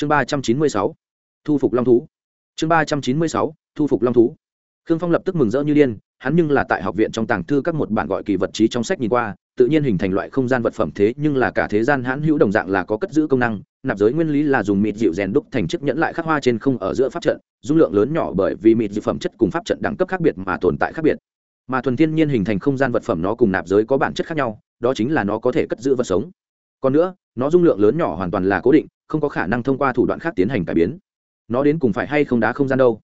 chương ba trăm chín mươi sáu, thu phục long thú. Chương ba trăm chín mươi sáu, thu phục long thú. Khương phong lập tức mừng rỡ như điên, hắn nhưng là tại học viện trong tàng thư các một bản gọi kỳ vật trí trong sách nhìn qua, tự nhiên hình thành loại không gian vật phẩm thế, nhưng là cả thế gian hãn hữu đồng dạng là có cất giữ công năng, nạp giới nguyên lý là dùng mịt dịu rèn đúc thành chiếc nhẫn lại khắc hoa trên không ở giữa pháp trận, dung lượng lớn nhỏ bởi vì mịt dịu phẩm chất cùng pháp trận đẳng cấp khác biệt mà tồn tại khác biệt. Mà thuần thiên nhiên hình thành không gian vật phẩm nó cùng nạp giới có bản chất khác nhau, đó chính là nó có thể cất giữ vật sống. Còn nữa, nó dung lượng lớn nhỏ hoàn toàn là cố định không có khả năng thông qua thủ đoạn khác tiến hành cải biến. Nó đến cùng phải hay không đá không gian đâu.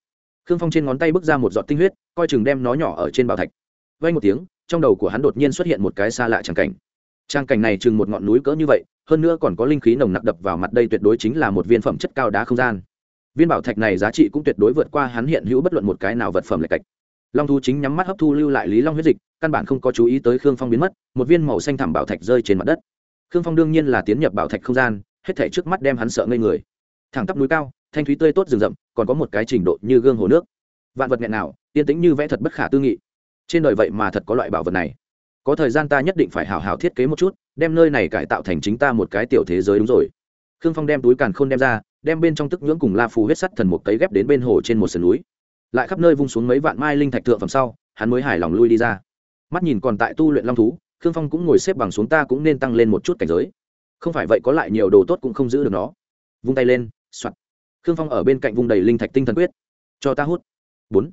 Khương phong trên ngón tay bước ra một giọt tinh huyết, coi chừng đem nó nhỏ ở trên bảo thạch. Vay một tiếng, trong đầu của hắn đột nhiên xuất hiện một cái xa lạ tràng cảnh. Trang cảnh này chừng một ngọn núi cỡ như vậy, hơn nữa còn có linh khí nồng nặc đập vào mặt đây tuyệt đối chính là một viên phẩm chất cao đá không gian. Viên bảo thạch này giá trị cũng tuyệt đối vượt qua hắn hiện hữu bất luận một cái nào vật phẩm lệch cạch. Long thú chính nhắm mắt hấp thu lưu lại lý long huyết dịch, căn bản không có chú ý tới khương phong biến mất, một viên màu xanh thảm bảo thạch rơi trên mặt đất. Khương phong đương nhiên là tiến nhập bảo thạch không gian hết thể trước mắt đem hắn sợ ngây người. Thẳng tắp núi cao, thanh thúy tươi tốt rừng rậm, còn có một cái trình độ như gương hồ nước. Vạn vật nghẹn nào yên tĩnh như vẽ thật bất khả tư nghị. Trên đời vậy mà thật có loại bảo vật này. Có thời gian ta nhất định phải hào hào thiết kế một chút, đem nơi này cải tạo thành chính ta một cái tiểu thế giới đúng rồi. Khương phong đem túi càn khôn đem ra, đem bên trong tức nhưỡng cùng la phù huyết sắt thần một cấy ghép đến bên hồ trên một sườn núi. Lại khắp nơi vung xuống mấy vạn mai linh thạch thượng phẩm sau, hắn mới hài lòng lui đi ra. Mắt nhìn còn tại tu luyện long thú, khương phong cũng ngồi xếp bằng xuống ta cũng nên tăng lên một chút cảnh giới không phải vậy có lại nhiều đồ tốt cũng không giữ được nó. Vung tay lên, soạt. Khương phong ở bên cạnh vùng đầy linh thạch tinh thần quyết. Cho ta hút. Bốn.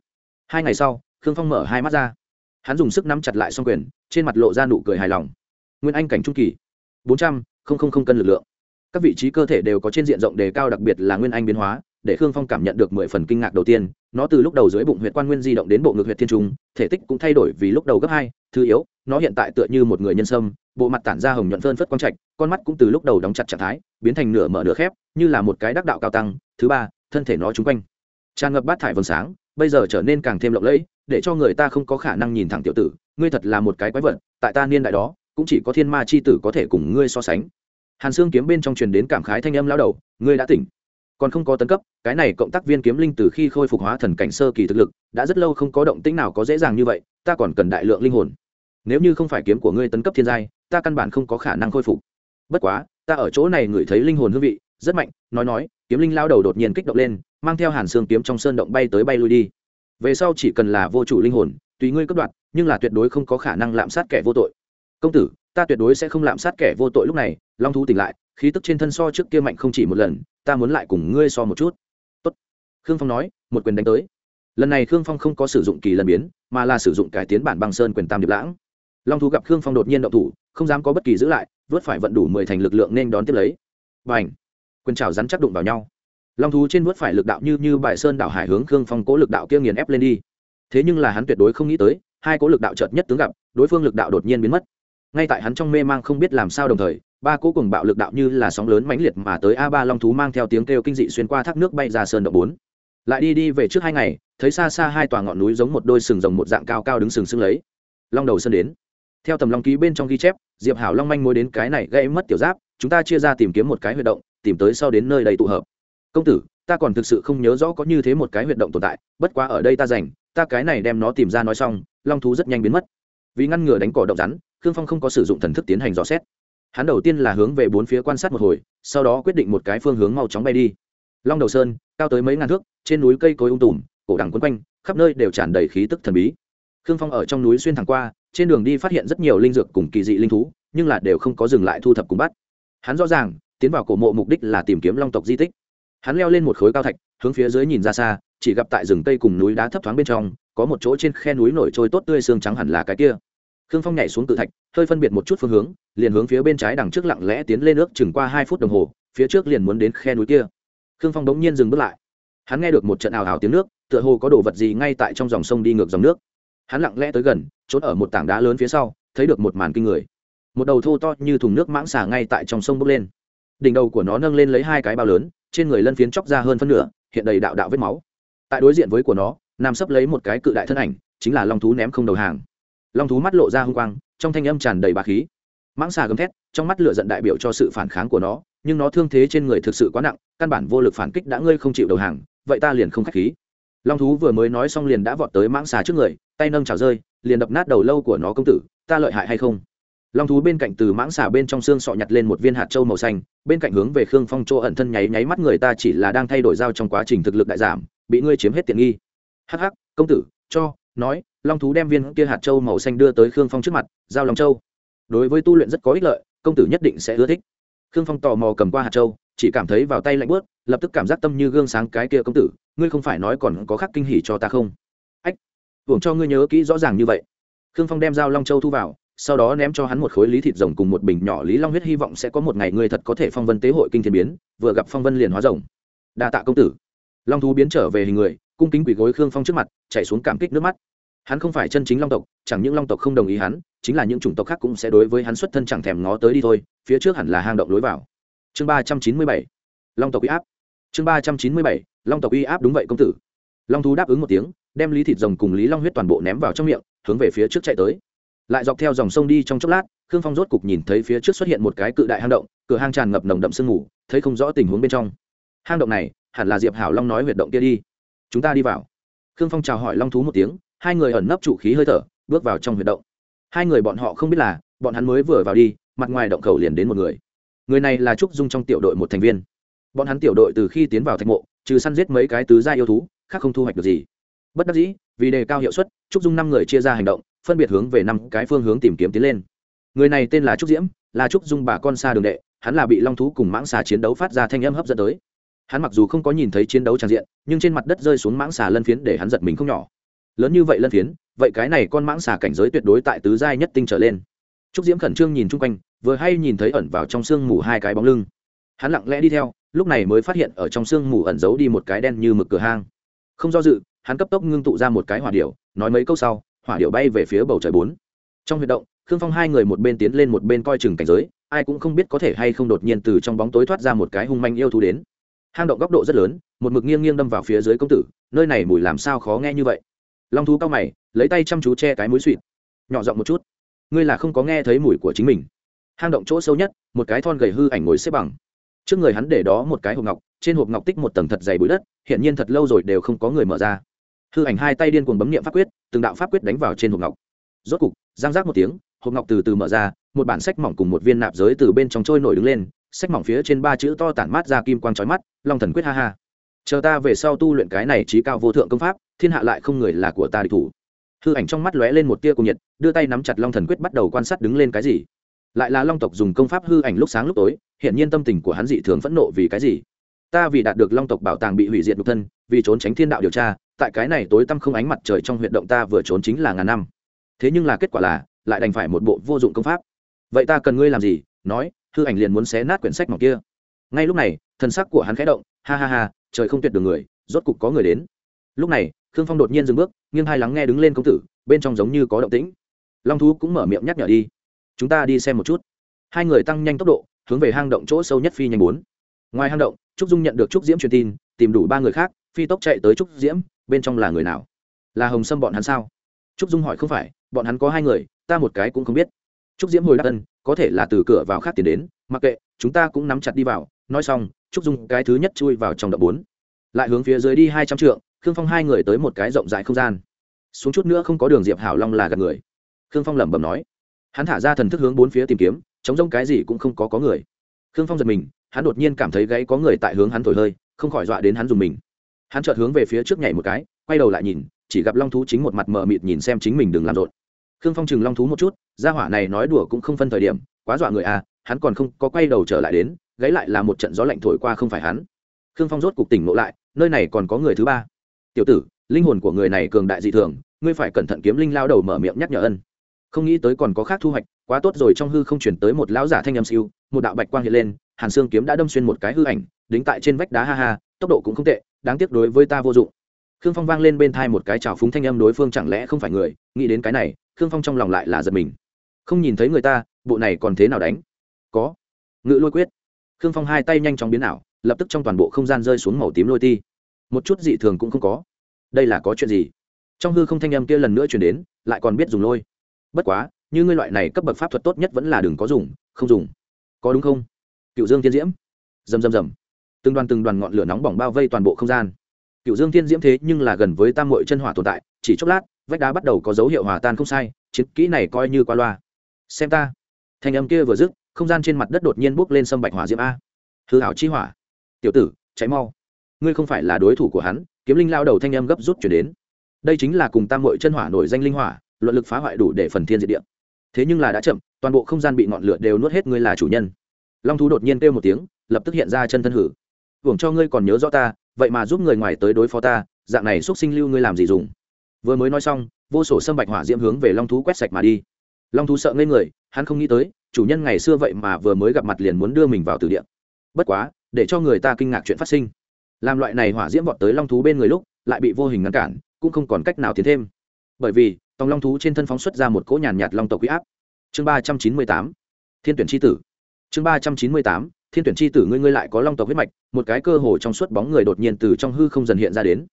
Hai ngày sau, khương phong mở hai mắt ra. Hắn dùng sức nắm chặt lại s quyền, trên mặt lộ ra nụ cười hài lòng. Nguyên anh cảnh trung kỳ. Bốn trăm linh cân lực lượng. Các vị trí cơ thể đều có trên diện rộng đề cao đặc biệt là nguyên anh biến hóa để khương phong cảm nhận được mười phần kinh ngạc đầu tiên, nó từ lúc đầu dưới bụng huyện quan nguyên di động đến bộ ngực huyện thiên trung, thể tích cũng thay đổi vì lúc đầu gấp hai, thứ yếu, nó hiện tại tựa như một người nhân sâm, bộ mặt tản ra hồng nhuận phơn phất quang trạch, con mắt cũng từ lúc đầu đóng chặt trạng thái, biến thành nửa mở nửa khép, như là một cái đắc đạo cao tăng, thứ ba, thân thể nó chung quanh. Tràn ngập bát thải vầng sáng, bây giờ trở nên càng thêm lộng lẫy, để cho người ta không có khả năng nhìn thẳng tiểu tử, ngươi thật là một cái quái vật, tại ta niên đại đó, cũng chỉ có thiên ma chi tử có thể cùng ngươi so sánh. Hàn xương kiếm bên trong truyền đến cảm khái thanh âm lao đầu, ngươi đã tỉnh còn không có tấn cấp, cái này cộng tác viên kiếm linh từ khi khôi phục hóa thần cảnh sơ kỳ thực lực, đã rất lâu không có động tĩnh nào có dễ dàng như vậy, ta còn cần đại lượng linh hồn. Nếu như không phải kiếm của ngươi tấn cấp thiên giai, ta căn bản không có khả năng khôi phục. Bất quá, ta ở chỗ này ngửi thấy linh hồn hương vị, rất mạnh, nói nói, kiếm linh lao đầu đột nhiên kích động lên, mang theo hàn xương kiếm trong sơn động bay tới bay lui đi. Về sau chỉ cần là vô chủ linh hồn, tùy ngươi cấp đoạt, nhưng là tuyệt đối không có khả năng lạm sát kẻ vô tội. Công tử, ta tuyệt đối sẽ không lạm sát kẻ vô tội lúc này, long thú tỉnh lại khí tức trên thân so trước kia mạnh không chỉ một lần, ta muốn lại cùng ngươi so một chút. Tốt. khương phong nói, một quyền đánh tới. Lần này khương phong không có sử dụng kỳ lần biến, mà là sử dụng cải tiến bản băng sơn quyền tam điệp lãng. Long thú gặp khương phong đột nhiên động thủ, không dám có bất kỳ giữ lại, vớt phải vận đủ mười thành lực lượng nên đón tiếp lấy. Và ảnh quyền trào rắn chắc đụng vào nhau. Long thú trên vớt phải lực đạo như như bài sơn đảo hải hướng khương phong cố lực đạo kia nghiền ép lên đi. Thế nhưng là hắn tuyệt đối không nghĩ tới, hai cố lực đạo chợt nhất tướng gặp, đối phương lực đạo đột nhiên biến mất. Ngay tại hắn trong mê mang không biết làm sao đồng thời ba cố cùng bạo lực đạo như là sóng lớn mãnh liệt mà tới a ba long thú mang theo tiếng kêu kinh dị xuyên qua thác nước bay ra sơn động bốn. Lại đi đi về trước hai ngày, thấy xa xa hai tòa ngọn núi giống một đôi sừng rồng một dạng cao cao đứng sừng sững lấy. Long đầu sơn đến. Theo tầm long ký bên trong ghi chép, diệp hảo long manh mối đến cái này gây mất tiểu giáp, chúng ta chia ra tìm kiếm một cái huy động, tìm tới sau đến nơi đầy tụ hợp. Công tử, ta còn thực sự không nhớ rõ có như thế một cái huy động tồn tại, bất quá ở đây ta dành ta cái này đem nó tìm ra nói xong, long thú rất nhanh biến mất. Vì ngăn ngừa đánh cỏ động rắn, khương phong không có sử dụng thần thức tiến hành dò xét hắn đầu tiên là hướng về bốn phía quan sát một hồi, sau đó quyết định một cái phương hướng mau chóng bay đi. Long đầu sơn, cao tới mấy ngàn thước, trên núi cây cối ung tùm, cổ đẳng quấn quanh, khắp nơi đều tràn đầy khí tức thần bí. Khương phong ở trong núi xuyên thẳng qua, trên đường đi phát hiện rất nhiều linh dược cùng kỳ dị linh thú, nhưng là đều không có dừng lại thu thập cùng bắt. Hắn rõ ràng, tiến vào cổ mộ mục đích là tìm kiếm long tộc di tích. Hắn leo lên một khối cao thạch, hướng phía dưới nhìn ra xa, chỉ gặp tại rừng cây cùng núi đá thấp thoáng bên trong, có một chỗ trên khe núi nổi trôi tốt tươi xương trắng hẳn là cái kia khương phong nhảy xuống tự thạch, hơi phân biệt một chút phương hướng, liền hướng phía bên trái đằng trước lặng lẽ tiến lên nước chừng qua hai phút đồng hồ, phía trước liền muốn đến khe núi kia. Khương phong đống nhiên dừng bước lại. Hắn nghe được một trận ào ào tiếng nước, tựa hồ có đồ vật gì ngay tại trong dòng sông đi ngược dòng nước. Hắn lặng lẽ tới gần, trốn ở một tảng đá lớn phía sau, thấy được một màn kinh người. Một đầu thô to như thùng nước mãng xả ngay tại trong sông bốc lên. Đỉnh đầu của nó nâng lên lấy hai cái bao lớn, trên người lân phiến chóc ra hơn phân nửa, hiện đầy đạo đạo vết máu. Tại đối diện với của nó nam sấp lấy một cái cự đại thân ảnh, chính là long thú ném không đầu hàng long thú mắt lộ ra hung quang, trong thanh âm tràn đầy bà khí. Mãng xà gầm thét, trong mắt lửa giận đại biểu cho sự phản kháng của nó, nhưng nó thương thế trên người thực sự quá nặng, căn bản vô lực phản kích đã ngươi không chịu đầu hàng, vậy ta liền không k h á c h khí. Long thú vừa mới nói xong liền đã vọt tới mãng xà trước người, tay nâng trào rơi, liền đập nát đầu lâu của nó công tử, ta lợi hại hay không? Long thú bên cạnh từ mãng xà bên trong xương sọ nhặt lên một viên hạt trâu màu xanh, bên cạnh hướng về khương phong chỗ ẩn thân nháy nháy mắt người ta chỉ là đang thay đổi dao trong quá trình thực lực đại giảm, bị ngươi chiếm hết tiện nghi. Hắc hắc, công tử, cho, nói long thú đem viên kia hạt châu màu xanh đưa tới khương phong trước mặt giao long châu. Đối với tu luyện rất có ích lợi công tử nhất định sẽ ưa thích. Khương phong tò mò cầm qua hạt châu, chỉ cảm thấy vào tay lạnh bớt lập tức cảm giác tâm như gương sáng cái kia công tử ngươi không phải nói còn có khắc kinh hỉ cho ta không? Ách hưởng cho ngươi nhớ kỹ rõ ràng như vậy. Khương phong đem dao long châu thu vào sau đó ném cho hắn một khối lý thịt rồng cùng một bình nhỏ lý long huyết hy vọng sẽ có một ngày ngươi thật có thể phong vân tế hội kinh thiên biến vừa gặp phong vân liền hóa rồng. Đa tạ công tử. Long thú biến trở về hình người cung kính quỷ gối khương phong trước mặt chạy xuống cảm kích nước mắt hắn không phải chân chính long tộc, chẳng những long tộc không đồng ý hắn, chính là những chủng tộc khác cũng sẽ đối với hắn xuất thân chẳng thèm ngó tới đi thôi, phía trước hẳn là hang động lối vào. Chương ba trăm chín mươi bảy, long tộc uy áp. Chương ba trăm chín mươi bảy, long tộc uy áp đúng vậy công tử. Long thú đáp ứng một tiếng, đem lý thịt rồng cùng lý long huyết toàn bộ ném vào trong miệng, hướng về phía trước chạy tới. Lại dọc theo dòng sông đi trong chốc lát, khương phong rốt cục nhìn thấy phía trước xuất hiện một cái cự đại hang động, cửa hang tràn ngập nồng đậm sương mù, thấy không rõ tình huống bên trong. Hang động này, hẳn là diệp hảo long nói huyệt động kia đi. Chúng ta đi vào. Khương phong chào hỏi long thú một tiếng hai người ẩn nấp trụ khí hơi thở, bước vào trong huyệt động. Hai người bọn họ không biết là, bọn hắn mới vừa vào đi, mặt ngoài động khẩu liền đến một người. Người này là trúc dung trong tiểu đội một thành viên. Bọn hắn tiểu đội từ khi tiến vào thạch mộ, trừ săn giết mấy cái tứ gia yêu thú, khác không thu hoạch được gì. Bất đắc dĩ, vì đề cao hiệu suất, trúc dung năm người chia ra hành động, phân biệt hướng về năm cái phương hướng tìm kiếm tiến lên. Người này tên là trúc diễm, là trúc dung bà con xa đường đệ, hắn là bị long thú cùng mãng xà chiến đấu phát ra thanh âm hấp dẫn tới. Hắn mặc dù không có nhìn thấy chiến đấu tràn diện, nhưng trên mặt đất rơi xuống mãng xà lân phiến để hắn giật mình không nhỏ lớn như vậy lân phiến, vậy cái này con mãng xà cảnh giới tuyệt đối tại tứ giai nhất tinh trở lên. Trúc diễm khẩn trương nhìn chung quanh, vừa hay nhìn thấy ẩn vào trong sương mù hai cái bóng lưng. Hắn lặng lẽ đi theo, lúc này mới phát hiện ở trong sương mù ẩn giấu đi một cái đen như mực cửa hang. Không do dự, hắn cấp tốc ngưng tụ ra một cái hỏa điệu nói mấy câu sau, hỏa điệu bay về phía bầu trời bốn. Trong huy động, khương phong hai người một bên tiến lên một bên coi chừng cảnh giới, ai cũng không biết có thể hay không đột nhiên từ trong bóng tối thoát ra một cái hung manh yêu thú đến. Hang động góc độ rất lớn, một mực nghiêng nghiêng đâm vào phía dưới công tử, nơi này mùi làm sao khó nghe như vậy? Long thú cao mày, lấy tay chăm chú che cái mũi suỵt nhỏ giọng một chút. Ngươi là không có nghe thấy mùi của chính mình. Hang động chỗ sâu nhất, một cái thon gầy hư ảnh ngồi xếp bằng. Trước người hắn để đó một cái hộp ngọc, trên hộp ngọc tích một tầng thật dày bụi đất hiện nhiên thật lâu rồi đều không có người mở ra. Hư ảnh hai tay điên cuồng bấm nghiệm pháp quyết, từng đạo pháp quyết đánh vào trên hộp ngọc. Rốt cục giang giác một tiếng, hộp ngọc từ từ mở ra, một bản sách mỏng cùng một viên nạp giới từ bên trong trôi nổi đứng lên, sách mỏng phía trên ba chữ to tản mát ra kim quang trói mắt, long thần quyết ha ha. Chờ ta về sau tu luyện cái này trí cao vô thượng công pháp thiên hạ lại không người là của ta địch thủ. Hư ảnh trong mắt lóe lên một tia cùng nhiệt, đưa tay nắm chặt long thần quyết bắt đầu quan sát đứng lên cái gì. Lại là long tộc dùng công pháp hư ảnh lúc sáng lúc tối hiện nhiên tâm tình của hắn dị thường phẫn nộ vì cái gì? Ta vì đạt được long tộc bảo tàng bị hủy diệt nhục thân, vì trốn tránh thiên đạo điều tra, tại cái này tối tăm không ánh mặt trời trong huyệt động ta vừa trốn chính là ngàn năm. Thế nhưng là kết quả là, lại đành phải một bộ vô dụng công pháp. Vậy ta cần ngươi làm gì? Nói, hư ảnh liền muốn xé nát quyển sách mỏng kia. Ngay lúc này thân sắc của hắn khẽ động, ha ha ha, trời không tuyệt đường người, rốt cục có người đến. Lúc này khương phong đột nhiên dừng bước, nghiêng hai lắng nghe đứng lên công tử, bên trong giống như có động tĩnh. Long thú cũng mở miệng nhắc nhở đi. Chúng ta đi xem một chút. Hai người tăng nhanh tốc độ, hướng về hang động chỗ sâu nhất phi nhanh bốn. Ngoài hang động, trúc dung nhận được trúc diễm truyền tin, tìm đủ ba người khác, phi tốc chạy tới trúc diễm, bên trong là người nào? Là hồng sâm bọn hắn sao? Trúc dung hỏi, không phải, bọn hắn có hai người, ta một cái cũng không biết. Trúc diễm hồi đáp ân có thể là từ cửa vào khác tiến đến, mặc kệ, chúng ta cũng nắm chặt đi vào. Nói xong, trúc dung cái thứ nhất chui vào trong đập bốn. Lại hướng phía dưới đi hai trăm trượng khương phong hai người tới một cái rộng rãi không gian xuống chút nữa không có đường diệp hảo long là gặp người khương phong lẩm bẩm nói hắn thả ra thần thức hướng bốn phía tìm kiếm chống rông cái gì cũng không có có người khương phong giật mình hắn đột nhiên cảm thấy gáy có người tại hướng hắn thổi hơi không khỏi dọa đến hắn dùng mình hắn chợt hướng về phía trước nhảy một cái quay đầu lại nhìn chỉ gặp long thú chính một mặt mờ mịt nhìn xem chính mình đừng làm rộn khương phong chừng long thú một chút gia hỏa này nói đùa cũng không phân thời điểm quá dọa người à hắn còn không có quay đầu trở lại đến gáy lại là một trận gió lạnh thổi qua không phải hắn khương phong rốt cục tỉnh ngộ lại nơi này còn có người thứ ba tiểu tử, linh hồn của người này cường đại dị thường, ngươi phải cẩn thận kiếm linh lao đầu mở miệng nhắc nhở ân. Không nghĩ tới còn có khác thu hoạch, quá tốt rồi trong hư không chuyển tới một lão giả thanh âm siêu, một đạo bạch quang hiện lên, hàn xương kiếm đã đâm xuyên một cái hư ảnh, đính tại trên vách đá ha ha, tốc độ cũng không tệ, đáng tiếc đối với ta vô dụng. Khương phong vang lên bên thai một cái trào phúng thanh âm đối phương chẳng lẽ không phải người, nghĩ đến cái này, khương phong trong lòng lại là giật mình. Không nhìn thấy người ta, bộ này còn thế nào đánh? Có. Ngự lôi quyết. Khương phong hai tay nhanh chóng biến ảo, lập tức trong toàn bộ không gian rơi xuống màu tím lôi ti. Một chút dị thường cũng không có đây là có chuyện gì? Trong hư không thanh âm kia lần nữa chuyển đến, lại còn biết dùng lôi. Bất quá, như ngươi loại này cấp bậc pháp thuật tốt nhất vẫn là đừng có dùng, không dùng. Có đúng không? Cựu dương tiên diễm. Rầm rầm rầm. Từng đoàn từng đoàn ngọn lửa nóng bỏng bao vây toàn bộ không gian. Cựu dương tiên diễm thế nhưng là gần với tam mội chân hỏa tồn tại, chỉ chốc lát, vách đá bắt đầu có dấu hiệu hòa tan không sai, chiến kỹ này coi như qua loa. Xem ta. Thanh âm kia vừa dứt, không gian trên mặt đất đột nhiên bốc lên sâm bạch hỏa diễm a. Hư hảo chi hỏa. Tiểu tử cháy mau. Ngươi không phải là đối thủ của hắn kiếm linh lao đầu thanh âm gấp rút chuyển đến. Đây chính là cùng tam mội chân hỏa nổi danh linh hỏa, luận lực phá hoại đủ để phần thiên diệt địa. Thế nhưng là đã chậm, toàn bộ không gian bị ngọn lửa đều nuốt hết ngươi là chủ nhân. Long thú đột nhiên kêu một tiếng, lập tức hiện ra chân thân hử. Hưởng cho ngươi còn nhớ rõ ta, vậy mà giúp người ngoài tới đối phó ta, dạng này xúc sinh lưu ngươi làm gì dùng? Vừa mới nói xong, vô sổ sâm bạch hỏa diễm hướng về long thú quét sạch mà đi. Long thú sợ ngây người, hắn không nghĩ tới, chủ nhân ngày xưa vậy mà vừa mới gặp mặt liền muốn đưa mình vào từ địa. Bất quá, để cho người ta kinh ngạc chuyện phát sinh làm loại này hỏa diễm vọt tới long thú bên người lúc, lại bị vô hình ngăn cản, cũng không còn cách nào tiến thêm. Bởi vì, tòng long thú trên thân phóng xuất ra một cỗ nhàn nhạt long tộc huy áp. Chương ba trăm chín mươi tám, thiên tuyển tri tử. Chương ba trăm chín mươi tám, thiên tuyển tri tử ngươi ngươi lại có long tộc huyết mạch, một cái cơ hồ trong suốt bóng người đột nhiên từ trong hư không dần hiện ra đến.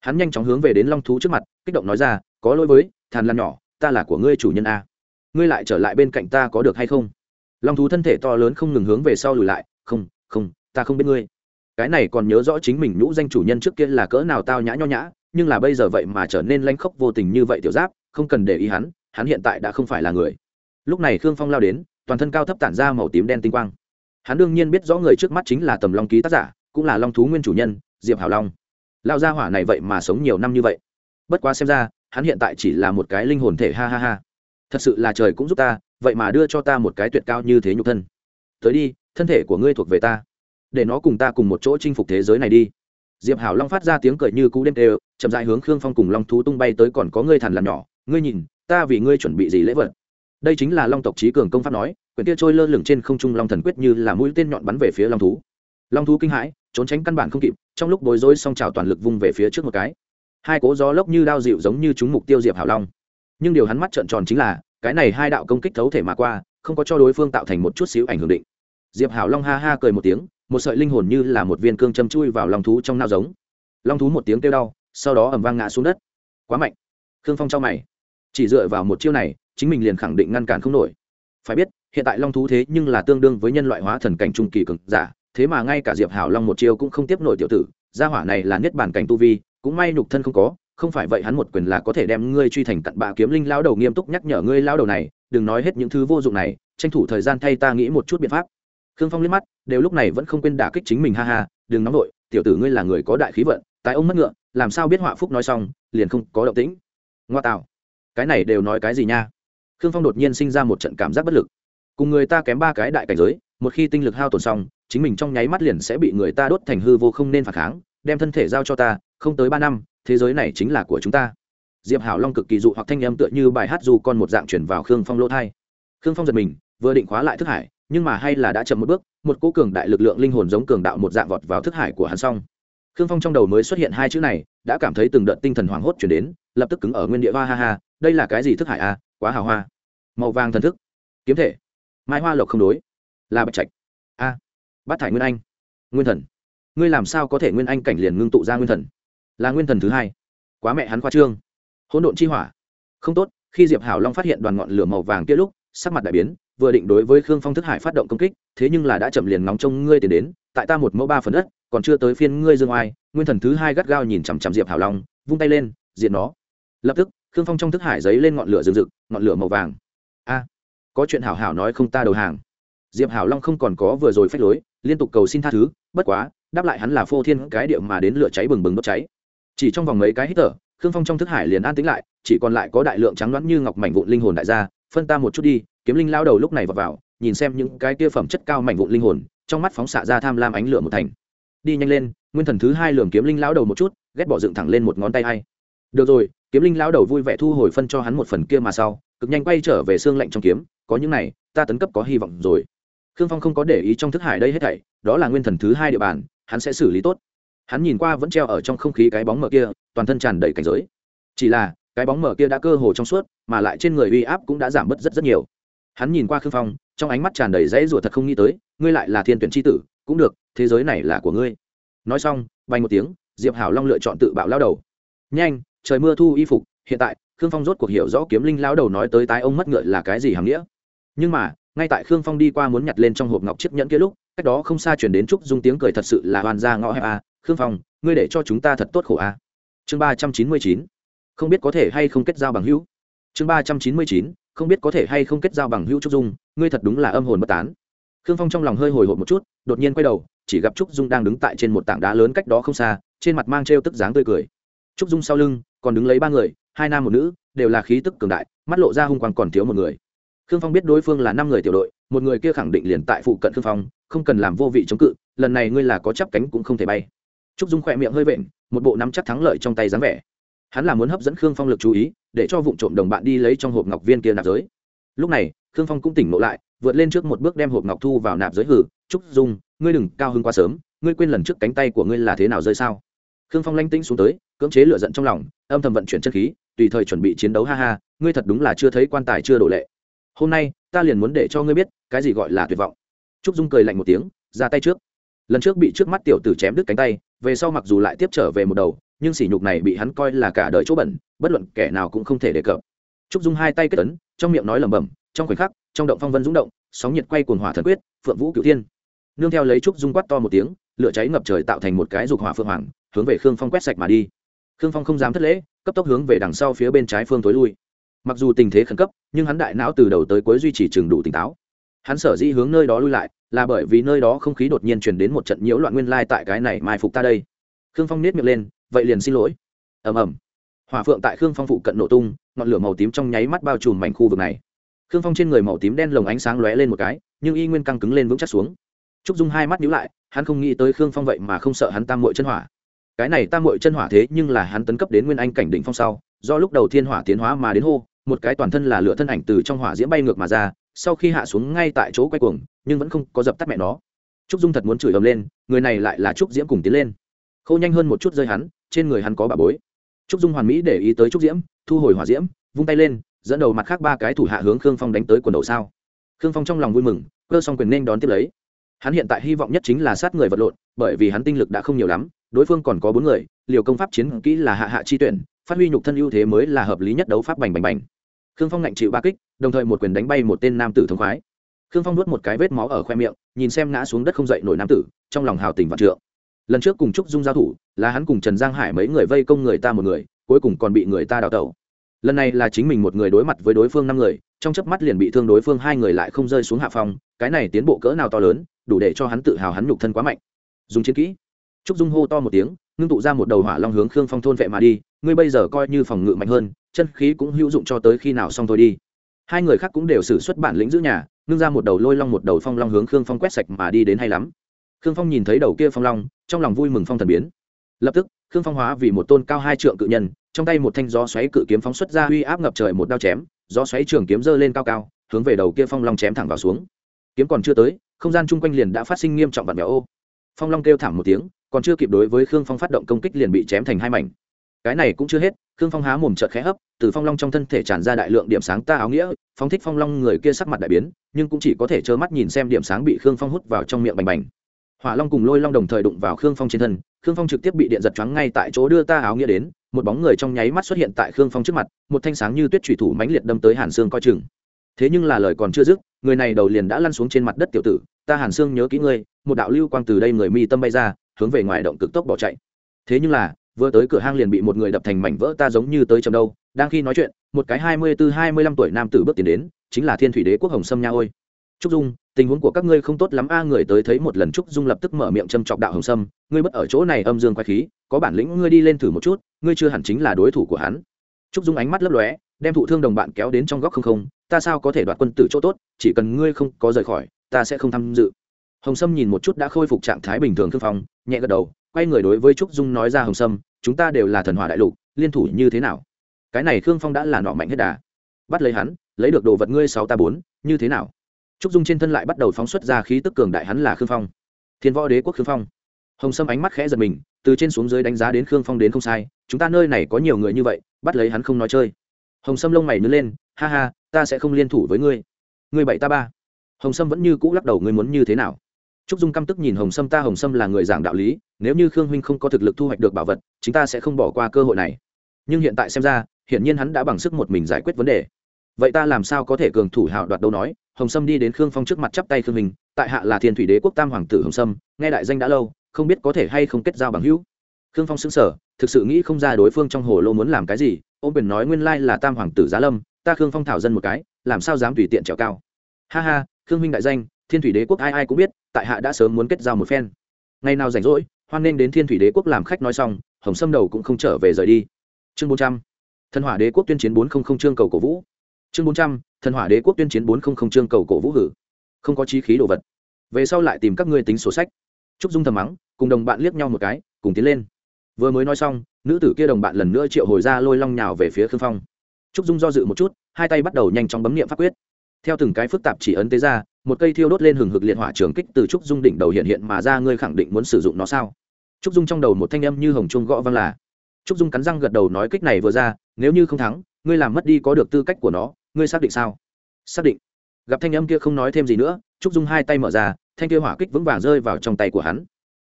Hắn nhanh chóng hướng về đến long thú trước mặt, kích động nói ra, có lỗi với, thàn lan nhỏ, ta là của ngươi chủ nhân a. Ngươi lại trở lại bên cạnh ta có được hay không? Long thú thân thể to lớn không ngừng hướng về sau lùi lại, không không, ta không biết ngươi cái này còn nhớ rõ chính mình nhũ danh chủ nhân trước kia là cỡ nào tao nhã nho nhã, nhưng là bây giờ vậy mà trở nên lanh khốc vô tình như vậy tiểu giáp, không cần để ý hắn hắn hiện tại đã không phải là người. Lúc này khương phong lao đến, toàn thân cao thấp tản ra màu tím đen tinh quang. Hắn đương nhiên biết rõ người trước mắt chính là tầm long ký tác giả, cũng là long thú nguyên chủ nhân, diệp hảo long. Lao gia hỏa này vậy mà sống nhiều năm như vậy. Bất quá xem ra, hắn hiện tại chỉ là một cái linh hồn thể, ha ha ha. Thật sự là trời cũng giúp ta, vậy mà đưa cho ta một cái tuyệt cao như thế nhục thân. Tới đi, thân thể của ngươi thuộc về ta để nó cùng ta cùng một chỗ chinh phục thế giới này đi. Diệp hảo long phát ra tiếng cười như cú đêm đều, chậm dại hướng khương phong cùng long thú tung bay tới còn có ngươi thằn làm nhỏ, ngươi nhìn, ta vì ngươi chuẩn bị gì lễ vật? Đây chính là long tộc trí cường công pháp nói, quyển kia trôi lơ lửng trên không trung long thần quyết như là mũi tên nhọn bắn về phía long thú. Long thú kinh hãi, trốn tránh căn bản không kịp, trong lúc bối rối song trào toàn lực vung về phía trước một cái. Hai cố gió lốc như đao dịu giống như chúng mục tiêu diệp hảo long. Nhưng điều hắn mắt trợn tròn chính là, cái này hai đạo công kích thấu thể mà qua, không có cho đối phương tạo thành một chút xíu ảnh hưởng định. Diệp hảo long ha ha cười một tiếng một sợi linh hồn như là một viên cương châm chui vào lòng thú trong nao giống. Long thú một tiếng kêu đau, sau đó ẩm vang ngã xuống đất. Quá mạnh. Khương phong cho mày. Chỉ dựa vào một chiêu này, chính mình liền khẳng định ngăn cản không nổi. Phải biết, hiện tại long thú thế nhưng là tương đương với nhân loại hóa thần cảnh trung kỳ cực giả, thế mà ngay cả diệp hảo long một chiêu cũng không tiếp nổi tiểu tử, gia hỏa này là niết bản cảnh tu vi, cũng may nhục thân không có, không phải vậy hắn một quyền là có thể đem ngươi truy thành cặn bạ kiếm linh lao đầu nghiêm túc nhắc nhở ngươi lao đầu này, đừng nói hết những thứ vô dụng này, tranh thủ thời gian thay ta nghĩ một chút biện pháp khương phong liếc mắt, đều lúc này vẫn không quên đả kích chính mình, ha ha, đừng nóng đội tiểu tử ngươi là người có đại khí vận tại ông mất ngựa, làm sao biết họa phúc nói xong, liền không có động tĩnh. Ngoa tạo. Cái này đều nói cái gì nha? Khương phong đột nhiên sinh ra một trận cảm giác bất lực. Cùng người ta kém ba cái đại cảnh giới, một khi tinh lực hao tổn xong, chính mình trong nháy mắt liền sẽ bị người ta đốt thành hư vô không nên phản kháng, đem thân thể giao cho ta, không tới ba năm, thế giới này chính là của chúng ta. Diệp hảo long cực kỳ dụ hoặc thanh âm tựa như bài hát dù con một dạng chuyển vào khương phong lỗ thai. Khương phong giật mình, vừa định khóa lại thức hải nhưng mà hay là đã chậm một bước, một cô cường đại lực lượng linh hồn giống cường đạo một dạng vọt vào thức hải của hắn xong. Khương phong trong đầu mới xuất hiện hai chữ này, đã cảm thấy từng đợt tinh thần hoảng hốt chuyển đến, lập tức cứng ở nguyên địa hoa ha ha, đây là cái gì thức hải a à? quá hào hoa. Màu vàng thần thức. Kiếm thể. Mai hoa lộc không đối. Là bạch trạch. A à. bát thải nguyên anh. Nguyên thần. Ngươi làm sao có thể nguyên anh cảnh liền ngưng tụ ra nguyên thần? Là nguyên thần thứ hai. Quá mẹ hắn khoa trương. Hỗn độn chi hỏa. Không tốt. Khi diệp hảo long phát hiện đoàn ngọn lửa màu vàng kia lúc, sắc mặt đại biến vừa định đối với khương phong thức hải phát động công kích, thế nhưng là đã chậm liền nóng trông ngươi tiến đến, tại ta một mẫu ba phần đất, còn chưa tới phiên ngươi dương oai, nguyên thần thứ hai gắt gao nhìn chằm chằm diệp hảo long, vung tay lên diện nó. Lập tức, khương phong trong thức hải giấy lên ngọn lửa rừng rực, ngọn lửa màu vàng. A, có chuyện hảo hảo nói không ta đầu hàng. Diệp hảo long không còn có vừa rồi phách lối, liên tục cầu xin tha thứ, bất quá, đáp lại hắn là phô thiên cái điệu mà đến lửa cháy bừng bừng đốt cháy. Chỉ trong vòng mấy cái hít thở, khương phong trong thức hải liền an tĩnh lại, chỉ còn lại có đại lượng trắng loãng như ngọc mảnh vụn linh hồn đại gia phân ta một chút đi, kiếm linh lao đầu lúc này vào vào, nhìn xem những cái kia phẩm chất cao mảnh vụn linh hồn, trong mắt phóng xạ ra tham lam ánh lửa một thành. Đi nhanh lên, nguyên thần thứ hai lường kiếm linh lão đầu một chút, ghét bỏ dựng thẳng lên một ngón tay hay được rồi, kiếm linh lão đầu vui vẻ thu hồi phân cho hắn một phần kia mà sau, cực nhanh quay trở về xương lạnh trong kiếm, có những này, ta tấn cấp có hy vọng rồi. Khương phong không có để ý trong thức hải đây hết thảy, đó là nguyên thần thứ hai địa bàn, hắn sẽ xử lý tốt. Hắn nhìn qua vẫn treo ở trong không khí cái bóng mờ kia, toàn thân tràn đầy cảnh giới. Chỉ là cái bóng mở kia đã cơ hồ trong suốt, mà lại trên người uy áp cũng đã giảm bớt rất rất nhiều. Hắn nhìn qua khương phong, trong ánh mắt tràn đầy dãy rủa thật không nghĩ tới, ngươi lại là thiên tuyển tri tử, cũng được, thế giới này là của ngươi. Nói xong, bay một tiếng, diệp hảo long lựa chọn tự bạo lao đầu. Nhanh, trời mưa thu y phục, hiện tại, khương phong rốt cuộc hiểu rõ kiếm linh lao đầu nói tới tái ông mất ngựa là cái gì hàm nghĩa. Nhưng mà, ngay tại khương phong đi qua muốn nhặt lên trong hộp ngọc chiếc nhẫn kia lúc, cách đó không xa chuyển đến trúc dung tiếng cười thật sự là hoàn ra ngõ hẹp a. Khương phong, ngươi để cho chúng ta thật tốt khổ a. Chương ba trăm chín mươi chín không biết có thể hay không kết giao bằng hữu. Chương ba trăm chín mươi chín, không biết có thể hay không kết giao bằng hữu trúc dung, ngươi thật đúng là âm hồn bất tán. Khương phong trong lòng hơi hồi hộp một chút, đột nhiên quay đầu, chỉ gặp trúc dung đang đứng tại trên một tảng đá lớn cách đó không xa, trên mặt mang trêu tức dáng tươi cười. Trúc dung sau lưng, còn đứng lấy ba người, hai nam một nữ, đều là khí tức cường đại, mắt lộ ra hung quang còn thiếu một người. Khương phong biết đối phương là năm người tiểu đội, một người kia khẳng định liền tại phụ cận khương phong, không cần làm vô vị chống cự, lần này ngươi là có chắp cánh cũng không thể bay. Trúc dung khỏe miệng hơi vện, một bộ nắm chắc thắng lợi trong tay dáng vẻ hắn là muốn hấp dẫn khương phong lực chú ý, để cho vụ trộm đồng bạn đi lấy trong hộp ngọc viên kia nạp giới. Lúc này, khương phong cũng tỉnh ngộ lại, vượt lên trước một bước đem hộp ngọc thu vào nạp giới hử, trúc dung, ngươi đừng cao hơn quá sớm, ngươi quên lần trước cánh tay của ngươi là thế nào rơi sao? Khương phong lanh tĩnh xuống tới, cưỡng chế lửa giận trong lòng, âm thầm vận chuyển chân khí, tùy thời chuẩn bị chiến đấu ha ha, ngươi thật đúng là chưa thấy quan tài chưa đổ lệ. Hôm nay, ta liền muốn để cho ngươi biết, cái gì gọi là tuyệt vọng. Trúc dung cười lạnh một tiếng, ra tay trước. Lần trước bị trước mắt tiểu tử chém đứt cánh tay, về sau mặc dù lại tiếp trở về một đầu nhưng sỉ nhục này bị hắn coi là cả đời chỗ bẩn, bất luận kẻ nào cũng không thể đề cập. Trúc dung hai tay kết ấn, trong miệng nói lẩm bẩm, trong khoảnh khắc, trong động phong vân rung động, sóng nhiệt quay cuồng hỏa thần quyết, phượng vũ cửu thiên. Nương theo lấy trúc dung quát to một tiếng, lửa cháy ngập trời tạo thành một cái dục hỏa phượng hoàng, hướng về khương phong quét sạch mà đi. Khương phong không dám thất lễ, cấp tốc hướng về đằng sau phía bên trái phương tối lui. Mặc dù tình thế khẩn cấp, nhưng hắn đại não từ đầu tới cuối duy trì trường đủ tỉnh táo. Hắn sở dĩ hướng nơi đó lui lại, là bởi vì nơi đó không khí đột nhiên truyền đến một trận nhiễu loạn nguyên lai tại cái này mai phục ta đây. Khương phong nết miệng lên vậy liền xin lỗi. Ầm ầm. Hỏa phượng tại khương phong phụ cận nổ tung, ngọn lửa màu tím trong nháy mắt bao trùm mảnh khu vực này. Khương phong trên người màu tím đen lồng ánh sáng lóe lên một cái, nhưng y nguyên căng cứng lên vững chắc xuống. Trúc dung hai mắt nhíu lại, hắn không nghĩ tới khương phong vậy mà không sợ hắn tam muội chân hỏa. Cái này tam muội chân hỏa thế nhưng là hắn tấn cấp đến nguyên anh cảnh đỉnh phong sau, do lúc đầu thiên hỏa tiến hóa mà đến hô, một cái toàn thân là lửa thân ảnh từ trong hỏa diễm bay ngược mà ra, sau khi hạ xuống ngay tại chỗ quay cuồng, nhưng vẫn không có dập tắt mẹ nó. Trúc dung thật muốn chửi ầm lên, người này lại là trúc diễm cùng tiến lên. Khâu nhanh hơn một chút rơi hắn trên người hắn có bà bối. Trúc dung hoàn mỹ để ý tới trúc diễm, thu hồi hỏa diễm, vung tay lên, dẫn đầu mặt khác ba cái thủ hạ hướng khương phong đánh tới quần đầu sao. Khương phong trong lòng vui mừng, cơ xong quyền nên đón tiếp lấy. Hắn hiện tại hy vọng nhất chính là sát người vật lộn, bởi vì hắn tinh lực đã không nhiều lắm, đối phương còn có bốn người, liều công pháp chiến kỹ là hạ hạ chi tuyển, phát huy nhục thân ưu thế mới là hợp lý nhất đấu pháp bành bành bành. Khương phong ngạnh chịu ba kích, đồng thời một quyền đánh bay một tên nam tử thống khoái. Khương phong nuốt một cái vết máu ở khoe miệng, nhìn xem ngã xuống đất không dậy nổi nam tử, trong lòng hào tình vạn trượng lần trước cùng trúc dung giao thủ, là hắn cùng trần giang hải mấy người vây công người ta một người, cuối cùng còn bị người ta đào tẩu. Lần này là chính mình một người đối mặt với đối phương năm người, trong chớp mắt liền bị thương đối phương hai người lại không rơi xuống hạ phòng, cái này tiến bộ cỡ nào to lớn, đủ để cho hắn tự hào hắn nhục thân quá mạnh. Dùng chiến kỹ. Trúc dung hô to một tiếng, ngưng tụ ra một đầu hỏa long hướng khương phong thôn vệ mà đi, ngươi bây giờ coi như phòng ngự mạnh hơn, chân khí cũng hữu dụng cho tới khi nào xong thôi đi. Hai người khác cũng đều xử xuất bản lĩnh giữ nhà, ngưng ra một đầu lôi long một đầu phong long hướng khương phong quét sạch mà đi đến hay lắm. Khương phong nhìn thấy đầu kia phong long trong lòng vui mừng phong thần biến. Lập tức, khương phong hóa vì một tôn cao hai trượng cự nhân, trong tay một thanh gió xoáy cự kiếm phóng xuất ra uy áp ngập trời một đao chém, gió xoáy trường kiếm dơ lên cao cao, hướng về đầu kia phong long chém thẳng vào xuống. Kiếm còn chưa tới, không gian chung quanh liền đã phát sinh nghiêm trọng vặn vẹo ô. Phong long kêu thảm một tiếng, còn chưa kịp đối với khương phong phát động công kích liền bị chém thành hai mảnh. Cái này cũng chưa hết, khương phong há mồm chợt khẽ hấp, từ phong long trong thân thể tràn ra đại lượng điểm sáng ta áo nghĩa phong thích phong long người kia sắc mặt đại biến, nhưng cũng chỉ có thể trơ mắt nhìn xem điểm sáng bị khương phong hút vào trong miệng bành bành hỏa long cùng lôi long đồng thời đụng vào khương phong trên thân khương phong trực tiếp bị điện giật choáng ngay tại chỗ đưa ta áo nghĩa đến một bóng người trong nháy mắt xuất hiện tại khương phong trước mặt một thanh sáng như tuyết thủy thủ mãnh liệt đâm tới hàn xương coi chừng thế nhưng là lời còn chưa dứt người này đầu liền đã lăn xuống trên mặt đất tiểu tử ta hàn xương nhớ kỹ ngươi một đạo lưu quang từ đây người mi tâm bay ra hướng về ngoài động cực tốc bỏ chạy thế nhưng là vừa tới cửa hang liền bị một người đập thành mảnh vỡ ta giống như tới chầm đâu đang khi nói chuyện một cái hai mươi tư hai mươi lăm tuổi nam tử bước tiến đến chính là thiên thủy đế quốc hồng sâm nha ôi trúc dung tình huống của các ngươi không tốt lắm. A, người tới thấy một lần trúc dung lập tức mở miệng châm chọc đạo hồng sâm, ngươi bất ở chỗ này âm dương quay khí, có bản lĩnh ngươi đi lên thử một chút, ngươi chưa hẳn chính là đối thủ của hắn. Trúc dung ánh mắt lấp lóe, đem thụ thương đồng bạn kéo đến trong góc không không, ta sao có thể đoạt quân tử chỗ tốt, chỉ cần ngươi không có rời khỏi, ta sẽ không tham dự. Hồng sâm nhìn một chút đã khôi phục trạng thái bình thường thương phong, nhẹ gật đầu, quay người đối với trúc dung nói ra hồng sâm, chúng ta đều là thần hòa đại lục, liên thủ như thế nào? Cái này khương phong đã là nọ mạnh hết đà. Bắt lấy hắn, lấy được đồ vật ngươi sáu ta bốn, như thế nào? Trúc dung trên thân lại bắt đầu phóng xuất ra khí tức cường đại hắn là khương phong. Thiên võ đế quốc khương phong. Hồng sâm ánh mắt khẽ giật mình, từ trên xuống dưới đánh giá đến khương phong đến không sai, chúng ta nơi này có nhiều người như vậy, bắt lấy hắn không nói chơi. Hồng sâm lông mày nứt lên, ha ha, ta sẽ không liên thủ với ngươi. Ngươi bảy ta ba. Hồng sâm vẫn như cũ lắc đầu, ngươi muốn như thế nào? Trúc dung căm tức nhìn hồng sâm, ta hồng sâm là người giảng đạo lý, nếu như khương huynh không có thực lực thu hoạch được bảo vật, chúng ta sẽ không bỏ qua cơ hội này. Nhưng hiện tại xem ra, hiển nhiên hắn đã bằng sức một mình giải quyết vấn đề vậy ta làm sao có thể cường thủ hào đoạt đâu nói, hồng sâm đi đến khương phong trước mặt chắp tay khương mình tại hạ là thiên thủy đế quốc tam hoàng tử hồng sâm, nghe đại danh đã lâu, không biết có thể hay không kết giao bằng hữu. Khương phong xứng sở thực sự nghĩ không ra đối phương trong hồ lô muốn làm cái gì ô quyền nói nguyên lai là tam hoàng tử giá lâm, ta khương phong thảo dân một cái, làm sao dám tùy tiện trèo cao. Ha ha, khương minh đại danh, thiên thủy đế quốc ai ai cũng biết, tại hạ đã sớm muốn kết giao một phen. Ngày nào rảnh rỗi, hoan nên đến thiên thủy đế quốc làm khách nói xong, hồng sâm đầu cũng không trở về rời đi. Chương bốn trăm. Thần hỏa đế quốc tuyên chiến bốn không không chương cầu cổ vũ chương bốn trăm, thần hỏa đế quốc tuyên chiến bốn không không chương cầu cổ vũ hử. Không có trí khí đồ vật. Về sau lại tìm các ngươi tính sổ sách. Trúc dung thầm mắng, cùng đồng bạn liếc nhau một cái, cùng tiến lên. Vừa mới nói xong, nữ tử kia đồng bạn lần nữa triệu hồi ra lôi long nhào về phía khương phong. Trúc dung do dự một chút, hai tay bắt đầu nhanh chóng bấm nghiệm pháp quyết. Theo từng cái phức tạp chỉ ấn tế ra, một cây thiêu đốt lên hừng hực liệt hỏa trường kích từ trúc dung đỉnh đầu hiện hiện mà ra, ngươi khẳng định muốn sử dụng nó sao? Trúc dung trong đầu một thanh âm như hồng trung gõ văng là. Trúc dung cắn răng gật đầu nói kích này vừa ra, nếu như không thắng, ngươi làm mất đi có được tư cách của nó ngươi xác định sao? Xác định. Gặp thanh âm kia không nói thêm gì nữa, trúc dung hai tay mở ra, thanh kia hỏa kích vững vàng rơi vào trong tay của hắn.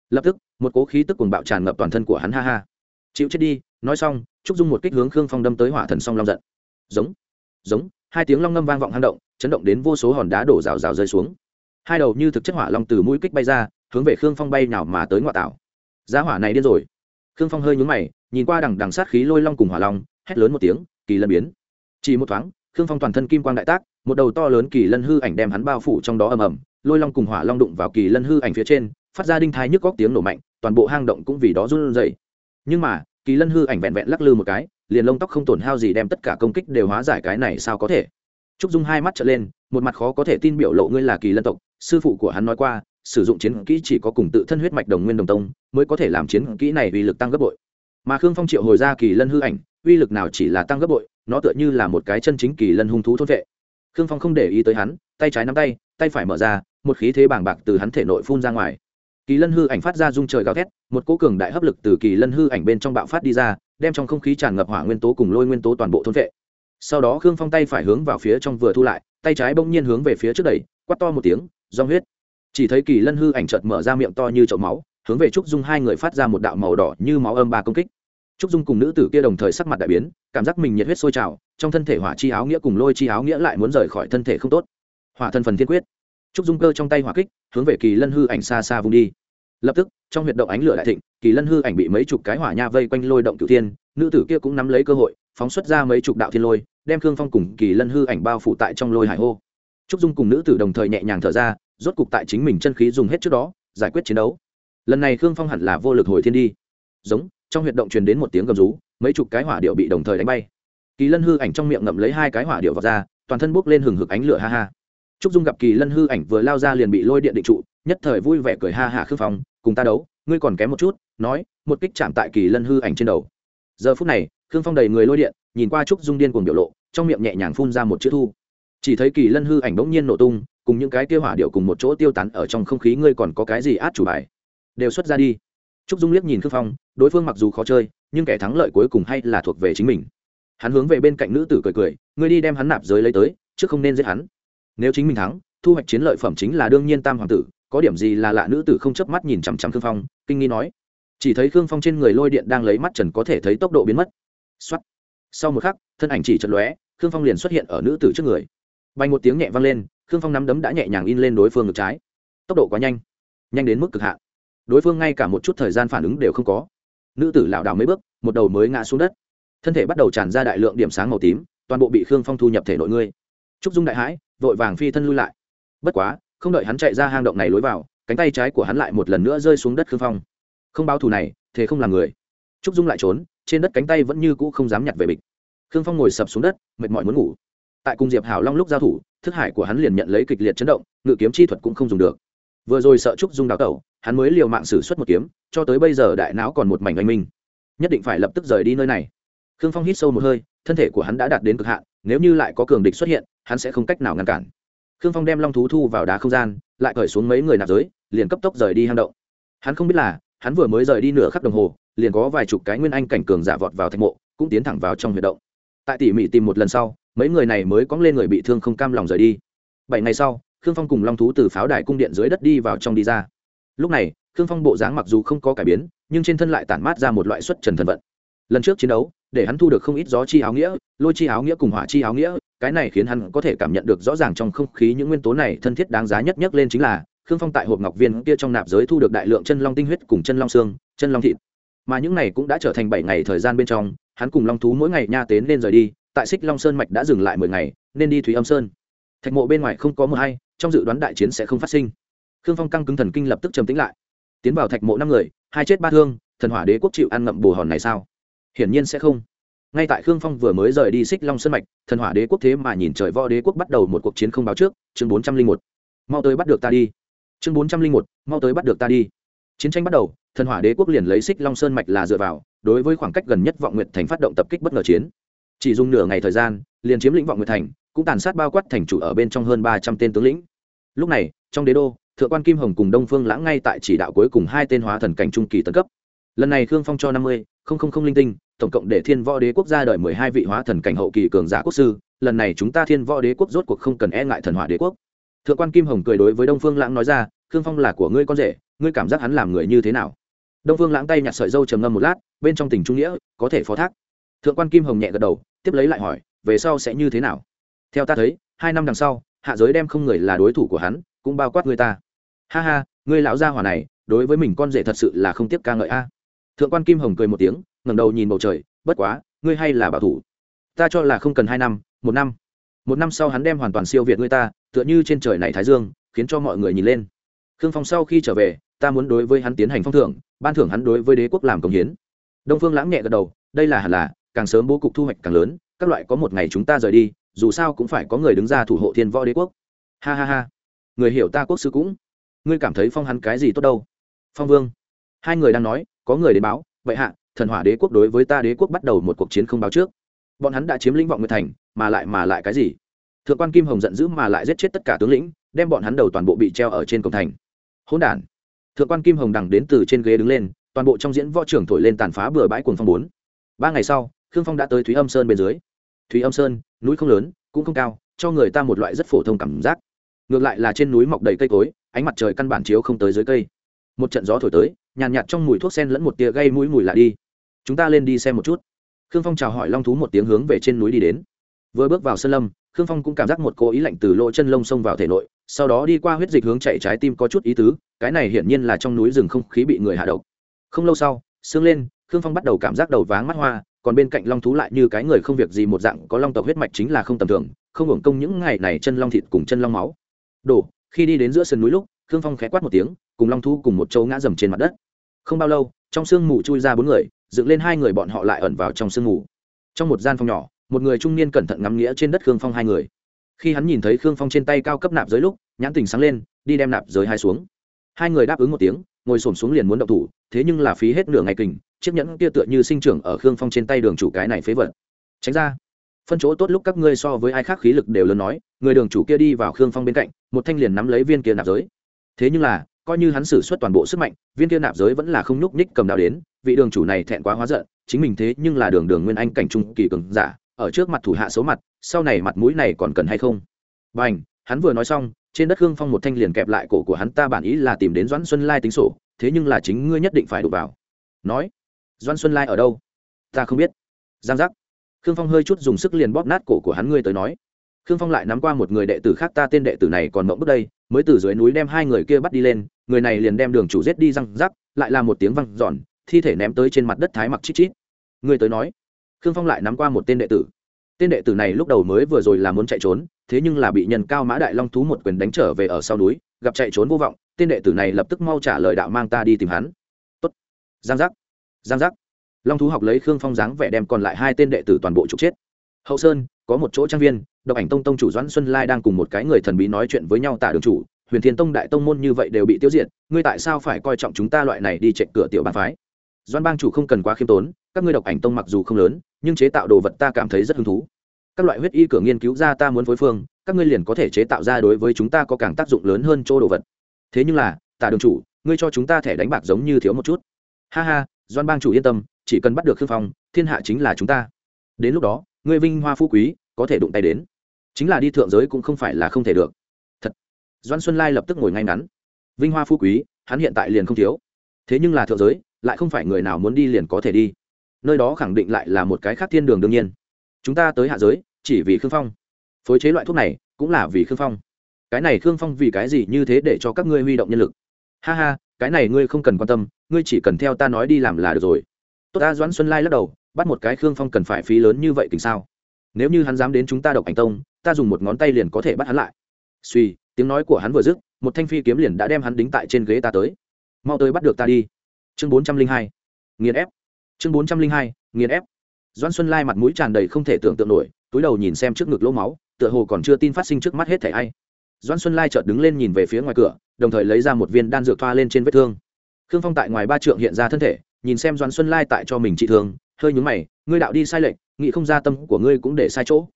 Lập tức, một cố khí tức cuồng bạo tràn ngập toàn thân của hắn, ha ha. Chịu chết đi, nói xong, trúc dung một kích hướng khương phong đâm tới hỏa thần song long giận. Giống giống, hai tiếng long ngâm vang vọng hang động, chấn động đến vô số hòn đá đổ rào rào rơi xuống. Hai đầu như thực chất hỏa long từ mũi kích bay ra, hướng về khương phong bay nào mà tới ngoại tảo. Giá hỏa này điên rồi. Khương phong hơi nhúng mày, nhìn qua đằng đằng sát khí lôi long cùng hỏa long, hét lớn một tiếng, kỳ lân biến. Chỉ một thoáng khương phong toàn thân kim quang đại tác, một đầu to lớn kỳ lân hư ảnh đem hắn bao phủ trong đó ầm ầm, lôi long cùng hỏa long đụng vào kỳ lân hư ảnh phía trên, phát ra đinh thai nhức góc tiếng nổ mạnh, toàn bộ hang động cũng vì đó run rẩy. Nhưng mà, kỳ lân hư ảnh vẹn vẹn lắc lư một cái, liền lông tóc không tổn hao gì đem tất cả công kích đều hóa giải cái này sao có thể. Trúc dung hai mắt trở lên, một mặt khó có thể tin biểu lộ ngươi là kỳ lân tộc, sư phụ của hắn nói qua, sử dụng chiến kỹ chỉ có cùng tự thân huyết mạch đồng nguyên đồng tông, mới có thể làm chiến kỹ này uy lực tăng gấp bội. Mà khương phong triệu hồi ra kỳ lân hư ảnh, uy lực nào chỉ là tăng gấp bội nó tựa như là một cái chân chính kỳ lân hung thú thôn vệ. Khương phong không để ý tới hắn, tay trái nắm tay tay phải mở ra, một khí thế bàng bạc từ hắn thể nội phun ra ngoài. Kỳ lân hư ảnh phát ra rung trời gào thét, một cỗ cường đại hấp lực từ kỳ lân hư ảnh bên trong bạo phát đi ra, đem trong không khí tràn ngập hỏa nguyên tố cùng lôi nguyên tố toàn bộ thôn vệ. Sau đó khương phong tay phải hướng vào phía trong vừa thu lại, tay trái bỗng nhiên hướng về phía trước đẩy, quát to một tiếng do huyết! Chỉ thấy kỳ lân hư ảnh chợt mở ra miệng to như chậu máu, hướng về trúc dung hai người phát ra một đạo màu đỏ như máu âm ba công kích trúc dung cùng nữ tử kia đồng thời sắc mặt đại biến, cảm giác mình nhiệt huyết sôi trào, trong thân thể hỏa chi áo nghĩa cùng lôi chi áo nghĩa lại muốn rời khỏi thân thể không tốt. Hỏa thân phần thiên quyết. Trúc dung cơ trong tay hỏa kích, hướng về kỳ lân hư ảnh xa xa vung đi. Lập tức, trong huyệt động ánh lửa đại thịnh, kỳ lân hư ảnh bị mấy chục cái hỏa nha vây quanh lôi động cửu thiên, nữ tử kia cũng nắm lấy cơ hội, phóng xuất ra mấy chục đạo thiên lôi, đem khương phong cùng kỳ lân hư ảnh bao phủ tại trong lôi hải hô. Trúc dung cùng nữ tử đồng thời nhẹ nhàng thở ra, rốt cục tại chính mình chân khí dùng hết trước đó, giải quyết chiến đấu. Lần này khương phong hẳn là vô lực hồi thiên đi. Giống trong huyệt động truyền đến một tiếng gầm rú, mấy chục cái hỏa điệu bị đồng thời đánh bay. Kỳ lân hư ảnh trong miệng ngậm lấy hai cái hỏa điệu vào ra, toàn thân bốc lên hừng hực ánh lửa ha ha. Trúc dung gặp kỳ lân hư ảnh vừa lao ra liền bị lôi điện định trụ, nhất thời vui vẻ cười ha hả khư phong, cùng ta đấu, ngươi còn kém một chút, nói, một kích chạm tại kỳ lân hư ảnh trên đầu. Giờ phút này khương phong đầy người lôi điện, nhìn qua trúc dung điên cuồng biểu lộ, trong miệng nhẹ nhàng phun ra một chữ thu. Chỉ thấy kỳ lân hư ảnh bỗng nhiên nổ tung, cùng những cái kia hỏa điệu cùng một chỗ tiêu tán ở trong không khí, ngươi còn có cái gì át chủ bài? Đều xuất ra đi. Trúc dung liếc nhìn khương phong đối phương mặc dù khó chơi nhưng kẻ thắng lợi cuối cùng hay là thuộc về chính mình. Hắn hướng về bên cạnh nữ tử cười cười ngươi đi đem hắn nạp giới lấy tới chứ không nên giết hắn. Nếu chính mình thắng thu hoạch chiến lợi phẩm chính là đương nhiên tam hoàng tử có điểm gì là lạ nữ tử không chớp mắt nhìn chằm chằm khương phong kinh nghi nói. Chỉ thấy khương phong trên người lôi điện đang lấy mắt trần có thể thấy tốc độ biến mất. Xoát, sau một khắc thân ảnh chỉ chật lóe khương phong liền xuất hiện ở nữ tử trước người. Bay một tiếng nhẹ vang lên khương phong nắm đấm đã nhẹ nhàng in lên đối phương ngực trái. Tốc độ quá nhanh nhanh đến mức cực hạn. Đối phương ngay cả một chút thời gian phản ứng đều không có nữ tử lảo đảo mấy bước, một đầu mới ngã xuống đất. Thân thể bắt đầu tràn ra đại lượng điểm sáng màu tím, toàn bộ bị khương phong thu nhập thể nội ngươi. Trúc dung đại hãi, vội vàng phi thân lui lại. Bất quá, không đợi hắn chạy ra hang động này lối vào, cánh tay trái của hắn lại một lần nữa rơi xuống đất khương phong. Không báo thù này, thế không làm người. Trúc dung lại trốn, trên đất cánh tay vẫn như cũ không dám nhặt về bịch. Khương phong ngồi sập xuống đất, mệt mỏi muốn ngủ. Tại cung diệp hảo long lúc giao thủ, thức hải của hắn liền nhận lấy kịch liệt chấn động, ngự kiếm chi thuật cũng không dùng được. Vừa rồi sợ trúc dung đào tẩu hắn mới liều mạng xử suất một kiếm, cho tới bây giờ đại não còn một mảnh anh minh. Nhất định phải lập tức rời đi nơi này. Khương phong hít sâu một hơi, thân thể của hắn đã đạt đến cực hạn, nếu như lại có cường địch xuất hiện, hắn sẽ không cách nào ngăn cản. Khương phong đem long thú thu vào đá không gian, lại cởi xuống mấy người nạp giới, liền cấp tốc rời đi hang động. Hắn không biết là, hắn vừa mới rời đi nửa khắc đồng hồ, liền có vài chục cái nguyên anh cảnh cường giả vọt vào thạch mộ, cũng tiến thẳng vào trong huyệt động. Tại tỉ mỉ tìm một lần sau, mấy người này mới cóng lên người bị thương không cam lòng rời đi. Bảy ngày sau, khương phong cùng long thú từ pháo đài cung điện dưới đất đi vào trong đi ra lúc này, khương phong bộ dáng mặc dù không có cải biến, nhưng trên thân lại tản mát ra một loại xuất trần thần vận. Lần trước chiến đấu, để hắn thu được không ít gió chi áo nghĩa, lôi chi áo nghĩa cùng hỏa chi áo nghĩa, cái này khiến hắn có thể cảm nhận được rõ ràng trong không khí những nguyên tố này thân thiết đáng giá nhất nhất lên chính là, khương phong tại hộp ngọc viên kia trong nạp giới thu được đại lượng chân long tinh huyết cùng chân long xương, chân long thịt. Mà những này cũng đã trở thành bảy ngày thời gian bên trong, hắn cùng long thú mỗi ngày nha tến nên rời đi, tại xích long sơn mạch đã dừng lại mười ngày, nên đi thúy âm sơn. Thạch mộ bên ngoài không có mưa hay, trong dự đoán đại chiến sẽ không phát sinh khương phong căng cứng thần kinh lập tức trầm tĩnh lại. Tiến vào thạch mộ năm người, hai chết ba thương, thần hỏa đế quốc chịu ăn ngậm bù hòn này sao? Hiển nhiên sẽ không. Ngay tại khương phong vừa mới rời đi xích long sơn mạch, thần hỏa đế quốc thế mà nhìn trời võ đế quốc bắt đầu một cuộc chiến không báo trước, chương bốn trăm linh một. Mau tới bắt được ta đi. Chương bốn trăm linh một, mau tới bắt được ta đi. Chiến tranh bắt đầu, thần hỏa đế quốc liền lấy xích long sơn mạch là dựa vào, đối với khoảng cách gần nhất vọng Nguyệt thành phát động tập kích bất ngờ chiến. Chỉ dùng nửa ngày thời gian, liền chiếm lĩnh vọng Nguyệt thành, cũng tàn sát bao quát thành chủ ở bên trong hơn ba trăm tên tướng lĩnh. Lúc này, trong đế đô thượng quan kim hồng cùng đông phương lãng ngay tại chỉ đạo cuối cùng hai tên hóa thần cảnh trung kỳ tấn cấp. Lần này khương phong cho năm mươi linh tinh, tổng cộng để thiên võ đế quốc gia đời mười hai vị hóa thần cảnh hậu kỳ cường giả quốc sư, lần này chúng ta thiên võ đế quốc rốt cuộc không cần e ngại thần hỏa đế quốc. Thượng quan kim hồng cười đối với đông phương lãng nói ra, khương phong là của ngươi con rể, ngươi cảm giác hắn làm người như thế nào? Đông phương lãng tay nhặt sợi dâu trầm ngâm một lát, bên trong tình trung nghĩa, có thể phó thác. Thượng quan kim hồng nhẹ gật đầu, tiếp lấy lại hỏi, về sau sẽ như thế nào? Theo ta thấy, hai năm đằng sau, hạ giới đem không người là đối thủ của hắn, cũng bao quát người ta ha ha, ngươi lão gia hỏa này, đối với mình con rể thật sự là không tiếp ca ngợi a. Thượng quan kim hồng cười một tiếng, ngẩng đầu nhìn bầu trời, bất quá, ngươi hay là bảo thủ. Ta cho là không cần hai năm, một năm. Một năm sau hắn đem hoàn toàn siêu việt ngươi ta, tựa như trên trời này thái dương, khiến cho mọi người nhìn lên. Khương phong sau khi trở về, ta muốn đối với hắn tiến hành phong thưởng, ban thưởng hắn đối với đế quốc làm công hiến. Đông phương lãng nhẹ gật đầu, đây là hẳn là, càng sớm bố cục thu hoạch càng lớn, các loại có một ngày chúng ta rời đi, dù sao cũng phải có người đứng ra thủ hộ thiên võ đế quốc. Ha ha ha. Người hiểu ta quốc sư cũng ngươi cảm thấy phong hắn cái gì tốt đâu? Phong vương. Hai người đang nói, có người đến báo, vậy hạ, thần hỏa đế quốc đối với ta đế quốc bắt đầu một cuộc chiến không báo trước. Bọn hắn đã chiếm lĩnh vọng nguyệt thành, mà lại mà lại cái gì? Thượng quan kim hồng giận dữ mà lại giết chết tất cả tướng lĩnh, đem bọn hắn đầu toàn bộ bị treo ở trên cổng thành. Hỗn đản. Thượng quan kim hồng đằng đến từ trên ghế đứng lên, toàn bộ trong diễn võ trưởng thổi lên tàn phá bừa bãi cuồng phong bốn. Ba ngày sau, khương phong đã tới thúy âm sơn bên dưới. Thúy âm sơn, núi không lớn, cũng không cao, cho người ta một loại rất phổ thông cảm giác. Ngược lại là trên núi mọc đầy cây cối ánh mặt trời căn bản chiếu không tới dưới cây. Một trận gió thổi tới nhàn nhạt, trong mùi thuốc sen lẫn một tia gây mũi mùi lạ đi. Chúng ta lên đi xem một chút. Khương phong chào hỏi long thú một tiếng hướng về trên núi đi đến. Vừa bước vào sân lâm khương phong cũng cảm giác một cố ý lạnh từ lỗ chân lông xông vào thể nội sau đó đi qua huyết dịch hướng chạy trái tim có chút ý tứ cái này hiển nhiên là trong núi rừng không khí bị người hạ độc. Không lâu sau sương lên khương phong bắt đầu cảm giác đầu váng mắt hoa còn bên cạnh long thú lại như cái người không việc gì một dạng có long tộc huyết mạch chính là không tầm thường không hưởng công những ngày này chân long thịt cùng chân long máu. Đổ khi đi đến giữa sườn núi lúc, khương phong khẽ quát một tiếng, cùng long thú cùng một châu ngã dầm trên mặt đất. Không bao lâu, trong sương mù chui ra bốn người, dựng lên hai người bọn họ lại ẩn vào trong sương mù. Trong một gian phòng nhỏ, một người trung niên cẩn thận ngắm nghĩa trên đất khương phong hai người. Khi hắn nhìn thấy khương phong trên tay cao cấp nạp giới lúc, nhãn tình sáng lên, đi đem nạp giới hai xuống. Hai người đáp ứng một tiếng, ngồi xổm xuống liền muốn động thủ, thế nhưng là phí hết nửa ngày kình, chiếc nhẫn kia tựa như sinh trưởng ở khương phong trên tay đường chủ cái này phế vật. Tránh ra phân chỗ tốt lúc các ngươi so với ai khác khí lực đều lớn nói, người đường chủ kia đi vào khương phong bên cạnh, một thanh liền nắm lấy viên kia nạp giới. Thế nhưng là, coi như hắn xử suất toàn bộ sức mạnh, viên kia nạp giới vẫn là không nhúc nhích cầm đao đến, vị đường chủ này thẹn quá hóa giận, chính mình thế nhưng là đường đường nguyên anh cảnh trung kỳ cường giả, ở trước mặt thủ hạ xấu mặt, sau này mặt mũi này còn cần hay không? Bành, hắn vừa nói xong, trên đất hương phong một thanh liền kẹp lại cổ của hắn, ta bản ý là tìm đến doãn xuân lai tính sổ, thế nhưng là chính ngươi nhất định phải đụng vào. Nói, doãn xuân lai ở đâu? Ta không biết. Giang giác khương phong hơi chút dùng sức liền bóp nát cổ của hắn ngươi tới nói. Khương phong lại nắm qua một người đệ tử khác, ta tên đệ tử này còn mộng bước đây, mới từ dưới núi đem hai người kia bắt đi lên, người này liền đem đường chủ giết đi răng rắc, lại là một tiếng văng giòn thi thể ném tới trên mặt đất thái mặc chít chít. Ngươi tới nói. Khương phong lại nắm qua một tên đệ tử. Tên đệ tử này lúc đầu mới vừa rồi là muốn chạy trốn, thế nhưng là bị nhân cao mã đại long thú một quyền đánh trở về ở sau núi, gặp chạy trốn vô vọng, tên đệ tử này lập tức mau trả lời đạo mang ta đi tìm hắn. Tốt. Giang giác. Giang giác long thú học lấy khương phong dáng vẻ đem còn lại hai tên đệ tử toàn bộ trục chết. Hậu sơn, có một chỗ trang viên, độc ảnh tông tông chủ doãn xuân lai đang cùng một cái người thần bí nói chuyện với nhau tả đường chủ, huyền thiên tông đại tông môn như vậy đều bị tiêu diệt, ngươi tại sao phải coi trọng chúng ta loại này đi chạy cửa tiểu bàn phái? Doan bang chủ không cần quá khiêm tốn, các ngươi độc ảnh tông mặc dù không lớn, nhưng chế tạo đồ vật ta cảm thấy rất hứng thú. Các loại huyết y cửa nghiên cứu ra ta muốn phối phương, các ngươi liền có thể chế tạo ra đối với chúng ta có càng tác dụng lớn hơn chỗ đồ vật. Thế nhưng là, tả đường chủ, ngươi cho chúng ta thẻ đánh bạc giống như thiếu một chút. Ha ha doan bang chủ yên tâm chỉ cần bắt được khương phong, thiên hạ chính là chúng ta. Đến lúc đó, ngươi vinh hoa phú quý có thể đụng tay đến. Chính là đi thượng giới cũng không phải là không thể được. Thật. Doan xuân lai lập tức ngồi ngay ngắn. Vinh hoa phú quý, hắn hiện tại liền không thiếu. Thế nhưng là thượng giới, lại không phải người nào muốn đi liền có thể đi. Nơi đó khẳng định lại là một cái khác thiên đường đương nhiên. Chúng ta tới hạ giới, chỉ vì khương phong. Phối chế loại thuốc này, cũng là vì khương phong. Cái này khương phong vì cái gì như thế để cho các ngươi huy động nhân lực? Ha ha, cái này ngươi không cần quan tâm, ngươi chỉ cần theo ta nói đi làm là được rồi tốt ta doãn xuân lai lắc đầu, bắt một cái khương phong cần phải phí lớn như vậy tình sao? Nếu như hắn dám đến chúng ta độc ảnh tông, ta dùng một ngón tay liền có thể bắt hắn lại. Suy tiếng nói của hắn vừa dứt, một thanh phi kiếm liền đã đem hắn đính tại trên ghế ta tới. Mau tới bắt được ta đi. Chương bốn trăm linh hai, nghiền ép. Chương bốn trăm linh hai, nghiền ép. Doan xuân lai mặt mũi tràn đầy không thể tưởng tượng nổi, túi đầu nhìn xem trước ngực lỗ máu, tựa hồ còn chưa tin phát sinh trước mắt hết thẻ hay. doan xuân lai chợt đứng lên nhìn về phía ngoài cửa, đồng thời lấy ra một viên đan dược thoa lên trên vết thương. Khương phong tại ngoài ba trượng hiện ra thân thể nhìn xem doan xuân lai tại cho mình trị thương, hơi nhúng mày, ngươi đạo đi sai lệch, nghĩ không ra tâm của ngươi cũng để sai chỗ.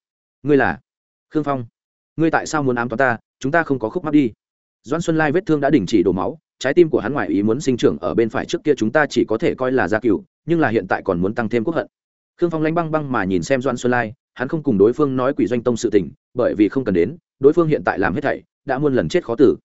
Ngươi là? Khương phong. Ngươi tại sao muốn ám toán ta? Chúng ta không có khúc mắc đi. Doan xuân lai vết thương đã đình chỉ đổ máu, trái tim của hắn ngoài ý muốn sinh trưởng ở bên phải trước kia chúng ta chỉ có thể coi là gia cửu, nhưng là hiện tại còn muốn tăng thêm quốc hận. Khương phong lanh băng băng mà nhìn xem doan xuân lai, hắn không cùng đối phương nói quỷ doanh tông sự tình, bởi vì không cần đến, đối phương hiện tại làm hết thảy, đã muôn lần chết khó tử.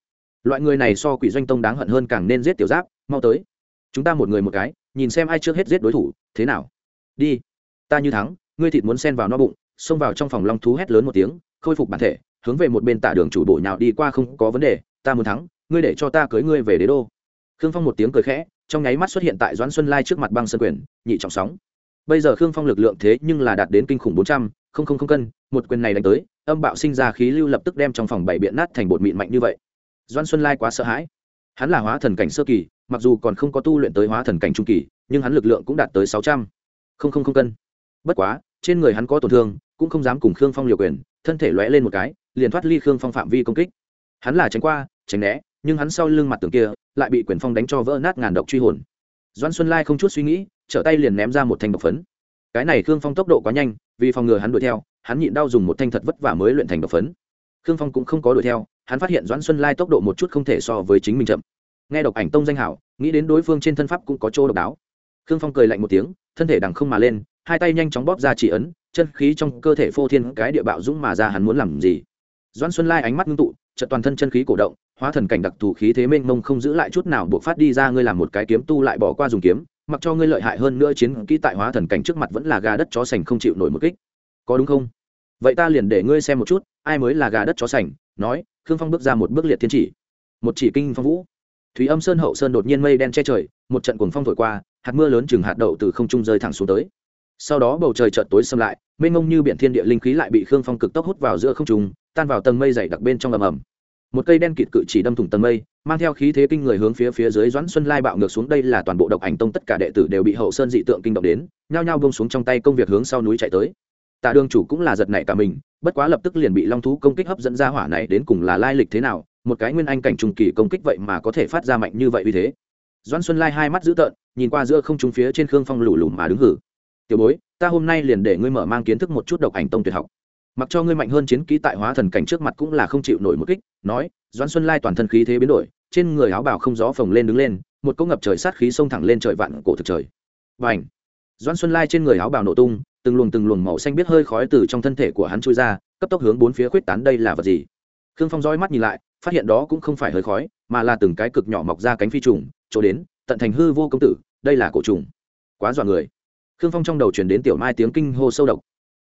Loại người này so quỷ doanh tông đáng hận hơn càng nên giết tiểu giáp, mau tới chúng ta một người một cái, nhìn xem ai trước hết giết đối thủ, thế nào? Đi. Ta như thắng, ngươi thịt muốn xen vào no bụng, xông vào trong phòng long thú hét lớn một tiếng, khôi phục bản thể, hướng về một bên tạ đường chủ bộ nhào đi qua không có vấn đề, ta muốn thắng, ngươi để cho ta cưới ngươi về đế đô. Khương phong một tiếng cười khẽ, trong nháy mắt xuất hiện tại doãn xuân lai trước mặt băng sơn quyền, nhị trọng sóng. Bây giờ khương phong lực lượng thế nhưng là đạt đến kinh khủng bốn trăm, không không không cân, một quyền này đánh tới, âm bạo sinh ra khí lưu lập tức đem trong phòng bảy biện nát thành bột mịn mạnh như vậy. Doãn xuân lai quá sợ hãi. Hắn là hóa thần cảnh sơ kỳ mặc dù còn không có tu luyện tới hóa thần cảnh trung kỳ, nhưng hắn lực lượng cũng đạt tới sáu trăm. Không không không cân. Bất quá, trên người hắn có tổn thương, cũng không dám cùng khương phong liều quyền, thân thể lóe lên một cái, liền thoát ly khương phong phạm vi công kích. Hắn là tránh qua, tránh né, nhưng hắn sau lưng mặt tường kia, lại bị quyền phong đánh cho vỡ nát ngàn độc truy hồn. Doan xuân lai không chút suy nghĩ, trở tay liền ném ra một thanh độc phấn. Cái này khương phong tốc độ quá nhanh, vì phòng ngừa hắn đuổi theo, hắn nhịn đau dùng một thanh thật vất vả mới luyện thành độc phấn. Khương phong cũng không có đuổi theo, hắn phát hiện doãn xuân lai tốc độ một chút không thể so với chính mình chậm nghe độc ảnh tông danh hảo, nghĩ đến đối phương trên thân pháp cũng có chỗ độc đáo. Khương phong cười lạnh một tiếng, thân thể đằng không mà lên, hai tay nhanh chóng bóp ra chỉ ấn, chân khí trong cơ thể phô thiên cái địa bạo dũng mà ra hắn muốn làm gì. Doãn xuân lai ánh mắt ngưng tụ, chợt toàn thân chân khí cổ động, hóa thần cảnh đặc thù khí thế mênh mông không giữ lại chút nào buộc phát đi ra ngươi làm một cái kiếm tu lại bỏ qua dùng kiếm, mặc cho ngươi lợi hại hơn nữa chiến kỹ tại hóa thần cảnh trước mặt vẫn là gà đất chó sành không chịu nổi một kích. Có đúng không? Vậy ta liền để ngươi xem một chút, ai mới là gà đất chó sành, nói, khương phong bước ra một bước liệt thiên chỉ. Một chỉ kinh phong vũ thúy âm sơn hậu sơn đột nhiên mây đen che trời, một trận cuồng phong thổi qua, hạt mưa lớn chừng hạt đậu từ không trung rơi thẳng xuống tới. Sau đó bầu trời chợt tối xâm lại, mênh mông như biển thiên địa linh khí lại bị khương phong cực tốc hút vào giữa không trung, tan vào tầng mây dày đặc bên trong ầm ầm. Một cây đen kịt cự chỉ đâm thủng tầng mây, mang theo khí thế kinh người hướng phía phía dưới doãn xuân lai bạo ngược xuống, đây là toàn bộ độc ảnh tông tất cả đệ tử đều bị hậu sơn dị tượng kinh động đến, nhao nhao bông xuống trong tay công việc hướng sau núi chạy tới. Tạ đường chủ cũng là giật nảy cả mình, bất quá lập tức liền bị long thú công kích hấp dẫn ra hỏa này đến cùng là lai lịch thế nào một cái nguyên anh cảnh trùng kỳ công kích vậy mà có thể phát ra mạnh như vậy uy thế. Doãn xuân lai hai mắt dữ tợn, nhìn qua giữa không trung phía trên khương phong lù lù mà đứng hử. Tiểu bối, ta hôm nay liền để ngươi mở mang kiến thức một chút độc ảnh tông tuyệt học. Mặc cho ngươi mạnh hơn chiến kỹ tại hóa thần cảnh trước mặt cũng là không chịu nổi một kích. Nói, doãn xuân lai toàn thân khí thế biến đổi, trên người áo bào không gió phồng lên đứng lên, một cỗ ngập trời sát khí xông thẳng lên trời vạn cổ thực trời. Và ảnh doãn xuân lai trên người áo bào nổ tung, từng luồng từng luồng màu xanh biết hơi khói từ trong thân thể của hắn trôi ra, cấp tốc hướng bốn phía khuyết tán đây là vật gì? Khương phong roi mắt nhìn lại phát hiện đó cũng không phải hơi khói, mà là từng cái cực nhỏ mọc ra cánh phi trùng, chỗ đến, tận thành hư vô công tử, đây là cổ trùng. Quá dọa người. Khương phong trong đầu truyền đến tiểu mai tiếng kinh hô sâu độc.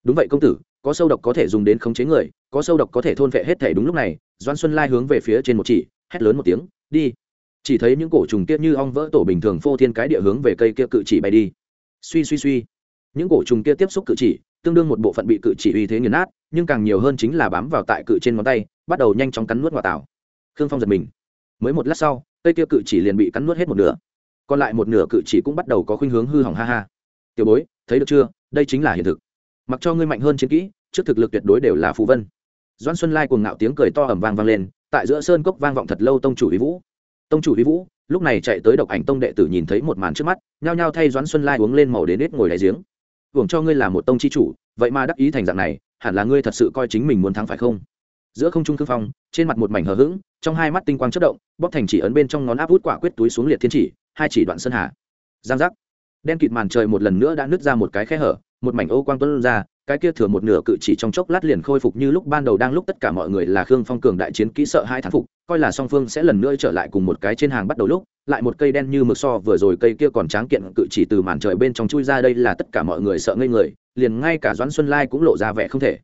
Đúng vậy công tử, có sâu độc có thể dùng đến khống chế người, có sâu độc có thể thôn vệ hết thể đúng lúc này doan xuân lai hướng về phía trên một chỉ, hét lớn một tiếng, đi! Chỉ thấy những cổ trùng kia như ong vỡ tổ bình thường phô thiên cái địa hướng về cây kia cự chỉ bay đi. Suy suy suy. Những cổ trùng kia tiếp xúc cự chỉ tương đương một bộ phận bị cự chỉ uy thế nghiền nát, nhưng càng nhiều hơn chính là bám vào tại cự trên ngón tay, bắt đầu nhanh chóng cắn nuốt ngoại tảo. Khương phong giật mình. Mới một lát sau, cây kia cự chỉ liền bị cắn nuốt hết một nửa. Còn lại một nửa cự chỉ cũng bắt đầu có khuynh hướng hư hỏng ha ha. Tiểu bối, thấy được chưa? Đây chính là hiện thực. Mặc cho ngươi mạnh hơn chiến kỹ, trước thực lực tuyệt đối đều là phù vân. Doan xuân lai cuồng ngạo tiếng cười to ầm vang vang lên, tại giữa sơn cốc vang vọng thật lâu tông chủ ý vũ. Tông chủ ý vũ, lúc này chạy tới độc ảnh tông đệ tử nhìn thấy một màn trước mắt, nhao nhao thay doãn xuân lai uống lên màu đến nết ngồi đáy giếng hưởng cho ngươi là một tông chi chủ, vậy mà đắc ý thành dạng này, hẳn là ngươi thật sự coi chính mình muốn thắng phải không? Giữa không trung thương phong, trên mặt một mảnh hờ hững, trong hai mắt tinh quang chất động, bóp thành chỉ ấn bên trong ngón áp út quả quyết túi xuống liệt thiên chỉ, hai chỉ đoạn sơn hà. Giang giác. Đen kịt màn trời một lần nữa đã nứt ra một cái khe hở một mảnh ô quang tuấn ra, cái kia thừa một nửa cự chỉ trong chốc lát liền khôi phục như lúc ban đầu đang lúc tất cả mọi người là khương phong cường đại chiến kỹ sợ hai thán phục, coi là song phương sẽ lần nữa trở lại cùng một cái trên hàng bắt đầu lúc, lại một cây đen như mực so vừa rồi cây kia còn tráng kiện cự chỉ từ màn trời bên trong chui ra đây là tất cả mọi người sợ ngây người, liền ngay cả doãn xuân lai cũng lộ ra vẻ không thể.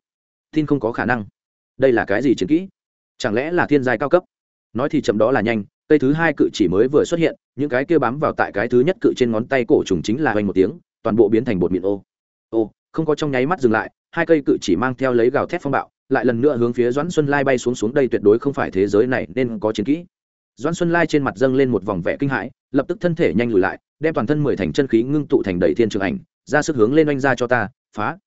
Tin không có khả năng. Đây là cái gì chiến kỹ? Chẳng lẽ là thiên giai cao cấp? Nói thì chậm đó là nhanh, cây thứ hai cự chỉ mới vừa xuất hiện, những cái kia bám vào tại cái thứ nhất cự trên ngón tay cổ trùng chính là hoành một tiếng, toàn bộ biến thành bột mịn ô không có trong nháy mắt dừng lại, hai cây cự chỉ mang theo lấy gào thét phong bạo, lại lần nữa hướng phía doãn xuân lai bay xuống xuống đây tuyệt đối không phải thế giới này nên có chiến kỹ. Doãn xuân lai trên mặt dâng lên một vòng vẻ kinh hãi, lập tức thân thể nhanh lùi lại, đem toàn thân mười thành chân khí ngưng tụ thành đầy thiên trường ảnh, ra sức hướng lên oanh ra cho ta, phá.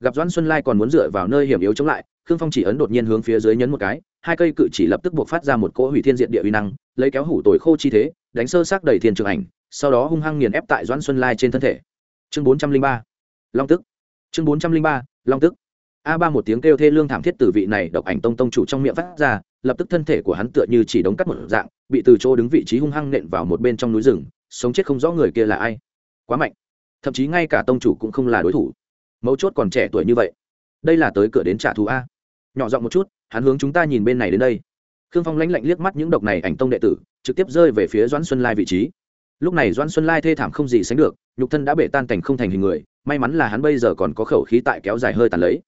Gặp doãn xuân lai còn muốn dựa vào nơi hiểm yếu chống lại, khương phong chỉ ấn đột nhiên hướng phía dưới nhấn một cái, hai cây cự chỉ lập tức buộc phát ra một cỗ hủy thiên diện địa uy năng, lấy kéo hủ tồi khô chi thế, đánh sơ sát đầy thiên trường ảnh, sau đó hung hăng nghiền ép tại doãn xuân lai trên thân thể. Chương bốn trăm linh ba. Long tức chương bốn trăm linh ba, long tức. A ba một tiếng kêu thê lương thảm thiết từ vị này độc ảnh tông tông chủ trong miệng phát ra, lập tức thân thể của hắn tựa như chỉ đống cắt một dạng, bị từ chỗ đứng vị trí hung hăng nện vào một bên trong núi rừng, sống chết không rõ người kia là ai. Quá mạnh. Thậm chí ngay cả tông chủ cũng không là đối thủ. Mấu chốt còn trẻ tuổi như vậy. Đây là tới cửa đến trả thù a. Nhỏ giọng một chút, hắn hướng chúng ta nhìn bên này đến đây. Khương phong lãnh lạnh liếc mắt những độc này ảnh tông đệ tử, trực tiếp rơi về phía doãn xuân lai vị trí. Lúc này doãn xuân lai thê thảm không gì sánh được, nhục thân đã bể tan cảnh không thành hình người may mắn là hắn bây giờ còn có khẩu khí tại kéo dài hơi tàn lấy.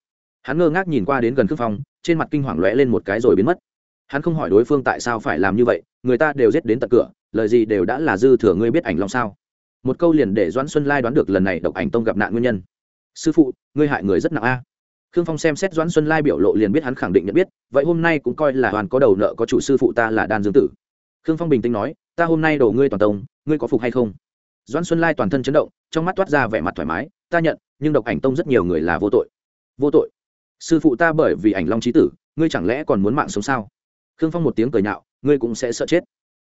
Hắn ngơ ngác nhìn qua đến gần khương phong, trên mặt kinh hoàng lóe lên một cái rồi biến mất. Hắn không hỏi đối phương tại sao phải làm như vậy, người ta đều giết đến tận cửa, lời gì đều đã là dư thừa ngươi biết ảnh long sao. Một câu liền để doãn xuân lai đoán được lần này độc ảnh tông gặp nạn nguyên nhân. Sư phụ, ngươi hại người rất nặng a. Khương phong xem xét doãn xuân lai biểu lộ liền biết hắn khẳng định nhận biết, vậy hôm nay cũng coi là hoàn có đầu nợ có chủ sư phụ ta là đan dương tử. Khương phong bình tĩnh nói, ta hôm nay đổ ngươi toàn tông, ngươi có phục hay không? Doãn xuân lai toàn thân chấn động, trong mắt toát ra vẻ mặt thoải mái, ta nhận, nhưng độc ảnh tông rất nhiều người là vô tội. Vô tội? Sư phụ ta bởi vì ảnh long trí tử, ngươi chẳng lẽ còn muốn mạng sống sao? Khương phong một tiếng cười nhạo, ngươi cũng sẽ sợ chết.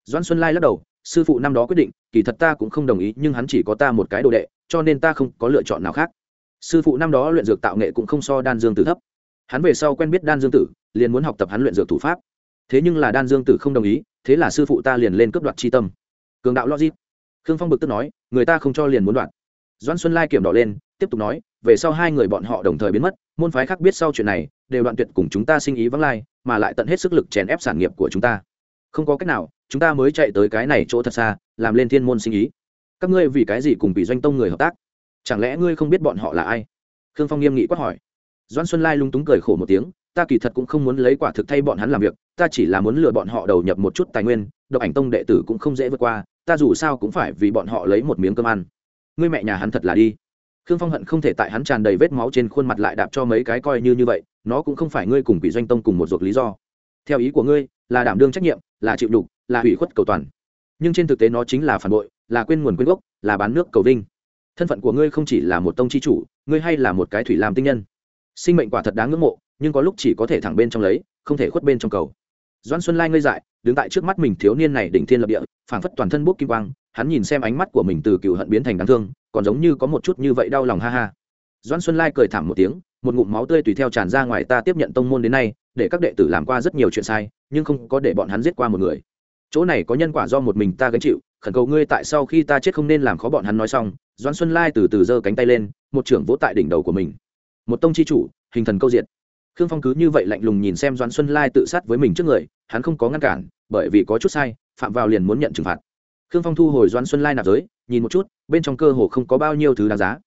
Doãn xuân lai lắc đầu, sư phụ năm đó quyết định, kỳ thật ta cũng không đồng ý, nhưng hắn chỉ có ta một cái đồ đệ, cho nên ta không có lựa chọn nào khác. Sư phụ năm đó luyện dược tạo nghệ cũng không so đan dương tử thấp. Hắn về sau quen biết đan dương tử, liền muốn học tập hắn luyện dược thủ pháp. Thế nhưng là đan dương tử không đồng ý, thế là sư phụ ta liền lên cướp đoạt chi tâm. Cường đạo logic khương phong bực tức nói, người ta không cho liền muốn đoạn doan xuân lai kiểm đỏ lên, tiếp tục nói, về sau hai người bọn họ đồng thời biến mất, môn phái khác biết sau chuyện này, đều đoạn tuyệt cùng chúng ta sinh ý vắng lai, mà lại tận hết sức lực chèn ép sản nghiệp của chúng ta. Không có cách nào, chúng ta mới chạy tới cái này chỗ thật xa, làm lên thiên môn sinh ý. Các ngươi vì cái gì cùng bị doanh tông người hợp tác? Chẳng lẽ ngươi không biết bọn họ là ai? Khương phong nghiêm nghị quát hỏi. Doan xuân lai lung túng cười khổ một tiếng, ta kỳ thật cũng không muốn lấy quả thực thay bọn hắn làm việc, ta chỉ là muốn lừa bọn họ đầu nhập một chút tài nguyên, độc ảnh tông đệ tử cũng không dễ vượt qua ta dù sao cũng phải vì bọn họ lấy một miếng cơm ăn. Ngươi mẹ nhà hắn thật là đi. Khương phong hận không thể tại hắn tràn đầy vết máu trên khuôn mặt lại đạp cho mấy cái coi như như vậy, nó cũng không phải ngươi cùng bị doanh tông cùng một ruột lý do. Theo ý của ngươi, là đảm đương trách nhiệm, là chịu đục, là hủy khuất cầu toàn. Nhưng trên thực tế nó chính là phản bội, là quên nguồn quên gốc, là bán nước cầu vinh. Thân phận của ngươi không chỉ là một tông chi chủ, ngươi hay là một cái thủy làm tinh nhân. Sinh mệnh quả thật đáng ngưỡng mộ, nhưng có lúc chỉ có thể thẳng bên trong lấy, không thể khuất bên trong cầu doãn xuân lai ngây dại, đứng tại trước mắt mình thiếu niên này đỉnh thiên lập địa, phảng phất toàn thân bốc kim quang, hắn nhìn xem ánh mắt của mình từ cựu hận biến thành đáng thương, còn giống như có một chút như vậy đau lòng ha ha. Doãn xuân lai cười thảm một tiếng, một ngụm máu tươi tùy theo tràn ra ngoài ta tiếp nhận tông môn đến nay, để các đệ tử làm qua rất nhiều chuyện sai, nhưng không có để bọn hắn giết qua một người. Chỗ này có nhân quả do một mình ta gánh chịu, khẩn cầu ngươi tại sau khi ta chết không nên làm khó bọn hắn nói xong, doãn xuân lai từ từ giơ cánh tay lên, một trưởng vỗ tại đỉnh đầu của mình. Một tông chi chủ, hình thần câu diện khương phong cứ như vậy lạnh lùng nhìn xem doãn xuân lai tự sát với mình trước người, hắn không có ngăn cản, bởi vì có chút sai, phạm vào liền muốn nhận trừng phạt. Khương phong thu hồi doãn xuân lai nạp giới, nhìn một chút, bên trong cơ hồ không có bao nhiêu thứ đáng giá.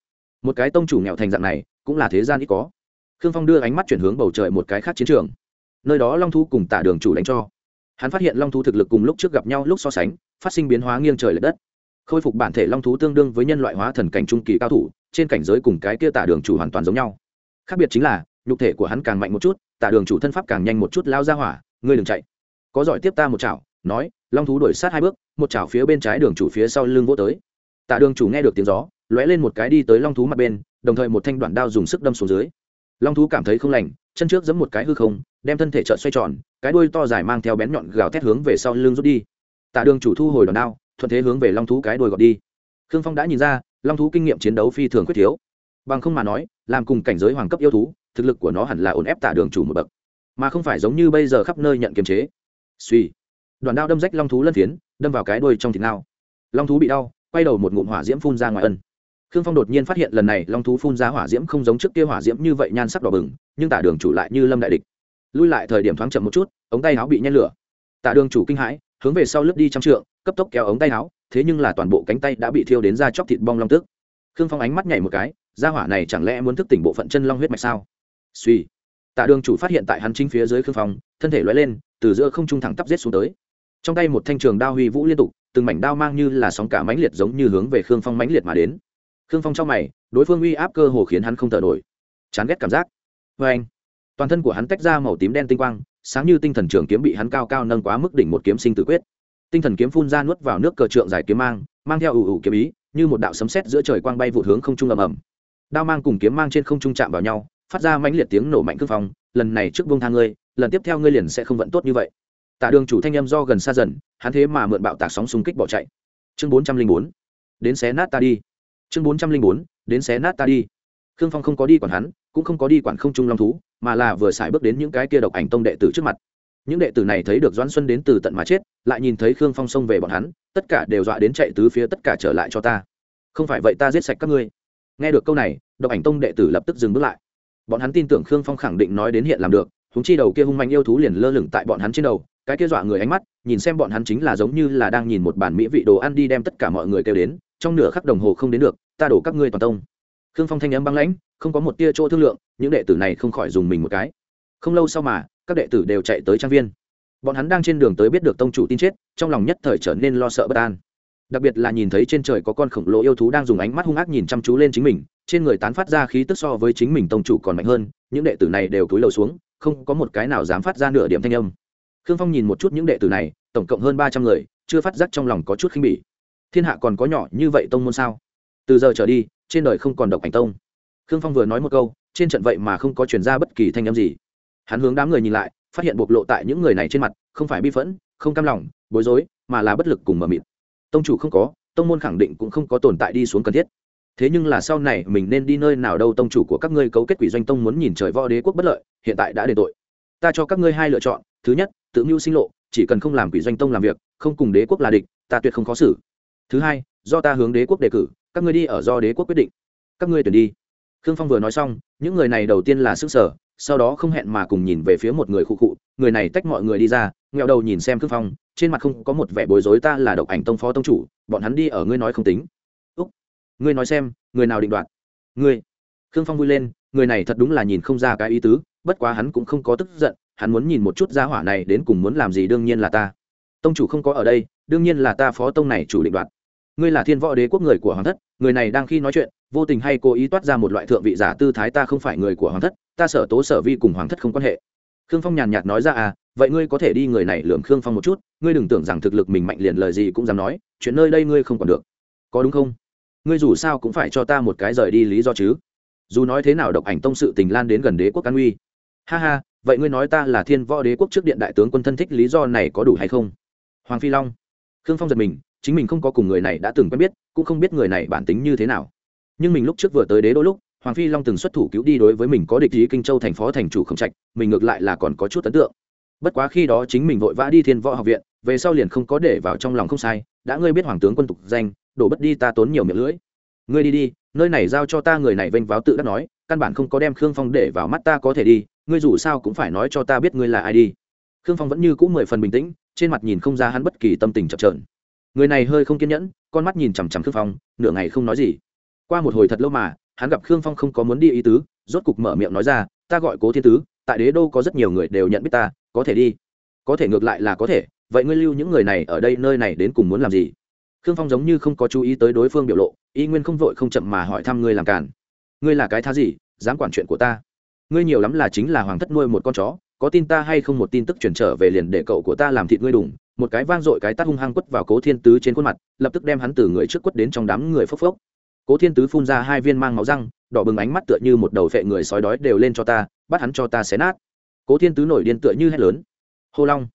Một cái tông chủ nghèo thành dạng này, cũng là thế gian ít có. Khương phong đưa ánh mắt chuyển hướng bầu trời một cái khác chiến trường. Nơi đó long thu cùng tả đường chủ đánh cho. Hắn phát hiện long thú thực lực cùng lúc trước gặp nhau lúc so sánh, phát sinh biến hóa nghiêng trời l ệ đất. Khôi phục bản thể long thú tương đương với nhân loại hóa thần cảnh trung kỳ cao thủ, trên cảnh giới cùng cái kia tả đường chủ hoàn toàn giống nhau. Khác biệt chính là nhục thể của hắn càng mạnh một chút, tả đường chủ thân pháp càng nhanh một chút lao ra hỏa, ngươi đừng chạy. Có giỏi tiếp ta một chảo, nói, long thú đuổi sát hai bước, một chảo phía bên trái đường chủ phía sau lưng vô tới. Tả đường chủ nghe được tiếng gió, lóe lên một cái đi tới long thú mặt bên, đồng thời một thanh đoạn đao dùng sức đâm xuống dưới. Long thú cảm thấy không lành, chân trước giẫm một cái hư không, đem thân thể trợn xoay tròn, cái đuôi to dài mang theo bén nhọn gào thét hướng về sau lưng rút đi. Tạ đường chủ thu hồi đòn đao, thuận thế hướng về long thú cái đuôi gọt đi. Khương phong đã nhìn ra, long thú kinh nghiệm chiến đấu phi thường quyết thiếu. Bằng không mà nói, làm cùng cảnh giới hoàng cấp yêu thú thực lực của nó hẳn là ổn ép tạ đường chủ một bậc, mà không phải giống như bây giờ khắp nơi nhận kiềm chế. Suy. Đoàn đao đâm rách long thú lân phiến, đâm vào cái đuôi trong thịt nao long thú bị đau, quay đầu một ngụm hỏa diễm phun ra ngoài ân. Khương phong đột nhiên phát hiện lần này long thú phun ra hỏa diễm không giống trước kia hỏa diễm như vậy nhan sắc đỏ bừng, nhưng tả đường chủ lại như lâm đại địch. Lui lại thời điểm thoáng chậm một chút, ống tay áo bị nhen lửa. Tả đường chủ kinh hãi, hướng về sau lướt đi trong trượng, cấp tốc kéo ống tay áo, thế nhưng là toàn bộ cánh tay đã bị thiêu đến ra chóc thịt bong long tức khương phong ánh mắt nhảy một cái ra hỏa này chẳng lẽ muốn thức tỉnh bộ phận chân long huyết mạch sao? Suy. Tạ đường chủ phát hiện tại hắn chính phía dưới khương phong thân thể lóe lên, từ giữa không trung thẳng tắp giết xuống tới. Trong tay một thanh trường đao huy vũ liên tục, từng mảnh đao mang như là sóng cả mãnh liệt giống như hướng về khương phong mãnh liệt mà đến. Khương phong trong mày, đối phương uy áp cơ hồ khiến hắn không thở nổi. Chán ghét cảm giác. Vê anh, toàn thân của hắn tách ra màu tím đen tinh quang, sáng như tinh thần trường kiếm bị hắn cao cao nâng quá mức đỉnh một kiếm sinh tử quyết. Tinh thần kiếm phun ra nuốt vào nước cờ trượng giải kiếm mang mang theo ủ ủ kiếm ý, như một đạo sấm sét giữa trời quang bay vụt hướng không trung ầm ầm. Đao mang cùng kiếm mang trên không trung chạm vào nhau phát ra mãnh liệt tiếng nổ mạnh cương phong, lần này trước buông thang ngươi, lần tiếp theo ngươi liền sẽ không vận tốt như vậy. Tạ đường chủ thanh âm do gần xa dần, hắn thế mà mượn bạo tạc sóng xung kích bỏ chạy. Chương bốn trăm linh bốn, đến xé nát ta đi. Chương bốn trăm linh bốn, đến xé nát ta đi. Khương phong không có đi quản hắn, cũng không có đi quản không trung long thú, mà là vừa xài bước đến những cái kia độc ảnh tông đệ tử trước mặt. Những đệ tử này thấy được doãn xuân đến từ tận mà chết, lại nhìn thấy khương phong xông về bọn hắn, tất cả đều dọa đến chạy tứ phía tất cả trở lại cho ta. Không phải vậy ta giết sạch các ngươi. Nghe được câu này, độc ảnh tông đệ tử lập tức dừng bước lại bọn hắn tin tưởng khương phong khẳng định nói đến hiện làm được húng chi đầu kia hung manh yêu thú liền lơ lửng tại bọn hắn trên đầu, cái kia dọa người ánh mắt, nhìn xem bọn hắn chính là giống như là đang nhìn một bản mỹ vị đồ ăn đi đem tất cả mọi người kêu đến, trong nửa khắc đồng hồ không đến được, ta đổ các ngươi toàn tông. Khương phong thanh âm băng lãnh, không có một tia chỗ thương lượng, những đệ tử này không khỏi dùng mình một cái. Không lâu sau mà, các đệ tử đều chạy tới trang viên. Bọn hắn đang trên đường tới biết được tông chủ tin chết, trong lòng nhất thời trở nên lo sợ bất an. Đặc biệt là nhìn thấy trên trời có con khổng lồ yêu thú đang dùng ánh mắt hung ác nhìn chăm chú lên chính mình trên người tán phát ra khí tức so với chính mình tông chủ còn mạnh hơn, những đệ tử này đều cúi đầu xuống, không có một cái nào dám phát ra nửa điểm thanh âm. Khương phong nhìn một chút những đệ tử này, tổng cộng hơn ba trăm người, chưa phát giác trong lòng có chút khinh bỉ. Thiên hạ còn có nhỏ như vậy tông môn sao? Từ giờ trở đi, trên đời không còn độc ảnh tông. Khương phong vừa nói một câu, trên trận vậy mà không có chuyển ra bất kỳ thanh âm gì. Hắn hướng đám người nhìn lại, phát hiện bộc lộ tại những người này trên mặt, không phải bi phẫn, không cam lòng, bối rối, mà là bất lực cùng mờ mịt. Tông chủ không có, tông môn khẳng định cũng không có tồn tại đi xuống cần thiết thế nhưng là sau này mình nên đi nơi nào đâu, tông chủ của các ngươi cấu kết quỷ doanh tông muốn nhìn trời võ đế quốc bất lợi, hiện tại đã đền tội. Ta cho các ngươi hai lựa chọn, thứ nhất, tự mưu sinh lộ, chỉ cần không làm quỷ doanh tông làm việc, không cùng đế quốc là địch, ta tuyệt không khó xử. Thứ hai, do ta hướng đế quốc đề cử, các ngươi đi ở do đế quốc quyết định. Các ngươi tuyển đi. Khương phong vừa nói xong, những người này đầu tiên là sức sở sau đó không hẹn mà cùng nhìn về phía một người khu cụ người này tách mọi người đi ra nghèo đầu nhìn xem khương phong, trên mặt không có một vẻ bối rối, ta là độc ảnh tông phó tông chủ, bọn hắn đi ở, ngươi nói không tính ngươi nói xem, người nào định đoạt? Ngươi. Khương phong vui lên, người này thật đúng là nhìn không ra cái ý tứ, bất quá hắn cũng không có tức giận, hắn muốn nhìn một chút gia hỏa này đến cùng muốn làm gì đương nhiên là ta. Tông chủ không có ở đây, đương nhiên là ta phó tông này chủ định đoạt. Ngươi là thiên võ đế quốc người của hoàng thất, người này đang khi nói chuyện, vô tình hay cố ý toát ra một loại thượng vị giả tư thái ta không phải người của hoàng thất, ta sở tố sở vi cùng hoàng thất không quan hệ. Khương phong nhàn nhạt nói ra à vậy ngươi có thể đi người này lường khương phong một chút, ngươi đừng tưởng rằng thực lực mình mạnh liền lời gì cũng dám nói, chuyện nơi đây ngươi không còn được. Có đúng không? Ngươi dù sao cũng phải cho ta một cái rời đi lý do chứ. Dù nói thế nào độc ảnh tông sự tình lan đến gần đế quốc an uy. Ha ha, vậy ngươi nói ta là thiên võ đế quốc trước điện đại tướng quân thân thích lý do này có đủ hay không? Hoàng phi long. Khương phong giật mình, chính mình không có cùng người này đã từng quen biết, cũng không biết người này bản tính như thế nào. Nhưng mình lúc trước vừa tới đế đôi lúc, hoàng phi long từng xuất thủ cứu đi đối với mình có địch ý kinh châu thành phó thành chủ khổng trạch, mình ngược lại là còn có chút ấn tượng. Bất quá khi đó chính mình vội vã đi thiên võ học viện, về sau liền không có để vào trong lòng không sai, đã ngươi biết hoàng tướng quân tục danh đổ bất đi ta tốn nhiều miệng lưỡi. Ngươi đi đi, nơi này giao cho ta người này vênh váo tự đắc nói, căn bản không có đem khương phong để vào mắt ta có thể đi, ngươi dù sao cũng phải nói cho ta biết ngươi là ai đi. Khương phong vẫn như cũ mười phần bình tĩnh, trên mặt nhìn không ra hắn bất kỳ tâm tình chập trờn người này hơi không kiên nhẫn, con mắt nhìn chằm chằm khương phong, nửa ngày không nói gì. Qua một hồi thật lâu mà, hắn gặp khương phong không có muốn đi ý tứ, rốt cục mở miệng nói ra, ta gọi cố thiên tứ, tại đế đô có rất nhiều người đều nhận biết ta, có thể đi. Có thể ngược lại là có thể, vậy ngươi lưu những người này ở đây, nơi này đến cùng muốn làm gì? Khương phong giống như không có chú ý tới đối phương biểu lộ, y nguyên không vội không chậm mà hỏi thăm ngươi làm cản ngươi là cái thá gì, dám quản chuyện của ta? Ngươi nhiều lắm là chính là hoàng thất nuôi một con chó, có tin ta hay không một tin tức chuyển trở về liền để cậu của ta làm thịt ngươi đủng một cái vang dội cái tát hung hăng quất vào cố thiên tứ trên khuôn mặt, lập tức đem hắn từ người trước quất đến trong đám người phốc phốc. Cố thiên tứ phun ra hai viên mang máu răng, đỏ bừng ánh mắt tựa như một đầu vệ người sói đói đều lên cho ta, bắt hắn cho ta xé nát. Cố thiên tứ nổi điên tựa như hét lớn. Hô long,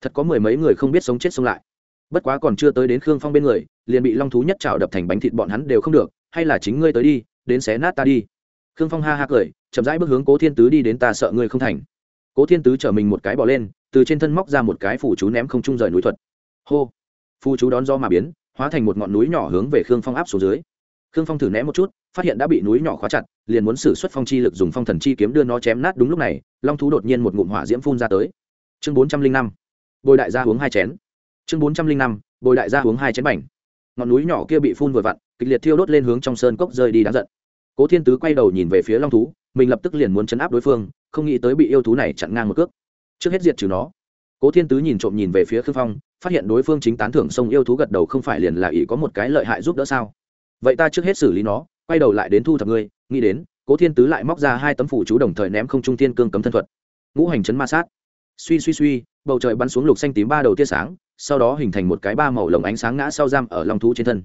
thật có mười mấy người không biết sống chết sống lại bất quá còn chưa tới đến khương phong bên người, liền bị long thú nhất trào đập thành bánh thịt bọn hắn đều không được, hay là chính ngươi tới đi, đến xé nát ta đi. Khương phong ha ha cười, chậm rãi bước hướng cố thiên tứ đi đến ta sợ ngươi không thành. Cố thiên tứ chở mình một cái bỏ lên, từ trên thân móc ra một cái phủ chú ném không trung rời núi thuật. Hô! Phù chú đón do mà biến, hóa thành một ngọn núi nhỏ hướng về khương phong áp xuống dưới. Khương phong thử ném một chút, phát hiện đã bị núi nhỏ khóa chặt, liền muốn sử xuất phong chi lực dùng phong thần chi kiếm đưa nó chém nát đúng lúc này, long thú đột nhiên một ngụm hỏa diễm phun ra tới. Chương bốn trăm linh năm, bồi đại gia uống hai chén chương bốn trăm linh năm, bồi đại gia uống hai chén bảnh ngọn núi nhỏ kia bị phun vừa vặn, kịch liệt thiêu đốt lên hướng trong sơn cốc rơi đi đáng giận. Cố thiên tứ quay đầu nhìn về phía long thú, mình lập tức liền muốn chấn áp đối phương, không nghĩ tới bị yêu thú này chặn ngang một cước. Trước hết diệt trừ nó. Cố thiên tứ nhìn trộm nhìn về phía khương phong, phát hiện đối phương chính tán thưởng sông yêu thú gật đầu không phải liền là ỷ có một cái lợi hại giúp đỡ sao? Vậy ta trước hết xử lý nó, quay đầu lại đến thu thập ngươi, nghĩ đến, cố thiên tứ lại móc ra hai tấm phủ chú đồng thời ném không trung thiên cương cấm thân thuật. Ngũ hành chấn ma sát. Suy suy suy, bầu trời bắn xuống lục xanh tím ba đầu tia sáng sau đó hình thành một cái ba màu lồng ánh sáng ngã sau giam ở long thú trên thân.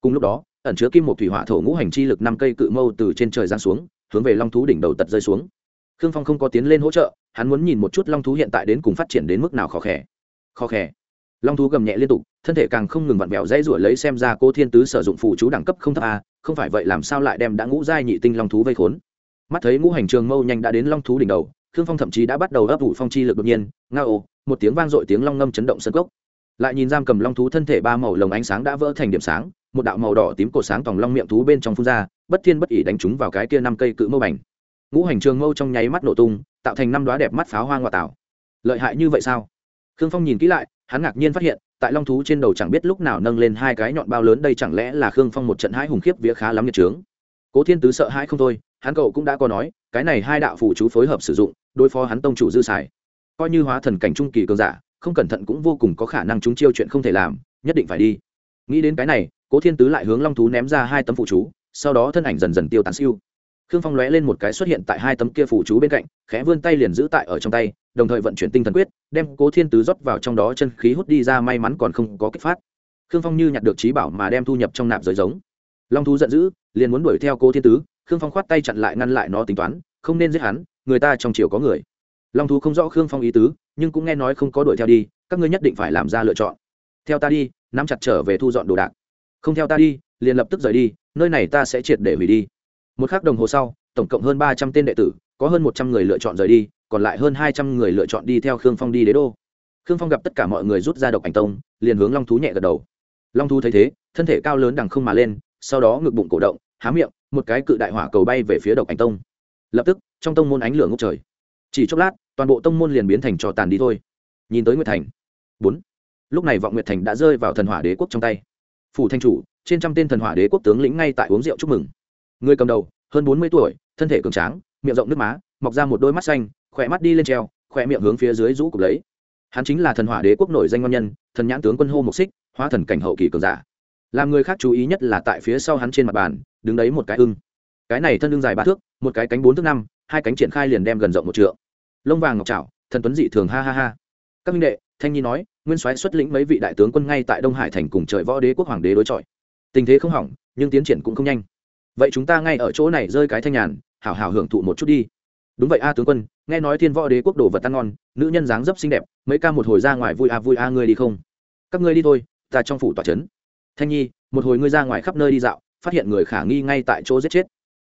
Cùng lúc đó, ẩn chứa kim một thủy hỏa thổ ngũ hành chi lực năm cây cự mâu từ trên trời giáng xuống, hướng về long thú đỉnh đầu tật rơi xuống. Khương phong không có tiến lên hỗ trợ, hắn muốn nhìn một chút long thú hiện tại đến cùng phát triển đến mức nào khó khẽ khó khẽ long thú gầm nhẹ liên tục, thân thể càng không ngừng vặn vẹo dãy rủa lấy xem ra cô thiên tứ sử dụng phụ chú đẳng cấp không thấp a không phải vậy làm sao lại đem đã ngũ giai nhị tinh long thú vây khốn. Mắt thấy ngũ hành trường mâu nhanh đã đến long thú đỉnh đầu, khương phong thậm chí đã bắt đầu ấp ủ phong chi lực đột nhiên nga ồ một tiếng vang dội tiếng long ngâm chấn động sân cốc lại nhìn giam cầm long thú thân thể ba màu lồng ánh sáng đã vỡ thành điểm sáng, một đạo màu đỏ tím cổ sáng tòng long miệng thú bên trong phun ra, bất thiên bất ỉ đánh trúng vào cái kia năm cây cự mâu bành. Ngũ hành trường mâu trong nháy mắt nổ tung, tạo thành năm đoá đẹp mắt pháo hoa ngoại tảo lợi hại như vậy sao? Khương phong nhìn kỹ lại, hắn ngạc nhiên phát hiện, tại long thú trên đầu chẳng biết lúc nào nâng lên hai cái nhọn bao lớn đây chẳng lẽ là khương phong một trận hãi hùng khiếp vía khá lắm nhiệt trướng cố thiên tứ sợ hãi không thôi, hắn cậu cũng đã có nói, cái này hai đạo phụ chú phối hợp sử dụng, đối phó hắn tông chủ dư xài. Coi như hóa thần cảnh trung kỳ cường giả không cẩn thận cũng vô cùng có khả năng chúng chiêu chuyện không thể làm, nhất định phải đi. Nghĩ đến cái này, cố thiên tứ lại hướng long thú ném ra hai tấm phụ chú, sau đó thân ảnh dần dần tiêu tán siêu. Khương phong lóe lên một cái xuất hiện tại hai tấm kia phụ chú bên cạnh, khẽ vươn tay liền giữ tại ở trong tay, đồng thời vận chuyển tinh thần quyết, đem cố thiên tứ rót vào trong đó chân khí hút đi ra, may mắn còn không có kích phát. Khương phong như nhặt được trí bảo mà đem thu nhập trong nạp giới giống. Long thú giận dữ, liền muốn đuổi theo cố thiên tứ, khương phong khoát tay chặn lại ngăn lại nó tính toán, không nên giết hắn, người ta trong triều có người long thú không rõ khương phong ý tứ, nhưng cũng nghe nói không có đuổi theo đi, các ngươi nhất định phải làm ra lựa chọn. Theo ta đi, nắm chặt trở về thu dọn đồ đạc. Không theo ta đi, liền lập tức rời đi, nơi này ta sẽ triệt để hủy đi. Một khắc đồng hồ sau, tổng cộng hơn ba trăm tên đệ tử, có hơn một trăm người lựa chọn rời đi, còn lại hơn hai trăm người lựa chọn đi theo khương phong đi đế đô. Khương phong gặp tất cả mọi người rút ra độc ảnh tông, liền hướng long thú nhẹ gật đầu. Long thú thấy thế, thân thể cao lớn đằng không mà lên, sau đó ngực bụng cổ động, há miệng, một cái cự đại hỏa cầu bay về phía độc ảnh tông. Lập tức, trong tông môn ánh lửa ngốc trời chỉ chốc lát, toàn bộ tông môn liền biến thành trò tàn đi thôi. Nhìn tới nguyệt thành. Bốn. Lúc này vọng nguyệt thành đã rơi vào thần hỏa đế quốc trong tay. Phủ thanh chủ, trên trăm tên thần hỏa đế quốc tướng lĩnh ngay tại uống rượu chúc mừng. Người cầm đầu, hơn bốn mươi tuổi, thân thể cường tráng, miệng rộng nước má, mọc ra một đôi mắt xanh, khỏe mắt đi lên treo, khỏe miệng hướng phía dưới rũ cục lấy. Hắn chính là thần hỏa đế quốc nổi danh ngon nhân, thần nhãn tướng quân hô mục xích, hóa thần cảnh hậu kỳ cường giả. Làm người khác chú ý nhất là tại phía sau hắn trên mặt bàn, đứng đấy một cái ưng. Cái này thân ưng dài ba thước, một cái cánh bốn thước năm, hai cánh triển khai liền đem gần rộng một trượng lông vàng ngọc trảo, thần tuấn dị thường, ha ha ha. Các minh đệ, thanh nhi nói, nguyên soái xuất lĩnh mấy vị đại tướng quân ngay tại đông hải thành cùng trời võ đế quốc hoàng đế đối chọi. Tình thế không hỏng, nhưng tiến triển cũng không nhanh. Vậy chúng ta ngay ở chỗ này rơi cái thanh nhàn, hảo hảo hưởng thụ một chút đi. Đúng vậy a tướng quân, nghe nói thiên võ đế quốc đồ vật ăn ngon, nữ nhân dáng dấp xinh đẹp, mấy ca một hồi ra ngoài vui a vui a ngươi đi không? Các ngươi đi thôi, ta trong phủ tòa trấn. Thanh nhi, một hồi ngươi ra ngoài khắp nơi đi dạo, phát hiện người khả nghi ngay tại chỗ giết chết.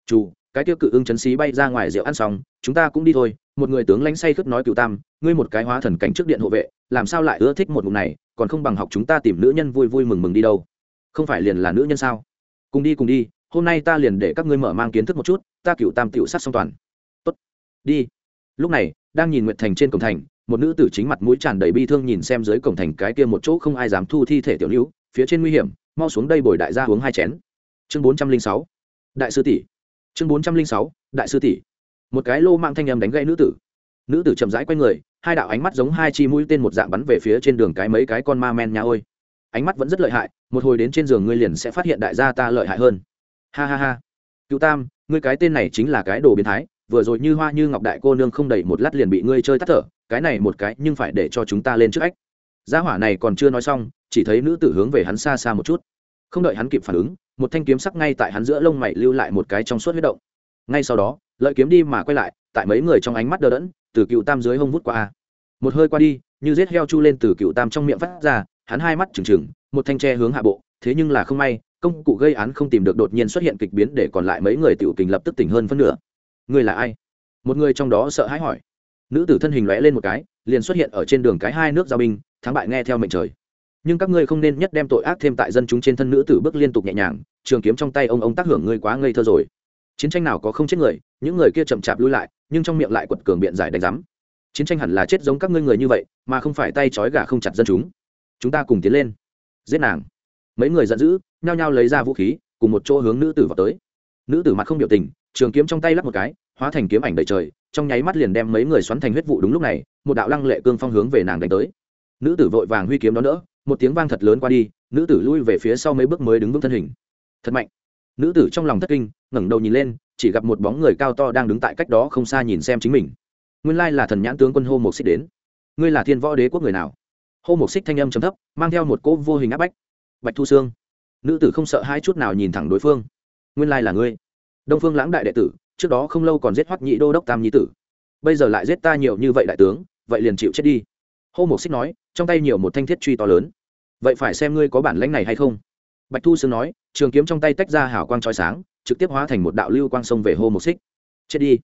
Chủ, cái tiêu cự ưng chấn xí bay ra ngoài rượu ăn xong, chúng ta cũng đi thôi một người tướng lãnh say khướt nói cựu tam, ngươi một cái hóa thần cảnh trước điện hộ vệ, làm sao lại ưa thích một mục này, còn không bằng học chúng ta tìm nữ nhân vui vui mừng mừng đi đâu. Không phải liền là nữ nhân sao? Cùng đi cùng đi, hôm nay ta liền để các ngươi mở mang kiến thức một chút, ta cựu tam tiểu sát song toàn. Tốt, đi. Lúc này, đang nhìn nguyệt thành trên cổng thành, một nữ tử chính mặt mũi tràn đầy bi thương nhìn xem dưới cổng thành cái kia một chỗ không ai dám thu thi thể tiểu lưu, phía trên nguy hiểm, mau xuống đây bồi đại gia uống hai chén. Chương bốn trăm linh sáu, đại sư tỷ. Chương bốn trăm linh sáu, đại sư tỷ một cái lô mạng thanh âm đánh gây nữ tử. Nữ tử chậm rãi q u a y người, hai đạo ánh mắt giống hai chi mũi tên một dạng bắn về phía trên đường cái mấy cái con ma men nhà ôi. Ánh mắt vẫn rất lợi hại, một hồi đến trên giường ngươi liền sẽ phát hiện đại gia ta lợi hại hơn. Ha ha ha. Cựu tam, ngươi cái tên này chính là cái đồ biến thái, vừa rồi như hoa như ngọc đại cô nương không đầy một lát liền bị ngươi chơi tắt thở, cái này một cái nhưng phải để cho chúng ta lên trước ách. Gia hỏa này còn chưa nói xong, chỉ thấy nữ tử hướng về hắn xa xa một chút. Không đợi hắn kịp phản ứng, một thanh kiếm sắc ngay tại hắn giữa lông mày lưu lại một cái trong suốt huyết động. Ngay sau đó lợi kiếm đi mà quay lại, tại mấy người trong ánh mắt đờ đẫn, từ cựu tam dưới hông vút qua một hơi qua đi, như rết heo chu lên từ cựu tam trong miệng phát ra, hắn hai mắt trừng trừng, một thanh tre hướng hạ bộ, thế nhưng là không may, công cụ gây án không tìm được đột nhiên xuất hiện kịch biến để còn lại mấy người tiểu kình lập tức tỉnh hơn phân nửa. Người là ai? Một người trong đó sợ hãi hỏi. Nữ tử thân hình lóe lên một cái, liền xuất hiện ở trên đường cái hai nước giao binh, thắng bại nghe theo mệnh trời. Nhưng các ngươi không nên nhất đem tội ác thêm tại dân chúng trên thân nữ tử bước liên tục nhẹ nhàng, trường kiếm trong tay ông ông tác hưởng ngươi quá ngây thơ rồi chiến tranh nào có không chết người, những người kia chậm chạp lui lại, nhưng trong miệng lại quật cường biện giải đánh giám. Chiến tranh hẳn là chết giống các ngươi người như vậy, mà không phải tay trói gà không chặt dân chúng. Chúng ta cùng tiến lên. Giết nàng. Mấy người giận dữ, nhao nhao lấy ra vũ khí, cùng một chỗ hướng nữ tử vào tới. Nữ tử mặt không biểu tình, trường kiếm trong tay lắp một cái, hóa thành kiếm ảnh đầy trời, trong nháy mắt liền đem mấy người xoắn thành huyết vụ đúng lúc này, một đạo lăng lệ cương phong hướng về nàng đánh tới. Nữ tử vội vàng huy kiếm đó nữa một tiếng vang thật lớn qua đi, nữ tử lui về phía sau mấy bước mới đứng vững thân hình. Thật mạnh nữ tử trong lòng thất kinh, ngẩng đầu nhìn lên, chỉ gặp một bóng người cao to đang đứng tại cách đó không xa nhìn xem chính mình. Nguyên lai là thần nhãn tướng quân hô một xích đến. Ngươi là thiên võ đế quốc người nào? Hô một xích thanh âm chấm thấp, mang theo một cỗ vô hình áp bách. Bạch thu sương. Nữ tử không sợ hai chút nào nhìn thẳng đối phương. Nguyên lai là ngươi. Đông phương lãng đại đệ tử, trước đó không lâu còn giết hoắc nhị đô đốc tam nhi tử. Bây giờ lại giết ta nhiều như vậy đại tướng, vậy liền chịu chết đi. Hô một xích nói, trong tay nhiều một thanh thiết truy to lớn. Vậy phải xem ngươi có bản lãnh này hay không? Bạch thu sương nói, trường kiếm trong tay tách ra hào quang trói sáng, trực tiếp hóa thành một đạo lưu quang sông về hô một xích. Chết đi.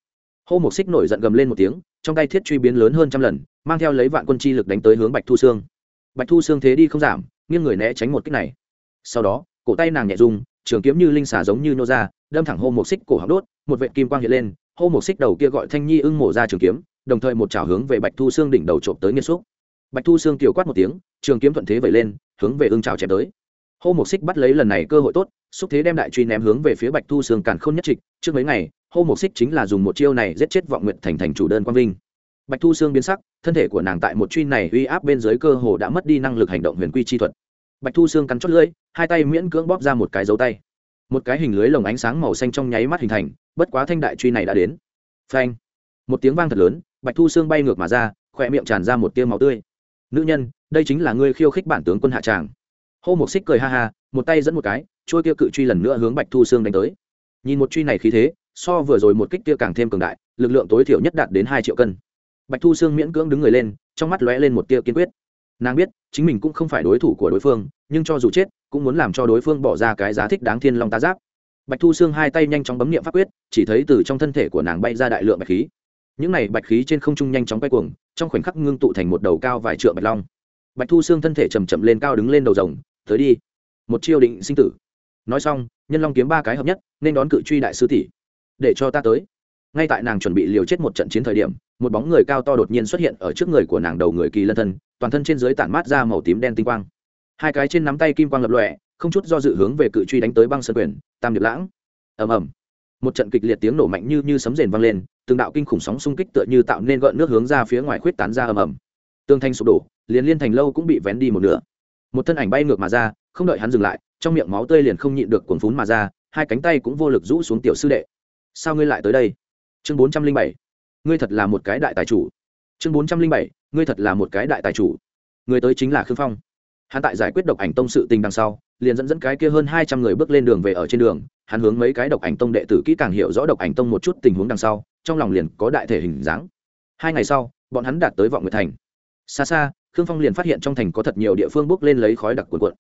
Hô một xích nổi giận gầm lên một tiếng, trong tay thiết truy biến lớn hơn trăm lần, mang theo lấy vạn quân chi lực đánh tới hướng bạch thu sương. Bạch thu sương thế đi không giảm, nghiêng người né tránh một kích này. Sau đó, cổ tay nàng nhẹ rung, trường kiếm như linh xả giống như nô ra, đâm thẳng hô một xích cổ họng đốt, một vệ kim quang hiện lên, hô một xích đầu kia gọi thanh nhi ưng mổ ra trường kiếm, đồng thời một chảo hướng về bạch thu xương đỉnh đầu trộm tới nghiên xúc. Bạch thu xương kiều quát một tiếng, trường kiếm thuận thế vẩy lên, hướng về ưng chảo chém tới hô Mộc xích bắt lấy lần này cơ hội tốt, xúc thế đem đại truy ném hướng về phía bạch thu Sương càn khôn nhất trịch. Trước mấy ngày, hô Mộc xích chính là dùng một chiêu này giết chết vọng nguyện thành thành chủ đơn quang vinh. Bạch thu Sương biến sắc, thân thể của nàng tại một truy này uy áp bên dưới cơ hồ đã mất đi năng lực hành động huyền quy chi thuật. Bạch thu Sương cắn chót lưỡi, hai tay miễn cưỡng bóp ra một cái dấu tay. Một cái hình lưới lồng ánh sáng màu xanh trong nháy mắt hình thành, bất quá thanh đại truy này đã đến. Phanh! Một tiếng vang thật lớn, bạch thu Sương bay ngược mà ra khỏe miệng tràn ra một tiêu máu tươi. Nữ nhân, đây chính là ngươi khiêu khích bản tướng quân hạ tràng hô một xích cười ha ha, một tay dẫn một cái, trôi kia cự truy lần nữa hướng bạch thu Sương đánh tới. Nhìn một truy này khí thế, so vừa rồi một kích kia càng thêm cường đại, lực lượng tối thiểu nhất đạt đến hai triệu cân. Bạch thu Sương miễn cưỡng đứng người lên, trong mắt lóe lên một tia kiên quyết. Nàng biết, chính mình cũng không phải đối thủ của đối phương, nhưng cho dù chết, cũng muốn làm cho đối phương bỏ ra cái giá thích đáng thiên long tá giáp. Bạch thu Sương hai tay nhanh chóng bấm niệm pháp quyết, chỉ thấy từ trong thân thể của nàng bay ra đại lượng bạch khí. Những này bạch khí trên không trung nhanh chóng quay cuồng, trong khoảnh khắc ngưng tụ thành một đầu cao vài trượng bạch long. Bạch thu xương thân thể chầm chậm lên cao đứng lên đầu rồng tới đi. Một chiêu định sinh tử. Nói xong, nhân long kiếm ba cái hợp nhất, nên đón cự truy đại sư tỷ. Để cho ta tới. Ngay tại nàng chuẩn bị liều chết một trận chiến thời điểm, một bóng người cao to đột nhiên xuất hiện ở trước người của nàng đầu người kỳ lân thân, toàn thân trên dưới tản mát ra màu tím đen tinh quang. Hai cái trên nắm tay kim quang lập lọe không chút do dự hướng về cự truy đánh tới băng sơn quyền, tam điệp lãng. Ầm ầm. Một trận kịch liệt tiếng nổ mạnh như như sấm rền vang lên, từng đạo kinh khủng sóng xung kích tựa như tạo nên gợn nước hướng ra phía ngoài khuyết tán ra ầm ầm. Tương thanh sụp đổ, liền liên thành lâu cũng bị vén đi một nửa một thân ảnh bay ngược mà ra, không đợi hắn dừng lại, trong miệng máu tươi liền không nhịn được cuồng phún mà ra, hai cánh tay cũng vô lực rũ xuống tiểu sư đệ. Sao ngươi lại tới đây? Chương bốn trăm linh bảy. Ngươi thật là một cái đại tài chủ. Chương bốn trăm linh bảy. Ngươi thật là một cái đại tài chủ. Người tới chính là khương phong. Hắn tại giải quyết độc ảnh tông sự tình đằng sau, liền dẫn dẫn cái kia hơn hai trăm người bước lên đường về ở trên đường. Hắn hướng mấy cái độc ảnh tông đệ tử kỹ càng hiểu rõ độc ảnh tông một chút tình huống đằng sau, trong lòng liền có đại thể hình dáng. Hai ngày sau, bọn hắn đạt tới vọng nguyệt thành. Xa xa khương phong liền phát hiện trong thành có thật nhiều địa phương bước lên lấy khói đặc cuộn cuộn.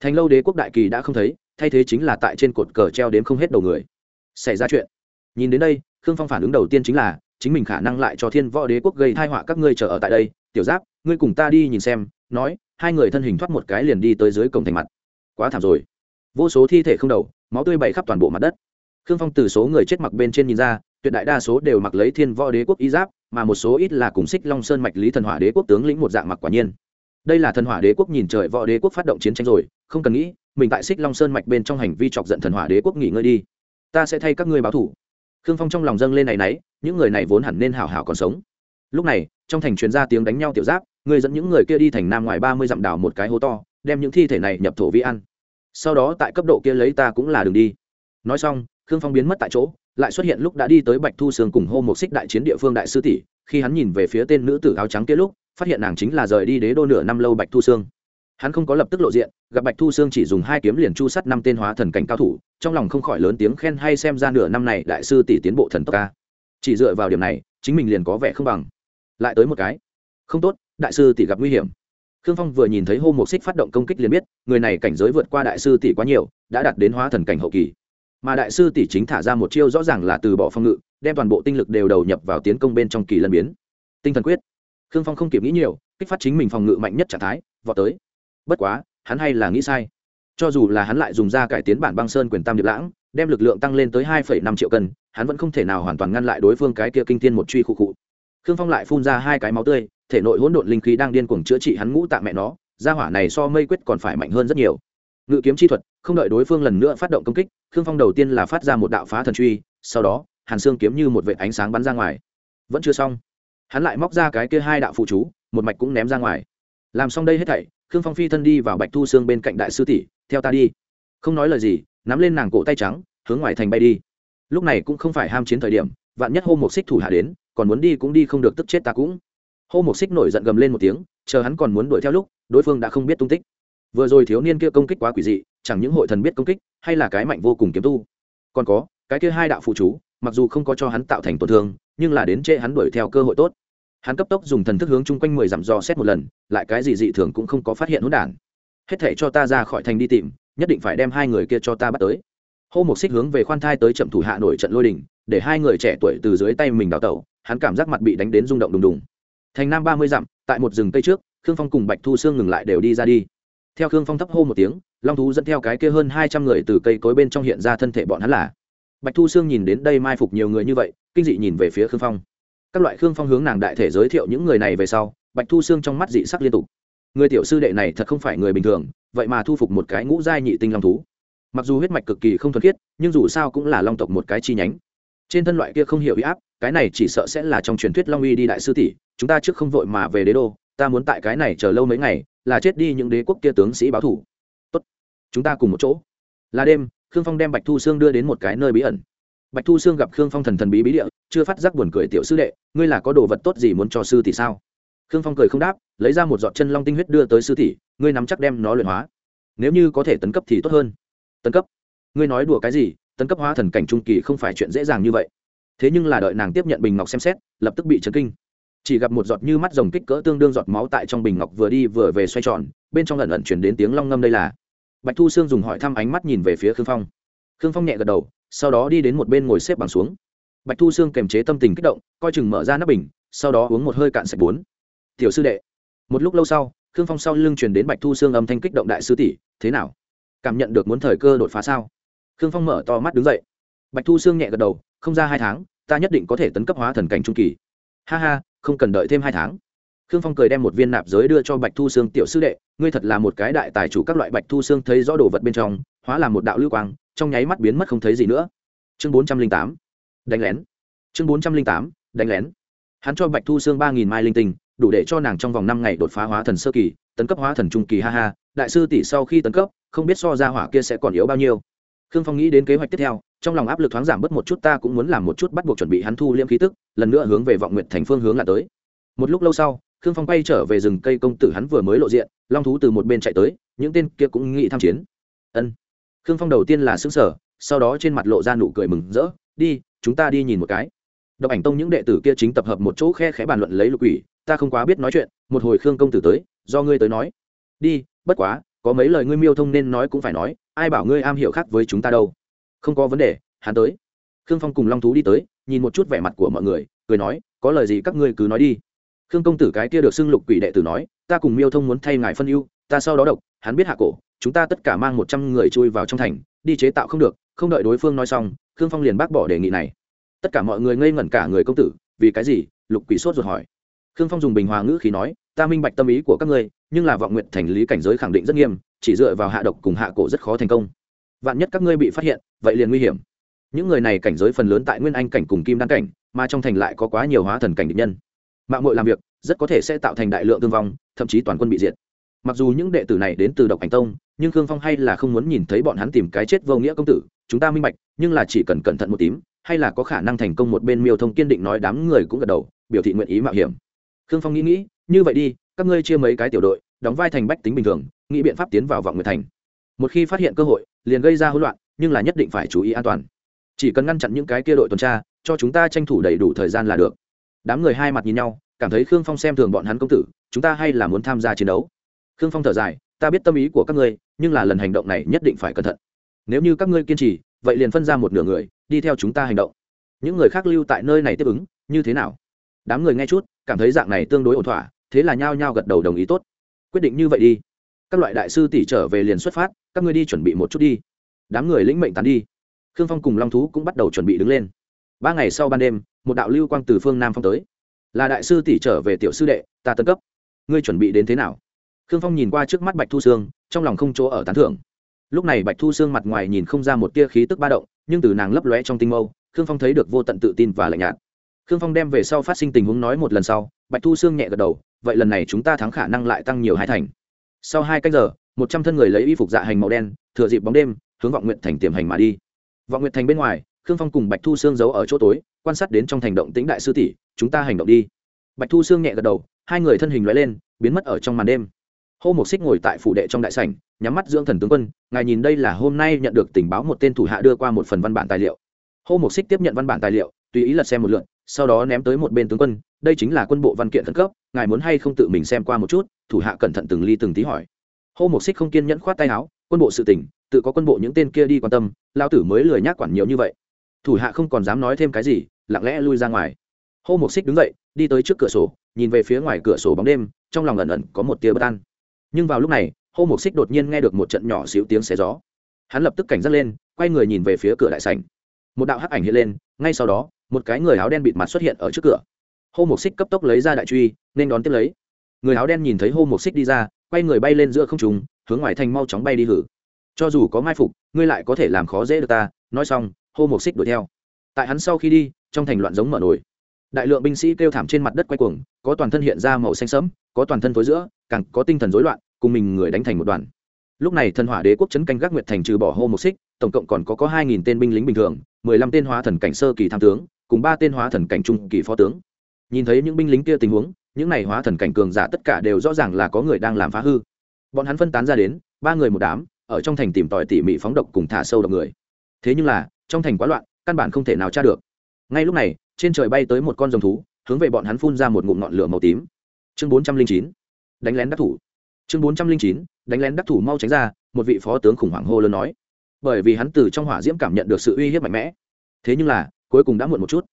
Thành lâu đế quốc đại kỳ đã không thấy, thay thế chính là tại trên cột cờ treo đến không hết đầu người. Xảy ra chuyện. Nhìn đến đây, khương phong phản ứng đầu tiên chính là, chính mình khả năng lại cho thiên võ đế quốc gây thai họa các ngươi chờ ở tại đây. Tiểu giáp, ngươi cùng ta đi nhìn xem, nói, hai người thân hình thoát một cái liền đi tới dưới cổng thành mặt. Quá thảm rồi. Vô số thi thể không đầu, máu tươi bày khắp toàn bộ mặt đất. Khương phong từ số người chết mặc bên trên nhìn ra, tuyệt đại đa số đều mặc lấy thiên võ đế quốc y giáp mà một số ít là cùng xích long sơn mạch lý thần hỏa đế quốc tướng lĩnh một dạng mặc quả nhiên. Đây là thần hỏa đế quốc nhìn trời võ đế quốc phát động chiến tranh rồi, không cần nghĩ, mình tại xích long sơn mạch bên trong hành vi chọc giận thần hỏa đế quốc nghỉ ngơi đi. Ta sẽ thay các ngươi báo thủ. Khương phong trong lòng dâng lên này nấy, những người này vốn hẳn nên hảo hảo còn sống. Lúc này, trong thành truyền ra tiếng đánh nhau tiểu giáp, người dẫn những người kia đi thành nam ngoài ba mươi dặm đảo một cái hố to, đem những thi thể này nhập thổ vi ăn. Sau đó tại cấp độ kia lấy ta cũng là đường đi. Nói xong khương phong biến mất tại chỗ, lại xuất hiện lúc đã đi tới bạch thu sương cùng hô một xích đại chiến địa phương đại sư tỷ, khi hắn nhìn về phía tên nữ tử áo trắng kia lúc, phát hiện nàng chính là rời đi đế đô nửa năm lâu bạch thu sương. Hắn không có lập tức lộ diện, gặp bạch thu sương chỉ dùng hai kiếm liền chu sắt năm tên hóa thần cảnh cao thủ, trong lòng không khỏi lớn tiếng khen hay xem ra nửa năm này đại sư tỷ tiến bộ thần tốc ca chỉ dựa vào điểm này, chính mình liền có vẻ không bằng. Lại tới một cái. Không tốt, đại sư tỷ gặp nguy hiểm. Khương phong vừa nhìn thấy hô một xích phát động công kích liền biết, người này cảnh giới vượt qua đại sư tỷ quá nhiều, đã đạt đến hóa thần cảnh hậu kỳ mà đại sư tỷ chính thả ra một chiêu rõ ràng là từ bỏ phong ngự, đem toàn bộ tinh lực đều đầu nhập vào tiến công bên trong kỳ lân biến. Tinh thần quyết. Khương phong không kịp nghĩ nhiều, kích phát chính mình phòng ngự mạnh nhất trạng thái, vọt tới. Bất quá, hắn hay là nghĩ sai. Cho dù là hắn lại dùng ra cải tiến bản băng sơn quyền tam điệp lãng, đem lực lượng tăng lên tới hai năm triệu cân, hắn vẫn không thể nào hoàn toàn ngăn lại đối phương cái kia kinh thiên một truy khu cụ khương phong lại phun ra hai cái máu tươi, thể nội hỗn độn linh khí đang điên cuồng chữa trị hắn ngũ tạng mẹ nó, gia hỏa này so mây quyết còn phải mạnh hơn rất nhiều ngự kiếm chi thuật, không đợi đối phương lần nữa phát động công kích, khương phong đầu tiên là phát ra một đạo phá thần truy, sau đó, hàn xương kiếm như một vệ ánh sáng bắn ra ngoài. Vẫn chưa xong. Hắn lại móc ra cái kia hai đạo phụ chú, một mạch cũng ném ra ngoài. Làm xong đây hết thảy, khương phong phi thân đi vào bạch thu xương bên cạnh đại sư tỷ, theo ta đi. Không nói lời gì, nắm lên nàng cổ tay trắng, hướng ngoài thành bay đi. Lúc này cũng không phải ham chiến thời điểm, vạn nhất hô một xích thủ hạ đến, còn muốn đi cũng đi không được, tức chết ta cũng. Hô một xích nổi giận gầm lên một tiếng, chờ hắn còn muốn đuổi theo lúc, đối phương đã không biết tung tích vừa rồi thiếu niên kia công kích quá quỷ dị, chẳng những hội thần biết công kích, hay là cái mạnh vô cùng kiếm tu. Còn có, cái kia hai đạo phụ chú, mặc dù không có cho hắn tạo thành tổn thương, nhưng là đến trễ hắn đuổi theo cơ hội tốt. Hắn cấp tốc dùng thần thức hướng chung quanh mười dặm dò xét một lần, lại cái gì dị thường cũng không có phát hiện hỗn đản. Hết thể cho ta ra khỏi thành đi tìm, nhất định phải đem hai người kia cho ta bắt tới. Hô một xích hướng về khoan thai tới chậm thủ hạ nổi trận lôi đình, để hai người trẻ tuổi từ dưới tay mình đào tẩu, hắn cảm giác mặt bị đánh đến rung động đùng đùng. Thành nam ba mươi dặm, tại một rừng cây trước, khương phong cùng bạch thu sương ngừng lại đều đi ra đi theo khương phong thấp hô một tiếng, long thú dẫn theo cái kia hơn hai trăm người từ cây cối bên trong hiện ra thân thể bọn hắn là. Bạch thu sương nhìn đến đây mai phục nhiều người như vậy, kinh dị nhìn về phía khương phong. Các loại khương phong hướng nàng đại thể giới thiệu những người này về sau, bạch thu sương trong mắt dị sắc liên tục. Người tiểu sư đệ này thật không phải người bình thường, vậy mà thu phục một cái ngũ giai nhị tinh long thú. Mặc dù huyết mạch cực kỳ không thuần khiết, nhưng dù sao cũng là long tộc một cái chi nhánh. Trên thân loại kia không hiểu huy áp, cái này chỉ sợ sẽ là trong truyền thuyết long uy đi đại sư tỷ, chúng ta trước không vội mà về đế đô ta muốn tại cái này chờ lâu mấy ngày, là chết đi những đế quốc kia tướng sĩ báo thủ. Tốt, chúng ta cùng một chỗ. Là đêm, khương phong đem bạch thu sương đưa đến một cái nơi bí ẩn. Bạch thu sương gặp khương phong thần thần bí bí địa, chưa phát giác buồn cười tiểu sư đệ, ngươi là có đồ vật tốt gì muốn cho sư tỷ sao? Khương phong cười không đáp, lấy ra một giọt chân long tinh huyết đưa tới sư tỷ, ngươi nắm chắc đem nó luyện hóa. Nếu như có thể tấn cấp thì tốt hơn. Tấn cấp? Ngươi nói đùa cái gì? Tấn cấp hóa thần cảnh trung kỳ không phải chuyện dễ dàng như vậy. Thế nhưng là đợi nàng tiếp nhận bình ngọc xem xét, lập tức bị chấn kinh chỉ gặp một giọt như mắt rồng kích cỡ tương đương giọt máu tại trong bình ngọc vừa đi vừa về xoay tròn, bên trong lần lần chuyển đến tiếng long ngâm đây là. Bạch thu sương dùng hỏi thăm ánh mắt nhìn về phía khương phong. Khương phong nhẹ gật đầu, sau đó đi đến một bên ngồi xếp bằng xuống. Bạch thu sương kềm chế tâm tình kích động, coi chừng mở ra nắp bình, sau đó uống một hơi cạn sạch bốn. Tiểu sư đệ. Một lúc lâu sau, khương phong sau lưng truyền đến bạch thu sương âm thanh kích động đại sư tỷ, thế nào? Cảm nhận được muốn thời cơ đột phá sao? Khương phong mở to mắt đứng dậy. Bạch thu sương nhẹ gật đầu, không ra hai tháng, ta nhất định có thể tấn cấp hóa thần cảnh trung kỳ. Ha ha không cần đợi thêm hai tháng. Khương phong cười đem một viên nạp giới đưa cho bạch thu sương tiểu sư đệ, ngươi thật là một cái đại tài chủ các loại bạch thu sương thấy rõ đồ vật bên trong, hóa là một đạo lưu quang, trong nháy mắt biến mất không thấy gì nữa. Chương bốn trăm linh tám, đánh lén. Chương bốn trăm linh tám, đánh lén. Hắn cho bạch thu sương ba nghìn mai linh tinh, đủ để cho nàng trong vòng năm ngày đột phá hóa thần sơ kỳ, tấn cấp hóa thần trung kỳ, ha ha. Đại sư tỷ sau khi tấn cấp, không biết so ra hỏa kia sẽ còn yếu bao nhiêu khương phong nghĩ đến kế hoạch tiếp theo, trong lòng áp lực thoáng giảm bớt một chút, ta cũng muốn làm một chút bắt buộc chuẩn bị hắn thu liêm khí tức, lần nữa hướng về vọng nguyện thành phương hướng là tới. Một lúc lâu sau, khương phong bay trở về rừng cây công tử hắn vừa mới lộ diện, long thú từ một bên chạy tới, những tên kia cũng nghĩ tham chiến. Ân. Khương phong đầu tiên là xứng sở sau đó trên mặt lộ ra nụ cười mừng rỡ, đi, chúng ta đi nhìn một cái. Độc ảnh tông những đệ tử kia chính tập hợp một chỗ khe khẽ bàn luận lấy lục quỷ, ta không quá biết nói chuyện, một hồi khương công tử tới, do ngươi tới nói. Đi, bất quá có mấy lời ngươi miêu thông nên nói cũng phải nói, ai bảo ngươi am hiểu khác với chúng ta đâu. Không có vấn đề, hắn tới. Khương phong cùng long thú đi tới, nhìn một chút vẻ mặt của mọi người, cười nói, có lời gì các ngươi cứ nói đi. Khương công tử cái kia được xưng lục quỷ đệ tử nói, ta cùng miêu thông muốn thay ngài phân ưu, ta sau đó độc, hắn biết hạ cổ, chúng ta tất cả mang một trăm người chui vào trong thành, đi chế tạo không được, không đợi đối phương nói xong, khương phong liền bác bỏ đề nghị này. Tất cả mọi người ngây ngẩn cả người công tử, vì cái gì? Lục quỷ sốt ruột hỏi. Khương phong dùng bình hòa ngữ khí nói, ta minh bạch tâm ý của các ngươi nhưng là vọng nguyện thành lý cảnh giới khẳng định rất nghiêm, chỉ dựa vào hạ độc cùng hạ cổ rất khó thành công. Vạn nhất các ngươi bị phát hiện, vậy liền nguy hiểm. Những người này cảnh giới phần lớn tại nguyên anh cảnh cùng kim đan cảnh, mà trong thành lại có quá nhiều hóa thần cảnh địch nhân. Mạng mội làm việc, rất có thể sẽ tạo thành đại lượng thương vong, thậm chí toàn quân bị diệt. Mặc dù những đệ tử này đến từ độc ảnh tông, nhưng khương phong hay là không muốn nhìn thấy bọn hắn tìm cái chết vô nghĩa công tử, chúng ta minh bạch, nhưng là chỉ cần cẩn thận một tím, hay là có khả năng thành công một bên miêu thông kiên định nói đám người cũng gật đầu, biểu thị nguyện ý mạo hiểm. Khương phong nghĩ nghĩ, như vậy đi các ngươi chia mấy cái tiểu đội, đóng vai thành bách tính bình thường, nghĩ biện pháp tiến vào vọng nguyệt thành. Một khi phát hiện cơ hội, liền gây ra hỗn loạn, nhưng là nhất định phải chú ý an toàn. Chỉ cần ngăn chặn những cái kia đội tuần tra, cho chúng ta tranh thủ đầy đủ thời gian là được. Đám người hai mặt nhìn nhau, cảm thấy khương phong xem thường bọn hắn công tử, chúng ta hay là muốn tham gia chiến đấu. Khương phong thở dài, ta biết tâm ý của các ngươi, nhưng là lần hành động này nhất định phải cẩn thận. Nếu như các ngươi kiên trì, vậy liền phân ra một nửa người, đi theo chúng ta hành động. Những người khác lưu tại nơi này tiếp ứng, như thế nào? Đám người nghe chút, cảm thấy dạng này tương đối ổn thỏa thế là nhao nhao gật đầu đồng ý tốt. Quyết định như vậy đi. Các loại đại sư tỷ trở về liền xuất phát, các ngươi đi chuẩn bị một chút đi. Đám người lĩnh mệnh tán đi. Khương phong cùng long thú cũng bắt đầu chuẩn bị đứng lên. Ba ngày sau ban đêm, một đạo lưu quang từ phương nam phong tới. Là đại sư tỷ trở về tiểu sư đệ, ta tân cấp. Ngươi chuẩn bị đến thế nào? Khương phong nhìn qua trước mắt bạch thu sương, trong lòng không chỗ ở tán thưởng. Lúc này bạch thu sương mặt ngoài nhìn không ra một tia khí tức ba động, nhưng từ nàng lấp lóe trong tinh mâu, khương phong thấy được vô tận tự tin và lạnh nhạt. Khương phong đem về sau phát sinh tình huống nói một lần sau, bạch thu sương nhẹ gật đầu vậy lần này chúng ta thắng khả năng lại tăng nhiều hai thành. Sau hai cách giờ, một trăm thân người lấy y phục dạ hành màu đen, thừa dịp bóng đêm, hướng vọng nguyện thành tiềm hành mà đi. Vọng nguyện thành bên ngoài, khương phong cùng bạch thu sương giấu ở chỗ tối, quan sát đến trong thành động tĩnh đại sư tỷ, chúng ta hành động đi. Bạch thu sương nhẹ gật đầu, hai người thân hình loại lên, biến mất ở trong màn đêm. Hô một xích ngồi tại phủ đệ trong đại sảnh, nhắm mắt dưỡng thần tướng quân, ngài nhìn đây là hôm nay nhận được tình báo một tên thủ hạ đưa qua một phần văn bản tài liệu. Hô một xích tiếp nhận văn bản tài liệu, tùy ý lật xem một lượt, sau đó ném tới một bên tướng quân, đây chính là quân bộ văn kiện khẩn cấp ngài muốn hay không tự mình xem qua một chút, thủ hạ cẩn thận từng ly từng tí hỏi. Hô một xích không kiên nhẫn khoát tay áo, quân bộ sự tỉnh tự có quân bộ những tên kia đi quan tâm lao tử mới lười nhác quản nhiều như vậy. Thủ hạ không còn dám nói thêm cái gì, lặng lẽ lui ra ngoài. Hô một xích đứng dậy, đi tới trước cửa sổ, nhìn về phía ngoài cửa sổ bóng đêm, trong lòng ẩn ẩn có một tia bất an. Nhưng vào lúc này, hô một xích đột nhiên nghe được một trận nhỏ xíu tiếng xé gió. Hắn lập tức cảnh giác lên, quay người nhìn về phía cửa đại sảnh. Một đạo hắc ảnh hiện lên, ngay sau đó, một cái người áo đen bịt mặt xuất hiện ở trước cửa hô mục xích cấp tốc lấy ra đại truy, nên đón tiếp lấy. Người áo đen nhìn thấy hô mục xích đi ra, quay người bay lên giữa không trùng hướng ngoài thành mau chóng bay đi hử. Cho dù có mai phục, ngươi lại có thể làm khó dễ được ta. Nói xong, hô mục xích đuổi theo. Tại hắn sau khi đi, trong thành loạn giống mở nổi. Đại lượng binh sĩ kêu thảm trên mặt đất quay cuồng, có toàn thân hiện ra màu xanh sẫm, có toàn thân tối giữa, càng có tinh thần rối loạn, cùng mình người đánh thành một đoàn. Lúc này thần hỏa đế quốc chấn canh gác nguyệt thành trừ bỏ hô mục xích, tổng cộng còn có có hai nghìn tên binh lính bình thường, mười lăm tên hóa thần cảnh sơ kỳ tham tướng, cùng ba tên hóa thần cảnh trung kỳ phó tướng nhìn thấy những binh lính kia tình huống, những này hóa thần cảnh cường giả tất cả đều rõ ràng là có người đang làm phá hư. Bọn hắn phân tán ra đến, ba người một đám, ở trong thành tìm tòi tỉ mỉ phóng độc cùng thả sâu độc người. Thế nhưng là, trong thành quá loạn, căn bản không thể nào tra được. Ngay lúc này, trên trời bay tới một con rồng thú, hướng về bọn hắn phun ra một ngụm ngọn lửa màu tím. Chương bốn trăm linh chín, đánh lén đắc thủ. Chương bốn trăm linh chín, đánh lén đắc thủ mau tránh ra, một vị phó tướng khủng hoảng hô lớn nói. Bởi vì hắn từ trong hỏa diễm cảm nhận được sự uy hiếp mạnh mẽ. Thế nhưng là, cuối cùng đã muộn một chút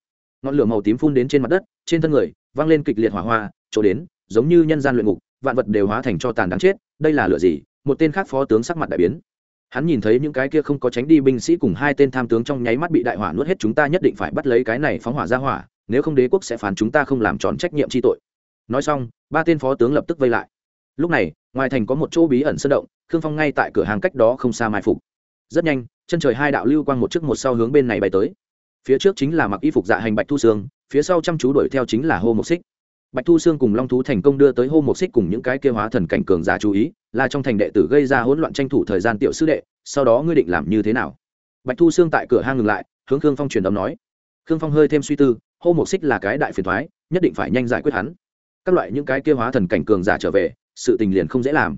ngọn lửa màu tím phun đến trên mặt đất, trên thân người, vang lên kịch liệt hỏa hoa, chỗ đến, giống như nhân gian luyện ngục, vạn vật đều hóa thành cho tàn đáng chết, đây là lửa gì? Một tên khác phó tướng sắc mặt đại biến. Hắn nhìn thấy những cái kia không có tránh đi binh sĩ cùng hai tên tham tướng trong nháy mắt bị đại hỏa nuốt hết chúng ta nhất định phải bắt lấy cái này phóng hỏa ra hỏa, nếu không đế quốc sẽ phán chúng ta không làm tròn trách nhiệm chi tội. Nói xong, ba tên phó tướng lập tức vây lại. Lúc này, ngoài thành có một chỗ bí ẩn sơn động, khương phong ngay tại cửa hàng cách đó không xa mai phục. Rất nhanh, chân trời hai đạo lưu quang một trước một sau hướng bên này bay tới phía trước chính là mặc y phục dạ hành bạch thu sương, phía sau chăm chú đuổi theo chính là hô một xích. Bạch thu sương cùng long thú thành công đưa tới hô một xích cùng những cái kêu hóa thần cảnh cường giả chú ý, là trong thành đệ tử gây ra hỗn loạn tranh thủ thời gian tiểu sư đệ, sau đó ngươi định làm như thế nào? Bạch thu sương tại cửa hang ngừng lại, hướng khương phong truyền đ nói. Khương phong hơi thêm suy tư, hô một xích là cái đại phiền thoái, nhất định phải nhanh giải quyết hắn. Các loại những cái kêu hóa thần cảnh cường giả trở về, sự tình liền không dễ làm.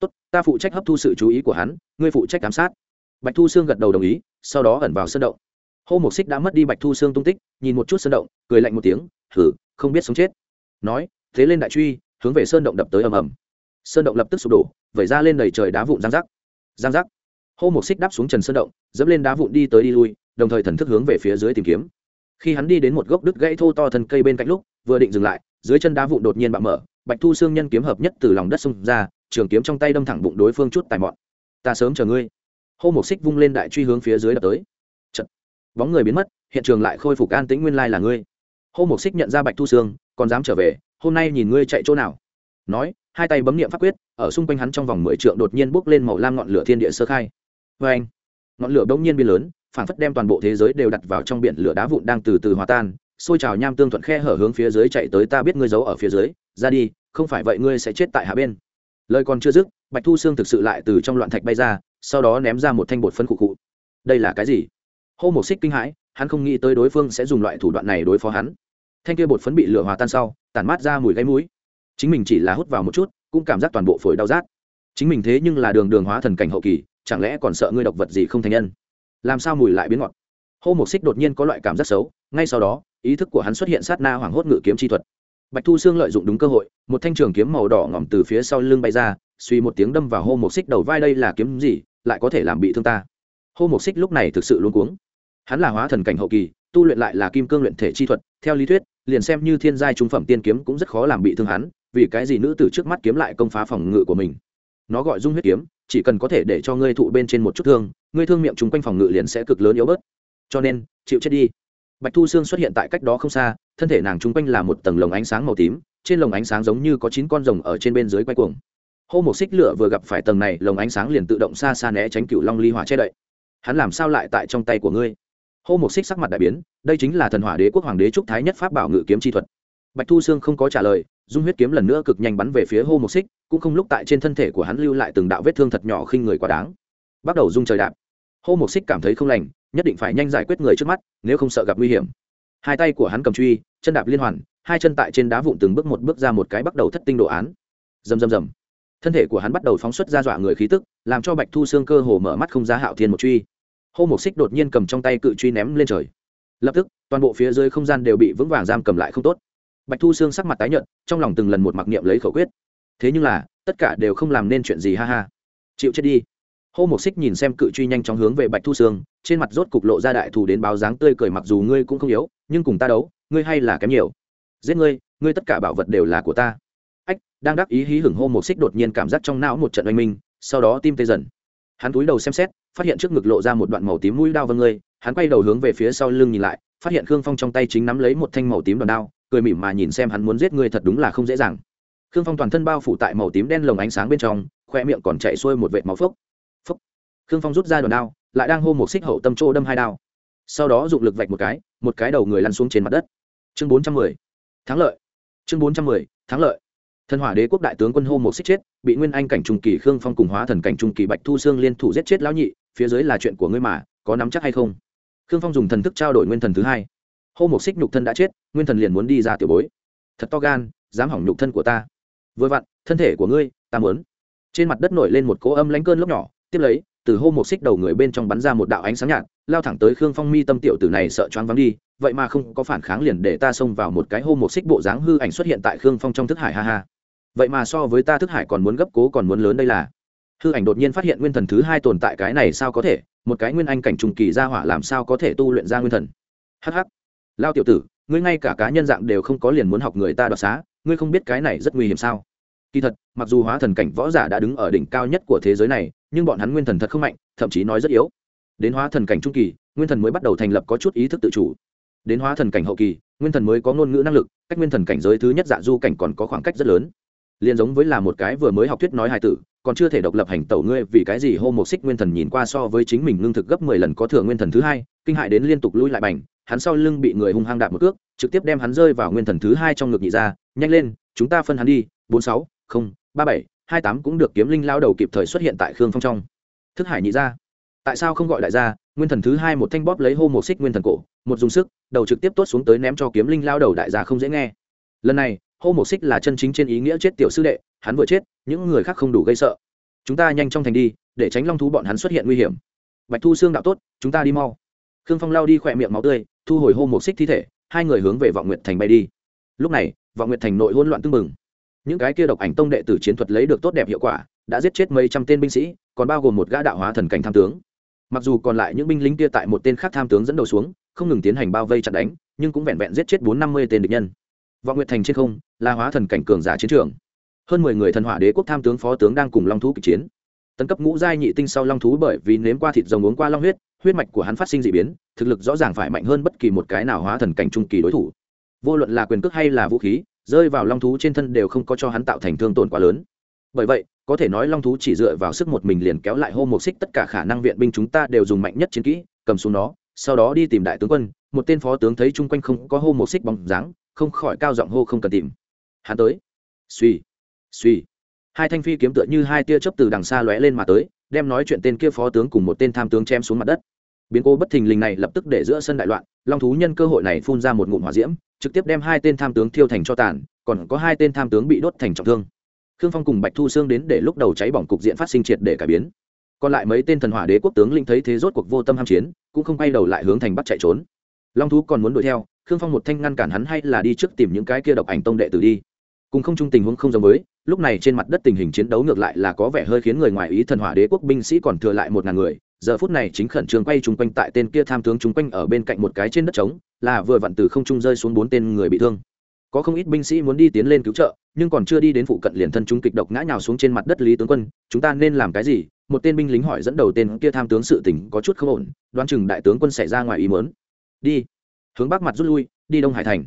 Tốt, ta phụ trách hấp thu sự chú ý của hắn, ngươi phụ trách giám sát. Bạch thu sương gật đầu đồng ý, sau đó ẩn vào sân động hô Mộc xích đã mất đi bạch thu xương tung tích, nhìn một chút sơn động, cười lạnh một tiếng thử không biết sống chết. Nói, thế lên đại truy, hướng về sơn động đập tới ầm ầm. Sơn động lập tức sụp đổ, vẩy ra lên đầy trời đá vụn giang rắc giang rắc hô Mộc xích đáp xuống trần sơn động, dẫm lên đá vụn đi tới đi lui, đồng thời thần thức hướng về phía dưới tìm kiếm. Khi hắn đi đến một gốc đứt gãy thô to thân cây bên cạnh lúc, vừa định dừng lại, dưới chân đá vụn đột nhiên bạo mở, bạch thu xương nhân kiếm hợp nhất từ lòng đất xông ra, trường kiếm trong tay đâm thẳng bụng đối phương chút tài mọn. Ta sớm chờ ngươi. Hô Mộc xích vung lên đại truy hướng phía dưới đập tới bóng người biến mất, hiện trường lại khôi phục an tĩnh nguyên lai là ngươi. Hô mục xích nhận ra bạch thu sương, còn dám trở về, hôm nay nhìn ngươi chạy chỗ nào. Nói, hai tay bấm niệm pháp quyết, ở xung quanh hắn trong vòng mười trượng đột nhiên bốc lên màu lam ngọn lửa thiên địa sơ khai. Vê anh, ngọn lửa bỗng nhiên biến lớn phản phất đem toàn bộ thế giới đều đặt vào trong biển lửa đá vụn đang từ từ hòa tan, xôi trào nham tương thuận khe hở hướng phía dưới chạy tới ta biết ngươi giấu ở phía dưới, ra đi, không phải vậy ngươi sẽ chết tại hạ bên. Lời còn chưa dứt, bạch thu sương thực sự lại từ trong loạn thạch bay ra, sau đó ném ra một thanh bột phân cụ cụ đây là cái gì? Hô một xích kinh hãi, hắn không nghĩ tới đối phương sẽ dùng loại thủ đoạn này đối phó hắn. Thanh kia bột phấn bị lửa hòa tan sau, tản mát ra mùi gáy mũi. Chính mình chỉ là hút vào một chút, cũng cảm giác toàn bộ phổi đau rát. Chính mình thế nhưng là đường đường hóa thần cảnh hậu kỳ, chẳng lẽ còn sợ ngươi độc vật gì không thành nhân? Làm sao mùi lại biến ngọt? Hô một xích đột nhiên có loại cảm giác xấu, ngay sau đó, ý thức của hắn xuất hiện sát na hoảng hốt ngự kiếm chi thuật. Bạch thu sương lợi dụng đúng cơ hội, một thanh trường kiếm màu đỏ ngỏm từ phía sau lưng bay ra, suy một tiếng đâm vào hô một xích đầu vai đây là kiếm gì, lại có thể làm bị thương ta? Hô một xích lúc này thực sự luôn cuống hắn là hóa thần cảnh hậu kỳ, tu luyện lại là kim cương luyện thể chi thuật, theo lý thuyết, liền xem như thiên giai trung phẩm tiên kiếm cũng rất khó làm bị thương hắn, vì cái gì nữ tử trước mắt kiếm lại công phá phòng ngự của mình. Nó gọi dung huyết kiếm, chỉ cần có thể để cho ngươi thụ bên trên một chút thương, ngươi thương miệng chung quanh phòng ngự liền sẽ cực lớn yếu bớt. Cho nên, chịu chết đi. Bạch thu sương xuất hiện tại cách đó không xa, thân thể nàng chung quanh là một tầng lồng ánh sáng màu tím, trên lồng ánh sáng giống như có chín con rồng ở trên bên dưới quay cuồng. Hô một xích lửa vừa gặp phải tầng này, lồng ánh sáng liền tự động xa xa né tránh cựu long ly hỏa che đậy. Hắn làm sao lại tại trong tay của ngươi? Hô một xích sắc mặt đại biến, đây chính là thần hỏa đế quốc hoàng đế trúc thái nhất pháp bảo ngự kiếm chi thuật. Bạch thu sương không có trả lời, dung huyết kiếm lần nữa cực nhanh bắn về phía hô một xích, cũng không lúc tại trên thân thể của hắn lưu lại từng đạo vết thương thật nhỏ khinh người quá đáng. Bắt đầu dung trời đạp. Hô một xích cảm thấy không lành, nhất định phải nhanh giải quyết người trước mắt, nếu không sợ gặp nguy hiểm. Hai tay của hắn cầm truy, chân đạp liên hoàn, hai chân tại trên đá vụn từng bước một bước ra một cái bắt đầu thất tinh đồ án. Rầm rầm rầm. Thân thể của hắn bắt đầu phóng xuất ra dọa người khí tức, làm cho bạch thu xương cơ hồ mở mắt không ra hạo thiên một truy hô một xích đột nhiên cầm trong tay cự truy ném lên trời. Lập tức, toàn bộ phía dưới không gian đều bị vững vàng giam cầm lại không tốt. Bạch thu xương sắc mặt tái nhợt, trong lòng từng lần một mặc niệm lấy khẩu quyết. Thế nhưng là, tất cả đều không làm nên chuyện gì ha ha. Chịu chết đi. Hô một xích nhìn xem cự truy nhanh chóng hướng về bạch thu xương trên mặt rốt cục lộ ra đại thù đến báo dáng tươi cười mặc dù ngươi cũng không yếu, nhưng cùng ta đấu, ngươi hay là kém nhiều. Giết ngươi ngươi tất cả bảo vật đều là của ta. Ách, đang đắc ý hí hửng hô một xích đột nhiên cảm giác trong não một trận oanh minh, sau đó tim tê dần. Hắn túi đầu xem xét phát hiện trước ngực lộ ra một đoạn màu tím mũi đao vân ngươi, hắn quay đầu hướng về phía sau lưng nhìn lại, phát hiện khương phong trong tay chính nắm lấy một thanh màu tím đòn đao, cười mỉm mà nhìn xem hắn muốn giết ngươi thật đúng là không dễ dàng. Khương phong toàn thân bao phủ tại màu tím đen lồng ánh sáng bên trong, khoe miệng còn chạy xuôi một vệt máu phốc. Phốc. Khương phong rút ra đòn đao, lại đang hô một xích hậu tâm trô đâm hai đao. Sau đó dụng lực vạch một cái một cái đầu người lăn xuống trên mặt đất. Chương bốn trăm mười. Thắng lợi. Chương bốn trăm mười. Thắng lợi. Thần hỏa đế quốc đại tướng quân hô một xích chết, bị nguyên anh cảnh trung kỳ khương phong cùng hóa thần cảnh trung kỳ bạch thu xương liên thủ giết chết lão nhị phía dưới là chuyện của ngươi mà, có nắm chắc hay không? Khương phong dùng thần thức trao đổi nguyên thần thứ hai. Hô một xích nhục thân đã chết, nguyên thần liền muốn đi ra tiểu bối. Thật to gan, dám hỏng nhục thân của ta. Vừa vặn, thân thể của ngươi, ta muốn. Trên mặt đất nổi lên một cỗ âm lánh cơn lốc nhỏ, tiếp lấy, từ hô một xích đầu người bên trong bắn ra một đạo ánh sáng nhạt, lao thẳng tới khương phong mi tâm tiểu tử này sợ choáng vắng đi, vậy mà không có phản kháng liền để ta xông vào một cái hô một xích bộ dáng hư ảnh xuất hiện tại khương phong trong thức hải, ha ha. Vậy mà so với ta thức hải còn muốn gấp cố còn muốn lớn đây là hư ảnh đột nhiên phát hiện nguyên thần thứ hai tồn tại cái này sao có thể? Một cái nguyên anh cảnh trùng kỳ ra hỏa làm sao có thể tu luyện ra nguyên thần? Hh lao tiểu tử, ngươi ngay cả cá nhân dạng đều không có liền muốn học người ta đoạt xá, ngươi không biết cái này rất nguy hiểm sao? Kỳ thật, mặc dù hóa thần cảnh võ giả đã đứng ở đỉnh cao nhất của thế giới này, nhưng bọn hắn nguyên thần thật không mạnh, thậm chí nói rất yếu. Đến hóa thần cảnh trung kỳ, nguyên thần mới bắt đầu thành lập có chút ý thức tự chủ. Đến hóa thần cảnh hậu kỳ, nguyên thần mới có ngôn ngữ năng lực, cách nguyên thần cảnh giới thứ nhất dạ du cảnh còn có khoảng cách rất lớn. Liền giống với là một cái vừa mới học thuyết nói hài tử còn chưa thể độc lập hành tẩu ngươi vì cái gì hô một xích nguyên thần nhìn qua so với chính mình ngưng thực gấp mười lần có thừa nguyên thần thứ hai, kinh hại đến liên tục lui lại bành, hắn sau lưng bị người hung hăng đạp một cước, trực tiếp đem hắn rơi vào nguyên thần thứ hai trong ngực nhị ra, nhanh lên, chúng ta phân hắn đi, bốn sáu, không, ba bảy, hai tám cũng được, kiếm linh lao đầu kịp thời xuất hiện tại khương phong trong. Thức hải nhị ra. Tại sao không gọi đại gia, nguyên thần thứ hai một thanh bóp lấy hô một xích nguyên thần cổ, một dùng sức, đầu trực tiếp tuốt xuống tới ném cho kiếm linh lao đầu đại gia không dễ nghe. Lần này hô một xích là chân chính trên ý nghĩa chết tiểu sư đệ, hắn vừa chết, những người khác không đủ gây sợ. Chúng ta nhanh trong thành đi, để tránh long thú bọn hắn xuất hiện nguy hiểm. Bạch thu xương đạo tốt, chúng ta đi mau. Khương phong lao đi khỏe miệng máu tươi, thu hồi hô một xích thi thể, hai người hướng về vọng nguyện thành bay đi. Lúc này, vọng nguyện thành nội hỗn loạn tưng bừng. Những cái kia độc ảnh tông đệ tử chiến thuật lấy được tốt đẹp hiệu quả, đã giết chết mấy trăm tên binh sĩ, còn bao gồm một gã đạo hóa thần cảnh tham tướng. Mặc dù còn lại những binh lính kia tại một tên khác tham tướng dẫn đầu xuống, không ngừng tiến hành bao vây chặn đánh, nhưng cũng vẹn vẹn giết chết bốn năm mươi tên địch nhân vọng nguyệt thành trên không, là hóa thần cảnh cường giả chiến trường. Hơn mười người thần hỏa đế quốc tham tướng phó tướng đang cùng long thú kịch chiến. Tấn cấp ngũ giai nhị tinh sau long thú bởi vì nếm qua thịt rồng uống qua long huyết huyết mạch của hắn phát sinh d ị biến, thực lực rõ ràng phải mạnh hơn bất kỳ một cái nào hóa thần cảnh trung kỳ đối thủ. Vô luận là quyền cước hay là vũ khí, rơi vào long thú trên thân đều không có cho hắn tạo thành thương tổn quá lớn. Bởi vậy, có thể nói long thú chỉ dựa vào sức một mình liền kéo lại hô một xích tất cả khả năng viện binh chúng ta đều dùng mạnh nhất chiến kỹ, cầm xuống nó, sau đó đi tìm đại tướng quân, một tên phó tướng thấy chung quanh không có hô một xích bóng dáng không khỏi cao giọng hô không cần tìm. Hắn tới. Suy suy hai thanh phi kiếm tựa như hai tia chớp từ đằng xa lóe lên mà tới, đem nói chuyện tên kia phó tướng cùng một tên tham tướng chém xuống mặt đất. Biến cố bất thình lình này lập tức để giữa sân đại loạn, long thú nhân cơ hội này phun ra một ngụm hỏa diễm, trực tiếp đem hai tên tham tướng thiêu thành cho tàn, còn có hai tên tham tướng bị đốt thành trọng thương. Khương phong cùng bạch thu sương đến để lúc đầu cháy bỏng cục diện phát sinh triệt để cải biến. Còn lại mấy tên thần hỏa đế quốc tướng linh thấy thế rốt cuộc vô tâm ham chiến, cũng không quay đầu lại hướng thành bắt chạy trốn long thú còn muốn đuổi theo, khương phong một thanh ngăn cản hắn hay là đi trước tìm những cái kia độc ảnh tông đệ tử đi. Cùng không chung tình huống không giống với, lúc này trên mặt đất tình hình chiến đấu ngược lại là có vẻ hơi khiến người ngoài ý thần hỏa đế quốc binh sĩ còn thừa lại một ngàn người. Giờ phút này chính khẩn trương quay chung quanh tại tên kia tham tướng chung quanh ở bên cạnh một cái trên đất trống, là vừa vặn từ không trung rơi xuống bốn tên người bị thương. Có không ít binh sĩ muốn đi tiến lên cứu trợ, nhưng còn chưa đi đến phụ cận liền thân chúng kịch độc ngã nhào xuống trên mặt đất lý tướng quân, chúng ta nên làm cái gì? Một tên binh lính hỏi dẫn đầu tên kia tham tướng sự tình có chút không ổn, đoán chừng đại tướng quân xảy ra ngoài ý muốn đi. Hướng bắc mặt rút lui, đi đông hải thành.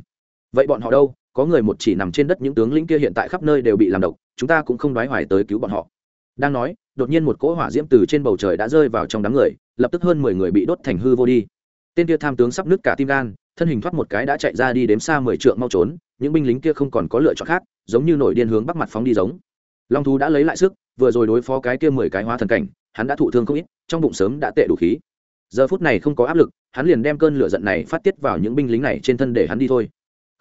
Vậy bọn họ đâu? Có người một chỉ nằm trên đất, những tướng lĩnh kia hiện tại khắp nơi đều bị làm độc, chúng ta cũng không đoái hoài tới cứu bọn họ. Đang nói, đột nhiên một cỗ hỏa diễm từ trên bầu trời đã rơi vào trong đám người, lập tức hơn mười người bị đốt thành hư vô đi. Tên kia tham tướng sắp nứt cả tim gan, thân hình thoát một cái đã chạy ra đi đếm xa mười trượng mau trốn, những binh lính kia không còn có lựa chọn khác, giống như nổi điên hướng bắc mặt phóng đi giống. Long thú đã lấy lại sức, vừa rồi đối phó cái kia mười cái hóa thần cảnh, hắn đã thụ thương không ít, trong bụng sớm đã tệ đủ khí giờ phút này không có áp lực, hắn liền đem cơn lửa giận này phát tiết vào những binh lính này trên thân để hắn đi thôi.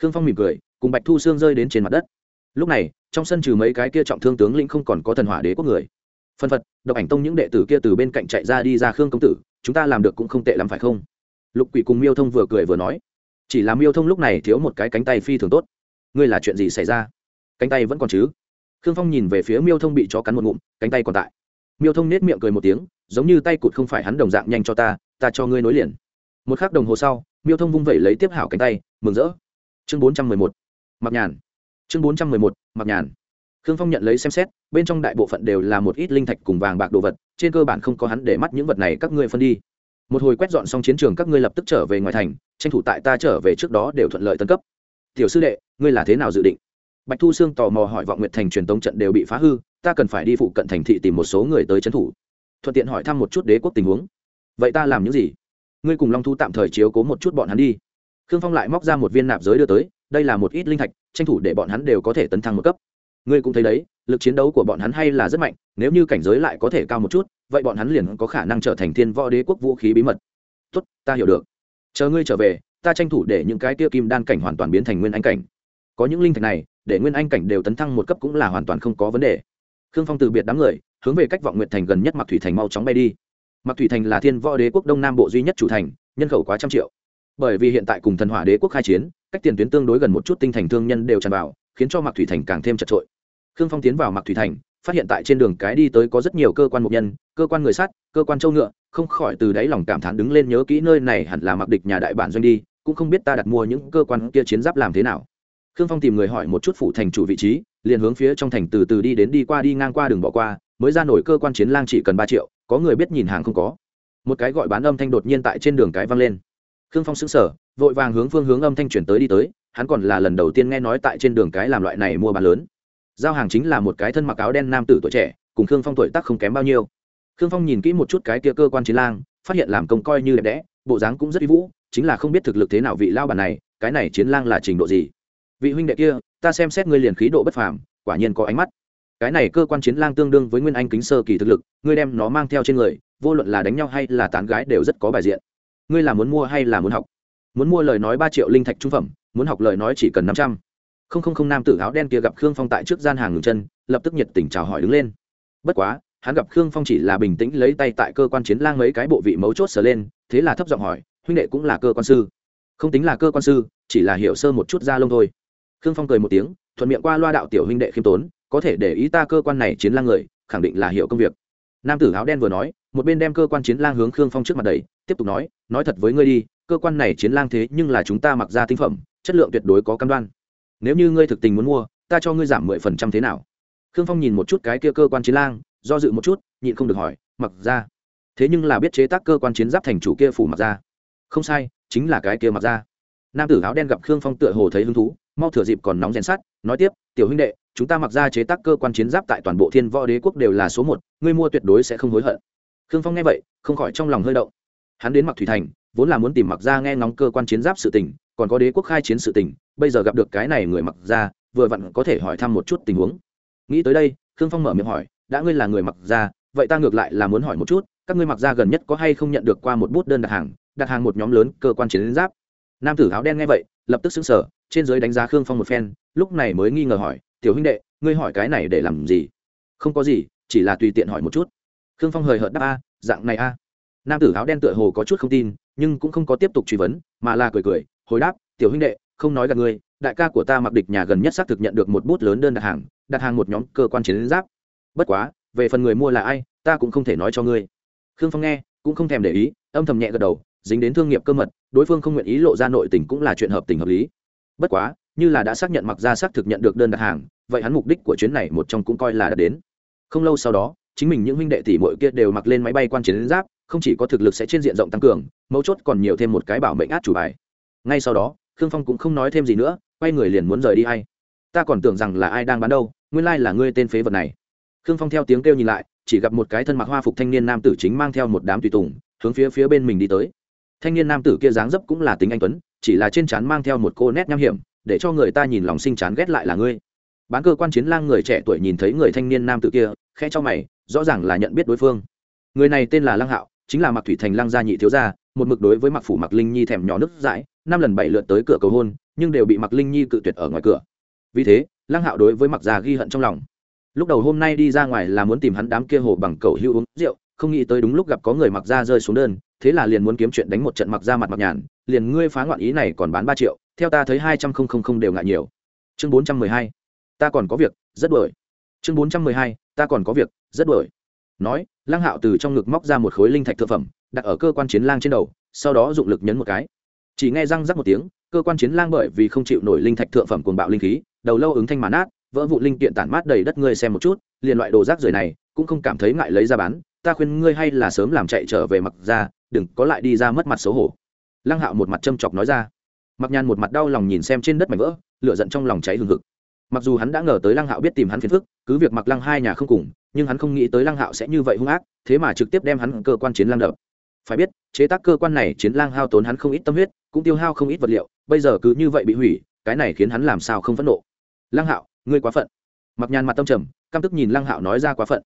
Khương phong mỉm cười, cùng bạch thu xương rơi đến trên mặt đất. Lúc này, trong sân trừ mấy cái kia trọng thương tướng lĩnh không còn có thần hỏa đế quốc người. Phân phật, độc ảnh tông những đệ tử kia từ bên cạnh chạy ra đi ra khương công tử, chúng ta làm được cũng không tệ lắm phải không? Lục quỷ cùng miêu thông vừa cười vừa nói. Chỉ là miêu thông lúc này thiếu một cái cánh tay phi thường tốt. Ngươi là chuyện gì xảy ra? Cánh tay vẫn còn chứ? Khương phong nhìn về phía miêu thông bị chó cắn một ngụm, cánh tay còn tại. Miêu thông nết miệng cười một tiếng giống như tay cụt không phải hắn đồng dạng nhanh cho ta ta cho ngươi nối liền. Một khắc đồng hồ sau, miêu thông vung vẩy lấy tiếp hảo cánh tay, mừng rỡ. Chương bốn trăm mười một, mặc nhàn. Chương bốn trăm mười một, mặc nhàn. Khương phong nhận lấy xem xét, bên trong đại bộ phận đều là một ít linh thạch cùng vàng bạc đồ vật, trên cơ bản không có hắn để mắt những vật này, các ngươi phân đi. Một hồi quét dọn xong chiến trường, các ngươi lập tức trở về ngoài thành, tranh thủ tại ta trở về trước đó đều thuận lợi tân cấp. Tiểu sư đệ, ngươi là thế nào dự định? Bạch thu sương tò mò hỏi vọng nguyệt thành truyền tống trận đều bị phá hư, ta cần phải đi phụ cận thành thị tìm một số người tới trấn thủ thuận tiện hỏi thăm một chút đế quốc tình huống. Vậy ta làm những gì? Ngươi cùng long thu tạm thời chiếu cố một chút bọn hắn đi. Khương phong lại móc ra một viên nạp giới đưa tới, đây là một ít linh thạch, tranh thủ để bọn hắn đều có thể tấn thăng một cấp. Ngươi cũng thấy đấy, lực chiến đấu của bọn hắn hay là rất mạnh, nếu như cảnh giới lại có thể cao một chút, vậy bọn hắn liền có khả năng trở thành thiên võ đế quốc vũ khí bí mật. Tốt, ta hiểu được. Chờ ngươi trở về, ta tranh thủ để những cái tiêu kim đan cảnh hoàn toàn biến thành nguyên anh cảnh. Có những linh thạch này, để nguyên anh cảnh đều tấn thăng một cấp cũng là hoàn toàn không có vấn đề khương phong từ biệt đám người, hướng về cách vọng nguyệt thành gần nhất mặc thủy thành mau chóng bay đi. Mặc thủy thành là thiên võ đế quốc đông nam bộ duy nhất chủ thành, nhân khẩu quá trăm triệu. Bởi vì hiện tại cùng thần hỏa đế quốc khai chiến, cách tiền tuyến tương đối gần một chút tinh thành thương nhân đều tràn vào, khiến cho mặc thủy thành càng thêm chật trội. Khương phong tiến vào mặc thủy thành, phát hiện tại trên đường cái đi tới có rất nhiều cơ quan mục nhân, cơ quan người sát, cơ quan châu ngựa, không khỏi từ đáy lòng cảm thán đứng lên nhớ kỹ nơi này hẳn là mặc địch nhà đại bản doanh đi, cũng không biết ta đặt mua những cơ quan kia chiến giáp làm thế nào khương phong tìm người hỏi một chút phủ thành chủ vị trí, liền hướng phía trong thành từ từ đi đến đi qua đi ngang qua đường bỏ qua, mới ra nổi cơ quan chiến lang chỉ cần ba triệu, có người biết nhìn hàng không có. Một cái gọi bán âm thanh đột nhiên tại trên đường cái vang lên. Khương phong sững sờ, vội vàng hướng phương hướng âm thanh chuyển tới đi tới, hắn còn là lần đầu tiên nghe nói tại trên đường cái làm loại này mua bán lớn. Giao hàng chính là một cái thân mặc áo đen nam tử tuổi trẻ, cùng khương phong tuổi tác không kém bao nhiêu. Khương phong nhìn kỹ một chút cái kia cơ quan chiến lang, phát hiện làm công coi như đẹp đẽ, bộ dáng cũng rất uy vũ, chính là không biết thực lực thế nào vị lao bản này, cái này chiến lang là trình độ gì vị huynh đệ kia, ta xem xét ngươi liền khí độ bất phàm, quả nhiên có ánh mắt. Cái này cơ quan chiến lang tương đương với nguyên anh kính sơ kỳ thực lực, ngươi đem nó mang theo trên người, vô luận là đánh nhau hay là tán gái đều rất có bài diện. Ngươi là muốn mua hay là muốn học? Muốn mua lời nói ba triệu linh thạch trung phẩm, muốn học lời nói chỉ cần năm trăm. Không không không nam tử áo đen kia gặp khương phong tại trước gian hàng ngừng chân, lập tức nhiệt tình chào hỏi đứng lên. Bất quá, hắn gặp khương phong chỉ là bình tĩnh lấy tay tại cơ quan chiến lang mấy cái bộ vị mấu chốt sờ lên, thế là thấp giọng hỏi, huynh đệ cũng là cơ quan sư? Không tính là cơ quan sư, chỉ là hiểu sơ một chút da lông thôi khương phong cười một tiếng, thuận miệng qua loa đạo tiểu huynh đệ khiêm tốn, có thể để ý ta cơ quan này chiến lang người, khẳng định là hiểu công việc. Nam tử áo đen vừa nói, một bên đem cơ quan chiến lang hướng khương phong trước mặt đầy tiếp tục nói nói thật với ngươi đi, cơ quan này chiến lang thế nhưng là chúng ta mặc ra tinh phẩm, chất lượng tuyệt đối có cam đoan. Nếu như ngươi thực tình muốn mua, ta cho ngươi giảm mười phần trăm thế nào? Khương phong nhìn một chút cái kia cơ quan chiến lang, do dự một chút, nhịn không được hỏi, mặc ra. Thế nhưng là biết chế tác cơ quan chiến giáp thành chủ kia phủ mặc ra. Không sai, chính là cái kia mặc ra. Nam tử áo đen gặp khương phong tựa hồ thấy hứng thú mau thừa dịp còn nóng rèn sắt, nói tiếp, tiểu huynh đệ, chúng ta mặc ra chế tác cơ quan chiến giáp tại toàn bộ thiên võ đế quốc đều là số một, ngươi mua tuyệt đối sẽ không hối hận. Khương phong nghe vậy, không khỏi trong lòng hơi động. Hắn đến mặc thủy thành, vốn là muốn tìm mặc ra nghe ngóng cơ quan chiến giáp sự tình, còn có đế quốc khai chiến sự tình, bây giờ gặp được cái này người mặc ra vừa vặn có thể hỏi thăm một chút tình huống. Nghĩ tới đây, khương phong mở miệng hỏi, đã ngươi là người mặc ra vậy ta ngược lại là muốn hỏi một chút, các ngươi mặc ra gần nhất có hay không nhận được qua một bút đơn đặt hàng đặt hàng một nhóm lớn cơ quan chiến giáp? Nam tử áo đen nghe vậy lập tức xứng sở trên giới đánh giá khương phong một phen, lúc này mới nghi ngờ hỏi, tiểu huynh đệ, ngươi hỏi cái này để làm gì? Không có gì, chỉ là tùy tiện hỏi một chút. Khương phong hời hợt đáp, a, dạng này a. Nam tử áo đen tựa hồ có chút không tin, nhưng cũng không có tiếp tục truy vấn, mà là cười cười, hồi đáp, tiểu huynh đệ, không nói gặp ngươi, đại ca của ta mặc địch nhà gần nhất xác thực nhận được một bút lớn đơn đặt hàng đặt hàng một nhóm cơ quan chiến giáp. Bất quá, về phần người mua là ai, ta cũng không thể nói cho ngươi. Khương phong nghe, cũng không thèm để ý, âm thầm nhẹ gật đầu, dính đến thương nghiệp cơ mật đối phương không nguyện ý lộ ra nội tình cũng là chuyện hợp tình hợp lý. Bất quá, như là đã xác nhận mặc ra xác thực nhận được đơn đặt hàng, vậy hắn mục đích của chuyến này một trong cũng coi là đã đến. Không lâu sau đó, chính mình những huynh đệ tỷ muội kia đều mặc lên máy bay quan chiến giáp, không chỉ có thực lực sẽ trên diện rộng tăng cường, mấu chốt còn nhiều thêm một cái bảo mệnh át chủ bài. Ngay sau đó, khương phong cũng không nói thêm gì nữa, quay người liền muốn rời đi hay. Ta còn tưởng rằng là ai đang bán đâu, nguyên lai là ngươi tên phế vật này. Khương phong theo tiếng kêu nhìn lại, chỉ gặp một cái thân mặc hoa phục thanh niên nam tử chính mang theo một đám tùy tùng, hướng phía phía bên mình đi tới thanh niên nam tử kia dáng dấp cũng là tính anh tuấn, chỉ là trên trán mang theo một cô nét nham hiểm, để cho người ta nhìn lòng sinh chán ghét lại là ngươi. Bán cơ quan chiến lang người trẻ tuổi nhìn thấy người thanh niên nam tử kia, khẽ cho mày, rõ ràng là nhận biết đối phương. Người này tên là lăng hạo, chính là mặc thủy thành lăng gia nhị thiếu gia, một mực đối với mặc phủ mặc linh nhi thèm nhỏ nước dãi, năm lần bảy lượt tới cửa cầu hôn, nhưng đều bị mặc linh nhi cự tuyệt ở ngoài cửa. Vì thế, lăng hạo đối với mặc già ghi hận trong lòng. Lúc đầu hôm nay đi ra ngoài là muốn tìm hắn đám kia hồ bằng cầu hưu uống rượu, không nghĩ tới đúng lúc gặp có người mặc ra rơi xuống đơn thế là liền muốn kiếm chuyện đánh một trận mặc ra mặt mặc nhàn, liền ngươi phá ngoạn ý này còn bán ba triệu, theo ta thấy hai trăm không không không đều ngại nhiều. Chương bốn trăm mười hai, ta còn có việc, rất đuổi. Chương bốn trăm mười hai, ta còn có việc, rất đuổi. Nói, lăng hạo từ trong ngực móc ra một khối linh thạch thực phẩm, đặt ở cơ quan chiến lang trên đầu, sau đó dụng lực nhấn một cái. Chỉ nghe răng rắc một tiếng, cơ quan chiến lang bởi vì không chịu nổi linh thạch thượng phẩm cuồng bạo linh khí, đầu lâu ứng thanh màn át vỡ vụ linh kiện tản mát đầy đất ngươi xem một chút, liền loại đồ rác rưởi này, cũng không cảm thấy ngại lấy ra bán ta khuyên ngươi hay là sớm làm chạy trở về mặc ra, đừng có lại đi ra mất mặt xấu hổ. Lăng hạo một mặt châm chọc nói ra. Mặc nhàn một mặt đau lòng nhìn xem trên đất mảnh vỡ, lửa giận trong lòng cháy hừng hực. Mặc dù hắn đã ngờ tới lăng hạo biết tìm hắn phiền phức, cứ việc mặc lăng hai nhà không cùng, nhưng hắn không nghĩ tới lăng hạo sẽ như vậy hung ác, thế mà trực tiếp đem hắn cơ quan chiến lang đập. Phải biết, chế tác cơ quan này chiến lang hao tốn hắn không ít tâm huyết, cũng tiêu hao không ít vật liệu, bây giờ cứ như vậy bị hủy, cái này khiến hắn làm sao không phẫn nộ. Lăng hạo, ngươi quá phận. Mặc nhàn mặt tâm trầm, căm tức nhìn lăng hạo nói ra quá phận.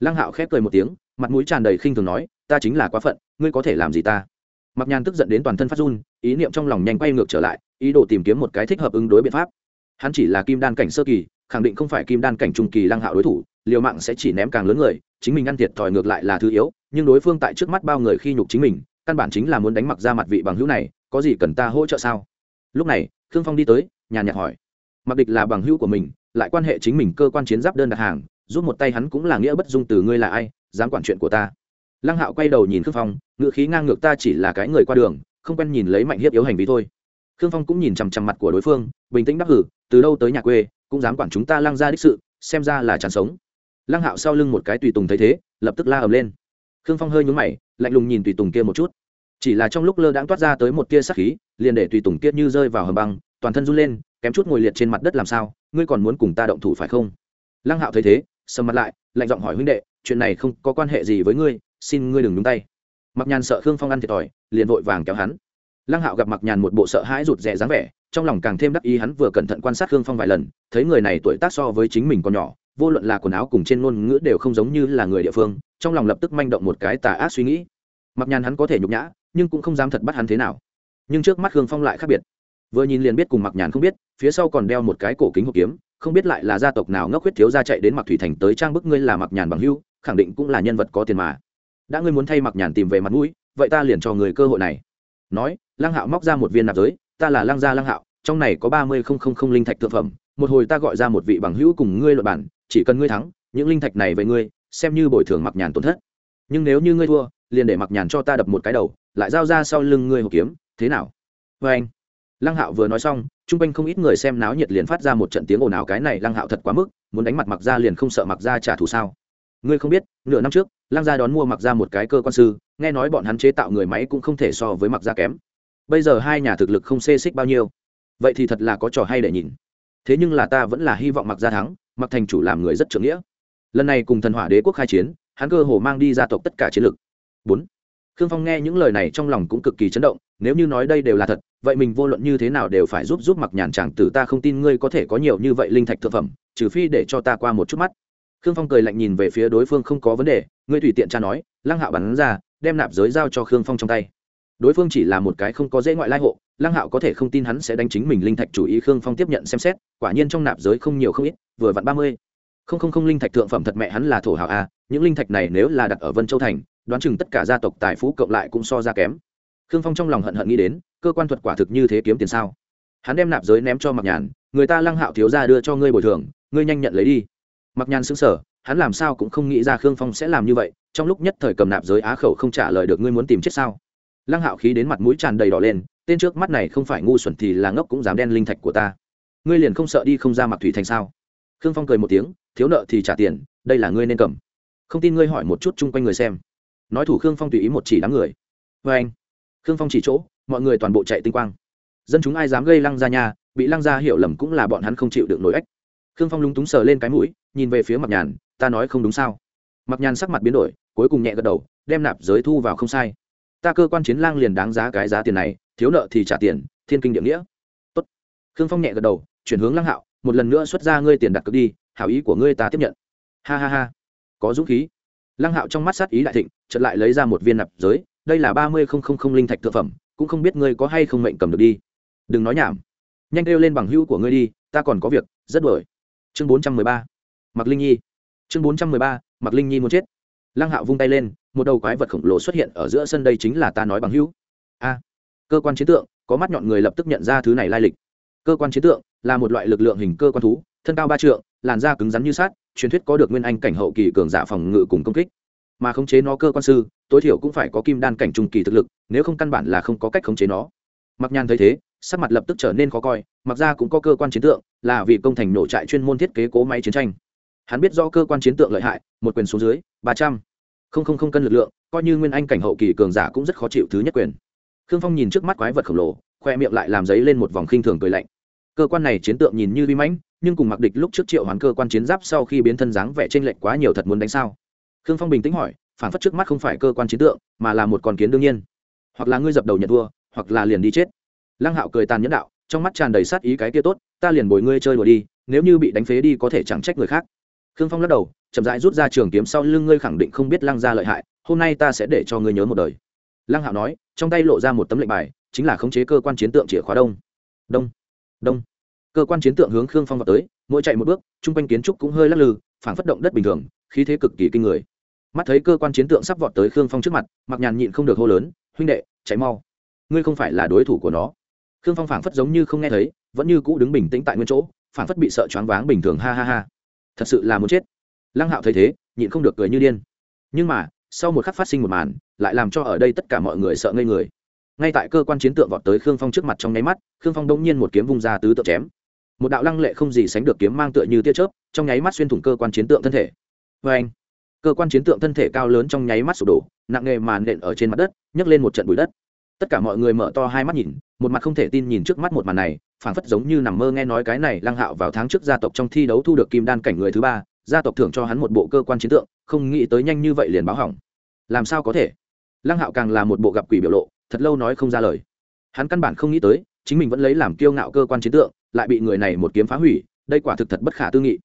Lăng hạo khép cười một tiếng mặt mũi tràn đầy khinh thường nói, ta chính là quá phận, ngươi có thể làm gì ta? Mặc nhàn tức giận đến toàn thân phát run, ý niệm trong lòng nhanh quay ngược trở lại, ý đồ tìm kiếm một cái thích hợp ứng đối biện pháp. Hắn chỉ là kim đan cảnh sơ kỳ, khẳng định không phải kim đan cảnh trung kỳ lăng hạo đối thủ, liều mạng sẽ chỉ ném càng lớn người, chính mình ăn thiệt thòi ngược lại là thứ yếu, nhưng đối phương tại trước mắt bao người khi nhục chính mình, căn bản chính là muốn đánh mặc ra mặt vị bằng hữu này, có gì cần ta hỗ trợ sao? Lúc này, khương phong đi tới, nhàn nhạt hỏi mặc địch là bằng hữu của mình, lại quan hệ chính mình cơ quan chiến giáp đơn đặt hàng giúp một tay hắn cũng là nghĩa bất dung từ ngươi là ai, dám quản chuyện của ta. Lăng hạo quay đầu nhìn khương phong, ngựa khí ngang ngược ta chỉ là cái người qua đường, không quen nhìn lấy mạnh hiếp yếu hành vi thôi. Khương phong cũng nhìn chằm chằm mặt của đối phương, bình tĩnh đáp hử, từ đâu tới nhà quê, cũng dám quản chúng ta lăng ra đích sự, xem ra là chán sống. Lăng hạo sau lưng một cái tùy tùng thấy thế, lập tức la ầm lên. Khương phong hơi nhúng mày, lạnh lùng nhìn tùy tùng kia một chút. Chỉ là trong lúc lơ đãng toát ra tới một tia sắc khí, liền để tùy tùng kia như rơi vào hầm băng, toàn thân run lên, kém chút ngồi liệt trên mặt đất làm sao, ngươi còn muốn cùng ta động thủ phải không? Lăng hạo thấy thế sầm mặt lại, lạnh giọng hỏi huynh đệ, chuyện này không có quan hệ gì với ngươi, xin ngươi đừng nhúng tay. Mặc nhàn sợ khương phong ăn thiệt thòi, liền vội vàng kéo hắn. Lăng hạo gặp mặc nhàn một bộ sợ hãi rụt rè dáng vẻ, trong lòng càng thêm đắc ý hắn vừa cẩn thận quan sát khương phong vài lần, thấy người này tuổi tác so với chính mình còn nhỏ, vô luận là quần áo cùng trên ngôn ngữ đều không giống như là người địa phương, trong lòng lập tức manh động một cái tà ác suy nghĩ. Mặc nhàn hắn có thể nhục nhã, nhưng cũng không dám thật bắt hắn thế nào. Nhưng trước mắt khương phong lại khác biệt. Vừa nhìn liền biết cùng mặc nhàn không biết, phía sau còn đeo một cái cổ kính hộp kiếm không biết lại là gia tộc nào ngốc huyết thiếu ra chạy đến mặc thủy thành tới trang bức ngươi là mặc nhàn bằng hưu khẳng định cũng là nhân vật có tiền mà. Đã ngươi muốn thay mặc nhàn tìm về mặt mũi, vậy ta liền cho người cơ hội này. Nói, lăng hạo móc ra một viên nạp giới, ta là lăng gia lăng hạo, trong này có ba mươi không không không linh thạch thượng phẩm, một hồi ta gọi ra một vị bằng hữu cùng ngươi luật bản chỉ cần ngươi thắng, những linh thạch này về ngươi, xem như bồi thường mặc nhàn tổn thất. Nhưng nếu như ngươi thua, liền để mặc nhàn cho ta đập một cái đầu, lại giao ra sau lưng ngươi hộp kiếm, thế nào? Vê anh lăng hạo vừa nói xong, chung quanh không ít người xem náo nhiệt liền phát ra một trận tiếng ồn ào, cái này lăng hạo thật quá mức, muốn đánh mặt mặc ra liền không sợ mặc ra trả thù sao? Ngươi không biết, nửa năm trước, lăng gia đón mua mặc ra một cái cơ quan sư, nghe nói bọn hắn chế tạo người máy cũng không thể so với mặc ra kém. Bây giờ hai nhà thực lực không xê xích bao nhiêu? Vậy thì thật là có trò hay để nhìn. Thế nhưng là ta vẫn là hy vọng mặc ra thắng, mặc thành chủ làm người rất trưởng nghĩa. Lần này cùng thần hỏa đế quốc khai chiến, hắn cơ hồ mang đi gia tộc tất cả chiến lực. Bốn khương phong nghe những lời này trong lòng cũng cực kỳ chấn động, nếu như nói đây đều là thật, vậy mình vô luận như thế nào đều phải giúp giúp mặc nhàn chàng tử ta không tin ngươi có thể có nhiều như vậy linh thạch thực phẩm, trừ phi để cho ta qua một chút mắt. Khương phong cười lạnh nhìn về phía đối phương không có vấn đề, ngươi tùy tiện cha nói, lăng hạo bắn ra, đem nạp giới giao cho khương phong trong tay. Đối phương chỉ là một cái không có dễ ngoại lai hộ, lăng hạo có thể không tin hắn sẽ đánh chính mình linh thạch chủ ý, khương phong tiếp nhận xem xét, quả nhiên trong nạp giới không nhiều không ít, vừa vặn ba mươi. Không không không linh thạch thượng phẩm thật mẹ hắn là thổ hảo a, những linh thạch này nếu là đặt ở vân châu thành đoán chừng tất cả gia tộc tài phú cộng lại cũng so ra kém. Khương phong trong lòng hận hận nghĩ đến, cơ quan thuật quả thực như thế kiếm tiền sao? Hắn đem nạp giới ném cho mặc nhàn, người ta lăng hạo thiếu ra đưa cho ngươi bồi thường, ngươi nhanh nhận lấy đi. Mặc nhàn xứng sở hắn làm sao cũng không nghĩ ra khương phong sẽ làm như vậy, trong lúc nhất thời cầm nạp giới á khẩu không trả lời được ngươi muốn tìm chết sao? Lăng hạo khí đến mặt mũi tràn đầy đỏ lên, tên trước mắt này không phải ngu xuẩn thì là ngốc cũng dám đen linh thạch của ta. Ngươi liền không sợ đi không ra mặc thủy thành sao? Khương phong cười một tiếng, thiếu nợ thì trả tiền, đây là ngươi nên cầm. Không tin ngươi hỏi một chút chung quanh người xem nói thủ khương phong tùy ý một chỉ đám người vê anh khương phong chỉ chỗ mọi người toàn bộ chạy tinh quang dân chúng ai dám gây lăng ra nhà bị lăng ra hiểu lầm cũng là bọn hắn không chịu được nổi ếch khương phong lúng túng sờ lên cái mũi, nhìn về phía mặc nhàn, ta nói không đúng sao? mặc nhàn sắc mặt biến đổi, cuối cùng nhẹ gật đầu, đem nạp giới thu vào không sai. ta cơ quan chiến lang liền đáng giá cái giá tiền này, thiếu nợ thì trả tiền, thiên kinh địa nghĩa. Tốt. khương phong nhẹ gật đầu, chuyển hướng lăng hạo, một lần nữa xuất ra ngươi tiền đặt cược đi, hảo ý của ngươi ta tiếp nhận. ha ha ha. có dũng khí lăng hạo trong mắt sát ý đại thịnh, chợt lại lấy ra một viên nạp giới, đây là ba mươi không không không linh thạch thực phẩm, cũng không biết ngươi có hay không mệnh cầm được đi. Đừng nói nhảm. Nhanh kêu lên bằng hữu của ngươi đi, ta còn có việc, rất đuổi. Chương bốn trăm mười ba. Mặc linh nhi. Chương bốn trăm mười ba mặc linh nhi muốn chết. Lăng hạo vung tay lên, một đầu quái vật khổng lồ xuất hiện ở giữa sân đây chính là ta nói bằng hữu. A. Cơ quan chiến tượng, có mắt nhọn người lập tức nhận ra thứ này lai lịch. Cơ quan chiến tượng là một loại lực lượng hình cơ quan thú thân cao ba trượng, làn da cứng rắn như sát truyền thuyết có được nguyên anh cảnh hậu kỳ cường giả phòng ngự cùng công kích. Mà khống chế nó cơ quan sư, tối thiểu cũng phải có kim đan cảnh trung kỳ thực lực, nếu không căn bản là không có cách khống chế nó. Mặc nhàn thấy thế, sắc mặt lập tức trở nên khó coi, mặc ra cũng có cơ quan chiến tượng, là vì công thành nổ trại chuyên môn thiết kế cố máy chiến tranh. Hắn biết do cơ quan chiến tượng lợi hại, một quyền số dưới, ba trăm. Không không không cân lực lượng, coi như nguyên anh cảnh hậu kỳ cường giả cũng rất khó chịu thứ nhất quyền. Khương phong nhìn trước mắt quái vật khổng lồ, khoe miệng lại làm giấy lên một vòng khinh thường cười lạnh. Cơ quan này chiến tượng nhìn như vi mãnh nhưng cùng mặc địch lúc trước triệu hoán cơ quan chiến giáp sau khi biến thân dáng vẻ trên lệnh quá nhiều thật muốn đánh sao? Khương phong bình tĩnh hỏi, phản phất trước mắt không phải cơ quan chiến tượng, mà là một con kiến đương nhiên. Hoặc là ngươi dập đầu nhận thua, hoặc là liền đi chết. Lăng hạo cười tàn nhẫn đạo, trong mắt tràn đầy sát ý cái kia tốt, ta liền bồi ngươi chơi đùa đi, nếu như bị đánh phế đi có thể chẳng trách người khác. Khương phong lắc đầu, chậm rãi rút ra trường kiếm sau lưng ngươi khẳng định không biết lăng ra lợi hại, hôm nay ta sẽ để cho ngươi nhớ một đời. Lăng hạo nói, trong tay lộ ra một tấm lệnh bài, chính là khống chế cơ quan chiến tượng chìa khóa đông. Đông. Đông cơ quan chiến tượng hướng khương phong vào tới, mỗi chạy một bước, chung quanh kiến trúc cũng hơi lắc lư phản phất động đất bình thường, khí thế cực kỳ kinh người. Mắt thấy cơ quan chiến tượng sắp vọt tới khương phong trước mặt mặc nhàn nhịn không được hô lớn, huynh đệ, chạy mau. Ngươi không phải là đối thủ của nó. Khương phong phảng phất giống như không nghe thấy, vẫn như cũ đứng bình tĩnh tại nguyên chỗ, phảng phất bị sợ choáng váng bình thường, ha ha ha. Thật sự là muốn chết. Lăng hạo thấy thế, nhịn không được cười như điên. Nhưng mà, sau một khắc phát sinh một màn, lại làm cho ở đây tất cả mọi người sợ ngây người. Ngay tại cơ quan chiến tượng vọt tới khương phong trước mặt trong nháy mắt, khương phong đông nhiên một kiếm vung ra tứ tượng chém một đạo lăng lệ không gì sánh được kiếm mang tựa như tia chớp, trong nháy mắt xuyên thủng cơ quan chiến tượng thân thể. Vê anh, cơ quan chiến tượng thân thể cao lớn trong nháy mắt sụp đổ, nặng nề màn nện ở trên mặt đất, nhấc lên một trận bụi đất. Tất cả mọi người mở to hai mắt nhìn, một mặt không thể tin nhìn trước mắt một màn này, phảng phất giống như nằm mơ nghe nói cái này lăng hạo vào tháng trước gia tộc trong thi đấu thu được kim đan cảnh người thứ ba, gia tộc thưởng cho hắn một bộ cơ quan chiến tượng, không nghĩ tới nhanh như vậy liền báo hỏng. Làm sao có thể? Lăng hạo càng là một bộ gặp quỷ biểu lộ, thật lâu nói không ra lời. Hắn căn bản không nghĩ tới, chính mình vẫn lấy làm kiêu ngạo cơ quan chiến tượng lại bị người này một kiếm phá hủy, đây quả thực thật bất khả tư nghị.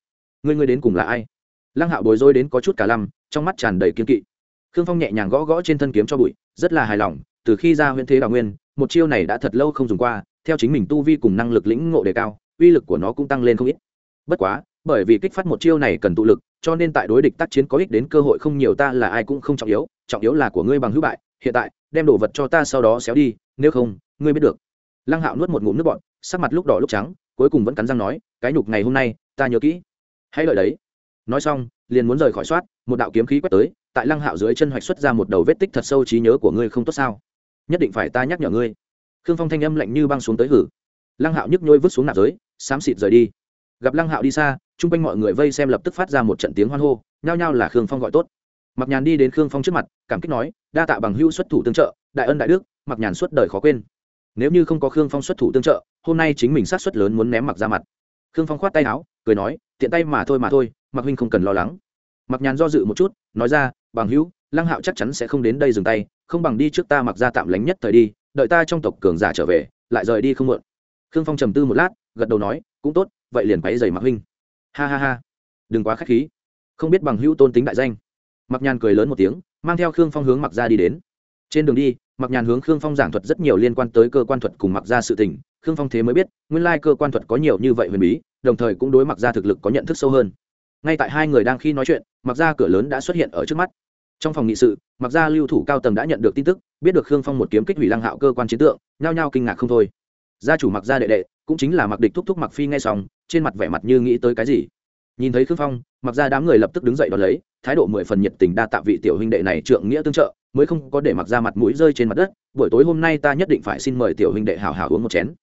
Ngươi ngươi đến cùng là ai? Lăng hạo bối rối đến có chút cả lăm, trong mắt tràn đầy kiên kỵ. Khương phong nhẹ nhàng gõ gõ trên thân kiếm cho bụi, rất là hài lòng, từ khi ra huyện thế đào nguyên, một chiêu này đã thật lâu không dùng qua, theo chính mình tu vi cùng năng lực lĩnh ngộ đề cao, uy lực của nó cũng tăng lên không ít. Bất quá, bởi vì kích phát một chiêu này cần tụ lực, cho nên tại đối địch tác chiến có ích đến cơ hội không nhiều ta là ai cũng không trọng yếu trọng yếu là của ngươi bằng hữu bại, hiện tại, đem đồ vật cho ta sau đó xéo đi, nếu không, ngươi biết được. Lăng hạo nuốt một ngụm nước bọn sắc mặt lúc đỏ lúc trắng, cuối cùng vẫn cắn răng nói, cái nhục ngày hôm nay, ta nhớ kỹ. Hãy lợi đấy. Nói xong, liền muốn rời khỏi soát, một đạo kiếm khí quét tới, tại lăng hạo dưới chân hoạch xuất ra một đầu vết tích thật sâu trí nhớ của ngươi không tốt sao? Nhất định phải ta nhắc nhở ngươi. Khương phong thanh âm lạnh như băng xuống tới hử. Lăng hạo nhức nhôi vứt xuống nạp giới, xám xịt rời đi. Gặp lăng hạo đi xa, chung quanh mọi người vây xem lập tức phát ra một trận tiếng hoan hô, nhao nhao là khương phong gọi tốt. Mặc nhàn đi đến khương phong trước mặt, cảm kích nói, đa tạ bằng hưu xuất thủ tương trợ, đại ân đại đức mặc nhàn suốt đời khó quên nếu như không có khương phong xuất thủ tương trợ, hôm nay chính mình sát xuất lớn muốn ném mặc ra mặt. Khương phong khoát tay áo, cười nói, tiện tay mà thôi mà thôi mặc huynh không cần lo lắng. Mặc nhàn do dự một chút, nói ra, bằng hữu, lăng hạo chắc chắn sẽ không đến đây dừng tay, không bằng đi trước ta mặc ra tạm lánh nhất thời đi, đợi ta trong tộc cường giả trở về, lại rời đi không muộn. Khương phong trầm tư một lát, gật đầu nói, cũng tốt, vậy liền quáy giày mặc huynh. Ha ha ha, đừng quá khách khí. Không biết bằng hữu tôn tính đại danh. Mặc nhàn cười lớn một tiếng, mang theo khương phong hướng mặc ra đi đến trên đường đi mặc nhàn hướng khương phong giảng thuật rất nhiều liên quan tới cơ quan thuật cùng mặc ra sự tình. Khương phong thế mới biết, nguyên lai cơ quan thuật có nhiều như vậy huyền bí, đồng thời cũng đối mặc ra thực lực có nhận thức sâu hơn. Ngay tại hai người đang khi nói chuyện mặc ra cửa lớn đã xuất hiện ở trước mắt. Trong phòng nghị sự mặc ra lưu thủ cao tầng đã nhận được tin tức, biết được khương phong một kiếm kích hủy lăng hạo cơ quan chiến tượng, nhao nhao kinh ngạc không thôi. Gia chủ mặc ra đệ đệ, cũng chính là mặc địch thúc thúc mặc phi ngay xong, trên mặt vẻ mặt như nghĩ tới cái gì. Nhìn thấy khương phong mặc ra đám người lập tức đứng dậy đón lấy, thái độ mười phần nhiệt tình đa tạ vị tiểu huynh đệ này trượng nghĩa tương trợ mới không có để mặc ra mặt mũi rơi trên mặt đất, buổi tối hôm nay ta nhất định phải xin mời tiểu huynh đệ hào hào uống một chén.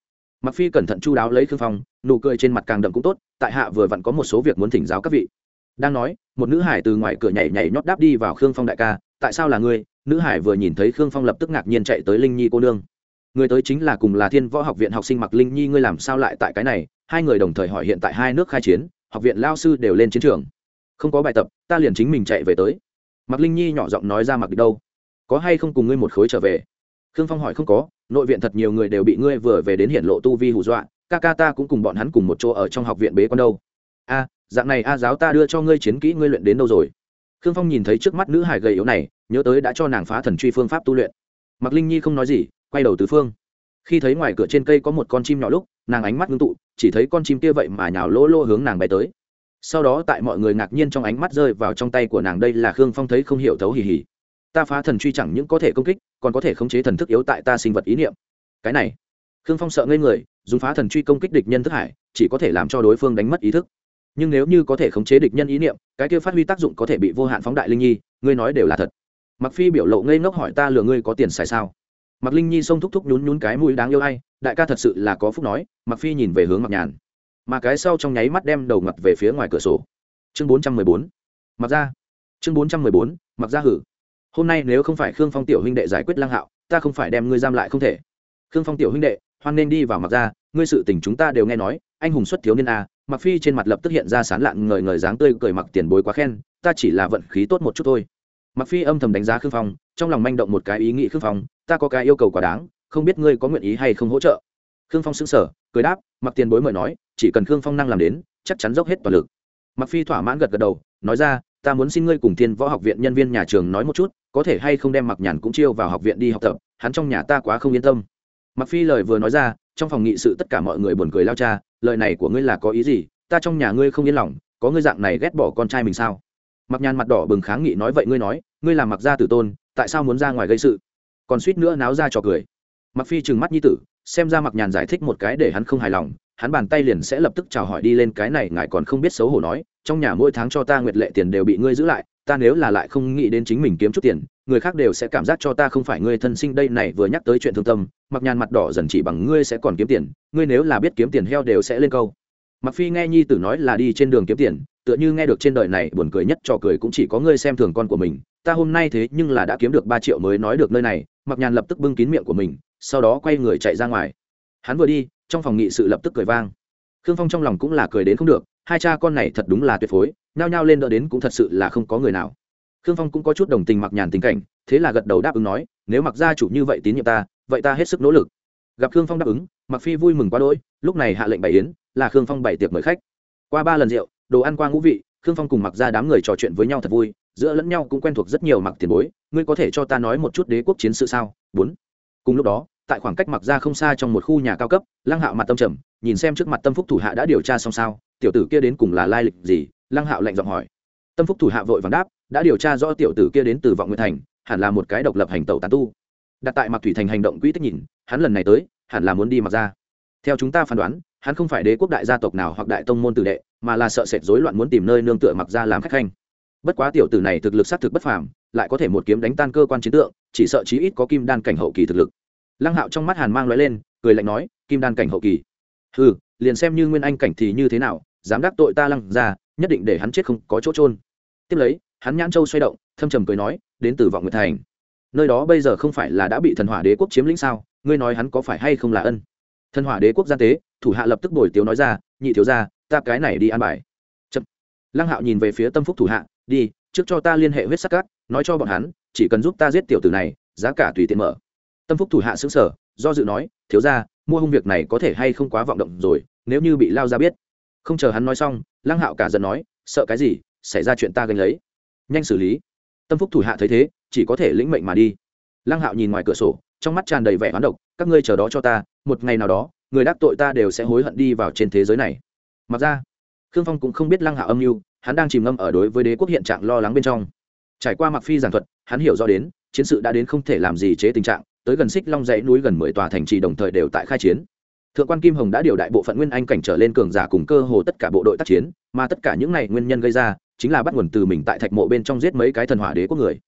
Mặc phi cẩn thận chu đáo lấy khương phong, nụ cười trên mặt càng đậm cũng tốt, tại hạ vừa vặn có một số việc muốn thỉnh giáo các vị. Đang nói, một nữ hải từ ngoài cửa nhảy nhảy nhót đáp đi vào khương phong đại ca, tại sao là ngươi? Nữ hải vừa nhìn thấy khương phong lập tức ngạc nhiên chạy tới linh nhi cô nương. Người tới chính là cùng là thiên võ học viện học sinh mặc linh nhi, ngươi làm sao lại tại cái này? Hai người đồng thời hỏi hiện tại hai nước khai chiến, học viện lao sư đều lên chiến trường. Không có bài tập, ta liền chính mình chạy về tới. Mặc linh nhi nhỏ giọng nói ra mặc đâu có hay không cùng ngươi một khối trở về? Khương phong hỏi, không có, nội viện thật nhiều người đều bị ngươi vừa về đến hiển lộ tu vi hù dọa, ca ca ta cũng cùng bọn hắn cùng một chỗ ở trong học viện bế con đâu. A, dạng này a giáo ta đưa cho ngươi chiến kỹ ngươi luyện đến đâu rồi? Khương phong nhìn thấy trước mắt nữ hải gầy yếu này, nhớ tới đã cho nàng phá thần truy phương pháp tu luyện. Mặc linh nhi không nói gì, quay đầu tứ phương. Khi thấy ngoài cửa trên cây có một con chim nhỏ lúc, nàng ánh mắt ngưng tụ, chỉ thấy con chim kia vậy mà nhào lỗ lỗ hướng nàng bay tới. Sau đó tại mọi người ngạc nhiên trong ánh mắt rơi vào trong tay của nàng, đây là khương phong thấy không hiểu thấu hì hì ta phá thần truy chẳng những có thể công kích còn có thể khống chế thần thức yếu tại ta sinh vật ý niệm. Cái này khương phong sợ ngây người dùng phá thần truy công kích địch nhân thức hải chỉ có thể làm cho đối phương đánh mất ý thức. Nhưng nếu như có thể khống chế địch nhân ý niệm cái kia phát huy tác dụng có thể bị vô hạn phóng đại linh nhi ngươi nói đều là thật. Mặc phi biểu lộ ngây ngốc hỏi ta lừa ngươi có tiền xài sao? Mặc linh nhi xông thúc thúc nhún nhún cái mũi đáng yêu hay đại ca thật sự là có phúc nói mặc phi nhìn về hướng mặc nhàn. Mà cái sau trong nháy mắt đem đầu ngặt về phía ngoài cửa sổ. Chương 414. mặc ra chương 414, mặc ra hử hôm nay nếu không phải khương phong tiểu huynh đệ giải quyết lăng hạo, ta không phải đem ngươi giam lại không thể. Khương phong tiểu huynh đệ, hoan nên đi vào mặc ra, ngươi sự tình chúng ta đều nghe nói, anh hùng xuất thiếu niên a, mặc phi trên mặt lập tức hiện ra sán lạn ngời ngời dáng tươi cười mặc tiền bối quá khen, ta chỉ là vận khí tốt một chút thôi. Mặc phi âm thầm đánh giá khương phong, trong lòng manh động một cái ý nghĩ khương phong, ta có cái yêu cầu quá đáng, không biết ngươi có nguyện ý hay không hỗ trợ. Khương phong sững sờ, cười đáp, mặc tiền bối mời nói, chỉ cần khương phong năng làm đến, chắc chắn dốc hết toàn lực. Mặc phi thỏa mãn gật gật đầu, nói ra, ta muốn xin ngươi cùng thiên võ học viện nhân viên nhà trường nói một chút có thể hay không đem mặc nhàn cũng chiêu vào học viện đi học tập, hắn trong nhà ta quá không yên tâm. Mặc phi lời vừa nói ra, trong phòng nghị sự tất cả mọi người buồn cười lao cha, lời này của ngươi là có ý gì? Ta trong nhà ngươi không yên lòng, có ngươi dạng này ghét bỏ con trai mình sao? Mặc nhàn mặt đỏ bừng kháng nghị nói vậy ngươi nói, ngươi làm mặc gia tử tôn, tại sao muốn ra ngoài gây sự? Còn suýt nữa náo ra trò cười. Mặc phi trừng mắt nhi tử, xem ra mặc nhàn giải thích một cái để hắn không hài lòng, hắn bàn tay liền sẽ lập tức chào hỏi đi lên cái này, ngài còn không biết xấu hổ nói, trong nhà mỗi tháng cho ta nguyệt lệ tiền đều bị ngươi giữ lại ta nếu là lại không nghĩ đến chính mình kiếm chút tiền, người khác đều sẽ cảm giác cho ta không phải ngươi thân sinh đây này vừa nhắc tới chuyện thương tâm, mặc nhàn mặt đỏ dần chỉ bằng ngươi sẽ còn kiếm tiền, ngươi nếu là biết kiếm tiền heo đều sẽ lên câu. Mặc phi nghe nhi tử nói là đi trên đường kiếm tiền, tựa như nghe được trên đời này buồn cười nhất trò cười cũng chỉ có ngươi xem thường con của mình. Ta hôm nay thế nhưng là đã kiếm được ba triệu mới nói được nơi này mặc nhàn lập tức bưng kín miệng của mình, sau đó quay người chạy ra ngoài. Hắn vừa đi, trong phòng nghị sự lập tức cười vang. Khương phong trong lòng cũng là cười đến không được, hai cha con này thật đúng là tuyệt phối nhao nhao lên đỡ đến cũng thật sự là không có người nào. Khương phong cũng có chút đồng tình mặc nhàn tình cảnh, thế là gật đầu đáp ứng nói, nếu mặc gia chủ như vậy tín nhiệm ta, vậy ta hết sức nỗ lực. Gặp khương phong đáp ứng mặc phi vui mừng quá đỗi, lúc này hạ lệnh bày yến, là khương phong bày tiệc mời khách. Qua ba lần rượu, đồ ăn qua ngũ vị, khương phong cùng mặc ra đám người trò chuyện với nhau thật vui, giữa lẫn nhau cũng quen thuộc rất nhiều mặc tiền bối, ngươi có thể cho ta nói một chút đế quốc chiến sự sao? bốn. Cùng lúc đó, tại khoảng cách mặc ra không xa trong một khu nhà cao cấp, lăng hạo mặt tâm trầm, nhìn xem trước mặt tâm phúc thủ hạ đã điều tra xong sao, tiểu tử kia đến cùng là lai lịch gì lăng hạo lạnh giọng hỏi. Tâm phúc thủ hạ vội vàng đáp, đã điều tra rõ tiểu tử kia đến từ vọng nguyệt thành, hẳn là một cái độc lập hành tẩu tán tu. Đặt tại mặc thủy thành hành động quỹ tích nhìn, hắn lần này tới, hẳn là muốn đi mặc ra theo chúng ta phán đoán, hắn không phải đế quốc đại gia tộc nào hoặc đại tông môn tử đệ, mà là sợ sệt rối loạn muốn tìm nơi nương tựa mặc ra làm khách khanh. Bất quá tiểu tử này thực lực xác thực bất phàm, lại có thể một kiếm đánh tan cơ quan chiến tượng, chỉ sợ chí ít có kim đan cảnh hậu kỳ thực lực. Lăng hạo trong mắt hàn mang lóe lên, cười lạnh nói, kim đan cảnh hậu kỳ? Ừ liền xem như nguyên anh cảnh thì như thế nào dám đắc tội ta lăng ra, nhất định để hắn chết không có chỗ trôn tiếp lấy, hắn nhãn châu xoay động, thâm trầm cười nói, đến từ vọng nguyệt thành. Nơi đó bây giờ không phải là đã bị thần hỏa đế quốc chiếm lĩnh sao? Ngươi nói hắn có phải hay không là ân? Thần hỏa đế quốc gian tế, thủ hạ lập tức bồi tiếu nói ra, nhị thiếu ra ta cái này đi an bài. Chậm. lăng hạo nhìn về phía tâm phúc thủ hạ, đi, trước cho ta liên hệ huyết sắc cát nói cho bọn hắn, chỉ cần giúp ta giết tiểu tử này, giá cả tùy tiện mở. Tâm phúc thủ hạ xứng sở do dự nói, thiếu ra mua hung việc này có thể hay không quá vọng động rồi, nếu như bị lao ra biết không chờ hắn nói xong, lăng hạo cả giận nói, sợ cái gì? Xảy ra chuyện ta gánh lấy. Nhanh xử lý. Tâm phúc thủ hạ thấy thế, chỉ có thể lĩnh mệnh mà đi. Lăng hạo nhìn ngoài cửa sổ, trong mắt tràn đầy vẻ hoán độc, các ngươi chờ đó cho ta, một ngày nào đó, người đắc tội ta đều sẽ hối hận đi vào trên thế giới này. Mặc ra, khương phong cũng không biết lăng hạo âm mưu, hắn đang chìm ngâm ở đối với đế quốc hiện trạng lo lắng bên trong. Trải qua mặc phi giảng thuật, hắn hiểu rõ đến, chiến sự đã đến không thể làm gì chế tình trạng, tới gần xích long dãy núi gần mười tòa thành trì đồng thời đều tại khai chiến thượng quan kim hồng đã điều đại bộ phận nguyên anh cảnh trở lên cường giả cùng cơ hồ tất cả bộ đội tác chiến, mà tất cả những này nguyên nhân gây ra, chính là bắt nguồn từ mình tại thạch mộ bên trong giết mấy cái thần hỏa đế quốc người.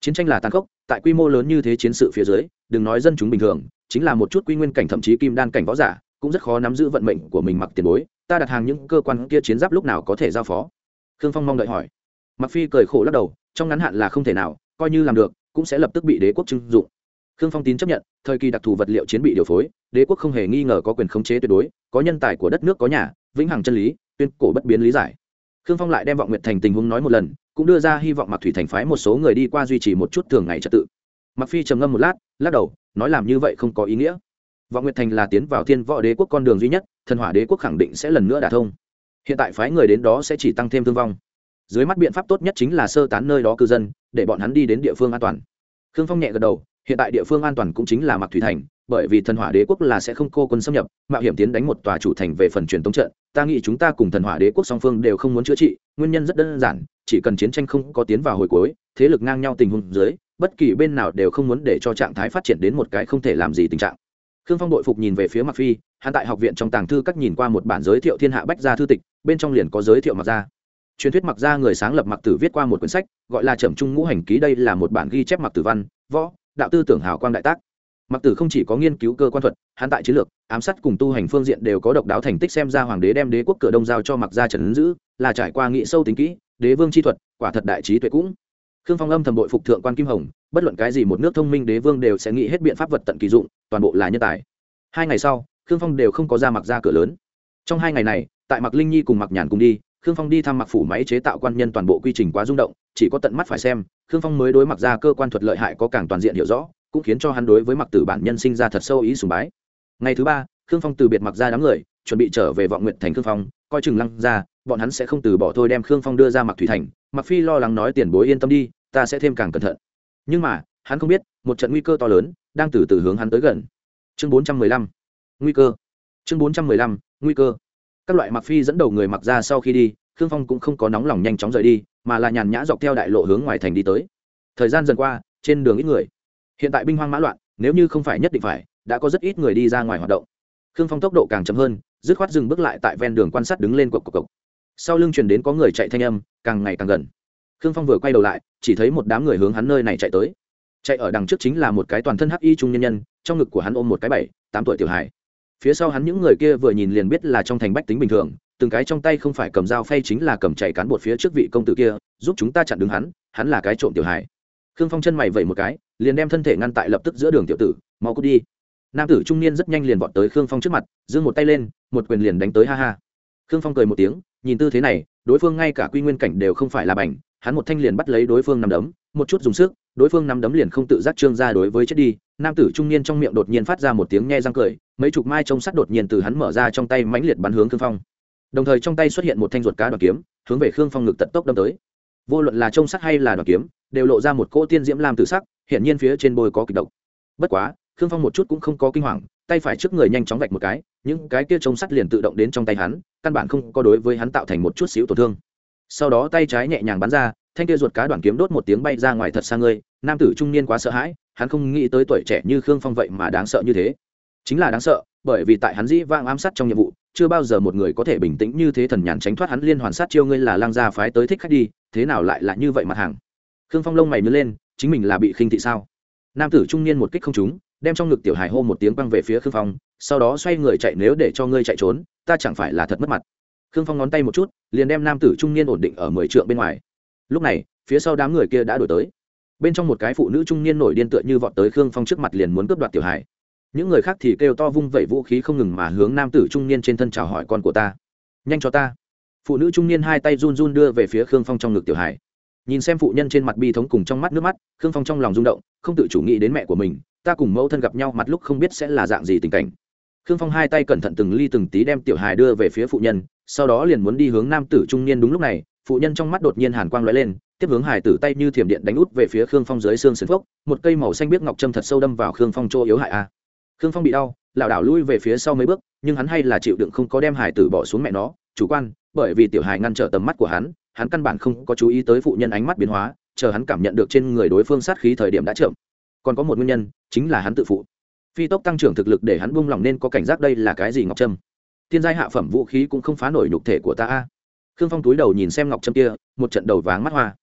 Chiến tranh là tàn khốc, tại quy mô lớn như thế chiến sự phía dưới, đừng nói dân chúng bình thường, chính là một chút quy nguyên cảnh thậm chí kim đan cảnh võ giả, cũng rất khó nắm giữ vận mệnh của mình mặc tiền bối. Ta đặt hàng những cơ quan kia chiến giáp lúc nào có thể giao phó? Khương phong mong đợi hỏi. Mặc phi cười khổ lắc đầu, trong ngắn hạn là không thể nào, coi như làm được, cũng sẽ lập tức bị đế quốc trưng dụng khương phong tín chấp nhận, thời kỳ đặc thù vật liệu chiến bị điều phối, đế quốc không hề nghi ngờ có quyền khống chế tuyệt đối, có nhân tài của đất nước, có nhà, vĩnh hằng chân lý, tuyên cổ bất biến lý giải. Khương phong lại đem vọng nguyện thành tình huống nói một lần, cũng đưa ra hy vọng mặc thủy thành phái một số người đi qua duy trì một chút thường ngày trật tự. Mặc phi trầm ngâm một lát, lắc đầu, nói làm như vậy không có ý nghĩa. Vọng nguyệt thành là tiến vào thiên võ đế quốc con đường duy nhất, thần hỏa đế quốc khẳng định sẽ lần nữa đả thông. Hiện tại phái người đến đó sẽ chỉ tăng thêm thương vong. Dưới mắt biện pháp tốt nhất chính là sơ tán nơi đó cư dân, để bọn hắn đi đến địa phương an toàn. Khương phong nhẹ gật đầu hiện tại địa phương an toàn cũng chính là mặc thủy thành, bởi vì thần hỏa đế quốc là sẽ không cô quân xâm nhập, mạo hiểm tiến đánh một tòa chủ thành về phần truyền tống trận. Ta nghĩ chúng ta cùng thần hỏa đế quốc song phương đều không muốn chữa trị, nguyên nhân rất đơn giản, chỉ cần chiến tranh không có tiến vào hồi cuối, thế lực ngang nhau tình huống dưới, bất kỳ bên nào đều không muốn để cho trạng thái phát triển đến một cái không thể làm gì tình trạng. Khương phong đội phục nhìn về phía mặc phi, hắn tại học viện trong tàng thư các nhìn qua một bản giới thiệu thiên hạ bách gia thư tịch, bên trong liền có giới thiệu mặc gia. Truyền thuyết mặc gia người sáng lập mặc tử viết qua một quyển sách, gọi là trầm trung ngũ hành ký, đây là một bản ghi chép mặc tử văn, võ đạo tư tưởng hào quang đại tác. Mặc tử không chỉ có nghiên cứu cơ quan thuật, hắn tại chiến lược, ám sát cùng tu hành phương diện đều có độc đáo thành tích xem ra hoàng đế đem đế quốc cửa đông giao cho mặc gia trần giữ, là trải qua nghị sâu tính kỹ, đế vương chi thuật, quả thật đại trí tuệ cũng. Khương phong âm thầm bội phục thượng quan kim hồng, bất luận cái gì một nước thông minh đế vương đều sẽ nghĩ hết biện pháp vật tận kỳ dụng, toàn bộ là nhân tài. Hai ngày sau, khương phong đều không có ra mặc ra cửa lớn. Trong hai ngày này, tại mặc linh nhi cùng mặc nhàn cùng đi khương phong đi thăm mặc phủ máy chế tạo quan nhân toàn bộ quy trình quá rung động, chỉ có tận mắt phải xem, khương phong mới đối mặc ra cơ quan thuật lợi hại có càng toàn diện hiểu rõ, cũng khiến cho hắn đối với mặc tử bản nhân sinh ra thật sâu ý sùng bái. Ngày thứ ba, khương phong từ biệt mặc ra đám người, chuẩn bị trở về vọng nguyện thành khương phong, coi chừng lăng ra, bọn hắn sẽ không từ bỏ thôi đem khương phong đưa ra mặc thủy thành. Mặc phi lo lắng nói, tiền bối yên tâm đi, ta sẽ thêm càng cẩn thận. Nhưng mà, hắn không biết, một trận nguy cơ to lớn đang từ từ hướng hắn tới gần. Chương 415 nguy cơ. Chương 415 nguy cơ các loại mặc phi dẫn đầu người mặc ra sau khi đi, khương phong cũng không có nóng lòng nhanh chóng rời đi, mà là nhàn nhã dọc theo đại lộ hướng ngoài thành đi tới. Thời gian dần qua, trên đường ít người. Hiện tại binh hoang mã loạn, nếu như không phải nhất định phải, đã có rất ít người đi ra ngoài hoạt động. Khương phong tốc độ càng chậm hơn, dứt khoát dừng bước lại tại ven đường quan sát đứng lên cộc cộc cộc. Sau lưng truyền đến có người chạy thanh âm, càng ngày càng gần. Khương phong vừa quay đầu lại, chỉ thấy một đám người hướng hắn nơi này chạy tới. Chạy ở đằng trước chính là một cái toàn thân hắc y trung nhân nhân, trong ngực của hắn ôm một cái bảy, tám tuổi tiểu hải phía sau hắn những người kia vừa nhìn liền biết là trong thành bách tính bình thường, từng cái trong tay không phải cầm dao phay chính là cầm chạy cán bột phía trước vị công tử kia, giúp chúng ta chặn đứng hắn hắn là cái trộm tiểu hài. Khương phong chân mày vẩy một cái, liền đem thân thể ngăn tại lập tức giữa đường tiểu tử, mau cút đi. Nam tử trung niên rất nhanh liền vọt tới khương phong trước mặt, giương một tay lên, một quyền liền đánh tới ha ha. Khương phong cười một tiếng, nhìn tư thế này, đối phương ngay cả quy nguyên cảnh đều không phải là bảnh hắn một thanh liền bắt lấy đối phương nằm đấm, một chút dùng sức đối phương nắm đấm liền không tự giác trương ra đối với chết đi, nam tử trung niên trong miệng đột nhiên phát ra một tiếng nghe răng cười, mấy chục mai trông sắt đột nhiên từ hắn mở ra trong tay mãnh liệt bắn hướng khương phong. Đồng thời trong tay xuất hiện một thanh ruột cá đoàn kiếm, hướng về khương phong ngực tận tốc đâm tới. Vô luận là trông sắt hay là đoàn kiếm, đều lộ ra một cỗ tiên diễm lam tử sắc hiện nhiên phía trên bôi có kịch độc. Bất quá, khương phong một chút cũng không có kinh hoàng, tay phải trước người nhanh chóng vạch một cái, những cái kia trông sắt liền tự động đến trong tay hắn, căn bản không có đối với hắn tạo thành một chút xíu tổn thương. Sau đó tay trái nhẹ nhàng bắn ra thanh kia ruột cá đoàn kiếm đốt một tiếng bay ra ngoài thật xa ngươi, nam tử trung niên quá sợ hãi, hắn không nghĩ tới tuổi trẻ như khương phong vậy mà đáng sợ như thế. Chính là đáng sợ, bởi vì tại hắn dĩ vang ám sát trong nhiệm vụ, chưa bao giờ một người có thể bình tĩnh như thế thần nhàn tránh thoát hắn liên hoàn sát chiêu ngươi là lang gia phái tới thích khách đi, thế nào lại là như vậy mặt hàng? Khương phong lông mày nhớ lên, chính mình là bị khinh thị sao? Nam tử trung niên một kích không trúng, đem trong ngực tiểu hài hô một tiếng băng về phía khương phong, sau đó xoay người chạy nếu để cho ngươi chạy trốn, ta chẳng phải là thật mất mặt. Khương phong ngón tay một chút, liền đem nam tử trung niên ổn định ở mười trượng bên ngoài lúc này, phía sau đám người kia đã đổi tới. Bên trong một cái phụ nữ trung niên nổi điên tựa như vọt tới khương phong trước mặt liền muốn cướp đoạt tiểu hải những người khác thì kêu to vung vẩy vũ khí không ngừng mà hướng nam tử trung niên trên thân chào hỏi con của ta. Nhanh cho ta. Phụ nữ trung niên hai tay run run đưa về phía khương phong trong ngực tiểu hải nhìn xem phụ nhân trên mặt bi thống cùng trong mắt nước mắt, khương phong trong lòng rung động, không tự chủ nghĩ đến mẹ của mình, ta cùng mẫu thân gặp nhau mặt lúc không biết sẽ là dạng gì tình cảnh. Khương phong hai tay cẩn thận từng ly từng tí đem tiểu hài đưa về phía phụ nhân, sau đó liền muốn đi hướng nam tử trung niên đúng lúc này phụ nhân trong mắt đột nhiên hàn quang lóe lên, tiếp hướng hải tử tay như thiểm điện đánh út về phía khương phong dưới xương sườn phốc, một cây màu xanh biết ngọc trâm thật sâu đâm vào khương phong chỗ yếu hại a. Khương phong bị đau, lảo đảo lui về phía sau mấy bước, nhưng hắn hay là chịu đựng không có đem hải tử bỏ xuống mẹ nó. Chủ quan, bởi vì tiểu hài ngăn trở tầm mắt của hắn hắn căn bản không có chú ý tới phụ nhân ánh mắt biến hóa, chờ hắn cảm nhận được trên người đối phương sát khí thời điểm đã chậm. Còn có một nguyên nhân, chính là hắn tự phụ. Phi tốc tăng trưởng thực lực để hắn buông lỏng nên có cảnh giác đây là cái gì ngọc trâm thiên giai hạ phẩm vũ khí cũng không phá nổi nhục thể của ta a khương phong túi đầu nhìn xem ngọc trâm kia, một trận đầu váng mắt hoa.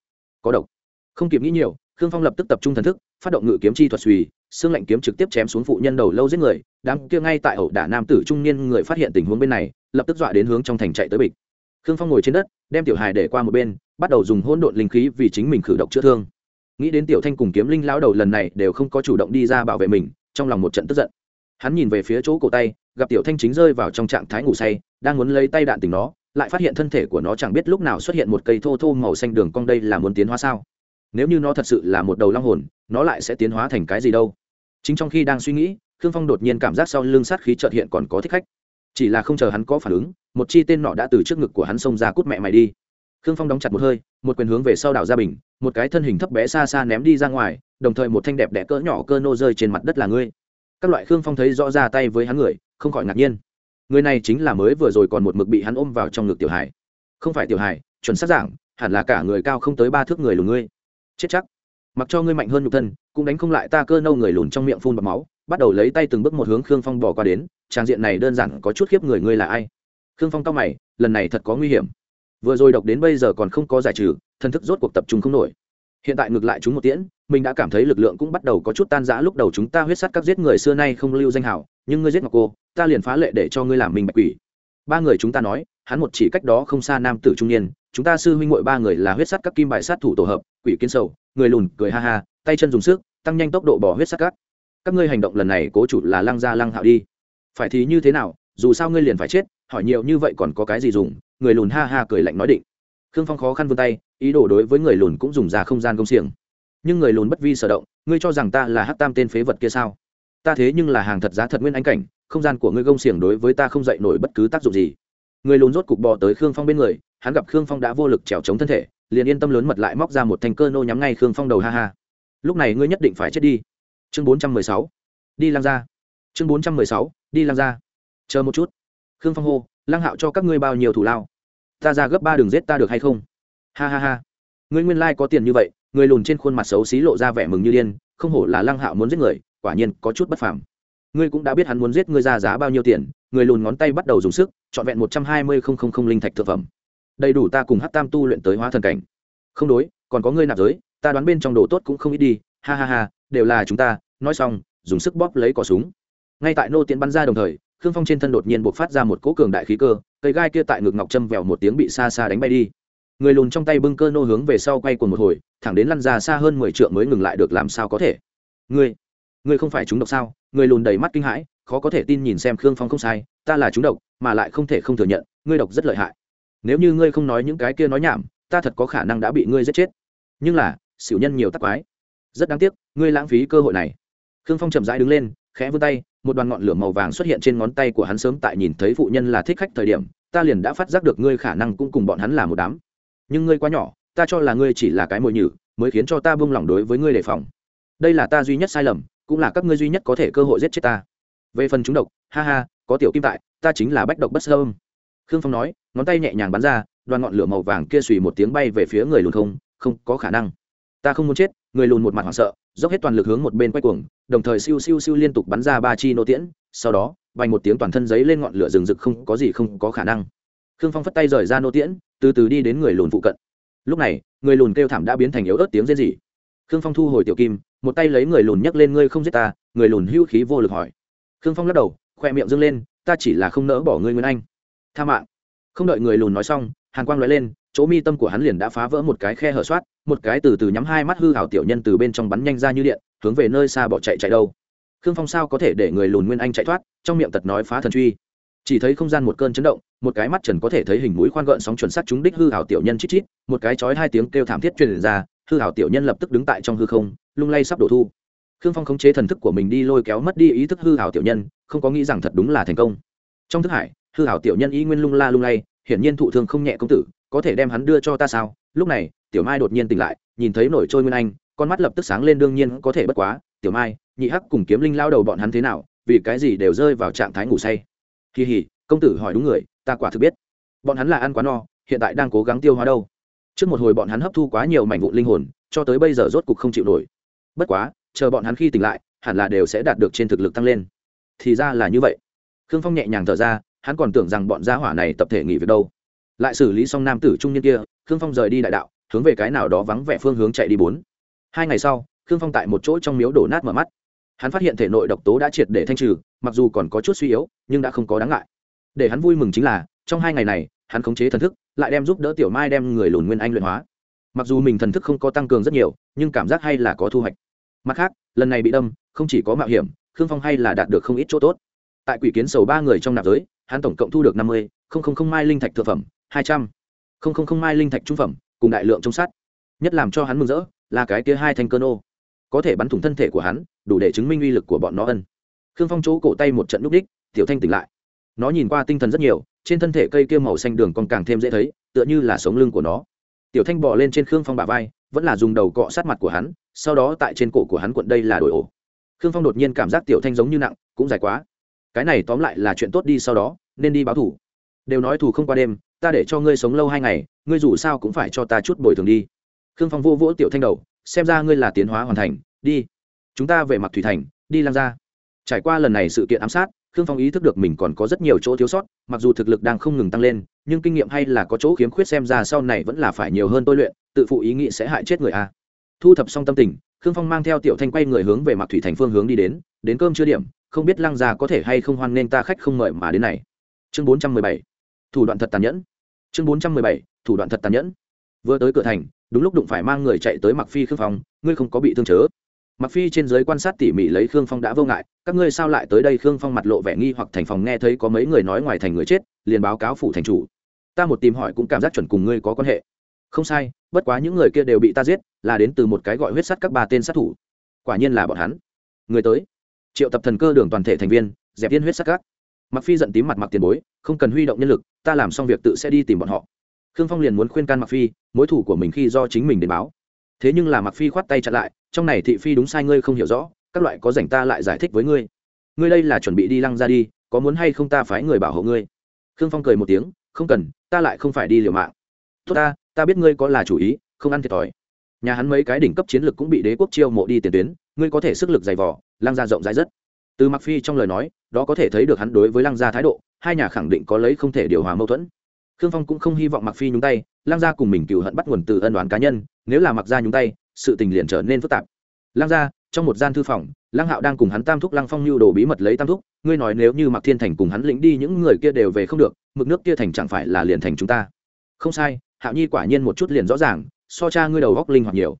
Có độc. Không kịp nghĩ nhiều, khương phong lập tức tập trung thần thức, phát động ngự kiếm chi thuật suy, xương lạnh kiếm trực tiếp chém xuống phụ nhân đầu lâu giết người, đám kia ngay tại ẩu đả nam tử trung niên người phát hiện tình huống bên này, lập tức dọa đến hướng trong thành chạy tới bịch. Khương phong ngồi trên đất, đem tiểu hài để qua một bên, bắt đầu dùng hỗn độn linh khí vì chính mình khử độc chữa thương. Nghĩ đến tiểu thanh cùng kiếm linh lão đầu lần này đều không có chủ động đi ra bảo vệ mình, trong lòng một trận tức giận. Hắn nhìn về phía chỗ cổ tay, gặp tiểu thanh chính rơi vào trong trạng thái ngủ say, đang muốn lấy tay đạn tình nó lại phát hiện thân thể của nó chẳng biết lúc nào xuất hiện một cây thô thô màu xanh đường cong đây là muốn tiến hóa sao? Nếu như nó thật sự là một đầu long hồn, nó lại sẽ tiến hóa thành cái gì đâu? Chính trong khi đang suy nghĩ, khương phong đột nhiên cảm giác sau lưng sát khí trợt hiện còn có thích khách. Chỉ là không chờ hắn có phản ứng, một chi tên nọ đã từ trước ngực của hắn xông ra cút mẹ mày đi. Khương phong đóng chặt một hơi, một quyền hướng về sau đảo ra bình, một cái thân hình thấp bé xa xa ném đi ra ngoài, đồng thời một thanh đẹp đẽ cỡ nhỏ cơ nô rơi trên mặt đất là ngươi. Các loại khương phong thấy rõ ra tay với hắn người, không khỏi ngạc nhiên người này chính là mới vừa rồi còn một mực bị hắn ôm vào trong ngực tiểu hải không phải tiểu hải chuẩn xác giảng hẳn là cả người cao không tới ba thước người lùn ngươi. Chết chắc. Mặc cho ngươi mạnh hơn nhục thân, cũng đánh không lại ta cơ nâu người lùn trong miệng phun bọt máu, bắt đầu lấy tay từng bước một hướng khương phong bỏ qua đến, trang diện này đơn giản có chút khiếp người ngươi là ai? Khương phong cao mày, lần này thật có nguy hiểm. Vừa rồi độc đến bây giờ còn không có giải trừ thân thức rốt cuộc tập trung không nổi hiện tại ngược lại chúng một tiễn, mình đã cảm thấy lực lượng cũng bắt đầu có chút tan rã. Lúc đầu chúng ta huyết sắt các giết người xưa nay không lưu danh hảo, nhưng ngươi giết ngọc cô, ta liền phá lệ để cho ngươi làm mình bạch quỷ. Ba người chúng ta nói, hắn một chỉ cách đó không xa nam tử trung niên, chúng ta sư huynh muội ba người là huyết sắt các kim bài sát thủ tổ hợp, quỷ kiến sầu, người lùn, cười ha ha, tay chân dùng sức, tăng nhanh tốc độ bỏ huyết sắt các. Các ngươi hành động lần này cố chủ là lăng gia lăng hạo đi. Phải thì như thế nào, dù sao ngươi liền phải chết, hỏi nhiều như vậy còn có cái gì dùng, người lùn ha ha cười lạnh nói định khương phong khó khăn vươn tay, ý đồ đối với người lùn cũng dùng ra không gian công xiềng. Nhưng người lùn bất vi sở động, ngươi cho rằng ta là hát tam tên phế vật kia sao? Ta thế nhưng là hàng thật giá thật nguyên anh cảnh, không gian của ngươi gông xiềng đối với ta không dạy nổi bất cứ tác dụng gì. Người lùn rốt cục bò tới khương phong bên người, hắn gặp khương phong đã vô lực trèo chống thân thể, liền yên tâm lớn mật lại móc ra một thanh cơ nô nhắm ngay khương phong đầu ha ha. Lúc này ngươi nhất định phải chết đi. Chương bốn trăm mười sáu. Đi lang ra chương bốn trăm mười sáu. Đi lang ra chờ một chút. Khương phong hô Lang hạo cho các ngươi bao nhiêu thủ lao? Ta ra gấp ba đường giết ta được hay không? Ha ha ha. Ngươi nguyên lai có tiền như vậy, người lùn trên khuôn mặt xấu xí lộ ra vẻ mừng như điên, không hổ là lăng hạo muốn giết người, quả nhiên có chút bất phàm. Ngươi cũng đã biết hắn muốn giết ngươi ra giá bao nhiêu tiền, người lùn ngón tay bắt đầu dùng sức, trọn vẹn một trăm hai mươi không không không linh thạch thực phẩm. Đầy đủ ta cùng hát tam tu luyện tới hóa thần cảnh. Không đối, còn có ngươi nạp giới, ta đoán bên trong đồ tốt cũng không ít đi. Ha ha ha, đều là chúng ta. Nói xong, dùng sức bóp lấy cỏ súng. Ngay tại nô tiến bắn ra đồng thời khương phong trên thân đột nhiên buộc phát ra một cỗ cường đại khí cơ, cây gai kia tại ngực ngọc châm vèo một tiếng bị xa xa đánh bay đi. Người lùn trong tay bưng cơ nô hướng về sau quay cuồng một hồi, thẳng đến lăn ra xa hơn mười trượng mới ngừng lại được làm sao có thể. Ngươi ngươi không phải chúng độc sao? Người lùn đầy mắt kinh hãi, khó có thể tin nhìn xem khương phong không sai, ta là chúng độc, mà lại không thể không thừa nhận, ngươi độc rất lợi hại. Nếu như ngươi không nói những cái kia nói nhảm, ta thật có khả năng đã bị ngươi giết chết. Nhưng là, xỉu nhân nhiều tắc quái. Rất đáng tiếc, ngươi lãng phí cơ hội này. Khương phong chậm rãi đứng lên khẽ vươn tay, một đoàn ngọn lửa màu vàng xuất hiện trên ngón tay của hắn sớm tại nhìn thấy phụ nhân là thích khách thời điểm, ta liền đã phát giác được ngươi khả năng cũng cùng bọn hắn là một đám. Nhưng ngươi quá nhỏ, ta cho là ngươi chỉ là cái mồi nhử, mới khiến cho ta buông lỏng đối với ngươi đề phòng. Đây là ta duy nhất sai lầm, cũng là các ngươi duy nhất có thể cơ hội giết chết ta. Về phần chúng độc, ha ha, có tiểu kim tại, ta chính là bách độc bất sơm khương phong nói, ngón tay nhẹ nhàng bắn ra, đoàn ngọn lửa màu vàng kia xùy một tiếng bay về phía người lùn không không có khả năng. Ta không muốn chết, người lùn một mặt hoảng sợ dốc hết toàn lực hướng một bên quay cuồng, đồng thời siêu siêu siêu liên tục bắn ra ba chi nô tiễn, sau đó, vành một tiếng toàn thân giấy lên ngọn lửa rừng rực không có gì không có khả năng. Khương phong phất tay rời ra nô tiễn, từ từ đi đến người lùn phụ cận. Lúc này, người lùn kêu thảm đã biến thành yếu ớt tiếng rên rỉ. Khương phong thu hồi tiểu kim, một tay lấy người lùn nhấc lên, ngươi không giết ta? Người lùn hưu khí vô lực hỏi. Khương phong lắc đầu, khoe miệng dâng lên, ta chỉ là không nỡ bỏ ngươi nguyên anh. Tha mạng. Không đợi người lùn nói xong, hàn quang lóe lên chỗ mi tâm của hắn liền đã phá vỡ một cái khe hở soát, một cái từ từ nhắm hai mắt hư hảo tiểu nhân từ bên trong bắn nhanh ra như điện, hướng về nơi xa bỏ chạy chạy đâu. Khương phong sao có thể để người lùn nguyên anh chạy thoát, trong miệng tật nói phá thần truy. Chỉ thấy không gian một cơn chấn động, một cái mắt trần có thể thấy hình mũi khoan gợn sóng chuẩn xác trúng đích hư hảo tiểu nhân chít chít, một cái chói hai tiếng kêu thảm thiết truyền ra, hư hảo tiểu nhân lập tức đứng tại trong hư không, lung lay sắp đổ thu. Khương phong khống chế thần thức của mình đi lôi kéo mất đi ý thức hư hảo tiểu nhân, không có nghĩ rằng thật đúng là thành công. Trong thức hải, hư hảo tiểu nhân ý nguyên lung la lung lay, hiển nhiên thụ thương không nhẹ công tử có thể đem hắn đưa cho ta sao? Lúc này, tiểu mai đột nhiên tỉnh lại, nhìn thấy nổi trôi nguyên anh, con mắt lập tức sáng lên đương nhiên có thể bất quá. Tiểu mai, nhị hắc cùng kiếm linh lao đầu bọn hắn thế nào? Vì cái gì đều rơi vào trạng thái ngủ say? Kỳ hỉ, công tử hỏi đúng người, ta quả thực biết. Bọn hắn là ăn quá no, hiện tại đang cố gắng tiêu hóa đâu. Trước một hồi bọn hắn hấp thu quá nhiều mảnh vụ linh hồn, cho tới bây giờ rốt cục không chịu nổi. Bất quá, chờ bọn hắn khi tỉnh lại, hẳn là đều sẽ đạt được trên thực lực tăng lên. Thì ra là như vậy. Khương phong nhẹ nhàng thở ra, hắn còn tưởng rằng bọn gia hỏa này tập thể nghỉ việc đâu lại xử lý xong nam tử trung niên kia, khương phong rời đi đại đạo, hướng về cái nào đó vắng vẻ phương hướng chạy đi bốn. Hai ngày sau, khương phong tại một chỗ trong miếu đổ nát mở mắt. Hắn phát hiện thể nội độc tố đã triệt để thanh trừ, mặc dù còn có chút suy yếu, nhưng đã không có đáng ngại. Để hắn vui mừng chính là, trong hai ngày này, hắn khống chế thần thức, lại đem giúp đỡ tiểu mai đem người lùn nguyên anh luyện hóa. Mặc dù mình thần thức không có tăng cường rất nhiều, nhưng cảm giác hay là có thu hoạch. Mặt khác, lần này bị đâm, không chỉ có mạo hiểm, khương phong hay là đạt được không ít chỗ tốt. Tại quỷ kiến sầu ba người trong nạp giới, hắn tổng cộng thu được năm mươi, không không không mai linh thạch thực phẩm hai trăm. Không không không, mai linh thạch trung phẩm, cùng đại lượng trong sát nhất làm cho hắn mừng rỡ là cái kia hai thanh cơn ô. Có thể bắn thủng thân thể của hắn, đủ để chứng minh uy lực của bọn nó ân. Khương phong chỗ cổ tay một trận núp đích, tiểu thanh tỉnh lại. Nó nhìn qua tinh thần rất nhiều, trên thân thể cây kia màu xanh đường còn càng thêm dễ thấy, tựa như là sống lưng của nó. Tiểu thanh bỏ lên trên khương phong bả vai, vẫn là dùng đầu cọ sát mặt của hắn, sau đó tại trên cổ của hắn quận đây là đổi ổ. Khương phong đột nhiên cảm giác tiểu thanh giống như nặng, cũng dài quá. Cái này tóm lại là chuyện tốt đi sau đó, nên đi báo thủ. Đều nói thù không qua đêm ta để cho ngươi sống lâu hai ngày, ngươi dù sao cũng phải cho ta chút bồi thường đi. Khương phong vô vỗ tiểu thanh đầu, xem ra ngươi là tiến hóa hoàn thành, đi. Chúng ta về mặt thủy thành, đi lăng ra trải qua lần này sự kiện ám sát, khương phong ý thức được mình còn có rất nhiều chỗ thiếu sót, mặc dù thực lực đang không ngừng tăng lên, nhưng kinh nghiệm hay là có chỗ khiếm khuyết xem ra sau này vẫn là phải nhiều hơn tôi luyện, tự phụ ý nghĩ sẽ hại chết người a. Thu thập xong tâm tình, khương phong mang theo tiểu thanh quay người hướng về mặt thủy thành phương hướng đi đến đến cơm chưa điểm, không biết lăng gia có thể hay không hoan nên ta khách không mời mà đến này. Chương bốn trăm mười bảy thủ đoạn thật tàn nhẫn. Chương bốn trăm mười bảy, thủ đoạn thật tàn nhẫn. Vừa tới cửa thành, đúng lúc đụng phải mang người chạy tới mặc phi khương phong, ngươi không có bị thương chớ. Mặc phi trên giới quan sát tỉ mỉ lấy khương phong đã vô ngại, các ngươi sao lại tới đây? Khương phong mặt lộ vẻ nghi hoặc thành phòng nghe thấy có mấy người nói ngoài thành người chết, liền báo cáo phủ thành chủ. Ta một tìm hỏi cũng cảm giác chuẩn cùng ngươi có quan hệ. Không sai, bất quá những người kia đều bị ta giết, là đến từ một cái gọi huyết sắt các ba tên sát thủ. Quả nhiên là bọn hắn. Người tới. Triệu tập thần cơ đường toàn thể thành viên, dẹp viên huyết sắt các mặc phi giận tím mặt mặc tiền bối, không cần huy động nhân lực, ta làm xong việc tự sẽ đi tìm bọn họ. Khương phong liền muốn khuyên can mặc phi, mối thủ của mình khi do chính mình đến báo. Thế nhưng là mặc phi khoát tay chặn lại, trong này thị phi đúng sai ngươi không hiểu rõ, các loại có rảnh ta lại giải thích với ngươi. Ngươi đây là chuẩn bị đi lăng ra đi, có muốn hay không ta phái người bảo hộ ngươi? Khương phong cười một tiếng, không cần, ta lại không phải đi liều mạng. Tốt ta ta biết ngươi có là chủ ý, không ăn thiệt thòi. Nhà hắn mấy cái đỉnh cấp chiến lực cũng bị đế quốc chiêu mộ đi tiền tuyến, ngươi có thể sức lực dày vỏ lăng gia rộng rãi rất. Từ mặc phi trong lời nói đó có thể thấy được hắn đối với lăng gia thái độ, hai nhà khẳng định có lấy không thể điều hòa mâu thuẫn. Khương phong cũng không hy vọng mặc phi nhúng tay, lăng gia cùng mình cựu hận bắt nguồn từ ân đoán cá nhân, nếu là mặc gia nhúng tay, sự tình liền trở nên phức tạp. Lăng gia, trong một gian thư phòng, lăng hạo đang cùng hắn tam thúc lăng phong lưu đồ bí mật lấy tam thúc, ngươi nói nếu như mặc thiên thành cùng hắn lĩnh đi những người kia đều về không được, mực nước kia thành chẳng phải là liền thành chúng ta? Không sai, hạo nhi quả nhiên một chút liền rõ ràng, so cha ngươi đầu góc linh hoạt nhiều.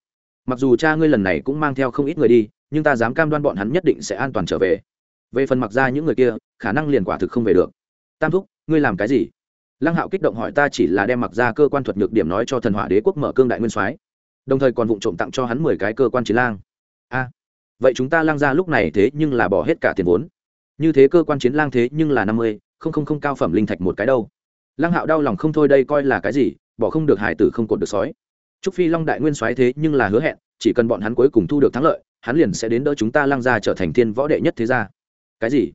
Mặc dù cha ngươi lần này cũng mang theo không ít người đi, nhưng ta dám cam đoan bọn hắn nhất định sẽ an toàn trở về về phần mặc ra những người kia, khả năng liền quả thực không về được. Tam thúc, ngươi làm cái gì? Lăng hạo kích động hỏi ta chỉ là đem mặc ra cơ quan thuật nhược điểm nói cho thần hỏa đế quốc mở cương đại nguyên soái, đồng thời còn vụ trộm tặng cho hắn mười cái cơ quan chiến lang. A, vậy chúng ta lang ra lúc này thế nhưng là bỏ hết cả tiền vốn. Như thế cơ quan chiến lang thế nhưng là năm mươi, không không không cao phẩm linh thạch một cái đâu. Lăng hạo đau lòng không thôi đây coi là cái gì, bỏ không được hải tử không cột được sói. Trúc phi long đại nguyên soái thế nhưng là hứa hẹn, chỉ cần bọn hắn cuối cùng thu được thắng lợi, hắn liền sẽ đến đỡ chúng ta lăng ra trở thành thiên võ đệ nhất thế gia cái gì?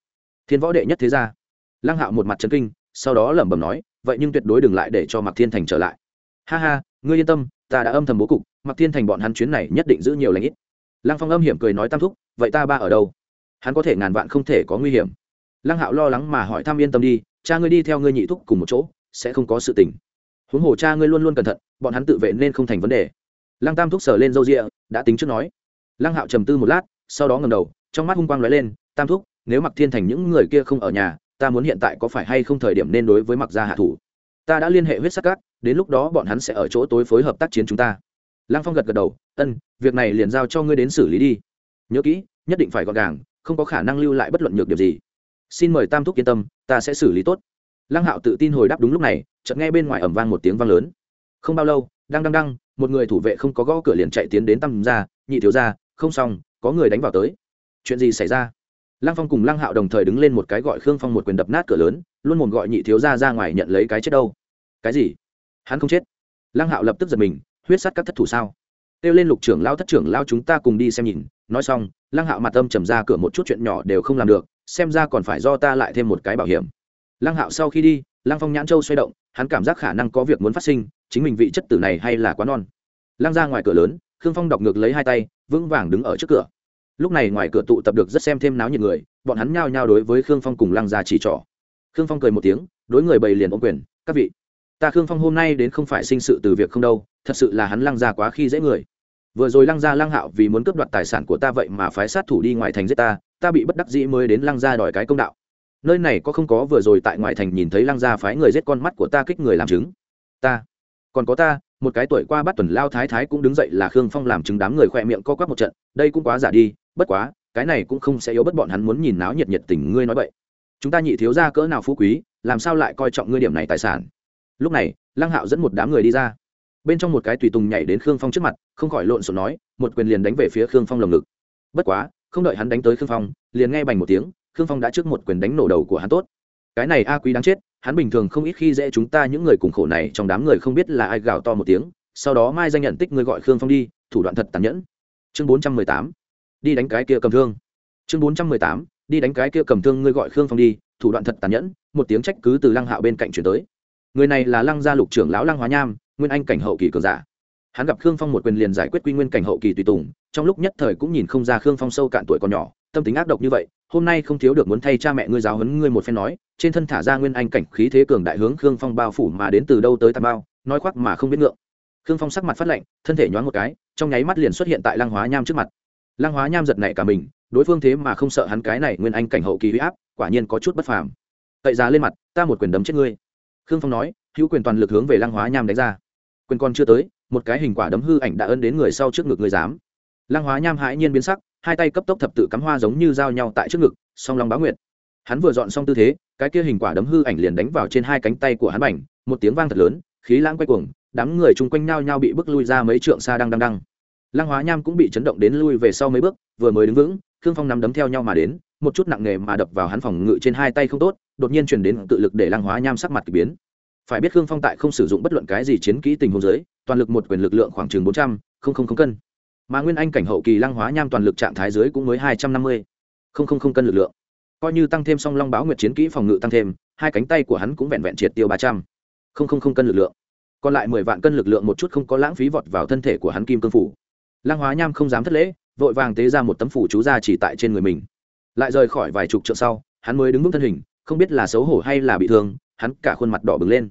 Thiên võ đệ nhất thế gia. Lăng hạo một mặt trấn kinh, sau đó lẩm bẩm nói, vậy nhưng tuyệt đối đừng lại để cho mạc thiên thành trở lại. Ha ha, ngươi yên tâm, ta đã âm thầm bố cục, mạc thiên thành bọn hắn chuyến này nhất định giữ nhiều lãnh ít. Lăng phong âm hiểm cười nói tam thúc, vậy ta ba ở đâu? Hắn có thể ngàn vạn không thể có nguy hiểm. Lăng hạo lo lắng mà hỏi thăm yên tâm đi, cha ngươi đi theo ngươi nhị thúc cùng một chỗ, sẽ không có sự tình. Huống hồ cha ngươi luôn luôn cẩn thận, bọn hắn tự vệ nên không thành vấn đề. Lăng tam thúc sờ lên râu rịa, đã tính trước nói. Lăng hạo trầm tư một lát, sau đó ngầm đầu, trong mắt hung quang lóe lên, tam thúc nếu mặc thiên thành những người kia không ở nhà, ta muốn hiện tại có phải hay không thời điểm nên đối với mặc gia hạ thủ? Ta đã liên hệ huyết sắc cát đến lúc đó bọn hắn sẽ ở chỗ tối phối hợp tác chiến chúng ta. Lăng phong gật gật đầu, ân, việc này liền giao cho ngươi đến xử lý đi. Nhớ kỹ, nhất định phải gọn gàng, không có khả năng lưu lại bất luận nhược điểm gì. Xin mời tam thúc yên tâm, ta sẽ xử lý tốt. Lăng hạo tự tin hồi đáp đúng lúc này, chợt nghe bên ngoài ẩm vang một tiếng vang lớn. Không bao lâu đang đang đang một người thủ vệ không có gõ cửa liền chạy tiến đến tăm ra nhị thiếu ra không xong, có người đánh vào tới. Chuyện gì xảy ra? Lăng phong cùng lăng hạo đồng thời đứng lên một cái gọi khương phong một quyền đập nát cửa lớn, luôn mồm gọi nhị thiếu ra ra ngoài nhận lấy cái chết đâu. Cái gì? Hắn không chết. Lăng hạo lập tức giật mình, huyết sắt các thất thủ sao? Kêu lên lục trưởng lao thất trưởng lao chúng ta cùng đi xem nhìn. Nói xong, lăng hạo mặt âm trầm ra cửa một chút chuyện nhỏ đều không làm được, xem ra còn phải do ta lại thêm một cái bảo hiểm. Lăng hạo sau khi đi, lăng phong nhãn châu xoay động, hắn cảm giác khả năng có việc muốn phát sinh, chính mình vị chất tử này hay là quá non. Lăng ra ngoài cửa lớn, khương phong đọc ngược lấy hai tay, vững vàng đứng ở trước cửa lúc này ngoài cửa tụ tập được rất xem thêm náo nhiệt người, bọn hắn nhao nhao đối với khương phong cùng lăng gia chỉ trỏ. Khương phong cười một tiếng, đối người bày liền ôm quyền, các vị, ta khương phong hôm nay đến không phải sinh sự từ việc không đâu, thật sự là hắn lăng gia quá khi dễ người. Vừa rồi lăng gia lăng hạo vì muốn cướp đoạt tài sản của ta vậy mà phái sát thủ đi ngoài thành giết ta ta bị bất đắc dĩ mới đến lăng gia đòi cái công đạo. Nơi này có không có vừa rồi tại ngoại thành nhìn thấy lăng gia phái người giết con mắt của ta kích người làm chứng? Ta, còn có ta, một cái tuổi qua bắt tuần lao thái thái cũng đứng dậy là khương phong làm chứng đám người khoe miệng co quắp một trận, đây cũng quá giả đi bất quá, cái này cũng không sẽ yếu bất bọn hắn muốn nhìn náo nhiệt nhiệt tình ngươi nói vậy chúng ta nhị thiếu ra cỡ nào phú quý, làm sao lại coi trọng ngươi điểm này tài sản? Lúc này, lăng hạo dẫn một đám người đi ra. Bên trong một cái tùy tùng nhảy đến khương phong trước mặt, không khỏi lộn xộn nói, một quyền liền đánh về phía khương phong lồng ngực. Bất quá, không đợi hắn đánh tới khương phong, liền nghe bành một tiếng, khương phong đã trước một quyền đánh nổ đầu của hắn tốt. Cái này a quý đáng chết, hắn bình thường không ít khi dễ chúng ta những người cùng khổ này trong đám người không biết là ai gào to một tiếng, sau đó mai danh nhận tích ngươi gọi khương phong đi, thủ đoạn thật tàn nhẫn. Chương bốn trăm mười tám đi đánh cái kia cầm thương. Chương bốn trăm mười tám, đi đánh cái kia cầm thương ngươi gọi khương phong đi, thủ đoạn thật tàn nhẫn, một tiếng trách cứ từ lăng hạo bên cạnh chuyển tới. Người này là lăng gia lục trưởng lão lăng hóa nham, nguyên anh cảnh hậu kỳ cường giả. Hắn gặp khương phong một quyền liền giải quyết quy nguyên cảnh hậu kỳ tùy tùng, trong lúc nhất thời cũng nhìn không ra khương phong sâu cạn tuổi còn nhỏ, tâm tính ác độc như vậy, hôm nay không thiếu được muốn thay cha mẹ ngươi giáo huấn ngươi một phen nói, trên thân thả ra nguyên anh cảnh khí thế cường đại hướng khương phong bao phủ mà đến từ đâu tới tà bao, nói khoác mà không biết ngượng. Khương phong sắc mặt phát lạnh, thân thể nhoáng một cái, trong nháy mắt liền xuất hiện tại lăng hóa nham trước mặt lăng hóa nham giật nảy cả mình, đối phương thế mà không sợ hắn cái này nguyên anh cảnh hậu kỳ huy áp, quả nhiên có chút bất phàm. Cậy giá lên mặt, ta một quyền đấm chết ngươi. Khương phong nói, hữu quyền toàn lực hướng về lăng hóa nham đánh ra. Quyền còn chưa tới, một cái hình quả đấm hư ảnh đã ân đến người sau trước ngực người dám lăng hóa nham hãi nhiên biến sắc, hai tay cấp tốc thập tự cắm hoa giống như giao nhau tại trước ngực, song long báo nguyện hắn vừa dọn xong tư thế, cái kia hình quả đấm hư ảnh liền đánh vào trên hai cánh tay của hắn bảnh một tiếng vang thật lớn, khí lãng quay cuồng, đám người chung quanh nhau nhau bị bước lui ra mấy trượng xa đang đang đang lăng hóa nham cũng bị chấn động đến lui về sau mấy bước, vừa mới đứng vững, khương phong nắm đấm theo nhau mà đến, một chút nặng nề mà đập vào hắn phòng ngự trên hai tay không tốt, đột nhiên truyền đến tự lực để lăng hóa nham sắc mặt k ỳ biến. Phải biết khương phong tại không sử dụng bất luận cái gì chiến kỹ tình huống giới toàn lực một quyền lực lượng khoảng chừng bốn trăm linh cân. Mà nguyên anh cảnh hậu kỳ lăng hóa nham toàn lực trạng thái dưới cũng mới hai trăm năm mươi cân lực lượng. Coi như tăng thêm song long báo nguyệt chiến kỹ phòng ngự tăng thêm, hai cánh tay của hắn cũng vẹn vẹn triệt tiêu ba trăm linh cân lực lượng. Còn lại mười vạn cân lực lượng một chút không có lãng phí vọt vào thân thể của hắn kim cương phủ lăng hóa nham không dám thất lễ, vội vàng tế ra một tấm phủ chú ra chỉ tại trên người mình. Lại rời khỏi vài chục trượng sau, hắn mới đứng vững thân hình, không biết là xấu hổ hay là bị thương, hắn cả khuôn mặt đỏ bừng lên.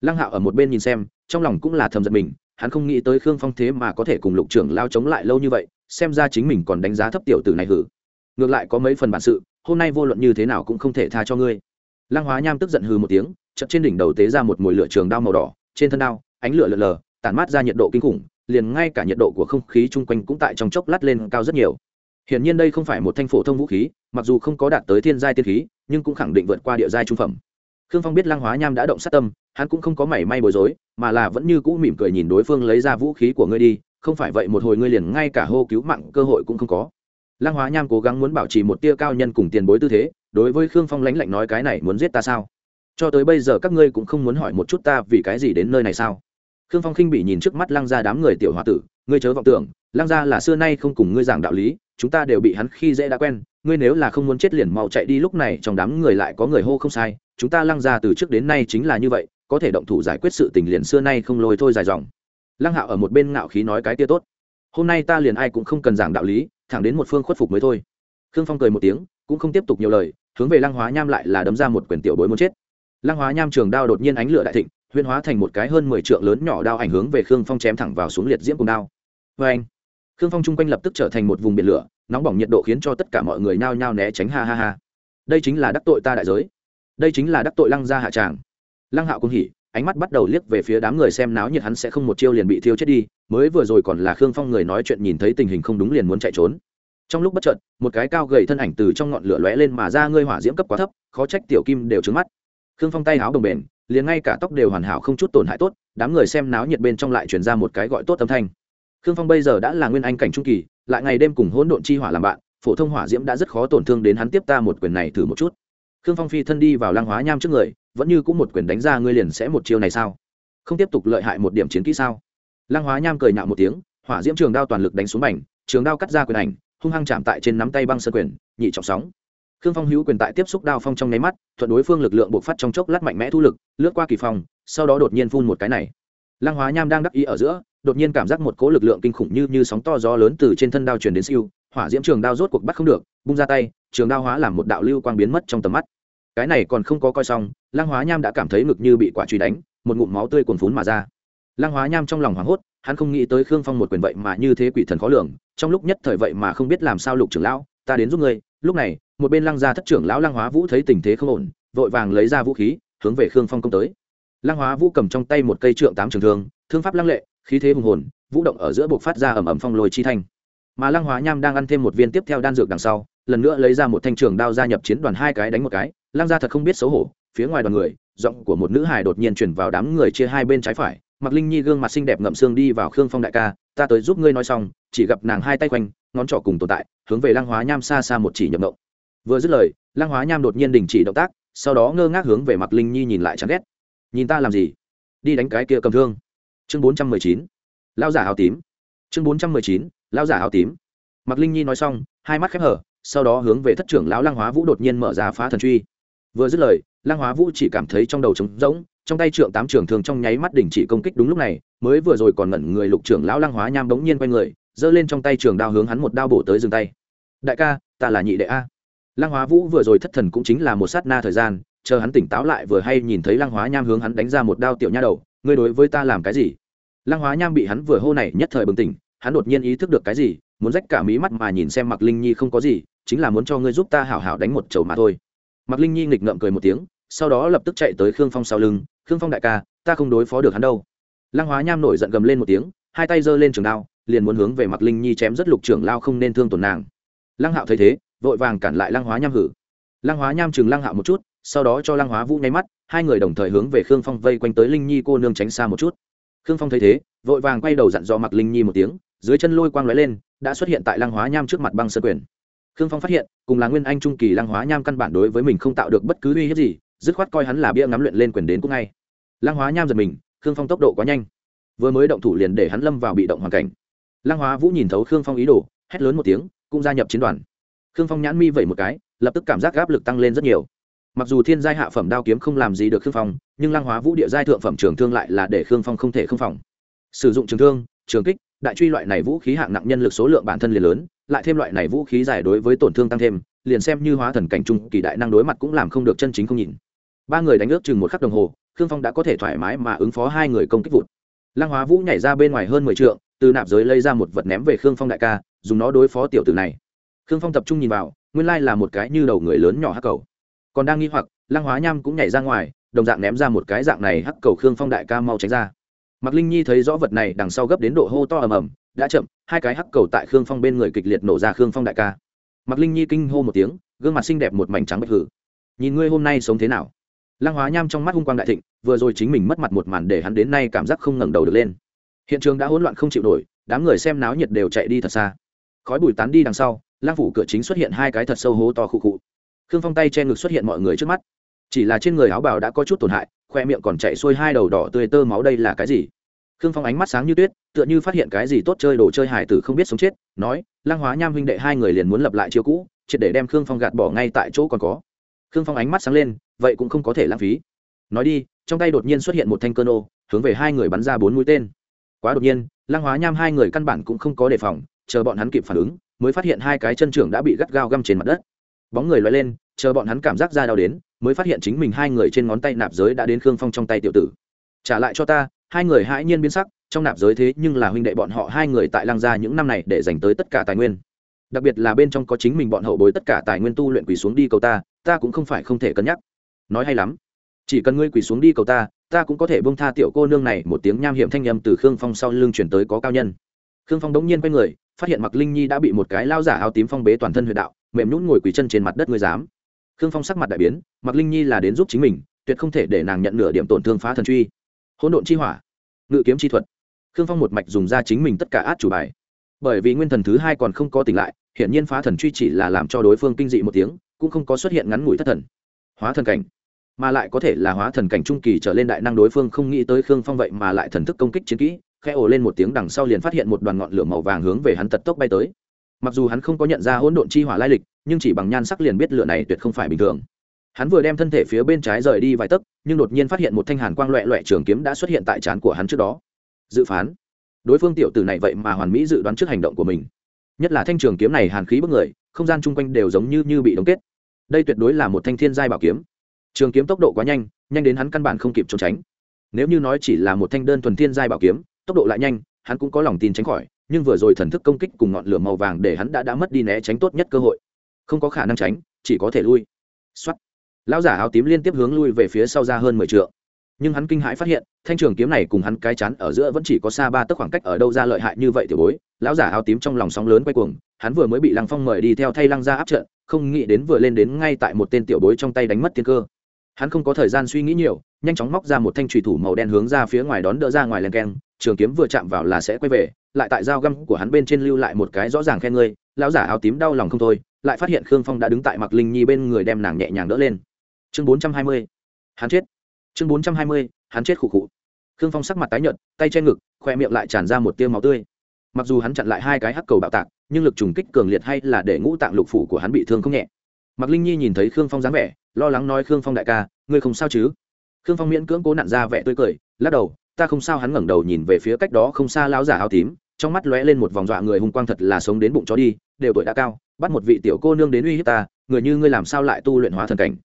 Lăng hạo ở một bên nhìn xem, trong lòng cũng là thầm giật mình, hắn không nghĩ tới khương phong thế mà có thể cùng lục trưởng lao chống lại lâu như vậy, xem ra chính mình còn đánh giá thấp tiểu tử này hử. Ngược lại có mấy phần bản sự, hôm nay vô luận như thế nào cũng không thể tha cho ngươi. Lăng hóa nham tức giận hừ một tiếng chật trên đỉnh đầu tế ra một mồi lửa trường đao màu đỏ, trên thân đao, ánh lửa lờ lờ, tản mát ra nhiệt độ kinh khủng liền ngay cả nhiệt độ của không khí chung quanh cũng tại trong chốc lát lên cao rất nhiều. Hiển nhiên đây không phải một thanh phổ thông vũ khí, mặc dù không có đạt tới thiên giai tiên khí, nhưng cũng khẳng định vượt qua địa giai trung phẩm. Khương phong biết lăng hóa nham đã động sát tâm, hắn cũng không có mảy may bối rối, mà là vẫn như cũ mỉm cười nhìn đối phương lấy ra vũ khí của ngươi đi, không phải vậy một hồi ngươi liền ngay cả hô cứu mạng cơ hội cũng không có. Lăng hóa nham cố gắng muốn bảo trì một tia cao nhân cùng tiền bối tư thế, đối với khương phong lãnh lạnh nói cái này muốn giết ta sao? Cho tới bây giờ các ngươi cũng không muốn hỏi một chút ta vì cái gì đến nơi này sao? Khương phong khinh bị nhìn trước mắt lăng ra đám người tiểu h tử, ngươi chớ vọng tưởng, lăng ra là xưa nay không cùng ngươi giảng đạo lý, chúng ta đều bị hắn khi dễ đã quen, ngươi nếu là không muốn chết liền mau chạy đi, lúc này trong đám người lại có người hô không sai, chúng ta lăng ra từ trước đến nay chính là như vậy, có thể động thủ giải quyết sự tình liền xưa nay không lôi thôi dài dòng. Lăng hạo ở một bên ngạo khí nói cái tia tốt, hôm nay ta liền ai cũng không cần giảng đạo lý, thẳng đến một phương khuất phục mới thôi. Khương phong cười một tiếng, cũng không tiếp tục nhiều lời, hướng về lăng hóa nham lại là đấm ra một quyển tiểu bối muốn chết. Lăng hóa nham trường đao đột nhiên ánh lửa đại thịnh huyên hóa thành một cái hơn mười trượng lớn nhỏ đao ảnh hướng về khương phong chém thẳng vào xuống liệt diễm cùng đao. Vê anh, khương phong chung quanh lập tức trở thành một vùng biển lửa, nóng bỏng nhiệt độ khiến cho tất cả mọi người nao nhao né tránh, ha ha ha. Đây chính là đắc tội ta đại giới. Đây chính là đắc tội lăng gia hạ tràng. Lăng hạo cũng hỉ ánh mắt bắt đầu liếc về phía đám người xem náo nhiệt hắn sẽ không một chiêu liền bị thiêu chết đi, mới vừa rồi còn là khương phong người nói chuyện nhìn thấy tình hình không đúng liền muốn chạy trốn. Trong lúc bất chợt, một cái cao gầy thân ảnh từ trong ngọn lửa lóe lên mà ra, ngươi hỏa diễm cấp quá thấp, khó trách tiểu kim đều trứng mắt. Khương phong tay háo đồng bền liền ngay cả tóc đều hoàn hảo không chút tổn hại tốt, đám người xem náo nhiệt bên trong lại truyền ra một cái gọi tốt âm thanh. Khương phong bây giờ đã là nguyên anh cảnh trung kỳ, lại ngày đêm cùng hỗn độn chi hỏa làm bạn, phổ thông hỏa diễm đã rất khó tổn thương đến hắn tiếp ta một quyền này thử một chút. Khương phong phi thân đi vào lăng hóa nham trước người, vẫn như cũng một quyền đánh ra ngươi liền sẽ một chiêu này sao? Không tiếp tục lợi hại một điểm chiến kỹ sao? Lăng hóa nham cười nhạo một tiếng, hỏa diễm trường đao toàn lực đánh xuống mảnh, trường đao cắt ra quyền ảnh, hung hăng chạm tại trên nắm tay băng sơn quyền, nhị trọng sóng khương phong hữu quyền tại tiếp xúc đao phong trong nháy mắt, thuận đối phương lực lượng buộc phát trong chốc lát mạnh mẽ thu lực, lướt qua kỳ phong sau đó đột nhiên phun một cái này. Lăng hóa nham đang đắc ý ở giữa, đột nhiên cảm giác một cỗ lực lượng kinh khủng như như sóng to gió lớn từ trên thân đao truyền đến siêu, hỏa diễm trường đao rốt cuộc bắt không được, bung ra tay, trường đao hóa làm một đạo lưu quang biến mất trong tầm mắt. Cái này còn không có coi xong, lăng hóa nham đã cảm thấy ngực như bị quả truy đánh, một ngụm máu tươi cuồn phún mà ra. Lăng hóa nham trong lòng hoảng hốt, hắn không nghĩ tới khương phong một quyền vậy mà như thế quỷ thần khó lường, trong lúc nhất thời vậy mà không biết làm sao lục trưởng lão, ta đến giúp ngươi, lúc này một bên lăng gia thất trưởng lão lăng hóa vũ thấy tình thế không ổn, vội vàng lấy ra vũ khí, hướng về khương phong công tới. Lăng hóa vũ cầm trong tay một cây trượng tám trường thương thương pháp lăng lệ, khí thế hùng hồn, vũ động ở giữa buộc phát ra ầm ầm phong lôi chi thanh. Mà lăng hóa nham đang ăn thêm một viên tiếp theo đan dược đằng sau, lần nữa lấy ra một thanh trường đao gia nhập chiến đoàn hai cái đánh một cái, lăng gia thật không biết xấu hổ, phía ngoài đoàn người, giọng của một nữ hài đột nhiên chuyển vào đám người chia hai bên trái phải mặc linh nhi gương mặt xinh đẹp ngậm xương đi vào khương phong đại ca, ta tới giúp ngươi nói xong, chỉ gặp nàng hai tay quanh, ngón trỏ cùng tồn tại, hướng về lăng hóa nham xa xa một chỉ nhập động vừa dứt lời, lăng hóa nham đột nhiên đình chỉ động tác, sau đó ngơ ngác hướng về mặt linh nhi nhìn lại chán ghét. Nhìn ta làm gì? Đi đánh cái kia cầm thương. Chương bốn trăm mười chín lao giả hào tím. Chương bốn trăm mười chín lao giả hào tím. Mặt linh nhi nói xong, hai mắt khép hở, sau đó hướng về thất trưởng lão lăng hóa vũ đột nhiên mở ra phá thần truy. Vừa dứt lời, lăng hóa vũ chỉ cảm thấy trong đầu trống rỗng, trong tay trượng tám trưởng thường trong nháy mắt đình chỉ công kích đúng lúc này, mới vừa rồi còn ngẩn người lục trưởng lão lăng hóa nham bỗng nhiên quay người, giơ lên trong tay trường đao hướng hắn một đao bổ tới dừng tay. Đại ca, ta là nhị đệ a lăng hóa vũ vừa rồi thất thần cũng chính là một sát na thời gian, chờ hắn tỉnh táo lại vừa hay nhìn thấy lăng hóa nham hướng hắn đánh ra một đao tiểu nha đầu, ngươi đối với ta làm cái gì? Lăng hóa nham bị hắn vừa hô này nhất thời bừng tỉnh, hắn đột nhiên ý thức được cái gì, muốn rách cả mí mắt mà nhìn xem mặc linh nhi không có gì, chính là muốn cho ngươi giúp ta hảo hảo đánh một chầu mà thôi. Mặc linh nhi nghịch ngợm cười một tiếng, sau đó lập tức chạy tới khương phong sau lưng, khương phong đại ca, ta không đối phó được hắn đâu. Lăng hóa nham nổi giận gầm lên một tiếng, hai tay giơ lên trường đao, liền muốn hướng về mặc linh nhi chém rất lục trưởng lao không nên thương tổn nàng. Lăng hạo thấy thế vội vàng cản lại lăng hóa nham hử. Lăng hóa nham chừng lăng hạo một chút, sau đó cho lăng hóa vũ nháy mắt, hai người đồng thời hướng về khương phong vây quanh tới linh nhi cô nương tránh xa một chút. Khương phong thấy thế, vội vàng quay đầu dặn dò mặc linh nhi một tiếng, dưới chân lôi quang lóe lên, đã xuất hiện tại lăng hóa nham trước mặt băng sơn quyền. Khương phong phát hiện, cùng là nguyên anh trung kỳ lăng hóa nham căn bản đối với mình không tạo được bất cứ uy hiếp gì, dứt khoát coi hắn là bia ngắm luyện lên quyền đến cũng ngay. Lăng hóa nham giật mình, khương phong tốc độ quá nhanh. Vừa mới động thủ liền để hắn lâm vào bị động hoàn cảnh. Lăng hóa vũ nhìn thấu khương phong ý đồ, hét lớn một tiếng, cũng gia nhập chiến đoàn khương phong nhãn mi vẩy một cái, lập tức cảm giác áp lực tăng lên rất nhiều. Mặc dù thiên giai hạ phẩm đao kiếm không làm gì được khương phong, nhưng lăng hóa vũ địa giai thượng phẩm trường thương lại là để khương phong không thể không phòng. Sử dụng trường thương, trường kích, đại truy loại này vũ khí hạng nặng nhân lực số lượng bản thân liền lớn, lại thêm loại này vũ khí dài đối với tổn thương tăng thêm, liền xem như hóa thần cảnh trung kỳ đại năng đối mặt cũng làm không được chân chính không nhìn ba người đánh ước chừng một khắc đồng hồ, khương phong đã có thể thoải mái mà ứng phó hai người công kích vụt. Lăng hóa vũ nhảy ra bên ngoài hơn mười trượng, từ nạp giới lấy ra một vật ném về khương phong đại ca, dùng nó đối phó tiểu tử này khương phong tập trung nhìn vào, nguyên lai là một cái như đầu người lớn nhỏ hắc cầu. Còn đang nghi hoặc, lăng hóa nham cũng nhảy ra ngoài, đồng dạng ném ra một cái dạng này hắc cầu khương phong đại ca mau tránh ra. Mạc linh nhi thấy rõ vật này đằng sau gấp đến độ hô to ầm ầm, đã chậm, hai cái hắc cầu tại khương phong bên người kịch liệt nổ ra khương phong đại ca. Mạc linh nhi kinh hô một tiếng, gương mặt xinh đẹp một mảnh trắng bạch hử nhìn ngươi hôm nay sống thế nào? Lăng hóa nham trong mắt hung quang đại thịnh, vừa rồi chính mình mất mặt một màn để hắn đến nay cảm giác không ngẩng đầu được lên. Hiện trường đã hỗn loạn không chịu nổi, đám người xem náo nhiệt đều chạy đi thật xa. Khói bụi tán đi đằng sau lang phủ cửa chính xuất hiện hai cái thật sâu hố to khụ khụ. Khương phong tay che ngực xuất hiện mọi người trước mắt. Chỉ là trên người áo bào đã có chút tổn hại, khoe miệng còn chạy xuôi hai đầu đỏ tươi tơ máu đây là cái gì? Khương phong ánh mắt sáng như tuyết, tựa như phát hiện cái gì tốt chơi đồ chơi hải tử không biết sống chết, nói lang hóa nham huynh đệ hai người liền muốn lập lại chiêu cũ, triệt để đem khương phong gạt bỏ ngay tại chỗ còn có. Khương phong ánh mắt sáng lên, vậy cũng không có thể lãng phí. Nói đi, trong tay đột nhiên xuất hiện một thanh cơn ô hướng về hai người bắn ra bốn mũi tên. Quá đột nhiên lang hóa nham hai người căn bản cũng không có đề phòng, chờ bọn hắn kịp phản ứng mới phát hiện hai cái chân trưởng đã bị gắt gao găm trên mặt đất. Bóng người loay lên, chờ bọn hắn cảm giác ra đau đến, mới phát hiện chính mình hai người trên ngón tay nạp giới đã đến khương phong trong tay tiểu tử. Trả lại cho ta, hai người hãi nhiên biến sắc, trong nạp giới thế nhưng là huynh đệ bọn họ hai người tại lang gia những năm này để dành tới tất cả tài nguyên. Đặc biệt là bên trong có chính mình bọn hậu bối tất cả tài nguyên tu luyện quỳ xuống đi cầu ta ta cũng không phải không thể cân nhắc. Nói hay lắm. Chỉ cần ngươi quỳ xuống đi cầu ta ta cũng có thể bông tha tiểu cô nương này một tiếng nham hiểm thanh â m từ khương phong sau lưng chuyển tới có cao nhân. Khương phong đống nhiên quay người phát hiện mặc linh nhi đã bị một cái lao giả áo tím phong bế toàn thân huyệt đạo, mềm nhún ngồi quỳ chân trên mặt đất ngươi dám. Khương phong sắc mặt đại biến mặc linh nhi là đến giúp chính mình, tuyệt không thể để nàng nhận nửa điểm tổn thương phá thần truy. Hỗn độn chi hỏa, ngự kiếm chi thuật. Khương phong một mạch dùng ra chính mình tất cả át chủ bài. Bởi vì nguyên thần thứ hai còn không có tỉnh lại, hiển nhiên phá thần truy chỉ là làm cho đối phương kinh dị một tiếng, cũng không có xuất hiện ngắn ngủi thất thần. Hóa thần cảnh. Mà lại có thể là hóa thần cảnh trung kỳ trở lên đại năng đối phương không nghĩ tới khương phong vậy mà lại thần thức công kích chiến kỹ khẽ ồ lên một tiếng đằng sau liền phát hiện một đoàn ngọn lửa màu vàng hướng về hắn tật tốc bay tới. Mặc dù hắn không có nhận ra hỗn độn chi hỏa lai lịch, nhưng chỉ bằng nhan sắc liền biết lửa này tuyệt không phải bình thường. Hắn vừa đem thân thể phía bên trái rời đi vài tấc, nhưng đột nhiên phát hiện một thanh hàn quang loẹ loẹ trường kiếm đã xuất hiện tại trán của hắn trước đó. Dự phán, đối phương tiểu tử này vậy mà hoàn mỹ dự đoán trước hành động của mình. Nhất là thanh trường kiếm này hàn khí bức người, không gian chung quanh đều giống như như bị đóng kết. Đây tuyệt đối là một thanh thiên giai bảo kiếm. Trường kiếm tốc độ quá nhanh nhanh đến hắn căn bản không kịp trốn tránh. Nếu như nói chỉ là một thanh đơn thuần thiên giai bảo kiếm tốc độ lại nhanh, hắn cũng có lòng tin tránh khỏi, nhưng vừa rồi thần thức công kích cùng ngọn lửa màu vàng để hắn đã đã mất đi né tránh tốt nhất cơ hội. Không có khả năng tránh, chỉ có thể lui. Xuất lão giả áo tím liên tiếp hướng lui về phía sau ra hơn mười t nhưng hắn kinh hãi phát hiện, thanh trường kiếm này cùng hắn cái chắn ở giữa vẫn chỉ có xa ba tấc khoảng cách ở đâu ra lợi hại như vậy tiểu bối. Lão giả áo tím trong lòng sóng lớn quay cuồng, hắn vừa mới bị lăng phong mời đi theo thay lăng ra áp trận, không nghĩ đến vừa lên đến ngay tại một tên tiểu bối trong tay đánh mất tiên cơ. Hắn không có thời gian suy nghĩ nhiều, nhanh chóng móc ra một thanh trùy thủ màu đen hướng ra phía ngoài đón đỡ ra ngoài len keng trường kiếm vừa chạm vào là sẽ quay về, lại tại dao găm của hắn bên trên lưu lại một cái rõ ràng khen ngươi, lão giả áo tím đau lòng không thôi, lại phát hiện khương phong đã đứng tại mặc linh nhi bên người đem nàng nhẹ nhàng đỡ lên. Chương bốn trăm hai mươi, hắn chết. Chương bốn trăm hai mươi, hắn chết khụ khụ. Khương phong sắc mặt tái nhợt, tay che ngực, khoe miệng lại tràn ra một tiêu máu tươi. Mặc dù hắn chặn lại hai cái hắc cầu bạo tạc, nhưng lực trùng kích cường liệt hay là để ngũ tạng lục phủ của hắn bị thương không nhẹ. Mặc linh nhi nhìn thấy khương phong dáng vẻ, lo lắng nói, khương phong đại ca, ngươi không sao chứ? Khương phong miễn cưỡng cố nặn ra vẻ tươi cười, lắc đầu ta không sao, hắn ngẩng đầu nhìn về phía cách đó không xa lão giả áo tím, trong mắt lóe lên một vòng dọa người hung quang thật là sống đến bụng chó đi, đều tuổi đã cao, bắt một vị tiểu cô nương đến uy hiếp ta, người như ngươi làm sao lại tu luyện hóa thần cảnh?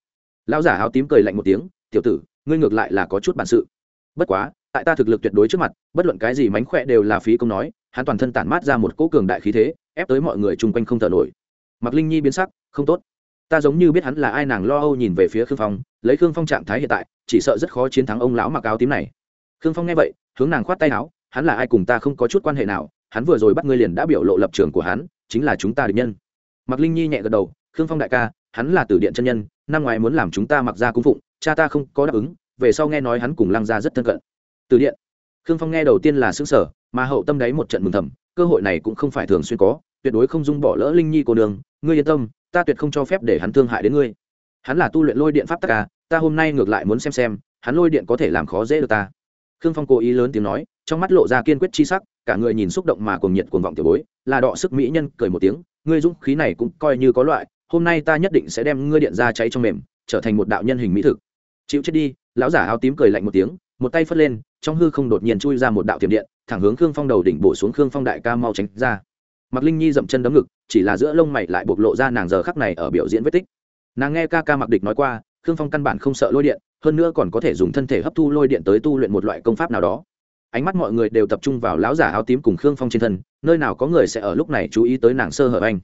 Lão giả áo tím cười lạnh một tiếng, tiểu tử, ngươi ngược lại là có chút bản sự. Bất quá, tại ta thực lực tuyệt đối trước mặt, bất luận cái gì mánh khỏe đều là phí công nói, hắn toàn thân tản mát ra một cỗ cường đại khí thế, ép tới mọi người chung quanh không thở nổi. Mặc linh nhi biến sắc, không tốt. Ta giống như biết hắn là ai, nàng lo âu nhìn về phía khương phong, lấy khương phong trạng thái hiện tại, chỉ sợ rất khó chiến thắng ông lão mặc áo tím này khương phong nghe vậy, hướng nàng khoát tay áo, hắn là ai cùng ta không có chút quan hệ nào, hắn vừa rồi bắt ngươi liền đã biểu lộ lập trường của hắn, chính là chúng ta địch nhân. Mặc linh nhi nhẹ gật đầu, khương phong đại ca, hắn là tử điện chân nhân, năm ngoài muốn làm chúng ta mặc ra cung phụng, cha ta không có đáp ứng, về sau nghe nói hắn cùng lăng gia rất thân cận. Từ điện. Khương phong nghe đầu tiên là xứng sở mà hậu tâm đấy một trận mừng thầm, cơ hội này cũng không phải thường xuyên có, tuyệt đối không dung bỏ lỡ linh nhi cô đường ngươi yên tâm, ta tuyệt không cho phép để hắn thương hại đến ngươi. Hắn là tu luyện lôi điện pháp tắc ca ta hôm nay ngược lại muốn xem xem, hắn lôi điện có thể làm khó dễ được ta khương phong cố ý lớn tiếng nói, trong mắt lộ ra kiên quyết chi sắc, cả người nhìn xúc động mà cuồng nhiệt cuồng vọng tiểu bối, là đọ sức mỹ nhân cười một tiếng, ngươi dũng khí này cũng coi như có loại, hôm nay ta nhất định sẽ đem ngươi điện ra cháy trong mềm, trở thành một đạo nhân hình mỹ thực. Chịu chết đi, lão giả áo tím cười lạnh một tiếng, một tay phất lên, trong hư không đột nhiên chui ra một đạo tiềm điện, thẳng hướng khương phong đầu đỉnh bổ xuống khương phong đại ca mau tránh ra. Mặc linh nhi dậm chân đấm ngực, chỉ là giữa lông mày lại bộc lộ ra nàng giờ khắc này ở biểu diễn vết tích. Nàng nghe ca ca mặc địch nói qua khương phong căn bản không sợ lôi điện, hơn nữa còn có thể dùng thân thể hấp thu lôi điện tới tu luyện một loại công pháp nào đó. Ánh mắt mọi người đều tập trung vào lão giả áo tím cùng khương phong trên thân, nơi nào có người sẽ ở lúc này chú ý tới nàng sơ hở anh.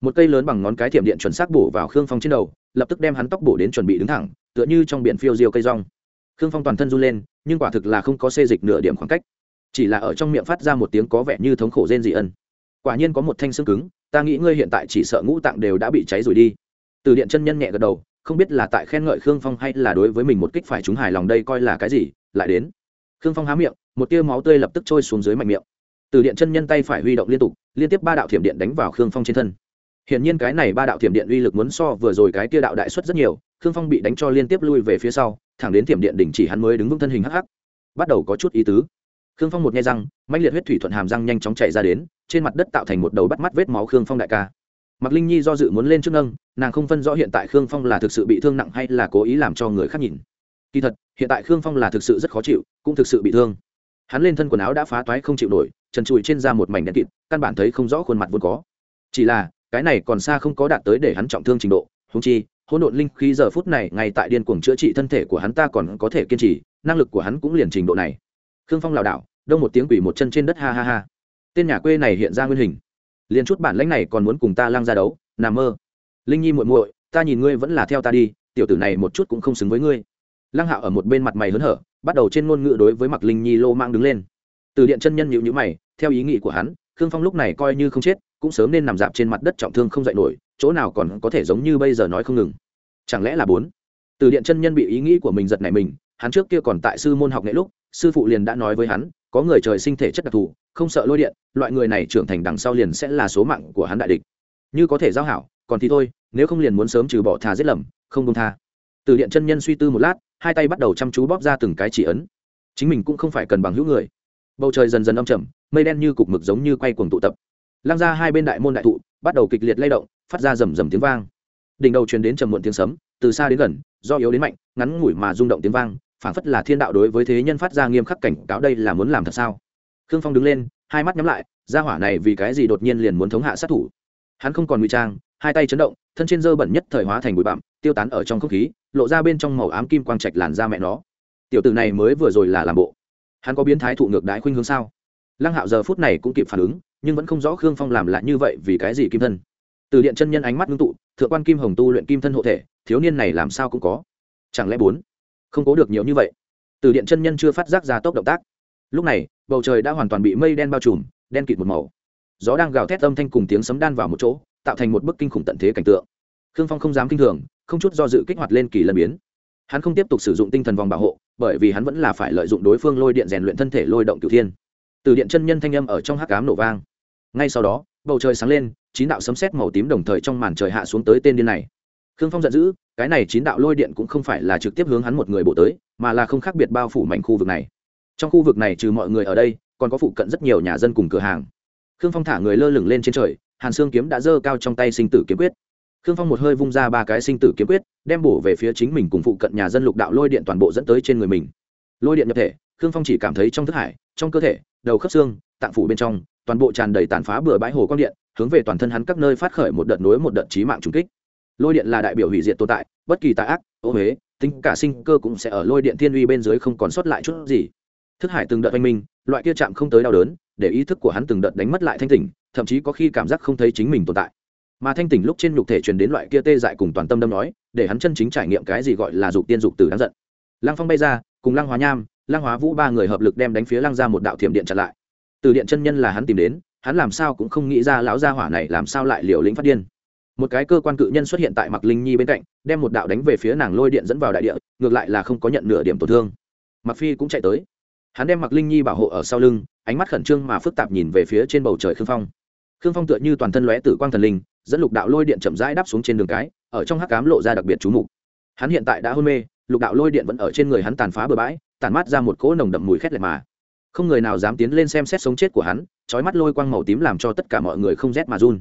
Một cây lớn bằng ngón cái thiểm điện chuẩn xác bổ vào khương phong trên đầu, lập tức đem hắn tóc bổ đến chuẩn bị đứng thẳng, tựa như trong biển phiêu diêu cây rong. Khương phong toàn thân run lên, nhưng quả thực là không có xê dịch nửa điểm khoảng cách. Chỉ là ở trong miệng phát ra một tiếng có vẻ như thống khổ rên dị ân. Quả nhiên có một thanh xương cứng, ta nghĩ ngươi hiện tại chỉ sợ ngũ tạng đều đã bị cháy rồi đi. Từ điện chân nhân nhẹ gật đầu không biết là tại khen ngợi khương phong hay là đối với mình một kích phải chúng hài lòng đây coi là cái gì lại đến khương phong há miệng một tia máu tươi lập tức trôi xuống dưới mạnh miệng từ điện chân nhân tay phải huy động liên tục liên tiếp ba đạo thiểm điện đánh vào khương phong trên thân Hiển nhiên cái này ba đạo thiểm điện uy lực muốn so vừa rồi cái tia đạo đại xuất rất nhiều, Khương Phong bị đánh cho liên tiếp lui về phía sau, thẳng đến thiểm điện đỉnh chỉ hắn mới đứng vững thân hình hắc hắc. Bắt đầu có chút ý tứ. Khương Phong một nghe răng, mãnh liệt huyết thủy thuận hàm răng nhanh chóng chạy ra đến, trên mặt đất tạo thành một đầu bắt mắt vết máu Khương Phong đại ca. Mặc Linh Nhi do dự muốn lên trước nâng, nàng không phân rõ hiện tại Khương Phong là thực sự bị thương nặng hay là cố ý làm cho người khác nhìn. Kỳ thật, hiện tại Khương Phong là thực sự rất khó chịu, cũng thực sự bị thương. Hắn lên thân quần áo đã phá toái không chịu nổi, trần trụi trên da một mảnh đen kịt, căn bản thấy không rõ khuôn mặt vốn có. Chỉ là, cái này còn xa không có đạt tới để hắn trọng thương trình độ húng chi hỗn độn linh khí giờ phút này ngay tại điên cuồng chữa trị thân thể của hắn ta còn có thể kiên trì năng lực của hắn cũng liền trình độ này khương phong lảo đảo đông một tiếng quỷ một chân trên đất ha ha ha tên nhà quê này hiện ra nguyên hình liền chút bản lãnh này còn muốn cùng ta lăng ra đấu nằm mơ. Linh nhi muội muội, ta nhìn ngươi vẫn là theo ta đi, tiểu tử này một chút cũng không xứng với ngươi. Lăng hạo ở một bên mặt mày hớn hở, bắt đầu trên ngôn ngữ đối với mặc linh nhi lô mang đứng lên. Từ điện chân nhân nhịu nhữ mày, theo ý nghĩ của hắn, khương phong lúc này coi như không chết, cũng sớm nên nằm dạp trên mặt đất trọng thương không dậy nổi, chỗ nào còn có thể giống như bây giờ nói không ngừng. Chẳng lẽ là bốn? Từ điện chân nhân bị ý nghĩ của mình giật nảy mình, hắn trước kia còn tại sư môn học nghệ lúc, sư phụ liền đã nói với hắn có người trời sinh thể chất đặc thù, không sợ lôi điện, loại người này trưởng thành đằng sau liền sẽ là số mạng của hắn đại địch. Như có thể giao hảo, còn thì thôi, nếu không liền muốn sớm trừ bỏ thà giết lầm, không công tha. Từ điện chân nhân suy tư một lát, hai tay bắt đầu chăm chú bóp ra từng cái chỉ ấn. Chính mình cũng không phải cần bằng hữu người. Bầu trời dần dần âm trầm, mây đen như cục mực giống như quay cuồng tụ tập. Lăng ra hai bên đại môn đại thụ, bắt đầu kịch liệt lay động, phát ra rầm rầm tiếng vang. Đỉnh đầu truyền đến trầm muộn tiếng sấm, từ xa đến gần, do yếu đến mạnh, ngắn ngủi mà rung động tiếng vang phảng phất là thiên đạo đối với thế nhân phát ra nghiêm khắc cảnh cáo đây là muốn làm thật sao? Khương phong đứng lên, hai mắt nhắm lại ra hỏa này vì cái gì đột nhiên liền muốn thống hạ sát thủ? Hắn không còn ngụy trang, hai tay chấn động, thân trên dơ bẩn nhất thời hóa thành bụi bặm, tiêu tán ở trong không khí, lộ ra bên trong màu ám kim quang trạch làn da mẹ nó. Tiểu tử này mới vừa rồi là làm bộ. Hắn có biến thái thụ ngược đái khuynh hướng sao? Lăng hạo giờ phút này cũng kịp phản ứng, nhưng vẫn không rõ khương phong làm lại như vậy vì cái gì kim thân. Từ điện chân nhân ánh mắt ngưng tụ, thượng quan kim hồng tu luyện kim thân hộ thể, thiếu niên này làm sao cũng có. Chẳng lẽ bốn? Không cố được nhiều như vậy. Từ điện chân nhân chưa phát giác ra tốc động tác. Lúc này, bầu trời đã hoàn toàn bị mây đen bao trùm, đen kịt một màu. Gió đang gào thét âm thanh cùng tiếng sấm đan vào một chỗ, tạo thành một bức kinh khủng tận thế cảnh tượng. Khương phong không dám kinh thường, không chút do dự kích hoạt lên kỳ lân biến. Hắn không tiếp tục sử dụng tinh thần vòng bảo hộ, bởi vì hắn vẫn là phải lợi dụng đối phương lôi điện rèn luyện thân thể lôi động cửu thiên. Từ điện chân nhân thanh âm ở trong hắc cám nổ vang. Ngay sau đó, bầu trời sáng lên, chín đạo sấm sét màu tím đồng thời trong màn trời hạ xuống tới tên điên này khương phong giận dữ, cái này chín đạo lôi điện cũng không phải là trực tiếp hướng hắn một người bộ tới, mà là không khác biệt bao phủ mảnh khu vực này. Trong khu vực này trừ mọi người ở đây, còn có phụ cận rất nhiều nhà dân cùng cửa hàng. Khương phong thả người lơ lửng lên trên trời, hàn xương kiếm đã giơ cao trong tay sinh tử kiếm quyết. Khương phong một hơi vung ra ba cái sinh tử kiếm quyết, đem bổ về phía chính mình cùng phụ cận nhà dân lục đạo lôi điện toàn bộ dẫn tới trên người mình. Lôi điện nhập thể, khương phong chỉ cảm thấy trong thức hải, trong cơ thể, đầu khớp xương, tạng phủ bên trong, toàn bộ tràn đầy tàn phá bừa bãi hồ quang điện, hướng về toàn thân hắn các nơi phát khởi một đợt nối một đợt chí mạng trùng kích lôi điện là đại biểu hủy diệt tồn tại, bất kỳ tà ác, ô huế tính cả sinh cơ cũng sẽ ở lôi điện thiên uy bên dưới không còn sót lại chút gì. Thức hải từng đợt oanh minh, loại kia chạm không tới đau đớn, để ý thức của hắn từng đợt đánh mất lại thanh tỉnh, thậm chí có khi cảm giác không thấy chính mình tồn tại. Mà thanh tỉnh lúc trên nhục thể truyền đến loại kia tê dại cùng toàn tâm đâm nói, để hắn chân chính trải nghiệm cái gì gọi là dục tiên dục tử đáng giận. Lăng phong bay ra, cùng lăng hóa nham, lăng hóa vũ ba người hợp lực đem đánh phía lăng ra một đạo thiểm điện chặn lại. Từ điện chân nhân là hắn tìm đến, hắn làm sao cũng không nghĩ ra lão gia hỏa này làm sao lại liều lĩnh phát điên một cái cơ quan cự nhân xuất hiện tại mặc linh nhi bên cạnh, đem một đạo đánh về phía nàng lôi điện dẫn vào đại địa, ngược lại là không có nhận nửa điểm tổn thương. Mặc phi cũng chạy tới. Hắn đem mặc linh nhi bảo hộ ở sau lưng, ánh mắt khẩn trương mà phức tạp nhìn về phía trên bầu trời khương phong. Khương phong tựa như toàn thân lóe tử quang thần linh, dẫn lục đạo lôi điện chậm rãi đáp xuống trên đường cái, ở trong hắc cám lộ ra đặc biệt chú mục. Hắn hiện tại đã hôn mê, lục đạo lôi điện vẫn ở trên người hắn tàn phá bừa bãi tàn mát ra một cỗ nồng đậm mùi khét lẹt mà. Không người nào dám tiến lên xem xét sống chết của hắn trói mắt lôi quang màu tím làm cho tất cả mọi người không rét mà run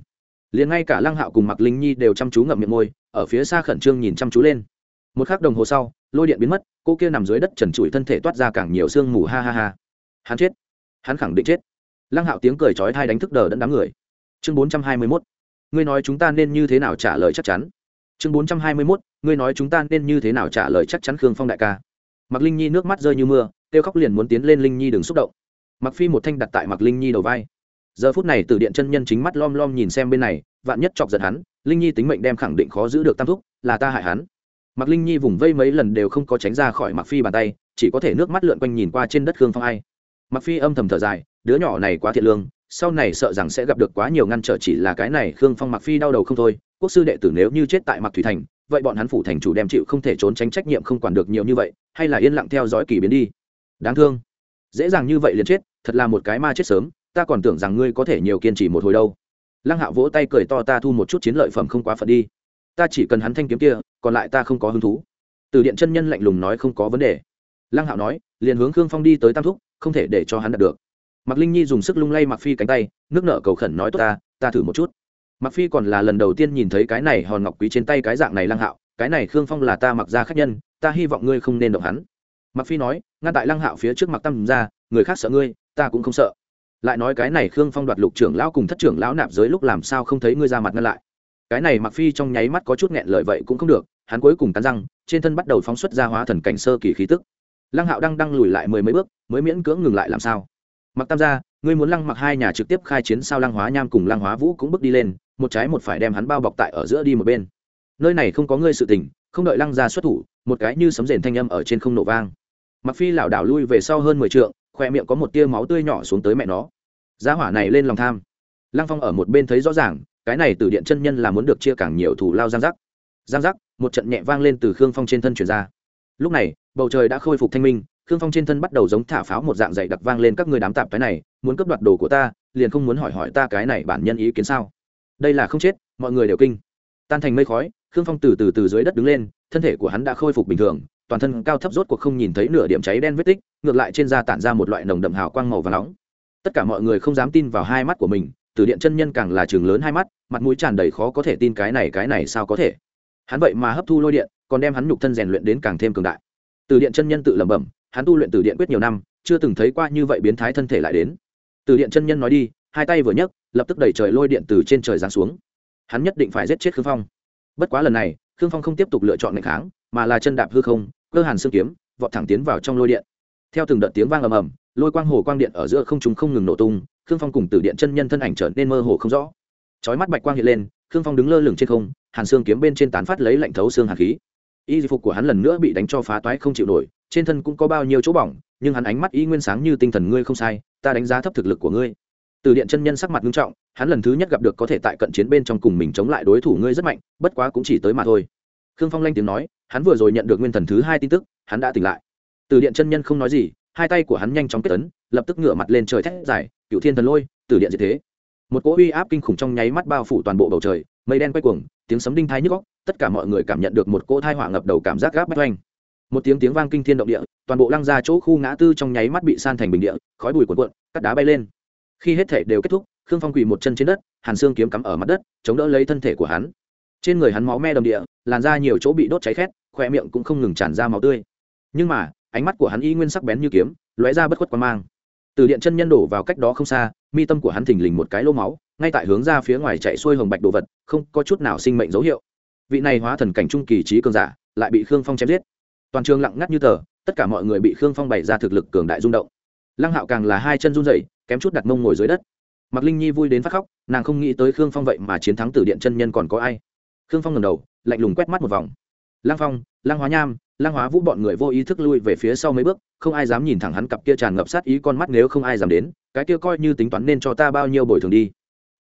liền ngay cả lăng hạo cùng mặc linh nhi đều chăm chú ngậm miệng môi, ở phía xa khẩn trương nhìn chăm chú lên. Một k h ắ c đồng hồ sau, lôi điện biến mất, cô kia nằm dưới đất trần trụi thân thể toát ra càng nhiều sương mù, ha ha ha. Hắn chết. Hắn khẳng định chết. Lăng hạo tiếng cười trói thai đánh thức đờ đẫn đám người. Chương bốn trăm hai mươi mốt. Ngươi nói chúng ta nên như thế nào trả lời chắc chắn? Chương bốn trăm hai mươi mốt. Ngươi nói chúng ta nên như thế nào trả lời chắc chắn khương phong đại ca? Mặc linh nhi nước mắt rơi như mưa, kêu khóc liền muốn tiến lên linh nhi đừng xúc động. Mặc phi một thanh đặt tại mặc linh nhi đầu vai giờ phút này từ điện chân nhân chính mắt lom lom nhìn xem bên này, vạn nhất chọc giận hắn, linh nhi tính mệnh đem khẳng định khó giữ được tam thúc, là ta hại hắn. Mặc linh nhi vùng vây mấy lần đều không có tránh ra khỏi mặc phi bàn tay, chỉ có thể nước mắt lượn quanh nhìn qua trên đất khương phong ai. Mặc phi âm thầm thở dài, đứa nhỏ này quá thiện lương, sau này sợ rằng sẽ gặp được quá nhiều ngăn trở chỉ là cái này khương phong mặc phi đau đầu không thôi. Quốc sư đệ tử nếu như chết tại mặc thủy thành, vậy bọn hắn phủ thành chủ đem chịu không thể trốn tránh trách nhiệm không quản được nhiều như vậy, hay là yên lặng theo dõi kỳ biến đi. Đáng thương. Dễ dàng như vậy liền chết, thật là một cái ma chết sớm ta còn tưởng rằng ngươi có thể nhiều kiên trì một hồi đâu. Lăng hạo vỗ tay cười to, ta thu một chút chiến lợi phẩm không quá phận đi. Ta chỉ cần hắn thanh kiếm kia, còn lại ta không có hứng thú. Từ điện chân nhân lạnh lùng nói không có vấn đề. Lăng hạo nói, liền hướng khương phong đi tới tam thúc, không thể để cho hắn đạt được. Mặc linh nhi dùng sức lung lay mặc phi cánh tay, nước nợ cầu khẩn nói, tốt ta ta thử một chút. Mặc phi còn là lần đầu tiên nhìn thấy cái này hòn ngọc quý trên tay cái dạng này lăng hạo, cái này khương phong là ta mặc ra khách nhân, ta hy vọng ngươi không nên động hắn. Mặc phi nói, ngăn tại lăng hạo phía trước mặc tâm ra, người khác sợ ngươi, ta cũng không sợ lại nói cái này khương phong đoạt lục trưởng lão cùng thất trưởng lão nạp giới lúc làm sao không thấy ngươi ra mặt ngăn lại. Cái này mặc phi trong nháy mắt có chút nghẹn lời vậy cũng không được, hắn cuối cùng cắn răng, trên thân bắt đầu phóng xuất ra hóa thần cảnh sơ kỳ khí tức. Lăng hạo đang đang lùi lại mười mấy bước, mới miễn cưỡng ngừng lại làm sao? Mặc tam gia, ngươi muốn lăng mặc hai nhà trực tiếp khai chiến sao lăng hóa nham cùng lăng hóa vũ cũng bước đi lên, một trái một phải đem hắn bao bọc tại ở giữa đi một bên. Nơi này không có ngươi sự tình, không đợi lăng gia xuất thủ, một cái như sấm rền thanh âm ở trên không nổ vang. Mặc phi lảo đảo lui về sau hơn mười trượng khoe miệng có một tia máu tươi nhỏ xuống tới mẹ nó. Giá hỏa này lên lòng tham. Lăng phong ở một bên thấy rõ ràng, cái này từ điện chân nhân là muốn được chia càng nhiều thủ lao giang giác. Giang giác, một trận nhẹ vang lên từ khương phong trên thân chuyển ra. Lúc này, bầu trời đã khôi phục thanh minh, khương phong trên thân bắt đầu giống thả pháo một dạng dày đặc vang lên các người đám tạp cái này, muốn cướp đoạt đồ của ta, liền không muốn hỏi hỏi ta cái này bản nhân ý kiến sao. Đây là không chết, mọi người đều kinh. Tan thành mây khói, khương phong từ từ từ dưới đất đứng lên, thân thể của hắn đã khôi phục bình thường, toàn thân cao thấp rốt cuộc không nhìn thấy nửa điểm cháy đen vết tích ngược lại trên da tản ra một loại nồng đậm hào quang màu và nóng. Tất cả mọi người không dám tin vào hai mắt của mình, từ điện chân nhân càng là trường lớn hai mắt, mặt mũi tràn đầy khó có thể tin cái này cái này sao có thể. Hắn vậy mà hấp thu lôi điện, còn đem hắn nhục thân rèn luyện đến càng thêm cường đại. Từ điện chân nhân tự lẩm bẩm, hắn tu luyện từ điện quyết nhiều năm, chưa từng thấy qua như vậy biến thái thân thể lại đến. Từ điện chân nhân nói đi, hai tay vừa nhấc, lập tức đẩy trời lôi điện từ trên trời giáng xuống. Hắn nhất định phải giết chết khương phong. Bất quá lần này, khương phong không tiếp tục lựa chọn ngày kháng, mà là chân đạp hư không, cơ hàn xương kiếm, vọt thẳng tiến vào trong lôi điện theo từng đợt tiếng vang ầm ầm, lôi quang hồ quang điện ở giữa không chúng không ngừng nổ tung, khương phong cùng từ điện chân nhân thân ảnh trở nên mơ hồ không rõ. Chói mắt bạch quang hiện lên, khương phong đứng lơ lửng trên không, hàn xương kiếm bên trên tán phát lấy lạnh thấu xương hàn khí. Y phục của hắn lần nữa bị đánh cho phá toái không chịu nổi, trên thân cũng có bao nhiêu chỗ bỏng, nhưng hắn ánh mắt y nguyên sáng như tinh thần ngươi không sai, ta đánh giá thấp thực lực của ngươi. Từ điện chân nhân sắc mặt nghiêm trọng, hắn lần thứ nhất gặp được có thể tại cận chiến bên trong cùng mình chống lại đối thủ ngươi rất mạnh, bất quá cũng chỉ tới mà thôi. Khương phong lanh tiếng nói, hắn vừa rồi nhận được nguyên thần thứ hai tin tức, hắn đã tỉnh lại từ điện chân nhân không nói gì, hai tay của hắn nhanh chóng kết tấn lập tức ngửa mặt lên trời thét dài cựu thiên thần lôi, từ điện diệt thế. Một cỗ uy áp kinh khủng trong nháy mắt bao phủ toàn bộ bầu trời, mây đen quay cuồng, tiếng sấm đinh thai nhức góc tất cả mọi người cảm nhận được một cỗ thai hỏa ngập đầu cảm giác gáp bách oanh. Một tiếng tiếng vang kinh thiên động địa, toàn bộ lăng ra chỗ khu ngã tư trong nháy mắt bị san thành bình địa, khói bùi cuộn cuộn, cắt đá bay lên. Khi hết thể đều kết thúc, khương phong quỳ một chân trên đất, hàn xương kiếm cắm ở mặt đất, chống đỡ lấy thân thể của hắn. Trên người hắn máu me đầm địa, làn ra nhiều chỗ bị đốt cháy khét, khoe miệng cũng không ngừng tràn ra máu tươi. Nhưng mà ánh mắt của hắn y nguyên sắc bén như kiếm lóe ra bất khuất quan mang. Từ điện chân nhân đổ vào cách đó không xa mi tâm của hắn thình lình một cái lô máu ngay tại hướng ra phía ngoài chạy xuôi hồng bạch đồ vật không có chút nào sinh mệnh dấu hiệu. Vị này hóa thần cảnh trung kỳ trí cường giả lại bị khương phong chém giết. Toàn trường lặng ngắt như tờ tất cả mọi người bị khương phong bày ra thực lực cường đại rung động. Lăng hạo càng là hai chân run rẩy kém chút đặt mông ngồi dưới đất. Mạc Linh Nhi vui đến phát khóc, nàng không nghĩ tới Khương Phong vậy mà chiến thắng từ Điện chân nhân còn có ai. Khương Phong ngẩng đầu, lạnh lùng quét mắt một vòng. Lăng Phong, Lăng Hóa Nham, Lang Hóa Vũ bọn người vô ý thức lui về phía sau mấy bước, không ai dám nhìn thẳng hắn cặp kia tràn ngập sát ý con mắt nếu không ai dám đến, cái kia coi như tính toán nên cho ta bao nhiêu bồi thường đi.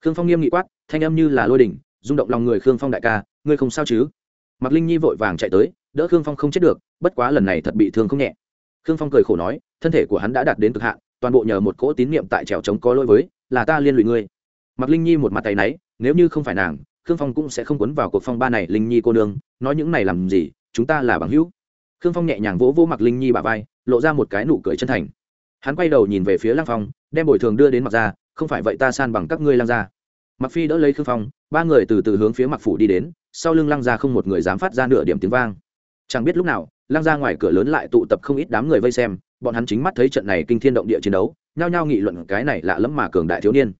Khương Phong nghiêm nghị quát, thanh âm như là lôi đỉnh, rung động lòng người Khương Phong đại ca, ngươi không sao chứ? Mạc Linh Nhi vội vàng chạy tới, đỡ Khương Phong không chết được, bất quá lần này thật bị thương không nhẹ. Khương Phong cười khổ nói, thân thể của hắn đã đạt đến cực hạn, toàn bộ nhờ một cỗ tín niệm tại trèo chống có lỗi với, là ta liên lụy ngươi mặc linh nhi một mặt tay náy nếu như không phải nàng khương phong cũng sẽ không quấn vào cuộc phong ba này linh nhi cô nương nói những này làm gì chúng ta là bằng hữu khương phong nhẹ nhàng vỗ vỗ mặc linh nhi bà vai, lộ ra một cái nụ cười chân thành. Hắn quay đầu nhìn về phía Lang phong, đem bồi thường đưa đến mặc ra không phải vậy ta san bằng các ngươi Lang ra mặc phi đỡ lấy khương phong, ba người từ từ hướng phía mặc phủ đi đến, sau lưng Lang ra không một người dám phát ra nửa điểm tiếng vang. Chẳng biết lúc nào Lang ra ngoài cửa lớn lại tụ tập không ít đám người vây xem, bọn hắn chính mắt thấy trận này kinh thiên động địa chiến đấu, nhao nhao nghị luận cái này lạ lẫm mà cường đại thiếu niên.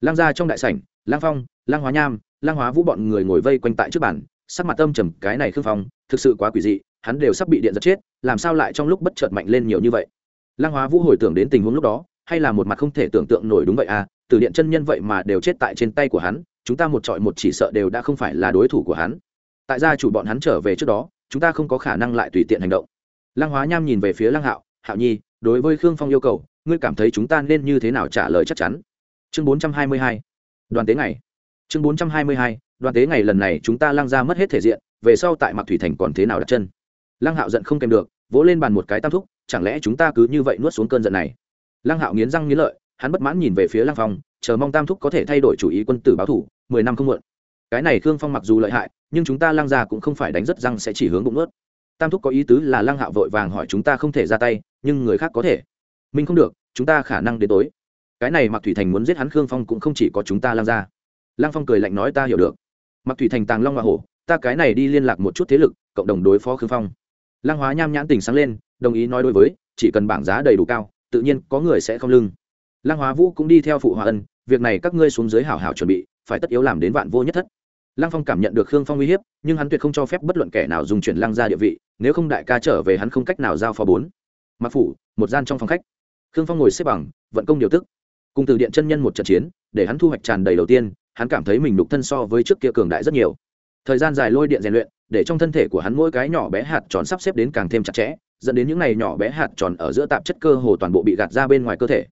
Lang ra trong đại sảnh lang phong lang hóa nham lang hóa vũ bọn người ngồi vây quanh tại trước bàn, sắc mặt tâm trầm, cái này khương phong, thực sự quá quỷ dị hắn đều sắp bị điện giật chết làm sao lại trong lúc bất chợt mạnh lên nhiều như vậy? Lang hóa vũ hồi tưởng đến tình huống lúc đó hay là một mặt không thể tưởng tượng nổi đúng vậy à từ điện chân nhân vậy mà đều chết tại trên tay của hắn chúng ta một trọi một chỉ sợ đều đã không phải là đối thủ của hắn. Tại gia chủ bọn hắn trở về trước đó chúng ta không có khả năng lại tùy tiện hành động. Lăng hóa nham nhìn về phía lăng hạo hạo nhi đối với khương phong yêu cầu ngươi cảm thấy chúng ta nên như thế nào trả lời chắc chắn? Chương 422, đoàn tế ngày. Chương 422, đoàn tế ngày lần này chúng ta lăng ra mất hết thể diện về sau tại mặc thủy thành còn thế nào đặt chân? Lăng hạo giận không kèm được, vỗ lên bàn một cái tam thúc, chẳng lẽ chúng ta cứ như vậy nuốt xuống cơn giận này? Lăng hạo nghiến răng nghiến lợi, hắn bất mãn nhìn về phía lăng phong, chờ mong tam thúc có thể thay đổi chủ ý quân tử báo thủ, mười năm không muộn. Cái này khương phong mặc dù lợi hại, nhưng chúng ta lăng ra cũng không phải đánh rất răng sẽ chỉ hướng bụng nuốt. tam thúc có ý tứ là lăng hạo vội vàng hỏi chúng ta không thể ra tay, nhưng người khác có thể. Mình không được, chúng ta khả năng đến tối. Cái này mặc thủy thành muốn giết hắn khương phong cũng không chỉ có chúng ta lăng ra lăng phong cười lạnh nói ta hiểu được. Mặc thủy thành tàng long hoa hổ, ta cái này đi liên lạc một chút thế lực, cộng đồng đối phó khương phong lăng hóa nham nhãn tình sáng lên, đồng ý nói đối với, chỉ cần bảng giá đầy đủ cao, tự nhiên có người sẽ không lưng. Lăng hóa vũ cũng đi theo phụ hòa ân, việc này các ngươi xuống dưới hảo hảo chuẩn bị, phải tất yếu làm đến vạn vô nhất thất. Lăng phong cảm nhận được khương phong uy hiếp, nhưng hắn tuyệt không cho phép bất luận kẻ nào dùng chuyển lăng ra địa vị, nếu không đại ca trở về hắn không cách nào giao phó bốn. Mặc phủ, một gian trong phòng khách. Khương phong ngồi xếp bằng, vận công điều tức. Cùng từ điện chân nhân một trận chiến, để hắn thu hoạch tràn đầy đầu tiên, hắn cảm thấy mình đục thân so với trước kia cường đại rất nhiều. Thời gian dài lôi điện rèn luyện để trong thân thể của hắn mỗi cái nhỏ bé hạt tròn sắp xếp đến càng thêm chặt chẽ, dẫn đến những này nhỏ bé hạt tròn ở giữa tạp chất cơ hồ toàn bộ bị gạt ra bên ngoài cơ thể.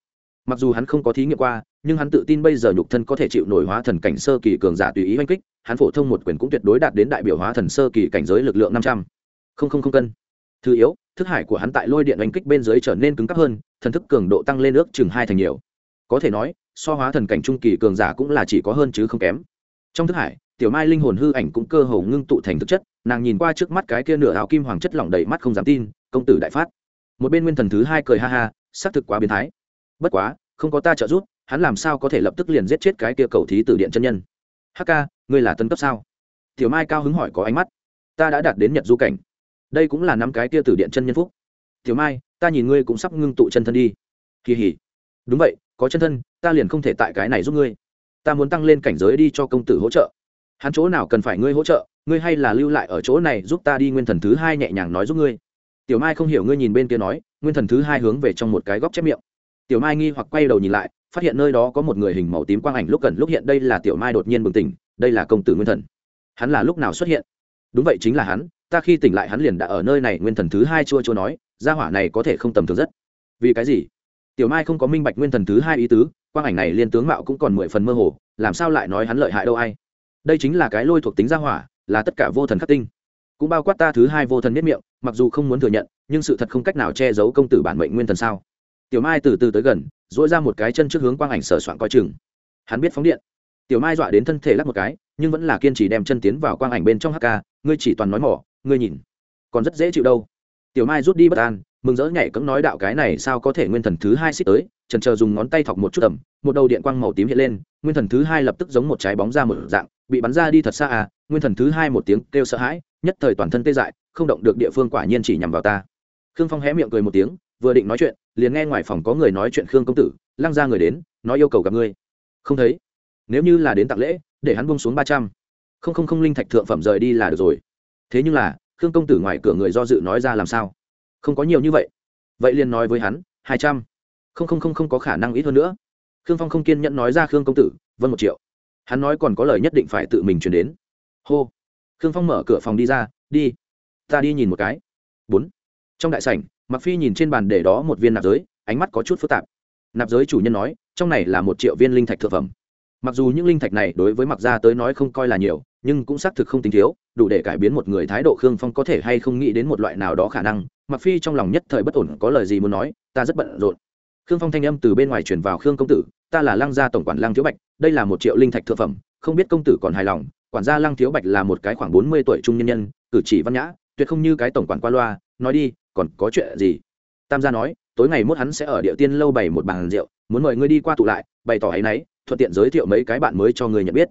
Mặc dù hắn không có thí nghiệm qua, nhưng hắn tự tin bây giờ nhục thân có thể chịu nổi hóa thần cảnh sơ kỳ cường giả tùy ý oanh kích, hắn phổ thông một quyền cũng tuyệt đối đạt đến đại biểu hóa thần sơ kỳ cảnh giới lực lượng năm trăm. Linh cân. Thứ yếu, thức hải của hắn tại lôi điện oanh kích bên dưới trở nên cứng cắp hơn, thần thức cường độ tăng lên ước chừng hai thành nhiều. Có thể nói, so hóa thần cảnh trung kỳ cường giả cũng là chỉ có hơn chứ không kém. Trong thức hải tiểu mai linh hồn hư ảnh cũng cơ hồ ngưng tụ thành thực chất, nàng nhìn qua trước mắt cái kia nửa áo kim hoàng chất lỏng đầy mắt không dám tin, công tử đại phát. Một bên nguyên thần thứ hai cười ha ha, xác thực quá biến thái. Bất quá, không có ta trợ giúp, hắn làm sao có thể lập tức liền giết chết cái kia cầu thí từ điện chân nhân? Hk ngươi là tân cấp sao? Tiểu mai cao hứng hỏi có ánh mắt. Ta đã đạt đến nhật du cảnh. Đây cũng là năm cái kia từ điện chân nhân phúc. Tiểu mai, ta nhìn ngươi cũng sắp ngưng tụ chân thân đi. Kỳ hỉ. Đúng vậy, có chân thân, ta liền không thể tại cái này giúp ngươi. Ta muốn tăng lên cảnh giới đi cho công tử hỗ trợ hắn chỗ nào cần phải ngươi hỗ trợ, ngươi hay là lưu lại ở chỗ này giúp ta đi nguyên thần thứ hai nhẹ nhàng nói giúp ngươi. Tiểu mai không hiểu ngươi nhìn bên kia nói, nguyên thần thứ hai hướng về trong một cái góc chép miệng. Tiểu mai nghi hoặc quay đầu nhìn lại, phát hiện nơi đó có một người hình màu tím quang ảnh lúc cần lúc hiện, đây là tiểu mai đột nhiên bừng tỉnh, đây là công tử nguyên thần. Hắn là lúc nào xuất hiện? Đúng vậy chính là hắn, ta khi tỉnh lại hắn liền đã ở nơi này, nguyên thần thứ hai chua chua nói, gia hỏa này có thể không tầm thường rất. Vì cái gì? Tiểu mai không có minh bạch nguyên thần thứ hai ý tứ, quang ảnh này liên tướng mạo cũng còn mười phần mơ hồ, làm sao lại nói hắn lợi hại đâu ai? Đây chính là cái lôi thuộc tính gia hỏa, là tất cả vô thần khắc tinh. Cũng bao quát ta thứ hai vô thần nhất miệng, mặc dù không muốn thừa nhận, nhưng sự thật không cách nào che giấu công tử bản mệnh nguyên thần sao. Tiểu mai từ từ tới gần dỗi ra một cái chân trước hướng quang ảnh sờ soạn coi chừng. Hắn biết phóng điện. Tiểu mai dọa đến thân thể lắc một cái, nhưng vẫn là kiên trì đem chân tiến vào quang ảnh bên trong hk ngươi chỉ toàn nói mỏ, ngươi nhìn. Còn rất dễ chịu đâu. Tiểu mai rút đi bất an, mừng rỡ nhảy cẫng nói đạo cái này sao có thể nguyên thần thứ hai xích tới trần chờ dùng ngón tay thọc một chút tầm một đầu điện quang màu tím hiện lên, nguyên thần thứ hai lập tức giống một trái bóng ra một dạng bị bắn ra đi thật xa à nguyên thần thứ hai một tiếng kêu sợ hãi, nhất thời toàn thân tê dại, không động được địa phương quả nhiên chỉ nhằm vào ta. Khương phong hé miệng cười một tiếng, vừa định nói chuyện, liền nghe ngoài phòng có người nói chuyện khương công tử, lăng ra người đến, nói yêu cầu gặp ngươi. Không thấy. Nếu như là đến tặng lễ, để hắn buông xuống ba trăm. Không không không linh thạch thượng phẩm rời đi là được rồi. Thế nhưng là, khương công tử ngoài cửa người do dự nói ra làm sao? Không có nhiều như vậy. Vậy liền nói với hắn, hai trăm. Không không không không có khả năng ít hơn nữa. Khương phong không kiên nhẫn nói ra khương công tử vân một triệu hắn nói còn có lời nhất định phải tự mình chuyển đến. Hô. Khương phong mở cửa phòng đi ra, đi, ta đi nhìn một cái. Bốn. Trong đại sảnh mặc phi nhìn trên bàn để đó một viên nạp giới, ánh mắt có chút phức tạp. Nạp giới chủ nhân nói, trong này là một triệu viên linh thạch thực phẩm. Mặc dù những linh thạch này đối với mặc gia tới nói không coi là nhiều, nhưng cũng xác thực không tính thiếu, đủ để cải biến một người thái độ khương phong có thể hay không nghĩ đến một loại nào đó khả năng. Mặc phi trong lòng nhất thời bất ổn, có lời gì muốn nói, ta rất bận rộn. Khương phong thanh âm từ bên ngoài truyền vào khương công tử ta là lăng gia tổng quản lăng thiếu bạch, đây là một triệu linh thạch thượng phẩm, không biết công tử còn hài lòng, quản gia lăng thiếu bạch là một cái khoảng bốn mươi tuổi trung nhân nhân, cử chỉ văn nhã, tuyệt không như cái tổng quản qua loa, nói đi, còn có chuyện gì? Tam gia nói, tối ngày mốt hắn sẽ ở địa tiên lâu bày một bàn rượu, muốn mời ngươi đi qua tụ lại, bày tỏ ấy nấy thuận tiện giới thiệu mấy cái bạn mới cho người nhận biết.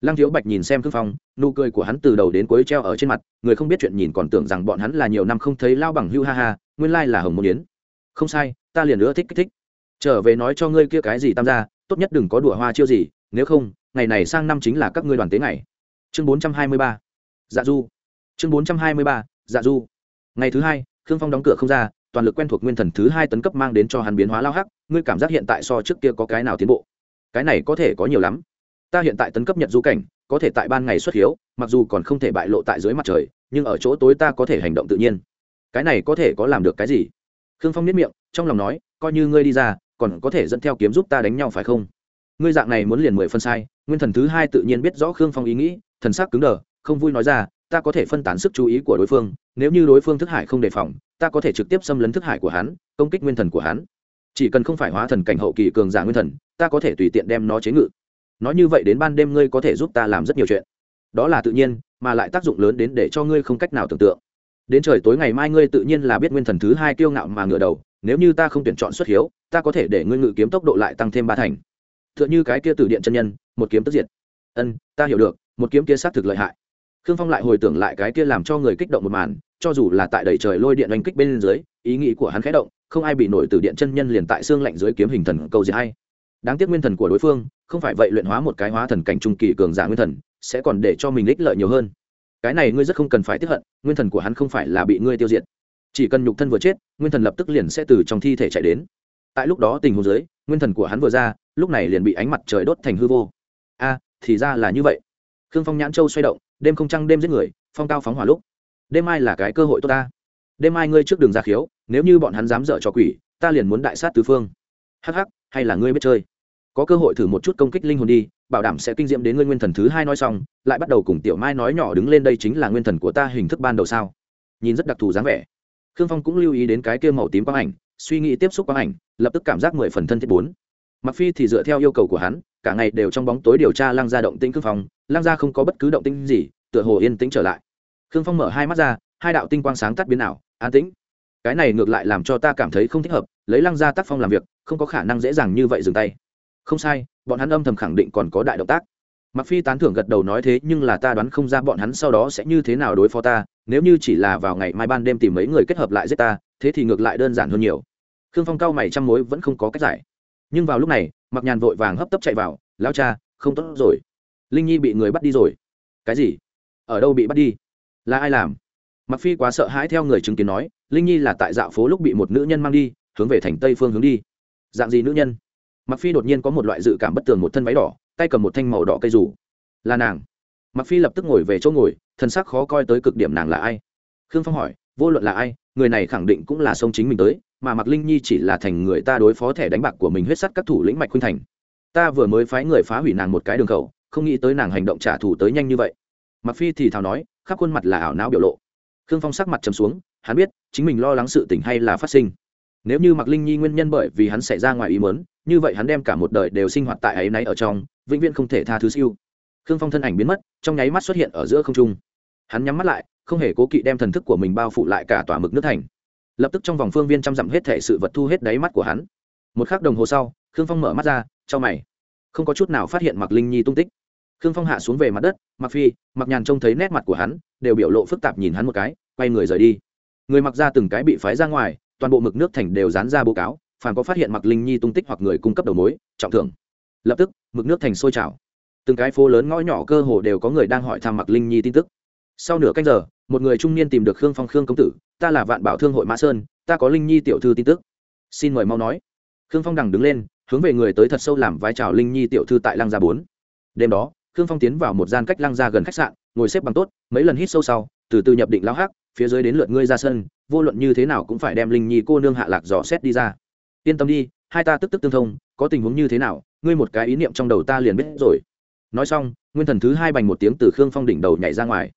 Lăng thiếu bạch nhìn xem khương phong, nụ cười của hắn từ đầu đến cuối treo ở trên mặt, người không biết chuyện nhìn còn tưởng rằng bọn hắn là nhiều năm không thấy lao bằng hưu ha ha, nguyên lai là hồng môn yến. Không sai, ta liền nữa thích kích thích trở về nói cho ngươi kia cái gì tam gia, tốt nhất đừng có đùa hoa chiêu gì, nếu không, ngày này sang năm chính là các ngươi đoàn tế ngày. Chương bốn trăm hai mươi ba dạ du. Chương bốn trăm hai mươi ba dạ du. Ngày thứ hai, khương phong đóng cửa không ra, toàn lực quen thuộc nguyên thần thứ hai tấn cấp mang đến cho hắn biến hóa lao hắc, ngươi cảm giác hiện tại so trước kia có cái nào tiến bộ? Cái này có thể có nhiều lắm. Ta hiện tại tấn cấp nhật du cảnh, có thể tại ban ngày xuất hiếu, mặc dù còn không thể bại lộ tại dưới mặt trời, nhưng ở chỗ tối ta có thể hành động tự nhiên. Cái này có thể có làm được cái gì? Khương phong nếp miệng, trong lòng nói, coi như ngươi đi ra còn có thể dẫn theo kiếm giúp ta đánh nhau phải không? Ngươi dạng này muốn liền mười phân sai, nguyên thần thứ hai tự nhiên biết rõ khương phong ý nghĩ, thần sắc cứng đờ, không vui nói ra, ta có thể phân tán sức chú ý của đối phương, nếu như đối phương thức hải không đề phòng, ta có thể trực tiếp xâm lấn thức hải của hắn, công kích nguyên thần của hắn. Chỉ cần không phải hóa thần cảnh hậu kỳ cường giả nguyên thần, ta có thể tùy tiện đem nó chế ngự. Nói như vậy đến ban đêm ngươi có thể giúp ta làm rất nhiều chuyện. Đó là tự nhiên, mà lại tác dụng lớn đến để cho ngươi không cách nào tưởng tượng. Đến trời tối ngày mai ngươi tự nhiên là biết nguyên thần thứ hai kiêu ngạo mà ngửa đầu nếu như ta không tuyển chọn xuất hiếu, ta có thể để ngươi ngự kiếm tốc độ lại tăng thêm ba thành. T h ư ợ n h ư cái kia từ điện chân nhân, một kiếm tức diệt. Ân, ta hiểu được, một kiếm kia sát thực lợi hại. Khương phong lại hồi tưởng lại cái kia làm cho người kích động một màn, cho dù là tại đầy trời lôi điện oanh kích bên dưới, ý nghĩ của hắn khẽ động, không ai bị nổi từ điện chân nhân liền tại xương lạnh dưới kiếm hình thần cầu diệt hay. Đáng tiếc nguyên thần của đối phương, không phải vậy luyện hóa một cái hóa thần cảnh trung kỳ cường giả nguyên thần, sẽ còn để cho mình ích lợi nhiều hơn. Cái này ngươi rất không cần phải tiếp hận, nguyên thần của hắn không phải là bị ngươi tiêu diệt chỉ cần nhục thân vừa chết, nguyên thần lập tức liền sẽ từ trong thi thể chạy đến. Tại lúc đó tình huống dưới, nguyên thần của hắn vừa ra, lúc này liền bị ánh mặt trời đốt thành hư vô. A, thì ra là như vậy. Khương phong nhãn châu xoay động, đêm không trăng đêm giết người, phong cao phóng hỏa lúc. Đêm mai là cái cơ hội tốt ta. Đêm mai ngươi trước đường ra khiếu, nếu như bọn hắn dám dở cho quỷ, ta liền muốn đại sát tứ phương. Hắc hắc, hay là ngươi biết chơi. Có cơ hội thử một chút công kích linh hồn đi, bảo đảm sẽ kinh diễm đến ngươi nguyên thần thứ hai nói xong, lại bắt đầu cùng tiểu mai nói nhỏ đứng lên đây chính là nguyên thần của ta hình thức ban đầu sao? Nhìn rất đặc thù dáng vẻ khương phong cũng lưu ý đến cái kia màu tím quang ảnh, suy nghĩ tiếp xúc quang ảnh, lập tức cảm giác mười phần thân thiết bốn. Mặc phi thì dựa theo yêu cầu của hắn, cả ngày đều trong bóng tối điều tra lăng gia động tĩnh khương phong, lăng gia không có bất cứ động tĩnh gì, tựa hồ yên tĩnh trở lại. Khương phong mở hai mắt ra, hai đạo tinh quang sáng tắt biến ảo, an tĩnh. Cái này ngược lại làm cho ta cảm thấy không thích hợp, lấy lăng gia tác phong làm việc, không có khả năng dễ dàng như vậy dừng tay. Không sai, bọn hắn âm thầm khẳng định còn có đại động tác. Mặc phi tán thưởng gật đầu nói thế nhưng là ta đoán không ra bọn hắn sau đó sẽ như thế nào đối phó ta nếu như chỉ là vào ngày mai ban đêm tìm mấy người kết hợp lại giết ta, thế thì ngược lại đơn giản hơn nhiều. Khương phong cao mày trăm mối vẫn không có cách giải. Nhưng vào lúc này mặc nhàn vội vàng hấp tấp chạy vào lao cha, không tốt rồi. Linh nhi bị người bắt đi rồi. Cái gì? Ở đâu bị bắt đi? Là ai làm? Mặc phi quá sợ hãi theo người chứng kiến nói, linh nhi là tại dạo phố lúc bị một nữ nhân mang đi, hướng về thành tây phương hướng đi. Dạng gì nữ nhân? Mặc phi đột nhiên có một loại dự cảm bất tường một thân váy đỏ, tay cầm một thanh màu đỏ cây rủ là nàng. Mặc phi lập tức ngồi về chỗ ngồi thân sắc khó coi tới cực điểm nàng là ai? Khương phong hỏi, vô luận là ai, người này khẳng định cũng là sông chính mình tới, mà mặc linh nhi chỉ là thành người ta đối phó thẻ đánh bạc của mình huyết sắt các thủ lĩnh mạch khuynh thành. Ta vừa mới phái người phá hủy nàng một cái đường khẩu, không nghĩ tới nàng hành động trả thù tới nhanh như vậy. Mặc phi thì thào nói, khắp khuôn mặt là ảo não biểu lộ. Khương phong sắc mặt trầm xuống, hắn biết, chính mình lo lắng sự tình hay là phát sinh. Nếu như mặc linh nhi nguyên nhân bởi vì hắn xảy ra ngoài ý mớn như vậy hắn đem cả một đời đều sinh hoạt tại ấy nay ở trong, vĩnh viễn không thể tha thứ siêu. Khương phong thân ảnh biến mất, trong nháy mắt xuất hiện ở giữa không trung hắn nhắm mắt lại, không hề cố kỵ đem thần thức của mình bao phủ lại cả tòa mực nước thành. Lập tức trong vòng phương viên trăm dặm hết thể sự vật thu hết đáy mắt của hắn. Một khắc đồng hồ sau, khương phong mở mắt ra cho mày. Không có chút nào phát hiện mặc linh nhi tung tích. Khương phong hạ xuống về mặt đất mặc phi mặc nhàn trông thấy nét mặt của hắn, đều biểu lộ phức tạp nhìn hắn một cái, quay người rời đi. Người mặc ra từng cái bị phái ra ngoài, toàn bộ mực nước thành đều dán ra bố cáo phản có phát hiện mặc linh nhi tung tích hoặc người cung cấp đầu mối, trọng thưởng. Lập tức, mực nước thành sôi trào. Từng cái phố lớn ngõ nhỏ cơ hồ đều có người đang hỏi thăm mặc linh nhi tin tức sau nửa canh giờ, một người trung niên tìm được khương phong khương công tử, ta là vạn bảo thương hội mã sơn, ta có linh nhi tiểu thư tin tức. Xin mời mau nói. Khương phong đằng đứng lên, hướng về người tới thật sâu làm vai trò linh nhi tiểu thư tại lăng gia bốn. Đêm đó, khương phong tiến vào một gian cách lăng gia gần khách sạn, ngồi xếp bằng tốt, mấy lần hít sâu sau, từ từ nhập định lao hắc, phía dưới đến lượt ngươi ra sân, vô luận như thế nào cũng phải đem linh nhi cô nương hạ lạc dò xét đi ra. Yên tâm đi, hai ta tức tức tương thông, có tình huống như thế nào, ngươi một cái ý niệm trong đầu ta liền biết rồi. Nói xong, nguyên thần thứ hai bành một tiếng từ khương phong đỉnh đầu nhảy ra ngoài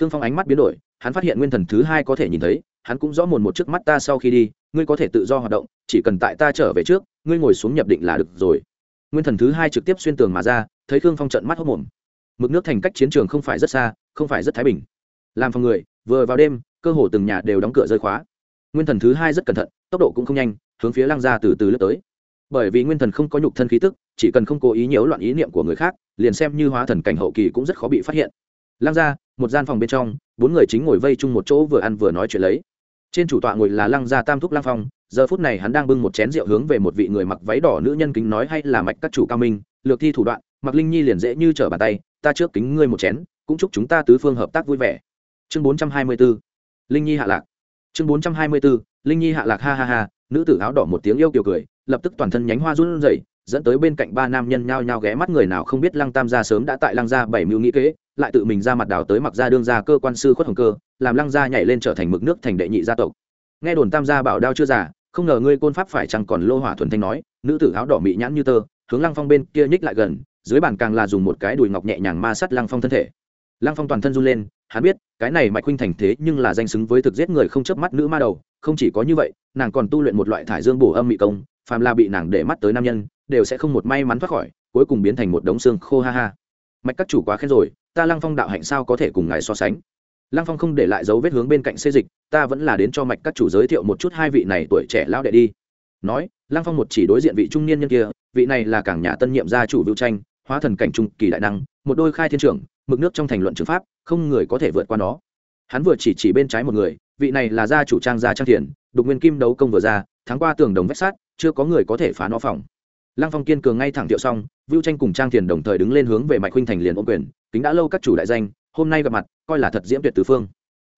khương phong ánh mắt biến đổi, hắn phát hiện nguyên thần thứ hai có thể nhìn thấy, hắn cũng rõ mồn một trước mắt ta sau khi đi, ngươi có thể tự do hoạt động, chỉ cần tại ta trở về trước, ngươi ngồi xuống nhập định là được rồi. Nguyên thần thứ hai trực tiếp xuyên tường mà ra, thấy khương phong trận mắt hốc mồm. Mực nước thành cách chiến trường không phải rất xa, không phải rất thái bình. Làm phòng người, vừa vào đêm, cơ hồ từng nhà đều đóng cửa rơi khóa. Nguyên thần thứ hai rất cẩn thận, tốc độ cũng không nhanh, hướng phía lăng ra từ từ lướt tới. Bởi vì nguyên thần không có nhục thân khí tức, chỉ cần không cố ý nhiễu loạn ý niệm của người khác, liền xem như hóa thần cảnh hậu kỳ cũng rất khó bị phát hiện lăng gia, một gian phòng bên trong bốn người chính ngồi vây chung một chỗ vừa ăn vừa nói chuyện lấy. Trên chủ tọa ngồi là lăng gia tam thúc lăng phong giờ phút này hắn đang bưng một chén rượu hướng về một vị người mặc váy đỏ nữ nhân kính nói hay là mạch các chủ cao minh lược thi thủ đoạn mặc linh nhi liền dễ như trở bàn tay ta trước kính ngươi một chén cũng chúc chúng ta tứ phương hợp tác vui vẻ. Chương bốn trăm hai mươi 424 linh nhi hạ lạc. Chương bốn trăm hai mươi 424 linh nhi hạ lạc ha ha ha nữ tử áo đỏ một tiếng yêu kiều cười lập tức toàn thân nhánh hoa run rẩy dẫn tới bên cạnh ba nam nhân nhao nhao ghé mắt người nào không biết lăng tam gia sớm đã tại lăng gia bảy mưu nghĩ kế lại tự mình ra mặt đào tới mặc gia đương gia cơ quan sư khuất hồng cơ, làm lăng gia nhảy lên trở thành mực nước thành đệ nhị gia tộc. Nghe đồn tam gia bảo đao chưa giả không ngờ ngươi côn pháp phải chăng còn lô hỏa thuần thanh nói, nữ tử áo đỏ mị nhãn như tơ, hướng lăng phong bên kia nhích lại gần, dưới bàn càng là dùng một cái đùi ngọc nhẹ nhàng ma sát lăng phong thân thể. Lăng phong toàn thân run lên, hắn biết, cái này mạch huynh thành thế nhưng là danh xứng với thực giết người không chớp mắt nữ ma đầu, không chỉ có như vậy, nàng còn tu luyện một loại thải dương bổ âm mị công, phàm là bị nàng để mắt tới nam nhân, đều sẽ không một may mắn thoát khỏi, cuối cùng biến thành một đống xương khô ha ha. Mạch các chủ quá khen rồi ta lăng phong đạo hạnh sao có thể cùng ngài so sánh? Lăng phong không để lại dấu vết hướng bên cạnh xê dịch, ta vẫn là đến cho mạch các chủ giới thiệu một chút hai vị này tuổi trẻ lao đệ đi. Nói, lăng phong một chỉ đối diện vị trung niên nhân kia, vị này là cảng nhà tân nhiệm gia chủ vưu tranh, hóa thần cảnh trung kỳ đại năng, một đôi khai thiên trưởng, mực nước trong thành luận trường pháp, không người có thể vượt qua nó. Hắn vừa chỉ chỉ bên trái một người, vị này là gia chủ trang gia trang thiền, đục nguyên kim đấu công vừa ra tháng qua tường đồng vách sát chưa có người có thể phá nó phòng. Lăng phong kiên cường ngay thẳng thiệu xong vưu tranh cùng trang thiền đồng thời đứng lên hướng về mạch huynh thành liền ô quyền kính đã lâu các chủ đại danh hôm nay gặp mặt coi là thật diễm tuyệt tứ phương.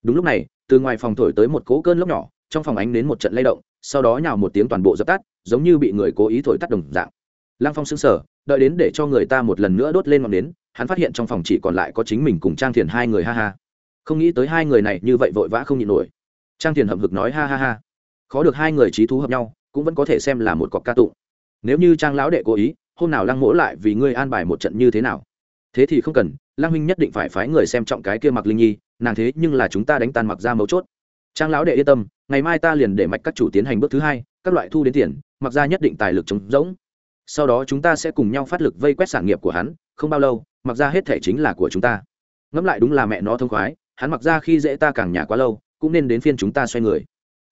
Đúng lúc này từ ngoài phòng thổi tới một cố cơn lốc nhỏ trong phòng ánh đến một trận lay động sau đó nhào một tiếng toàn bộ dập tắt giống như bị người cố ý thổi tắt đồng dạng. Lăng phong xứng sở đợi đến để cho người ta một lần nữa đốt lên ngọn nến, hắn phát hiện trong phòng chỉ còn lại có chính mình cùng trang thiền hai người ha ha. Không nghĩ tới hai người này như vậy vội vã không nhịn nổi. Trang thiền hậm hực nói ha ha ha. Khó được hai người trí thú hợp nhau cũng vẫn có thể xem là một cọc ca tụng. Nếu như trang lão đệ cố ý hôm nào lăng mỗ lại vì ngươi an bài một trận như thế nào? Thế thì không cần, Lang huynh nhất định phải phái người xem trọng cái kia mặc linh nhi, nàng thế nhưng là chúng ta đánh tan mặc ra mấu chốt. Trang lão đệ yên tâm, ngày mai ta liền để mạch các chủ tiến hành bước thứ hai, các loại thu đến tiền mặc ra nhất định tài lực chống rỗng. Sau đó chúng ta sẽ cùng nhau phát lực vây quét sản nghiệp của hắn, không bao lâu mặc ra hết thể chính là của chúng ta. Ngẫm lại đúng là mẹ nó thông khoái, hắn mặc ra khi dễ ta càng nhà quá lâu, cũng nên đến phiên chúng ta xoay người.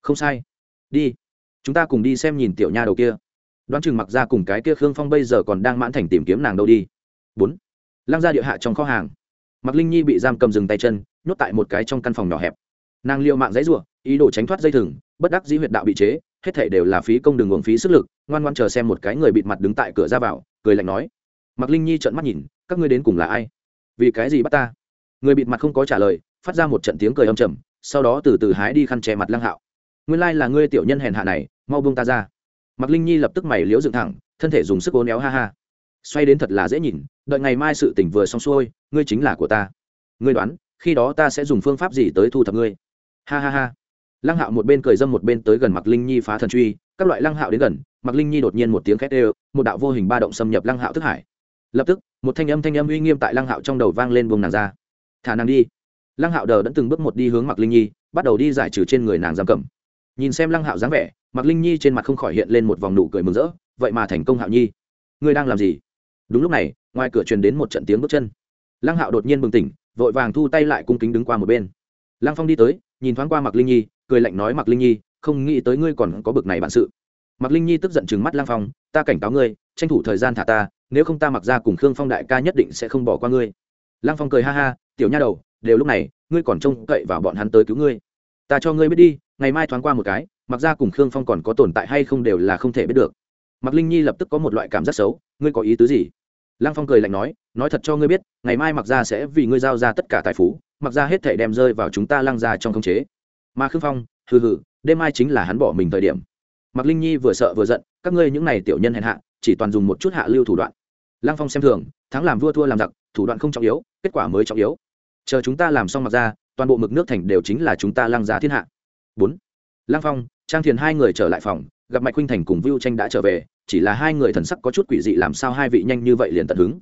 Không sai. Đi. Chúng ta cùng đi xem nhìn tiểu nha đầu kia. Đoán chừng mặc ra cùng cái kia khương phong bây giờ còn đang mãn thành tìm kiếm nàng đâu đi. Bốn lăng ra địa hạ trong kho hàng. Mặc linh nhi bị giam cầm dừng tay chân, nhốt tại một cái trong căn phòng nhỏ hẹp. Nàng liệu mạng dãy r u ộ ý đồ tránh thoát dây thừng, bất đắc dĩ huyệt đạo bị chế, hết thể đều là phí công đường uống phí sức lực, ngoan ngoan chờ xem một cái người bịt mặt đứng tại cửa ra vào, cười lạnh nói. Mặc linh nhi trợn mắt nhìn, các ngươi đến cùng là ai? Vì cái gì bắt ta? Người bịt mặt không có trả lời, phát ra một trận tiếng cười âm trầm, sau đó từ từ hái đi khăn che mặt lăng hạo. Nguyên lai là ngươi tiểu nhân hèn hạ này, mau buông ta ra. Mặc linh nhi lập tức mày liễu dựng thẳng, thân thể dùng sức ố néo ha ha. Xoay đến thật là dễ nhìn đợi ngày mai sự tỉnh vừa xong xuôi, ngươi chính là của ta. Ngươi đoán, khi đó ta sẽ dùng phương pháp gì tới thu thập ngươi? Ha ha ha. Lăng hạo một bên cười dâm một bên tới gần mặc linh nhi phá thần truy, các loại lăng hạo đến gần mặc linh nhi đột nhiên một tiếng khét ê một đạo vô hình ba động xâm nhập lăng hạo thức hải. Lập tức, một thanh âm thanh âm uy nghiêm tại lăng hạo trong đầu vang lên vùng nàng ra. Thả nàng đi. Lăng hạo đờ đẫn từng bước một đi hướng mặc linh nhi, bắt đầu đi giải trừ trên người nàng giam cầm. Nhìn xem lăng hạo dáng vẻ mặc linh nhi trên mặt không khỏi hiện lên một vòng nụ cười mừng rỡ, vậy mà thành công hạo nhi. Ngươi đang làm gì? Đúng lúc này ngoài cửa truyền đến một trận tiếng bước chân. Lăng hạo đột nhiên bừng tỉnh, vội vàng thu tay lại cung kính đứng qua một bên. Lăng phong đi tới, nhìn thoáng qua mặc linh nhi, cười lạnh nói mặc linh nhi, không nghĩ tới ngươi còn có bực này bản sự. Mặc linh nhi tức giận chừng mắt lăng phong, ta cảnh cáo ngươi, tranh thủ thời gian thả ta, nếu không ta mặc ra cùng khương phong đại ca nhất định sẽ không bỏ qua ngươi. Lăng phong cười ha ha, tiểu nha đầu, đều lúc này, ngươi còn trông cậy vào bọn hắn tới cứu ngươi. Ta cho ngươi biết đi, ngày mai thoáng qua một cái, mặc ra cùng khương phong còn có tồn tại hay không đều là không thể biết được. Mặc linh nhi lập tức có một loại cảm giác xấu, ngươi có ý tứ gì? Lăng phong cười lạnh nói nói thật cho ngươi biết, ngày mai mặc ra sẽ vì ngươi giao ra tất cả tài phú mặc ra hết thể đem rơi vào chúng ta lăng ra trong khống chế. Mà khương phong, hừ hừ, đêm mai chính là hắn bỏ mình thời điểm. Mặc linh nhi vừa sợ vừa giận, các ngươi những này tiểu nhân hèn hạ, chỉ toàn dùng một chút hạ lưu thủ đoạn. Lăng phong xem thường, thắng làm vua thua làm giặc, thủ đoạn không trọng yếu, kết quả mới trọng yếu. Chờ chúng ta làm xong mặc ra toàn bộ mực nước thành đều chính là chúng ta lăng ra thiên hạ. Bốn. Lăng phong, trang thiền hai người trở lại phòng gặp mạch huynh thành cùng vưu tranh đã trở về, chỉ là hai người thần sắc có chút quỷ dị làm sao hai vị nhanh như vậy liền tận hứng.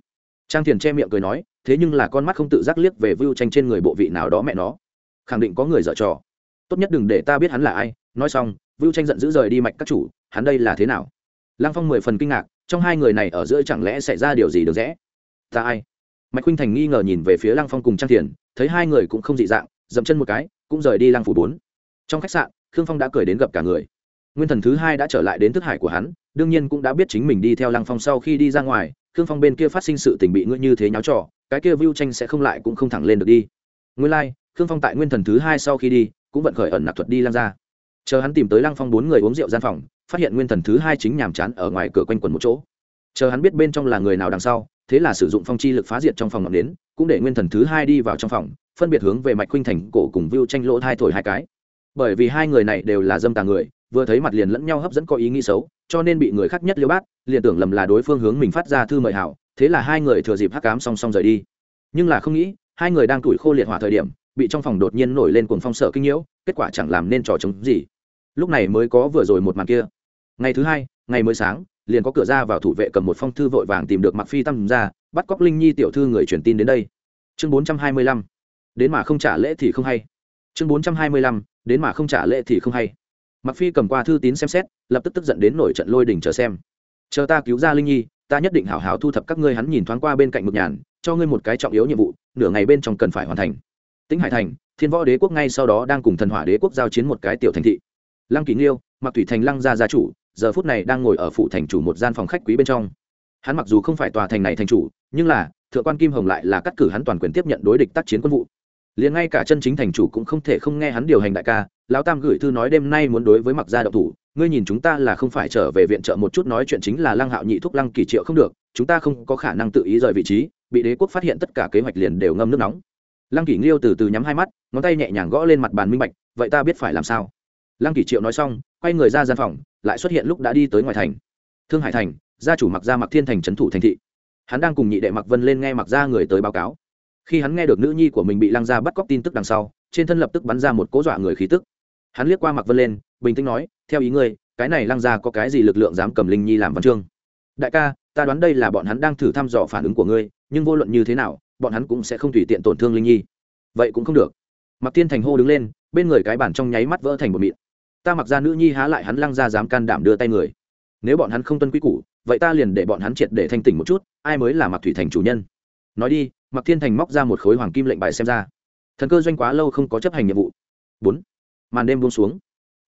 Trang thiền che miệng cười nói, thế nhưng là con mắt không tự giác liếc về vưu tranh trên người bộ vị nào đó mẹ nó. Khẳng định có người dở trò. Tốt nhất đừng để ta biết hắn là ai. Nói xong, vưu tranh giận dữ rời đi mạch các chủ, hắn đây là thế nào? Lăng phong mười phần kinh ngạc, trong hai người này ở giữa chẳng lẽ xảy ra điều gì được rẽ? Ta ai? Mạch huynh thành nghi ngờ nhìn về phía lăng phong cùng trang thiền, thấy hai người cũng không dị dạng, dậm chân một cái, cũng rời đi lăng phủ bốn. Trong khách sạn, khương phong đã cười đến gặp cả người nguyên thần thứ hai đã trở lại đến thức hải của hắn đương nhiên cũng đã biết chính mình đi theo lăng phong sau khi đi ra ngoài khương phong bên kia phát sinh sự tình bị ngươi như thế nháo trò cái kia view tranh sẽ không lại cũng không thẳng lên được đi. Nguyên lai like, khương phong tại nguyên thần thứ hai sau khi đi cũng vận khởi ẩn nạp thuật đi lăng ra chờ hắn tìm tới lăng phong bốn người uống rượu gian phòng phát hiện nguyên thần thứ hai chính nhàm chán ở ngoài cửa quanh quần một chỗ. Chờ hắn biết bên trong là người nào đằng sau thế là sử dụng phong chi lực phá diệt trong phòng ngọn đến cũng để nguyên thần thứ hai đi vào trong phòng phân biệt hướng về mạch khuynh thành cổ cùng view tranh lỗ thai thổi hai cái. Bởi vì hai người này đều là dâm tà người vừa thấy mặt liền lẫn nhau hấp dẫn có ý nghĩ xấu, cho nên bị người khác nhất liêu bát, liền tưởng lầm là đối phương hướng mình phát ra thư mời hảo, thế là hai người thừa dịp hắc cám song song rời đi. Nhưng là không nghĩ, hai người đang tuổi khô liệt hỏa thời điểm, bị trong phòng đột nhiên nổi lên cuồng phong sợ kinh nhiễu, kết quả chẳng làm nên trò chống gì. Lúc này mới có vừa rồi một màn kia. Ngày thứ hai, ngày mới sáng, liền có cửa ra vào thủ vệ cầm một phong thư vội vàng tìm được mặc phi tâm ra, bắt cóc linh nhi tiểu thư người truyền tin đến đây. Chương bốn trăm hai mươi lăm. Đến mà không trả lễ thì không hay. Chương bốn trăm hai mươi lăm. Đến mà không trả lễ thì không hay mặc phi cầm qua thư tín xem xét, lập tức tức giận đến nổi trận lôi đỉnh chờ xem. Chờ ta cứu ra linh nhi, ta nhất định hảo hảo thu thập các ngươi, hắn nhìn thoáng qua bên cạnh mực nhàn, cho ngươi một cái trọng yếu nhiệm vụ, nửa ngày bên trong cần phải hoàn thành. Tĩnh hải thành, thiên võ đế quốc ngay sau đó đang cùng thần hỏa đế quốc giao chiến một cái tiểu thành thị. Lăng kỳ nghiêu mặc thủy thành lăng gia gia chủ, giờ phút này đang ngồi ở phụ thành chủ một gian phòng khách quý bên trong. Hắn mặc dù không phải tòa thành này thành chủ, nhưng là, thượng quan kim hồng lại là cắt cử hắn toàn quyền tiếp nhận đối địch tác chiến quân vụ liền ngay cả chân chính thành chủ cũng không thể không nghe hắn điều hành đại ca, lão tam gửi thư nói đêm nay muốn đối với mặc gia đậu thủ, ngươi nhìn chúng ta là không phải trở về viện trợ một chút nói chuyện chính là lăng hạo nhị thúc lăng kỳ triệu không được, chúng ta không có khả năng tự ý rời vị trí, bị đế quốc phát hiện tất cả kế hoạch liền đều ngâm nước nóng. Lăng kỷ nghiêu từ từ nhắm hai mắt, ngón tay nhẹ nhàng gõ lên mặt bàn minh bạch, vậy ta biết phải làm sao. Lăng kỷ triệu nói xong, quay người ra gian phòng, lại xuất hiện lúc đã đi tới ngoài thành. Thương hải thành, gia chủ mặc gia mặc thiên thành trấn thủ thành thị. Hắn đang cùng nhị đệ mặc vân lên nghe mặc gia người tới báo cáo khi hắn nghe được nữ nhi của mình bị lăng gia bắt cóc tin tức đằng sau, trên thân lập tức bắn ra một cố dọa người khí tức. Hắn liếc qua mặc vân lên, bình tĩnh nói, theo ý ngươi, cái này lăng gia có cái gì lực lượng dám cầm linh nhi làm văn chương? Đại ca, ta đoán đây là bọn hắn đang thử thăm dò phản ứng của ngươi, nhưng vô luận như thế nào, bọn hắn cũng sẽ không tùy tiện tổn thương linh nhi. Vậy cũng không được. Mặc tiên thành hô đứng lên, bên người cái bản trong nháy mắt vỡ thành một mịn. Ta mặc ra nữ nhi há lại hắn lăng ra dám can đảm đưa tay người. Nếu bọn hắn không tuân quy củ, vậy ta liền để bọn hắn triệt để thanh tỉnh một chút, ai mới là mặc thủy thành chủ nhân? Nói đi Mạc thiên thành móc ra một khối hoàng kim lệnh bài xem ra. Thần cơ doanh quá lâu không có chấp hành nhiệm vụ. Bốn. Màn đêm buông xuống.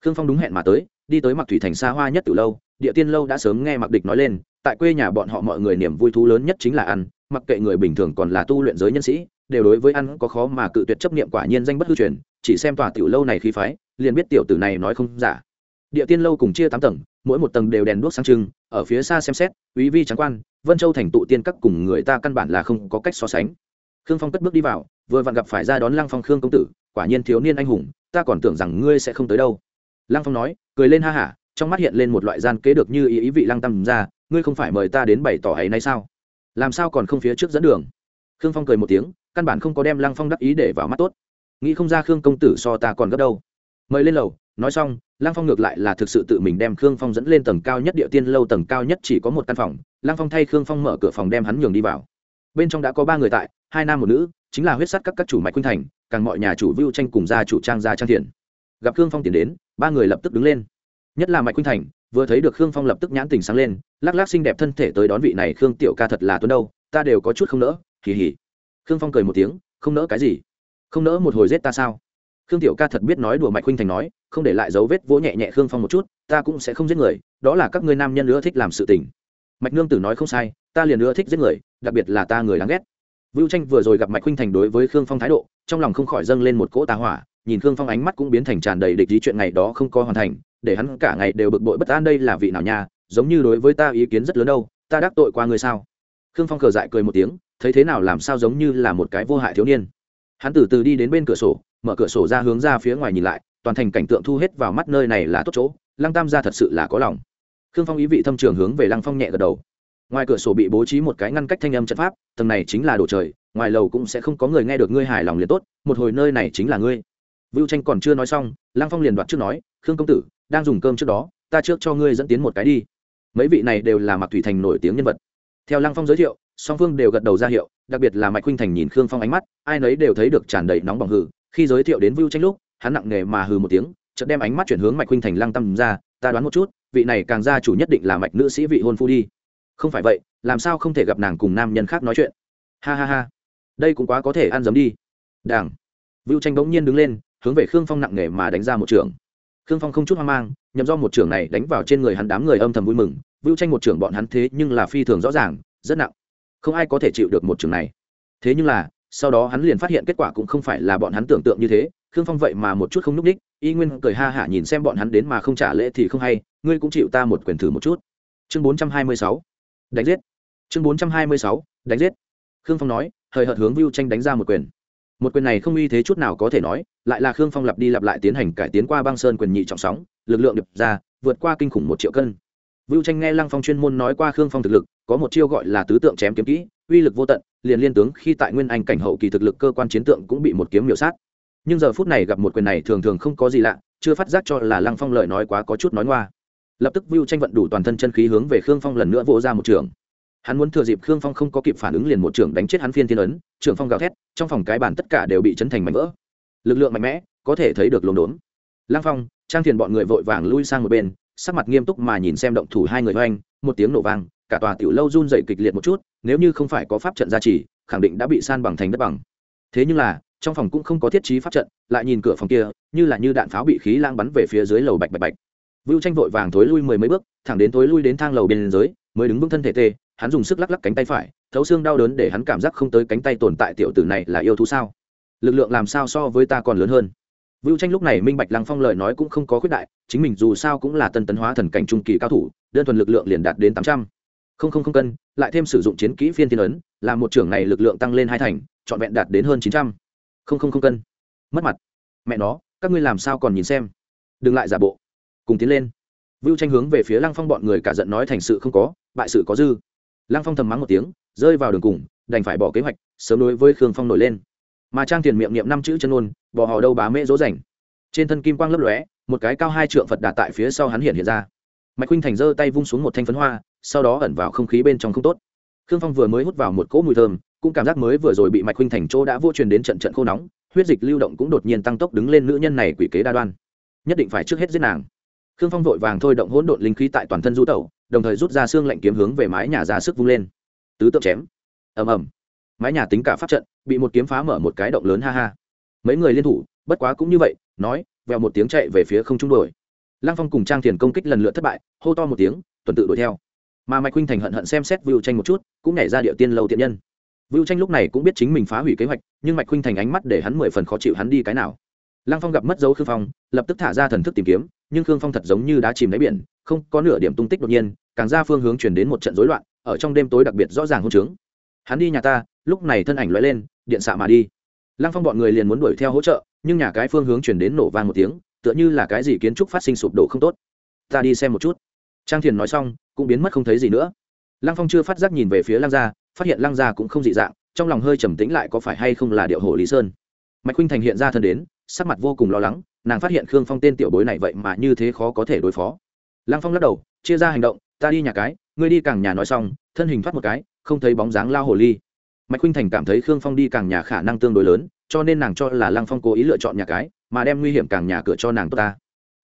Khương phong đúng hẹn mà tới, đi tới Mạc thủy thành xa hoa nhất từ lâu, địa tiên lâu đã sớm nghe Mạc địch nói lên, tại quê nhà bọn họ mọi người niềm vui thú lớn nhất chính là ăn, mặc kệ người bình thường còn là tu luyện giới nhân sĩ, đều đối với ăn có khó mà cự tuyệt chấp niệm quả nhiên danh bất hư truyền, chỉ xem tòa tiểu lâu này khí phái, liền biết tiểu tử này nói không giả địa tiên lâu cùng chia tám tầng, mỗi một tầng đều đèn đuốc sáng trưng, ở phía xa xem xét, quý vi trắng quan, vân châu thành tụ tiên các cùng người ta căn bản là không có cách so sánh. Khương phong cất bước đi vào, vừa vặn gặp phải ra đón lăng phong khương công tử, quả nhiên thiếu niên anh hùng, ta còn tưởng rằng ngươi sẽ không tới đâu. Lăng phong nói, cười lên ha hả, trong mắt hiện lên một loại gian kế được như ý ý vị lăng tâm ra, ngươi không phải mời ta đến bày tỏ ấy nay sao? Làm sao còn không phía trước dẫn đường? Khương phong cười một tiếng, căn bản không có đem lăng phong đắc ý để vào mắt tốt. Nghĩ không ra khương công tử so ta còn gấp đâu. Mời lên lầu nói xong, lăng phong ngược lại là thực sự tự mình đem khương phong dẫn lên tầng cao nhất địa tiên lâu tầng cao nhất chỉ có một căn phòng. Lăng phong thay khương phong mở cửa phòng đem hắn nhường đi vào. Bên trong đã có ba người tại, hai nam một nữ, chính là huyết sắt các các chủ mạch khuynh thành, càng mọi nhà chủ vưu tranh cùng gia chủ trang gia trang thiện. Gặp khương phong tiến đến, ba người lập tức đứng lên. Nhất là mạch khuynh thành, vừa thấy được khương phong lập tức nhãn tình sáng lên, lắc lắc xinh đẹp thân thể tới đón vị này khương tiểu ca thật là tuấn đâu, ta đều có chút không nỡ kỳ hỉ khương phong cười một tiếng, không nỡ cái gì? Không nỡ một hồi giết ta sao? Khương tiểu ca thật biết nói đùa mạch huynh thành nói, không để lại dấu vết vỗ nhẹ nhẹ khương phong một chút, ta cũng sẽ không giết người, đó là các ngươi nam nhân ưa thích làm sự tình. Mạch nương tử nói không sai, ta liền ưa thích giết người, đặc biệt là ta người đáng ghét. Vưu tranh vừa rồi gặp mạch huynh thành đối với khương phong thái độ, trong lòng không khỏi dâng lên một cỗ tà hỏa, nhìn khương phong ánh mắt cũng biến thành tràn đầy địch ý chuyện ngày đó không có hoàn thành, để hắn cả ngày đều bực bội bất an đây là vị nào nha, giống như đối với ta ý kiến rất lớn đâu, ta đắc tội qua người sao? Khương phong cờ dại cười một tiếng, thấy thế nào làm sao giống như là một cái vô hại thiếu niên. Hắn từ từ đi đến bên cửa sổ mở cửa sổ ra hướng ra phía ngoài nhìn lại, toàn thành cảnh tượng thu hết vào mắt nơi này là tốt chỗ, lăng tam gia thật sự là có lòng. Khương phong ý vị thâm trường hướng về lăng phong nhẹ gật đầu. Ngoài cửa sổ bị bố trí một cái ngăn cách thanh âm trận pháp, tầng này chính là đồ trời, ngoài lầu cũng sẽ không có người nghe được ngươi hài lòng liền tốt, một hồi nơi này chính là ngươi. Vưu tranh còn chưa nói xong, lăng phong liền đoạt trước nói, khương công tử, đang dùng cơm trước đó, ta trước cho ngươi dẫn tiến một cái đi. Mấy vị này đều là mặc thủy thành nổi tiếng nhân vật. Theo lăng phong giới thiệu, song phương đều gật đầu ra hiệu, đặc biệt là mạch huynh thành nhìn khương phong ánh mắt, ai nấy đều thấy được tràn đầy nóng bỏng hử khi giới thiệu đến vưu tranh lúc, hắn nặng nề mà hừ một tiếng, chợt đem ánh mắt chuyển hướng mạch huynh thành lăng tâm ra, ta đoán một chút, vị này càng gia chủ nhất định là mạch nữ sĩ vị hôn phu đi. Không phải vậy, làm sao không thể gặp nàng cùng nam nhân khác nói chuyện? Ha ha ha, đây cũng quá có thể ăn dấm đi. Đảng. Vưu tranh bỗng nhiên đứng lên, hướng về khương phong nặng nề mà đánh ra một trường. Khương phong không chút hoang mang nhằm do một trường này đánh vào trên người hắn đám người âm thầm vui mừng. Vưu tranh một trường bọn hắn thế nhưng là phi thường rõ ràng, rất nặng. Không ai có thể chịu được một trường này. Thế nhưng là sau đó hắn liền phát hiện kết quả cũng không phải là bọn hắn tưởng tượng như thế, khương phong vậy mà một chút không núp đích y nguyên cười ha hả nhìn xem bọn hắn đến mà không trả lễ thì không hay, ngươi cũng chịu ta một quyền thử một chút. Chương bốn trăm hai mươi sáu, đánh giết. Chương bốn trăm hai mươi sáu, đánh giết. Khương phong nói, hời hợt hướng vưu tranh đánh ra một quyền. Một quyền này không uy thế chút nào có thể nói, lại là khương phong lặp đi lặp lại tiến hành cải tiến qua băng sơn quyền nhị trọng sóng, lực lượng đập ra, vượt qua kinh khủng một triệu cân. Vưu tranh nghe lăng phong chuyên môn nói qua khương phong thực lực, có một chiêu gọi là tứ tượng chém kiếm kỹ, uy lực vô tận liền liên tướng khi tại nguyên anh cảnh hậu kỳ thực lực cơ quan chiến tượng cũng bị một kiếm miểu sát. Nhưng giờ phút này gặp một quyền này thường thường không có gì lạ, chưa phát giác cho là lăng phong lời nói quá có chút nói ngoa. Lập tức vưu tranh vận đủ toàn thân chân khí hướng về khương phong lần nữa vỗ ra một trường. Hắn muốn thừa dịp khương phong không có kịp phản ứng liền một trường đánh chết hắn phiên thiên ấn trường phong gào thét, trong phòng cái bàn tất cả đều bị chấn thành mảnh vỡ. Lực lượng mạnh mẽ, có thể thấy được lồn đốn. Lăng phong, trang thiền bọn người vội vàng lui sang một bên, sắc mặt nghiêm túc mà nhìn xem động thủ hai người hoành một tiếng nổ vang, cả tòa tiểu lâu run dậy kịch liệt một chút nếu như không phải có pháp trận gia trì, khẳng định đã bị san bằng thành đất bằng. Thế nhưng là, trong phòng cũng không có thiết trí pháp trận, lại nhìn cửa phòng kia, như là như đạn pháo bị khí lang bắn về phía dưới lầu bạch bạch bạch. Vưu tranh vội vàng thối lui mười mấy bước, thẳng đến thối lui đến thang lầu bên dưới, mới đứng vững thân thể tê, hắn dùng sức lắc lắc cánh tay phải, thấu xương đau đớn để hắn cảm giác không tới cánh tay tồn tại tiểu tử này là yêu thú sao? Lực lượng làm sao so với ta còn lớn hơn? Vưu tranh lúc này minh bạch lăng phong lời nói cũng không có khuyết đại, chính mình dù sao cũng là tân tấn hóa thần cảnh trung kỳ cao thủ, đơn thuần lực lượng liền đạt đến tám trăm không không không cân, lại thêm sử dụng chiến kỹ phiên tiên ấn làm một trưởng này lực lượng tăng lên hai thành, trọn vẹn đạt đến hơn chín trăm. Không không không cân. Mất mặt. Mẹ nó, các ngươi làm sao còn nhìn xem? Đừng lại giả bộ. Cùng tiến lên. Vưu tranh hướng về phía lăng phong bọn người cả giận nói thành sự không có, bại sự có dư. Lăng phong thầm mắng một tiếng, rơi vào đường cùng, đành phải bỏ kế hoạch, sớm đối với khương phong nổi lên. Mà trang tiền miệng niệm năm chữ chân ôn bỏ họ đâu bá mễ dỗ dành trên thân kim quang lấp lóe, một cái cao hai trượng phật đạt tại phía sau hắn hiện hiện ra. Mạch huynh thành giơ tay vung xuống một thanh phấn hoa sau đó ẩn vào không khí bên trong không tốt. Khương phong vừa mới hút vào một cỗ mùi thơm, cũng cảm giác mới vừa rồi bị mạch huynh thành chỗ đã vô truyền đến trận trận khô nóng, huyết dịch lưu động cũng đột nhiên tăng tốc đứng lên nữ nhân này quỷ kế đa đoan. Nhất định phải trước hết giết nàng. Khương phong vội vàng thôi động hỗn độn linh khí tại toàn thân du tẩu, đồng thời rút ra xương lạnh kiếm hướng về mái nhà ra sức vung lên. Tứ tượng chém. Ầm ầm. Mái nhà tính cả pháp trận, bị một kiếm phá mở một cái động lớn ha ha. Mấy người liên thủ, bất quá cũng như vậy, nói, vèo một tiếng chạy về phía không trung đuổi. Lăng phong cùng trang thiền công kích lần lượt thất bại, hô to một tiếng, tuần tự đuổi theo mà mạch huynh thành hận hận xem xét vưu tranh một chút, cũng nhảy ra địa tiên lâu tiện nhân. Vưu tranh lúc này cũng biết chính mình phá hủy kế hoạch, nhưng mạch huynh thành ánh mắt để hắn mười phần khó chịu hắn đi cái nào. Lăng phong gặp mất dấu khương phong, lập tức thả ra thần thức tìm kiếm, nhưng khương phong thật giống như đá chìm đáy biển, không có nửa điểm tung tích đột nhiên, càng ra phương hướng chuyển đến một trận rối loạn, ở trong đêm tối đặc biệt rõ ràng hôn trướng. Hắn đi nhà ta, lúc này thân ảnh loại lên, điện xạ mà đi. Lăng phong bọn người liền muốn đuổi theo hỗ trợ, nhưng nhà cái phương hướng chuyển đến nổ vang một tiếng, tựa như là cái gì kiến trúc phát sinh sụp đổ không tốt. Ta đi xem một chút trang thiền nói xong, cũng biến mất không thấy gì nữa. Lăng phong chưa phát giác nhìn về phía lăng gia, phát hiện lăng gia cũng không dị dạng, trong lòng hơi trầm tĩnh lại có phải hay không là điệu hồ lý sơn. Mạch huynh thành hiện ra thân đến, sắc mặt vô cùng lo lắng, nàng phát hiện khương phong tên tiểu bối này vậy mà như thế khó có thể đối phó. Lăng phong lắc đầu, chia ra hành động, ta đi nhà cái, ngươi đi càng nhà nói xong, thân hình thoát một cái, không thấy bóng dáng lao hồ ly. Mạch huynh thành cảm thấy khương phong đi càng nhà khả năng tương đối lớn, cho nên nàng cho là lăng phong cố ý lựa chọn nhà cái, mà đem nguy hiểm càng nhà cửa cho nàng tốt ta.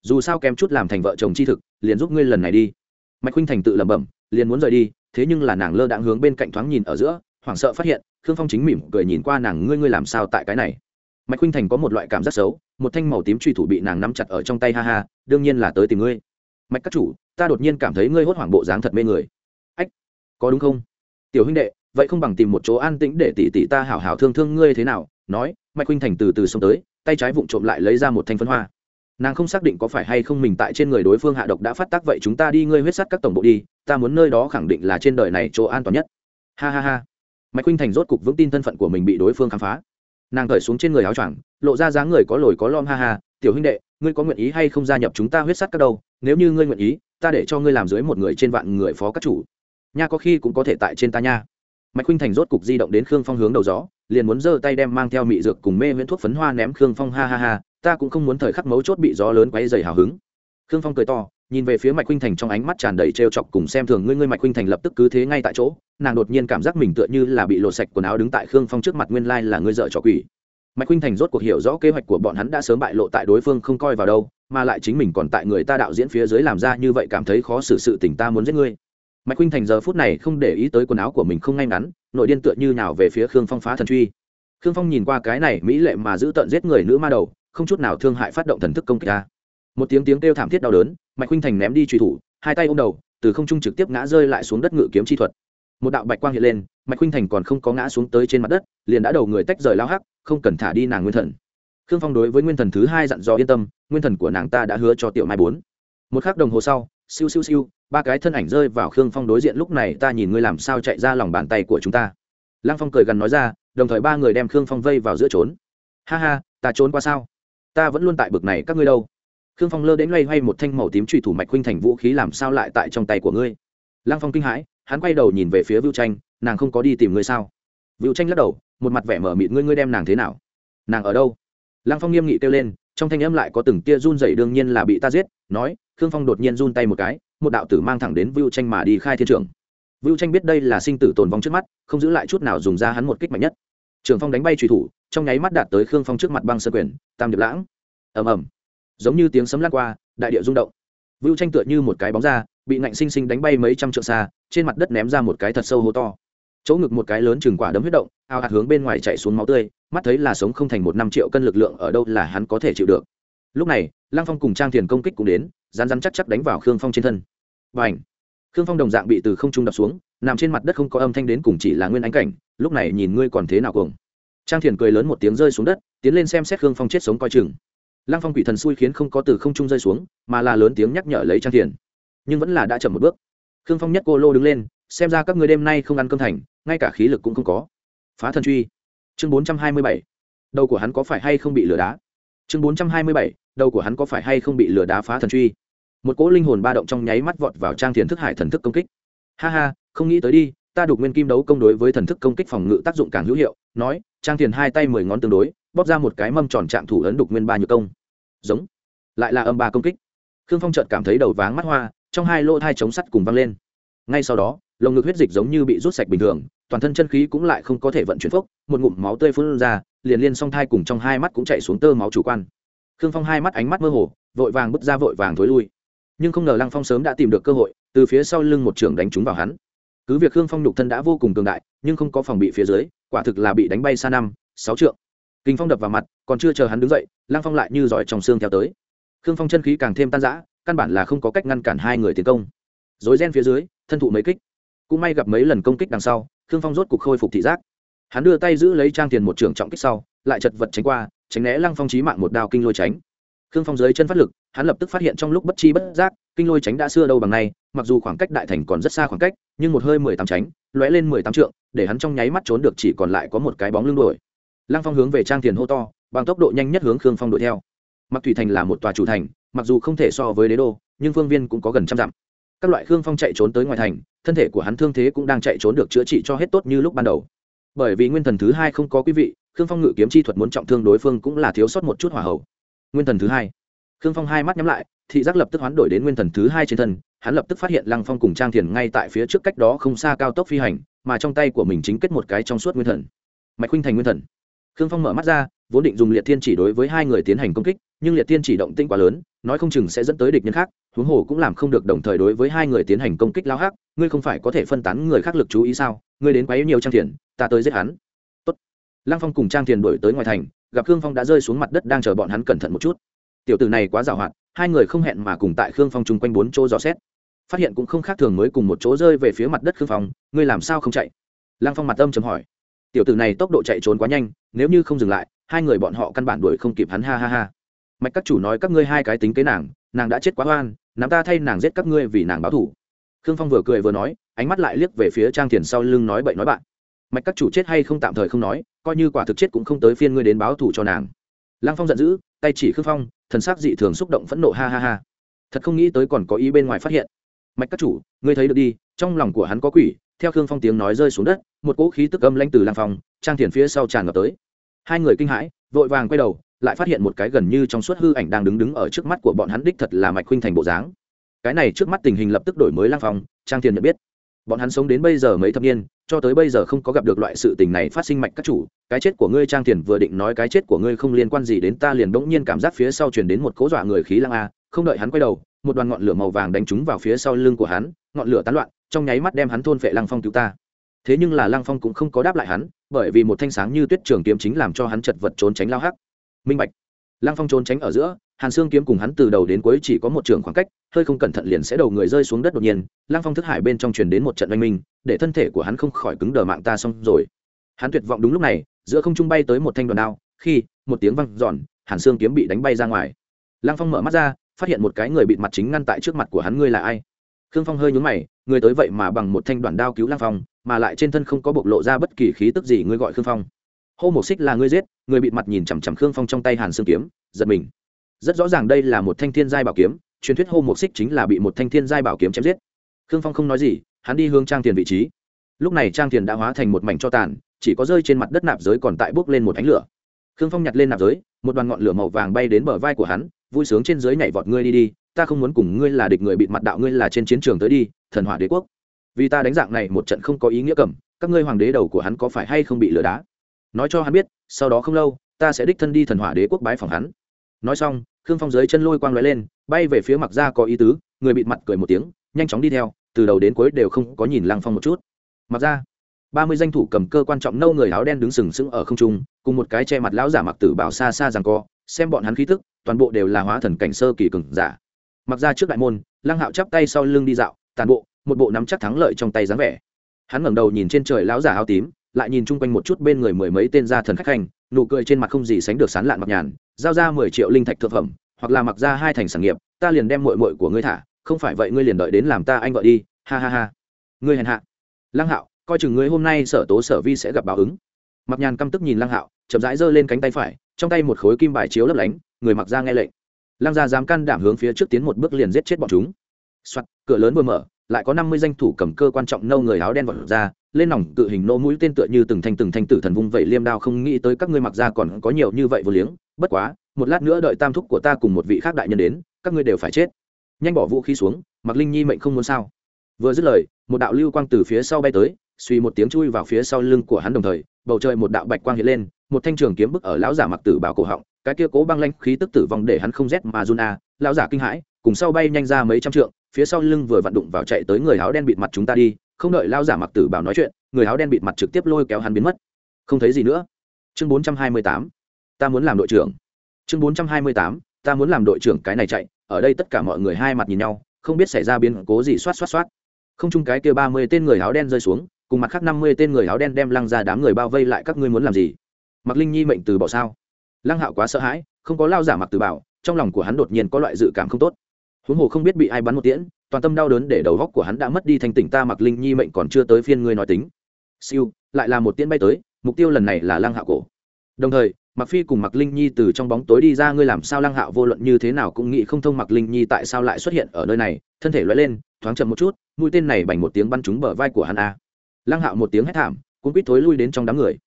Dù sao kém chút làm thành vợ chồng chi thực liền giúp ngươi lần này đi. Mạch khuynh thành tự lẩm bẩm, liền muốn rời đi, thế nhưng là nàng lơ đãng hướng bên cạnh thoáng nhìn ở giữa, hoảng sợ phát hiện, khương phong chính mỉm cười nhìn qua nàng, ngươi ngươi làm sao tại cái này? Mạch khuynh thành có một loại cảm giác xấu, một thanh màu tím truy thủ bị nàng nắm chặt ở trong tay, ha ha, đương nhiên là tới tìm ngươi. Mạch các chủ, ta đột nhiên cảm thấy ngươi hốt hoảng bộ dáng thật mê người. Ách, có đúng không? Tiểu huynh đệ, vậy không bằng tìm một chỗ an tĩnh để tỷ tỷ ta hảo hảo thương thương ngươi thế nào? nói, mạch khuynh thành từ từ xông tới, tay trái vụng trộm lại lấy ra một thanh phấn hoa nàng không xác định có phải hay không mình tại trên người đối phương hạ độc đã phát tác vậy chúng ta đi ngươi huyết sắt các tổng bộ đi, ta muốn nơi đó khẳng định là trên đời này chỗ an toàn nhất. Ha ha ha. Mạch huynh thành rốt cục vững tin thân phận của mình bị đối phương khám phá. Nàng cởi xuống trên người áo choàng, lộ ra dáng người có lồi có lom ha ha, tiểu huynh đệ, ngươi có nguyện ý hay không gia nhập chúng ta huyết sắt các đâu? Nếu như ngươi nguyện ý, ta để cho ngươi làm dưới một người trên vạn người phó các chủ. Nha, có khi cũng có thể tại trên ta nha. Mạch huynh thành rốt cục di động đến khương phong hướng đầu gió, liền muốn giơ tay đem mang theo mị dược cùng mê miễn thuốc phấn hoa ném khương phong, ha ha ha ta cũng không muốn thời khắc mấu chốt bị gió lớn quấy dày hào hứng. Khương phong cười to, nhìn về phía mạch huynh thành trong ánh mắt tràn đầy trêu chọc cùng xem thường ngươi ngươi mạch huynh thành lập tức cứ thế ngay tại chỗ, nàng đột nhiên cảm giác mình tựa như là bị lột sạch quần áo đứng tại khương phong trước mặt nguyên lai là ngươi dợ trò quỷ. Mạch huynh thành rốt cuộc hiểu rõ kế hoạch của bọn hắn đã sớm bại lộ tại đối phương không coi vào đâu, mà lại chính mình còn tại người ta đạo diễn phía dưới làm ra như vậy cảm thấy khó xử sự tình ta muốn giết ngươi. Mạch huynh thành giờ phút này không để ý tới quần áo của mình không ngay ngắn, nội điên tựa như nào về phía khương phong phá thần truy. Khương phong nhìn qua cái này mỹ lệ mà giữ tận giết người nữ ma đầu không chút nào thương hại phát động thần thức công kích ta một tiếng tiếng kêu thảm thiết đau đớn, mạch khuynh thành ném đi truy thủ, hai tay ôm đầu, từ không trung trực tiếp ngã rơi lại xuống đất ngự kiếm chi thuật. Một đạo bạch quang hiện lên, mạch khuynh thành còn không có ngã xuống tới trên mặt đất, liền đã đầu người tách rời lao hắc, không cần thả đi nàng nguyên thần. Khương phong đối với nguyên thần thứ hai dặn dò yên tâm, nguyên thần của nàng ta đã hứa cho tiểu mai bốn. Một khắc đồng hồ sau, siêu siêu siêu, ba cái thân ảnh rơi vào khương phong đối diện, lúc này ta nhìn ngươi làm sao chạy ra lòng bàn tay của chúng ta. Lăng phong cười gần nói ra, đồng thời ba người đem khương phong vây vào giữa trốn. Ha ha, ta trốn qua sao? Ta vẫn luôn tại bực này các ngươi đâu. Khương phong lơ đến loay hoay một thanh màu tím truy thủ mạch huynh thành vũ khí làm sao lại tại trong tay của ngươi? Lăng phong kinh hãi, hắn quay đầu nhìn về phía vưu tranh, nàng không có đi tìm ngươi sao? Vưu tranh lắc đầu, một mặt vẻ mở mịt, ngươi ngươi đem nàng thế nào? Nàng ở đâu? Lăng phong nghiêm nghị kêu lên, trong thanh âm lại có từng tia run dày đương nhiên là bị ta giết, nói, khương phong đột nhiên run tay một cái, một đạo tử mang thẳng đến vưu tranh mà đi khai thiên trường. vưu tranh biết đây là sinh tử tồn vong trước mắt, không giữ lại chút nào dùng ra hắn một kích mạnh nhất trường phong đánh bay trùy thủ, trong nháy mắt đạt tới khương phong trước mặt băng sơ quyền, tam điệp lãng. Ầm ầm. Giống như tiếng sấm lăn qua, đại địa rung động. Vưu tranh tựa như một cái bóng ra, bị ngạnh sinh sinh đánh bay mấy trăm trượng xa, trên mặt đất ném ra một cái thật sâu hố to. Chỗ ngực một cái lớn chừng quả đấm huyết động, ao hạt hướng bên ngoài chạy xuống máu tươi, mắt thấy là sống không thành một năm triệu cân lực lượng ở đâu là hắn có thể chịu được. Lúc này, lăng phong cùng trang thiền công kích cũng đến rán rán chắc chắc đánh vào khương phong trên thân. Và ảnh khương phong đồng dạng bị từ không trung đập xuống nằm trên mặt đất không có âm thanh đến cùng chỉ là nguyên ánh cảnh, lúc này nhìn ngươi còn thế nào cuồng. Trang thiền cười lớn một tiếng rơi xuống đất, tiến lên xem xét khương phong chết sống coi chừng. Lăng phong quỷ thần xui khiến không có từ không trung rơi xuống, mà là lớn tiếng nhắc nhở lấy trang thiền. Nhưng vẫn là đã chậm một bước. Khương phong nhất cô lô đứng lên, xem ra các người đêm nay không ăn cơm thành, ngay cả khí lực cũng không có. Phá thần truy. Chương bốn trăm hai mươi bảy. Đầu của hắn có phải hay không bị lửa đá? Chương bốn trăm hai mươi bảy. Đầu của hắn có phải hay không bị lửa đá phá thần truy? Một cỗ linh hồn ba động trong nháy mắt vọt vào trang thiền thức hải thần thức công kích ha ha, không nghĩ tới đi, ta đục nguyên kim đấu công đối với thần thức công kích phòng ngự tác dụng càng hữu hiệu, nói, trang thiền hai tay mười ngón tương đối, bóp ra một cái mâm tròn trạng thủ ấn đục nguyên ba nhược công. Giống. Lại là âm ba công kích. Khương phong trợt cảm thấy đầu váng mắt hoa, trong hai lỗ thai chống sắt cùng văng lên. Ngay sau đó, lồng ngực huyết dịch giống như bị rút sạch bình thường, toàn thân chân khí cũng lại không có thể vận chuyển phốc, một ngụm máu tươi phun ra, liền liên song thai cùng trong hai mắt cũng chạy xuống tơ máu chủ quan. Khương phong hai mắt ánh mắt mơ hồ, vội vàng bứt ra vội vàng thối lui. Nhưng không ngờ lăng phong sớm đã tìm được cơ hội từ phía sau lưng một trường đánh trúng vào hắn. Cứ việc khương phong nhục thân đã vô cùng cường đại, nhưng không có phòng bị phía dưới, quả thực là bị đánh bay xa năm, sáu trượng. Kinh phong đập vào mặt, còn chưa chờ hắn đứng dậy lang phong lại như giỏi trong xương theo tới. Khương phong chân khí càng thêm tan rã, căn bản là không có cách ngăn cản hai người tiến công. Dối ren phía dưới, thân thụ mấy kích. Cũng may gặp mấy lần công kích đằng sau, khương phong rốt cục khôi phục thị giác. Hắn đưa tay giữ lấy trang tiền một trường trọng kích sau, lại chật vật tránh qua, tránh né lăng phong trí mạng một đao kinh lôi tránh khương phong dưới chân phát lực, hắn lập tức phát hiện trong lúc bất chi bất giác, kinh lôi tránh đã xưa đâu bằng nay, mặc dù khoảng cách đại thành còn rất xa khoảng cách, nhưng một hơi mười tám tránh, lóe lên mười tám trượng, để hắn trong nháy mắt trốn được chỉ còn lại có một cái bóng lưng đuổi. Lăng phong hướng về trang tiền hô to, bằng tốc độ nhanh nhất hướng khương phong đuổi theo. Mặc thủy thành là một tòa chủ thành, mặc dù không thể so với đế đô, nhưng phương viên cũng có gần trăm dặm. Các loại khương phong chạy trốn tới ngoài thành, thân thể của hắn thương thế cũng đang chạy trốn được chữa trị cho hết tốt như lúc ban đầu. Bởi vì nguyên thần thứ hai không có quý vị, khương phong ngự kiếm chi thuật muốn trọng thương đối phương cũng là thiếu sót một chút hỏa hậu nguyên thần thứ hai. Khương phong hai mắt nhắm lại, thị giác lập tức hoán đổi đến nguyên thần thứ hai trên thân, hắn lập tức phát hiện lăng phong cùng trang thiền ngay tại phía trước cách đó không xa cao tốc phi hành, mà trong tay của mình chính kết một cái trong suốt nguyên thần. Mạch khuynh thành nguyên thần. Khương phong mở mắt ra, vốn định dùng liệt thiên chỉ đối với hai người tiến hành công kích, nhưng liệt thiên chỉ động tinh quá lớn, nói không chừng sẽ dẫn tới địch nhân khác, huống hồ cũng làm không được đồng thời đối với hai người tiến hành công kích lao hắc, ngươi không phải có thể phân tán người khác lực chú ý sao? Ngươi đến quá yếu nhiều trang thiền, ta tới giết hắn. Tốt. lăng phong cùng trang thiền đổi tới ngoài thành gặp khương phong đã rơi xuống mặt đất đang chờ bọn hắn cẩn thận một chút. Tiểu tử này quá giàu hoạt hai người không hẹn mà cùng tại khương phong chung quanh bốn chỗ dò xét. Phát hiện cũng không khác thường mới cùng một chỗ rơi về phía mặt đất khương phong, ngươi làm sao không chạy? Lăng phong mặt âm chấm hỏi. Tiểu tử này tốc độ chạy trốn quá nhanh, nếu như không dừng lại, hai người bọn họ căn bản đuổi không kịp hắn, ha ha ha. Mạch các chủ nói các ngươi hai cái tính kế nàng nàng đã chết quá oan, nắm ta thay nàng giết các ngươi vì nàng báo thủ khương phong vừa cười vừa nói, ánh mắt lại liếc về phía trang thiền sau lưng nói bậy nói bạn. Mạch các chủ chết hay không tạm thời không nói coi như quả thực chết cũng không tới phiên ngươi đến báo thủ cho nàng. Lăng phong giận dữ, tay chỉ khương phong, thần sắc dị thường xúc động phẫn nộ, ha ha ha. Thật không nghĩ tới còn có ý bên ngoài phát hiện. Mạch các chủ, ngươi thấy được đi, trong lòng của hắn có quỷ, theo khương phong tiếng nói rơi xuống đất, một cỗ khí tức âm lanh từ lăng phong, trang thiền phía sau tràn ngập tới. Hai người kinh hãi, vội vàng quay đầu, lại phát hiện một cái gần như trong suốt hư ảnh đang đứng đứng ở trước mắt của bọn hắn đích thật là mạch khuynh thành bộ dáng. Cái này trước mắt tình hình lập tức đổi mới lang phong, trang thiền nhận biết bọn hắn sống đến bây giờ mấy thập niên, cho tới bây giờ không có gặp được loại sự tình này phát sinh mạch các chủ. Cái chết của ngươi trang thiền vừa định nói cái chết của ngươi không liên quan gì đến ta liền bỗng nhiên cảm giác phía sau chuyển đến một cố dọa người khí lăng a, không đợi hắn quay đầu, một đoàn ngọn lửa màu vàng đánh trúng vào phía sau lưng của hắn, ngọn lửa tán loạn, trong nháy mắt đem hắn thôn phệ lăng phong cứu ta. Thế nhưng là lăng phong cũng không có đáp lại hắn, bởi vì một thanh sáng như tuyết trường kiếm chính làm cho hắn chật vật trốn tránh lao hắc. Minh bạch. Lăng phong trốn tránh ở giữa hàn xương kiếm cùng hắn từ đầu đến cuối chỉ có một trường khoảng cách, hơi không cẩn thận liền sẽ đầu người rơi xuống đất đột nhiên, lăng phong thức hải bên trong truyền đến một trận oanh minh, để thân thể của hắn không khỏi cứng đờ mạng ta xong rồi. Hắn tuyệt vọng đúng lúc này, giữa không trung bay tới một thanh đoàn đao, khi, một tiếng văng giòn hàn xương kiếm bị đánh bay ra ngoài. Lăng phong mở mắt ra, phát hiện một cái người bị mặt chính ngăn tại trước mặt của hắn ngươi là ai? Khương phong hơi nhún mày, người tới vậy mà bằng một thanh đoàn đao cứu lăng phong, mà lại trên thân không có bộc lộ ra bất kỳ khí tức gì, ngươi gọi khương phong. Hô một xích là ngươi giết, người bị mặt nhìn chằm chằm khương phong trong tay hàn xương kiếm, giật mình rất rõ ràng đây là một thanh thiên giai bảo kiếm, truyền thuyết hô mục xích chính là bị một thanh thiên giai bảo kiếm chém giết. Khương phong không nói gì, hắn đi hướng trang tiền vị trí. Lúc này trang tiền đã hóa thành một mảnh cho tàn, chỉ có rơi trên mặt đất nạp giới còn tại bốc lên một ánh lửa. Khương phong nhặt lên nạp giới, một đoàn ngọn lửa màu vàng bay đến bờ vai của hắn, vui sướng trên dưới nhảy vọt ngươi đi đi, ta không muốn cùng ngươi là địch người bị mặt đạo ngươi là trên chiến trường tới đi, thần hỏa đế quốc. Vì ta đánh dạng này một trận không có ý nghĩa cầm, các ngươi hoàng đế đầu của hắn có phải hay không bị lừa đá? Nói cho hắn biết, sau đó không lâu, ta sẽ đích thân đi thần hỏa đế quốc bái phòng hắn. Nói xong khương phong dưới chân lôi quang lóe lên, bay về phía mặc ra có ý tứ, người bị mặt cười một tiếng, nhanh chóng đi theo, từ đầu đến cuối đều không có nhìn lăng phong một chút. Mặc ra ba mươi danh thủ cầm cơ quan trọng nâu người áo đen đứng sừng sững ở không trung, cùng một cái che mặt lão giả mặc tử bảo xa xa rằng co, xem bọn hắn khí thức toàn bộ đều là hóa thần cảnh sơ kỳ cường giả. Mặc ra trước đại môn, lăng hạo chắp tay sau lưng đi dạo, tàn bộ, một bộ nắm chắc thắng lợi trong tay dáng vẻ. Hắn ngẩng đầu nhìn trên trời lão giả áo tím, lại nhìn chung quanh một chút bên người mười mấy tên gia thần khách hành nụ cười trên mặt không gì sánh được sán lạn mặc nhàn giao ra mười triệu linh thạch thực phẩm hoặc là mặc ra hai thành sản nghiệp ta liền đem mội mội của ngươi thả không phải vậy ngươi liền đợi đến làm ta anh vợ đi ha ha ha. Ngươi hèn hạ. Lăng hạo coi chừng ngươi hôm nay sở tố sở vi sẽ gặp báo ứng. Mặc nhàn căm tức nhìn lăng hạo chậm rãi giơ lên cánh tay phải trong tay một khối kim bài chiếu lấp lánh người mặc ra nghe lệnh. Lăng gia dám can đảm hướng phía trước tiến một bước liền giết chết bọn chúng. Soạt, cửa lớn vừa mở lại có năm mươi danh thủ cầm cơ quan trọng nâu người áo đen vọt ra lên nòng cự hình nô mũi tên tựa như từng thanh từng thanh tử thần vung vậy liêm đao không nghĩ tới các ngươi mặc ra còn có nhiều như vậy vô liếng. Bất quá, một lát nữa đợi tam thúc của ta cùng một vị khác đại nhân đến, các ngươi đều phải chết. Nhanh bỏ vũ khí xuống, mặc linh nhi mệnh không muốn sao. Vừa dứt lời, một đạo lưu quang từ phía sau bay tới, suy một tiếng chui vào phía sau lưng của hắn đồng thời, bầu trời một đạo bạch quang hiện lên, một thanh trường kiếm bức ở lão giả mặc tử bảo cổ họng, cái kia cố băng lanh khí tức tử vong để hắn không rét mà run a lão giả kinh hãi, cùng sau bay nhanh ra mấy trăm trượng, phía sau lưng vừa vặn đụng vào chạy tới người áo đen bịt mặt chúng ta đi không đợi lao giả mặc tử bảo nói chuyện, người áo đen bịt mặt trực tiếp lôi kéo hắn biến mất. Không thấy gì nữa. Chương bốn trăm hai mươi tám, ta muốn làm đội trưởng. Chương bốn trăm hai mươi tám, ta muốn làm đội trưởng cái này chạy, ở đây tất cả mọi người hai mặt nhìn nhau, không biết xảy ra biến cố gì xoát xoát xoát. Không chung cái kia ba mươi tên người áo đen rơi xuống, cùng mặt khác năm mươi tên người áo đen đem lăng ra đám người bao vây lại, các ngươi muốn làm gì? Mặc linh nhi mệnh từ bỏ sao? Lăng hạo quá sợ hãi, không có lao giả mặc từ bảo, trong lòng của hắn đột nhiên có loại dự cảm không tốt huống hồ không biết bị ai bắn một tiễn, toàn tâm đau đớn để đầu góc của hắn đã mất đi thanh tỉnh ta mặc linh nhi mệnh còn chưa tới phiên ngươi nói tính. Siêu, lại là một tiễn bay tới, mục tiêu lần này là lăng hạo cổ. Đồng thời mặc phi cùng mặc linh nhi từ trong bóng tối đi ra, ngươi làm sao lăng hạo vô luận như thế nào cũng nghĩ không thông mặc linh nhi tại sao lại xuất hiện ở nơi này, thân thể loại lên, thoáng chậm một chút, mũi tên này bành một tiếng bắn trúng bờ vai của hắn a. Lăng hạo một tiếng hét thảm cũng quýt thối lui đến trong đám người.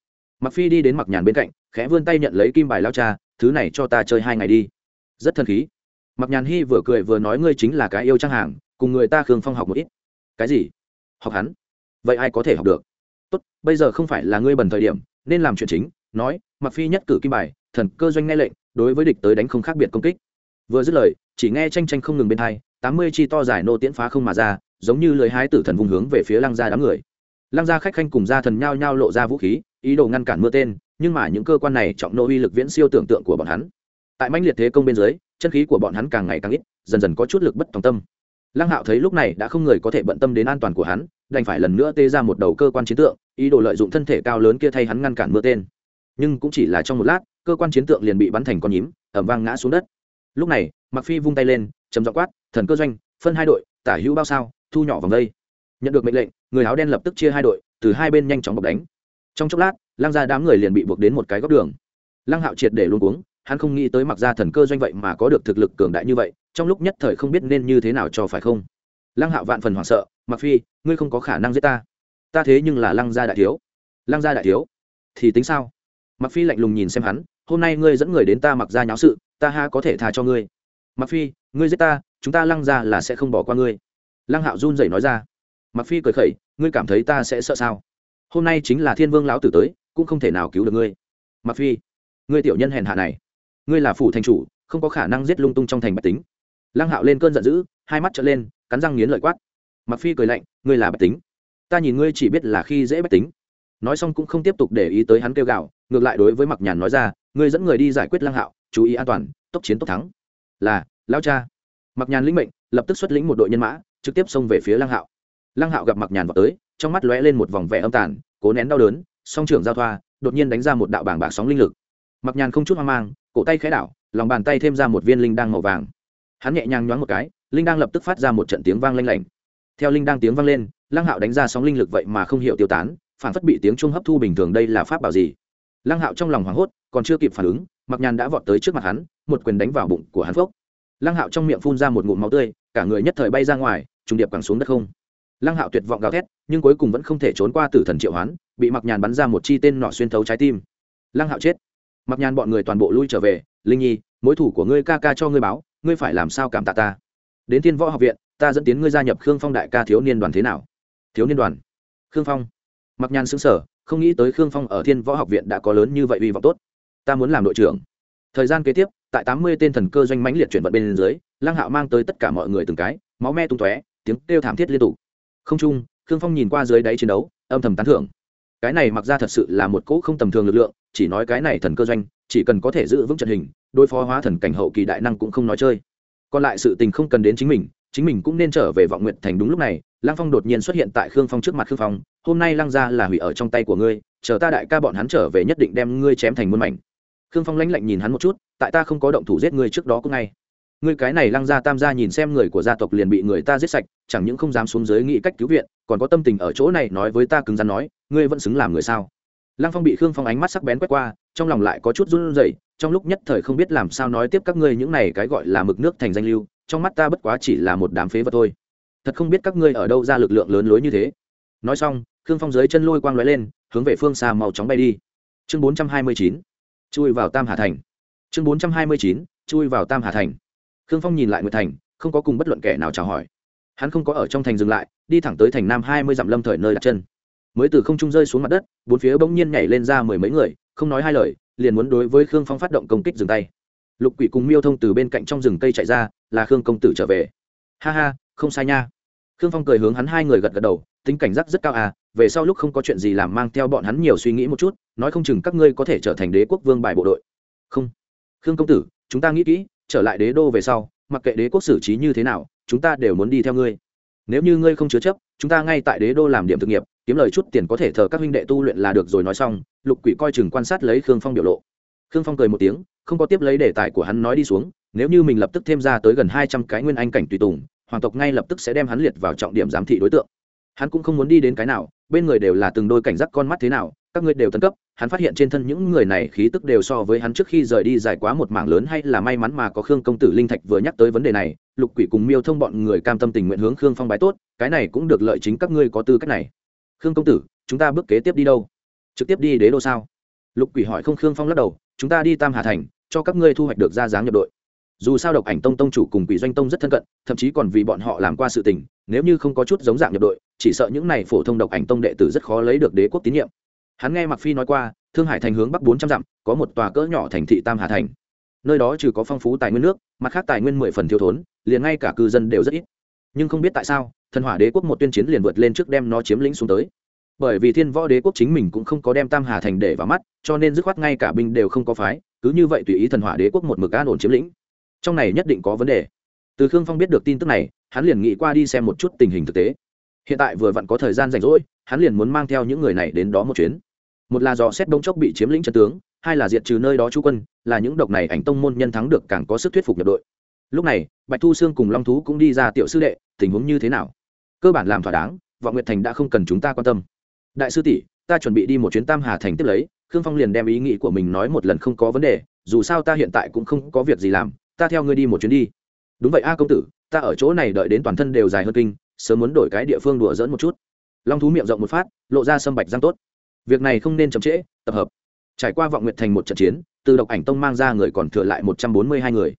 Mặc phi đi đến mặc nhàn bên cạnh, khẽ vươn tay nhận lấy kim bài lao cha, thứ này cho ta chơi hai ngày đi. Rất thân khí mặc nhàn hy vừa cười vừa nói ngươi chính là cái yêu trang hàng, cùng người ta khương phong học một ít. Cái gì? Học hắn? Vậy ai có thể học được? Tốt, bây giờ không phải là ngươi bần thời điểm, nên làm chuyện chính, nói mặc phi nhất cử kim bài, thần cơ doanh nghe lệnh, đối với địch tới đánh không khác biệt công kích. Vừa dứt lời, chỉ nghe tranh tranh không ngừng bên thai tám mươi chi to giải nô tiễn phá không mà ra, giống như lời hái tử thần vùng hướng về phía lăng gia đám người. Lăng gia khách khanh cùng gia thần nhao nhao lộ ra vũ khí, ý đồ ngăn cản mưa tên, nhưng mà những cơ quan này trọng nô uy lực viễn siêu tưởng tượng của bọn hắn. Tại mãnh liệt thế công bên dưới chân khí của bọn hắn càng ngày càng ít, dần dần có chút lực bất tòng tâm. Lăng hạo thấy lúc này đã không người có thể bận tâm đến an toàn của hắn, đành phải lần nữa tê ra một đầu cơ quan chiến tượng, ý đồ lợi dụng thân thể cao lớn kia thay hắn ngăn cản mưa tên. Nhưng cũng chỉ là trong một lát, cơ quan chiến tượng liền bị bắn thành con nhím ẩm vang ngã xuống đất. Lúc này mặc phi vung tay lên chấm dọ quát, thần cơ doanh, phân hai đội, tả hữu bao sao, thu nhỏ vòng đây. Nhận được mệnh lệnh, người áo đen lập tức chia hai đội, từ hai bên nhanh chóng bọc đánh. Trong chốc lát, lăng ra đám người liền bị buộc đến một cái góc đường. Lăng hạo triệt để luôn cuống hắn không nghĩ tới mặc ra thần cơ doanh vậy mà có được thực lực cường đại như vậy, trong lúc nhất thời không biết nên như thế nào cho phải không. Lăng hạo vạn phần hoảng sợ mặc phi, ngươi không có khả năng giết ta. Ta thế nhưng là lăng gia đại thiếu. Lăng gia đại thiếu? Thì tính sao? Mặc phi lạnh lùng nhìn xem hắn, hôm nay ngươi dẫn người đến ta mặc ra nháo sự, ta ha có thể tha cho ngươi. Mặc phi, ngươi giết ta, chúng ta lăng ra là sẽ không bỏ qua ngươi. Lăng hạo run rẩy nói ra. Mặc phi cười khẩy, ngươi cảm thấy ta sẽ sợ sao? Hôm nay chính là thiên vương lão tử tới, cũng không thể nào cứu được ngươi. Mặc phi, ngươi tiểu nhân hèn hạ này ngươi là phủ thành chủ không có khả năng giết lung tung trong thành bạch tính. Lăng hạo lên cơn giận dữ hai mắt trợn lên cắn răng nghiến lợi quát. Mặc phi cười lạnh ngươi là bạch tính. Ta nhìn ngươi chỉ biết là khi dễ bạch tính. Nói xong cũng không tiếp tục để ý tới hắn kêu gào, ngược lại đối với mặc nhàn nói ra ngươi dẫn người đi giải quyết lăng hạo chú ý an toàn tốc chiến tốc thắng. Là lao cha. Mặc nhàn lĩnh mệnh lập tức xuất lĩnh một đội nhân mã trực tiếp xông về phía lăng hạo. Lăng hạo gặp mặc nhàn vào tới trong mắt lóe lên một vòng vẻ âm tàn cố nén đau đớn song trưởng giao thoa đột nhiên đánh ra một đạo bảng bạc sóng linh lực. Mặc nhàn không chút hoang mang cổ tay khẽ đảo, lòng bàn tay thêm ra một viên linh đăng màu vàng. Hắn nhẹ nhàng nhoáng một cái, linh đăng lập tức phát ra một trận tiếng vang lanh lảnh. Theo linh đăng tiếng vang lên, lăng hạo đánh ra sóng linh lực vậy mà không hiểu tiêu tán, phản phất bị tiếng trung hấp thu bình thường đây là pháp bảo gì. Lăng hạo trong lòng hoảng hốt, còn chưa kịp phản ứng mặc nhàn đã vọt tới trước mặt hắn, một quyền đánh vào bụng của hắn phốc. Lăng hạo trong miệng phun ra một ngụm máu tươi, cả người nhất thời bay ra ngoài, trùng điệp quẳng xuống đất không. Lăng hạo tuyệt vọng gào thét, nhưng cuối cùng vẫn không thể trốn qua tử thần triệu hoán, bị mặc nhàn bắn ra một chi tên nọ xuyên thấu trái tim. Lăng hạo chết mặc nhàn bọn người toàn bộ lui trở về, linh nhi, mối thủ của ngươi ca ca cho ngươi báo, ngươi phải làm sao cảm tạ ta? Đến thiên võ học viện, ta dẫn tiến ngươi gia nhập khương phong đại ca thiếu niên đoàn thế nào? Thiếu niên đoàn? Khương phong. Mặc nhàn xứng sở không nghĩ tới khương phong ở thiên võ học viện đã có lớn như vậy uy vọng tốt. Ta muốn làm đội trưởng. Thời gian kế tiếp, tại tám mươi tên thần cơ doanh mãnh liệt chuyển vận bên dưới, lăng hạo mang tới tất cả mọi người từng cái, máu me tung tóe, tiếng kêu thảm thiết liên tục. Không chung khương phong nhìn qua dưới đáy chiến đấu, âm thầm tán thưởng. Cái này mặc ra thật sự là một cỗ không tầm thường lực lượng chỉ nói cái này thần cơ doanh, chỉ cần có thể giữ vững trận hình, đối phó hóa thần cảnh hậu kỳ đại năng cũng không nói chơi. Còn lại sự tình không cần đến chính mình chính mình cũng nên trở về vọng nguyện thành đúng lúc này, lăng phong đột nhiên xuất hiện tại khương phong trước mặt khương phong, hôm nay lăng ra là hủy ở trong tay của ngươi, chờ ta đại ca bọn hắn trở về nhất định đem ngươi chém thành muôn mảnh. Khương phong lãnh lạnh nhìn hắn một chút, tại ta không có động thủ giết ngươi trước đó cũng ngay. Ngươi cái này lăng ra tam gia nhìn xem người của gia tộc liền bị người ta giết sạch, chẳng những không dám xuống dưới nghĩ cách cứu viện, còn có tâm tình ở chỗ này nói với ta cứng rắn nói, ngươi vẫn xứng làm người sao? Lăng phong bị khương phong ánh mắt sắc bén quét qua, trong lòng lại có chút run rẩy, trong lúc nhất thời không biết làm sao nói tiếp các ngươi những này cái gọi là mực nước thành danh lưu, trong mắt ta bất quá chỉ là một đám phế vật thôi. Thật không biết các ngươi ở đâu ra lực lượng lớn lối như thế. Nói xong, khương phong dưới chân lôi quang lóe lên, hướng về phương xa màu chóng bay đi. Chương bốn trăm hai mươi chín, chui vào tam hà thành. Chương bốn trăm hai mươi chín, chui vào tam hà thành. Khương phong nhìn lại nguyệt thành, không có cùng bất luận kẻ nào chào hỏi. Hắn không có ở trong thành dừng lại, đi thẳng tới thành nam hai mươi dặm lâm thời nơi đặt chân mới từ không trung rơi xuống mặt đất, bốn phía bỗng nhiên nhảy lên ra mười mấy người, không nói hai lời, liền muốn đối với khương phong phát động công kích dừng tay. Lục quỷ cùng miêu thông từ bên cạnh trong rừng cây chạy ra, là khương công tử trở về. Ha ha, không sai nha. Khương phong cười hướng hắn hai người gật gật đầu, tính cảnh giác rất cao à về sau lúc không có chuyện gì làm mang theo bọn hắn nhiều suy nghĩ một chút, nói không chừng các ngươi có thể trở thành đế quốc vương bài bộ đội. Không. Khương công tử, chúng ta nghĩ kỹ, trở lại đế đô về sau, mặc kệ đế quốc xử trí như thế nào, chúng ta đều muốn đi theo ngươi. Nếu như ngươi không chứa chấp chúng ta ngay tại đế đô làm điểm thực nghiệp, kiếm lời chút tiền có thể thờ các huynh đệ tu luyện là được rồi nói xong, lục quỷ coi chừng quan sát lấy khương phong biểu lộ. Khương phong cười một tiếng, không có tiếp lấy đề tài của hắn nói đi xuống, nếu như mình lập tức thêm ra tới gần hai trăm cái nguyên anh cảnh tùy tùng, hoàng tộc ngay lập tức sẽ đem hắn liệt vào trọng điểm giám thị đối tượng. Hắn cũng không muốn đi đến cái nào, bên người đều là từng đôi cảnh giác con mắt thế nào các ngươi đều tấn cấp, hắn phát hiện trên thân những người này khí tức đều so với hắn trước khi rời đi dài quá một mảng lớn hay là may mắn mà có khương công tử linh thạch vừa nhắc tới vấn đề này, lục quỷ cùng miêu thông bọn người cam tâm tình nguyện hướng khương phong bái tốt, cái này cũng được lợi chính các ngươi có tư cách này. Khương công tử, chúng ta bước kế tiếp đi đâu? Trực tiếp đi đế đô sao? Lục quỷ hỏi không khương phong lắc đầu, chúng ta đi tam hà thành, cho các ngươi thu hoạch được ra dáng nhập đội. Dù sao độc ảnh tông tông chủ cùng quỷ doanh tông rất thân cận, thậm chí còn vì bọn họ làm qua sự tình, nếu như không có chút giống dạng nhập đội, chỉ sợ những này phổ thông độc ảnh tông đệ tử rất khó lấy được đế quốc tín nhiệm hắn nghe mặc phi nói qua, thương hải thành hướng bắc bốn trăm dặm, có một tòa cỡ nhỏ thành thị tam hà thành. Nơi đó trừ có phong phú tài nguyên nước, mặt khác tài nguyên mười phần thiếu thốn, liền ngay cả cư dân đều rất ít. Nhưng không biết tại sao, thần hỏa đế quốc một tuyên chiến liền vượt lên trước đem nó chiếm lĩnh xuống tới. Bởi vì thiên võ đế quốc chính mình cũng không có đem tam hà thành để vào mắt, cho nên dứt khoát ngay cả binh đều không có phái, cứ như vậy tùy ý thần hỏa đế quốc một mực an ổn chiếm lĩnh. Trong này nhất định có vấn đề. Từ khương phong biết được tin tức này, hắn liền nghĩ qua đi xem một chút tình hình thực tế. Hiện tại vừa vặn có thời gian rảnh rỗi, hắn liền muốn mang theo những người này đến đó một chuyến một là dò xét đông chốc bị chiếm lĩnh trận tướng, hai là diệt trừ nơi đó chú quân, là những độc này ảnh tông môn nhân thắng được càng có sức thuyết phục nhập đội. Lúc này, bạch thu sương cùng long thú cũng đi ra tiểu sư đệ, tình huống như thế nào? Cơ bản làm thỏa đáng, vọng nguyệt thành đã không cần chúng ta quan tâm. Đại sư tỷ, ta chuẩn bị đi một chuyến tam hà thành tiếp lấy, khương phong liền đem ý nghĩ của mình nói một lần không có vấn đề, dù sao ta hiện tại cũng không có việc gì làm, ta theo ngươi đi một chuyến đi. Đúng vậy a công tử, ta ở chỗ này đợi đến toàn thân đều dài hơn kinh, sớm muốn đổi cái địa phương đùa dỡn một chút. Long thú miệng rộng một phát, lộ ra sâm bạch răng tốt việc này không nên chậm trễ, tập hợp. Trải qua vọng nguyệt thành một trận chiến, từ độc ảnh tông mang ra người còn thừa lại một trăm bốn mươi hai người.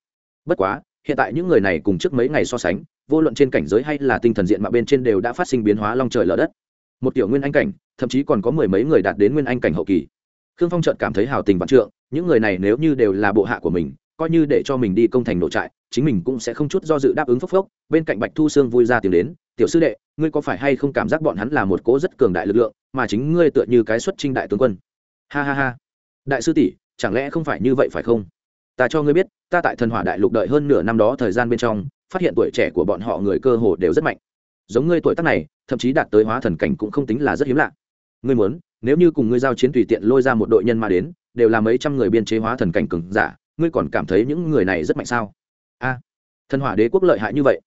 Bất quá, hiện tại những người này cùng trước mấy ngày so sánh, vô luận trên cảnh giới hay là tinh thần diện mà bên trên đều đã phát sinh biến hóa long trời lở đất. Một tiểu nguyên anh cảnh, thậm chí còn có mười mấy người đạt đến nguyên anh cảnh hậu kỳ. Khương phong trợt cảm thấy hào tình vạn trượng, những người này nếu như đều là bộ hạ của mình, coi như để cho mình đi công thành nội trại, chính mình cũng sẽ không chút do dự đáp ứng phốc phốc, bên cạnh bạch thu sương vui ra tìm đến tiểu sư đệ, ngươi có phải hay không cảm giác bọn hắn là một cố rất cường đại lực lượng, mà chính ngươi tựa như cái xuất trinh đại tướng quân? Ha ha ha. Đại sư tỷ, chẳng lẽ không phải như vậy phải không? Ta cho ngươi biết, ta tại thần hỏa đại lục đợi hơn nửa năm đó thời gian bên trong, phát hiện tuổi trẻ của bọn họ người cơ hồ đều rất mạnh. Giống ngươi tuổi tác này, thậm chí đạt tới hóa thần cảnh cũng không tính là rất hiếm lạ. Ngươi muốn, nếu như cùng ngươi giao chiến tùy tiện lôi ra một đội nhân mà đến, đều là mấy trăm người biên chế hóa thần cảnh cường giả, ngươi còn cảm thấy những người này rất mạnh sao? A, thần hỏa đế quốc lợi hại như vậy.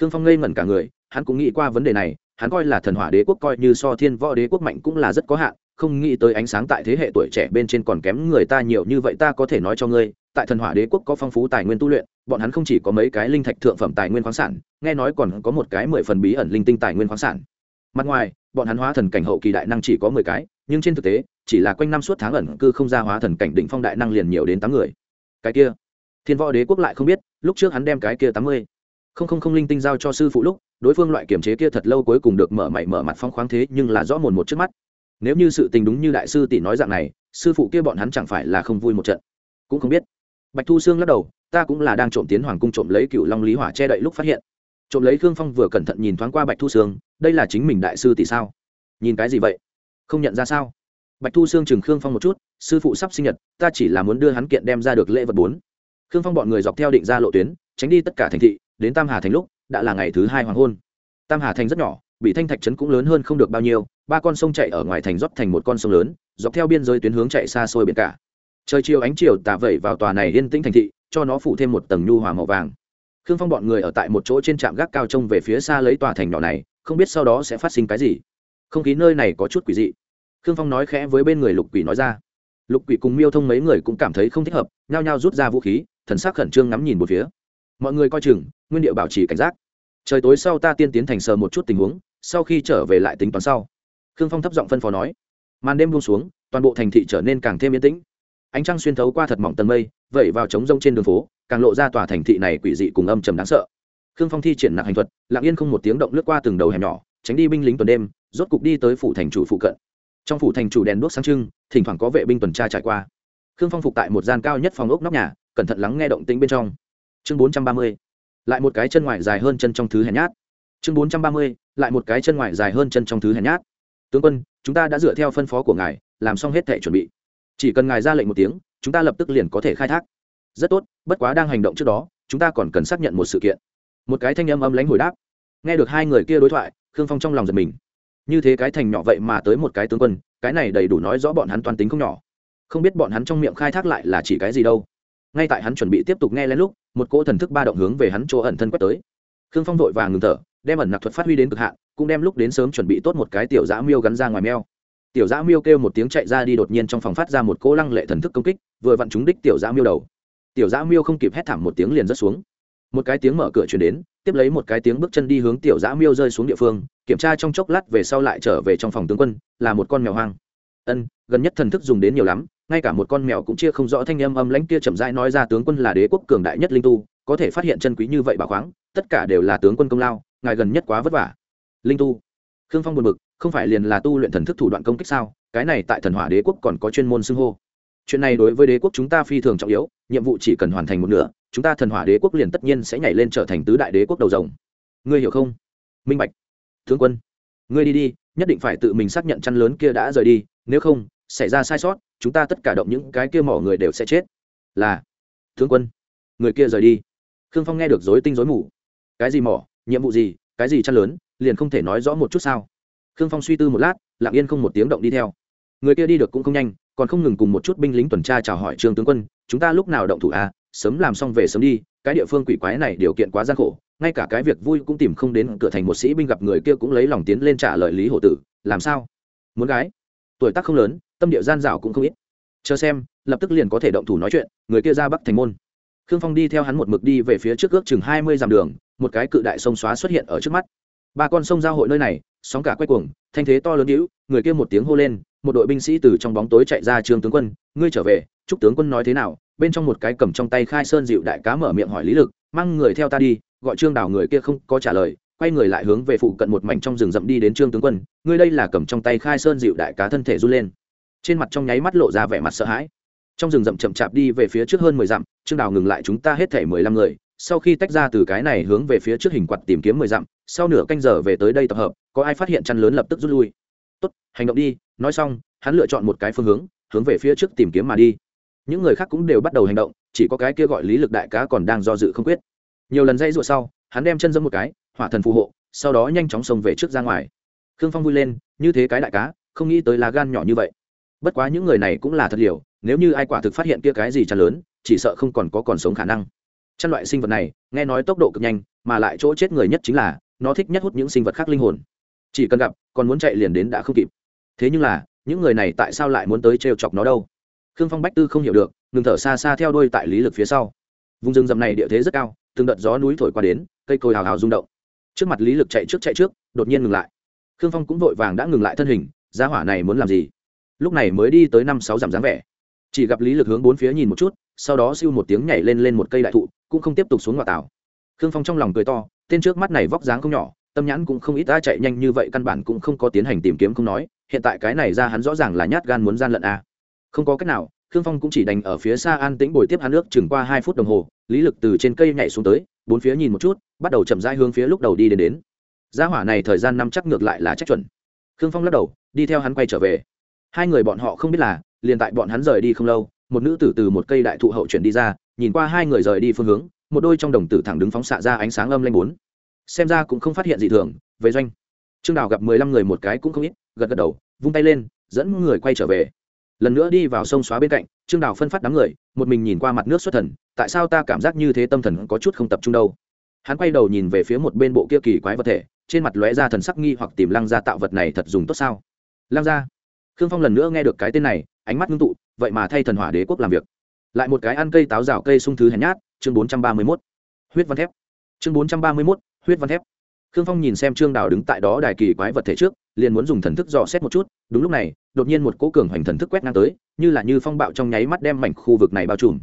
Khương phong ngây ngẩn cả người hắn cũng nghĩ qua vấn đề này, hắn coi là thần hỏa đế quốc coi như so thiên võ đế quốc mạnh cũng là rất có hạn, không nghĩ tới ánh sáng tại thế hệ tuổi trẻ bên trên còn kém người ta nhiều như vậy, ta có thể nói cho ngươi, tại thần hỏa đế quốc có phong phú tài nguyên tu luyện, bọn hắn không chỉ có mấy cái linh thạch thượng phẩm tài nguyên khoáng sản, nghe nói còn có một cái mười phần bí ẩn linh tinh tài nguyên khoáng sản. Mặt ngoài, bọn hắn hóa thần cảnh hậu kỳ đại năng chỉ có mười cái, nhưng trên thực tế, chỉ là quanh năm suốt tháng ẩn cư không ra hóa thần cảnh đỉnh phong đại năng liền nhiều đến tám người. Cái kia, thiên võ đế quốc lại không biết, lúc trước hắn đem cái kia tám mươi không không không linh tinh giao cho sư phụ lúc đối phương loại kiểm chế kia thật lâu cuối cùng được mở mày mở mặt phong khoáng thế nhưng là rõ mồn một trước mắt. Nếu như sự tình đúng như đại sư tỷ nói dạng này, sư phụ kia bọn hắn chẳng phải là không vui một trận. Cũng không biết. Bạch thu sương lắc đầu, ta cũng là đang trộm tiến hoàng cung trộm lấy cựu long lý hỏa che đậy lúc phát hiện. Trộm lấy khương phong vừa cẩn thận nhìn thoáng qua bạch thu sương, đây là chính mình đại sư tỷ sao? Nhìn cái gì vậy? Không nhận ra sao? Bạch thu sương chừng khương phong một chút, sư phụ sắp sinh nhật, ta chỉ là muốn đưa hắn kiện đem ra được lễ vật bốn. Khương phong bọn người dọc theo định ra lộ tuyến, tránh đi tất cả thành thị, đến tam hà thành lúc đã là ngày thứ hai hoàng hôn. Tam hà thành rất nhỏ, bị thanh thạch trấn cũng lớn hơn không được bao nhiêu, ba con sông chạy ở ngoài thành rót thành một con sông lớn, dọc theo biên giới tuyến hướng chạy xa xôi biển cả. Trời chiều ánh chiều tạ vẩy vào tòa này yên tĩnh thành thị, cho nó phủ thêm một tầng nhu hòa màu vàng. Khương phong bọn người ở tại một chỗ trên trạm gác cao trông về phía xa lấy tòa thành nhỏ này, không biết sau đó sẽ phát sinh cái gì. Không khí nơi này có chút quỷ dị. Khương phong nói khẽ với bên người lục quỷ nói ra. Lục quỷ cùng miêu thông mấy người cũng cảm thấy không thích hợp, nhao nhao rút ra vũ khí, thần sắc khẩn trương ngắm nhìn một phía. Mọi người coi chừng, nguyên địa bảo trì cảnh giác trời tối sau ta tiên tiến thành sờ một chút tình huống, sau khi trở về lại tính toán sau. Khương phong thấp giọng phân phó nói. Màn đêm buông xuống, toàn bộ thành thị trở nên càng thêm yên tĩnh. Ánh trăng xuyên thấu qua thật mỏng tầng mây, vẩy vào trống rông trên đường phố, càng lộ ra tòa thành thị này quỷ dị cùng âm trầm đáng sợ. Khương phong thi triển nặng hành thuật, lặng yên không một tiếng động lướt qua từng đầu hẻm nhỏ, tránh đi binh lính tuần đêm, rốt cục đi tới phủ thành chủ phụ cận. Trong phủ thành chủ đèn đuốc sáng trưng, thỉnh thoảng có vệ binh tuần tra trải qua. Khương phong phục tại một gian cao nhất phòng ốc nóc nhà, cẩn thận lắng nghe động tĩnh bên trong. Chương bốn trăm ba mươi lại một cái chân ngoài dài hơn chân trong thứ hèn nhát. Chương bốn trăm ba mươi, lại một cái chân ngoài dài hơn chân trong thứ hèn nhát. Tướng quân, chúng ta đã dựa theo phân phó của ngài, làm xong hết thể chuẩn bị. Chỉ cần ngài ra lệnh một tiếng, chúng ta lập tức liền có thể khai thác. Rất tốt, bất quá đang hành động trước đó, chúng ta còn cần xác nhận một sự kiện. Một cái thanh âm âm lánh hồi đáp. Nghe được hai người kia đối thoại, khương phong trong lòng giật mình. Như thế cái thành nhỏ vậy mà tới một cái tướng quân, cái này đầy đủ nói rõ bọn hắn toàn tính không nhỏ. Không biết bọn hắn trong miệng khai thác lại là chỉ cái gì đâu ngay tại hắn chuẩn bị tiếp tục nghe lên lúc, một cỗ thần thức ba động hướng về hắn chỗ ẩn thân quét tới. Khương phong vội vàng ngừng thở, đem ẩn nặc thuật phát huy đến cực hạn, cũng đem lúc đến sớm chuẩn bị tốt một cái tiểu dã miêu gắn ra ngoài meo. Tiểu dã miêu kêu một tiếng chạy ra đi đột nhiên trong phòng phát ra một cỗ lăng lệ thần thức công kích, vừa vặn trúng đích tiểu dã miêu đầu. Tiểu dã miêu không kịp hét thảm một tiếng liền rớt xuống. Một cái tiếng mở cửa chuyển đến, tiếp lấy một cái tiếng bước chân đi hướng tiểu dã miêu rơi xuống địa phương, kiểm tra trong chốc lát về sau lại trở về trong phòng tướng quân, là một con mèo hoang. Ân, gần nhất thần thức dùng đến nhiều lắm ngay cả một con mèo cũng chia không rõ thanh âm âm lãnh kia chậm rãi nói ra tướng quân là đế quốc cường đại nhất linh tu, có thể phát hiện chân quý như vậy bảo khoáng, tất cả đều là tướng quân công lao, ngài gần nhất quá vất vả. Linh tu. Khương phong buồn bực, không phải liền là tu luyện thần thức thủ đoạn công kích sao, cái này tại thần hỏa đế quốc còn có chuyên môn xưng hô. Chuyện này đối với đế quốc chúng ta phi thường trọng yếu, nhiệm vụ chỉ cần hoàn thành một nửa, chúng ta thần hỏa đế quốc liền tất nhiên sẽ nhảy lên trở thành tứ đại đế quốc đầu rồng. Ngươi hiểu không? Minh bạch. Tướng quân. Ngươi đi đi, nhất định phải tự mình xác nhận chăn lớn kia đã rời đi, nếu không, xảy ra sai sót chúng ta tất cả động những cái kia mỏ người đều sẽ chết. Là thương quân, người kia rời đi. Khương phong nghe được dối tinh dối mù. Cái gì mỏ, nhiệm vụ gì, cái gì chăn lớn, liền không thể nói rõ một chút sao? Khương phong suy tư một lát, lặng yên không một tiếng động đi theo. Người kia đi được cũng không nhanh, còn không ngừng cùng một chút binh lính tuần tra chào hỏi trương tướng quân, chúng ta lúc nào động thủ à? Sớm làm xong về sớm đi, cái địa phương quỷ quái này điều kiện quá gian khổ, ngay cả cái việc vui cũng tìm không đến, cửa thành một sĩ binh gặp người kia cũng lấy lòng tiến lên trả lời lý hổ tử, làm sao? Muốn gái? Tuổi tác không lớn tâm địa gian dảo cũng không ít. Chờ xem, lập tức liền có thể động thủ nói chuyện, người kia ra bắc thành môn. Khương phong đi theo hắn một mực đi về phía trước ước chừng hai mươi dặm đường, một cái cự đại sông xóa xuất hiện ở trước mắt. Ba con sông giao hội nơi này, sóng cả quay cuồng, thanh thế to lớn hữu, người kia một tiếng hô lên, một đội binh sĩ từ trong bóng tối chạy ra trường tướng quân, ngươi trở về, chúc tướng quân nói thế nào? Bên trong một cái cầm trong tay khai sơn dịu đại cá mở miệng hỏi lý lực, mang người theo ta đi. Gọi trương đảo người kia không có trả lời, quay người lại hướng về phụ cận một mảnh trong rừng rậm đi đến trương tướng quân, ngươi đây là cầm trong tay khai sơn dịu đại cá thân thể run lên trên mặt trong nháy mắt lộ ra vẻ mặt sợ hãi. Trong rừng rậm chậm chạp đi về phía trước hơn mười dặm, trương đào ngừng lại chúng ta hết thể mười lăm người, sau khi tách ra từ cái này hướng về phía trước hình quạt tìm kiếm mười dặm, sau nửa canh giờ về tới đây tập hợp, có ai phát hiện chăn lớn lập tức rút lui. Tốt, hành động đi, nói xong, hắn lựa chọn một cái phương hướng hướng về phía trước tìm kiếm mà đi. Những người khác cũng đều bắt đầu hành động, chỉ có cái kia gọi lý lực đại cá còn đang do dự không quyết. Nhiều lần dây ruột sau, hắn đem chân dâm một cái, hỏa thần phù hộ, sau đó nhanh chóng xông về trước ra ngoài. Khương phong vui lên, như thế cái đại cá, không nghĩ tới lá gan nhỏ như vậy bất quá những người này cũng là thật liều, nếu như ai quả thực phát hiện kia cái gì chăn lớn, chỉ sợ không còn có còn sống khả năng. Chăn loại sinh vật này, nghe nói tốc độ cực nhanh, mà lại chỗ chết người nhất chính là, nó thích nhất hút những sinh vật khác linh hồn. Chỉ cần gặp, còn muốn chạy liền đến đã không kịp. Thế nhưng là, những người này tại sao lại muốn tới trêu chọc nó đâu? Khương phong bách tư không hiểu được, ngừng thở xa xa theo đuôi tại lý lực phía sau. Vùng rừng rậm này địa thế rất cao, từng đợt gió núi thổi qua đến, cây cối hào hào rung động. Trước mặt lý lực chạy trước chạy trước, đột nhiên ngừng lại. Khương phong cũng vội vàng đã ngừng lại thân hình gia hỏa này muốn làm gì? Lúc này mới đi tới năm sáu dặm dáng vẻ. Chỉ gặp lý lực hướng bốn phía nhìn một chút, sau đó siêu một tiếng nhảy lên lên một cây đại thụ, cũng không tiếp tục xuống ngoại tảo. Khương phong trong lòng cười to, tên trước mắt này vóc dáng không nhỏ, tâm nhãn cũng không ít ta chạy nhanh như vậy căn bản cũng không có tiến hành tìm kiếm không nói, hiện tại cái này ra hắn rõ ràng là nhát gan muốn gian lận a. À. không có cách nào, khương phong cũng chỉ đành ở phía xa an tĩnh bồi tiếp hắn nước chừng qua hai phút đồng hồ, lý lực từ trên cây nhảy xuống tới, bốn phía nhìn một chút, bắt đầu chậm rãi hướng phía lúc đầu đi đến đến. Gia hỏa này thời gian năm chắc ngược lại là chắc chuẩn. Khương phong lắc đầu, đi theo hắn quay trở về hai người bọn họ không biết là, liền tại bọn hắn rời đi không lâu, một nữ tử từ một cây đại thụ hậu chuyển đi ra, nhìn qua hai người rời đi phương hướng, một đôi trong đồng tử thẳng đứng phóng xạ ra ánh sáng âm lanh bốn. Xem ra cũng không phát hiện gì thường, về doanh. Trương đào gặp mười lăm người một cái cũng không ít, gật gật đầu, vung tay lên, dẫn người quay trở về. Lần nữa đi vào sông xóa bên cạnh, trương đào phân phát đám người, một mình nhìn qua mặt nước xuất thần, tại sao ta cảm giác như thế tâm thần có chút không tập trung đâu? Hắn quay đầu nhìn về phía một bên bộ kia kỳ quái vật thể, trên mặt lóe ra thần sắc nghi hoặc tìm lăng ra tạo vật này thật dùng tốt sao? Lăng ra khương phong lần nữa nghe được cái tên này, ánh mắt ngưng tụ, vậy mà thay thần hỏa đế quốc làm việc. Lại một cái ăn cây táo rào cây sung thứ hèn nhát, chương bốn trăm ba mươi mốt. Huyết văn thép. Chương bốn trăm ba mươi mốt, huyết văn thép. Khương phong nhìn xem trương đào đứng tại đó đài kỳ quái vật thể trước, liền muốn dùng thần thức dò xét một chút, đúng lúc này, đột nhiên một cỗ cường hoành thần thức quét ngang tới, như là như phong bạo trong nháy mắt đem mảnh khu vực này bao trùm.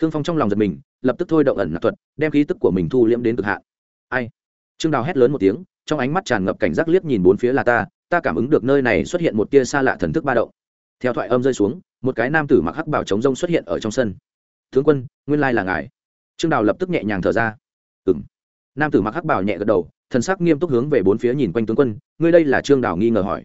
Khương phong trong lòng giật mình, lập tức thôi động ẩn nạp thuật, đem khí tức của mình thu liễm đến cực hạn. Ai? Trương đào hét lớn một tiếng, trong ánh mắt tràn ngập cảnh giác liếc nhìn bốn phía là ta ta cảm ứng được nơi này xuất hiện một tia xa lạ thần thức ba động. Theo thoại âm rơi xuống, một cái nam tử mặc hắc bảo chống rông xuất hiện ở trong sân. Tướng quân, nguyên lai là ngài. Trương đào lập tức nhẹ nhàng thở ra. Ừng nam tử mặc hắc bảo nhẹ gật đầu, thần sắc nghiêm túc hướng về bốn phía nhìn quanh tướng quân, ngươi đây là trương đào nghi ngờ hỏi.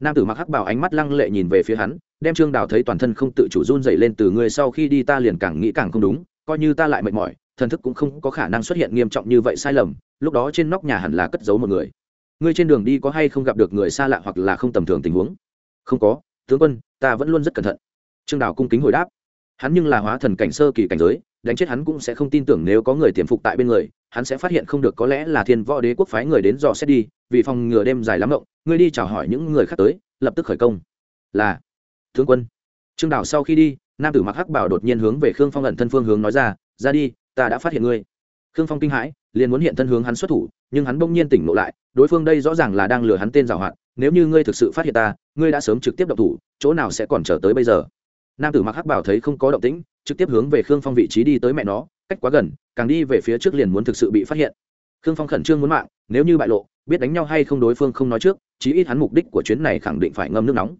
Nam tử mặc hắc bảo ánh mắt lăng lệ nhìn về phía hắn, đem trương đào thấy toàn thân không tự chủ run dậy lên từ ngươi sau khi đi ta liền càng nghĩ càng không đúng, coi như ta lại mệt mỏi, thần thức cũng không có khả năng xuất hiện nghiêm trọng như vậy sai lầm, lúc đó trên nóc nhà hẳn là cất giấu một người ngươi trên đường đi có hay không gặp được người xa lạ hoặc là không tầm thường tình huống? Không có, tướng quân, ta vẫn luôn rất cẩn thận. Trương đào cung kính hồi đáp. Hắn nhưng là hóa thần cảnh sơ kỳ cảnh giới, đánh chết hắn cũng sẽ không tin tưởng nếu có người tiềm phục tại bên người, hắn sẽ phát hiện không được có lẽ là thiên võ đế quốc phái người đến dò xét đi, vì phòng ngừa đêm dài lắm rộng ngươi đi chào hỏi những người khác tới, lập tức khởi công. Là, tướng quân. Trương đào sau khi đi, nam tử mặc hắc bảo đột nhiên hướng về khương phong ẩn thân phương hướng nói ra ra đi, ta đã phát hiện ngươi. Khương phong kinh hãi, liền muốn hiện thân hướng hắn xuất thủ, nhưng hắn bỗng nhiên tỉnh ngộ lại đối phương đây rõ ràng là đang lừa hắn tên giảo hoạt, nếu như ngươi thực sự phát hiện ta, ngươi đã sớm trực tiếp động thủ, chỗ nào sẽ còn chờ tới bây giờ? Nam tử mặc hắc bảo thấy không có động tĩnh, trực tiếp hướng về khương phong vị trí đi tới mẹ nó, cách quá gần, càng đi về phía trước liền muốn thực sự bị phát hiện. Khương phong khẩn trương muốn mạng, nếu như bại lộ, biết đánh nhau hay không đối phương không nói trước, chí ít hắn mục đích của chuyến này khẳng định phải ngâm nước nóng.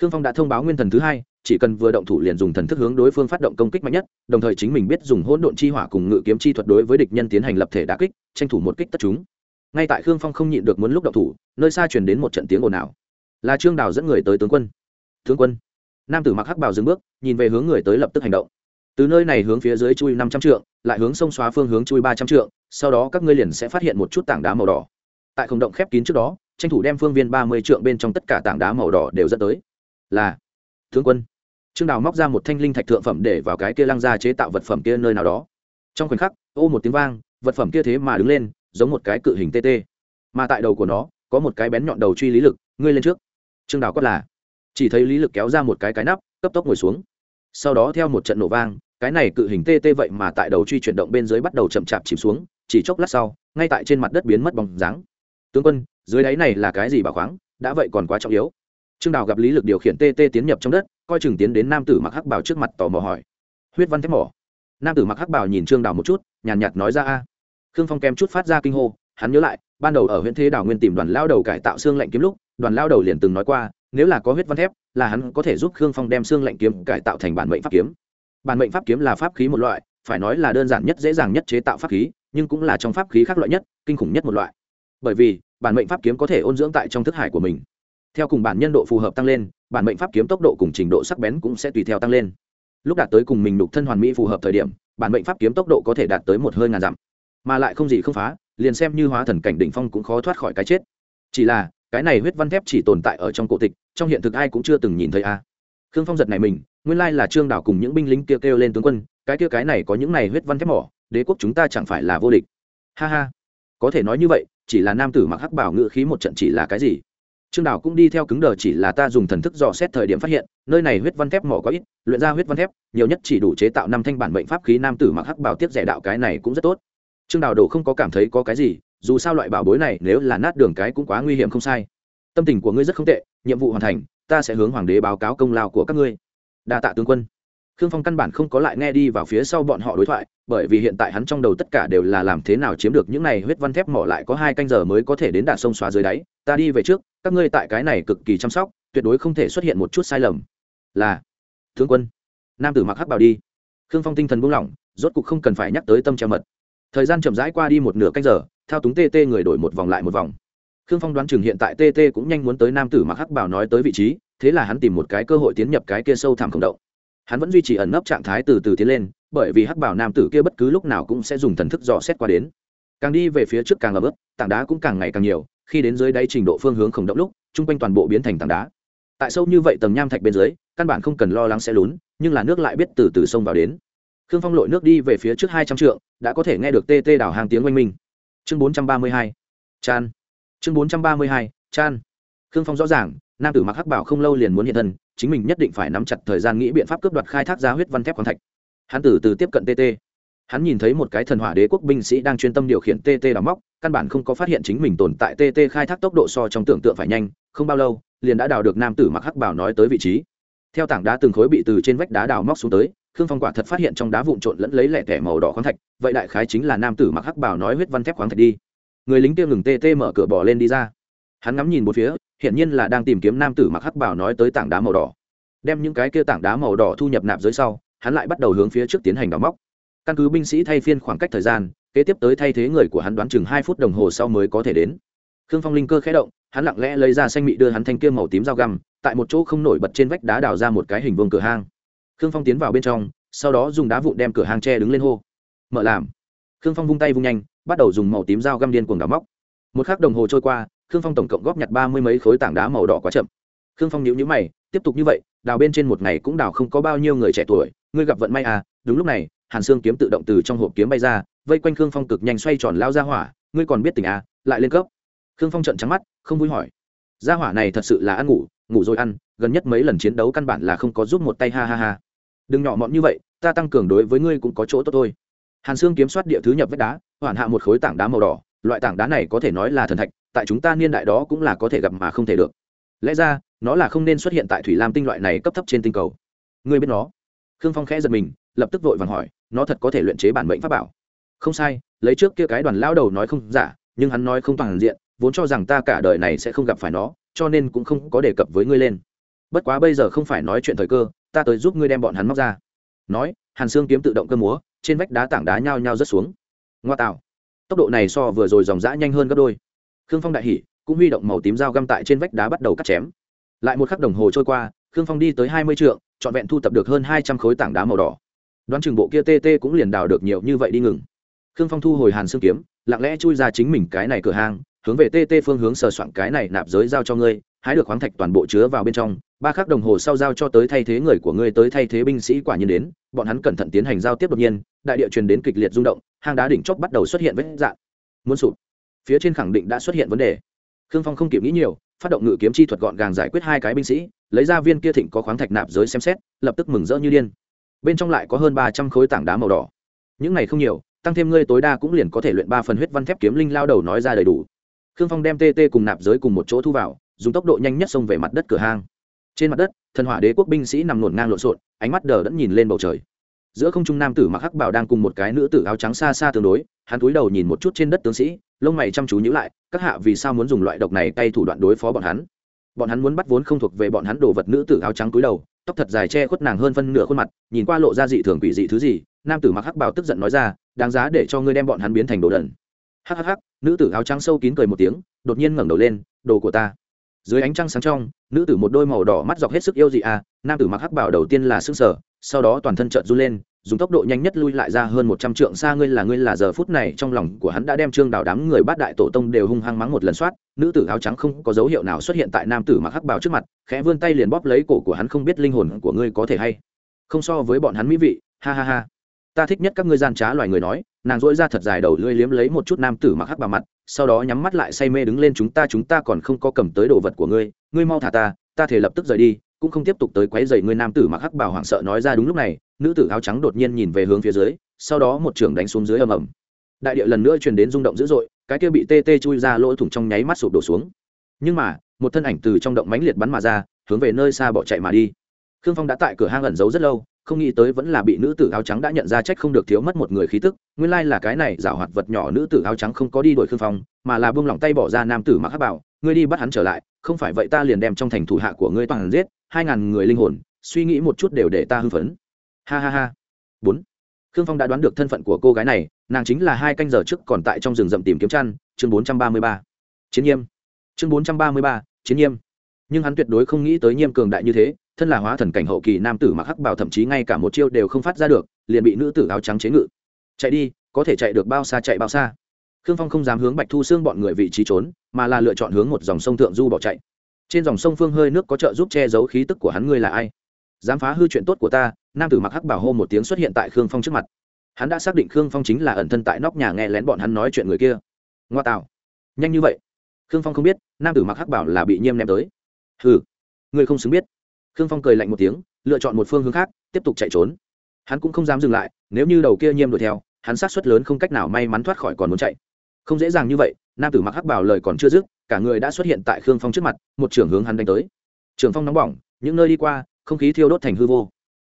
Khương phong đã thông báo nguyên thần thứ hai, chỉ cần vừa động thủ liền dùng thần thức hướng đối phương phát động công kích mạnh nhất, đồng thời chính mình biết dùng hỗn độn chi hỏa cùng ngự kiếm chi thuật đối với địch nhân tiến hành lập thể đả kích, tranh thủ một kích tất chúng ngay tại khương phong không nhịn được muốn lúc động thủ, nơi xa truyền đến một trận tiếng ồn ào. Là trương đào dẫn người tới tướng quân. Tướng quân. Nam tử mặc hắc bảo dừng bước, nhìn về hướng người tới lập tức hành động. Từ nơi này hướng phía dưới chui năm trăm trượng, lại hướng sông xóa phương hướng chui ba trăm trượng, sau đó các ngươi liền sẽ phát hiện một chút tảng đá màu đỏ. Tại không động khép kín trước đó, tranh thủ đem phương viên ba mươi trượng bên trong tất cả tảng đá màu đỏ đều dẫn tới. Là, tướng quân. Trương đào móc ra một thanh linh thạch thượng phẩm để vào cái kia lăng ra chế tạo vật phẩm kia nơi nào đó. Trong khoảnh khắc, ô một tiếng vang, vật phẩm kia thế mà đứng lên giống một cái cự hình tt mà tại đầu của nó có một cái bén nhọn đầu truy lý lực ngươi lên trước. Trương đào quát là chỉ thấy lý lực kéo ra một cái cái nắp cấp tốc ngồi xuống. Sau đó theo một trận nổ vang cái này cự hình tt vậy mà tại đầu truy chuyển động bên dưới bắt đầu chậm chạp chìm xuống chỉ chốc lát sau ngay tại trên mặt đất biến mất bóng dáng. Tướng quân dưới đáy này là cái gì bảo khoáng? Đã vậy còn quá trọng yếu. Trương đào gặp lý lực điều khiển tt tiến nhập trong đất coi chừng tiến đến nam tử mặc hắc bảo trước mặt tò mò hỏi. Huyết văn thép mỏ. Nam tử mặc hắc bảo nhìn trương đào một chút nhàn nhạt, nhạt nói ra a khương phong kém chút phát ra kinh hô, hắn nhớ lại, ban đầu ở huyện thế đảo nguyên tìm đoàn lao đầu cải tạo xương lạnh kiếm lúc, đoàn lao đầu liền từng nói qua, nếu là có huyết văn thép, là hắn có thể giúp khương phong đem xương lạnh kiếm cải tạo thành bản mệnh pháp kiếm. Bản mệnh pháp kiếm là pháp khí một loại, phải nói là đơn giản nhất, dễ dàng nhất chế tạo pháp khí, nhưng cũng là trong pháp khí khác loại nhất, kinh khủng nhất một loại. Bởi vì, bản mệnh pháp kiếm có thể ôn dưỡng tại trong thức hải của mình. Theo cùng bản nhân độ phù hợp tăng lên, bản mệnh pháp kiếm tốc độ cùng trình độ sắc bén cũng sẽ tùy theo tăng lên. Lúc đạt tới cùng mình đục thân hoàn mỹ phù hợp thời điểm, bản mệnh pháp kiếm tốc độ có thể đạt tới một hơi ngàn dặm mà lại không gì không phá liền xem như hóa thần cảnh đỉnh phong cũng khó thoát khỏi cái chết. Chỉ là cái này huyết văn thép chỉ tồn tại ở trong cổ tịch trong hiện thực ai cũng chưa từng nhìn thấy a. À. khương phong giật này mình nguyên lai là trương đảo cùng những binh lính kia kêu, kêu lên tướng quân cái kia cái này có những này huyết văn thép mỏ đế quốc chúng ta chẳng phải là vô địch. Ha ha. Có thể nói như vậy chỉ là nam tử mặc hắc bảo ngự khí một trận chỉ là cái gì? Trương đảo cũng đi theo cứng đờ chỉ là ta dùng thần thức dò xét thời điểm phát hiện nơi này huyết văn thép mỏ có ít luyện ra huyết văn thép nhiều nhất chỉ đủ chế tạo năm thanh bản mệnh pháp khí nam tử mặc hắc bảo tiếp rẻ đạo cái này cũng rất tốt trương đào đồ không có cảm thấy có cái gì, dù sao loại bảo bối này nếu là nát đường cái cũng quá nguy hiểm không sai. Tâm tình của ngươi rất không tệ, nhiệm vụ hoàn thành, ta sẽ hướng hoàng đế báo cáo công lao của các ngươi. Đa tạ tướng quân. Khương phong căn bản không có lại nghe đi vào phía sau bọn họ đối thoại, bởi vì hiện tại hắn trong đầu tất cả đều là làm thế nào chiếm được những này huyết văn thép mỏ lại có hai canh giờ mới có thể đến đạt sông xóa dưới đáy. Ta đi về trước, các ngươi tại cái này cực kỳ chăm sóc, tuyệt đối không thể xuất hiện một chút sai lầm. Là, tướng quân. Nam tử mặc hắc bảo đi. Khương phong tinh thần buông lỏng, rốt cục không cần phải nhắc tới tâm treo mật thời gian chậm rãi qua đi một nửa canh giờ, thao túng tt người đổi một vòng lại một vòng. Khương phong đoán chừng hiện tại tt cũng nhanh muốn tới nam tử mặc hắc bảo nói tới vị trí, thế là hắn tìm một cái cơ hội tiến nhập cái kia sâu thẳm khổng động. Hắn vẫn duy trì ẩn nấp trạng thái từ từ tiến lên, bởi vì hắc bảo nam tử kia bất cứ lúc nào cũng sẽ dùng thần thức dò xét qua đến. Càng đi về phía trước càng ấm ướt, tảng đá cũng càng ngày càng nhiều, khi đến dưới đáy trình độ phương hướng khổng động lúc, chung quanh toàn bộ biến thành tảng đá. Tại sâu như vậy tầng nham thạch bên dưới, căn bản không cần lo lắng sẽ lún, nhưng là nước lại biết từ từ sông vào đến khương phong lội nước đi về phía trước hai trăm trượng, đã có thể nghe được tê tê đảo hàng tiếng oanh minh. Chương bốn trăm ba mươi hai, chan. Chương bốn trăm ba mươi hai, chan. Khương phong rõ ràng, nam tử mặc hắc bảo không lâu liền muốn hiện thân, chính mình nhất định phải nắm chặt thời gian nghĩ biện pháp cướp đoạt khai thác giá huyết văn thép khoáng thạch. Hắn từ từ tiếp cận tt hắn nhìn thấy một cái thần hỏa đế quốc binh sĩ đang chuyên tâm điều khiển tt đào móc, căn bản không có phát hiện chính mình tồn tại tt khai thác tốc độ so trong tưởng tượng phải nhanh, không bao lâu, liền đã đào được nam tử mặc hắc bảo nói tới vị trí. Theo tảng đá từng khối bị từ trên vách đá đào móc xuống tới khương phong quả thật phát hiện trong đá vụn trộn lẫn lấy lẻ tẻ màu đỏ khoáng thạch, vậy đại khái chính là nam tử mặc hắc bảo nói huyết văn thép khoáng thạch đi. Người lính kia ngừng tê tê mở cửa bỏ lên đi ra. Hắn ngắm nhìn một phía, hiển nhiên là đang tìm kiếm nam tử mặc hắc bảo nói tới tảng đá màu đỏ. Đem những cái kia tảng đá màu đỏ thu nhập nạp dưới sau, hắn lại bắt đầu hướng phía trước tiến hành đào móc. Căn cứ binh sĩ thay phiên khoảng cách thời gian, kế tiếp tới thay thế người của hắn đoán chừng hai phút đồng hồ sau mới có thể đến. Khương phong linh cơ khẽ động, hắn lặng lẽ lấy ra xanh mị đưa hắn thanh kia màu tím dao găm, tại một chỗ không nổi bật trên vách đá đào ra một cái hình vuông cửa hang khương phong tiến vào bên trong, sau đó dùng đá vụn đem cửa hàng tre đứng lên hô. Mở làm. Khương phong vung tay vung nhanh, bắt đầu dùng màu tím dao găm điên cuồng đào móc. Một khắc đồng hồ trôi qua, khương phong tổng cộng góp nhặt ba mươi mấy khối tảng đá màu đỏ quá chậm. Khương phong nhíu nhíu mày, tiếp tục như vậy, đào bên trên một ngày cũng đào không có bao nhiêu người trẻ tuổi, ngươi gặp vận may à? Đúng lúc này, hàn xương kiếm tự động từ trong hộp kiếm bay ra, vây quanh khương phong cực nhanh xoay tròn lao ra hỏa, ngươi còn biết tình à? Lại lên cấp. Khương phong trận trắng mắt, không vui hỏi. Gia hỏa này thật sự là ăn ngủ ngủ rồi ăn, gần nhất mấy lần chiến đấu căn bản là không có giúp một tay, ha ha ha đừng nhỏ mọn như vậy, ta tăng cường đối với ngươi cũng có chỗ tốt thôi. Hàn xương kiếm soát địa thứ nhập vách đá, hoàn hạ một khối tảng đá màu đỏ, loại tảng đá này có thể nói là thần thạch, tại chúng ta niên đại đó cũng là có thể gặp mà không thể được. Lẽ ra, nó là không nên xuất hiện tại thủy lam tinh loại này cấp thấp trên tinh cầu. Ngươi biết nó? Khương phong khẽ giật mình, lập tức vội vàng hỏi, nó thật có thể luyện chế bản mệnh pháp bảo? Không sai, lấy trước kia cái đoàn lao đầu nói không giả, nhưng hắn nói không toàn diện, vốn cho rằng ta cả đời này sẽ không gặp phải nó, cho nên cũng không có đề cập với ngươi lên. Bất quá bây giờ không phải nói chuyện thời cơ ta tới giúp ngươi đem bọn hắn móc ra. Nói, hàn xương kiếm tự động cơ múa, trên vách đá tảng đá nhao nhao rớt xuống. Ngoa tạo. Tốc độ này so vừa rồi dòng dã nhanh hơn gấp đôi. Khương phong đại hỉ, cũng huy động màu tím dao găm tại trên vách đá bắt đầu cắt chém. Lại một khắc đồng hồ trôi qua, khương phong đi tới hai mươi trượng, trọn vẹn thu tập được hơn hai trăm khối tảng đá màu đỏ. Đoán chừng bộ kia tt cũng liền đào được nhiều như vậy đi ngừng. Khương phong thu hồi hàn xương kiếm, lặng lẽ chui ra chính mình cái này cửa hàng, hướng về tt phương hướng sờ soạn cái này nạp giới giao cho ngươi hái được khoáng thạch toàn bộ chứa vào bên trong, ba khắc đồng hồ sau giao cho tới thay thế người của ngươi tới thay thế binh sĩ quả nhiên đến, bọn hắn cẩn thận tiến hành giao tiếp đột nhiên, đại địa truyền đến kịch liệt rung động, hang đá đỉnh chóp bắt đầu xuất hiện vết dạn muốn sụp. Phía trên khẳng định đã xuất hiện vấn đề. Khương phong không kịp nghĩ nhiều, phát động ngự kiếm chi thuật gọn gàng giải quyết hai cái binh sĩ, lấy ra viên kia thịnh có khoáng thạch nạp giới xem xét, lập tức mừng rỡ như điên. Bên trong lại có hơn ba trăm khối tảng đá màu đỏ. Những này không nhiều, tăng thêm ngươi tối đa cũng liền có thể luyện ba phần huyết văn thép kiếm linh lao đầu nói ra đầy đủ. Khương phong đem tt cùng nạp giới cùng một chỗ thu vào dùng tốc độ nhanh nhất xông về mặt đất cửa hang. Trên mặt đất, thần hỏa đế quốc binh sĩ nằm nổn ngang lộn xộn, ánh mắt đờ đẫn nhìn lên bầu trời. Giữa không trung nam tử mặc hắc bảo đang cùng một cái nữ tử áo trắng xa xa tương đối, hắn cúi đầu nhìn một chút trên đất tướng sĩ, lông mày chăm chú nhữ lại, các hạ vì sao muốn dùng loại độc này tay thủ đoạn đối phó bọn hắn? Bọn hắn muốn bắt vốn không thuộc về bọn hắn đồ vật nữ tử áo trắng cúi đầu, tóc thật dài che khuất nàng hơn phân nửa khuôn mặt, nhìn qua lộ ra dị thường quỷ dị thứ gì, nam tử mặc hắc bảo tức giận nói ra, đáng giá để cho ngươi đem bọn hắn biến thành đồ đần. Hắc hắc hắc, nữ tử áo trắng sâu kín cười một tiếng, đột nhiên ngẩng đầu lên, đồ của ta dưới ánh trăng sáng trong, nữ tử một đôi màu đỏ mắt dọc hết sức yêu dị à nam tử mặc hắc bảo đầu tiên là s ư sở sau đó toàn thân trợn run lên, dùng tốc độ nhanh nhất lui lại ra hơn một trăm trượng xa ngươi là ngươi là giờ phút này, trong lòng của hắn đã đem trương đào đám người bát đại tổ tông đều hung hăng mắng một lần soát, nữ tử áo trắng không có dấu hiệu nào xuất hiện tại nam tử mặc hắc bảo trước mặt, khẽ vươn tay liền bóp lấy cổ của hắn không biết linh hồn của ngươi có thể hay không so với bọn hắn mỹ vị, ha ha ha ta thích nhất các ngươi gian trá loài người nói, nàng dỗi ra thật dài đầu lưỡi liếm lấy một chút nam tử mặc hắc bà mặt, sau đó nhắm mắt lại say mê đứng lên chúng ta chúng ta còn không có cầm tới đồ vật của ngươi ngươi mau thả ta ta thể lập tức rời đi, cũng không tiếp tục tới quấy rầy ngươi nam tử mặc hắc bào hoảng sợ nói ra đúng lúc này, nữ tử áo trắng đột nhiên nhìn về hướng phía dưới, sau đó một trường đánh xuống dưới ầm ầm. Đại địa lần nữa truyền đến rung động dữ dội, cái kia bị tê tê chui ra lỗ thủng trong nháy mắt sụp đổ xuống. Nhưng mà, một thân ảnh từ trong động mãnh liệt bắn mà ra, hướng về nơi xa bỏ chạy mà đi. Khương phong đã tại cửa hang ẩn giấu rất lâu không nghĩ tới vẫn là bị nữ tử áo trắng đã nhận ra trách không được thiếu mất một người khí tức, nguyên lai là cái này giảo hoạt vật nhỏ nữ tử áo trắng không có đi đuổi khương phong, mà là buông lỏng tay bỏ ra nam tử mặc hắc bảo, ngươi đi bắt hắn trở lại, không phải vậy ta liền đem trong thành thủ hạ của ngươi toàn giết, hai ngàn người linh hồn, suy nghĩ một chút đều để ta hư phấn. Ha ha ha. Bốn. Khương phong đã đoán được thân phận của cô gái này, nàng chính là hai canh giờ trước còn tại trong rừng rậm tìm kiếm chăn, chương bốn trăm ba mươi ba. Chiến nhiêm chương bốn trăm ba mươi ba, chiến nhiêm nhưng hắn tuyệt đối không nghĩ tới nhiêm cường đại như thế thân là hóa thần cảnh hậu kỳ nam tử mặc hắc bảo thậm chí ngay cả một chiêu đều không phát ra được, liền bị nữ tử áo trắng chế ngự. Chạy đi, có thể chạy được bao xa chạy bao xa. Khương phong không dám hướng bạch thu xương bọn người vị trí trốn, mà là lựa chọn hướng một dòng sông thượng du bỏ chạy. Trên dòng sông phương hơi nước có trợ giúp che giấu khí tức của hắn ngươi là ai? Dám phá hư chuyện tốt của ta, nam tử mặc hắc bảo hô một tiếng xuất hiện tại khương phong trước mặt. Hắn đã xác định khương phong chính là ẩn thân tại nóc nhà nghe lén bọn hắn nói chuyện người kia. Ngoa tạo. Nhanh như vậy. Khương phong không biết, nam tử mặc hắc bảo là bị nhiêm ném tới. Hừ. Ngươi không xứng biết khương phong cười lạnh một tiếng, lựa chọn một phương hướng khác, tiếp tục chạy trốn. Hắn cũng không dám dừng lại, nếu như đầu kia nhiêm đuổi theo, hắn sát suất lớn không cách nào may mắn thoát khỏi còn muốn chạy. Không dễ dàng như vậy, nam tử mặc hắc bảo lời còn chưa dứt, cả người đã xuất hiện tại khương phong trước mặt, một trưởng hướng hắn đánh tới. Trưởng phong nóng bỏng, những nơi đi qua, không khí thiêu đốt thành hư vô.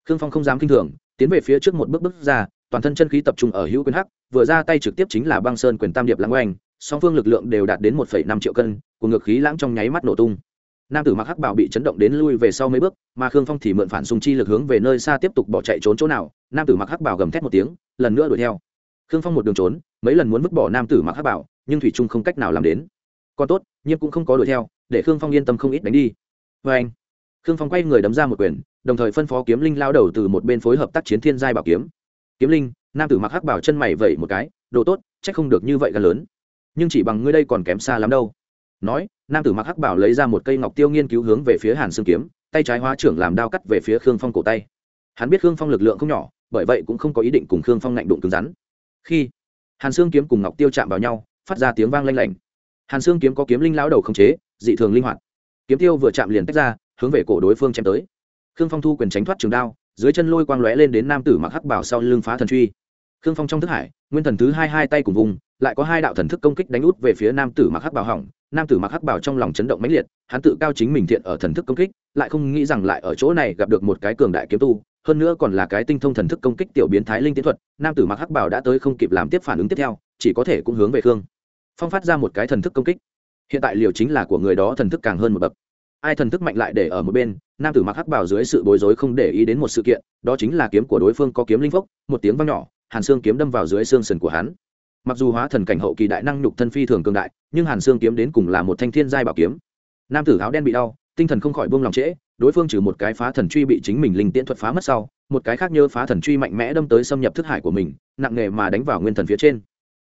Khương phong không dám kinh thường, tiến về phía trước một bước bước ra, toàn thân chân khí tập trung ở hữu quyền hắc, vừa ra tay trực tiếp chính là băng sơn quyền tam điệp lãng oanh, song phương lực lượng đều đạt đến một năm triệu cân của ngược khí lãng trong nháy mắt nổ tung nam tử mặc hắc bảo bị chấn động đến lui về sau mấy bước, mà khương phong thì mượn phản xung chi lực hướng về nơi xa tiếp tục bỏ chạy trốn chỗ nào, nam tử mặc hắc bảo gầm thét một tiếng, lần nữa đuổi theo. Khương phong một đường trốn, mấy lần muốn vứt bỏ nam tử mặc hắc bảo, nhưng thủy trung không cách nào làm đến. Còn tốt nhiếp cũng không có đuổi theo, để khương phong yên tâm không ít đánh đi. Vê anh, khương phong quay người đấm ra một quyền, đồng thời phân phó kiếm linh lao đầu từ một bên phối hợp tác chiến thiên giai bảo kiếm. Kiếm linh, nam tử mặc hắc bảo chân mày vẩy một cái độ tốt trách không được như vậy gần lớn. Nhưng chỉ bằng ngươi đây còn kém xa lắm đâu nói, nam tử mặc hắc bảo lấy ra một cây ngọc tiêu nghiên cứu hướng về phía hàn xương kiếm, tay trái hóa trưởng làm đao cắt về phía khương phong cổ tay. Hắn biết khương phong lực lượng không nhỏ, bởi vậy cũng không có ý định cùng khương phong ngạnh đụng cứng rắn. Khi hàn xương kiếm cùng ngọc tiêu chạm vào nhau, phát ra tiếng vang lanh lảnh. Hàn xương kiếm có kiếm linh lão đầu không chế, dị thường linh hoạt. Kiếm tiêu vừa chạm liền tách ra, hướng về cổ đối phương chém tới. Khương phong thu quyền tránh thoát trường đao, dưới chân lôi quang lóe lên đến nam tử mặc hắc bảo sau lưng phá thần truy khương phong trong thức hải, nguyên thần thứ hai hai tay cùng vùng, lại có hai đạo thần thức công kích đánh út về phía nam tử mặc hắc bảo hỏng. Nam tử mặc hắc bảo trong lòng chấn động mãnh liệt, hắn tự cao chính mình thiện ở thần thức công kích, lại không nghĩ rằng lại ở chỗ này gặp được một cái cường đại kiếm tu, hơn nữa còn là cái tinh thông thần thức công kích tiểu biến thái linh tiến thuật, nam tử mặc hắc bảo đã tới không kịp làm tiếp phản ứng tiếp theo, chỉ có thể cũng hướng về khương phong phát ra một cái thần thức công kích. Hiện tại liều chính là của người đó, thần thức càng hơn một bậc. Ai thần thức mạnh lại để ở một bên, nam tử mặc hắc bảo dưới sự bối rối không để ý đến một sự kiện, đó chính là kiếm của đối phương có kiếm linh phốc một tiếng vang nhỏ hàn xương kiếm đâm vào dưới xương sườn của hắn. Mặc dù hóa thần cảnh hậu kỳ đại năng nhục thân phi thường cường đại, nhưng hàn xương kiếm đến cùng là một thanh thiên giai bảo kiếm. Nam tử áo đen bị đau, tinh thần không khỏi buông lòng trễ, đối phương trừ một cái phá thần truy bị chính mình linh tiễn thuật phá mất sau, một cái khác nhớ phá thần truy mạnh mẽ đâm tới xâm nhập thức hải của mình, nặng nghề mà đánh vào nguyên thần phía trên.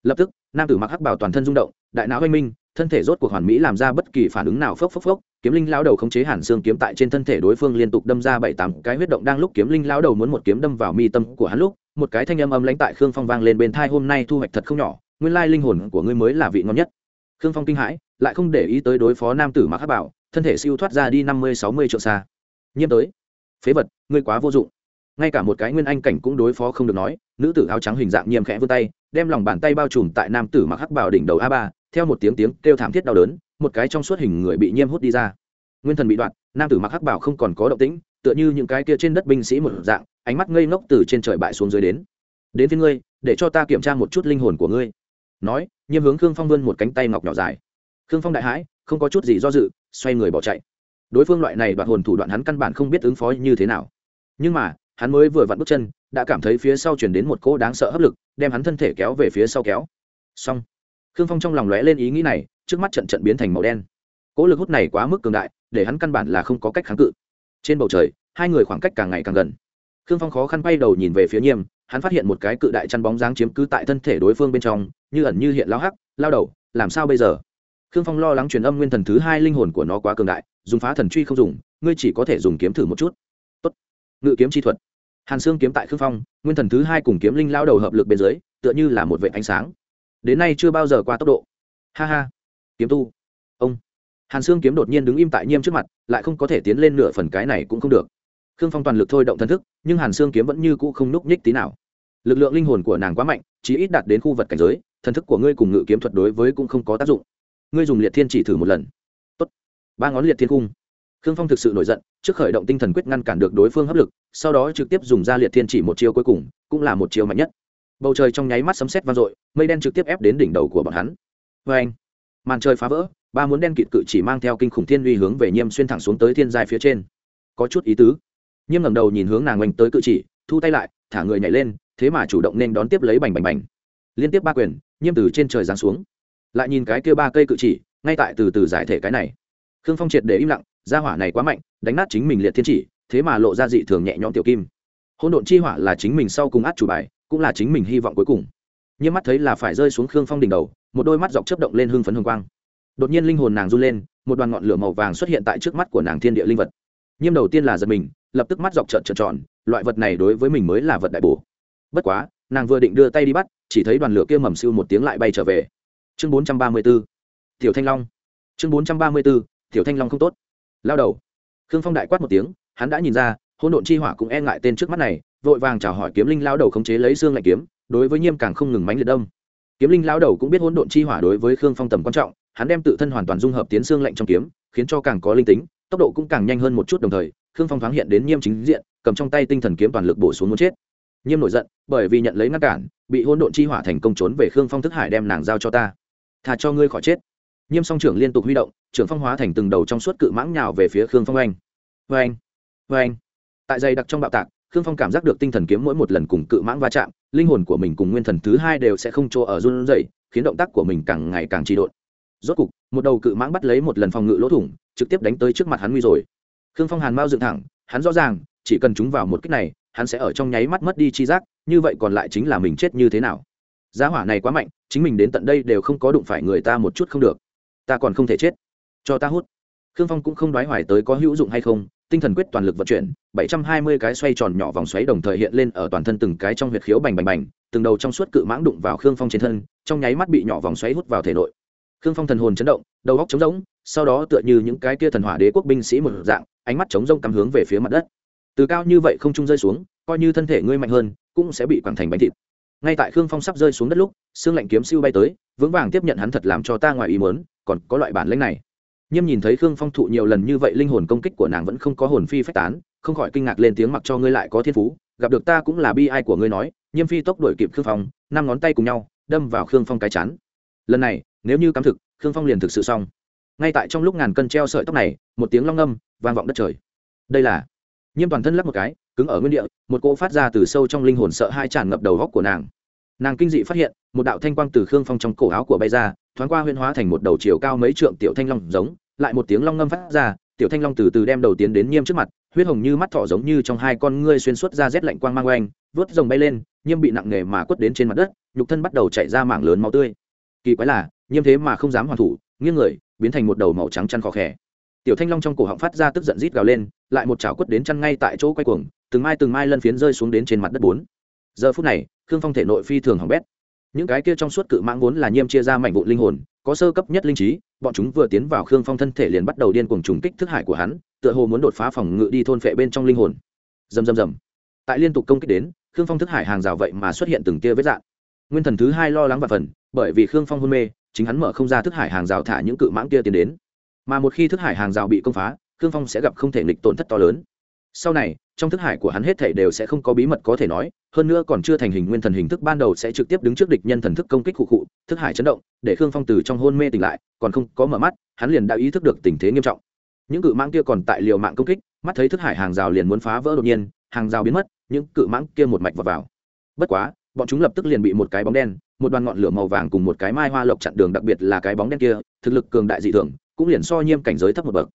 Lập tức, nam tử mặc hắc bảo toàn thân rung động, đại não oanh minh, thân thể rốt cuộc hoàn mỹ làm ra bất kỳ phản ứng nào phốc phốc phốc, kiếm linh lao đầu khống chế hàn xương kiếm tại trên thân thể đối phương liên tục đâm ra bảy tám cái huyết động, đang lúc kiếm linh lao đầu muốn một kiếm đâm vào mi tâm của hắn lúc một cái thanh âm âm lãnh tại khương phong vang lên bên thai, hôm nay thu hoạch thật không nhỏ, nguyên lai linh hồn của ngươi mới là vị ngon nhất. Khương phong kinh hãi, lại không để ý tới đối phó nam tử mặc hắc bảo, thân thể siêu thoát ra đi năm mươi, sáu mươi triệu xa. Nhiêm tới, phế vật, ngươi quá vô dụng. Ngay cả một cái nguyên anh cảnh cũng đối phó không được nói, nữ tử áo trắng hình dạng nhiễm khẽ vươn tay, đem lòng bàn tay bao trùm tại nam tử mặc hắc bảo đỉnh đầu a ba, theo một tiếng tiếng kêu thảm thiết đau đớn, một cái trong suốt hình người bị nhiêm hút đi ra. Nguyên thần bị đoạn, nam tử mặc hắc bảo không còn có động tĩnh, tựa như những cái kia trên đất binh sĩ một dạng ánh mắt ngây ngốc từ trên trời bại xuống dưới đến. Đến với ngươi, để cho ta kiểm tra một chút linh hồn của ngươi. Nói, nhiêm hướng khương phong vươn một cánh tay ngọc nhỏ dài. Khương phong đại hãi, không có chút gì do dự, xoay người bỏ chạy. Đối phương loại này đoạt hồn thủ đoạn hắn căn bản không biết ứng phó như thế nào. Nhưng mà, hắn mới vừa vặn bước chân, đã cảm thấy phía sau chuyển đến một cỗ đáng sợ hấp lực, đem hắn thân thể kéo về phía sau kéo. Xong. Khương phong trong lòng lóe lên ý nghĩ này, trước mắt trận trận biến thành màu đen. Cỗ lực hút này quá mức cường đại, để hắn căn bản là không có cách kháng cự. Trên bầu trời, hai người khoảng cách càng ngày càng gần khương phong khó khăn quay đầu nhìn về phía nhiêm, hắn phát hiện một cái cự đại chăn bóng dáng chiếm cứ tại thân thể đối phương bên trong, như ẩn như hiện lao hắc, lao đầu, làm sao bây giờ? Khương phong lo lắng truyền âm nguyên thần thứ hai linh hồn của nó quá cường đại, dùng phá thần truy không dùng, ngươi chỉ có thể dùng kiếm thử một chút. Tốt. ngự kiếm chi thuật. Hàn xương kiếm tại khương phong, nguyên thần thứ hai cùng kiếm linh lao đầu hợp lực bên dưới, tựa như là một vệ ánh sáng. Đến nay chưa bao giờ qua tốc độ. Ha ha. Kiếm tu. Ông. Hàn xương kiếm đột nhiên đứng im tại nhiêm trước mặt, lại không có thể tiến lên nửa phần, cái này cũng không được khương phong toàn lực thôi động thần thức, nhưng hàn xương kiếm vẫn như cũ không núc nhích tí nào. Lực lượng linh hồn của nàng quá mạnh chỉ ít đạt đến khu vật cảnh giới thần thức của ngươi cùng ngự kiếm thuật đối với cũng không có tác dụng. Ngươi dùng liệt thiên chỉ thử một lần. Tốt. ba ngón liệt thiên cung. Khương phong thực sự nổi giận, trước khởi động tinh thần quyết ngăn cản được đối phương hấp lực, sau đó trực tiếp dùng ra liệt thiên chỉ một chiêu cuối cùng, cũng là một chiêu mạnh nhất. Bầu trời trong nháy mắt sấm sét vang dội, mây đen trực tiếp ép đến đỉnh đầu của bọn hắn. Vê anh, màn trời phá vỡ, ba muốn đen kịt cự chỉ mang theo kinh khủng thiên uy hướng về nhiêm xuyên thẳng xuống tới thiên giai phía trên. Có chút ý tứ nhiêm ngẩng đầu nhìn hướng nàng oanh tới cự chỉ, thu tay lại, thả người nhảy lên, thế mà chủ động nên đón tiếp lấy bành bành bành. Liên tiếp ba quyền nhiêm từ trên trời giáng xuống. Lại nhìn cái kia ba cây cự chỉ, ngay tại từ từ giải thể cái này. Khương phong triệt để im lặng, gia hỏa này quá mạnh, đánh nát chính mình liệt thiên chỉ, thế mà lộ ra dị thường nhẹ nhõm tiểu kim. Hôn độn chi hỏa là chính mình sau cùng át chủ bài, cũng là chính mình hy vọng cuối cùng. Nhưng mắt thấy là phải rơi xuống khương phong đỉnh đầu, một đôi mắt dọc chớp động lên hưng phấn hương quang. Đột nhiên linh hồn nàng run lên, một đoàn ngọn lửa màu vàng xuất hiện tại trước mắt của nàng thiên địa linh vật. Nhiêm đầu tiên là giật mình lập tức mắt dọc trợn trợn tròn, loại vật này đối với mình mới là vật đại bổ. Bất quá, nàng vừa định đưa tay đi bắt, chỉ thấy đoàn lửa kia mầm siêu một tiếng lại bay trở về. Chương bốn trăm ba mươi b ố tiểu thanh long. Chương bốn trăm ba mươi b ố tiểu thanh long không tốt. Lao đầu. Khương phong đại quát một tiếng, hắn đã nhìn ra hôn độn chi hỏa cũng e ngại tên trước mắt này, vội vàng chào hỏi kiếm linh lao đầu khống chế lấy xương lạnh kiếm, đối với nghiêm càng không ngừng mánh liệt đông kiếm linh lao đầu cũng biết hôn độn chi hỏa đối với khương phong tầm quan trọng, hắn đem tự thân hoàn toàn dung hợp tiến xương lạnh trong kiếm, khiến cho càng có linh tính, tốc độ cũng càng nhanh hơn một chút đồng thời khương phong thoáng hiện đến nhiêm chính diện, cầm trong tay tinh thần kiếm toàn lực bổ xuống muốn chết. Nhiêm nổi giận, bởi vì nhận lấy ngăn cản, bị hôn độn chi hỏa thành công trốn về khương phong thức hải đem nàng giao cho ta. Thà cho ngươi khỏi chết. Nhiêm song trưởng liên tục huy động, trưởng phong hóa thành từng đầu trong suốt cự mãng nhào về phía khương phong oanh oanh oanh tại dày đặc trong bạo tạc, khương phong cảm giác được tinh thần kiếm mỗi một lần cùng cự mãng va chạm, linh hồn của mình cùng nguyên thần thứ hai đều sẽ không chỗ ở run rẩy, khiến động tác của mình càng ngày càng trì độn. Rốt cục, một đầu cự mãng bắt lấy một lần phòng ngự lỗ thủng, trực tiếp đánh tới trước mặt hắn nguy rồi khương phong hàn mau dựng thẳng, hắn rõ ràng, chỉ cần chúng vào một kích này, hắn sẽ ở trong nháy mắt mất đi chi giác, như vậy còn lại chính là mình chết như thế nào? Giá hỏa này quá mạnh, chính mình đến tận đây đều không có đụng phải người ta một chút không được. Ta còn không thể chết. Cho ta hút. Khương phong cũng không đoái hoài tới có hữu dụng hay không, tinh thần quyết toàn lực vận chuyển 720 cái xoay tròn nhỏ vòng xoáy đồng thời hiện lên ở toàn thân từng cái trong huyệt khiếu bành bành bành, từng đầu trong suốt cự mãng đụng vào khương phong trên thân, trong nháy mắt bị nhỏ vòng xoáy hút vào thể nội. Khương phong thần hồn chấn động, đầu óc trống rỗng sau đó tựa như những cái kia thần hỏa đế quốc binh sĩ một dạng, ánh mắt trống rông cắm hướng về phía mặt đất. Từ cao như vậy không trung rơi xuống, coi như thân thể ngươi mạnh hơn, cũng sẽ bị quẳng thành bánh thịt. Ngay tại khương phong sắp rơi xuống đất lúc, xương lạnh kiếm siêu bay tới, vững vàng tiếp nhận hắn thật làm cho ta ngoài ý muốn, còn có loại bản lĩnh này. Nhiêm nhìn thấy khương phong thụ nhiều lần như vậy linh hồn công kích của nàng vẫn không có hồn phi phách tán, không khỏi kinh ngạc lên tiếng mặc cho ngươi lại có thiên phú, gặp được ta cũng là bi ai của ngươi nói nhiêm phi tốc đuổi kịp khương phong, năm ngón tay cùng nhau, đâm vào khương phong cái chán. Lần này, nếu như cắm thực, khương phong liền thực sự xong ngay tại trong lúc ngàn cân treo sợi tóc này, một tiếng long âm vang vọng đất trời. Đây là nhiêm toàn thân lắc một cái, cứng ở nguyên địa, một cỗ phát ra từ sâu trong linh hồn sợ hai tràn ngập đầu góc của nàng. Nàng kinh dị phát hiện, một đạo thanh quang từ khương phong trong cổ áo của bay ra, thoáng qua huyên hóa thành một đầu chiều cao mấy trượng tiểu thanh long giống, lại một tiếng long ngâm phát ra, tiểu thanh long từ từ đem đầu tiến đến nhiêm trước mặt, huyết hồng như mắt thỏ giống như trong hai con ngươi xuyên suốt ra rét lạnh quang mang oanh, vớt rồng bay lên, nhiêm bị nặng nề mà quất đến trên mặt đất, nhục thân bắt đầu chạy ra mảng lớn máu tươi. Kỳ quái là, nhiêm thế mà không dám hoàn thủ, nghiêng người biến thành một đầu màu trắng chăn khó khẽ tiểu thanh long trong cổ họng phát ra tức giận rít gào lên, lại một chảo quất đến chăn ngay tại chỗ quay cuồng, từng mai từng mai lân phiến rơi xuống đến trên mặt đất bốn. Giờ phút này, khương phong thể nội phi thường hỏng bét. Những cái kia trong suốt cự mãng vốn là nhiêm chia ra mảnh vụn linh hồn, có sơ cấp nhất linh trí, bọn chúng vừa tiến vào khương phong thân thể liền bắt đầu điên cuồng trùng kích thức hải của hắn, tựa hồ muốn đột phá phòng ngự đi thôn phệ bên trong linh hồn. Rầm rầm rầm. Tại liên tục công kích đến, khương phong thức hải hàng rào vậy mà xuất hiện từng tia vết dạn nguyên thần thứ hai lo lắng và phần, bởi vì khương phong hôn mê chính hắn mở không ra thức hải hàng rào thả những cự mãng kia tiến đến. Mà một khi thức hải hàng rào bị công phá khương phong sẽ gặp không thể nghịch tổn thất to lớn. Sau này trong thức hải của hắn hết thể đều sẽ không có bí mật có thể nói hơn nữa còn chưa thành hình nguyên thần hình thức ban đầu sẽ trực tiếp đứng trước địch nhân thần thức công kích khụ khụ thức hải chấn động để khương phong từ trong hôn mê tỉnh lại còn không có mở mắt hắn liền đã ý thức được tình thế nghiêm trọng. Những cự mãng kia còn tại liều mạng công kích mắt thấy thức hải hàng rào liền muốn phá vỡ đột nhiên hàng rào biến mất những cự mãng kia một mạch vào, vào. bất quá bọn chúng lập tức liền bị một cái bóng đen một đoàn ngọn lửa màu vàng cùng một cái mai hoa lộc chặn đường đặc biệt là cái bóng đen kia, thực lực cường đại dị thường, cũng liền so nhiêm cảnh giới thấp một bậc.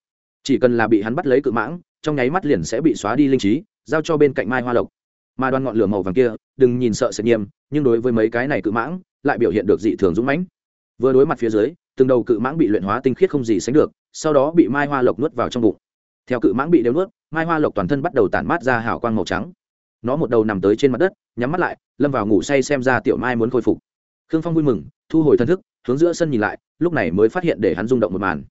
Chỉ cần là bị hắn bắt lấy cự mãng, trong nháy mắt liền sẽ bị xóa đi linh trí, giao cho bên cạnh mai hoa lộc. Mà đoàn ngọn lửa màu vàng kia, đừng nhìn sợ sẽ nhiêm, nhưng đối với mấy cái này cự mãng, lại biểu hiện được dị thường dũng mãnh. Vừa đối mặt phía dưới, từng đầu cự mãng bị luyện hóa tinh khiết không gì sánh được, sau đó bị mai hoa lộc nuốt vào trong bụng. Theo cự mãng bị đeo nuốt, mai hoa lộc toàn thân bắt đầu tản mát ra hào quang màu trắng. Nó một đầu nằm tới trên mặt đất, nhắm mắt lại, lâm vào ngủ say xem ra tiểu mai muốn khôi phục khương phong vui mừng, thu hồi thân thức, hướng giữa sân nhìn lại, lúc này mới phát hiện để hắn rung động một màn.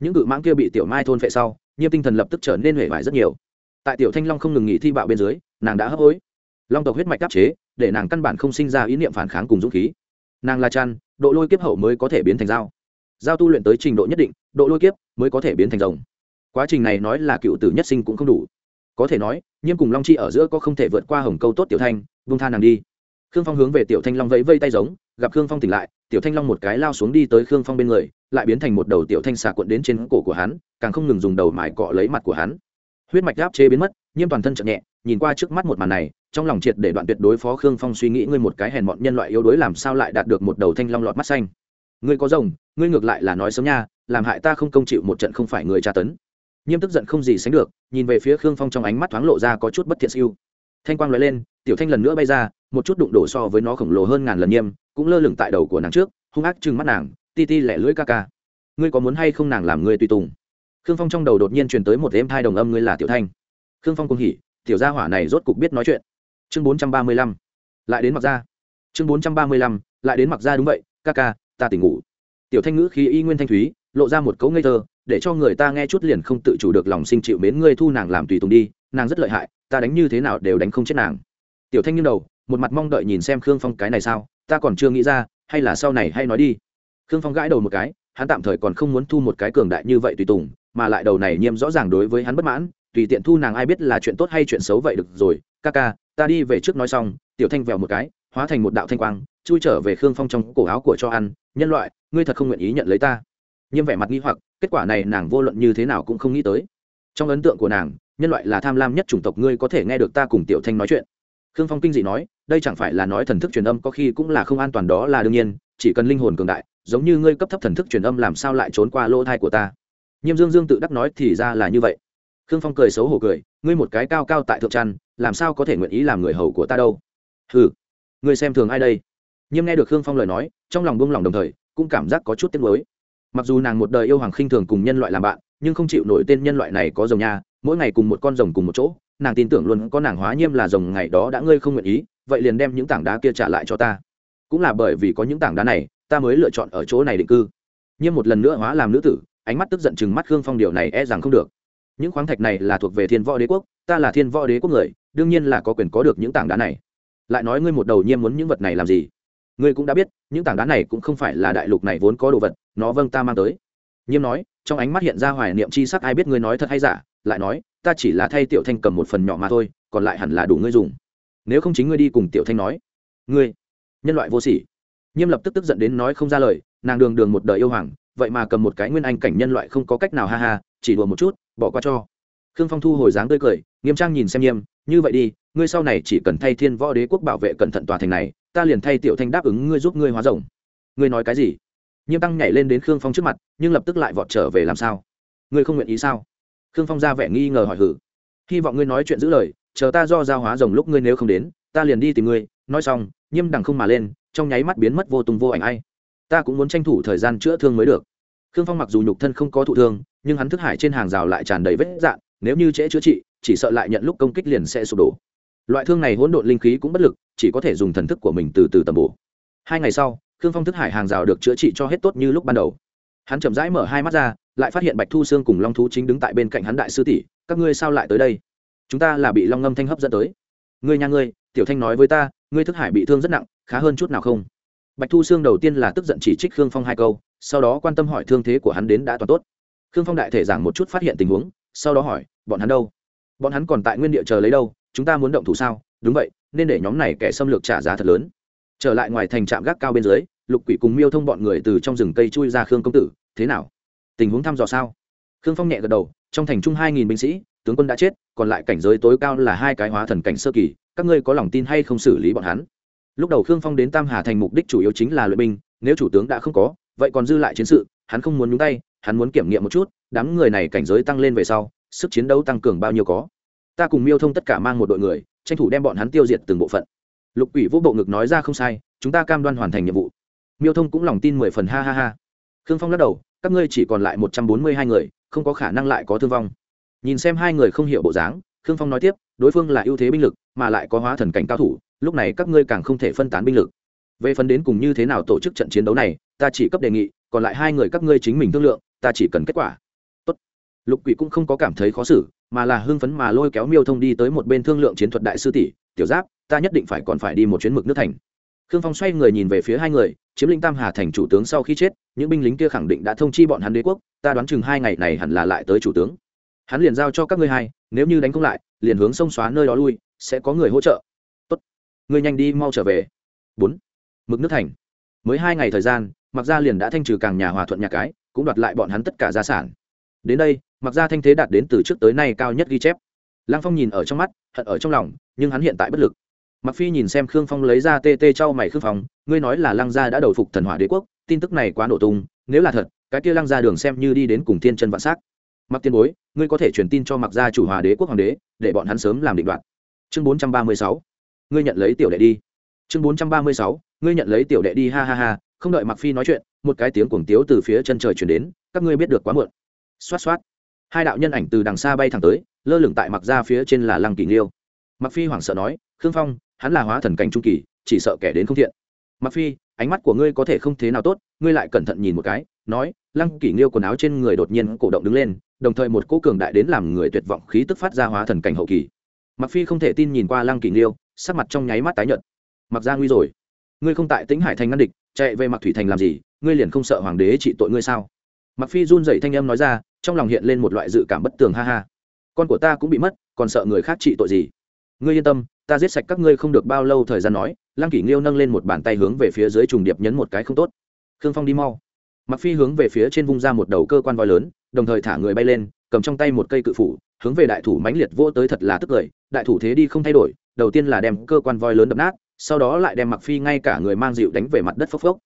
Những cự mãng kia bị tiểu mai thôn phệ sau nhiêm tinh thần lập tức trở nên huệ vải rất nhiều. Tại tiểu thanh long không ngừng nghỉ thi bạo bên dưới, nàng đã hấp hối. Long tộc huyết mạch đáp chế, để nàng căn bản không sinh ra ý niệm phản kháng cùng dũng khí. Nàng là chăn, độ lôi kiếp hậu mới có thể biến thành dao. Dao tu luyện tới trình độ nhất định, độ lôi kiếp mới có thể biến thành rồng. Quá trình này nói là cựu tử nhất sinh cũng không đủ. Có thể nói nhiêm cùng long chi ở giữa có không thể vượt qua hồng câu tốt tiểu thanh vung tha nàng đi. Khương phong hướng về tiểu thanh long vẫy vây tay giống gặp khương phong tỉnh lại, tiểu thanh long một cái lao xuống đi tới khương phong bên người, lại biến thành một đầu tiểu thanh xà cuộn đến trên cổ của hắn, càng không ngừng dùng đầu mải cọ lấy mặt của hắn. Huyết mạch áp chế biến mất, nhiêm toàn thân chậm nhẹ, nhìn qua trước mắt một màn này, trong lòng triệt để đoạn tuyệt đối phó khương phong suy nghĩ ngươi một cái hèn mọn nhân loại yếu đuối làm sao lại đạt được một đầu thanh long lọt mắt xanh. Ngươi có rồng, ngươi ngược lại là nói sớm nha, làm hại ta không công chịu một trận không phải người tra tấn. Nhiêm tức giận không gì sánh được, nhìn về phía khương phong trong ánh mắt thoáng lộ ra có chút bất thiện siêu. Thanh quang lóe lên, tiểu thanh lần nữa bay ra, một chút đụng đổ so với nó khổng lồ hơn ngàn lần nhiêm cũng lơ lửng tại đầu của nàng trước, hung ác chừng mắt nàng, ti ti lẻ lưỡi ca ca. Ngươi có muốn hay không nàng làm ngươi tùy tùng? Khương phong trong đầu đột nhiên truyền tới một êm thai đồng âm, ngươi là tiểu thanh. Khương phong cùng hỉ, tiểu gia hỏa này rốt cục biết nói chuyện. Chương bốn trăm ba mươi lăm, lại đến mặc ra chương bốn trăm ba mươi lăm, lại đến mặc ra đúng vậy, ca ca, ta tỉnh ngủ. Tiểu thanh ngữ khí y nguyên thanh thúy, lộ ra một cấu ngây thơ, để cho người ta nghe chút liền không tự chủ được lòng sinh chịu mến ngươi thu nàng làm tùy tùng đi, nàng rất lợi hại, ta đánh như thế nào đều đánh không chết nàng. Tiểu thanh nghiêng đầu, một mặt mong đợi nhìn xem khương phong cái này sao ta còn chưa nghĩ ra, hay là sau này hay nói đi. Khương phong gãi đầu một cái, hắn tạm thời còn không muốn thu một cái cường đại như vậy tùy tùng, mà lại đầu này nhiêm rõ ràng đối với hắn bất mãn, tùy tiện thu nàng ai biết là chuyện tốt hay chuyện xấu vậy được rồi, ca ca, ta đi về trước nói xong, tiểu thanh vèo một cái, hóa thành một đạo thanh quang, chui trở về khương phong trong cổ áo của cho ăn, nhân loại, ngươi thật không nguyện ý nhận lấy ta. Nhiêm vẻ mặt nghi hoặc, kết quả này nàng vô luận như thế nào cũng không nghĩ tới. Trong ấn tượng của nàng, nhân loại là tham lam nhất chủng tộc, ngươi có thể nghe được ta cùng tiểu thanh nói chuyện khương phong kinh dị nói, đây chẳng phải là nói thần thức truyền âm, có khi cũng là không an toàn đó là đương nhiên, chỉ cần linh hồn cường đại, giống như ngươi cấp thấp thần thức truyền âm làm sao lại trốn qua lỗ thai của ta? Nhiêm dương dương tự đắc nói, thì ra là như vậy. Khương phong cười xấu hổ cười, ngươi một cái cao cao tại thượng trăn, làm sao có thể nguyện ý làm người hầu của ta đâu? Ừ ngươi xem thường ai đây? Nhiêm nghe được khương phong lời nói, trong lòng buông lòng đồng thời, cũng cảm giác có chút tiếc nuối. Mặc dù nàng một đời yêu hoàng khinh thường cùng nhân loại làm bạn, nhưng không chịu nổi tên nhân loại này có rồng nha, mỗi ngày cùng một con rồng cùng một chỗ nàng tin tưởng luôn có nàng hóa nhiêm là rồng ngày đó đã ngươi không nguyện ý, vậy liền đem những tảng đá kia trả lại cho ta. Cũng là bởi vì có những tảng đá này, ta mới lựa chọn ở chỗ này định cư. Nhiêm một lần nữa hóa làm nữ tử, ánh mắt tức giận chừng mắt khương phong điều này e rằng không được. Những khoáng thạch này là thuộc về thiên võ đế quốc, ta là thiên võ đế quốc người, đương nhiên là có quyền có được những tảng đá này. Lại nói ngươi một đầu nhiêm muốn những vật này làm gì? Ngươi cũng đã biết, những tảng đá này cũng không phải là đại lục này vốn có đồ vật, nó vâng ta mang tới. Nhiêm nói, trong ánh mắt hiện ra hoài niệm chi sắc ai biết ngươi nói thật hay giả, lại nói ta chỉ là thay tiểu thanh cầm một phần nhỏ mà thôi, còn lại hẳn là đủ ngươi dùng. Nếu không chính ngươi đi cùng tiểu thanh nói. Ngươi, nhân loại vô sỉ. Nhiêm lập tức tức giận đến nói không ra lời, nàng đường đường một đời yêu hoàng, vậy mà cầm một cái nguyên anh cảnh nhân loại không có cách nào ha ha, chỉ đùa một chút, bỏ qua cho. Khương phong thu hồi dáng tươi cười, nghiêm trang nhìn xem nhiêm, như vậy đi, ngươi sau này chỉ cần thay thiên võ đế quốc bảo vệ cẩn thận tòa thành này, ta liền thay tiểu thanh đáp ứng ngươi giúp ngươi hóa rồng. Ngươi nói cái gì? Nhiêm tăng nhảy lên đến khương phong trước mặt, nhưng lập tức lại vọt trở về làm sao? Ngươi không nguyện ý sao? Khương phong ra vẻ nghi ngờ hỏi hử. Hy vọng ngươi nói chuyện giữ lời, chờ ta do giao hóa rồng lúc ngươi nếu không đến, ta liền đi tìm ngươi. Nói xong, nhiêm đằng không mà lên, trong nháy mắt biến mất vô tung vô ảnh ai. Ta cũng muốn tranh thủ thời gian chữa thương mới được. Khương phong mặc dù nhục thân không có thụ thương, nhưng hắn thức hải trên hàng rào lại tràn đầy vết dạn, nếu như trễ chữa trị, chỉ sợ lại nhận lúc công kích liền sẽ sụp đổ. Loại thương này hỗn độn linh khí cũng bất lực, chỉ có thể dùng thần thức của mình từ từ tầm bổ. Hai ngày sau, khương phong thức hải hàng rào được chữa trị cho hết tốt như lúc ban đầu. Hắn chậm rãi mở hai mắt ra lại phát hiện bạch thu sương cùng long thú chính đứng tại bên cạnh hắn đại sư tỷ, các ngươi sao lại tới đây? Chúng ta là bị long ngâm thanh hấp dẫn tới. Ngươi nhà ngươi, tiểu thanh nói với ta, ngươi thức hải bị thương rất nặng, khá hơn chút nào không? Bạch thu sương đầu tiên là tức giận chỉ trích khương phong hai câu, sau đó quan tâm hỏi thương thế của hắn đến đã toàn tốt. Khương phong đại thể giảng một chút phát hiện tình huống, sau đó hỏi, bọn hắn đâu? Bọn hắn còn tại nguyên địa chờ lấy đâu? Chúng ta muốn động thủ sao? Đúng vậy, nên để nhóm này kẻ xâm lược trả giá thật lớn. Trở lại ngoài thành trạm gác cao bên dưới, lục quỷ cùng miêu thông bọn người từ trong rừng cây chui ra khương công tử, thế nào? Tình huống thăm dò sao? Khương phong nhẹ gật đầu, trong thành trung hai nghìn binh sĩ, tướng quân đã chết, còn lại cảnh giới tối cao là hai cái hóa thần cảnh sơ kỳ, các ngươi có lòng tin hay không xử lý bọn hắn? Lúc đầu khương phong đến tam hà thành mục đích chủ yếu chính là luyện binh, nếu chủ tướng đã không có, vậy còn dư lại chiến sự, hắn không muốn nhúng tay, hắn muốn kiểm nghiệm một chút, đám người này cảnh giới tăng lên về sau, sức chiến đấu tăng cường bao nhiêu có. Ta cùng miêu thông tất cả mang một đội người, tranh thủ đem bọn hắn tiêu diệt từng bộ phận. Lục quỷ vũ bộ ngực nói ra không sai, chúng ta cam đoan hoàn thành nhiệm vụ. Miêu thông cũng lòng tin mười phần, ha ha ha. Khương phong lắc đầu các ngươi chỉ còn lại một trăm bốn mươi hai người, không có khả năng lại có thương vong. Nhìn xem hai người không hiểu bộ dáng, khương phong nói tiếp, đối phương là ưu thế binh lực, mà lại có hóa thần cảnh cao thủ, lúc này các ngươi càng không thể phân tán binh lực. Về phần đến cùng như thế nào tổ chức trận chiến đấu này, ta chỉ cấp đề nghị, còn lại hai người các ngươi chính mình thương lượng, ta chỉ cần kết quả. Tốt. lục quỷ cũng không có cảm thấy khó xử, mà là hưng phấn mà lôi kéo miêu thông đi tới một bên thương lượng chiến thuật đại sư tỷ, tiểu giáp, ta nhất định phải còn phải đi một chuyến mực nước thành. Khương phong xoay người nhìn về phía hai người chiếm lĩnh tam hà thành chủ tướng sau khi chết, những binh lính kia khẳng định đã thông chi bọn hắn đế quốc, ta đoán chừng hai ngày này hẳn là lại tới chủ tướng. Hắn liền giao cho các ngươi hai, nếu như đánh không lại, liền hướng sông xóa nơi đó lui, sẽ có người hỗ trợ. Tốt. Ngươi nhanh đi mau trở về. Bốn. Mực nước thành. Mới hai ngày thời gian mặc gia liền đã thanh trừ càng nhà hòa thuận nhà cái, cũng đoạt lại bọn hắn tất cả gia sản. Đến đây mặc gia thanh thế đạt đến từ trước tới nay cao nhất ghi chép. Lăng phong nhìn ở trong mắt, hận ở trong lòng, nhưng hắn hiện tại bất lực mặc phi nhìn xem khương phong lấy ra tê tê trao mày khương phong, ngươi nói là lăng gia đã đầu phục thần hỏa đế quốc, tin tức này quá nổ tung, nếu là thật, cái kia lăng gia đường xem như đi đến cùng thiên chân vạn sắc. mặc tiên bối, ngươi có thể truyền tin cho mặc gia chủ hòa đế quốc hoàng đế, để bọn hắn sớm làm định đoạt. Chương bốn trăm ba mươi sáu, ngươi nhận lấy tiểu đệ đi. Chương bốn trăm ba mươi sáu, ngươi nhận lấy tiểu đệ đi, ha ha ha, không đợi mặc phi nói chuyện, một cái tiếng cuồng tiếu từ phía chân trời chuyển đến, các ngươi biết được quá muộn. Xoát xoát. Hai đạo nhân ảnh từ đằng xa bay thẳng tới, lơ lửng tại mặc Gia phía trên là lăng kỳ nghiêu. Mặc phi hoảng sợ nói, khương phong hắn là hóa thần cảnh trung kỳ, chỉ sợ kẻ đến không thiện. Mặc phi, ánh mắt của ngươi có thể không thế nào tốt, ngươi lại cẩn thận nhìn một cái, nói, lăng kỷ nghiêu quần áo trên người đột nhiên cổ động đứng lên, đồng thời một cỗ cường đại đến làm người tuyệt vọng khí tức phát ra hóa thần cảnh hậu kỳ. Mặc phi không thể tin nhìn qua lăng kỷ nghiêu, sắc mặt trong nháy mắt tái nhợt. Mặc ra nguy rồi. Ngươi không tại tĩnh hải thành ngăn địch, chạy về mặc thủy thành làm gì, ngươi liền không sợ hoàng đế trị tội ngươi sao? Mặc phi run rẩy thanh âm nói ra, trong lòng hiện lên một loại dự cảm bất tường ha ha. Con của ta cũng bị mất, còn sợ người khác trị tội gì? Ngươi yên tâm ta giết sạch các ngươi không được bao lâu thời gian nói, lăng kỷ nghiêu nâng lên một bàn tay hướng về phía dưới trùng điệp nhấn một cái không tốt. Khương phong đi mau. Mặc phi hướng về phía trên vung ra một đầu cơ quan voi lớn, đồng thời thả người bay lên, cầm trong tay một cây cự phủ, hướng về đại thủ mãnh liệt vô tới thật là tức cười, đại thủ thế đi không thay đổi, đầu tiên là đem cơ quan voi lớn đập nát, sau đó lại đem mặc phi ngay cả người mang dịu đánh về mặt đất phốc phốc.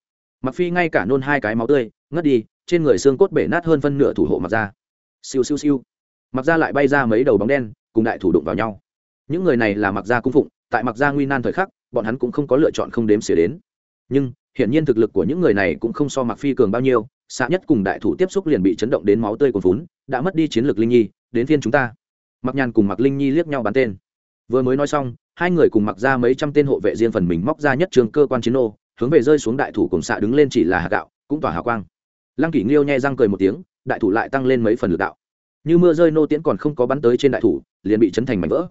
Mặc phi ngay cả nôn hai cái máu tươi, ngất đi, trên người xương cốt bể nát hơn phân nửa thủ hộ mặc ra siêu siêu siêu. Mặc ra lại bay ra mấy đầu bóng đen, cùng đại thủ đụng vào nhau những người này là mặc gia cung phụng, tại mặc gia nguy nan thời khắc, bọn hắn cũng không có lựa chọn không đếm xỉa đến. Nhưng, hiển nhiên thực lực của những người này cũng không so mặc phi cường bao nhiêu, xạ nhất cùng đại thủ tiếp xúc liền bị chấn động đến máu tươi còn vốn đã mất đi chiến lược linh nhi, đến phiên chúng ta. Mặc nhàn cùng mặc linh nhi liếc nhau bắn tên. Vừa mới nói xong, hai người cùng mặc ra mấy trăm tên hộ vệ riêng phần mình móc ra nhất trường cơ quan chiến ô hướng về rơi xuống đại thủ cùng xạ đứng lên chỉ là hạt gạo, cũng tỏa hào quang. Lăng kỷ nghiêu nhẹ răng cười một tiếng, đại thủ lại tăng lên mấy phần lực đạo. Như mưa rơi nô tiễn còn không có bắn tới trên đại thủ, liền bị chấn thành mảnh vỡ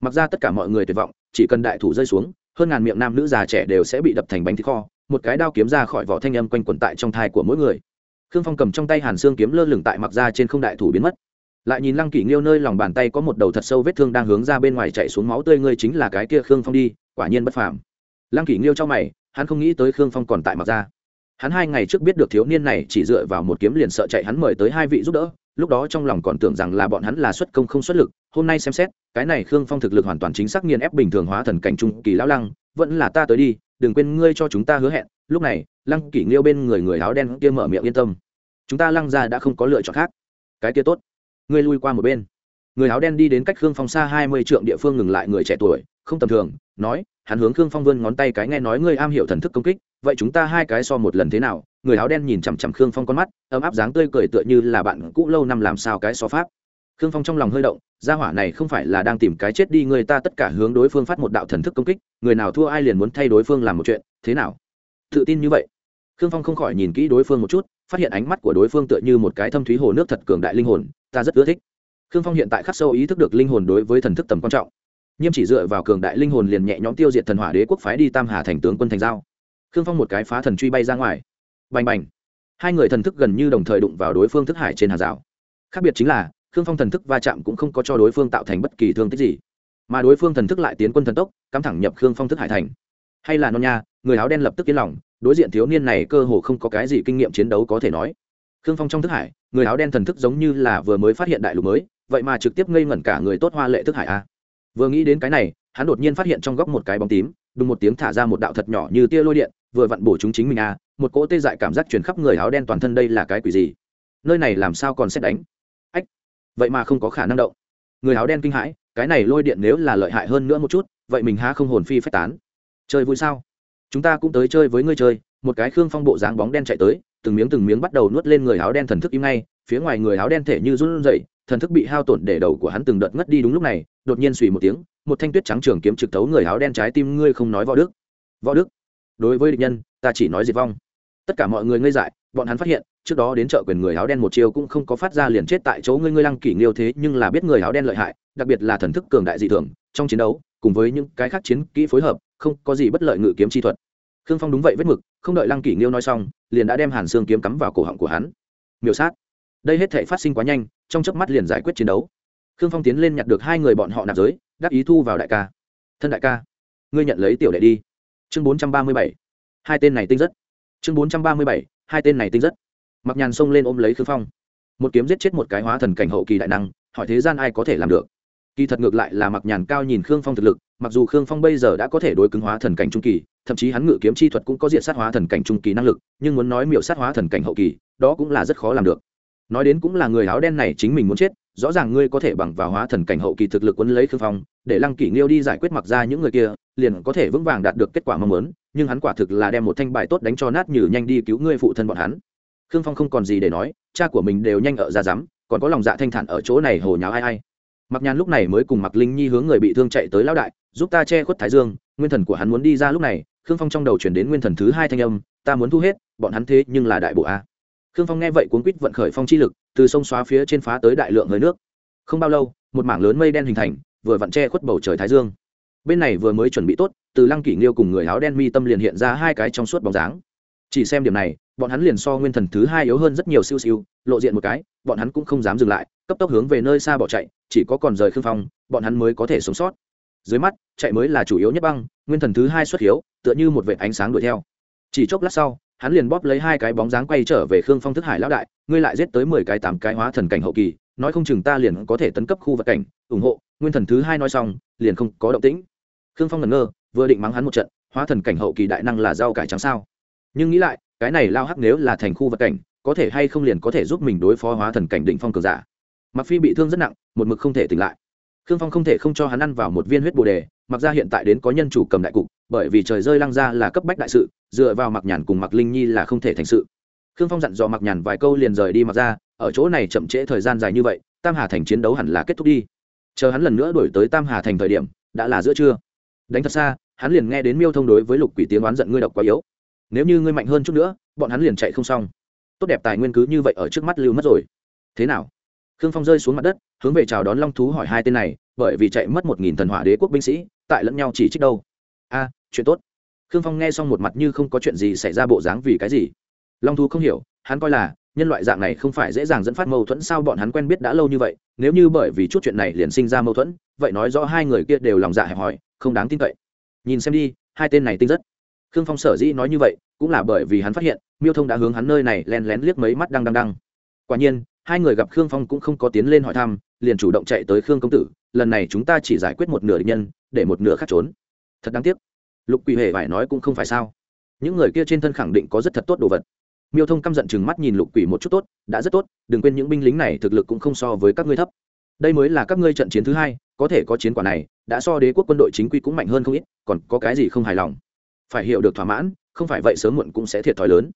mặc ra tất cả mọi người tuyệt vọng, chỉ cần đại thủ rơi xuống, hơn ngàn miệng nam nữ già trẻ đều sẽ bị đập thành bánh thịt kho, một cái đao kiếm ra khỏi vỏ thanh âm quanh quẩn tại trong thai của mỗi người. Khương phong cầm trong tay hàn xương kiếm lơ lửng tại mặc ra trên không đại thủ biến mất. Lại nhìn lăng kỷ nghiêu nơi lòng bàn tay có một đầu thật sâu vết thương đang hướng ra bên ngoài chạy xuống máu tươi, ngươi chính là cái kia khương phong đi, quả nhiên bất phàm. Lăng kỷ nghiêu cho mày, hắn không nghĩ tới khương phong còn tại mặc ra. Hắn hai ngày trước biết được thiếu niên này chỉ dựa vào một kiếm liền sợ chạy hắn mời tới hai vị giúp đỡ lúc đó trong lòng còn tưởng rằng là bọn hắn là xuất công không xuất lực, hôm nay xem xét, cái này khương phong thực lực hoàn toàn chính xác nghiền ép bình thường hóa thần cảnh trung kỳ lão lăng, vẫn là ta tới đi, đừng quên ngươi cho chúng ta hứa hẹn, lúc này, lăng kỷ nghiêu bên người người áo đen kia mở miệng yên tâm. Chúng ta lăng ra đã không có lựa chọn khác. Cái kia tốt. Ngươi lui qua một bên. Người áo đen đi đến cách khương phong xa hai mươi trượng địa phương ngừng lại người trẻ tuổi, không tầm thường, nói, hắn hướng khương phong vươn ngón tay cái nghe nói ngươi am hiểu thần thức công kích, vậy chúng ta hai cái so một lần thế nào? Người áo đen nhìn chằm chằm khương phong con mắt, ấm áp dáng tươi cười tựa như là bạn cũ lâu năm làm sao cái so pháp. Khương phong trong lòng hơi động, gia hỏa này không phải là đang tìm cái chết đi người ta tất cả hướng đối phương phát một đạo thần thức công kích, người nào thua ai liền muốn thay đối phương làm một chuyện, thế nào? Tự tin như vậy. Khương phong không khỏi nhìn kỹ đối phương một chút, phát hiện ánh mắt của đối phương tựa như một cái thâm thúy hồ nước thật cường đại linh hồn, ta rất ưa thích. Khương phong hiện tại khắc sâu ý thức được linh hồn đối với thần thức tầm quan trọng. Nghiêm chỉ dựa vào cường đại linh hồn liền nhẹ nhõm tiêu diệt thần hỏa đế quốc phái đi tam hà thành tướng quân thành giao. Khương phong một cái phá thần truy bay ra ngoài bành bành. Hai người thần thức gần như đồng thời đụng vào đối phương thức hải trên hàng rào. Khác biệt chính là, khương phong thần thức va chạm cũng không có cho đối phương tạo thành bất kỳ thương tích gì. Mà đối phương thần thức lại tiến quân thần tốc, cắm thẳng nhập khương phong thức hải thành. Hay là non nha, người áo đen lập tức yên lòng, đối diện thiếu niên này cơ hồ không có cái gì kinh nghiệm chiến đấu có thể nói. Khương phong trong thức hải, người áo đen thần thức giống như là vừa mới phát hiện đại lục mới, vậy mà trực tiếp ngây ngẩn cả người tốt hoa lệ thức hải a. Vừa nghĩ đến cái này, hắn đột nhiên phát hiện trong góc một cái bóng tím, đùng một tiếng thả ra một đạo thật nhỏ như tia lôi điện, vừa vặn bổ chúng chính mình a một cỗ tê dại cảm giác truyền khắp người áo đen toàn thân đây là cái quỷ gì? Nơi này làm sao còn xét đánh? Ách, vậy mà không có khả năng động. Người áo đen kinh hãi, cái này lôi điện nếu là lợi hại hơn nữa một chút, vậy mình há không hồn phi phách tán. Chơi vui sao? Chúng ta cũng tới chơi với ngươi chơi. Một cái khương phong bộ dáng bóng đen chạy tới, từng miếng từng miếng bắt đầu nuốt lên người áo đen thần thức im ngay, phía ngoài người áo đen thể như run rẩy, thần thức bị hao tổn để đầu của hắn từng đợt ngất đi đúng lúc này, đột nhiên suy một tiếng, một thanh tuyết trắng trường kiếm trực thấu người áo đen trái tim, ngươi không nói võ đức. Võ đức? Đối với địch nhân, ta chỉ nói diệt vong tất cả mọi người ngây dại, bọn hắn phát hiện, trước đó đến chợ quyền người áo đen một chiều cũng không có phát ra liền chết tại chỗ ngươi ngươi lăng kỷ nghiêu thế, nhưng là biết người áo đen lợi hại, đặc biệt là thần thức cường đại dị thường, trong chiến đấu, cùng với những cái khác chiến kỹ phối hợp, không có gì bất lợi ngự kiếm chi thuật. Khương phong đúng vậy vết mực, không đợi lăng kỷ nghiêu nói xong, liền đã đem hàn xương kiếm cắm vào cổ họng của hắn. Miêu sát. Đây hết thể phát sinh quá nhanh, trong chớp mắt liền giải quyết chiến đấu. Khương phong tiến lên nhặt được hai người bọn họ nạp giới đáp ý thu vào đại ca. Thân đại ca, ngươi nhận lấy tiểu đệ đi. Chương bốn trăm ba mươi bảy. Hai tên này tinh rất chương bốn trăm ba mươi bảy, hai tên này tinh rất. Mặc nhàn xông lên ôm lấy khương phong. Một kiếm giết chết một cái hóa thần cảnh hậu kỳ đại năng, hỏi thế gian ai có thể làm được? Kỳ thật ngược lại là mặc nhàn cao nhìn khương phong thực lực, mặc dù khương phong bây giờ đã có thể đối cứng hóa thần cảnh trung kỳ, thậm chí hắn ngự kiếm chi thuật cũng có diện sát hóa thần cảnh trung kỳ năng lực, nhưng muốn nói miểu sát hóa thần cảnh hậu kỳ, đó cũng là rất khó làm được. Nói đến cũng là người áo đen này chính mình muốn chết, rõ ràng ngươi có thể bằng vào hóa thần cảnh hậu kỳ thực lực quấn lấy khương phong, để lăng kỷ nghiêu đi giải quyết mặc ra những người kia, liền có thể vững vàng đạt được kết quả mong muốn nhưng hắn quả thực là đem một thanh bài tốt đánh cho nát nhừ nhanh đi cứu ngươi phụ thân bọn hắn. Khương phong không còn gì để nói, cha của mình đều nhanh ở ra rắm còn có lòng dạ thanh thản ở chỗ này hồ nháo ai ai. Mặc nhàn lúc này mới cùng mặc linh nhi hướng người bị thương chạy tới lão đại, giúp ta che khuất thái dương, nguyên thần của hắn muốn đi ra lúc này, khương phong trong đầu chuyển đến nguyên thần thứ hai thanh âm, ta muốn thu hết, bọn hắn thế nhưng là đại bộ a. Khương phong nghe vậy cuốn quýt vận khởi phong chi lực, từ sông xóa phía trên phá tới đại lượng hơi nước. Không bao lâu, một mảng lớn mây đen hình thành, vừa vặn che khuất bầu trời thái dương bên này vừa mới chuẩn bị tốt, từ lăng kỷ nghiêu cùng người áo đen mi tâm liền hiện ra hai cái trong suốt bóng dáng. Chỉ xem điểm này, bọn hắn liền so nguyên thần thứ hai yếu hơn rất nhiều siêu siêu, lộ diện một cái, bọn hắn cũng không dám dừng lại, cấp tốc hướng về nơi xa bỏ chạy, chỉ có còn rời khương phong, bọn hắn mới có thể sống sót. Dưới mắt, chạy mới là chủ yếu nhất băng, nguyên thần thứ hai xuất hiếu, tựa như một vệ ánh sáng đuổi theo. Chỉ chốc lát sau, hắn liền bóp lấy hai cái bóng dáng quay trở về khương phong thức hải lão đại, ngươi lại giết tới mười cái tám cái hóa thần cảnh hậu kỳ, nói không chừng ta liền có thể tấn cấp khu vật cảnh, ủng hộ, nguyên thần thứ hai nói xong, liền không có động tĩnh khương phong ngẩn ngơ, vừa định mắng hắn một trận, hóa thần cảnh hậu kỳ đại năng là rau cải trắng sao? Nhưng nghĩ lại, cái này lao hắc nếu là thành khu vật cảnh, có thể hay không liền có thể giúp mình đối phó hóa thần cảnh định phong cường giả? Mặc phi bị thương rất nặng, một mực không thể tỉnh lại. Khương phong không thể không cho hắn ăn vào một viên huyết bồ đề, mặc ra hiện tại đến có nhân chủ cầm đại cục, bởi vì trời rơi lăng ra là cấp bách đại sự, dựa vào mặc nhàn cùng mặc linh nhi là không thể thành sự. Khương phong dặn dò mặc nhàn vài câu liền rời đi mặc ra, ở chỗ này chậm trễ thời gian dài như vậy, tam hà thành chiến đấu hẳn là kết thúc đi. Chờ hắn lần nữa đổi tới tam hà thành thời điểm, đã là giữa trưa đánh thật xa, hắn liền nghe đến miêu thông đối với lục quỷ tiếng oán giận, ngươi độc quá yếu. Nếu như ngươi mạnh hơn chút nữa, bọn hắn liền chạy không xong. Tốt đẹp tài nguyên cứ như vậy ở trước mắt lưu mất rồi. Thế nào? Khương phong rơi xuống mặt đất, hướng về chào đón long thú hỏi hai tên này, bởi vì chạy mất một nghìn thần hỏa đế quốc binh sĩ, tại lẫn nhau chỉ trích đâu. A, chuyện tốt. Khương phong nghe xong một mặt như không có chuyện gì xảy ra bộ dáng vì cái gì. Long thú không hiểu, hắn coi là nhân loại dạng này không phải dễ dàng dẫn phát mâu thuẫn sao bọn hắn quen biết đã lâu như vậy, nếu như bởi vì chút chuyện này liền sinh ra mâu thuẫn, vậy nói rõ hai người kia đều lòng dạ hẹp hòi không đáng tin cậy. Nhìn xem đi, hai tên này tinh rất. Khương phong sở dĩ nói như vậy, cũng là bởi vì hắn phát hiện, miêu thông đã hướng hắn nơi này len lén liếc mấy mắt đang đang đang quả nhiên, hai người gặp khương phong cũng không có tiến lên hỏi thăm, liền chủ động chạy tới khương công tử, lần này chúng ta chỉ giải quyết một nửa địch nhân, để một nửa khác trốn. Thật đáng tiếc. Lục quỷ hề phải nói cũng không phải sao. Những người kia trên thân khẳng định có rất thật tốt đồ vật. Miêu thông căm giận chừng mắt nhìn lục quỷ một chút tốt, đã rất tốt, đừng quên những binh lính này thực lực cũng không so với các ngươi thấp. Đây mới là các ngươi trận chiến thứ hai, có thể có chiến quả này đã so đế quốc quân đội chính quy cũng mạnh hơn không ít, còn có cái gì không hài lòng? Phải hiểu được thỏa mãn, không phải vậy sớm muộn cũng sẽ thiệt thòi lớn.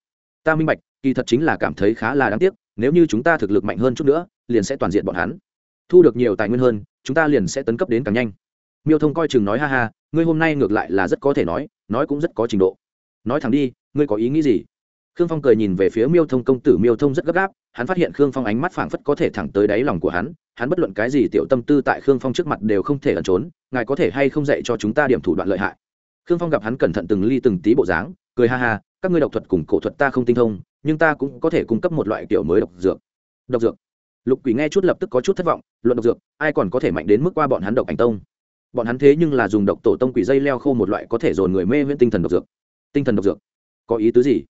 Ta minh bạch, kỳ thật chính là cảm thấy khá là đáng tiếc, nếu như chúng ta thực lực mạnh hơn chút nữa, liền sẽ toàn diện bọn hắn. Thu được nhiều tài nguyên hơn, chúng ta liền sẽ tấn cấp đến càng nhanh. Miêu thông coi chừng nói, ha ha, ngươi hôm nay ngược lại là rất có thể nói nói cũng rất có trình độ. Nói thẳng đi, ngươi có ý nghĩ gì? Khương phong cười nhìn về phía miêu thông công tử. Miêu thông rất gấp gáp, hắn phát hiện khương phong ánh mắt phảng phất có thể thẳng tới đáy lòng của hắn hắn bất luận cái gì tiểu tâm tư tại khương phong trước mặt đều không thể ẩn trốn, ngài có thể hay không dạy cho chúng ta điểm thủ đoạn lợi hại? Khương phong gặp hắn cẩn thận từng ly từng tí bộ dáng, cười ha ha, các ngươi độc thuật cùng cổ thuật ta không tinh thông, nhưng ta cũng có thể cung cấp một loại kiểu mới độc dược. Độc dược? Lục quỷ nghe chút lập tức có chút thất vọng, luận độc dược, ai còn có thể mạnh đến mức qua bọn hắn độc ảnh tông? Bọn hắn thế nhưng là dùng độc tổ tông quỷ dây leo khô một loại có thể dồn người mê huyễn tinh thần độc dược. Tinh thần độc dược? Có ý tứ gì?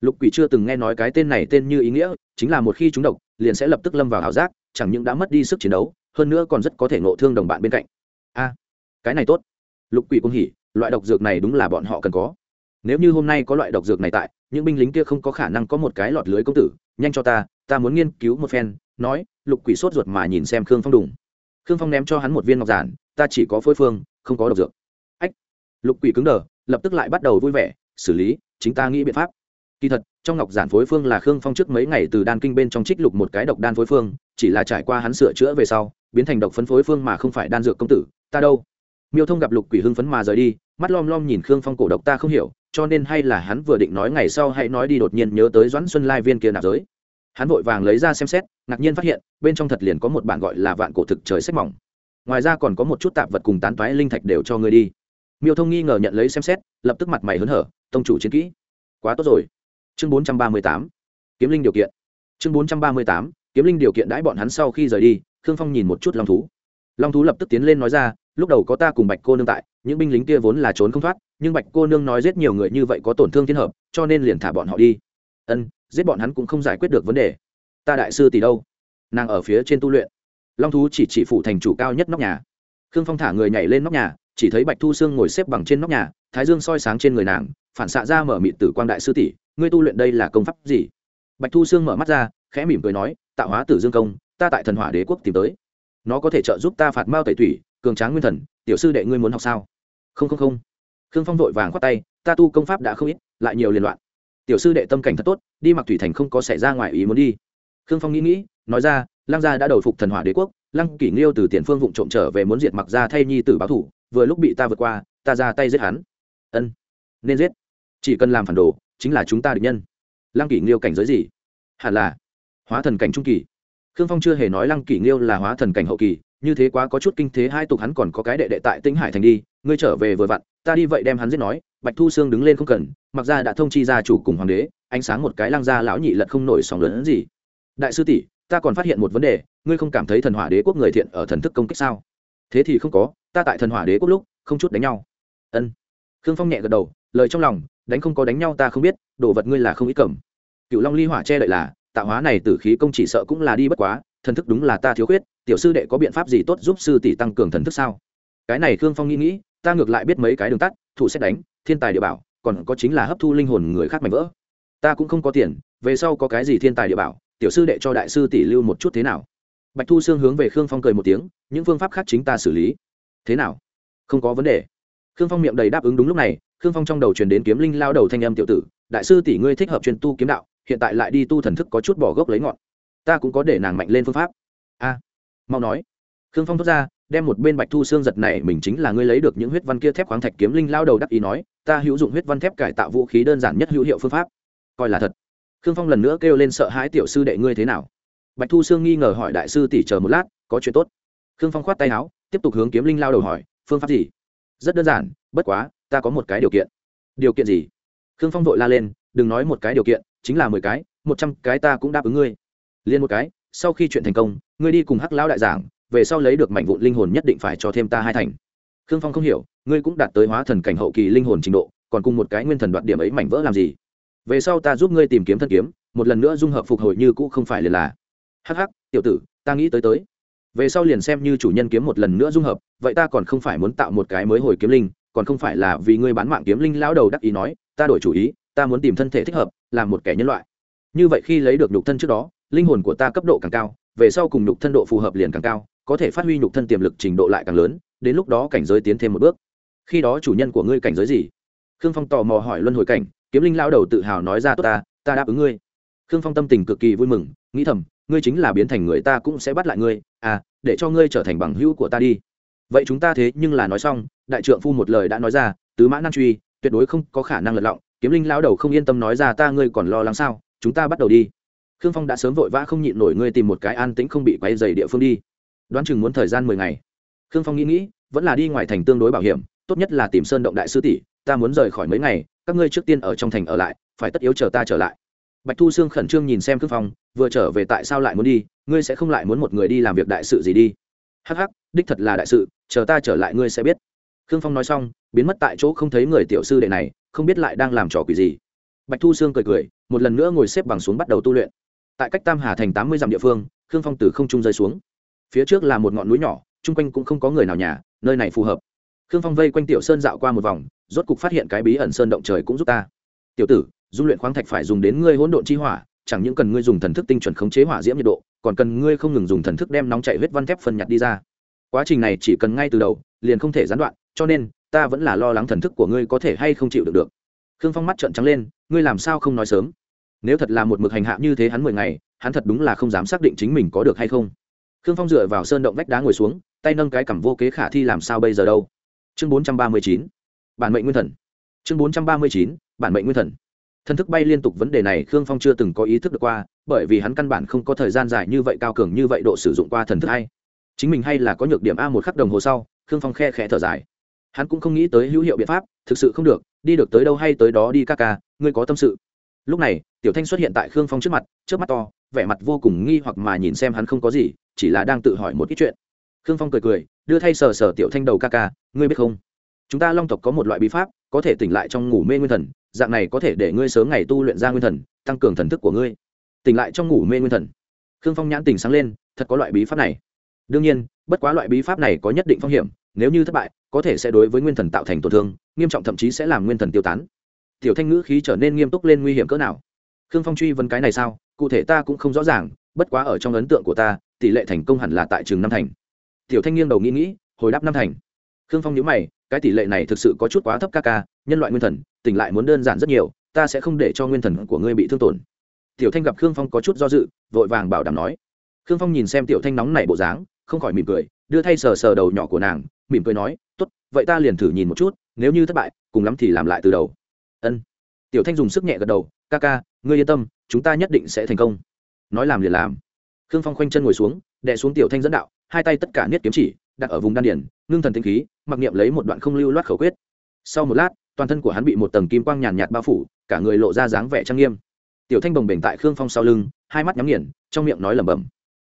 Lục quỷ chưa từng nghe nói cái tên này tên như ý nghĩa, chính là một khi chúng độc, liền sẽ lập tức lâm vào ảo giác chẳng những đã mất đi sức chiến đấu, hơn nữa còn rất có thể ngộ thương đồng bạn bên cạnh. A, cái này tốt. Lục quỷ cũng hỉ, loại độc dược này đúng là bọn họ cần có. Nếu như hôm nay có loại độc dược này tại, những binh lính kia không có khả năng có một cái lọt lưới công tử, nhanh cho ta ta muốn nghiên cứu một phen, nói, lục quỷ sốt ruột mà nhìn xem khương phong đùng. Khương phong ném cho hắn một viên ngọc giản, ta chỉ có phối phương, không có độc dược. Ách. Lục quỷ cứng đờ, lập tức lại bắt đầu vui vẻ, xử lý, chính ta nghĩ biện pháp. Kỳ thật trong ngọc giản phối phương là khương phong trước mấy ngày từ đan kinh bên trong trích lục một cái độc đan phối phương, chỉ là trải qua hắn sửa chữa về sau, biến thành độc phấn phối phương mà không phải đan dược công tử, ta đâu? Miêu thông gặp lục quỷ hưng phấn mà rời đi, mắt lom lom nhìn khương phong cổ độc ta không hiểu, cho nên hay là hắn vừa định nói ngày sau hãy nói đi đột nhiên nhớ tới doãn xuân lai viên kia nạp giới. Hắn vội vàng lấy ra xem xét, ngạc nhiên phát hiện, bên trong thật liền có một bản gọi là vạn cổ thực trời sách mỏng. Ngoài ra còn có một chút tạp vật cùng tán toái linh thạch đều cho ngươi đi. Miêu thông nghi ngờ nhận lấy xem xét, lập tức mặt mày hớn hở, tông chủ chiến kỹ, quá tốt rồi chương bốn trăm ba mươi tám. Kiếm linh điều kiện. Chương bốn trăm ba mươi tám, kiếm linh điều kiện đãi bọn hắn sau khi rời đi, khương phong nhìn một chút long thú. Long thú lập tức tiến lên nói ra, lúc đầu có ta cùng bạch cô nương tại, những binh lính kia vốn là trốn không thoát, nhưng bạch cô nương nói giết nhiều người như vậy có tổn thương thiên hợp, cho nên liền thả bọn họ đi. Ân, giết bọn hắn cũng không giải quyết được vấn đề. Ta đại sư tỷ đâu? Nàng ở phía trên tu luyện. Long thú chỉ chỉ phụ thành chủ cao nhất nóc nhà. Khương phong thả người nhảy lên nóc nhà, chỉ thấy bạch thu sương ngồi xếp bằng trên nóc nhà, thái dương soi sáng trên người nàng, phản xạ ra mở mịt tử quang đại sư tỷ ngươi tu luyện đây là công pháp gì? Bạch thu sương mở mắt ra, khẽ mỉm cười nói tạo hóa tử dương công, ta tại thần hỏa đế quốc tìm tới. Nó có thể trợ giúp ta phạt mao tẩy thủy, cường tráng nguyên thần, tiểu sư đệ ngươi muốn học sao? Không không không. Khương phong vội vàng khoát tay, ta tu công pháp đã không ít, lại nhiều liên loạn. Tiểu sư đệ tâm cảnh thật tốt, đi mặc thủy thành không có xảy ra ngoài ý muốn đi. Khương phong nghĩ nghĩ, nói ra, lăng gia đã đầu phục thần hỏa đế quốc, lăng kỷ nghiêu từ tiền phương vụng trộm trở về muốn diệt mặc ra thay nhi tử báo thủ, vừa lúc bị ta vượt qua, ta ra tay giết hắn. Ân, nên giết. Chỉ cần làm phản đồ chính là chúng ta địch nhân. Lăng kỷ nghiêu cảnh giới gì? Hẳn là hóa thần cảnh trung kỳ. Khương phong chưa hề nói lăng kỷ nghiêu là hóa thần cảnh hậu kỳ, như thế quá có chút kinh thế hai tục hắn còn có cái đệ đệ tại tĩnh hải thành đi, ngươi trở về vừa vặn, ta đi vậy đem hắn giết nói, bạch thu sương đứng lên không cần, mặc ra đã thông chi gia chủ cùng hoàng đế, ánh sáng một cái lăng ra lão nhị lật không nổi sóng lớn gì. Đại sư tỷ, ta còn phát hiện một vấn đề, ngươi không cảm thấy thần hỏa đế quốc người thiện ở thần thức công kích sao? Thế thì không có, ta tại thần hỏa đế quốc lúc, không chút đánh nhau. Ân. Khương phong nhẹ gật đầu, lời trong lòng đánh không có đánh nhau ta không biết, đồ vật ngươi là không ý cầm. Cựu long ly hỏa che đậy là, tạo hóa này tử khí công chỉ sợ cũng là đi bất quá, thần thức đúng là ta thiếu khuyết, tiểu sư đệ có biện pháp gì tốt giúp sư tỷ tăng cường thần thức sao? Cái này khương phong nghĩ nghĩ, ta ngược lại biết mấy cái đường tắt, thủ xét đánh, thiên tài địa bảo, còn có chính là hấp thu linh hồn người khác mạnh vỡ. Ta cũng không có tiền, về sau có cái gì thiên tài địa bảo, tiểu sư đệ cho đại sư tỷ lưu một chút thế nào? Bạch thu xương hướng về khương phong cười một tiếng, những phương pháp khác chính ta xử lý. Thế nào? Không có vấn đề. Khương phong miệng đầy đáp ứng đúng lúc này khương phong trong đầu truyền đến kiếm linh lao đầu thanh âm tiểu tử, đại sư tỷ ngươi thích hợp chuyên tu kiếm đạo, hiện tại lại đi tu thần thức có chút bỏ gốc lấy ngọn. Ta cũng có để nàng mạnh lên phương pháp. A, mau nói. Khương phong thốt ra, đem một bên bạch thu xương giật này mình chính là ngươi lấy được những huyết văn kia thép khoáng thạch kiếm linh lao đầu đắc ý nói, ta hữu dụng huyết văn thép cải tạo vũ khí đơn giản nhất hữu hiệu phương pháp. Coi là thật. Khương phong lần nữa kêu lên sợ hãi tiểu sư đệ ngươi thế nào? Bạch thu xương nghi ngờ hỏi đại sư tỷ chờ một lát, có chuyện tốt. Khương phong khoát tay áo, tiếp tục hướng kiếm linh lao đầu hỏi, phương pháp gì? Rất đơn giản, bất quá ta có một cái điều kiện. Điều kiện gì? Khương phong vội la lên, đừng nói một cái điều kiện, chính là mười cái, một trăm cái ta cũng đáp ứng ngươi. Liên một cái, sau khi chuyện thành công, ngươi đi cùng hắc lão đại giảng, về sau lấy được mảnh vụn linh hồn nhất định phải cho thêm ta hai thành. Khương phong không hiểu, ngươi cũng đạt tới hóa thần cảnh hậu kỳ linh hồn trình độ, còn cùng một cái nguyên thần đoạt điểm ấy mảnh vỡ làm gì? Về sau ta giúp ngươi tìm kiếm thân kiếm, một lần nữa dung hợp phục hồi như cũ không phải liền là. Hắc hắc, tiểu tử, ta nghĩ tới tới. Về sau liền xem như chủ nhân kiếm một lần nữa dung hợp, vậy ta còn không phải muốn tạo một cái mới hồi kiếm linh còn không phải là vì ngươi bán mạng kiếm linh lão đầu đắc ý nói, ta đổi chủ ý, ta muốn tìm thân thể thích hợp, làm một kẻ nhân loại. Như vậy khi lấy được nhục thân trước đó, linh hồn của ta cấp độ càng cao, về sau cùng nhục thân độ phù hợp liền càng cao, có thể phát huy nhục thân tiềm lực trình độ lại càng lớn, đến lúc đó cảnh giới tiến thêm một bước. Khi đó chủ nhân của ngươi cảnh giới gì? Khương phong tò mò hỏi luân hồi cảnh, kiếm linh lao đầu tự hào nói ra tốt ta ta đáp ứng ngươi. Khương phong tâm tình cực kỳ vui mừng, nghĩ thầm, ngươi chính là biến thành người ta cũng sẽ bắt lại ngươi à để cho ngươi trở thành bằng hữu của ta đi. Vậy chúng ta thế nhưng là nói xong đại trượng phu một lời đã nói ra, tứ mã nan truy, tuyệt đối không có khả năng lật lọng. Kiếm linh lao đầu không yên tâm nói ra, ta ngươi còn lo lắng sao? Chúng ta bắt đầu đi. Khương phong đã sớm vội vã không nhịn nổi, ngươi tìm một cái an tĩnh không bị quay dày địa phương đi. Đoán chừng muốn thời gian mười ngày. Khương phong nghĩ nghĩ, vẫn là đi ngoài thành tương đối bảo hiểm, tốt nhất là tìm sơn động đại sư tỷ, ta muốn rời khỏi mấy ngày, các ngươi trước tiên ở trong thành ở lại, phải tất yếu chờ ta trở lại. Bạch thu sương khẩn trương nhìn xem khương phong, vừa trở về tại sao lại muốn đi? Ngươi sẽ không lại muốn một người đi làm việc đại sự gì đi? Hắc hắc, đích thật là đại sự, chờ ta trở lại ngươi sẽ biết khương phong nói xong, biến mất tại chỗ không thấy người tiểu sư đệ này, không biết lại đang làm trò quỷ gì. Bạch thu sương cười cười, một lần nữa ngồi xếp bằng xuống bắt đầu tu luyện. Tại cách tam hà thành tám mươi dặm địa phương, khương phong từ không trung rơi xuống. Phía trước là một ngọn núi nhỏ, chung quanh cũng không có người nào nhà, nơi này phù hợp. Khương phong vây quanh tiểu sơn dạo qua một vòng, rốt cục phát hiện cái bí ẩn sơn động trời cũng giúp ta. Tiểu tử dung luyện khoáng thạch phải dùng đến ngươi hỗn độn chi hỏa, chẳng những cần ngươi dùng thần thức tinh chuẩn khống chế hỏa diễm nhiệt độ, còn cần ngươi không ngừng dùng thần thức đem nóng chảy huyết văn thép phân nhặt đi ra. Quá trình này chỉ cần ngay từ đầu, liền không thể gián đoạn cho nên, ta vẫn là lo lắng thần thức của ngươi có thể hay không chịu được được. Khương phong mắt trợn trắng lên, ngươi làm sao không nói sớm? Nếu thật là một mực hành hạ như thế hắn mười ngày, hắn thật đúng là không dám xác định chính mình có được hay không. Khương phong dựa vào sơn động vách đá ngồi xuống, tay nâng cái cằm vô kế khả thi làm sao bây giờ đâu? Chương bốn trăm ba mươi chín, bản mệnh nguyên thần. Chương bốn trăm ba mươi chín, bản mệnh nguyên thần. Thần thức bay liên tục vấn đề này khương phong chưa từng có ý thức được qua, bởi vì hắn căn bản không có thời gian dài như vậy cao cường như vậy độ sử dụng qua thần thức hay. Chính mình hay là có nhược điểm a một khắc đồng hồ sau, khương phong khe khẽ thở dài hắn cũng không nghĩ tới hữu hiệu biện pháp, thực sự không được, đi được tới đâu hay tới đó đi ca ca, ngươi có tâm sự. Lúc này, tiểu thanh xuất hiện tại khương phong trước mặt, trước mắt to, vẻ mặt vô cùng nghi hoặc mà nhìn xem hắn không có gì, chỉ là đang tự hỏi một ít chuyện. Khương phong cười cười, đưa thay sờ sờ tiểu thanh đầu ca ca, ngươi biết không? Chúng ta long tộc có một loại bí pháp, có thể tỉnh lại trong ngủ mê nguyên thần, dạng này có thể để ngươi sớm ngày tu luyện ra nguyên thần, tăng cường thần thức của ngươi. Tỉnh lại trong ngủ mê nguyên thần. Khương phong nhãn tỉnh sáng lên, thật có loại bí pháp này. Đương nhiên, bất quá loại bí pháp này có nhất định phong hiểm, nếu như thất bại có thể sẽ đối với nguyên thần tạo thành tổn thương, nghiêm trọng thậm chí sẽ làm nguyên thần tiêu tán. Tiểu thanh ngữ khí trở nên nghiêm túc lên nguy hiểm cỡ nào. Khương phong truy vấn cái này sao, cụ thể ta cũng không rõ ràng, bất quá ở trong ấn tượng của ta, tỷ lệ thành công hẳn là tại trường năm thành. Tiểu thanh nghiêng đầu nghĩ nghĩ, hồi đáp năm thành. Khương phong nhớ mày, cái tỷ lệ này thực sự có chút quá thấp ca ca, nhân loại nguyên thần, tỉnh lại muốn đơn giản rất nhiều, ta sẽ không để cho nguyên thần của ngươi bị thương tổn. Tiểu thanh gặp khương phong có chút do dự, vội vàng bảo đảm nói. Khương phong nhìn xem tiểu thanh nóng nảy bộ dáng, không khỏi mỉm cười, đưa thay sờ sờ đầu nhỏ của nàng mỉm cười nói, tốt, vậy ta liền thử nhìn một chút, nếu như thất bại, cùng lắm thì làm lại từ đầu. Ân. Tiểu thanh dùng sức nhẹ gật đầu, ca ca, ngươi yên tâm, chúng ta nhất định sẽ thành công. Nói làm liền làm. Khương phong khoanh chân ngồi xuống, đè xuống tiểu thanh dẫn đạo, hai tay tất cả niết kiếm chỉ, đặt ở vùng đan điển ngưng thần tinh khí, mặc niệm lấy một đoạn không lưu loát khẩu quyết. Sau một lát, toàn thân của hắn bị một tầng kim quang nhàn nhạt bao phủ, cả người lộ ra dáng vẻ trang nghiêm. Tiểu thanh bồng bềnh tại khương phong sau lưng, hai mắt nhắm nghiền, trong miệng nói lẩm bẩm.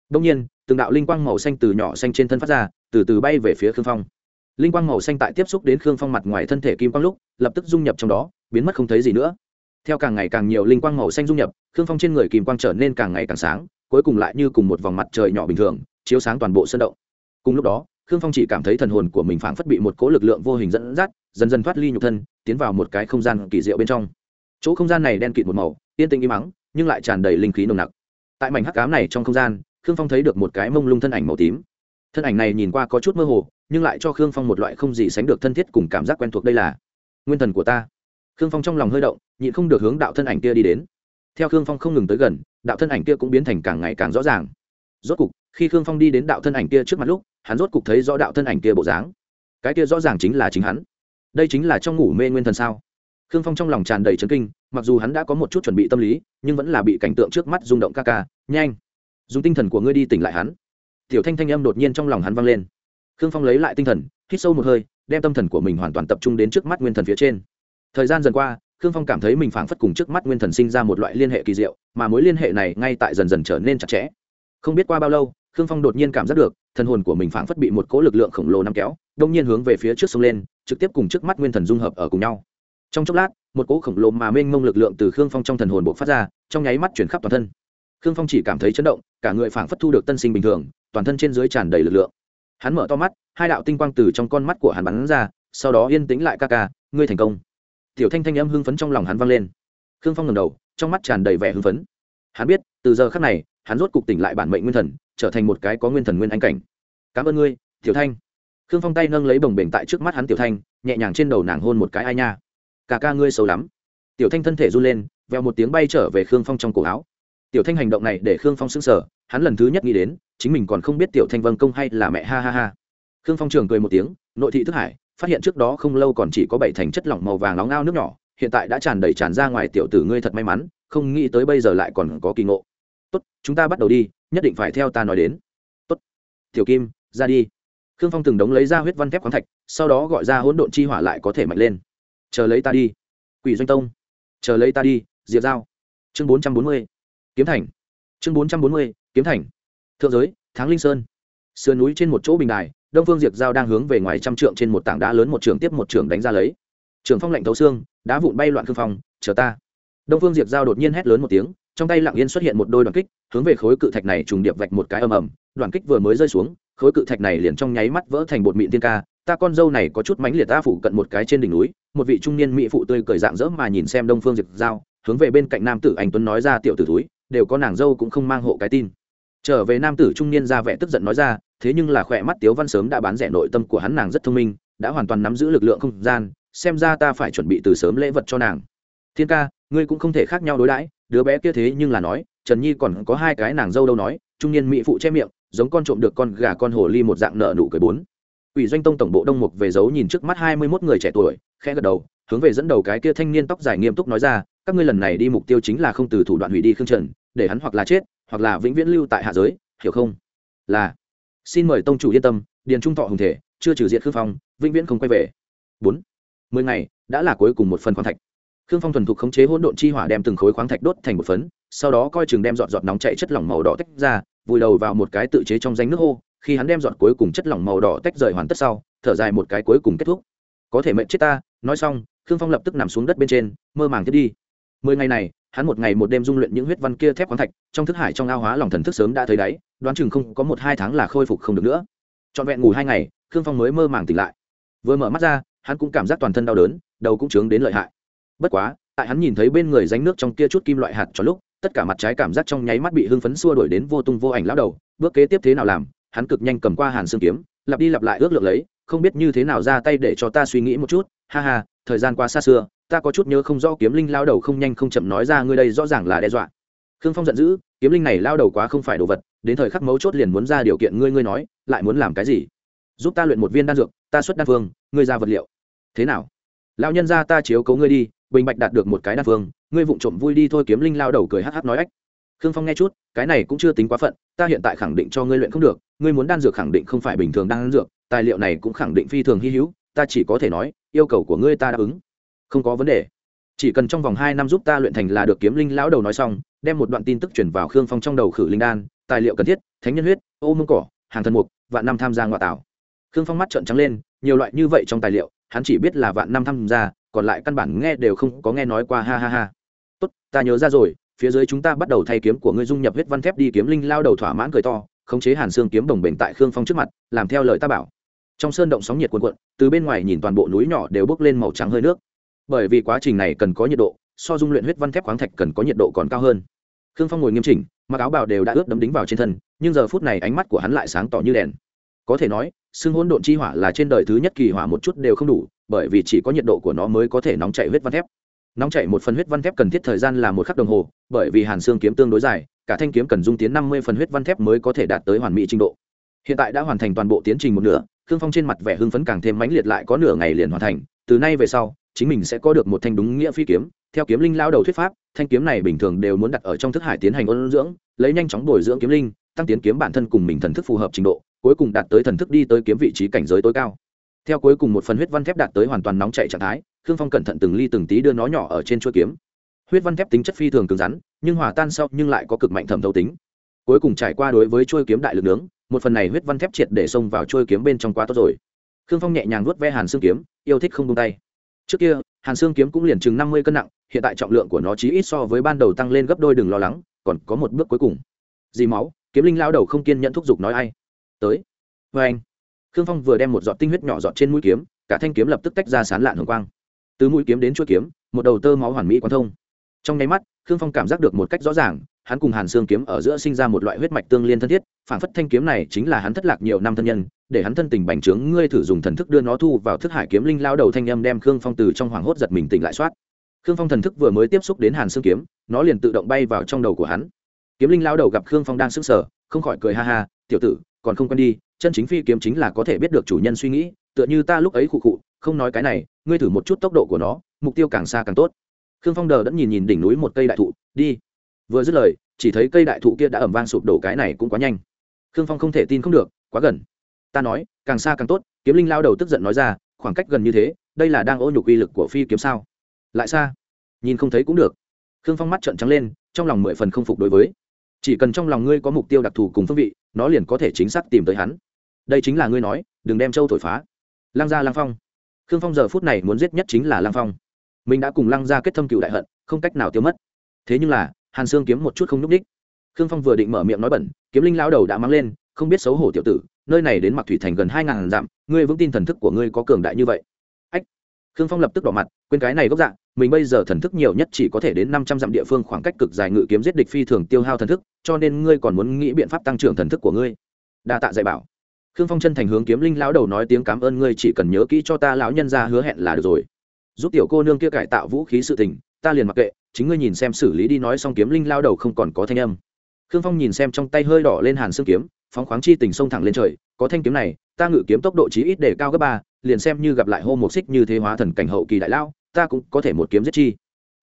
Đông nhiên, từng đạo linh quang màu xanh từ nhỏ xanh trên thân phát ra từ từ bay về phía khương phong. Linh quang màu xanh tại tiếp xúc đến khương phong mặt ngoài thân thể kim quang lúc, lập tức dung nhập trong đó, biến mất không thấy gì nữa. Theo càng ngày càng nhiều linh quang màu xanh dung nhập, khương phong trên người kim quang trở nên càng ngày càng sáng, cuối cùng lại như cùng một vòng mặt trời nhỏ bình thường, chiếu sáng toàn bộ sân động. Cùng lúc đó, khương phong chỉ cảm thấy thần hồn của mình phảng phất bị một cỗ lực lượng vô hình dẫn dắt, dần dần thoát ly nhục thân, tiến vào một cái không gian kỳ diệu bên trong. Chỗ không gian này đen kịt một màu, yên tĩnh im mắng nhưng lại tràn đầy linh khí nồng nặc. Tại mảnh hắc ám này trong không gian, khương phong thấy được một cái mông lung thân ảnh màu tím thân ảnh này nhìn qua có chút mơ hồ, nhưng lại cho khương phong một loại không gì sánh được thân thiết cùng cảm giác quen thuộc đây là. Nguyên thần của ta. Khương phong trong lòng hơi động, nhịn không được hướng đạo thân ảnh kia đi đến. Theo khương phong không ngừng tới gần, đạo thân ảnh kia cũng biến thành càng ngày càng rõ ràng. Rốt cục, khi khương phong đi đến đạo thân ảnh kia trước mặt lúc, hắn rốt cục thấy rõ đạo thân ảnh kia bộ dáng. Cái kia rõ ràng chính là chính hắn. Đây chính là trong ngủ mê nguyên thần sao? Khương phong trong lòng tràn đầy chấn kinh, mặc dù hắn đã có một chút chuẩn bị tâm lý, nhưng vẫn là bị cảnh tượng trước mắt rung động ca ca. Nhanh! Dùng tinh thần của ngươi đi tỉnh lại hắn tiểu thanh thanh âm đột nhiên trong lòng hắn vang lên. Khương phong lấy lại tinh thần, hít sâu một hơi, đem tâm thần của mình hoàn toàn tập trung đến trước mắt nguyên thần phía trên. Thời gian dần qua, khương phong cảm thấy mình phảng phất cùng trước mắt nguyên thần sinh ra một loại liên hệ kỳ diệu, mà mối liên hệ này ngay tại dần dần trở nên chặt chẽ. Không biết qua bao lâu, khương phong đột nhiên cảm giác được, thần hồn của mình phảng phất bị một cỗ lực lượng khổng lồ nắm kéo, đông nhiên hướng về phía trước sông lên, trực tiếp cùng trước mắt nguyên thần dung hợp ở cùng nhau. Trong chốc lát, một cỗ khổng lồ mà mênh mông lực lượng từ khương phong trong thần hồn bộ phát ra, trong nháy mắt chuyển khắp toàn thân. Khương phong chỉ cảm thấy chấn động, cả người phảng phất thu được tân sinh bình thường toàn thân trên dưới tràn đầy lực lượng. Hắn mở to mắt, hai đạo tinh quang từ trong con mắt của hắn bắn ra, sau đó yên tĩnh lại ca ca, ngươi thành công. Tiểu thanh thanh âm hưng phấn trong lòng hắn vang lên. Khương phong ngẩng đầu, trong mắt tràn đầy vẻ hưng phấn. Hắn biết, từ giờ khắc này, hắn rốt cục tỉnh lại bản mệnh nguyên thần, trở thành một cái có nguyên thần nguyên anh cảnh. Cảm ơn ngươi, tiểu thanh. Khương phong tay nâng lấy bồng bềnh tại trước mắt hắn tiểu thanh, nhẹ nhàng trên đầu nàng hôn một cái, ai nha cả ca ngươi xấu lắm. Tiểu thanh thân thể run lên veo một tiếng bay trở về khương phong trong cổ áo. Tiểu thanh hành động này để khương phong sững sờ, hắn lần thứ nhất nghĩ đến chính mình còn không biết tiểu thanh vân công hay là mẹ ha ha ha. Khương phong trường cười một tiếng, nội thị thức hải, phát hiện trước đó không lâu còn chỉ có bảy thành chất lỏng màu vàng nóng ao nước nhỏ, hiện tại đã tràn đầy tràn ra ngoài tiểu tử ngươi thật may mắn, không nghĩ tới bây giờ lại còn có kỳ ngộ. Tốt, chúng ta bắt đầu đi, nhất định phải theo ta nói đến. Tốt. Tiểu kim, ra đi. Khương phong từng đống lấy ra huyết văn thép khoáng thạch, sau đó gọi ra hỗn độn chi hỏa lại có thể mạnh lên. Chờ lấy ta đi. Quỷ doanh tông. Chờ lấy ta đi, diệp giao. Chương bốn trăm bốn mươi. Kiếm thành. Chương bốn trăm bốn mươi, kiếm thành thượng giới tháng linh sơn. Sườn núi trên một chỗ bình đài, đông phương diệp giao đang hướng về ngoài trăm trượng trên một tảng đá lớn một trường tiếp một trường đánh ra lấy. Trường phong lạnh thấu xương, đá vụn bay loạn khương phong, chờ ta. Đông phương diệp giao đột nhiên hét lớn một tiếng, trong tay lặng yên xuất hiện một đôi đoạn kích, hướng về khối cự thạch này trùng điệp vạch một cái ầm ầm, đoạn kích vừa mới rơi xuống, khối cự thạch này liền trong nháy mắt vỡ thành bột mịn tiên ca, ta con dâu này có chút mánh liệt ta phủ cận một cái trên đỉnh núi, một vị trung niên mỹ phụ tươi cười dạng dỡ mà nhìn xem đông phương diệp giao, hướng về bên cạnh nam tử anh tuấn nói ra tiểu tử túi đều có nàng dâu cũng không mang hộ cái tin trở về nam tử trung niên ra vẻ tức giận nói ra, thế nhưng là khỏe mắt tiếu văn sớm đã bán rẻ nội tâm của hắn nàng rất thông minh, đã hoàn toàn nắm giữ lực lượng không gian, xem ra ta phải chuẩn bị từ sớm lễ vật cho nàng. Thiên ca, ngươi cũng không thể khác nhau đối đãi, đứa bé kia thế nhưng là nói, trần nhi còn có hai cái nàng dâu đâu nói, trung niên mỹ phụ che miệng, giống con trộm được con gà con hồ ly một dạng nợ nụ cười bốn. Ủy doanh tông tổng bộ đông mục về giấu nhìn trước mắt hai mươi mốt người trẻ tuổi, khẽ gật đầu, hướng về dẫn đầu cái kia thanh niên tóc dài nghiêm túc nói ra, các ngươi lần này đi mục tiêu chính là không từ thủ đoạn hủy đi khương trần, để hắn hoặc là chết hoặc là vĩnh viễn lưu tại hạ giới, hiểu không? Là, xin mời tông chủ yên tâm, điền trung thọ hùng thể, chưa trừ diện khương phong, vĩnh viễn không quay về. Bốn, mười ngày, đã là cuối cùng một phần khoáng thạch. Khương phong thuần thục khống chế hỗn độn chi hỏa đem từng khối khoáng thạch đốt thành một phấn, sau đó coi chừng đem dọn dọn nóng chạy chất lỏng màu đỏ tách ra, vùi đầu vào một cái tự chế trong danh nước hô, khi hắn đem dọn cuối cùng chất lỏng màu đỏ tách rời hoàn tất sau, thở dài một cái cuối cùng kết thúc. Có thể mệnh chết ta, nói xong, khương phong lập tức nằm xuống đất bên trên, mơ màng tiếp đi. Mười ngày này hắn một ngày một đêm dung luyện những huyết văn kia thép khoáng thạch, trong thức hải trong ao hóa lòng thần thức sớm đã thấy đáy, đoán chừng không có một hai tháng là khôi phục không được nữa. Trọn vẹn ngủ hai ngày, khương phong mới mơ màng tỉnh lại. Vừa mở mắt ra, hắn cũng cảm giác toàn thân đau đớn, đầu cũng trướng đến lợi hại. Bất quá, tại hắn nhìn thấy bên người ránh nước trong kia chút kim loại hạt cho lúc, tất cả mặt trái cảm giác trong nháy mắt bị hưng phấn xua đuổi đến vô tung vô ảnh lão đầu, bước kế tiếp thế nào làm, hắn cực nhanh cầm qua hàn xương kiếm, lặp đi lặp lại ước lượng lấy, không biết như thế nào ra tay để cho ta suy nghĩ một chút, ha ha, thời gian qua xa xưa ta có chút nhớ không rõ kiếm linh lao đầu không nhanh không chậm nói ra ngươi đây rõ ràng là đe dọa. Khương phong giận dữ, kiếm linh này lao đầu quá không phải đồ vật, đến thời khắc mấu chốt liền muốn ra điều kiện ngươi ngươi nói, lại muốn làm cái gì? Giúp ta luyện một viên đan dược, ta xuất đan phương, ngươi ra vật liệu. Thế nào? Lao nhân ra ta chiếu cấu ngươi đi, bình bạch đạt được một cái đan phương, ngươi vụng trộm vui đi thôi, kiếm linh lao đầu cười hắc hắc nói ách. Khương phong nghe chút, cái này cũng chưa tính quá phận, ta hiện tại khẳng định cho ngươi luyện không được, ngươi muốn đan dược khẳng định không phải bình thường đan dược, tài liệu này cũng khẳng định phi thường hy hữu, ta chỉ có thể nói, yêu cầu của ngươi ta đáp ứng không có vấn đề. Chỉ cần trong vòng hai năm giúp ta luyện thành là được kiếm linh lão đầu nói xong, đem một đoạn tin tức chuyển vào khương phong trong đầu khử linh đan, tài liệu cần thiết, thánh nhân huyết, ô mông cỏ, hàng thần mục, vạn năm tham gia ngoại tảo khương phong mắt trợn trắng lên, nhiều loại như vậy trong tài liệu, hắn chỉ biết là vạn năm tham gia, còn lại căn bản nghe đều không có nghe nói qua, ha ha ha. Tốt, ta nhớ ra rồi, phía dưới chúng ta bắt đầu thay kiếm của ngươi dung nhập huyết văn thép đi kiếm linh lao đầu thỏa mãn cười to, khống chế hàn xương kiếm đồng bền tại khương phong trước mặt, làm theo lời ta bảo. Trong sơn động sóng nhiệt cuồn cuộn, từ bên ngoài nhìn toàn bộ núi nhỏ đều bốc lên màu trắng hơi nước bởi vì quá trình này cần có nhiệt độ, so dung luyện huyết văn thép khoáng thạch cần có nhiệt độ còn cao hơn. Khương phong ngồi nghiêm chỉnh, mặc áo bào đều đã ướt đấm đính vào trên thân, nhưng giờ phút này ánh mắt của hắn lại sáng tỏ như đèn. Có thể nói, xương hỗn độn chi hỏa là trên đời thứ nhất kỳ hỏa một chút đều không đủ, bởi vì chỉ có nhiệt độ của nó mới có thể nóng chảy huyết văn thép. Nóng chảy một phần huyết văn thép cần thiết thời gian là một khắc đồng hồ, bởi vì hàn xương kiếm tương đối dài, cả thanh kiếm cần dung tiến năm mươi phần huyết văn thép mới có thể đạt tới hoàn mỹ trình độ. Hiện tại đã hoàn thành toàn bộ tiến trình một nửa, khương phong trên mặt vẻ hưng phấn càng thêm mãnh liệt lại có nửa ngày liền hoàn thành, từ nay về sau chính mình sẽ có được một thanh đúng nghĩa phi kiếm, theo kiếm linh lao đầu thuyết pháp, thanh kiếm này bình thường đều muốn đặt ở trong thức hải tiến hành ôn dưỡng, lấy nhanh chóng bồi dưỡng kiếm linh, tăng tiến kiếm bản thân cùng mình thần thức phù hợp trình độ, cuối cùng đạt tới thần thức đi tới kiếm vị trí cảnh giới tối cao. Theo cuối cùng một phần huyết văn thép đạt tới hoàn toàn nóng chạy trạng thái, khương phong cẩn thận từng ly từng tí đưa nó nhỏ ở trên chuôi kiếm. Huyết văn thép tính chất phi thường cứng rắn, nhưng hòa tan sau nhưng lại có cực mạnh thẩm thấu tính. Cuối cùng trải qua đối với chuôi kiếm đại lực nướng, một phần này huyết văn thép triệt để xông vào chuôi kiếm bên trong quá tốt rồi. Khương phong nhẹ nhàng vuốt ve hàn xương kiếm, yêu thích không tung tay trước kia, hàn xương kiếm cũng liền chừng năm mươi cân nặng, hiện tại trọng lượng của nó chỉ ít so với ban đầu tăng lên gấp đôi đừng lo lắng, còn có một bước cuối cùng. Dì máu, kiếm linh lao đầu không kiên nhẫn thúc giục nói ai? Tới. Vê anh. Khương phong vừa đem một giọt tinh huyết nhỏ giọt trên mũi kiếm, cả thanh kiếm lập tức tách ra sán lạn hồng quang. Từ mũi kiếm đến chuôi kiếm, một đầu tơ máu hoàn mỹ quán thông. Trong nháy mắt, khương phong cảm giác được một cách rõ ràng, hắn cùng hàn xương kiếm ở giữa sinh ra một loại huyết mạch tương liên thân thiết phản phất thanh kiếm này chính là hắn thất lạc nhiều năm thân nhân để hắn thân tình bành trướng, ngươi thử dùng thần thức đưa nó thu vào thức hải kiếm linh lao đầu thanh âm đem khương phong từ trong hoàng hốt giật mình tỉnh lại soát. Khương phong thần thức vừa mới tiếp xúc đến hàn xương kiếm, nó liền tự động bay vào trong đầu của hắn. Kiếm linh lao đầu gặp khương phong đang sức sở không khỏi cười ha ha, tiểu tử, còn không quen đi, chân chính phi kiếm chính là có thể biết được chủ nhân suy nghĩ, tựa như ta lúc ấy khụ khụ, không nói cái này, ngươi thử một chút tốc độ của nó, mục tiêu càng xa càng tốt. Khương phong đờ đẫn nhìn nhìn đỉnh núi một cây đại thụ, đi. Vừa dứt lời, chỉ thấy cây đại thụ kia đã ẩm vang sụp đổ, cái này cũng quá nhanh. Khương phong không thể tin không được, quá gần ta nói, càng xa càng tốt, kiếm linh lao đầu tức giận nói ra, khoảng cách gần như thế, đây là đang ô nhục uy lực của phi kiếm sao? Lại xa? Nhìn không thấy cũng được. Khương phong mắt trợn trắng lên, trong lòng mười phần không phục đối với. Chỉ cần trong lòng ngươi có mục tiêu đặc thù cùng phương vị, nó liền có thể chính xác tìm tới hắn. Đây chính là ngươi nói, đừng đem châu thổi phá. Lăng gia lăng phong. Khương phong giờ phút này muốn giết nhất chính là lăng phong. Mình đã cùng lăng gia kết thâm cựu đại hận, không cách nào tiêu mất. Thế nhưng là, hàn sương kiếm một chút không n ú c đích khương phong vừa định mở miệng nói bẩn, kiếm linh lao đầu đã mang lên, không biết xấu hổ tiểu tử nơi này đến mặc thủy thành gần hai ngàn dặm, ngươi vững tin thần thức của ngươi có cường đại như vậy. Ách. Khương phong lập tức đỏ mặt, quên cái này gốc dạng mình bây giờ thần thức nhiều nhất chỉ có thể đến năm trăm dặm địa phương khoảng cách cực dài ngự kiếm giết địch phi thường tiêu hao thần thức, cho nên ngươi còn muốn nghĩ biện pháp tăng trưởng thần thức của ngươi. Đa tạ dạy bảo. Khương phong chân thành hướng kiếm linh lão đầu nói tiếng cảm ơn ngươi chỉ cần nhớ kỹ cho ta lão nhân ra hứa hẹn là được rồi. Giúp tiểu cô nương kia cải tạo vũ khí sự tình, ta liền mặc kệ, chính ngươi nhìn xem xử lý đi nói xong kiếm linh lao đầu không còn có thanh âm. Khương phong nhìn xem trong tay hơi đỏ lên hàn xương kiếm phóng khoáng chi tình sông thẳng lên trời, có thanh kiếm này, ta ngự kiếm tốc độ chí ít để cao gấp ba, liền xem như gặp lại hô một xích như thế hóa thần cảnh hậu kỳ đại lao ta cũng có thể một kiếm giết chi.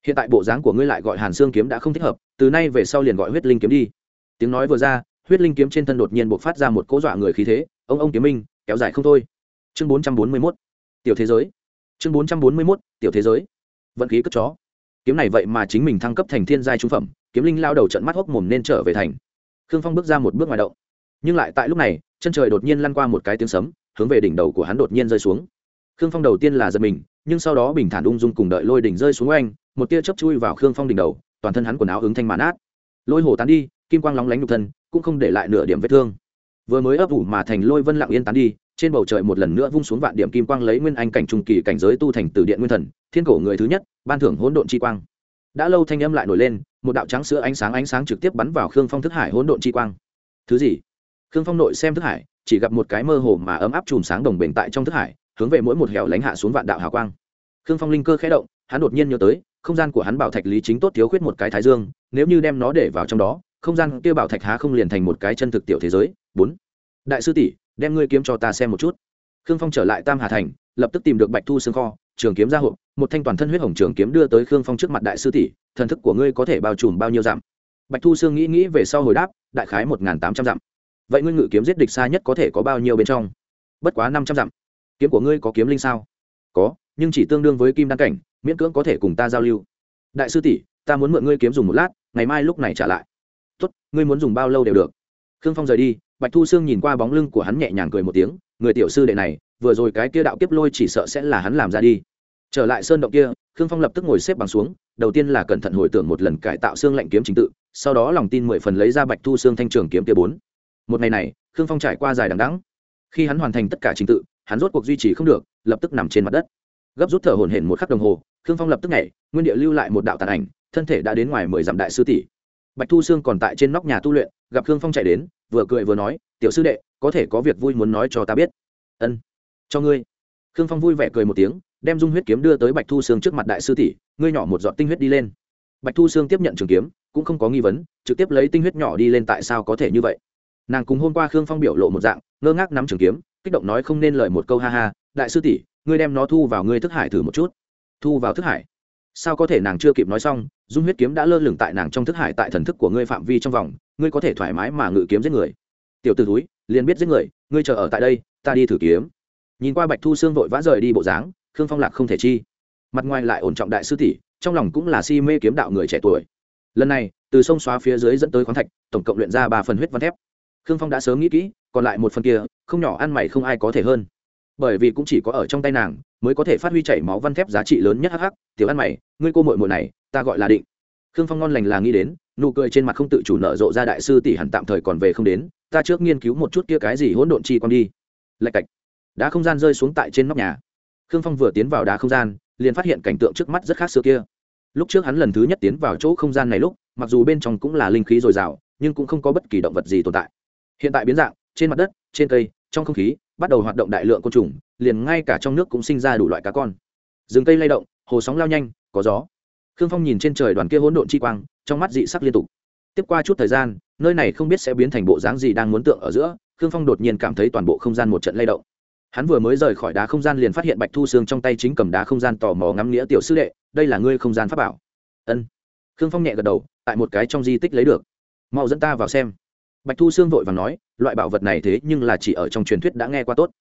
Hiện tại bộ dáng của ngươi lại gọi hàn xương kiếm đã không thích hợp, từ nay về sau liền gọi huyết linh kiếm đi. Tiếng nói vừa ra, huyết linh kiếm trên thân đột nhiên bộc phát ra một cỗ dọa người khí thế, ông ông kiếm minh, kéo dài không thôi. Chương bốn trăm bốn mươi mốt. Tiểu thế giới. Chương bốn trăm bốn mươi mốt, tiểu thế giới. Vận khí cất chó. Kiếm này vậy mà chính mình thăng cấp thành thiên giai trung phẩm, kiếm linh lao đầu trận mắt hốc mồm nên trở về thành. Khương phong bước ra một bước ngoài động nhưng lại tại lúc này, chân trời đột nhiên lăn qua một cái tiếng sấm, hướng về đỉnh đầu của hắn đột nhiên rơi xuống. Khương phong đầu tiên là giật mình, nhưng sau đó bình thản ung dung cùng đợi lôi đỉnh rơi xuống oanh, một tia chớp chui vào khương phong đỉnh đầu, toàn thân hắn quần áo ứng thanh màn át. Lôi hồ tán đi, kim quang lóng lánh nhục thân, cũng không để lại nửa điểm vết thương. Vừa mới ấp ủ mà thành lôi vân lặng yên tán đi, trên bầu trời một lần nữa vung xuống vạn điểm kim quang lấy nguyên anh cảnh trung kỳ cảnh giới tu thành từ điện nguyên thần, thiên cổ người thứ nhất, ban thưởng hỗn độn chi quang. Đã lâu thanh âm lại nổi lên, một đạo trắng sữa ánh sáng ánh sáng trực tiếp bắn vào khương phong thức hải hỗn độn chi quang. Thứ gì? Khương phong nội xem thức hải, chỉ gặp một cái mơ hồ mà ấm áp chùm sáng đồng bền tại trong thức hải, hướng về mỗi một hẻo lánh hạ xuống vạn đạo hào quang. Khương phong linh cơ khẽ động, hắn đột nhiên nhớ tới, không gian của hắn bảo thạch lý chính tốt thiếu khuyết một cái thái dương, nếu như đem nó để vào trong đó, không gian kia bảo thạch há không liền thành một cái chân thực tiểu thế giới. Bốn. Đại sư tỷ, đem ngươi kiếm cho ta xem một chút. Khương phong trở lại tam hà thành, lập tức tìm được bạch thu xương kho, trường kiếm ra hộp, một thanh toàn thân huyết hồng trường kiếm đưa tới khương phong trước mặt đại sư tỷ, thần thức của ngươi có thể bao trùm bao nhiêu dặm? Bạch thu xương nghĩ nghĩ về sau hồi đáp, đại khái một tám trăm dặm vậy ngươi ngự kiếm giết địch xa nhất có thể có bao nhiêu bên trong? Bất quá năm trăm dặm. Kiếm của ngươi có kiếm linh sao? Có, nhưng chỉ tương đương với kim đan cảnh, miễn cưỡng có thể cùng ta giao lưu. Đại sư tỷ, ta muốn mượn ngươi kiếm dùng một lát, ngày mai lúc này trả lại. Tốt, ngươi muốn dùng bao lâu đều được. Khương phong rời đi, bạch thu sương nhìn qua bóng lưng của hắn nhẹ nhàng cười một tiếng, người tiểu sư đệ này, vừa rồi cái kia đạo kiếp lôi chỉ sợ sẽ là hắn làm ra đi. Trở lại sơn động kia, khương phong lập tức ngồi xếp bằng xuống, đầu tiên là cẩn thận hồi tưởng một lần cải tạo xương lạnh kiếm chính tự, sau đó lòng tin mười phần lấy ra bạch thu xương thanh trường kiếm kia bốn một ngày này, khương phong trải qua dài đằng đẵng. Khi hắn hoàn thành tất cả trình tự, hắn rốt cuộc duy trì không được, lập tức nằm trên mặt đất. Gấp rút thở hổn hển một khắc đồng hồ, khương phong lập tức nhảy, nguyên địa lưu lại một đạo tàn ảnh, thân thể đã đến ngoài mười dặm đại sư tỷ. Bạch thu sương còn tại trên nóc nhà tu luyện, gặp khương phong chạy đến, vừa cười vừa nói, tiểu sư đệ, có thể có việc vui muốn nói cho ta biết. Ân, cho ngươi. Khương phong vui vẻ cười một tiếng, đem dung huyết kiếm đưa tới bạch thu sương trước mặt đại sư tỷ, ngươi nhỏ một giọt tinh huyết đi lên. Bạch thu sương tiếp nhận trường kiếm, cũng không có nghi vấn, trực tiếp lấy tinh huyết nhỏ đi lên tại sao có thể như vậy nàng cùng hôm qua khương phong biểu lộ một dạng, ngơ ngác nắm trường kiếm, kích động nói không nên lời một câu ha ha, đại sư tỷ, ngươi đem nó thu vào ngươi thức hải thử một chút. Thu vào thức hải? Sao có thể nàng chưa kịp nói xong, dung huyết kiếm đã lơ lửng tại nàng trong thức hải tại thần thức của ngươi phạm vi trong vòng, ngươi có thể thoải mái mà ngự kiếm giết người. Tiểu t ử túi liền biết giết người, ngươi chờ ở tại đây, ta đi thử kiếm. Nhìn qua bạch thu sương vội vã rời đi bộ dáng, khương phong lạc không thể chi. Mặt ngoài lại ổn trọng đại sư tỷ, trong lòng cũng là si mê kiếm đạo người trẻ tuổi. Lần này, từ sông xóa phía dưới dẫn tới khoáng thạch, tổng cộng luyện ra ba phần huyết văn thép khương phong đã sớm nghĩ kỹ, còn lại một phần kia, không nhỏ ăn mày không ai có thể hơn. Bởi vì cũng chỉ có ở trong tay nàng, mới có thể phát huy chảy máu văn thép giá trị lớn nhất hắc hắc. Tiểu ăn mày, ngươi cô mội mội này, ta gọi là định. Khương phong ngon lành là nghĩ đến, nụ cười trên mặt không tự chủ nở rộ ra đại sư tỷ hẳn tạm thời còn về không đến, ta trước nghiên cứu một chút kia cái gì hỗn độn chi quan đi. Lạch cạch. Đá không gian rơi xuống tại trên nóc nhà. Khương phong vừa tiến vào đá không gian, liền phát hiện cảnh tượng trước mắt rất khác xưa kia. Lúc trước hắn lần thứ nhất tiến vào chỗ không gian này lúc, mặc dù bên trong cũng là linh khí dồi dào, nhưng cũng không có bất kỳ động vật gì tồn tại hiện tại biến dạng, trên mặt đất, trên cây, trong không khí, bắt đầu hoạt động đại lượng côn trùng, liền ngay cả trong nước cũng sinh ra đủ loại cá con. Rừng cây lay động, hồ sóng lao nhanh, có gió. Khương phong nhìn trên trời đoàn kia hỗn độn chi quang, trong mắt dị sắc liên tục. Tiếp qua chút thời gian, nơi này không biết sẽ biến thành bộ dáng gì đang muốn tượng ở giữa, khương phong đột nhiên cảm thấy toàn bộ không gian một trận lay động. Hắn vừa mới rời khỏi đá không gian liền phát hiện bạch thu xương trong tay chính cầm đá không gian tò mò ngắm nghĩa tiểu sư đệ, đây là ngươi không gian pháp bảo. Ân. Khương phong nhẹ gật đầu, tại một cái trong di tích lấy được. Mau dẫn ta vào xem bạch thu Sương vội và nói, loại bảo vật này thế nhưng là chỉ ở trong truyền thuyết đã nghe qua tốt.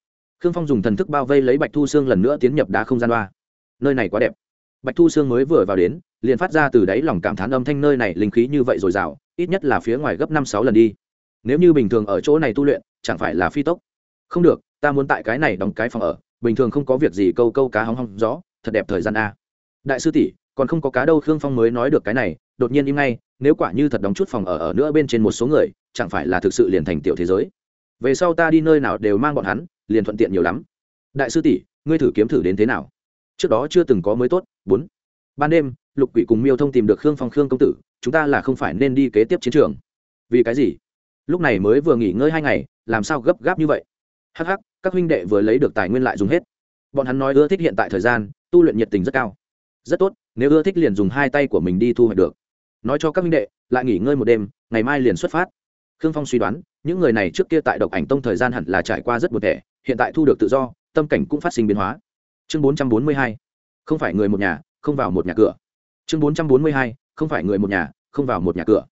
Khương phong dùng thần thức bao vây lấy bạch thu Sương lần nữa tiến nhập đá không gian loa. Nơi này quá đẹp. Bạch thu Sương mới vừa vào đến, liền phát ra từ đáy lòng cảm thán âm thanh nơi này linh khí như vậy dồi dào, ít nhất là phía ngoài gấp năm sáu lần đi. Nếu như bình thường ở chỗ này tu luyện, chẳng phải là phi tốc. Không được, ta muốn tại cái này đóng cái phòng ở, bình thường không có việc gì câu câu cá hóng hóng gió, thật đẹp thời gian a. Đại sư tỷ, còn không có cá đâu, khương phong mới nói được cái này, đột nhiên im ngay, nếu quả như thật đóng chút phòng ở ở nữa bên trên một số người chẳng phải là thực sự liền thành tiểu thế giới. Về sau ta đi nơi nào đều mang bọn hắn, liền thuận tiện nhiều lắm. Đại sư tỷ, ngươi thử kiếm thử đến thế nào? Trước đó chưa từng có mới tốt, bốn. Ban đêm, lục quỷ cùng miêu thông tìm được khương phong khương công tử, chúng ta là không phải nên đi kế tiếp chiến trường. Vì cái gì? Lúc này mới vừa nghỉ ngơi hai ngày, làm sao gấp gáp như vậy? Hắc hắc, các huynh đệ vừa lấy được tài nguyên lại dùng hết. Bọn hắn nói ưa thích hiện tại thời gian, tu luyện nhiệt tình rất cao. Rất tốt, nếu ưa thích liền dùng hai tay của mình đi thu hoạch được. Nói cho các huynh đệ, lại nghỉ ngơi một đêm, ngày mai liền xuất phát khương phong suy đoán, những người này trước kia tại độc ảnh tông thời gian hẳn là trải qua rất một thẻ hiện tại thu được tự do, tâm cảnh cũng phát sinh biến hóa. Chương bốn trăm bốn mươi hai, không phải người một nhà, không vào một nhà cửa. Chương bốn trăm bốn mươi hai, không phải người một nhà, không vào một nhà cửa.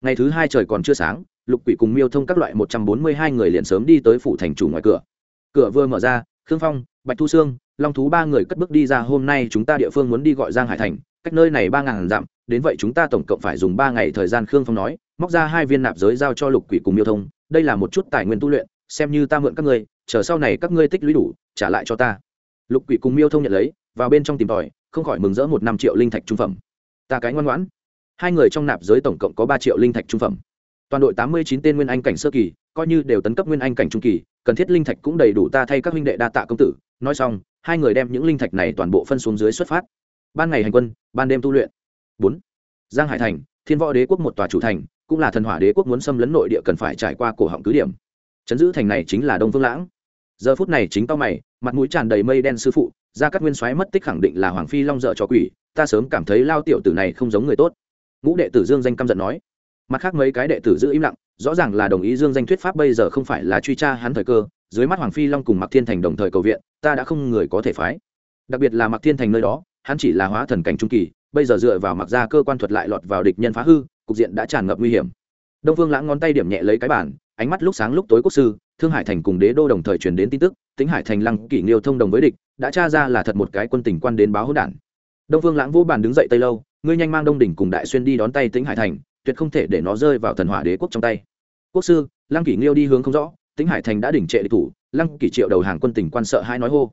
Ngày thứ hai trời còn chưa sáng, lục quỷ cùng miêu thông các loại một trăm bốn mươi hai người liền sớm đi tới phủ thành chủ ngoài cửa. Cửa vừa mở ra, khương phong, bạch thu sương, long thú ba người cất bước đi ra, hôm nay chúng ta địa phương muốn đi gọi giang hải thành, cách nơi này ba ngàn dặm, đến vậy chúng ta tổng cộng phải dùng ba ngày thời gian, khương phong nói móc ra hai viên nạp giới giao cho lục quỷ cùng miêu thông, đây là một chút tài nguyên tu luyện, xem như ta mượn các ngươi, chờ sau này các ngươi tích lũy đủ, trả lại cho ta. Lục quỷ cùng miêu thông nhận lấy, vào bên trong tìm tòi, không khỏi mừng rỡ một năm triệu linh thạch trung phẩm. Ta cái ngoan ngoãn. Hai người trong nạp giới tổng cộng có ba triệu linh thạch trung phẩm. Toàn đội tám mươi chín tên nguyên anh cảnh sơ kỳ, coi như đều tấn cấp nguyên anh cảnh trung kỳ, cần thiết linh thạch cũng đầy đủ ta thay các huynh đệ đa tạ công tử. Nói xong, hai người đem những linh thạch này toàn bộ phân xuống dưới xuất phát. Ban ngày hành quân, ban đêm tu luyện. bốn. Giang hải thành, thiên võ đế quốc một tòa chủ thành cũng là thần hỏa đế quốc muốn xâm lấn nội địa cần phải trải qua cổ họng cứ điểm. Chấn giữ thành này chính là đông phương lãng. Giờ phút này chính tao mày, mặt mũi tràn đầy mây đen sư phụ ra các nguyên soái mất tích khẳng định là hoàng phi long dợ cho quỷ, ta sớm cảm thấy lao tiểu tử này không giống người tốt. Ngũ đệ tử dương danh căm giận nói. Mặt khác mấy cái đệ tử giữ im lặng, rõ ràng là đồng ý dương danh thuyết pháp bây giờ không phải là truy tra hắn thời cơ, dưới mắt hoàng phi long cùng mặc thiên thành đồng thời cầu viện, ta đã không người có thể phái. Đặc biệt là mặc thiên thành nơi đó, hắn chỉ là hóa thần cảnh trung kỳ, bây giờ dựa vào mặc ra cơ quan thuật lại lọt vào địch nhân phá hư cục diện đã tràn ngập nguy hiểm. Đông phương lãng ngón tay điểm nhẹ lấy cái bản ánh mắt lúc sáng lúc tối quốc sư, thương hải thành cùng đế đô đồng thời truyền đến tin tức tính hải thành lăng kỷ nghiêu thông đồng với địch, đã tra ra là thật một cái quân tình quan đến báo hỗn đản. Đông phương lãng vô bàn đứng dậy tây lâu, ngươi nhanh mang đông đỉnh cùng đại xuyên đi đón tay tính hải thành, tuyệt không thể để nó rơi vào thần hỏa đế quốc trong tay. Quốc sư, lăng kỷ nghiêu đi hướng không rõ tính hải thành đã đỉnh trệ địch thủ, lăng kỷ triệu đầu hàng quân tình quan sợ hai nói hô.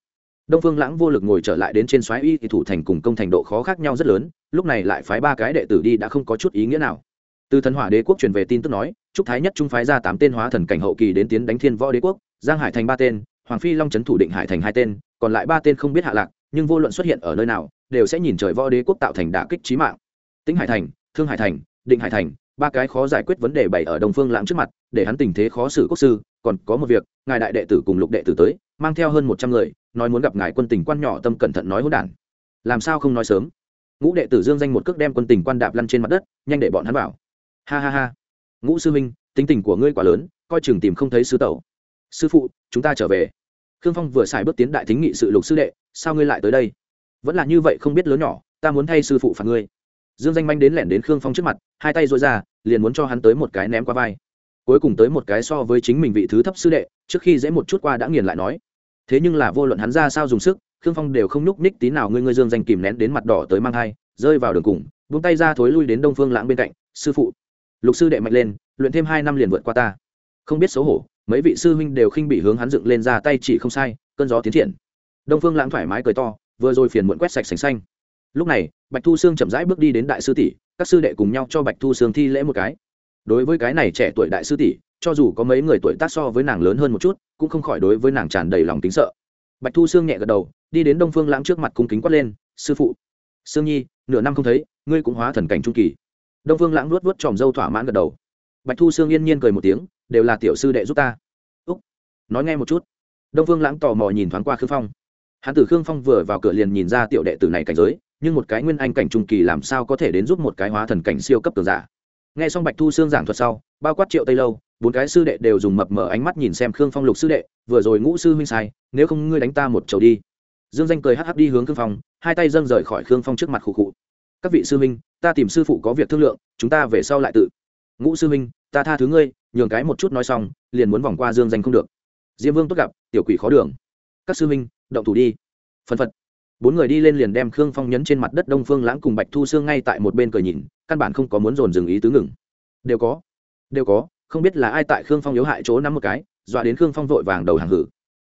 Đông phương lãng vô lực ngồi trở lại đến trên xoáy y thì thủ thành cùng công thành độ khó khác nhau rất lớn lúc này lại phái ba cái đệ tử đi đã không có chút ý nghĩa nào. Từ thần hỏa đế quốc truyền về tin tức nói, trúc thái nhất trung phái ra tám tên hóa thần cảnh hậu kỳ đến tiến đánh thiên võ đế quốc, giang hải thành ba tên, hoàng phi long trấn thủ định hải thành hai tên, còn lại ba tên không biết hạ lạc, nhưng vô luận xuất hiện ở nơi nào, đều sẽ nhìn trời võ đế quốc tạo thành đả kích trí mạng. Tĩnh hải thành, thương hải thành, định hải thành, ba cái khó giải quyết vấn đề bày ở đồng phương lãng trước mặt, để hắn tình thế khó xử quốc sư, còn có một việc, ngài đại đệ tử cùng lục đệ tử tới, mang theo hơn một trăm người, nói muốn gặp ngài quân tình quan nhỏ tâm cẩn thận nói hỗn đản. Làm sao không nói sớm? Ngũ đệ tử dương danh một cước đem quân tình quan đạp lăn trên mặt đất, nhanh để bọn hắn vào. Ha ha ha. Ngũ sư minh tính tình của ngươi quá lớn, coi chừng tìm không thấy sư tẩu. Sư phụ, chúng ta trở về. Khương phong vừa xài bước tiến đại thính nghị sự lục sư đệ, sao ngươi lại tới đây? Vẫn là như vậy không biết lớn nhỏ, ta muốn thay sư phụ phạt ngươi. Dương danh manh đến lẻn đến khương phong trước mặt, hai tay dội ra, liền muốn cho hắn tới một cái ném qua vai. Cuối cùng tới một cái so với chính mình vị thứ thấp sư đệ, trước khi dễ một chút qua đã nghiền lại nói. Thế nhưng là vô luận hắn ra sao dùng sức khương phong đều không nhúc ních tí nào, ngươi ngươi dương danh kìm nén đến mặt đỏ tới mang hai rơi vào đường cùng, buông tay ra thối lui đến đông phương lãng bên cạnh, sư phụ. Lục sư đệ mạnh lên, luyện thêm hai năm liền vượt qua ta. Không biết xấu hổ, mấy vị sư huynh đều khinh bị hướng hắn dựng lên ra tay chỉ không sai, cơn gió tiến triển. Đông phương lãng thoải mái cười to, vừa rồi phiền muộn quét sạch sành xanh. Lúc này, bạch thu sương chậm rãi bước đi đến đại sư tỷ, các sư đệ cùng nhau cho bạch thu sương thi lễ một cái. Đối với cái này trẻ tuổi đại sư tỷ, cho dù có mấy người tuổi tác so với nàng lớn hơn một chút, cũng không khỏi đối với nàng tràn đầy lòng tính sợ bạch thu sương nhẹ gật đầu, đi đến đông phương lãng trước mặt cung kính quát lên, sư phụ, sương nhi, nửa năm không thấy, ngươi cũng hóa thần cảnh trung kỳ. Đông phương lãng nuốt vớt tròm dâu thỏa mãn gật đầu. Bạch thu sương yên nhiên cười một tiếng, đều là tiểu sư đệ giúp ta. Úc, nói nghe một chút. Đông phương lãng tò mò nhìn thoáng qua khương phong. Hắn tử khương phong vừa vào cửa liền nhìn ra tiểu đệ tử này cảnh giới, nhưng một cái nguyên anh cảnh trung kỳ làm sao có thể đến giúp một cái hóa thần cảnh siêu cấp cường giả. Nghe xong bạch thu sương giảng thuật sau, bao quát triệu tây lâu bốn cái sư đệ đều dùng mập mở ánh mắt nhìn xem khương phong lục sư đệ, vừa rồi ngũ sư huynh sai, nếu không ngươi đánh ta một chầu đi. Dương danh cười hắc hắc đi hướng khương phong, hai tay dâng rời khỏi khương phong trước mặt khụ khụ. Các vị sư huynh, ta tìm sư phụ có việc thương lượng, chúng ta về sau lại tự. Ngũ sư huynh, ta tha thứ ngươi, nhường cái một chút nói xong, liền muốn vòng qua dương danh không được. Diêm vương tốt gặp, tiểu quỷ khó đường. Các sư huynh, động thủ đi. Phân phật. Bốn người đi lên liền đem khương phong nhấn trên mặt đất đông phương lãng cùng bạch thu sương ngay tại một bên cười nhìn, căn bản không có muốn dồn dừng ý tứ ngừng. Đều có. Đều có không biết là ai tại khương phong yếu hại chỗ nắm một cái, dọa đến khương phong vội vàng đầu hàng hử.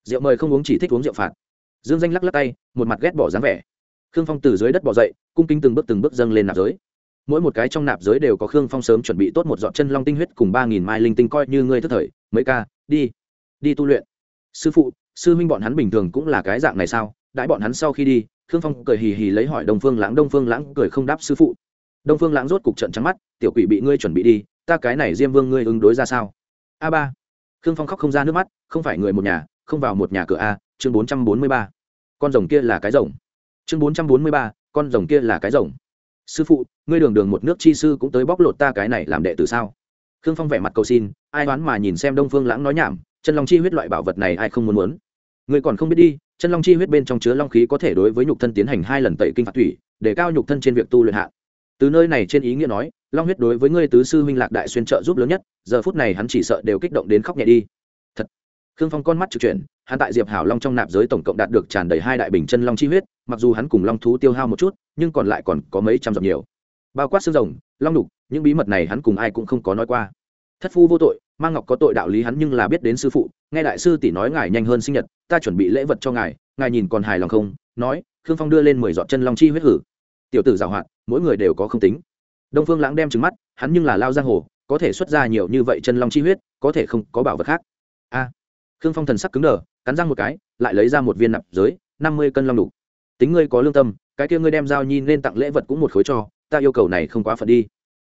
Rượu mời không uống chỉ thích uống rượu phạt. Dương danh lắc lắc tay, một mặt ghét bỏ dáng vẻ. Khương phong từ dưới đất bỏ dậy, cung kính từng bước từng bước dâng lên nạp giới. Mỗi một cái trong nạp giới đều có khương phong sớm chuẩn bị tốt một dọn chân long tinh huyết cùng ba nghìn mai linh tinh coi như ngươi thất thời. Mấy ca, đi. Đi tu luyện. Sư phụ, sư huynh bọn hắn bình thường cũng là cái dạng này sao? Đãi bọn hắn sau khi đi, khương phong cười hì hì lấy hỏi đông phương lãng. Đông phương lãng cười không đáp sư phụ. Đông phương lãng rốt cục trận trắng mắt, tiểu quỷ bị ngươi chuẩn bị đi ta cái này diêm vương ngươi ứng đối ra sao? A ba. Khương phong khóc không ra nước mắt, không phải người một nhà, không vào một nhà cửa a, chương bốn trăm bốn mươi ba. Con rồng kia là cái rồng. Chương bốn trăm bốn mươi ba, con rồng kia là cái rồng. Sư phụ, ngươi đường đường một nước chi sư cũng tới bóc lột ta cái này làm đệ tử sao? Khương phong vẻ mặt cầu xin, ai đoán mà nhìn xem đông phương lãng nói nhảm, chân long chi huyết loại bảo vật này ai không muốn muốn. Ngươi còn không biết đi, chân long chi huyết bên trong chứa long khí có thể đối với nhục thân tiến hành hai lần tẩy kinh phạt thủy, để cao nhục thân trên việc tu luyện hạ từ nơi này trên ý nghĩa nói, long huyết đối với ngươi tứ sư huynh lạc đại xuyên trợ giúp lớn nhất, giờ phút này hắn chỉ sợ đều kích động đến khóc nhẹ đi. Thật. Khương phong con mắt trực chuyển, hắn tại diệp hảo long trong nạp giới tổng cộng đạt được tràn đầy hai đại bình chân long chi huyết, mặc dù hắn cùng long thú tiêu hao một chút, nhưng còn lại còn có mấy trăm dặm nhiều. Bao quát xương rồng, long đục những bí mật này hắn cùng ai cũng không có nói qua. Thất phu vô tội mang ngọc có tội đạo lý hắn nhưng là biết đến sư phụ, nghe đại sư tỷ nói ngài nhanh hơn sinh nhật, ta chuẩn bị lễ vật cho ngài ngài nhìn còn hài lòng không? Nói, khương phong đưa lên mười giọt chân long chi huyết hử. Tiểu tử giảo hoạt mỗi người đều có không tính. Đông phương lãng đem trứng mắt, hắn nhưng là lao giang hồ, có thể xuất ra nhiều như vậy chân long chi huyết, có thể không có bảo vật khác. A. Khương phong thần sắc cứng đờ, cắn răng một cái, lại lấy ra một viên nạp giới, năm mươi cân long đủ. Tính ngươi có lương tâm, cái kia ngươi đem giao nhi nên tặng lễ vật cũng một khối cho, ta yêu cầu này không quá phận đi.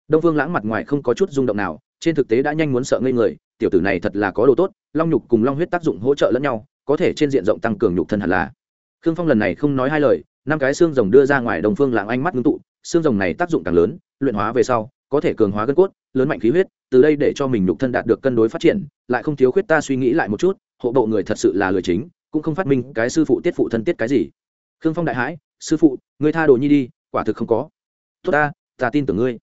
Đông phương lãng mặt ngoài không có chút rung động nào, trên thực tế đã nhanh muốn sợ ngây người, tiểu tử này thật là có đồ tốt, long nhục cùng long huyết tác dụng hỗ trợ lẫn nhau, có thể trên diện rộng tăng cường nhục thân hẳn là. Khương phong lần này không nói hai lời, năm cái xương rồng đưa ra ngoài đồng phương lãng ánh mắt ngưng tụ xương rồng này tác dụng càng lớn, luyện hóa về sau, có thể cường hóa gân cốt, lớn mạnh khí huyết, từ đây để cho mình nhục thân đạt được cân đối phát triển, lại không thiếu khuyết ta suy nghĩ lại một chút, hộ bộ người thật sự là lười chính, cũng không phát minh cái sư phụ tiết phụ thân tiết cái gì. Khương phong đại hãi, sư phụ người tha đồ nhi đi, quả thực không có. Tốt ta ta tin tưởng ngươi.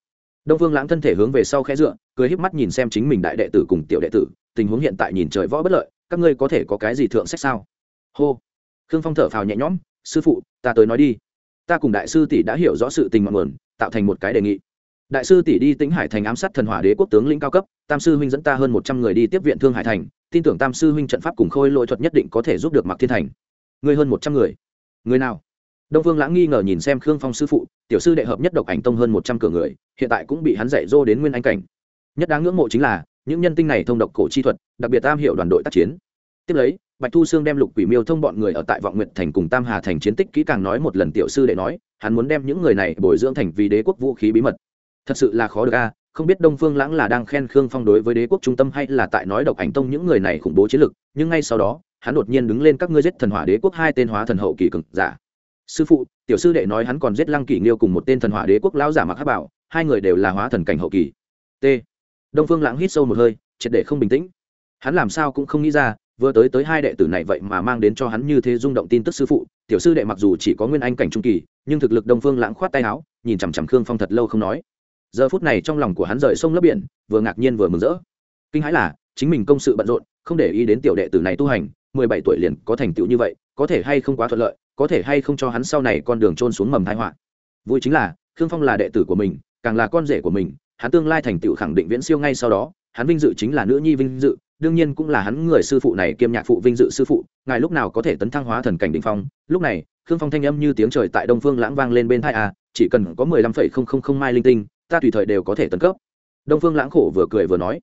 Đông phương lãng thân thể hướng về sau khẽ dựa, cười híp mắt nhìn xem chính mình đại đệ tử cùng tiểu đệ tử, tình huống hiện tại nhìn trời võ bất lợi, các ngươi có thể có cái gì thượng sách sao? Hô. Khương phong thở phào nhẹ nhõm, sư phụ, ta tới nói đi ta cùng đại sư tỷ đã hiểu rõ sự tình ngọn nguồn, tạo thành một cái đề nghị. Đại sư tỷ đi tĩnh hải thành ám sát thần hỏa đế quốc tướng lĩnh cao cấp, tam sư huynh dẫn ta hơn một trăm người đi tiếp viện thương hải thành, tin tưởng tam sư huynh trận pháp cùng khôi lỗi thuật nhất định có thể giúp được mặc thiên thành. Người hơn một trăm người. Người nào? Đông vương lãng nghi ngờ nhìn xem khương phong sư phụ, tiểu sư đệ hợp nhất độc ảnh tông hơn một trăm cửa người, hiện tại cũng bị hắn dạy dô đến nguyên anh cảnh. Nhất đáng ngưỡng mộ chính là, những nhân tinh này thông độc cổ chi thuật, đặc biệt tam hiệu đoàn đội tác chiến tiếp lấy, bạch thu sương đem lục quỷ miêu thông bọn người ở tại vọng nguyện thành cùng tam hà thành chiến tích kỹ càng nói một lần tiểu sư đệ nói, hắn muốn đem những người này bồi dưỡng thành vì đế quốc vũ khí bí mật. Thật sự là khó được a, không biết đông phương lãng là đang khen khương phong đối với đế quốc trung tâm hay là tại nói độc ảnh tông những người này khủng bố chiến lực, nhưng ngay sau đó, hắn đột nhiên đứng lên các ngươi giết thần hỏa đế quốc hai tên hóa thần hậu kỳ cực giả. Sư phụ, tiểu sư đệ nói hắn còn giết lăng kỷ nghiêu cùng một tên thần hỏa đế quốc lão giả mặc hát bảo, hai người đều là hóa thần cảnh hậu kỳ. T. Đông phương lãng hít sâu một hơi, triệt để không bình tĩnh. Hắn làm sao cũng không nghĩ ra vừa tới tới hai đệ tử này vậy mà mang đến cho hắn như thế rung động tin tức sư phụ, tiểu sư đệ mặc dù chỉ có nguyên anh cảnh trung kỳ, nhưng thực lực đông phương lãng khoát tay áo, nhìn chằm chằm khương phong thật lâu không nói. Giờ phút này trong lòng của hắn rời sông lấp biển, vừa ngạc nhiên vừa mừng rỡ. Kinh hãi là, chính mình công sự bận rộn, không để ý đến tiểu đệ tử này tu hành, mười bảy tuổi liền có thành tựu như vậy, có thể hay không quá thuận lợi, có thể hay không cho hắn sau này con đường trôn xuống mầm thai họa. Vui chính là, khương phong là đệ tử của mình, càng là con rể của mình, hắn tương lai thành tựu khẳng định viễn siêu ngay sau đó, hắn vinh dự chính là nữ nhi vinh dự đương nhiên cũng là hắn người sư phụ này kiêm nhạc phụ vinh dự sư phụ, ngài lúc nào có thể tấn thăng hóa thần cảnh đ ỉ n h phong? Lúc này, khương phong thanh âm như tiếng trời tại đông phương lãng vang lên bên thai a à, chỉ cần có mười lăm phẩy không không không mai linh tinh, ta tùy thời đều có thể tấn cấp. Đông phương lãng khổ vừa cười vừa nói.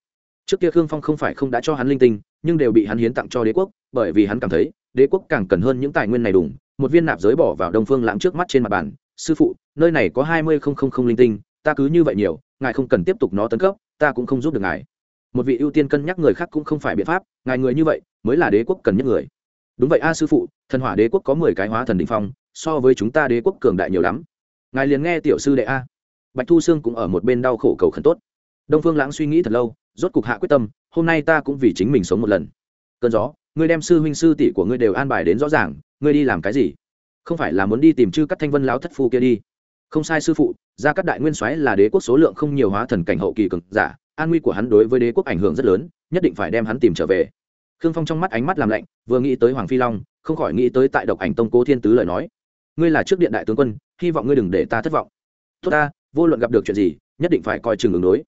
Trước kia khương phong không phải không đã cho hắn linh tinh, nhưng đều bị hắn hiến tặng cho đế quốc, bởi vì hắn cảm thấy, đế quốc càng cần hơn những tài nguyên này đủ một viên nạp giới bỏ vào đông phương lãng trước mắt trên mặt bàn, sư phụ, nơi này có hai mươi không không không linh tinh, ta cứ như vậy nhiều, ngài không cần tiếp tục nó tấn cấp, ta cũng không giúp được ngài một vị ưu tiên cân nhắc người khác cũng không phải biện pháp, ngài người như vậy mới là đế quốc cần nhất người. Đúng vậy a sư phụ, thần hỏa đế quốc có mười cái hóa thần đ ỉ n h phong, so với chúng ta đế quốc cường đại nhiều lắm. Ngài liền nghe tiểu sư đệ a. Bạch thu sương cũng ở một bên đau khổ cầu khẩn tốt. Đông phương lãng suy nghĩ thật lâu, rốt cục hạ quyết tâm, hôm nay ta cũng vì chính mình sống một lần. Cơn gió, ngươi đem sư huynh sư tỷ của ngươi đều an bài đến rõ ràng, ngươi đi làm cái gì? Không phải là muốn đi tìm chư các thanh vân lão thất phu kia đi. Không sai sư phụ, gia các đại nguyên soái là đế quốc số lượng không nhiều hóa thần cảnh hậu kỳ cường giả an nguy của hắn đối với đế quốc ảnh hưởng rất lớn, nhất định phải đem hắn tìm trở về. Khương phong trong mắt ánh mắt làm lạnh, vừa nghĩ tới hoàng phi long, không khỏi nghĩ tới tại độc ảnh tông cố thiên tứ lời nói. Ngươi là trước điện đại tướng quân, hy vọng ngươi đừng để ta thất vọng. Tốt ta, vô luận gặp được chuyện gì, nhất định phải coi chừng ứng đối.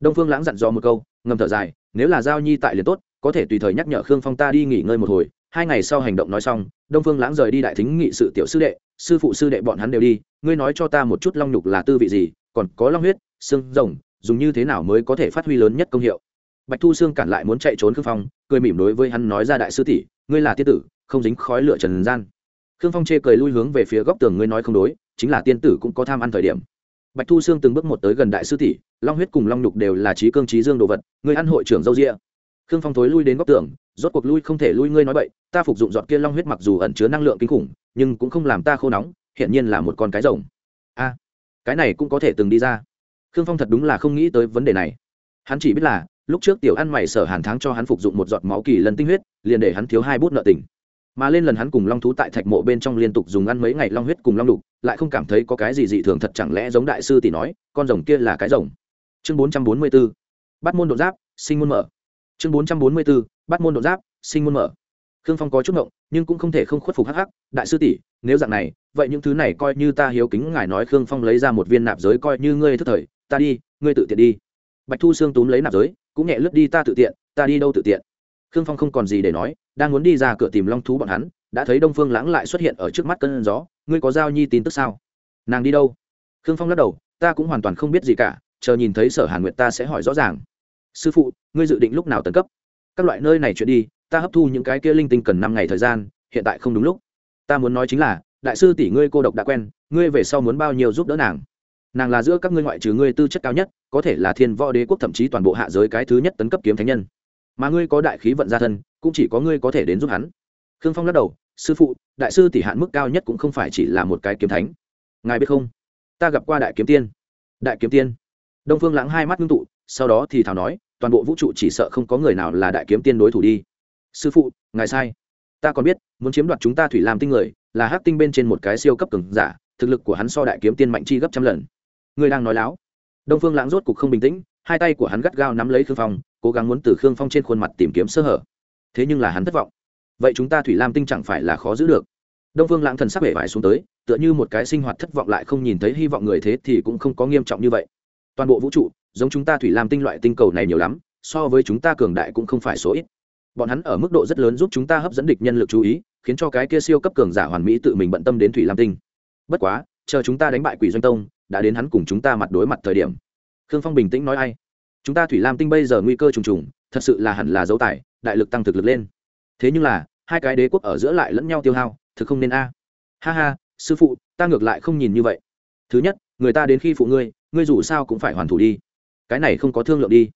Đông phương lãng dặn dò một câu, ngầm thở dài, nếu là giao nhi tại liền tốt, có thể tùy thời nhắc nhở khương phong ta đi nghỉ ngơi một hồi. Hai ngày sau hành động nói xong, đông phương lãng rời đi đại thính nghị sự tiểu sư đệ, sư phụ sư đệ bọn hắn đều đi, ngươi nói cho ta một chút long nhục là tư vị gì, còn có long huyết xương rồng dùng như thế nào mới có thể phát huy lớn nhất công hiệu? Bạch thu sương cản lại muốn chạy trốn khương phong, cười mỉm đối với hắn nói ra đại sư tỷ, ngươi là tiên tử, không dính khói lửa trần gian. Khương phong chê cười lui hướng về phía góc tường ngươi nói không đối, chính là tiên tử cũng có tham ăn thời điểm. Bạch thu sương từng bước một tới gần đại sư tỷ, long huyết cùng long nhục đều là trí cương trí dương đồ vật, ngươi ăn hội trưởng dâu rịa khương phong thối lui đến góc tường, rốt cuộc lui không thể lui ngươi nói vậy ta phục dụng giọt kia long huyết mặc dù ẩn chứa năng lượng kinh khủng, nhưng cũng không làm ta khô nóng hiện nhiên là một con cái rồng. A, cái này cũng có thể từng đi ra khương phong thật đúng là không nghĩ tới vấn đề này. Hắn chỉ biết là, lúc trước tiểu ăn mày sở hàn tháng cho hắn phục dụng một giọt máu kỳ lần tinh huyết, liền để hắn thiếu hai bút nợ tình. Mà lên lần hắn cùng long thú tại thạch mộ bên trong liên tục dùng ăn mấy ngày long huyết cùng long đục, lại không cảm thấy có cái gì dị thường thật chẳng lẽ giống đại sư tỷ nói, con rồng kia là cái rồng. Chương bốn trăm bốn mươi 444 bắt môn độ giáp, sinh môn mở. Chương bốn trăm bốn mươi 444 bắt môn độ giáp, sinh môn mở. Khương phong có chút ngộng, nhưng cũng không thể không khuất phục hắc hắc, đại sư tỷ, nếu dạng này, vậy những thứ này coi như ta hiếu kính ngài nói khương phong lấy ra một viên nạp giới coi như ngươi thức thời ta đi, ngươi tự tiện đi. Bạch thu sương túm lấy nạp giới, cũng nhẹ lướt đi, ta tự tiện, ta đi đâu tự tiện. Khương phong không còn gì để nói, đang muốn đi ra cửa tìm long thú bọn hắn, đã thấy đông phương lãng lại xuất hiện ở trước mắt cơn gió, ngươi có giao nhi tin tức sao? Nàng đi đâu? Khương phong lắc đầu, ta cũng hoàn toàn không biết gì cả, chờ nhìn thấy sở hàn nguyệt ta sẽ hỏi rõ ràng. Sư phụ, ngươi dự định lúc nào tấn cấp? Các loại nơi này chuyện đi, ta hấp thu những cái kia linh tinh cần năm ngày thời gian, hiện tại không đúng lúc. Ta muốn nói chính là, đại sư tỷ ngươi cô độc đã quen, ngươi về sau muốn bao nhiêu giúp đỡ nàng? Nàng là giữa các ngươi ngoại trừ ngươi tư chất cao nhất, có thể là thiên võ đế quốc thậm chí toàn bộ hạ giới cái thứ nhất tấn cấp kiếm thánh nhân. Mà ngươi có đại khí vận gia thân, cũng chỉ có ngươi có thể đến giúp hắn. Khương phong lắc đầu, sư phụ, đại sư tỷ hạn mức cao nhất cũng không phải chỉ là một cái kiếm thánh. Ngài biết không? Ta gặp qua đại kiếm tiên. Đại kiếm tiên? Đông phương lãng hai mắt ngưng tụ, sau đó thì thảo nói, toàn bộ vũ trụ chỉ sợ không có người nào là đại kiếm tiên đối thủ đi. Sư phụ, ngài sai. Ta còn biết, muốn chiếm đoạt chúng ta thủy làm tinh người, là hát tinh bên trên một cái siêu cấp cường giả, thực lực của hắn so đại kiếm tiên mạnh chi gấp trăm lần ngươi đang nói láo. Đông phương lãng rốt cục không bình tĩnh, hai tay của hắn gắt gao nắm lấy khương phong, cố gắng muốn từ khương phong trên khuôn mặt tìm kiếm sơ hở. Thế nhưng là hắn thất vọng. Vậy chúng ta thủy lam tinh chẳng phải là khó giữ được? Đông phương lãng thần sắc vẻ vải xuống tới, tựa như một cái sinh hoạt thất vọng lại không nhìn thấy hy vọng người thế thì cũng không có nghiêm trọng như vậy. Toàn bộ vũ trụ, giống chúng ta thủy lam tinh loại tinh cầu này nhiều lắm, so với chúng ta cường đại cũng không phải số ít. Bọn hắn ở mức độ rất lớn giúp chúng ta hấp dẫn địch nhân lực chú ý, khiến cho cái kia siêu cấp cường giả hoàn mỹ tự mình bận tâm đến thủy lam tinh. Bất quá, chờ chúng ta đánh bại quỷ doanh tông đã đến hắn cùng chúng ta mặt đối mặt thời điểm. Khương phong bình tĩnh nói ai? Chúng ta thủy lam tinh bây giờ nguy cơ trùng trùng, thật sự là hẳn là dấu tài, đại lực tăng thực lực lên. Thế nhưng là, hai cái đế quốc ở giữa lại lẫn nhau tiêu hao, thực không nên a. Ha ha, sư phụ, ta ngược lại không nhìn như vậy. Thứ nhất, người ta đến khi phụ ngươi ngươi dù sao cũng phải hoàn thủ đi. Cái này không có thương lượng đi.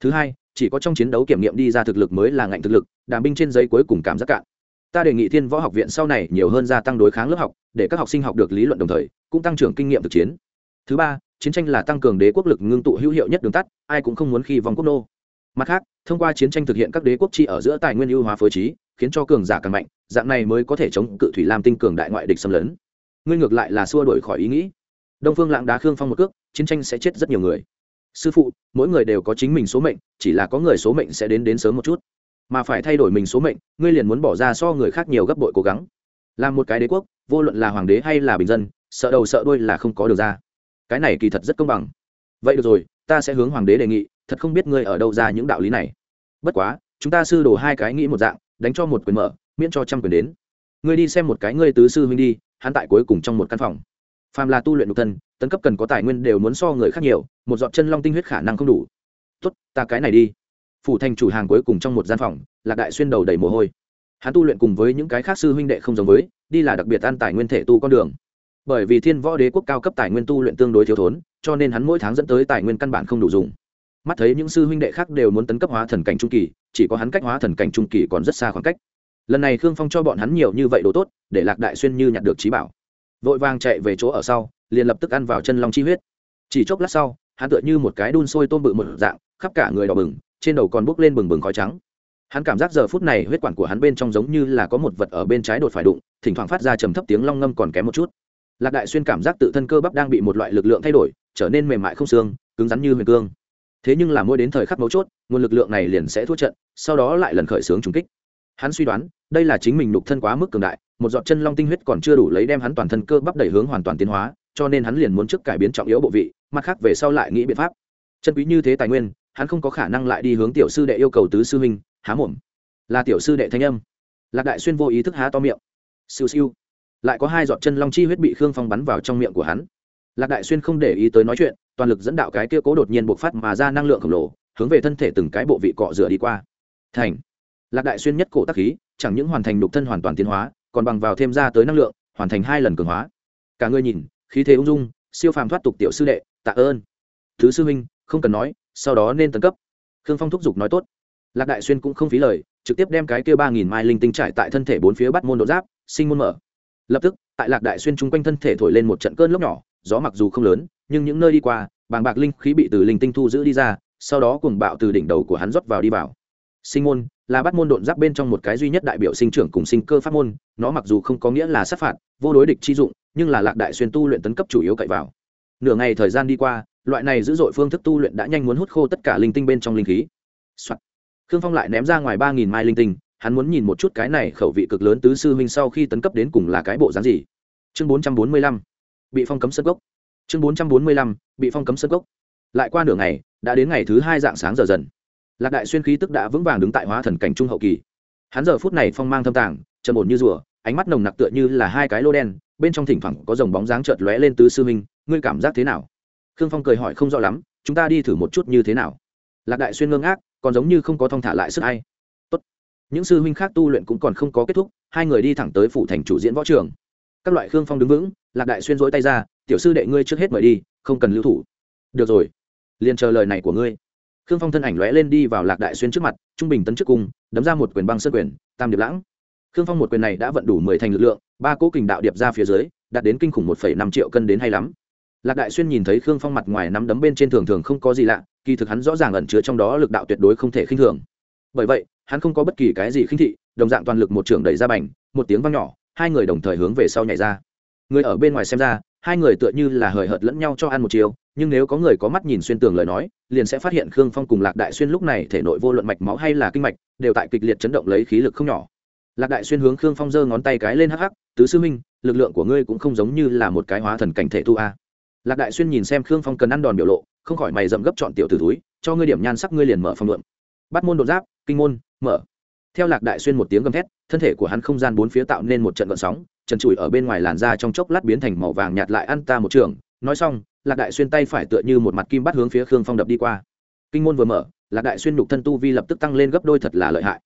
Thứ hai, chỉ có trong chiến đấu kiểm nghiệm đi ra thực lực mới là ngạnh thực lực, đàm binh trên giấy cuối cùng cảm giác cạn. Ta đề nghị thiên võ học viện sau này nhiều hơn gia tăng đối kháng lớp học, để các học sinh học được lý luận đồng thời, cũng tăng trưởng kinh nghiệm thực chiến thứ ba, chiến tranh là tăng cường đế quốc lực ngưng tụ hữu hiệu nhất đường tắt, ai cũng không muốn khi vòng quốc nô. Mặt khác, thông qua chiến tranh thực hiện các đế quốc chi ở giữa tài nguyên ưu hóa phối trí, khiến cho cường giả càng mạnh, dạng này mới có thể chống cự thủy lam tinh cường đại ngoại địch xâm lấn. Ngươi ngược lại là xua đổi khỏi ý nghĩ. Đông phương lạng đá khương phong một cước, chiến tranh sẽ chết rất nhiều người. Sư phụ, mỗi người đều có chính mình số mệnh, chỉ là có người số mệnh sẽ đến đến sớm một chút. Mà phải thay đổi mình số mệnh, ngươi liền muốn bỏ ra so người khác nhiều gấp bội cố gắng. Làm một cái đế quốc, vô luận là hoàng đế hay là bình dân, sợ đầu sợ đuôi là không có được ra cái này kỳ thật rất công bằng. Vậy được rồi, ta sẽ hướng hoàng đế đề nghị, thật không biết ngươi ở đâu ra những đạo lý này. Bất quá, chúng ta sư đồ hai cái nghĩ một dạng, đánh cho một quyền mở, miễn cho trăm quyền đến. Ngươi đi xem một cái ngươi tứ sư huynh đi, hắn tại cuối cùng trong một căn phòng. Phàm là tu luyện nhục thân, tấn cấp cần có tài nguyên đều muốn so người khác nhiều, một giọt chân long tinh huyết khả năng không đủ. Tốt, ta cái này đi. Phủ thành chủ hàng cuối cùng trong một gian phòng, lạc đại xuyên đầu đầy mồ hôi. Hắn tu luyện cùng với những cái khác sư huynh đệ không giống với, đi là đặc biệt an tài nguyên thể tu con đường bởi vì thiên võ đế quốc cao cấp tài nguyên tu luyện tương đối thiếu thốn, cho nên hắn mỗi tháng dẫn tới tài nguyên căn bản không đủ dùng. Mắt thấy những sư huynh đệ khác đều muốn tấn cấp hóa thần cảnh trung kỳ, chỉ có hắn cách hóa thần cảnh trung kỳ còn rất xa khoảng cách. Lần này khương phong cho bọn hắn nhiều như vậy đồ tốt, để lạc đại xuyên như nhặt được trí bảo. Vội vàng chạy về chỗ ở sau, liền lập tức ăn vào chân long chi huyết. Chỉ chốc lát sau, hắn tựa như một cái đun sôi tôm bự một dạng, khắp cả người đỏ bừng, trên đầu còn bốc lên bừng bừng khói trắng. Hắn cảm giác giờ phút này huyết quản của hắn bên trong giống như là có một vật ở bên trái đột phải đụng, thỉnh thoảng phát ra trầm thấp tiếng long ngâm còn kém một chút lạc đại xuyên cảm giác tự thân cơ bắp đang bị một loại lực lượng thay đổi, trở nên mềm mại không xương, cứng rắn như huyền cương. Thế nhưng là mỗi đến thời khắc mấu chốt, nguồn lực lượng này liền sẽ thua trận, sau đó lại lần khởi xướng trùng kích. Hắn suy đoán, đây là chính mình nục thân quá mức cường đại, một giọt chân long tinh huyết còn chưa đủ lấy đem hắn toàn thân cơ bắp đẩy hướng hoàn toàn tiến hóa, cho nên hắn liền muốn trước cải biến trọng yếu bộ vị, mặt khác về sau lại nghĩ biện pháp. Chân quý như thế tài nguyên, hắn không có khả năng lại đi hướng tiểu sư đệ yêu cầu tứ sư huynh, há mồm. Là tiểu sư đệ thanh âm. Lạc đại xuyên vô ý thức há to miệng. Siêu siêu lại có hai giọt chân long chi huyết bị khương phong bắn vào trong miệng của hắn. Lạc đại xuyên không để ý tới nói chuyện, toàn lực dẫn đạo cái kia cố đột nhiên bộc phát mà ra năng lượng khổng lồ, hướng về thân thể từng cái bộ vị cọ rửa đi qua. Thành. Lạc đại xuyên nhất cổ tắc khí, chẳng những hoàn thành đục thân hoàn toàn tiến hóa, còn bằng vào thêm ra tới năng lượng, hoàn thành hai lần cường hóa. Cả người nhìn, khí thế ung dung, siêu phàm thoát tục tiểu sư đệ, tạ ơn. Thứ sư huynh, không cần nói, sau đó nên tấn cấp. Khương phong thúc giục nói tốt. Lạc đại xuyên cũng không phí lời, trực tiếp đem cái kia ba nghìn mai linh tinh trải tại thân thể bốn phía bắt môn độ giáp, sinh môn mở lập tức, tại lạc đại xuyên chung quanh thân thể thổi lên một trận cơn lốc nhỏ, gió mặc dù không lớn, nhưng những nơi đi qua, bàng bạc linh khí bị từ linh tinh thu giữ đi ra, sau đó cùng bạo từ đỉnh đầu của hắn rót vào đi vào. Sinh môn, là bắt môn độn giáp bên trong một cái duy nhất đại biểu sinh trưởng cùng sinh cơ pháp môn, nó mặc dù không có nghĩa là sát phạt, vô đối địch chi dụng, nhưng là lạc đại xuyên tu luyện tấn cấp chủ yếu cậy vào. Nửa ngày thời gian đi qua, loại này dữ dội phương thức tu luyện đã nhanh muốn hút khô tất cả linh tinh bên trong linh khí. Soạn. khương phong lại ném ra ngoài ba nghìn mai linh tinh hắn muốn nhìn một chút cái này khẩu vị cực lớn tứ sư huynh sau khi tấn cấp đến cùng là cái bộ dáng gì. Chương bốn trăm bốn mươi lăm, bị phong cấm sân gốc. Chương bốn trăm bốn mươi lăm, bị phong cấm sân gốc. Lại qua nửa ngày, đã đến ngày thứ hai dạng sáng giờ dần. Lạc đại xuyên khí tức đã vững vàng đứng tại hóa thần cảnh trung hậu kỳ. Hắn giờ phút này phong mang thâm tàng, trầm ổn như rùa, ánh mắt nồng nặc tựa như là hai cái lô đen, bên trong thỉnh thoảng có dòng bóng dáng chợt lóe lên tứ sư huynh, ngươi cảm giác thế nào? Khương phong cười hỏi không rõ lắm, chúng ta đi thử một chút như thế nào. Lạc đại xuyên ngưng ác còn giống như không có thong thả lại sức hay những sư huynh khác tu luyện cũng còn không có kết thúc, hai người đi thẳng tới phủ thành chủ diễn võ trường. Các loại khương phong đứng vững, lạc đại xuyên dỗi tay ra, tiểu sư đệ ngươi trước hết mời đi, không cần lưu thủ. Được rồi, liền chờ lời này của ngươi. Khương phong thân ảnh lóe lên đi vào lạc đại xuyên trước mặt, trung bình tấn trước cung, đấm ra một quyền băng sơn quyền, tam điệp lãng. Khương phong một quyền này đã vận đủ mười thành lực lượng, ba cố kình đạo điệp ra phía dưới, đạt đến kinh khủng một năm triệu cân đến hay lắm. Lạc đại xuyên nhìn thấy khương phong mặt ngoài nắm đấm bên trên thường thường không có gì lạ, kỳ thực hắn rõ ràng ẩn chứa trong đó lực đạo tuyệt đối không thể khinh thường. Bởi vậy hắn không có bất kỳ cái gì khinh thị, đồng dạng toàn lực một trưởng đẩy ra bành, một tiếng vang nhỏ, hai người đồng thời hướng về sau nhảy ra. Người ở bên ngoài xem ra, hai người tựa như là hời hợt lẫn nhau cho ăn một chiều, nhưng nếu có người có mắt nhìn xuyên tường lời nói, liền sẽ phát hiện khương phong cùng lạc đại xuyên lúc này thể nội vô luận mạch máu hay là kinh mạch, đều tại kịch liệt chấn động lấy khí lực không nhỏ. Lạc đại xuyên hướng khương phong giơ ngón tay cái lên hắc hắc, tứ sư minh lực lượng của ngươi cũng không giống như là một cái hóa thần cảnh thể tu a. Lạc đại xuyên nhìn xem khương phong cần ăn đòn biểu lộ, không khỏi mày dậm gấp chọn tiểu tử túi cho ngươi điểm nhan sắc ngươi liền mở phong luận. Bắt môn đột giáp, kinh môn mở. Theo lạc đại xuyên một tiếng gầm thét, thân thể của hắn không gian bốn phía tạo nên một trận vận sóng, trần trụi ở bên ngoài làn da trong chốc lát biến thành màu vàng nhạt lại ăn ta một trường. Nói xong, lạc đại xuyên tay phải tựa như một mặt kim bắt hướng phía khương phong đập đi qua. Kinh môn vừa mở, lạc đại xuyên nhục thân tu vi lập tức tăng lên gấp đôi thật là lợi hại.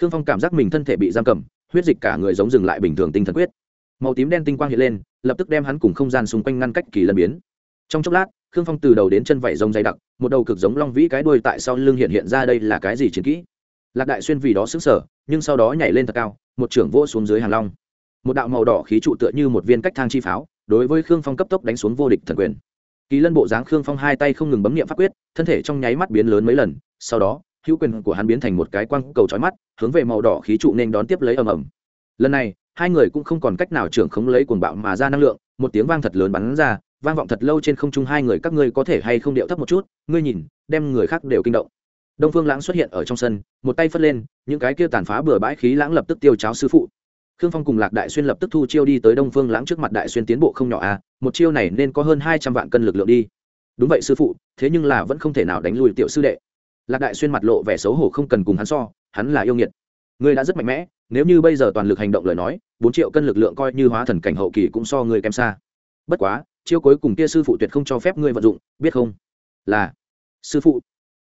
Khương phong cảm giác mình thân thể bị giam cầm, huyết dịch cả người giống dừng lại bình thường tinh thần quyết. Màu tím đen tinh quang hiện lên, lập tức đem hắn cùng không gian xung quanh ngăn cách kỳ lân biến. Trong chốc lát, khương phong từ đầu đến chân vảy rông dày đặc, một đầu cực giống long vĩ cái đuôi tại sau lưng hiện hiện ra đây là cái gì chiến kỹ? Lạc đại xuyên vì đó xứng sở nhưng sau đó nhảy lên thật cao, một trưởng vô xuống dưới hàng long. Một đạo màu đỏ khí trụ tựa như một viên cách thang chi pháo, đối với khương phong cấp tốc đánh xuống vô địch thần quyền. Kỳ lân bộ dáng khương phong hai tay không ngừng bấm nghiệm pháp quyết, thân thể trong nháy mắt biến lớn mấy lần, sau đó, hữu quyền của hắn biến thành một cái quang cầu trói mắt, hướng về màu đỏ khí trụ nên đón tiếp lấy ầm ầm. Lần này, hai người cũng không còn cách nào trưởng khống lấy cuồng bạo mà ra năng lượng, một tiếng vang thật lớn bắn ra, vang vọng thật lâu trên không trung hai người, các ngươi có thể hay không điệu thấp một chút, ngươi nhìn, đem người khác đều kinh động đông phương lãng xuất hiện ở trong sân, một tay phất lên, những cái kia tàn phá bừa bãi khí lãng lập tức tiêu cháo sư phụ. Khương phong cùng lạc đại xuyên lập tức thu chiêu đi tới đông phương lãng trước mặt đại xuyên tiến bộ không nhỏ à một chiêu này nên có hơn hai trăm vạn cân lực lượng đi. Đúng vậy sư phụ, thế nhưng là vẫn không thể nào đánh lùi tiểu sư đệ. Lạc đại xuyên mặt lộ vẻ xấu hổ không cần cùng hắn so, hắn là yêu nghiệt. Ngươi đã rất mạnh mẽ, nếu như bây giờ toàn lực hành động lời nói, bốn triệu cân lực lượng coi như hóa thần cảnh hậu kỳ cũng so ngươi kém xa. Bất quá, chiêu cuối cùng kia sư phụ tuyệt không cho phép ngươi vận dụng, biết không? Là, sư phụ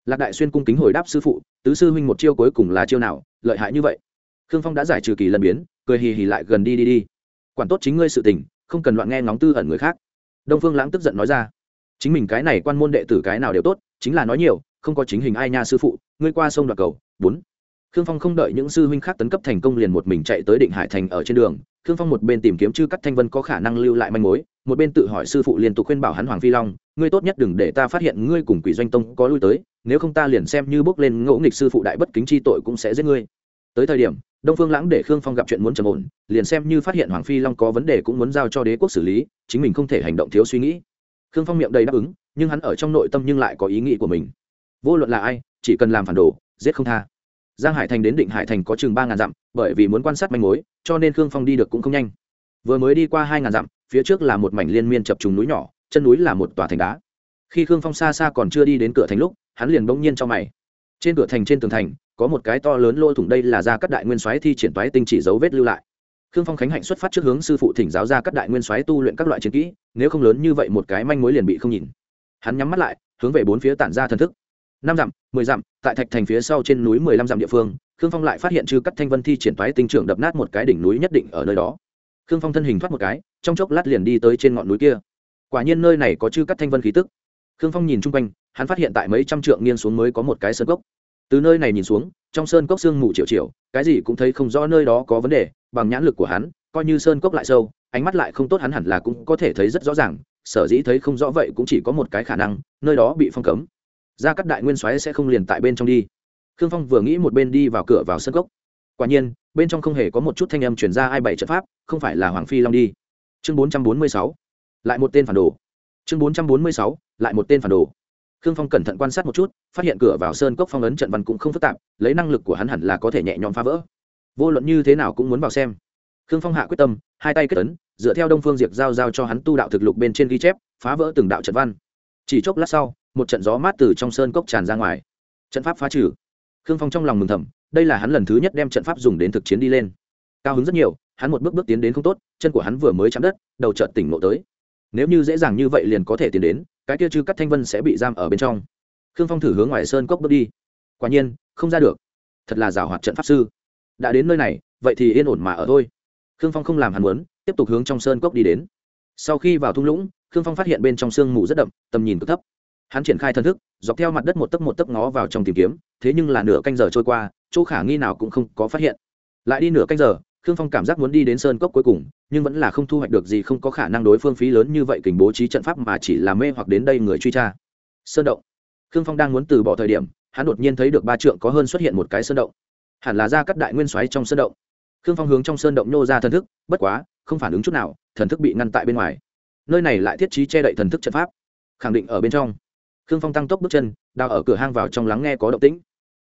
lạc đại xuyên cung kính hồi đáp sư phụ, tứ sư huynh một chiêu cuối cùng là chiêu nào? Lợi hại như vậy. Khương phong đã giải trừ kỳ lần biến, cười hì hì lại gần đi đi đi. Quản tốt chính ngươi sự tình, không cần loạn nghe ngóng tư ẩn người khác. Đông phương lãng tức giận nói ra. Chính mình cái này quan môn đệ tử cái nào đều tốt, chính là nói nhiều, không có chính hình ai nha sư phụ, ngươi qua sông đoạt cầu. Bốn. Khương phong không đợi những sư huynh khác tấn cấp thành công liền một mình chạy tới định hải thành ở trên đường. Khương phong một bên tìm kiếm chư cắt thanh vân có khả năng lưu lại manh mối, một bên tự hỏi sư phụ liên tục khuyên bảo hắn hoàng phi long ngươi tốt nhất đừng để ta phát hiện ngươi cùng quỷ doanh tông có lui tới, nếu không ta liền xem như bước lên ngỗ nghịch sư phụ đại bất kính chi tội cũng sẽ giết ngươi. Tới thời điểm, đông phương lãng để khương phong gặp chuyện muốn trầm ổn, liền xem như phát hiện hoàng phi long có vấn đề cũng muốn giao cho đế quốc xử lý, chính mình không thể hành động thiếu suy nghĩ. Khương phong miệng đầy đáp ứng, nhưng hắn ở trong nội tâm nhưng lại có ý nghĩ của mình. Vô luận là ai, chỉ cần làm phản đồ, giết không tha. Giang hải thành đến định hải thành có chừng ba ngàn dặm, bởi vì muốn quan sát manh mối, cho nên khương phong đi được cũng không nhanh. Vừa mới đi qua hai ngàn dặm, phía trước là một mảnh liên miên chập trùng núi nhỏ chân núi là một tòa thành đá. Khi khương phong xa xa còn chưa đi đến cửa thành lúc, hắn liền bỗng nhiên cho mày. Trên cửa thành trên tường thành, có một cái to lớn lỗ thủng đây là ra các đại nguyên soái thi triển toái tinh chỉ dấu vết lưu lại. Khương phong khánh hạnh xuất phát trước hướng sư phụ thỉnh giáo ra các đại nguyên soái tu luyện các loại chiến kỹ, nếu không lớn như vậy một cái manh mối liền bị không nhìn. Hắn nhắm mắt lại, hướng về bốn phía tản ra thần thức. Năm dặm, mười dặm, tại thạch thành phía sau trên núi mười lăm dặm địa phương, khương phong lại phát hiện chư cắt thanh vân thi triển toái tinh trưởng đập nát một cái đỉnh núi nhất định ở nơi đó. Khương phong thân hình thoát một cái, trong chốc lát liền đi tới trên ngọn núi kia quả nhiên nơi này có chư cắt thanh vân khí tức. Khương phong nhìn chung quanh, hắn phát hiện tại mấy trăm trượng nghiêng xuống mới có một cái sơn cốc. Từ nơi này nhìn xuống, trong sơn cốc sương mù triệu triệu cái gì cũng thấy không rõ nơi đó có vấn đề, bằng nhãn lực của hắn, coi như sơn cốc lại sâu, ánh mắt lại không tốt hắn hẳn là cũng có thể thấy rất rõ ràng, sở dĩ thấy không rõ vậy cũng chỉ có một cái khả năng, nơi đó bị phong cấm. Ra các đại nguyên soái sẽ không liền tại bên trong đi. Khương phong vừa nghĩ một bên đi vào cửa vào sân cốc. Quả nhiên, bên trong không hề có một chút thanh âm chuyển ra ai bảy trận pháp, không phải là hoàng phi long đi. Chương bốn trăm bốn mươi sáu lại một tên phản đồ. Chương bốn trăm bốn mươi sáu, lại một tên phản đồ. Khương phong cẩn thận quan sát một chút, phát hiện cửa vào sơn cốc phong ấn trận văn cũng không phức tạp, lấy năng lực của hắn hẳn là có thể nhẹ nhõm phá vỡ. Vô luận như thế nào cũng muốn vào xem. Khương phong hạ quyết tâm, hai tay kết ấn, dựa theo đông phương diệp giao giao cho hắn tu đạo thực lục bên trên ghi chép, phá vỡ từng đạo trận văn. Chỉ chốc lát sau, một trận gió mát từ trong sơn cốc tràn ra ngoài. Trận pháp phá trừ. Khương phong trong lòng mừng thầm, đây là hắn lần thứ nhất đem trận pháp dùng đến thực chiến đi lên. Cao hứng rất nhiều, hắn một bước bước tiến đến không tốt, chân của hắn vừa mới chạm đất, đầu chợt tỉnh ngộ tới nếu như dễ dàng như vậy liền có thể tiến đến, cái kia chư cắt thanh vân sẽ bị giam ở bên trong. Khương phong thử hướng ngoài sơn cốc bước đi. Quả nhiên, không ra được. Thật là giảo hoạt trận pháp sư. Đã đến nơi này, vậy thì yên ổn mà ở thôi. Khương phong không làm hắn muốn, tiếp tục hướng trong sơn cốc đi đến. Sau khi vào thung lũng, khương phong phát hiện bên trong sương mù rất đậm, tầm nhìn cực thấp. Hắn triển khai thân thức, dọc theo mặt đất một tấc một tấc ngó vào trong tìm kiếm, thế nhưng là nửa canh giờ trôi qua, chỗ khả nghi nào cũng không có phát hiện. Lại đi nửa canh giờ khương phong cảm giác muốn đi đến sơn cốc cuối cùng, nhưng vẫn là không thu hoạch được gì, không có khả năng đối phương phí lớn như vậy kình bố trí trận pháp mà chỉ là mê hoặc đến đây người truy tra. Sơn động. Khương phong đang muốn từ bỏ thời điểm, hắn đột nhiên thấy được ba trượng có hơn xuất hiện một cái sơn động. Hẳn là ra cắt đại nguyên xoáy trong sơn động. Khương phong hướng trong sơn động nhô ra thần thức, bất quá, không phản ứng chút nào, thần thức bị ngăn tại bên ngoài. Nơi này lại thiết trí che đậy thần thức trận pháp. Khẳng định ở bên trong. Khương phong tăng tốc bước chân, đào ở cửa hang vào trong lắng nghe có động tĩnh.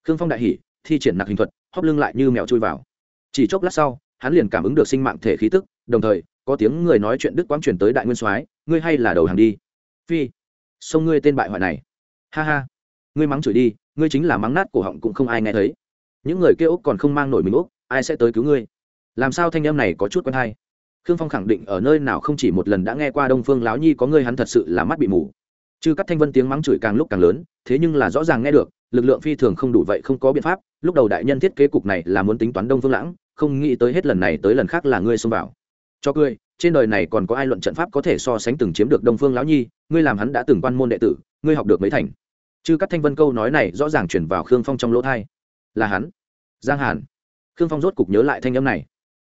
Khương phong đại hỉ, thi triển nặc hình thuật hóp lưng lại như mèo chui vào. Chỉ chốc lát sau hắn liền cảm ứng được sinh mạng thể khí tức, đồng thời, có tiếng người nói chuyện đức quang truyền tới đại nguyên soái, ngươi hay là đầu hàng đi. Phi, xông ngươi tên bại hoại này. Ha ha, ngươi mắng chửi đi, ngươi chính là mắng nát cổ họng cũng không ai nghe thấy. Những người kia úc còn không mang nổi mình úc ai sẽ tới cứu ngươi? Làm sao thanh em này có chút quen hay? Khương phong khẳng định ở nơi nào không chỉ một lần đã nghe qua đông phương láo nhi có ngươi hắn thật sự là mắt bị mù. Chư cắt thanh vân tiếng mắng chửi càng lúc càng lớn, thế nhưng là rõ ràng nghe được, lực lượng phi thường không đủ vậy không có biện pháp, lúc đầu đại nhân thiết kế cục này là muốn tính toán đông phương lãng không nghĩ tới hết lần này tới lần khác là ngươi xông vào. Cho cười, trên đời này còn có ai luận trận pháp có thể so sánh từng chiếm được đông phương lão nhi, ngươi làm hắn đã từng quan môn đệ tử, ngươi học được mấy thành? Chư các thanh vân câu nói này rõ ràng chuyển vào khương phong trong lỗ thai là hắn. Giang hàn. Khương phong rốt cục nhớ lại thanh âm này.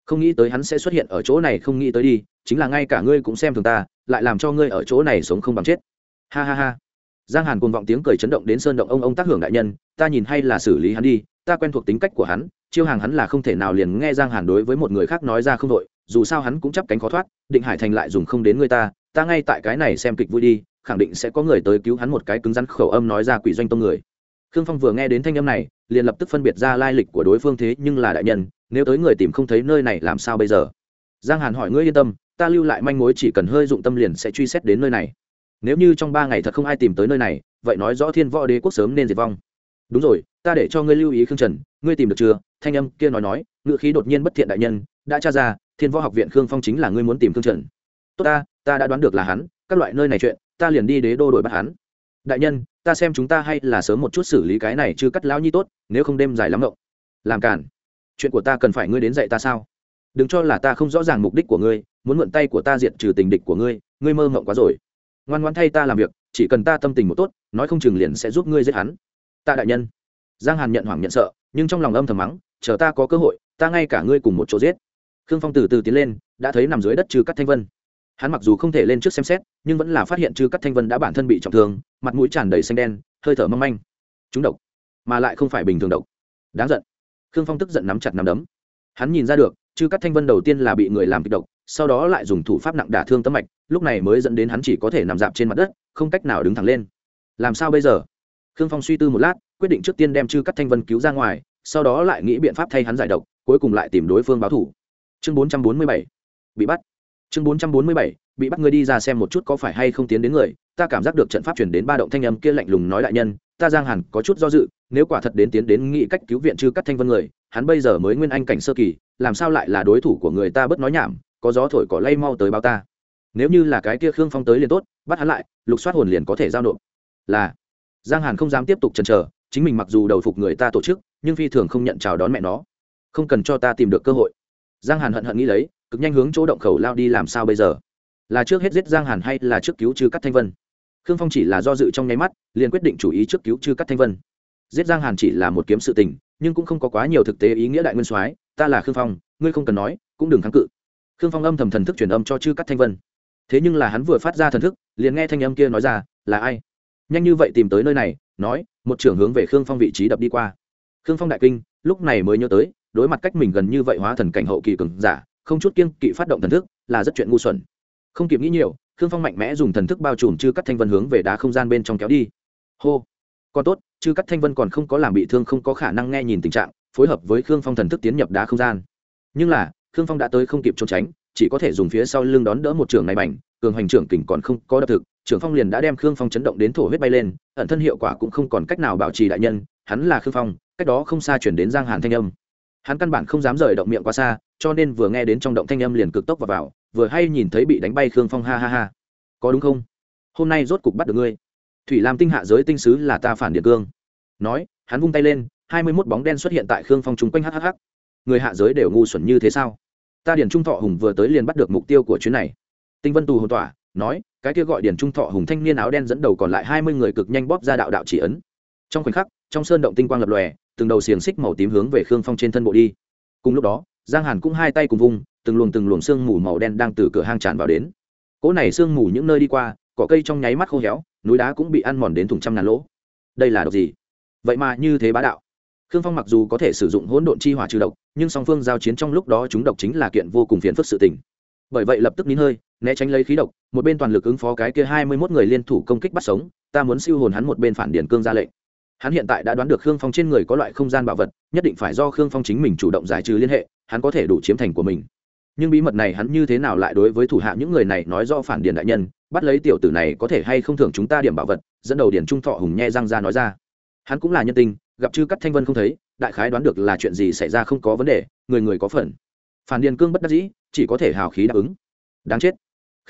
Không nghĩ tới hắn sẽ xuất hiện ở chỗ này, không nghĩ tới đi, chính là ngay cả ngươi cũng xem thường ta, lại làm cho ngươi ở chỗ này sống không bằng chết. Ha ha ha. Giang hàn cùng vọng tiếng cười chấn động đến sơn động ông ông tác hưởng đại nhân, ta nhìn hay là xử lý hắn đi, ta quen thuộc tính cách của hắn chiêu hàng hắn là không thể nào liền nghe giang hàn đối với một người khác nói ra không đội, dù sao hắn cũng chấp cánh khó thoát, định hải thành lại dùng không đến người ta ta ngay tại cái này xem kịch vui đi, khẳng định sẽ có người tới cứu hắn một cái cứng rắn khẩu âm nói ra quỷ doanh tông người. Khương phong vừa nghe đến thanh âm này, liền lập tức phân biệt ra lai lịch của đối phương thế nhưng là đại nhân, nếu tới người tìm không thấy nơi này làm sao bây giờ? Giang hàn hỏi, ngươi yên tâm, ta lưu lại manh mối chỉ cần hơi dụng tâm liền sẽ truy xét đến nơi này. Nếu như trong ba ngày thật không ai tìm tới nơi này, vậy nói rõ thiên võ đế quốc sớm nên diệt vong. Đúng rồi, ta để cho ngươi lưu ý khương trần, ngươi tìm được chưa? Thanh âm kia nói nói ngự khí đột nhiên bất thiện đại nhân, đã tra ra, thiên võ học viện khương phong chính là ngươi muốn tìm khương trần. Tốt ta ta đã đoán được là hắn, các loại nơi này chuyện, ta liền đi đế đô đổi bắt hắn. Đại nhân, ta xem chúng ta hay là sớm một chút xử lý cái này chưa cắt lão nhi tốt, nếu không đêm dài lắm động làm cản. Chuyện của ta cần phải ngươi đến dạy ta sao? Đừng cho là ta không rõ ràng mục đích của ngươi, muốn mượn tay của ta diện trừ tình địch của ngươi ngươi mơ mộng quá rồi. Ngoan ngoan thay ta làm việc, chỉ cần ta tâm tình một tốt, nói không chừng liền sẽ giúp ngươi giết hắn. Tạ đại nhân. Giang hàn nhận hoảng nhận sợ, nhưng trong lòng âm thầm mắng chờ ta có cơ hội, ta ngay cả ngươi cùng một chỗ giết. Khương phong từ từ tiến lên, đã thấy nằm dưới đất trừ cắt thanh vân. Hắn mặc dù không thể lên trước xem xét, nhưng vẫn là phát hiện trừ cắt thanh vân đã bản thân bị trọng thương, mặt mũi tràn đầy xanh đen, hơi thở mâm anh chúng độc, mà lại không phải bình thường độc. Đáng giận. Khương phong tức giận nắm chặt nắm đấm. Hắn nhìn ra được chư cắt thanh vân đầu tiên là bị người làm kịch độc, sau đó lại dùng thủ pháp nặng đả thương tấm mạch, lúc này mới dẫn đến hắn chỉ có thể nằm dạp trên mặt đất, không cách nào đứng thẳng lên. Làm sao bây giờ? Khương phong suy tư một lát, quyết định trước tiên đem chư cắt thanh vân cứu ra ngoài sau đó lại nghĩ biện pháp thay hắn giải độc, cuối cùng lại tìm đối phương báo thủ. Chương 447 bị bắt. Chương 447 bị bắt người đi ra xem một chút có phải hay không tiến đến người. Ta cảm giác được trận pháp chuyển đến ba động thanh âm kia lạnh lùng nói đại nhân, ta giang hẳn có chút do dự, nếu quả thật đến tiến đến nghĩ cách cứu viện chư cắt thanh vân người, hắn bây giờ mới nguyên anh cảnh sơ kỳ, làm sao lại là đối thủ của người ta bất nói nhảm, có gió thổi cỏ lay mau tới bao ta. Nếu như là cái kia khương phong tới liền tốt, bắt hắn lại, lục soát hồn liền có thể giao nộp. Là, giang hàn không dám tiếp tục chần chờ, chính mình mặc dù đầu phục người ta tổ chức nhưng phi thường không nhận chào đón mẹ nó. Không cần cho ta tìm được cơ hội. Giang hàn hận hận nghĩ lấy, cực nhanh hướng chỗ động khẩu lao đi làm sao bây giờ? Là trước hết giết giang hàn hay là trước cứu trừ cắt thanh vân? Khương phong chỉ là do dự trong nháy mắt, liền quyết định chủ ý trước cứu trừ cắt thanh vân. Giết giang hàn chỉ là một kiếm sự tình, nhưng cũng không có quá nhiều thực tế ý nghĩa đại nguyên soái, ta là khương phong, ngươi không cần nói, cũng đừng kháng cự. Khương phong âm thầm thần thức truyền âm cho chư cắt thanh vân. Thế nhưng là hắn vừa phát ra thần thức, liền nghe thanh âm kia nói ra, là ai? Nhanh như vậy tìm tới nơi này, nói, một trưởng hướng về khương phong vị trí đập đi qua khương phong đại kinh, lúc này mới nhớ tới, đối mặt cách mình gần như vậy hóa thần cảnh hậu kỳ cường giả, không chút kiêng kỵ phát động thần thức, là rất chuyện ngu xuẩn. Không kịp nghĩ nhiều, khương phong mạnh mẽ dùng thần thức bao trùm chư cắt thanh vân hướng về đá không gian bên trong kéo đi. Hô! Còn tốt, chư cắt thanh vân còn không có làm bị thương không có khả năng nghe nhìn tình trạng, phối hợp với khương phong thần thức tiến nhập đá không gian. Nhưng là, khương phong đã tới không kịp trốn tránh, chỉ có thể dùng phía sau lưng đón đỡ một trường này mảnh cường hành trưởng kình còn không có đập thực, trưởng phong liền đã đem khương phong chấn động đến thổ huyết bay lên, ẩn thân hiệu quả cũng không còn cách nào bảo trì đại nhân, hắn là khương phong cách đó không xa chuyển đến giang hàn thanh âm. Hắn căn bản không dám rời động miệng quá xa cho nên vừa nghe đến trong động thanh âm liền cực tốc vào, vào vừa hay nhìn thấy bị đánh bay khương phong ha ha ha. Có đúng không? Hôm nay rốt cục bắt được ngươi. Thủy lam tinh hạ giới tinh sứ là ta phản địa cương. Nói hắn vung tay lên hai mươi mốt bóng đen xuất hiện tại khương phong chung quanh hhh người hạ giới đều ngu xuẩn như thế sao? Ta điển trung thọ hùng vừa tới liền bắt được mục tiêu của chuyến này. Tinh vân tù hồn tỏa nói cái kia gọi điển trung thọ hùng thanh niên áo đen dẫn đầu còn lại hai mươi người cực nhanh bóp ra đạo đạo chỉ ấn. Trong khoảnh khắc trong sơn động tinh quang lập lòe, từng đầu xiềng xích màu tím hướng về khương phong trên thân bộ đi. Cùng lúc đó, giang hàn cũng hai tay cùng vung, từng luồng từng luồng sương mù màu đen đang từ cửa hang tràn vào đến. Cỗ này sương mù những nơi đi qua, cỏ cây trong nháy mắt khô héo, núi đá cũng bị ăn mòn đến thùng trăm ngàn lỗ. Đây là độc gì? Vậy mà như thế bá đạo. Khương phong mặc dù có thể sử dụng hỗn độn chi hỏa trừ độc, nhưng song phương giao chiến trong lúc đó chúng độc chính là kiện vô cùng phiền phức sự tình. Bởi vậy lập tức nín hơi, né tránh lấy khí độc, một bên toàn lực ứng phó cái kia hai mươi một người liên thủ công kích bắt sống, ta muốn siêu hồn hắn một bên phản điền cương ra lệnh hắn hiện tại đã đoán được khương phong trên người có loại không gian bảo vật, nhất định phải do khương phong chính mình chủ động giải trừ liên hệ, hắn có thể đủ chiếm thành của mình. Nhưng bí mật này hắn như thế nào lại đối với thủ hạ những người này nói do phản điền đại nhân, bắt lấy tiểu tử này có thể hay không thưởng chúng ta điểm bảo vật, dẫn đầu điền trung thọ hùng nhe răng ra nói ra. Hắn cũng là nhân tình, gặp chư cắt thanh vân không thấy, đại khái đoán được là chuyện gì xảy ra không có vấn đề, người người có phần. Phản điền cương bất đắc dĩ, chỉ có thể hào khí đáp ứng. Đáng chết.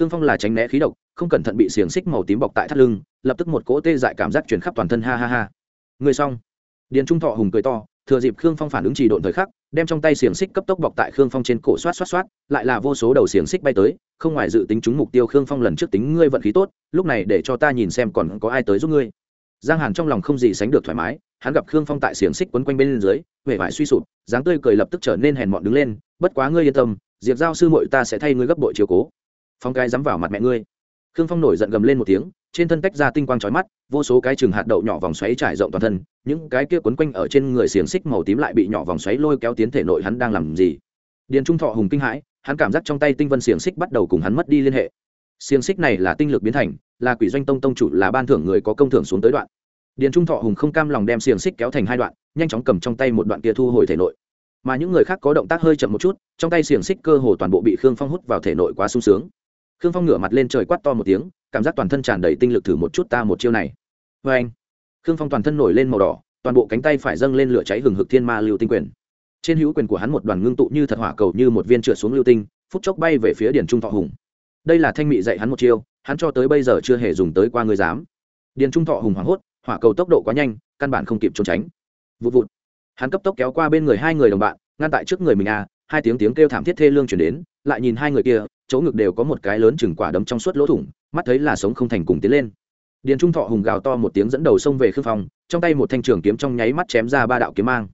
Khương phong là tránh né khí độc, không cẩn thận bị xiềng xích màu tím bọc tại thắt lưng, lập tức một cỗ tê dại cảm giác chuyển khắp toàn thân, ha ha ha người xong. Điền trung thọ hùng cười to, thừa dịp khương phong phản ứng chỉ độn thời khắc, đem trong tay xiềng xích cấp tốc bọc tại khương phong trên cổ xoát xoát xoát, lại là vô số đầu xiềng xích bay tới, không ngoài dự tính chúng mục tiêu khương phong lần trước tính ngươi vận khí tốt, lúc này để cho ta nhìn xem còn có ai tới giúp ngươi. Giang hàn trong lòng không gì sánh được thoải mái, hắn gặp khương phong tại xiềng xích quấn quanh bên dưới, vẻ vải suy sụp, dáng tươi cười lập tức trở nên hèn mọn đứng lên, bất quá ngươi yên tâm, diệp giao sư muội ta sẽ thay ngươi gấp bội chiều cố. Phong cái dám vào mặt mẹ ngươi. Khương phong nổi giận gầm lên một tiếng trên thân tách ra tinh quang chói mắt, vô số cái chừng hạt đậu nhỏ vòng xoáy trải rộng toàn thân, những cái kia quấn quanh ở trên người xiềng xích màu tím lại bị nhỏ vòng xoáy lôi kéo tiến thể nội hắn đang làm gì? Điền trung thọ hùng kinh hãi, hắn cảm giác trong tay tinh vân xiềng xích bắt đầu cùng hắn mất đi liên hệ. Xiềng xích này là tinh lực biến thành, là quỷ doanh tông tông chủ, là ban thưởng người có công thưởng xuống tới đoạn. Điền trung thọ hùng không cam lòng đem xiềng xích kéo thành hai đoạn, nhanh chóng cầm trong tay một đoạn kia thu hồi thể nội. Mà những người khác có động tác hơi chậm một chút, trong tay xiềng xích cơ hồ toàn bộ bị khương phong hút vào thể nội quá sung sướng. Khương phong ngửa mặt lên trời quát to một tiếng cảm giác toàn thân tràn đầy tinh lực thử một chút ta một chiêu này. Vê anh, khương phong toàn thân nổi lên màu đỏ, toàn bộ cánh tay phải dâng lên lửa cháy hừng hực thiên ma lưu tinh quyền. Trên hữu quyền của hắn một đoàn ngưng tụ như thật hỏa cầu như một viên trượt xuống lưu tinh, phút chốc bay về phía điền trung thọ hùng. Đây là thanh mị dạy hắn một chiêu, hắn cho tới bây giờ chưa hề dùng tới qua người dám. Điền trung thọ hùng hoảng hốt, hỏa cầu tốc độ quá nhanh, căn bản không kịp trốn tránh. Vụt vụt. Hắn cấp tốc kéo qua bên người hai người đồng bạn, ngăn tại trước người mình à hai tiếng tiếng kêu thảm thiết thê lương chuyển đến lại nhìn hai người kia, chỗ ngực đều có một cái lớn chừng quả đấm trong suốt lỗ thủng, mắt thấy là sống không thành cùng tiến lên. Điền trung thọ hùng gào to một tiếng dẫn đầu xông về khương phong, trong tay một thanh trường kiếm trong nháy mắt chém ra ba đạo kiếm mang.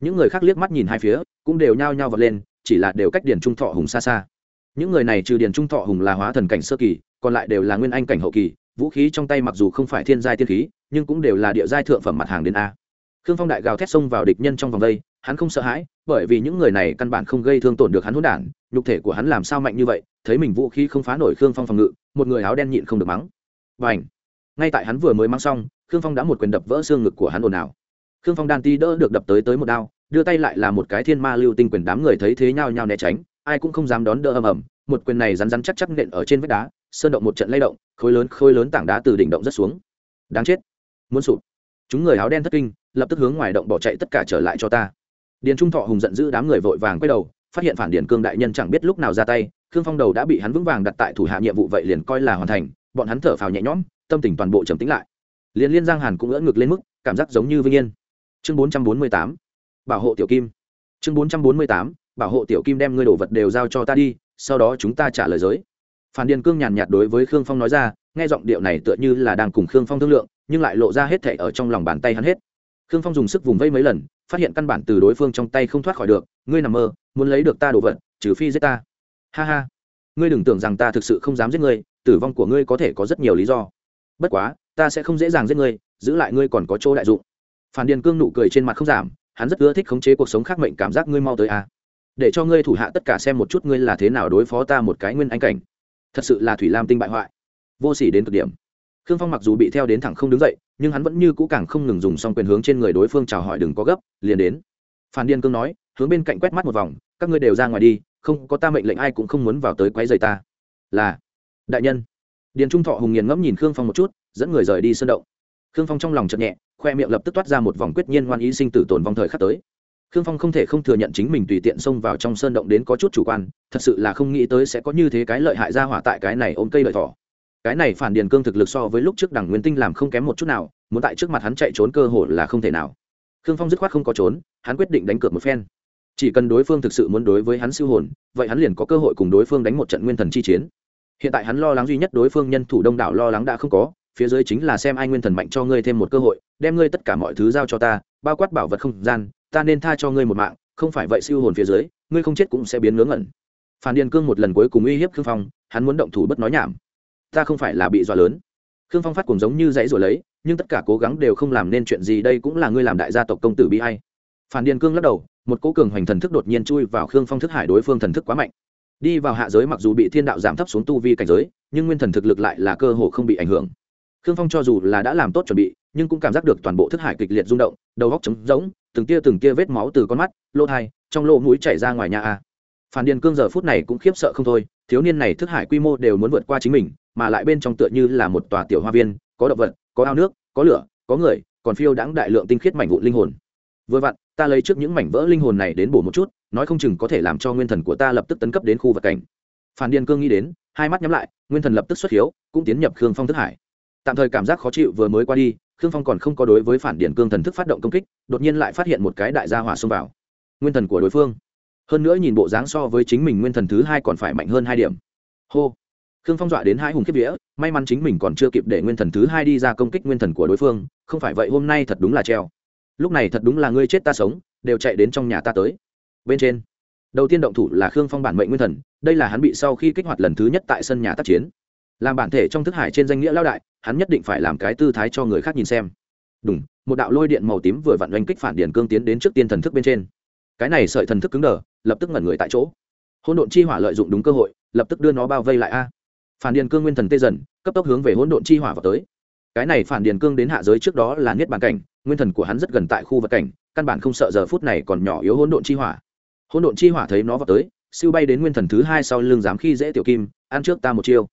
Những người khác liếc mắt nhìn hai phía, cũng đều nhao nhao vật lên, chỉ là đều cách điền trung thọ hùng xa xa. Những người này trừ điền trung thọ hùng là hóa thần cảnh sơ kỳ, còn lại đều là nguyên anh cảnh hậu kỳ, vũ khí trong tay mặc dù không phải thiên giai tiên khí, nhưng cũng đều là địa giai thượng phẩm mặt hàng đến a. Khương phong đại gào thét xông vào địch nhân trong vòng đây, hắn không sợ hãi bởi vì những người này căn bản không gây thương tổn được hắn hỗn đản, nhục thể của hắn làm sao mạnh như vậy, thấy mình vũ khí không phá nổi khương phong phòng ngự, một người áo đen nhịn không được mắng. Và ảnh ngay tại hắn vừa mới mắng xong, khương phong đã một quyền đập vỡ xương ngực của hắn ồn ào. Khương phong đan ti đỡ được đập tới tới một đao, đưa tay lại là một cái thiên ma lưu tinh quyền đám người thấy thế nhau nhau né tránh, ai cũng không dám đón đỡ ầm ầm. Một quyền này rắn rắn chắc chắc nện ở trên vách đá, sơn động một trận lay động, khối lớn khối lớn tảng đá từ đỉnh động rất xuống. Đáng chết! Muốn sụp! Chúng người áo đen thất kinh, lập tức hướng ngoài động bỏ chạy tất cả trở lại cho ta điền trung thọ hùng giận dữ đám người vội vàng quay đầu, phát hiện phản điền cương đại nhân chẳng biết lúc nào ra tay, khương phong đầu đã bị hắn vững vàng đặt tại thủ hạ nhiệm vụ vậy liền coi là hoàn thành, bọn hắn thở phào nhẹ nhõm, tâm tình toàn bộ trầm tĩnh lại. Liền liên giang hàn cũng ngỡ ngực lên mức, cảm giác giống như vinh yên. Chương bốn trăm bốn mươi tám, bảo hộ tiểu kim. Chương bốn trăm bốn mươi tám, bảo hộ tiểu kim đem ngươi đồ vật đều giao cho ta đi, sau đó chúng ta trả lời giới. Phản điền cương nhàn nhạt đối với khương phong nói ra, nghe giọng điệu này tựa như là đang cùng khương phong thương lượng, nhưng lại lộ ra hết thảy ở trong lòng bàn tay hắn hết. Khương phong dùng sức vùng vây mấy lần phát hiện căn bản từ đối phương trong tay không thoát khỏi được, ngươi nằm mơ, muốn lấy được ta đồ vật, trừ phi giết ta. Ha ha. Ngươi đừng tưởng rằng ta thực sự không dám giết ngươi, tử vong của ngươi có thể có rất nhiều lý do. Bất quá, ta sẽ không dễ dàng giết ngươi, giữ lại ngươi còn có chỗ đại dụng. Phản điền cương nụ cười trên mặt không giảm, hắn rất ưa thích khống chế cuộc sống khác mệnh cảm giác ngươi mau tới a à. để cho ngươi thủ hạ tất cả xem một chút ngươi là thế nào đối phó ta một cái nguyên anh cảnh. Thật sự là thủy lam tinh bại hoại. Vô sỉ đến cực điểm khương phong mặc dù bị theo đến thẳng không đứng dậy, nhưng hắn vẫn như cũ càng không ngừng dùng xong quyền hướng trên người đối phương chào hỏi đừng có gấp, liền đến. Phan điên cương nói, hướng bên cạnh quét mắt một vòng, các ngươi đều ra ngoài đi, không có ta mệnh lệnh ai cũng không muốn vào tới quấy rầy ta. Là, đại nhân. Điền trung thọ hùng nghiền ngẫm nhìn khương phong một chút, dẫn người rời đi sơn động. Khương phong trong lòng chợt nhẹ, khoe miệng lập tức toát ra một vòng quyết nhiên ngoan ý sinh tử tồn vong thời khắc tới. Khương phong không thể không thừa nhận chính mình tùy tiện xông vào trong sơn động đến có chút chủ quan, thật sự là không nghĩ tới sẽ có như thế cái lợi hại ra hỏa tại cái này ôm cây lợi thỏ cái này phản điền cương thực lực so với lúc trước đằng nguyên tinh làm không kém một chút nào, muốn tại trước mặt hắn chạy trốn cơ hội là không thể nào. Khương phong dứt khoát không có trốn, hắn quyết định đánh cược một phen. Chỉ cần đối phương thực sự muốn đối với hắn siêu hồn, vậy hắn liền có cơ hội cùng đối phương đánh một trận nguyên thần chi chiến. Hiện tại hắn lo lắng duy nhất đối phương nhân thủ đông đảo lo lắng đã không có, phía dưới chính là xem ai nguyên thần mạnh cho ngươi thêm một cơ hội, đem ngươi tất cả mọi thứ giao cho ta, bao quát bảo vật không gian, ta nên tha cho ngươi một mạng, không phải vậy siêu hồn phía dưới, ngươi không chết cũng sẽ biến ngớ ngẩn. Phản điền cương một lần cuối cùng uy hiếp khương phong, hắn muốn động thủ bất nói nhảm ta không phải là bị dọa lớn. Khương phong phát cùng giống như dãy rồi lấy, nhưng tất cả cố gắng đều không làm nên chuyện gì, đây cũng là ngươi làm đại gia tộc công tử bi hay phản điền cương lắc đầu, một cố cường hoành thần thức đột nhiên chui vào khương phong thức hải đối phương thần thức quá mạnh. Đi vào hạ giới mặc dù bị thiên đạo giảm thấp xuống tu vi cảnh giới, nhưng nguyên thần thực lực lại là cơ hồ không bị ảnh hưởng. Khương phong cho dù là đã làm tốt chuẩn bị, nhưng cũng cảm giác được toàn bộ thức hải kịch liệt rung động, đầu góc trống rỗng, từng tia từng tia vết máu từ con mắt, lỗ thai, trong lỗ mũi chảy ra ngoài nhà a. Phản điền cương giờ phút này cũng khiếp sợ không thôi, thiếu niên này thức hải quy mô đều muốn vượt qua chính mình mà lại bên trong tựa như là một tòa tiểu hoa viên, có động vật, có ao nước, có lửa, có người, còn phiêu đãng đại lượng tinh khiết mảnh vụn linh hồn. Vừa vặn, ta lấy trước những mảnh vỡ linh hồn này đến bổ một chút, nói không chừng có thể làm cho nguyên thần của ta lập tức tấn cấp đến khu vật cảnh. Phản điền cương nghĩ đến, hai mắt nhắm lại, nguyên thần lập tức xuất hiếu, cũng tiến nhập khương phong thức hải. Tạm thời cảm giác khó chịu vừa mới qua đi, khương phong còn không có đối với phản điền cương thần thức phát động công kích, đột nhiên lại phát hiện một cái đại gia hỏa xông vào. Nguyên thần của đối phương. Hơn nữa nhìn bộ dáng so với chính mình nguyên thần thứ hai còn phải mạnh hơn hai điểm. Hô khương phong dọa đến hai hùng kiếp vía, may mắn chính mình còn chưa kịp để nguyên thần thứ hai đi ra công kích nguyên thần của đối phương, không phải vậy hôm nay thật đúng là treo. Lúc này thật đúng là ngươi chết ta sống, đều chạy đến trong nhà ta tới. Bên trên, đầu tiên động thủ là khương phong bản mệnh nguyên thần, đây là hắn bị sau khi kích hoạt lần thứ nhất tại sân nhà tác chiến. Làm bản thể trong thức hải trên danh nghĩa lao đại, hắn nhất định phải làm cái tư thái cho người khác nhìn xem. Đúng một đạo lôi điện màu tím vừa vặn oanh kích phản điền cương tiến đến trước tiên thần thức bên trên. Cái này sợi thần thức cứng đờ, lập tức ngẩn người tại chỗ. Hỗn độn chi hỏa lợi dụng đúng cơ hội, lập tức đưa nó bao vây lại a phản điền cương nguyên thần tê dần, cấp tốc hướng về hỗn độn chi hỏa vào tới. Cái này phản điền cương đến hạ giới trước đó là niết bàn cảnh, nguyên thần của hắn rất gần tại khu vật cảnh, căn bản không sợ giờ phút này còn nhỏ yếu hỗn độn chi hỏa. Hỗn độn chi hỏa thấy nó vào tới, siêu bay đến nguyên thần thứ hai sau lưng dám khi dễ tiểu kim, ăn trước ta một chiêu.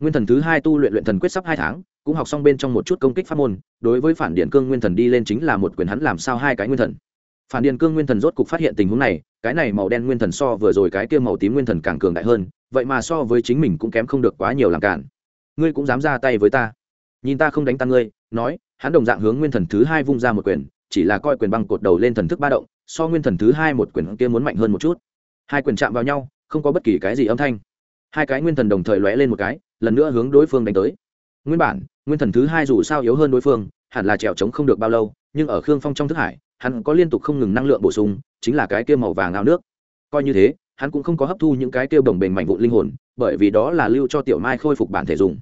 Nguyên thần thứ hai tu luyện luyện thần quyết sắp hai tháng, cũng học xong bên trong một chút công kích pháp môn, đối với phản điện cương nguyên thần đi lên chính là một quyền hắn làm sao hai cái nguyên thần. Phản điện cương nguyên thần rốt cục phát hiện tình huống này, cái này màu đen nguyên thần so vừa rồi cái kia màu tím nguyên thần càng cường đại hơn vậy mà so với chính mình cũng kém không được quá nhiều làm cản. Ngươi cũng dám ra tay với ta. Nhìn ta không đánh tan ngươi, nói, hắn đồng dạng hướng nguyên thần thứ hai vung ra một quyền, chỉ là coi quyền băng cột đầu lên thần thức ba động, so nguyên thần thứ hai một quyền kia muốn mạnh hơn một chút. Hai quyền chạm vào nhau, không có bất kỳ cái gì âm thanh. Hai cái nguyên thần đồng thời lóe lên một cái, lần nữa hướng đối phương đánh tới. Nguyên bản, nguyên thần thứ hai dù sao yếu hơn đối phương, hẳn là trèo trống không được bao lâu, nhưng ở khương phong trong thức hải, hắn có liên tục không ngừng năng lượng bổ sung, chính là cái kia màu vàng ao nước. Coi như thế hắn cũng không có hấp thu những cái tiêu đồng bềnh mảnh vụn linh hồn, bởi vì đó là lưu cho tiểu mai khôi phục bản thể dùng.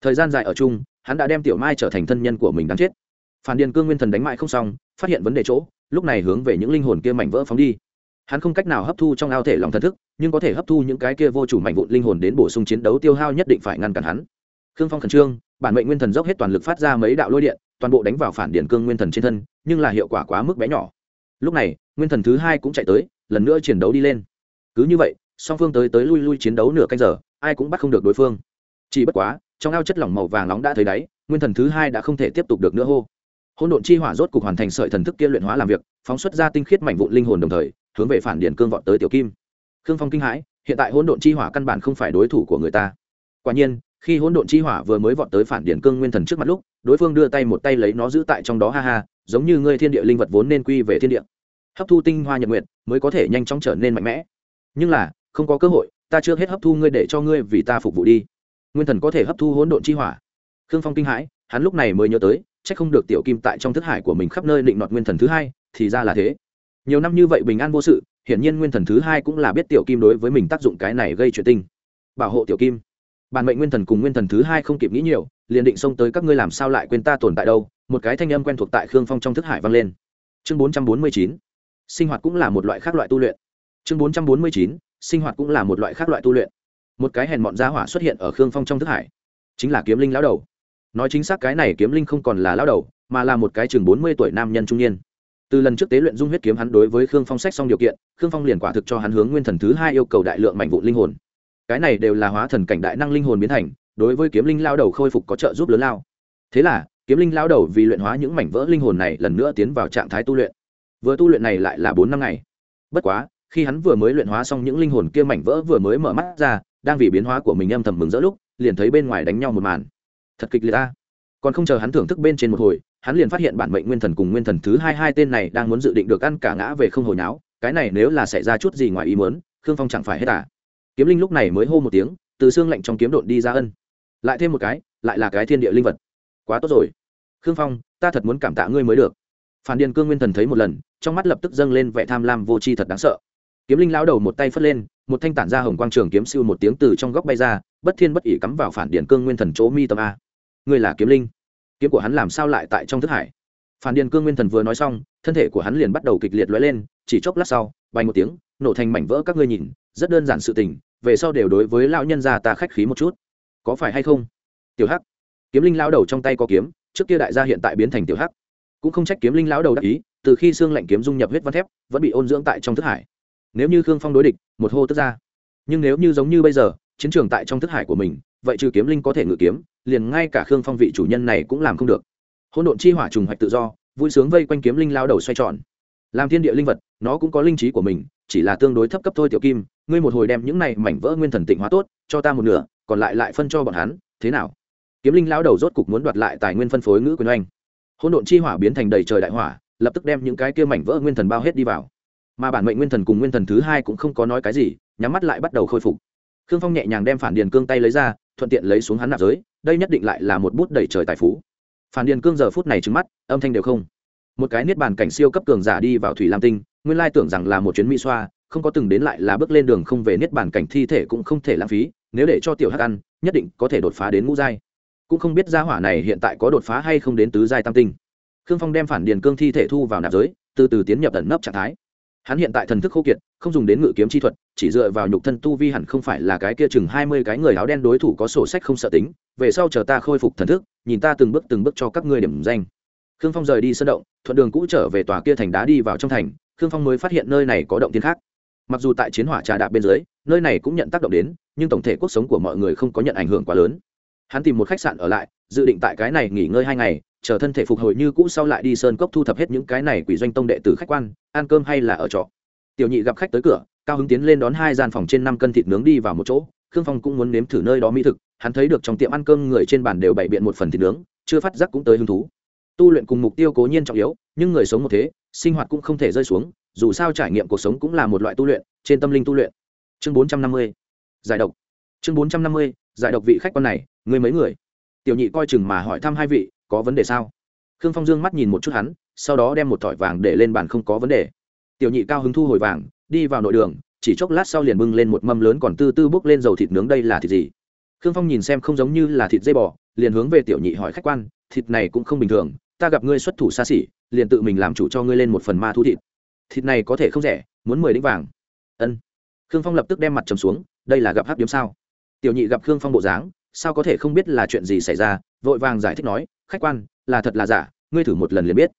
Thời gian dài ở chung, hắn đã đem tiểu mai trở thành thân nhân của mình đáng chết. Phản điền cương nguyên thần đánh mại không xong, phát hiện vấn đề chỗ, lúc này hướng về những linh hồn kia mảnh vỡ phóng đi. Hắn không cách nào hấp thu trong ao thể lòng thần thức, nhưng có thể hấp thu những cái kia vô chủ mảnh vụn linh hồn đến bổ sung chiến đấu tiêu hao nhất định phải ngăn cản hắn. Khương phong khẩn trương, bản mệnh nguyên thần dốc hết toàn lực phát ra mấy đạo lôi điện, toàn bộ đánh vào phản Điền cương nguyên thần trên thân, nhưng là hiệu quả quá mức bé nhỏ. Lúc này, nguyên thần thứ hai cũng chạy tới, lần nữa chiến đấu đi lên cứ như vậy, song phương tới tới lui lui chiến đấu nửa canh giờ, ai cũng bắt không được đối phương. Chỉ bất quá, trong ao chất lỏng màu vàng nóng đã thấy đáy, nguyên thần thứ hai đã không thể tiếp tục được nữa hô. Hôn độn chi hỏa rốt cục hoàn thành sợi thần thức kia luyện hóa làm việc, phóng xuất ra tinh khiết mảnh vụn linh hồn đồng thời, hướng về phản điển cương vọt tới tiểu kim. Khương phong kinh hãi, hiện tại hôn độn chi hỏa căn bản không phải đối thủ của người ta. Quả nhiên, khi hỗn độn chi hỏa vừa mới vọt tới phản điển cương nguyên thần trước mặt lúc, đối phương đưa tay một tay lấy nó giữ tại trong đó ha ha, giống như ngươi thiên địa linh vật vốn nên quy về thiên địa. Hấp thu tinh hoa nhật nguyện mới có thể nhanh chóng trở nên mạnh mẽ nhưng là, không có cơ hội, ta chưa hết hấp thu ngươi để cho ngươi vì ta phục vụ đi. Nguyên thần có thể hấp thu hỗn độn chi hỏa. Khương phong kinh hãi, hắn lúc này mới nhớ tới, chắc không được tiểu kim tại trong thức hải của mình khắp nơi định đoạt nguyên thần thứ hai, thì ra là thế. Nhiều năm như vậy bình an vô sự, hiển nhiên nguyên thần thứ hai cũng là biết tiểu kim đối với mình tác dụng cái này gây chuyện tinh bảo hộ tiểu kim. Bản mệnh nguyên thần cùng nguyên thần thứ hai không kịp nghĩ nhiều, liền định xông tới các ngươi làm sao lại quên ta tồn tại đâu? Một cái thanh âm quen thuộc tại khương phong trong thức hải vang lên. Chương bốn trăm bốn mươi chín. Sinh hoạt cũng là một loại khác loại tu luyện chương bốn trăm bốn mươi chín, sinh hoạt cũng là một loại khác loại tu luyện. Một cái hèn mọn gia hỏa xuất hiện ở khương phong trong thức hải. Chính là kiếm linh lão đầu. Nói chính xác cái này kiếm linh không còn là lão đầu, mà là một cái chừng bốn mươi tuổi nam nhân trung niên. Từ lần trước tế luyện dung huyết kiếm hắn đối với khương phong sách xong điều kiện, khương phong liền quả thực cho hắn hướng nguyên thần thứ hai yêu cầu đại lượng mạnh vụ linh hồn. Cái này đều là hóa thần cảnh đại năng linh hồn biến thành, đối với kiếm linh lao đầu khôi phục có trợ giúp lớn lao. Thế là, kiếm linh lao đầu vì luyện hóa những mảnh vỡ linh hồn này lần nữa tiến vào trạng thái tu luyện. Vừa tu luyện này lại là bốn năm ngày. Bất quá khi hắn vừa mới luyện hóa xong những linh hồn kia mảnh vỡ vừa mới mở mắt ra, đang vì biến hóa của mình âm thầm mừng rỡ lúc, liền thấy bên ngoài đánh nhau một màn. Thật kịch liệt ta còn không chờ hắn thưởng thức bên trên một hồi, hắn liền phát hiện bản mệnh nguyên thần cùng nguyên thần thứ hai hai tên này đang muốn dự định được ăn cả ngã về không hồi nháo cái này nếu là xảy ra chút gì ngoài ý muốn, khương phong chẳng phải hết à. Kiếm linh lúc này mới hô một tiếng, từ xương lạnh trong kiếm độn đi ra ân. Lại thêm một cái, lại là cái thiên địa linh vật. Quá tốt rồi. Khương phong, ta thật muốn cảm tạ ngươi mới được. Phản điền cương nguyên thần thấy một lần, trong mắt lập tức dâng lên vẻ tham lam vô tri thật đáng sợ kiếm linh lao đầu một tay phất lên, một thanh tản ra hồng quang trường kiếm siêu một tiếng từ trong góc bay ra, bất thiên bất ỉ cắm vào phản điền cương nguyên thần chỗ mi tâm a. Người là kiếm linh. Kiếm của hắn làm sao lại tại trong thức hải? Phản điền cương nguyên thần vừa nói xong, thân thể của hắn liền bắt đầu kịch liệt lóe lên, chỉ chốc lát sau, bay một tiếng, nổ thành mảnh vỡ các ngươi nhìn, rất đơn giản sự tình, về sau đều đối với lão nhân gia ta khách khí một chút. Có phải hay không? Tiểu hắc. Kiếm linh lão đầu trong tay có kiếm, trước kia đại gia hiện tại biến thành tiểu hắc. Cũng không trách kiếm linh lão đầu đắc ý, từ khi xương lạnh kiếm dung nhập huyết văn thép, vẫn bị ôn dưỡng tại trong thức hải nếu như khương phong đối địch một hô tức ra nhưng nếu như giống như bây giờ chiến trường tại trong thức hải của mình vậy trừ kiếm linh có thể ngự kiếm liền ngay cả khương phong vị chủ nhân này cũng làm không được hỗn độn chi hỏa trùng hoạch tự do vui sướng vây quanh kiếm linh lao đầu xoay tròn làm thiên địa linh vật nó cũng có linh trí của mình chỉ là tương đối thấp cấp thôi tiểu kim ngươi một hồi đem những này mảnh vỡ nguyên thần tịnh hóa tốt cho ta một nửa còn lại lại phân cho bọn hắn thế nào kiếm linh lao đầu rốt cục muốn đoạt lại tài nguyên phân phối ngữ quyền oanh hỗn độn chi hỏa biến thành đầy trời đại hỏa lập tức đem những cái kia mảnh vỡ nguyên thần bao hết đi vào mà bản mệnh nguyên thần cùng nguyên thần thứ hai cũng không có nói cái gì, nhắm mắt lại bắt đầu khôi phục. Khương phong nhẹ nhàng đem phản điền cương tay lấy ra, thuận tiện lấy xuống hắn nạp giới, đây nhất định lại là một bút đầy trời tài phú. Phản điền cương giờ phút này trứng mắt, âm thanh đều không. Một cái niết bàn cảnh siêu cấp cường giả đi vào thủy lam tinh, nguyên lai tưởng rằng là một chuyến mỹ xoa, không có từng đến lại là bước lên đường không về niết bàn cảnh thi thể cũng không thể lãng phí, nếu để cho tiểu hắc ăn, nhất định có thể đột phá đến ngũ giai. Cũng không biết gia hỏa này hiện tại có đột phá hay không đến tứ giai tam tinh. Khương phong đem phản điền cương thi thể thu vào nạp giới, từ từ tiến nhập tận nấp trạng thái hắn hiện tại thần thức khô kiệt, không dùng đến ngự kiếm chi thuật, chỉ dựa vào nhục thân tu vi hẳn không phải là cái kia chừng hai mươi cái người áo đen đối thủ có sổ sách không sợ tính. Về sau chờ ta khôi phục thần thức, nhìn ta từng bước từng bước cho các ngươi điểm danh. Khương phong rời đi sân động, thuận đường cũ trở về tòa kia thành đá đi vào trong thành. Khương phong mới phát hiện nơi này có động tiên khác. Mặc dù tại chiến hỏa trà đạp bên dưới, nơi này cũng nhận tác động đến, nhưng tổng thể cuộc sống của mọi người không có nhận ảnh hưởng quá lớn hắn tìm một khách sạn ở lại, dự định tại cái này nghỉ ngơi hai ngày, chờ thân thể phục hồi như cũ sau lại đi sơn cốc thu thập hết những cái này quỷ doanh tông đệ tử khách quan, ăn cơm hay là ở trọ. Tiểu nhị gặp khách tới cửa, cao hứng tiến lên đón hai gian phòng trên năm cân thịt nướng đi vào một chỗ. Khương phong cũng muốn nếm thử nơi đó mỹ thực, hắn thấy được trong tiệm ăn cơm người trên bàn đều bày biện một phần thịt nướng, chưa phát giác cũng tới hứng thú. Tu luyện cùng mục tiêu cố nhiên trọng yếu, nhưng người sống một thế, sinh hoạt cũng không thể rơi xuống, dù sao trải nghiệm cuộc sống cũng là một loại tu luyện, trên tâm linh tu luyện. Chương bốn trăm năm mươi, giải độc. Chương bốn trăm năm mươi, giải độc vị khách quan này người mấy người? Tiểu nhị coi chừng mà hỏi thăm hai vị, có vấn đề sao? Khương phong dương mắt nhìn một chút hắn, sau đó đem một thỏi vàng để lên bàn không có vấn đề. Tiểu nhị cao hứng thu hồi vàng, đi vào nội đường, chỉ chốc lát sau liền bưng lên một mâm lớn còn tư tư bốc lên dầu thịt nướng đây là thịt gì? Khương phong nhìn xem không giống như là thịt dây bò, liền hướng về tiểu nhị hỏi khách quan, thịt này cũng không bình thường, ta gặp ngươi xuất thủ xa xỉ, liền tự mình làm chủ cho ngươi lên một phần ma thu thịt. Thịt này có thể không rẻ, muốn mười đĩnh vàng. Ân. Khương phong lập tức đem mặt trầm xuống, đây là gặp hắc điếm sao? Tiểu nhị gặp khương phong bộ dáng sao có thể không biết là chuyện gì xảy ra? Vội vàng giải thích nói, khách quan, là thật là giả, ngươi thử một lần liền biết.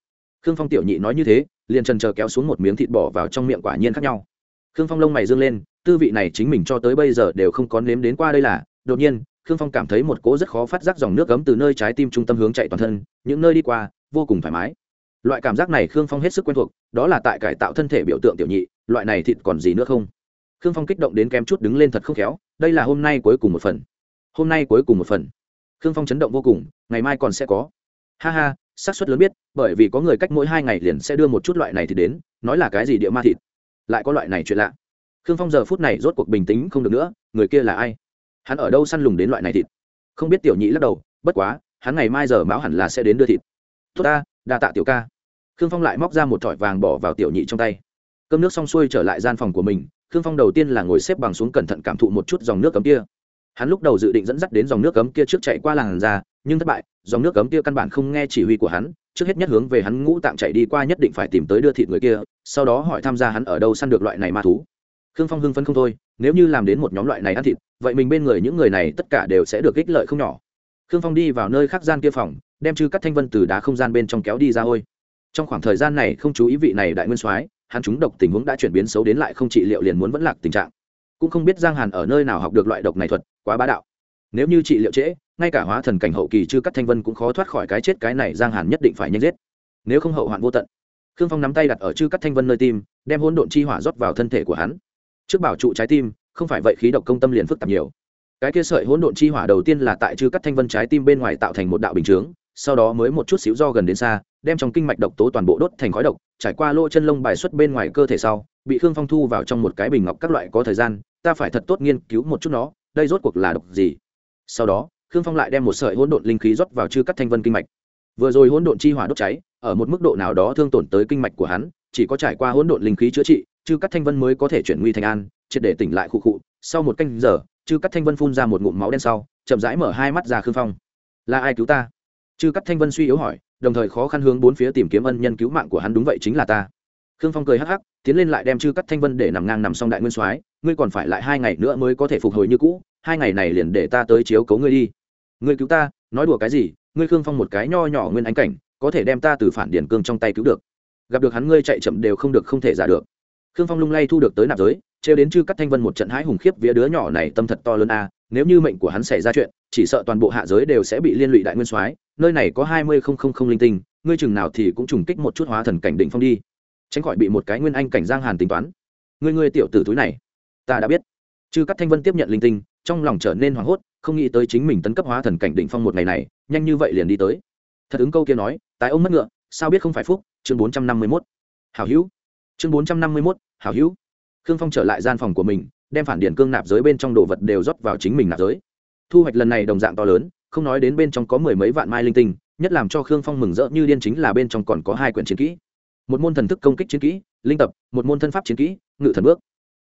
Khương phong tiểu nhị nói như thế, liền trần chờ kéo xuống một miếng thịt bỏ vào trong miệng quả nhiên khác nhau. Khương phong lông mày dương lên, tư vị này chính mình cho tới bây giờ đều không có nếm đến qua đây là, đột nhiên, khương phong cảm thấy một cỗ rất khó phát giác dòng nước cấm từ nơi trái tim trung tâm hướng chạy toàn thân, những nơi đi qua, vô cùng thoải mái. Loại cảm giác này khương phong hết sức quen thuộc, đó là tại cải tạo thân thể biểu tượng tiểu nhị, loại này thịt còn gì nữa không? Khương phong kích động đến kém chút đứng lên thật không khéo, đây là hôm nay cuối cùng một phần hôm nay cuối cùng một phần. Khương phong chấn động vô cùng, ngày mai còn sẽ có. Ha ha, xác suất lớn biết, bởi vì có người cách mỗi hai ngày liền sẽ đưa một chút loại này thì đến, nói là cái gì địa ma thịt? Lại có loại này chuyện lạ. Khương phong giờ phút này rốt cuộc bình tĩnh không được nữa, người kia là ai? Hắn ở đâu săn lùng đến loại này thịt? Không biết tiểu nhị lắc đầu, bất quá, hắn ngày mai giờ mão hẳn là sẽ đến đưa thịt. Tốt ta, đa tạ tiểu ca. Khương phong lại móc ra một thỏi vàng bỏ vào tiểu nhị trong tay. Cơm nước xong xuôi trở lại gian phòng của mình, khương phong đầu tiên là ngồi xếp bằng xuống cẩn thận cảm thụ một chút dòng nước cấm kia hắn lúc đầu dự định dẫn dắt đến dòng nước cấm kia trước chạy qua làng ra, nhưng thất bại, dòng nước cấm kia căn bản không nghe chỉ huy của hắn, trước hết nhất hướng về hắn ngũ tạm chạy đi qua nhất định phải tìm tới đưa thịt người kia, sau đó hỏi tham gia hắn ở đâu săn được loại này ma thú. Khương phong hưng phấn không thôi, nếu như làm đến một nhóm loại này ăn thịt, vậy mình bên người những người này tất cả đều sẽ được ích lợi không nhỏ. Khương phong đi vào nơi khắc gian kia phòng, đem chư cắt thanh vân từ đá không gian bên trong kéo đi ra ôi. Trong khoảng thời gian này không chú ý vị này đại nguyên soái, hắn chúng độc tình huống đã chuyển biến xấu đến lại không trị liệu liền muốn vẫn lạc tình trạng cũng không biết giang hàn ở nơi nào học được loại độc này thuật, quá bá đạo. Nếu như trị liệu trễ, ngay cả hóa thần cảnh hậu kỳ chư cắt thanh vân cũng khó thoát khỏi cái chết cái này, giang hàn nhất định phải nhanh giết. Nếu không hậu hoạn vô tận. Khương phong nắm tay đặt ở chư cắt thanh vân nơi tim, đem hỗn độn chi hỏa rót vào thân thể của hắn. Trước bảo trụ trái tim, không phải vậy khí độc công tâm liền phức tạp nhiều. Cái kia sợi hỗn độn chi hỏa đầu tiên là tại chư cắt thanh vân trái tim bên ngoài tạo thành một đạo bình chướng, sau đó mới một chút xíu do gần đến xa, đem trong kinh mạch độc tố toàn bộ đốt thành khói độc, trải qua lỗ chân lông bài xuất bên ngoài cơ thể sau, bị khương phong thu vào trong một cái bình ngọc các loại có thời gian ta phải thật tốt nghiên cứu một chút nó, đây rốt cuộc là độc gì? Sau đó, khương phong lại đem một sợi hỗn độn linh khí rót vào chư cắt thanh vân kinh mạch. Vừa rồi hỗn độn chi hỏa đốt cháy, ở một mức độ nào đó thương tổn tới kinh mạch của hắn, chỉ có trải qua hỗn độn linh khí chữa trị, chư cắt thanh vân mới có thể chuyển nguy thành an, triệt để tỉnh lại khụ khụ. Sau một canh giờ, chư cắt thanh vân phun ra một ngụm máu đen sau, chậm rãi mở hai mắt ra khương phong. Là ai cứu ta? Chư cắt thanh vân suy yếu hỏi, đồng thời khó khăn hướng bốn phía tìm kiếm ân nhân cứu mạng của hắn đúng vậy chính là ta. Khương phong cười hắc hắc, tiến lên lại đem chư cắt thanh vân để nằm ngang nằm xong đại nguyên soái ngươi còn phải lại hai ngày nữa mới có thể phục hồi như cũ, hai ngày này liền để ta tới chiếu cấu ngươi đi. Ngươi cứu ta, nói đùa cái gì, ngươi khương phong một cái nho nhỏ nguyên ánh cảnh, có thể đem ta từ phản điển cương trong tay cứu được. Gặp được hắn ngươi chạy chậm đều không được không thể giả được. Khương phong lung lay thu được tới nạp giới, trêu đến chư cắt thanh vân một trận hãi hùng khiếp vía đứa nhỏ này tâm thật to lớn a, nếu như mệnh của hắn xảy ra chuyện, chỉ sợ toàn bộ hạ giới đều sẽ bị liên lụy đại nguyên soái, nơi này có hai mươi không không không linh tinh, ngươi chừng nào thì cũng trùng kích một chút hóa thần cảnh định phong đi. Tránh khỏi bị một cái nguyên anh cảnh giang hàn tính toán. Ngươi ngươi tiểu tử túi này ta đã biết. Chư các thanh vân tiếp nhận linh tinh, trong lòng trở nên hoảng hốt, không nghĩ tới chính mình tấn cấp hóa thần cảnh đỉnh phong một ngày này, nhanh như vậy liền đi tới. Thật ứng câu kia nói, tái ông mất ngựa, sao biết không phải phúc, chương bốn trăm năm mươi mốt. Hảo hữu. Chương bốn trăm năm mươi mốt, hảo hữu. Khương phong trở lại gian phòng của mình, đem phản điện cương nạp giới bên trong đồ vật đều rót vào chính mình nạp giới. Thu hoạch lần này đồng dạng to lớn, không nói đến bên trong có mười mấy vạn mai linh tinh, nhất làm cho khương phong mừng rỡ như điên chính là bên trong còn có hai quyển chiến kỹ. Một môn thần thức công kích chiến kỹ, linh tập, một môn thân pháp chiến kỹ, ngự thần bước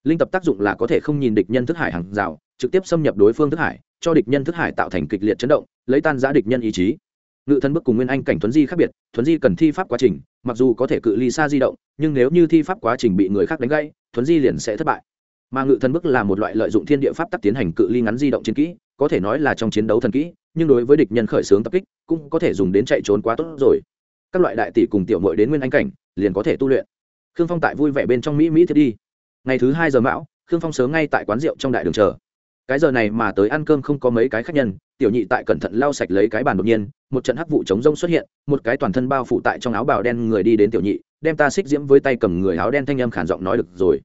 linh tập tác dụng là có thể không nhìn địch nhân thức hải hàng rào, trực tiếp xâm nhập đối phương thức hải, cho địch nhân thức hải tạo thành kịch liệt chấn động, lấy tan giã địch nhân ý chí. Ngự thần bước cùng nguyên anh cảnh thuấn di khác biệt, thuấn di cần thi pháp quá trình, mặc dù có thể cự ly xa di động, nhưng nếu như thi pháp quá trình bị người khác đánh gãy, thuấn di liền sẽ thất bại. Mà ngự thần bức là một loại lợi dụng thiên địa pháp tắc tiến hành cự ly ngắn di động chiến kỹ, có thể nói là trong chiến đấu thần kỹ, nhưng đối với địch nhân khởi xướng tập kích, cũng có thể dùng đến chạy trốn quá tốt rồi. Các loại đại tỷ cùng tiểu mội đến nguyên anh cảnh, liền có thể tu luyện. Khương phong tại vui vẻ bên trong mỹ mỹ thiết đi ngày thứ hai giờ mão, khương phong sớm ngay tại quán rượu trong đại đường chờ. Cái giờ này mà tới ăn cơm không có mấy cái khách nhân, tiểu nhị tại cẩn thận lau sạch lấy cái bàn đột nhiên, một trận hắc vụ chống rông xuất hiện, một cái toàn thân bao phủ tại trong áo bào đen người đi đến tiểu nhị, đem ta xích diễm với tay cầm người áo đen thanh âm khản giọng nói được rồi.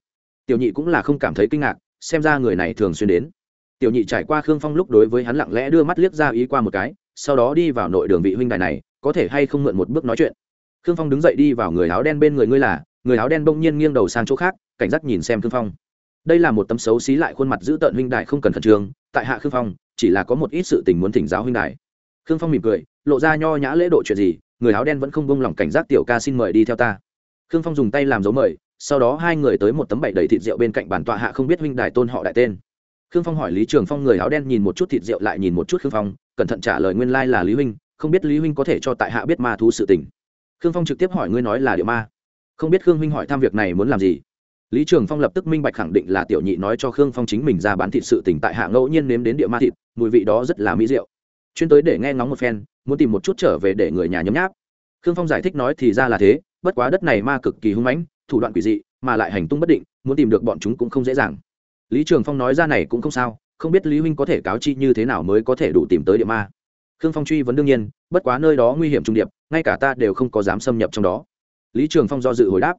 Tiểu nhị cũng là không cảm thấy kinh ngạc, xem ra người này thường xuyên đến. Tiểu nhị trải qua khương phong lúc đối với hắn lặng lẽ đưa mắt liếc ra ý qua một cái, sau đó đi vào nội đường vị huynh đài này, có thể hay không mượn một bước nói chuyện. Khương phong đứng dậy đi vào người áo đen bên người ngươi là, người áo đen bỗng nhiên nghiêng đầu sang chỗ khác cảnh giác nhìn xem khương phong. Đây là một tấm xấu xí lại khuôn mặt giữ tợn huynh đài không cần khẩn trương, tại hạ khương phong, chỉ là có một ít sự tình muốn thỉnh giáo huynh đài. Khương phong mỉm cười, lộ ra nho nhã lễ độ chuyện gì, người áo đen vẫn không bông lỏng cảnh giác tiểu ca xin mời đi theo ta. Khương phong dùng tay làm dấu mời, sau đó hai người tới một tấm bậy đầy thịt rượu bên cạnh bàn tọa hạ không biết huynh đài tôn họ đại tên. Khương phong hỏi lý trường phong người áo đen nhìn một chút thịt rượu lại nhìn một chút khương phong, cẩn thận trả lời nguyên lai là lý huynh, không biết lý huynh có thể cho tại hạ biết ma thú sự tình. Khương phong trực tiếp hỏi ngươi nói là địa ma. Không biết khương huynh hỏi thăm việc này muốn làm gì lý trường phong lập tức minh bạch khẳng định là tiểu nhị nói cho khương phong chính mình ra bán thịt sự tỉnh tại hạ ngẫu nhiên nếm đến địa ma thịt, mùi vị đó rất là mỹ rượu chuyên tới để nghe ngóng một phen, muốn tìm một chút trở về để người nhà nhấm nháp. Khương phong giải thích nói thì ra là thế, bất quá đất này ma cực kỳ hung mãnh, thủ đoạn quỷ dị, mà lại hành tung bất định, muốn tìm được bọn chúng cũng không dễ dàng. Lý trường phong nói ra này cũng không sao, không biết lý huynh có thể cáo chi như thế nào mới có thể đủ tìm tới địa ma. Khương phong truy vấn đương nhiên, bất quá nơi đó nguy hiểm trung điệp, ngay cả ta đều không có dám xâm nhập trong đó. Lý trường phong do dự hồi đáp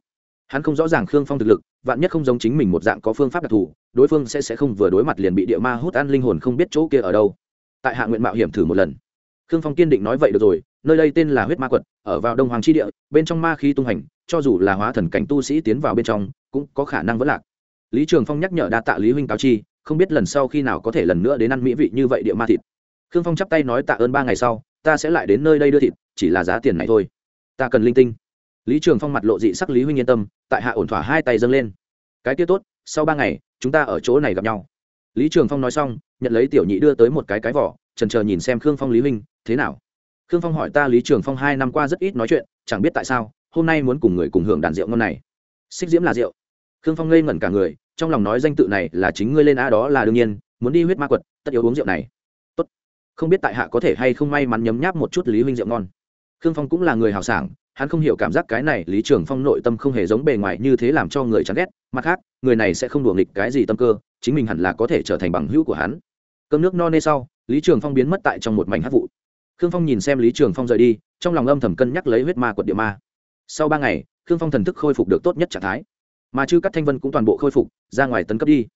hắn không rõ ràng khương phong thực lực, vạn nhất không giống chính mình một dạng có phương pháp đặc thù, đối phương sẽ sẽ không vừa đối mặt liền bị địa ma hút ăn linh hồn không biết chỗ kia ở đâu. Tại hạ nguyện mạo hiểm thử một lần. Khương phong kiên định nói vậy được rồi, nơi đây tên là huyết ma quật, ở vào đông hoàng tri địa, bên trong ma khí tung hành, cho dù là hóa thần cảnh tu sĩ tiến vào bên trong, cũng có khả năng vẫn lạc. Lý trường phong nhắc nhở đa tạ lý huynh cáo chi, không biết lần sau khi nào có thể lần nữa đến ăn mỹ vị như vậy địa ma thịt. Khương phong chắp tay nói tạ ơn ba ngày sau, ta sẽ lại đến nơi đây đưa thịt, chỉ là giá tiền này thôi. Ta cần linh tinh lý trường phong mặt lộ dị sắc lý huynh yên tâm, tại hạ ổn thỏa hai tay dâng lên. Cái kia tốt, sau ba ngày, chúng ta ở chỗ này gặp nhau. Lý trường phong nói xong, nhận lấy tiểu nhị đưa tới một cái cái vỏ trần chờ nhìn xem khương phong lý huynh, thế nào? Khương phong hỏi ta lý trường phong hai năm qua rất ít nói chuyện, chẳng biết tại sao, hôm nay muốn cùng người cùng hưởng đàn rượu ngon này. Xích diễm là rượu. Khương phong ngây ngẩn cả người, trong lòng nói danh tự này là chính ngươi lên a đó là đương nhiên, muốn đi huyết ma quật, tất yếu uống rượu này. Tốt. Không biết tại hạ có thể hay không may mắn nhấm nháp một chút lý huynh rượu ngon. Khương phong cũng là người hào sảng hắn không hiểu cảm giác cái này lý trường phong nội tâm không hề giống bề ngoài như thế làm cho người chán ghét mặt khác người này sẽ không đùa nghịch cái gì tâm cơ chính mình hẳn là có thể trở thành bằng hữu của hắn cơm nước no nê sau lý trường phong biến mất tại trong một mảnh hát vụ khương phong nhìn xem lý trường phong rời đi trong lòng âm thầm cân nhắc lấy huyết ma quật địa ma sau ba ngày khương phong thần thức khôi phục được tốt nhất trạng thái mà chư các thanh vân cũng toàn bộ khôi phục ra ngoài tấn cấp đi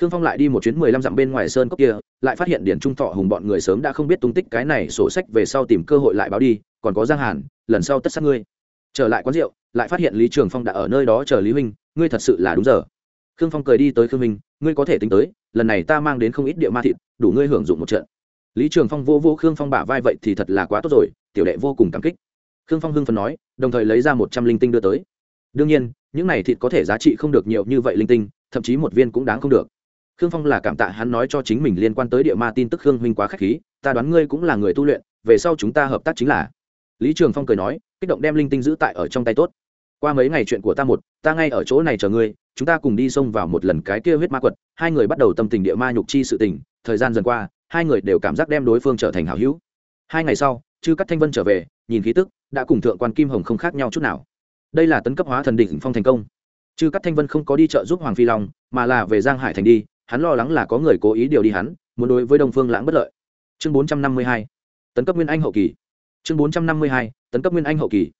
khương phong lại đi một chuyến mười lăm dặm bên ngoài sơn cốc kia lại phát hiện điển trung thọ hùng bọn người sớm đã không biết tung tích cái này sổ sách về sau tìm cơ hội lại báo đi còn có giang hàn lần sau tất sát ngươi. Trở lại quán rượu, lại phát hiện lý trường phong đã ở nơi đó chờ lý huynh, ngươi thật sự là đúng giờ. Khương phong cười đi tới khương minh ngươi có thể tính tới, lần này ta mang đến không ít địa ma thịt, đủ ngươi hưởng dụng một trận. Lý trường phong vô vô khương phong bả vai vậy thì thật là quá tốt rồi, tiểu đệ vô cùng cảm kích. Khương phong hưng phần nói, đồng thời lấy ra một trăm linh tinh đưa tới. Đương nhiên, những này thịt có thể giá trị không được nhiều như vậy linh tinh, thậm chí một viên cũng đáng không được. Khương phong là cảm tạ hắn nói cho chính mình liên quan tới địa ma tin tức khương huynh quá k h á c h khí, ta đoán ngươi cũng là người tu luyện, về sau chúng ta hợp tác chính là lý trường phong cười nói, kích động đem linh tinh giữ tại ở trong tay tốt. Qua mấy ngày chuyện của ta một, ta ngay ở chỗ này chờ ngươi, chúng ta cùng đi xông vào một lần cái kia huyết ma quật. Hai người bắt đầu tâm tình địa ma nhục chi sự tình, thời gian dần qua, hai người đều cảm giác đem đối phương trở thành hảo hữu. Hai ngày sau, chư cắt thanh vân trở về, nhìn khí tức, đã cùng thượng quan kim hồng không khác nhau chút nào. Đây là tấn cấp hóa thần đỉnh phong thành công. Chư cắt thanh vân không có đi trợ giúp hoàng phi long, mà là về giang hải thành đi, hắn lo lắng là có người cố ý điều đi hắn, muốn đối với đông phương lãng bất lợi. Chương bốn trăm năm mươi hai, tấn cấp nguyên anh hậu kỳ chương bốn trăm năm mươi hai, tấn cấp nguyên anh hậu kỳ.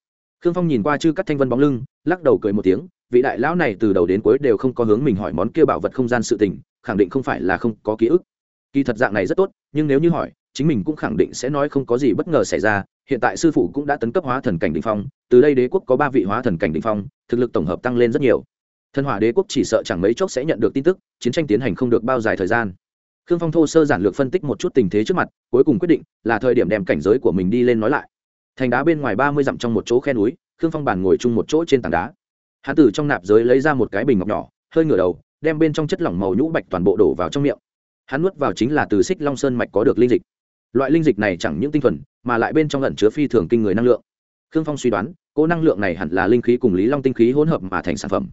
Khương phong nhìn qua chư các thanh vân bóng lưng, lắc đầu cười một tiếng, vị đại lão này từ đầu đến cuối đều không có hướng mình hỏi món kia bảo vật không gian sự tình, khẳng định không phải là không có ký ức. Kỳ thật dạng này rất tốt, nhưng nếu như hỏi, chính mình cũng khẳng định sẽ nói không có gì bất ngờ xảy ra. Hiện tại sư phụ cũng đã tấn cấp hóa thần cảnh đỉnh phong, từ đây đế quốc có ba vị hóa thần cảnh đỉnh phong, thực lực tổng hợp tăng lên rất nhiều. Thần hỏa đế quốc chỉ sợ chẳng mấy chốc sẽ nhận được tin tức, chiến tranh tiến hành không được bao dài thời gian khương phong thô sơ giản lược phân tích một chút tình thế trước mặt, cuối cùng quyết định là thời điểm đem cảnh giới của mình đi lên nói lại. Thành đá bên ngoài ba mươi dặm trong một chỗ khe núi, khương phong bàn ngồi chung một chỗ trên tảng đá. Hán tử trong nạp giới lấy ra một cái bình ngọc nhỏ, hơi ngửa đầu, đem bên trong chất lỏng màu nhũ bạch toàn bộ đổ vào trong miệng. Hắn nuốt vào chính là từ xích long sơn mạch có được linh dịch. Loại linh dịch này chẳng những tinh thuần, mà lại bên trong lẩn chứa phi thường kinh người năng lượng. Khương phong suy đoán, cỗ năng lượng này hẳn là linh khí cùng lý long tinh khí hỗn hợp mà thành sản phẩm.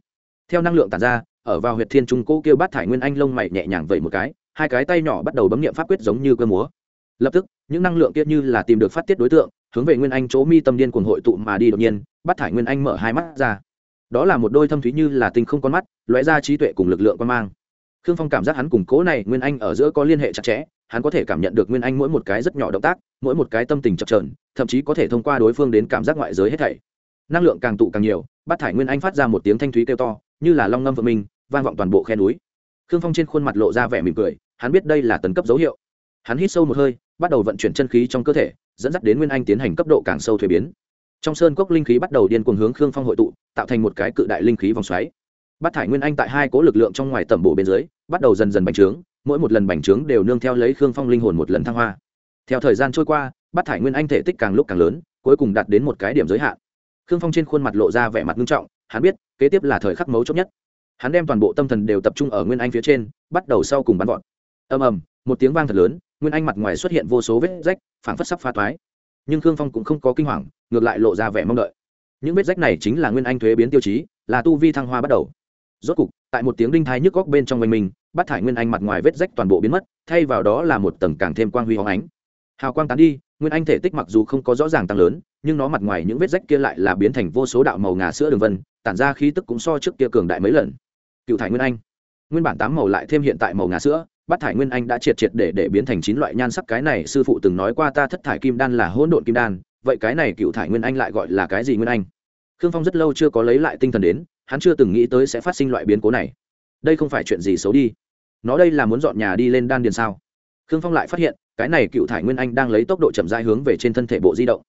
Theo năng lượng tàn ra, ở vào huyệt thiên trung cỗ kêu bát thải nguyên anh lông mày nhẹ nhàng vậy một cái hai cái tay nhỏ bắt đầu bấm nghiệm pháp quyết giống như cơ múa. Lập tức, những năng lượng kia như là tìm được phát tiết đối tượng, hướng về nguyên anh chỗ mi tâm điên cuồng hội tụ mà đi đột nhiên, bắt thải nguyên anh mở hai mắt ra. Đó là một đôi thâm thúy như là tinh không con mắt, lóe ra trí tuệ cùng lực lượng quan mang. Khương phong cảm giác hắn cùng cố này nguyên anh ở giữa có liên hệ chặt chẽ, hắn có thể cảm nhận được nguyên anh mỗi một cái rất nhỏ động tác, mỗi một cái tâm tình chập trờn thậm chí có thể thông qua đối phương đến cảm giác ngoại giới hết thảy. Năng lượng càng tụ càng nhiều, bắt thải nguyên anh phát ra một tiếng thanh thúy kêu to, như là long ngâm vợ mình vang vọng toàn bộ khe núi khương phong trên khuôn mặt lộ ra vẻ mỉm cười, hắn biết đây là tấn cấp dấu hiệu. Hắn hít sâu một hơi, bắt đầu vận chuyển chân khí trong cơ thể, dẫn dắt đến nguyên anh tiến hành cấp độ càng sâu thuế biến. Trong sơn cốc linh khí bắt đầu điên cuồng hướng khương phong hội tụ, tạo thành một cái cự đại linh khí vòng xoáy. Bắt thải nguyên anh tại hai cố lực lượng trong ngoài tẩm bộ bên dưới, bắt đầu dần dần bành trướng, mỗi một lần bành trướng đều nương theo lấy khương phong linh hồn một lần thăng hoa. Theo thời gian trôi qua bắt thải nguyên anh thể tích càng lúc càng lớn, cuối cùng đạt đến một cái điểm giới hạn. Khương phong trên khuôn mặt lộ ra vẻ mặt nghiêm trọng, hắn biết, kế tiếp là thời khắc mấu chốt nhất hắn đem toàn bộ tâm thần đều tập trung ở nguyên anh phía trên, bắt đầu sau cùng bắn vọt. Ầm ầm, một tiếng vang thật lớn, nguyên anh mặt ngoài xuất hiện vô số vết rách, phảng phất sắp pha toái. Nhưng khương phong cũng không có kinh hoàng, ngược lại lộ ra vẻ mong đợi. Những vết rách này chính là nguyên anh thuế biến tiêu chí, là tu vi thăng hoa bắt đầu. Rốt cục, tại một tiếng đinh thai nhức góc bên trong mình mình bắt thải nguyên anh mặt ngoài vết rách toàn bộ biến mất, thay vào đó là một tầng càng thêm quang huy hóng ánh. Hào quang tán đi, nguyên anh thể tích mặc dù không có rõ ràng tăng lớn, nhưng nó mặt ngoài những vết rách kia lại là biến thành vô số đạo màu ngà sữa đường vân, tản ra khí tức cũng so trước kia cường đại mấy lần cựu thải nguyên anh. Nguyên bản tám màu lại thêm hiện tại màu ngà sữa, bát thải nguyên anh đã triệt triệt để để biến thành chín loại nhan sắc. Cái này sư phụ từng nói qua ta thất thải kim đan là hỗn độn kim đan, vậy cái này cựu thải nguyên anh lại gọi là cái gì nguyên anh? Khương phong rất lâu chưa có lấy lại tinh thần đến, hắn chưa từng nghĩ tới sẽ phát sinh loại biến cố này. Đây không phải chuyện gì xấu đi. Nó đây là muốn dọn nhà đi lên đan điền sao? Khương phong lại phát hiện, cái này cựu thải nguyên anh đang lấy tốc độ chậm rãi hướng về trên thân thể bộ di động.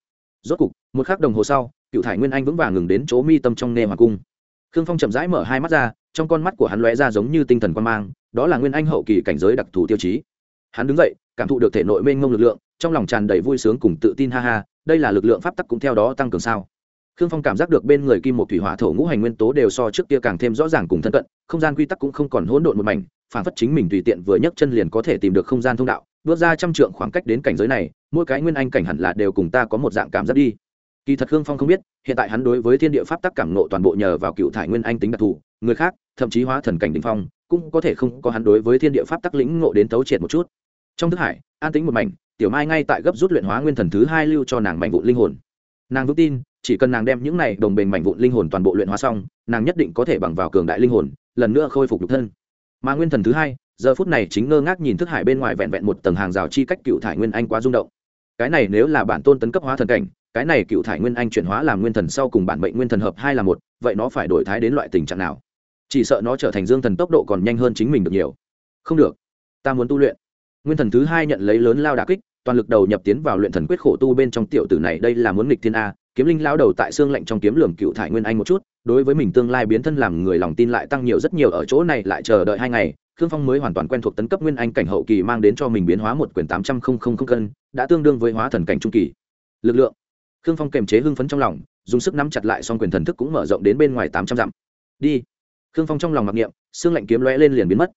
Rốt cục, một khắc đồng hồ sau, cựu thải nguyên anh vững vàng ngừng đến chỗ mi tâm trong nê hoàng cung. Khương phong chậm rãi mở hai mắt ra trong con mắt của hắn lóe ra giống như tinh thần quan mang, đó là nguyên anh hậu kỳ cảnh giới đặc thù tiêu chí. Hắn đứng dậy, cảm thụ được thể nội mênh mông lực lượng, trong lòng tràn đầy vui sướng cùng tự tin ha ha, đây là lực lượng pháp tắc cũng theo đó tăng cường sao? Khương phong cảm giác được bên người kim một thủy hỏa thổ ngũ hành nguyên tố đều so trước kia càng thêm rõ ràng cùng thân cận, không gian quy tắc cũng không còn hỗn độn một mảnh, phản phất chính mình tùy tiện vừa nhấc chân liền có thể tìm được không gian thông đạo, bước ra trăm trượng khoảng cách đến cảnh giới này, mỗi cái nguyên anh cảnh hẳn là đều cùng ta có một dạng cảm giác đi kỳ thật khương phong không biết, hiện tại hắn đối với thiên địa pháp tắc cảm nộ toàn bộ nhờ vào cựu thải nguyên anh tính đặc thù, người khác, thậm chí hóa thần cảnh đình phong, cũng có thể không có hắn đối với thiên địa pháp tắc lĩnh ngộ đến tấu triệt một chút. Trong thức hải, an tính một mảnh, tiểu mai ngay tại gấp rút luyện hóa nguyên thần thứ hai lưu cho nàng mảnh vụn linh hồn. Nàng vững tin, chỉ cần nàng đem những này đồng bền mảnh vụn linh hồn toàn bộ luyện hóa xong, nàng nhất định có thể bằng vào cường đại linh hồn, lần nữa khôi phục nhục thân. Mà nguyên thần thứ hai, giờ phút này chính ngơ ngác nhìn thức hải bên ngoài vẹn vẹn một tầng hàng rào chi cách cựu thải nguyên anh quá rung động. Cái này nếu là bản tôn tấn cấp hóa thần cảnh cái này cựu thải nguyên anh chuyển hóa làm nguyên thần sau cùng bản mệnh nguyên thần hợp hai là một, vậy nó phải đổi thái đến loại tình trạng nào? Chỉ sợ nó trở thành dương thần tốc độ còn nhanh hơn chính mình được nhiều. Không được, ta muốn tu luyện. Nguyên thần thứ hai nhận lấy lớn lao đà kích, toàn lực đầu nhập tiến vào luyện thần quyết khổ tu bên trong tiểu tử này, đây là muốn nghịch thiên a, kiếm linh lao đầu tại xương lạnh trong kiếm lường cựu thải nguyên anh một chút, đối với mình tương lai biến thân làm người lòng tin lại tăng nhiều rất nhiều ở chỗ này lại chờ đợi hai ngày, khương phong mới hoàn toàn quen thuộc tấn cấp nguyên anh cảnh hậu kỳ mang đến cho mình biến hóa một quyển tám trăm linh cân, đã tương đương với hóa thần cảnh trung kỳ. Lực lượng khương phong kềm chế hưng phấn trong lòng, dùng sức nắm chặt lại xong quyền thần thức cũng mở rộng đến bên ngoài tám trăm dặm. Đi. Khương phong trong lòng mặc niệm, xương lạnh kiếm lóe lên liền biến mất.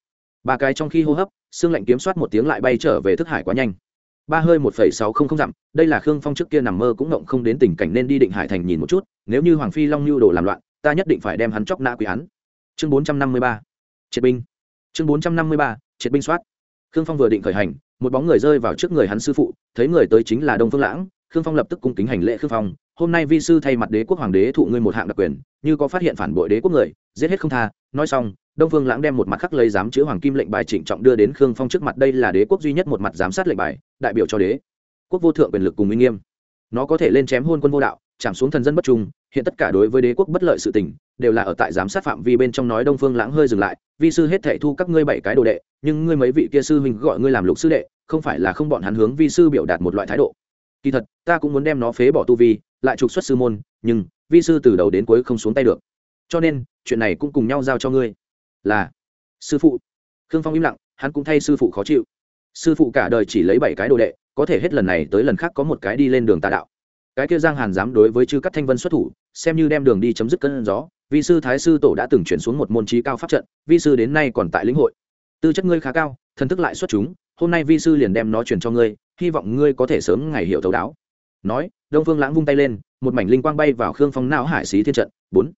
Ba cái trong khi hô hấp, xương lạnh kiếm soát một tiếng lại bay trở về thức hải quá nhanh. Ba hơi một phẩy sáu không không dặm, đây là khương phong trước kia nằm mơ cũng ngộng không đến tình cảnh nên đi định hải thành nhìn một chút, nếu như hoàng phi long nhu đồ làm loạn, ta nhất định phải đem hắn chóc nã quỷ hắn. chương bốn trăm năm mươi ba. Triệt binh. Chương bốn trăm năm mươi ba, triệt binh soát khương phong vừa định khởi hành, một bóng người rơi vào trước người hắn sư phụ, thấy người tới chính là đông phương lãng khương phong lập tức cung kính hành lễ khương phong, hôm nay vi sư thay mặt đế quốc hoàng đế thụ ngươi một hạng đặc quyền, như có phát hiện phản bội đế quốc người, giết hết không tha. Nói xong, đông phương lãng đem một mặt khắc lấy giám chữ hoàng kim lệnh bài trịnh trọng đưa đến khương phong trước mặt, đây là đế quốc duy nhất một mặt giám sát lệnh bài, đại biểu cho đế quốc vô thượng quyền lực cùng uy nghiêm. Nó có thể lên chém hôn quân vô đạo, chạm xuống thần dân bất trung, hiện tất cả đối với đế quốc bất lợi sự tình, đều là ở tại giám sát phạm vi bên trong nói. Đông phương lãng hơi dừng lại, vi sư hết thể thu các ngươi bảy cái đồ đệ, nhưng ngươi mấy vị kia sư huynh gọi ngươi làm lục sư đệ, không phải là không bọn hắn hướng vi sư biểu đạt một loại thái độ kỳ thật, ta cũng muốn đem nó phế bỏ tu vi, lại trục xuất sư môn, nhưng vi sư từ đầu đến cuối không xuống tay được. Cho nên, chuyện này cũng cùng nhau giao cho ngươi. Là, sư phụ. Khương phong im lặng, hắn cũng thay sư phụ khó chịu. Sư phụ cả đời chỉ lấy bảy cái đồ đệ, có thể hết lần này tới lần khác có một cái đi lên đường tà đạo. Cái kia giang hàn dám đối với chư cắt thanh vân xuất thủ, xem như đem đường đi chấm dứt cơn gió, vi sư thái sư tổ đã từng chuyển xuống một môn trí cao pháp trận, vi sư đến nay còn tại lĩnh hội. Tư chất ngươi khá cao, thần thức lại xuất chúng, hôm nay vi sư liền đem nó chuyển cho ngươi hy vọng ngươi có thể sớm ngày hiểu thấu đáo. Nói, đông phương lãng vung tay lên, một mảnh linh quang bay vào khương phong não hải xí thiên trận. Bốn.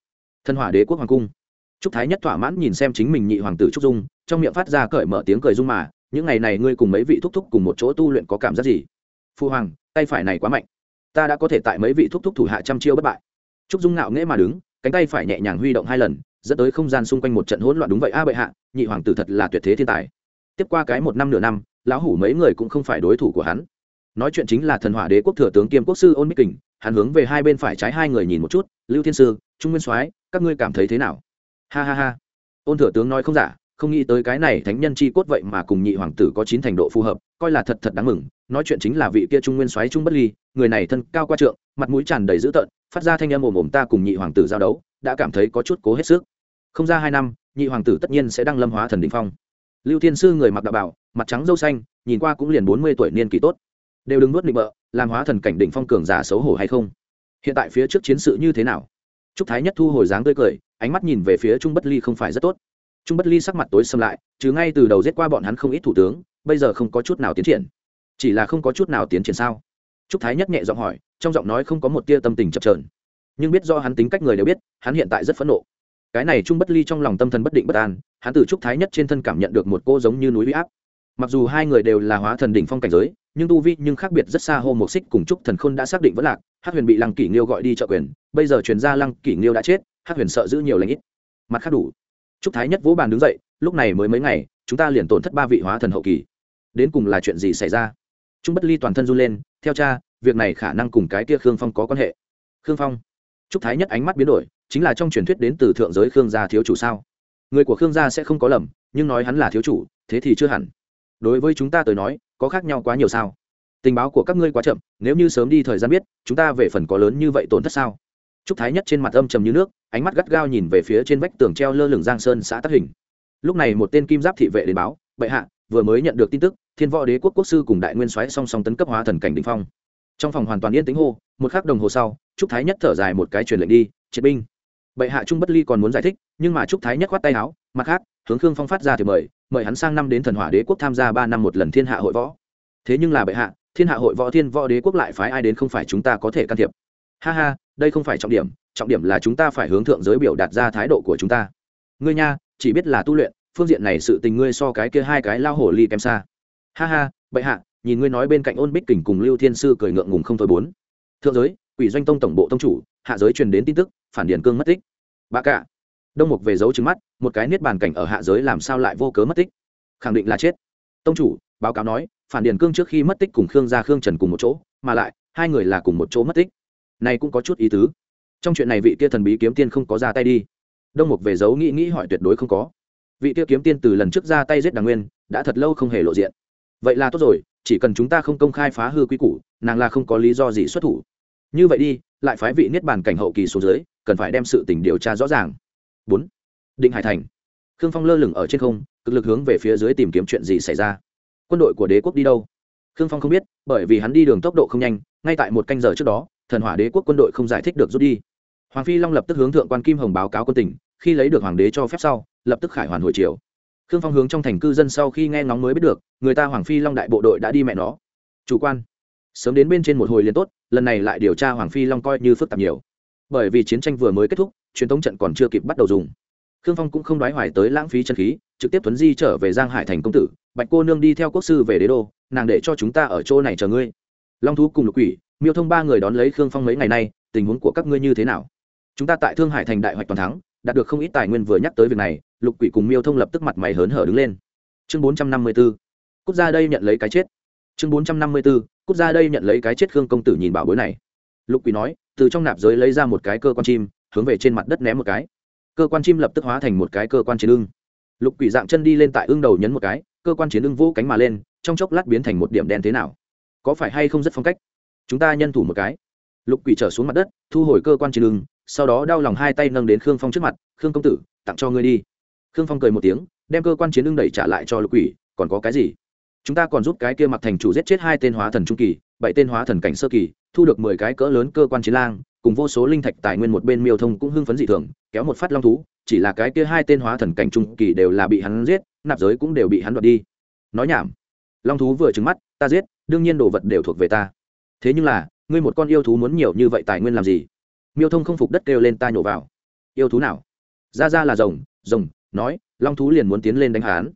Thân hỏa đế quốc hoàng cung. Trúc thái nhất thỏa mãn nhìn xem chính mình nhị hoàng tử trúc dung, trong miệng phát ra cởi mở tiếng cười dung mà, những ngày này ngươi cùng mấy vị thúc thúc cùng một chỗ tu luyện có cảm giác gì? Phu hoàng, tay phải này quá mạnh. Ta đã có thể tại mấy vị thúc thúc thủ hạ trăm chiêu bất bại. Trúc dung ngạo nghễ mà đứng, cánh tay phải nhẹ nhàng huy động hai lần, dẫn tới không gian xung quanh một trận hỗn loạn đúng vậy. A bệ hạ, nhị hoàng tử thật là tuyệt thế thiên tài tiếp qua cái một năm nửa năm, lão hủ mấy người cũng không phải đối thủ của hắn. Nói chuyện chính là thần hỏa đế quốc thừa tướng kiêm quốc sư ôn bích kình, hắn hướng về hai bên phải trái hai người nhìn một chút, lưu thiên sư, trung nguyên soái, các ngươi cảm thấy thế nào? Ha ha ha. Ôn thừa tướng nói không giả, không nghĩ tới cái này thánh nhân chi cốt vậy mà cùng nhị hoàng tử có chín thành độ phù hợp, coi là thật thật đáng mừng. Nói chuyện chính là vị kia trung nguyên soái trung bất ly, người này thân cao qua trượng, mặt mũi tràn đầy dữ tợn, phát ra thanh âm ồm ồm ta cùng nhị hoàng tử giao đấu, đã cảm thấy có chút cố hết sức. Không ra hai năm, nhị hoàng tử tất nhiên sẽ đăng lâm hóa thần đ phong lưu thiên sư người mặc đạo bảo mặt trắng dâu xanh, nhìn qua cũng liền bốn mươi tuổi niên kỳ tốt. Đều đừng nuốt nịnh bợ, làm hóa thần cảnh đỉnh phong cường giả xấu hổ hay không? Hiện tại phía trước chiến sự như thế nào? Trúc thái nhất thu hồi dáng tươi cười, ánh mắt nhìn về phía trung bất ly không phải rất tốt. Trung bất ly sắc mặt tối xâm lại, chứ ngay từ đầu giết qua bọn hắn không ít thủ tướng, bây giờ không có chút nào tiến triển. Chỉ là không có chút nào tiến triển sao? Trúc thái nhất nhẹ giọng hỏi, trong giọng nói không có một tia tâm tình chập trờn nhưng biết do hắn tính cách người đều biết, hắn hiện tại rất phẫn nộ cái này trung bất ly trong lòng tâm thần bất định bất an, hắn từ trúc thái nhất trên thân cảm nhận được một cô giống như núi huy áp. Mặc dù hai người đều là hóa thần đỉnh phong cảnh giới, nhưng tu vi nhưng khác biệt rất xa hô một xích cùng trúc thần khôn đã xác định vẫn lạc hát huyền bị lăng kỷ nghiêu gọi đi trợ quyền, bây giờ truyền ra lăng kỷ nghiêu đã chết hát huyền sợ giữ nhiều lãnh ít. Mặt khác đủ. Trúc thái nhất vỗ bàn đứng dậy, lúc này mới mấy ngày, chúng ta liền tổn thất ba vị hóa thần hậu kỳ. Đến cùng là chuyện gì xảy ra? Trung bất ly toàn thân run lên, theo cha, việc này khả năng cùng cái kia khương phong có quan hệ. Khương phong. Trúc thái nhất ánh mắt biến đổi chính là trong truyền thuyết đến từ thượng giới khương gia thiếu chủ sao? Người của khương gia sẽ không có lầm, nhưng nói hắn là thiếu chủ, thế thì chưa hẳn. Đối với chúng ta tới nói, có khác nhau quá nhiều sao? Tình báo của các ngươi quá chậm, nếu như sớm đi thời gian biết, chúng ta về phần có lớn như vậy tổn thất sao? Trúc thái nhất trên mặt âm trầm như nước, ánh mắt gắt gao nhìn về phía trên vách tường treo lơ lửng giang sơn xã tắc hình. Lúc này một tên kim giáp thị vệ đến báo, bệ hạ, vừa mới nhận được tin tức, thiên võ đế quốc quốc sư cùng đại nguyên soái song song tấn cấp hóa thần cảnh đình phong. Trong phòng hoàn toàn yên tĩnh hô, một khắc đồng hồ sau, trúc thái nhất thở dài một cái truyền lệnh đi, triệt binh bệ hạ trung bất ly còn muốn giải thích, nhưng mà trúc thái nhất khoát tay áo, mặt khác, hướng khương phong phát ra thì mời mời hắn sang năm đến thần hỏa đế quốc tham gia ba năm một lần thiên hạ hội võ. Thế nhưng là bệ hạ, thiên hạ hội võ, thiên võ đế quốc lại phái ai đến không phải chúng ta có thể can thiệp. Ha ha, đây không phải trọng điểm trọng điểm là chúng ta phải hướng thượng giới biểu đạt ra thái độ của chúng ta. Ngươi nha, chỉ biết là tu luyện, phương diện này sự tình ngươi so cái kia hai cái lao hổ ly kém xa. Ha ha, bệ hạ, nhìn ngươi nói bên cạnh ôn bích kình cùng lưu thiên sư cười ngượng ngùng không thôi bốn. Thượng giới, quỷ doanh tông tổng bộ tông chủ, hạ giới truyền đến tin tức phản điền cương mất tích. Bà cả, đông mục về dấu trứng mắt, một cái niết bàn cảnh ở hạ giới làm sao lại vô cớ mất tích? Khẳng định là chết. Tông chủ, báo cáo nói, phản điền cương trước khi mất tích cùng khương gia khương trần cùng một chỗ, mà lại, hai người là cùng một chỗ mất tích. Này cũng có chút ý tứ. Trong chuyện này vị kia thần bí kiếm tiên không có ra tay đi. Đông mục về dấu nghĩ nghĩ hỏi tuyệt đối không có. Vị kia kiếm tiên từ lần trước ra tay giết đàng nguyên, đã thật lâu không hề lộ diện. Vậy là tốt rồi, chỉ cần chúng ta không công khai phá hư quy củ, nàng là không có lý do gì xuất thủ như vậy đi, lại phái vị niết bàn cảnh hậu kỳ xuống dưới, cần phải đem sự tình điều tra rõ ràng. Bốn, định hải thành. Khương phong lơ lửng ở trên không, cực lực hướng về phía dưới tìm kiếm chuyện gì xảy ra. Quân đội của đế quốc đi đâu? Khương phong không biết, bởi vì hắn đi đường tốc độ không nhanh, ngay tại một canh giờ trước đó, thần hỏa đế quốc quân đội không giải thích được rút đi. Hoàng phi long lập tức hướng thượng quan kim hồng báo cáo quân tỉnh khi lấy được hoàng đế cho phép sau, lập tức khải hoàn hồi chiều khương phong hướng trong thành cư dân sau khi nghe ngóng mới biết được, người ta hoàng phi long đại bộ đội đã đi mẹ nó. Chủ quan sớm đến bên trên một hồi liền tốt, lần này lại điều tra hoàng phi long coi như phức tạp nhiều. Bởi vì chiến tranh vừa mới kết thúc, truyền thống trận còn chưa kịp bắt đầu dùng. Khương phong cũng không đoái hoài tới lãng phí chân khí, trực tiếp tuấn di trở về giang hải thành công tử, bạch cô nương đi theo quốc sư về đế đô, nàng để cho chúng ta ở chỗ này chờ ngươi. Long thú cùng lục quỷ, miêu thông ba người đón lấy khương phong mấy ngày nay, tình huống của các ngươi như thế nào? Chúng ta tại thương hải thành đại hoạch toàn thắng, đạt được không ít tài nguyên vừa nhắc tới việc này, lục quỷ cùng miêu thông lập tức mặt mày hớn hở đứng lên. Chương bốn trăm năm mươi b ố quốc gia đây nhận lấy cái chết. Chương bốn trăm năm mươi b ố quốc gia đây nhận lấy cái chết khương công tử nhìn bảo bối này. Lục quỷ nói, từ trong nạp giới lấy ra một cái cơ quan chim, hướng về trên mặt đất ném một cái. Cơ quan chim lập tức hóa thành một cái cơ quan chiến ưng. Lục quỷ dạng chân đi lên tại ưng đầu nhấn một cái, cơ quan chiến ưng vỗ cánh mà lên, trong chốc lát biến thành một điểm đen thế nào? Có phải hay không rất phong cách? Chúng ta nhân thủ một cái. Lục quỷ trở xuống mặt đất, thu hồi cơ quan chiến ưng, sau đó đau lòng hai tay nâng đến khương phong trước mặt, khương công tử, tặng cho ngươi đi. Khương phong cười một tiếng, đem cơ quan chiến ưng đẩy trả lại cho lục quỷ, còn có cái gì? Chúng ta còn giúp cái kia mặc thành chủ giết chết hai tên hóa thần trung kỳ, bảy tên hóa thần cảnh sơ kỳ, thu được mười cái cỡ lớn cơ quan chiến lang, cùng vô số linh thạch tài nguyên một bên miêu thông cũng hưng phấn dị thường, kéo một phát long thú, chỉ là cái kia hai tên hóa thần cảnh trung kỳ đều là bị hắn giết, nạp giới cũng đều bị hắn đoạt đi. Nói nhảm. Long thú vừa trứng mắt, ta giết, đương nhiên đồ vật đều thuộc về ta. Thế nhưng là, ngươi một con yêu thú muốn nhiều như vậy tài nguyên làm gì? Miêu thông không phục đất kêu lên ta nhổ vào. Yêu thú nào? Ra ra là rồng rồng, nói, long thú liền muốn tiến lên đánh hắn.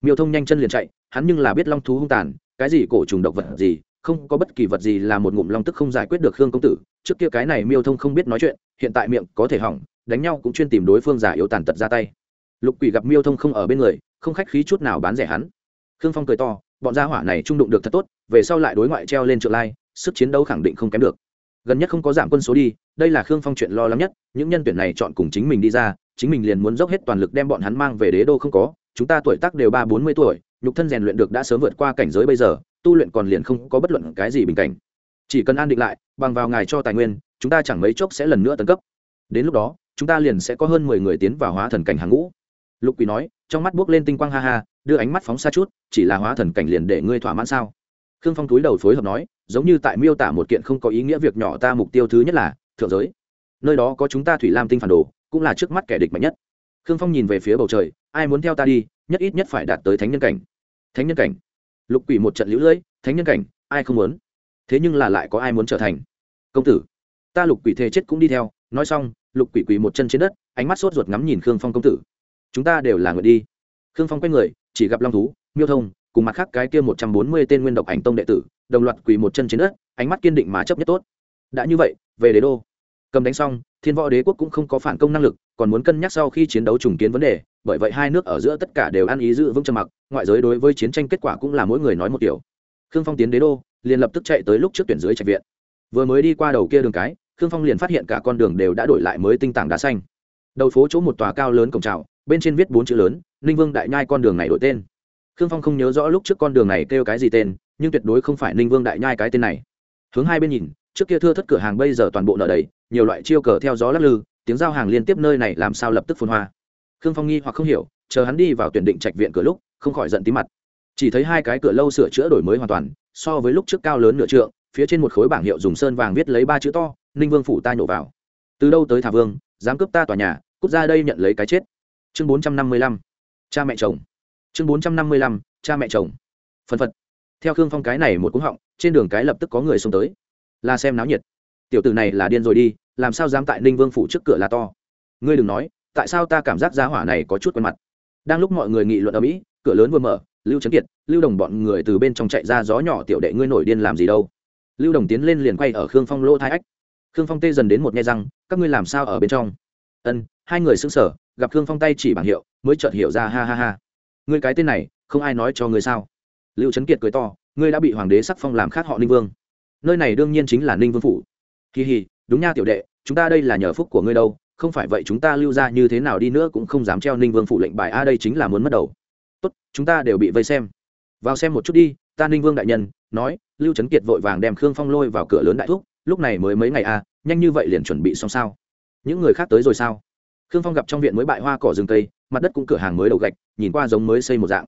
Miêu thông nhanh chân liền chạy hắn nhưng là biết long thú hung tàn, cái gì cổ trùng độc vật gì, không có bất kỳ vật gì là một ngụm long tức không giải quyết được khương công tử. Trước kia cái này miêu thông không biết nói chuyện, hiện tại miệng có thể hỏng, đánh nhau cũng chuyên tìm đối phương giả yếu tàn tật ra tay. Lục quỷ gặp miêu thông không ở bên người, không khách khí chút nào bán rẻ hắn. Khương phong cười to, bọn gia hỏa này trung đụng được thật tốt, về sau lại đối ngoại treo lên trượng lai, sức chiến đấu khẳng định không kém được. Gần nhất không có giảm quân số đi, đây là khương phong chuyện lo lắng nhất, những nhân tuyển này chọn cùng chính mình đi ra, chính mình liền muốn dốc hết toàn lực đem bọn hắn mang về đế đô không có, chúng ta tuổi tác đều ba bốn mươi tuổi nhục thân rèn luyện được đã sớm vượt qua cảnh giới bây giờ, tu luyện còn liền không có bất luận cái gì bình cảnh. Chỉ cần an định lại, bằng vào ngài cho tài nguyên, chúng ta chẳng mấy chốc sẽ lần nữa tấn cấp. Đến lúc đó, chúng ta liền sẽ có hơn mười người tiến vào hóa thần cảnh hàng ngũ. Lục quỷ nói, trong mắt buốc lên tinh quang ha ha, đưa ánh mắt phóng xa chút, chỉ là hóa thần cảnh liền để ngươi thỏa mãn sao? Khương phong túi đầu phối hợp nói, giống như tại miêu tả một kiện không có ý nghĩa việc nhỏ ta mục tiêu thứ nhất là thượng giới. Nơi đó có chúng ta thủy lam tinh phản đồ, cũng là trước mắt kẻ địch mạnh nhất. Khương phong nhìn về phía bầu trời, ai muốn theo ta đi, nhất ít nhất phải đạt tới thánh nhân cảnh thánh nhân cảnh. Lục quỷ một trận lũ lưỡi thánh nhân cảnh, ai không muốn? Thế nhưng là lại có ai muốn trở thành? Công tử, ta lục quỷ thề chết cũng đi theo. Nói xong, lục quỷ quỷ một chân trên đất, ánh mắt sốt ruột ngắm nhìn khương phong công tử. Chúng ta đều là người đi. Khương phong quay người, chỉ gặp long thú, miêu thông, cùng mặt khác cái kia một trăm bốn mươi tên nguyên độc ảnh tông đệ tử, đồng loạt quỳ một chân trên đất, ánh mắt kiên định mà chấp nhất tốt. Đã như vậy, về đế đô. Cầm đánh xong, thiên võ đế quốc cũng không có phản công năng lực, còn muốn cân nhắc sau khi chiến đấu trùng kiến vấn đề bởi vậy hai nước ở giữa tất cả đều ăn ý giữ vững trầm mặc, ngoại giới đối với chiến tranh kết quả cũng là mỗi người nói một kiểu. Khương phong tiến đế đô, liền lập tức chạy tới lúc trước tuyển dưới trạch viện. Vừa mới đi qua đầu kia đường cái, khương phong liền phát hiện cả con đường đều đã đổi lại mới tinh tảng đá xanh. Đầu phố chỗ một tòa cao lớn cổng trào bên trên viết bốn chữ lớn, ninh vương đại nhai con đường này đổi tên. Khương phong không nhớ rõ lúc trước con đường này kêu cái gì tên, nhưng tuyệt đối không phải ninh vương đại nhai cái tên này. Hướng hai bên nhìn, trước kia thưa thất cửa hàng bây giờ toàn bộ nợ đầy, nhiều loại chiêu cờ theo gió lắc lư, tiếng giao hàng liên tiếp nơi này làm sao lập tức phun hoa khương phong nghi hoặc không hiểu, chờ hắn đi vào tuyển định trạch viện cửa lúc, không khỏi giận tí mặt. Chỉ thấy hai cái cửa lâu sửa chữa đổi mới hoàn toàn, so với lúc trước cao lớn nửa trượng, phía trên một khối bảng hiệu dùng sơn vàng viết lấy ba chữ to, ninh vương phủ ta nhổ vào. Từ đâu tới thả vương, dám cướp ta tòa nhà, cút ra đây nhận lấy cái chết. Chương bốn trăm năm mươi lăm, cha mẹ chồng. Chương bốn trăm năm mươi lăm, cha mẹ chồng. Phân phật. Theo khương phong cái này một cú họng, trên đường cái lập tức có người xông tới. Là xem náo nhiệt. Tiểu tử này là điên rồi đi, làm sao dám tại ninh vương phủ trước cửa là to? Ngươi đừng nói tại sao ta cảm giác giá hỏa này có chút quen mặt? Đang lúc mọi người nghị luận ở mỹ, cửa lớn vừa mở, lưu trấn kiệt, lưu đồng bọn người từ bên trong chạy ra gió nhỏ tiểu đệ ngươi nổi điên làm gì đâu. Lưu đồng tiến lên liền quay ở khương phong lỗ thái ách. Khương phong tê dần đến một nghe răng, các ngươi làm sao ở bên trong? Ân, hai người xứng sở gặp khương phong tay chỉ bảng hiệu, mới chợt hiểu ra ha ha ha. Ngươi cái tên này, không ai nói cho ngươi sao? Lưu trấn kiệt cười to, ngươi đã bị hoàng đế sắc phong làm khác họ ninh vương. Nơi này đương nhiên chính là ninh vương phủ. Kỳ hì, đúng nha tiểu đệ, chúng ta đây là nhờ phúc của ngươi đâu không phải vậy chúng ta lưu ra như thế nào đi nữa cũng không dám treo ninh vương phủ lệnh bài, a, đây chính là muốn mất đầu. Tốt, chúng ta đều bị vây xem. Vào xem một chút đi, ta ninh vương đại nhân, nói, lưu trấn kiệt vội vàng đem khương phong lôi vào cửa lớn đại thúc, lúc này mới mấy ngày a nhanh như vậy liền chuẩn bị xong sao? Những người khác tới rồi sao? Khương phong gặp trong viện mới bại hoa cỏ rừng cây, mặt đất cũng cửa hàng mới đầu gạch, nhìn qua giống mới xây một dạng.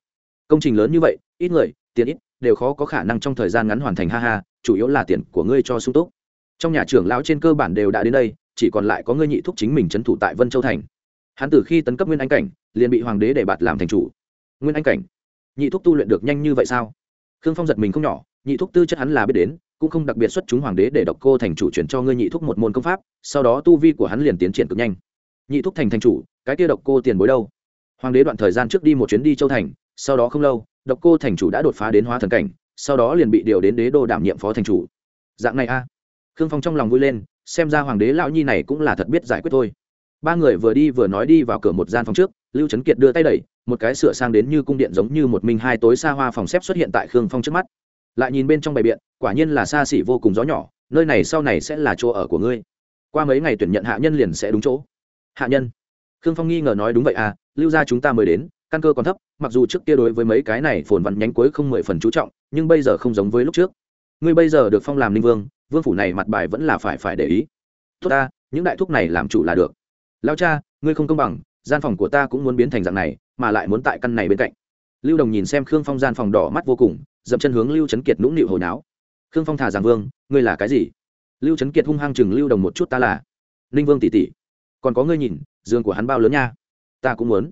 Công trình lớn như vậy, ít người, tiền ít, đều khó có khả năng trong thời gian ngắn hoàn thành, ha ha, chủ yếu là tiền của ngươi cho sung túc. Trong nhà trưởng lão trên cơ bản đều đã đến đây chỉ còn lại có ngươi nhị thúc chính mình trấn thủ tại vân châu thành. Hắn từ khi tấn cấp nguyên anh cảnh, liền bị hoàng đế để bạt làm thành chủ. Nguyên anh cảnh? Nhị thúc tu luyện được nhanh như vậy sao? Khương phong giật mình không nhỏ, nhị thúc tư chất hắn là biết đến, cũng không đặc biệt xuất chúng hoàng đế để độc cô thành chủ chuyển cho ngươi nhị thúc một môn công pháp, sau đó tu vi của hắn liền tiến triển cực nhanh. Nhị thúc thành thành chủ, cái kia độc cô tiền bối đâu? Hoàng đế đoạn thời gian trước đi một chuyến đi châu thành, sau đó không lâu, độc cô thành chủ đã đột phá đến hóa thần cảnh, sau đó liền bị điều đến đế đô đảm nhiệm phó thành chủ. Dạng này a. Khương phong trong lòng vui lên xem ra hoàng đế lão nhi này cũng là thật biết giải quyết thôi. Ba người vừa đi vừa nói đi vào cửa một gian phòng trước, lưu trấn kiệt đưa tay đẩy, một cái sửa sang đến như cung điện giống như một minh hai tối xa hoa phòng xếp xuất hiện tại khương phong trước mắt. Lại nhìn bên trong bày biện, quả nhiên là xa xỉ vô cùng gió nhỏ, nơi này sau này sẽ là chỗ ở của ngươi. Qua mấy ngày tuyển nhận hạ nhân liền sẽ đúng chỗ. Hạ nhân. Khương phong nghi ngờ nói đúng vậy à lưu gia chúng ta mới đến, căn cơ còn thấp, mặc dù trước kia đối với mấy cái này phồn vắn nhánh cuối không mười phần chú trọng, nhưng bây giờ không giống với lúc trước. Ngươi bây giờ được phong làm ninh vương vương phủ này mặt bài vẫn là phải phải để ý. Tốt ta, những đại thúc này làm chủ là được. Lao cha, ngươi không công bằng, gian phòng của ta cũng muốn biến thành dạng này, mà lại muốn tại căn này bên cạnh. Lưu đồng nhìn xem khương phong gian phòng đỏ mắt vô cùng, dậm chân hướng lưu trấn kiệt nũng nịu hồi náo. Khương phong thả giảng vương, ngươi là cái gì? Lưu trấn kiệt hung hăng chừng lưu đồng một chút, ta là ninh vương tỷ tỷ. Còn có ngươi nhìn, giường của hắn bao lớn nha? Ta cũng muốn.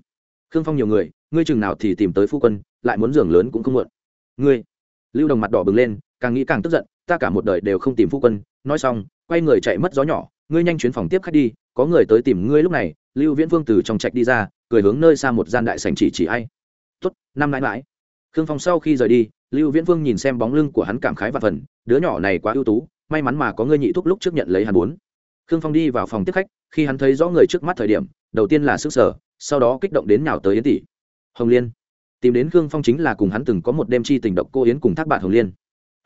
Khương phong nhiều người, ngươi chừng nào thì tìm tới phu quân, lại muốn giường lớn cũng không muộn. Ngươi. Lưu đồng mặt đỏ bừng lên, càng nghĩ càng tức giận ta cả một đời đều không tìm phu quân, nói xong, quay người chạy mất gió nhỏ, ngươi nhanh chuyến phòng tiếp khách đi, có người tới tìm ngươi lúc này, lưu viễn vương từ trong trạch đi ra, cười hướng nơi xa một gian đại sành chỉ chỉ ai. Tuất năm mãi mãi khương phong sau khi rời đi, lưu viễn vương nhìn xem bóng lưng của hắn cảm khái và phần, đứa nhỏ này quá ưu tú, may mắn mà có ngươi nhị thúc lúc trước nhận lấy hắn bốn. Khương phong đi vào phòng tiếp khách, khi hắn thấy rõ người trước mắt thời điểm, đầu tiên là sức sở, sau đó kích động đến nào tới yến tỷ. Hồng liên. Tìm đến khương phong chính là cùng hắn từng có một đêm chi tình độc cô yến cùng thác bạn hồng liên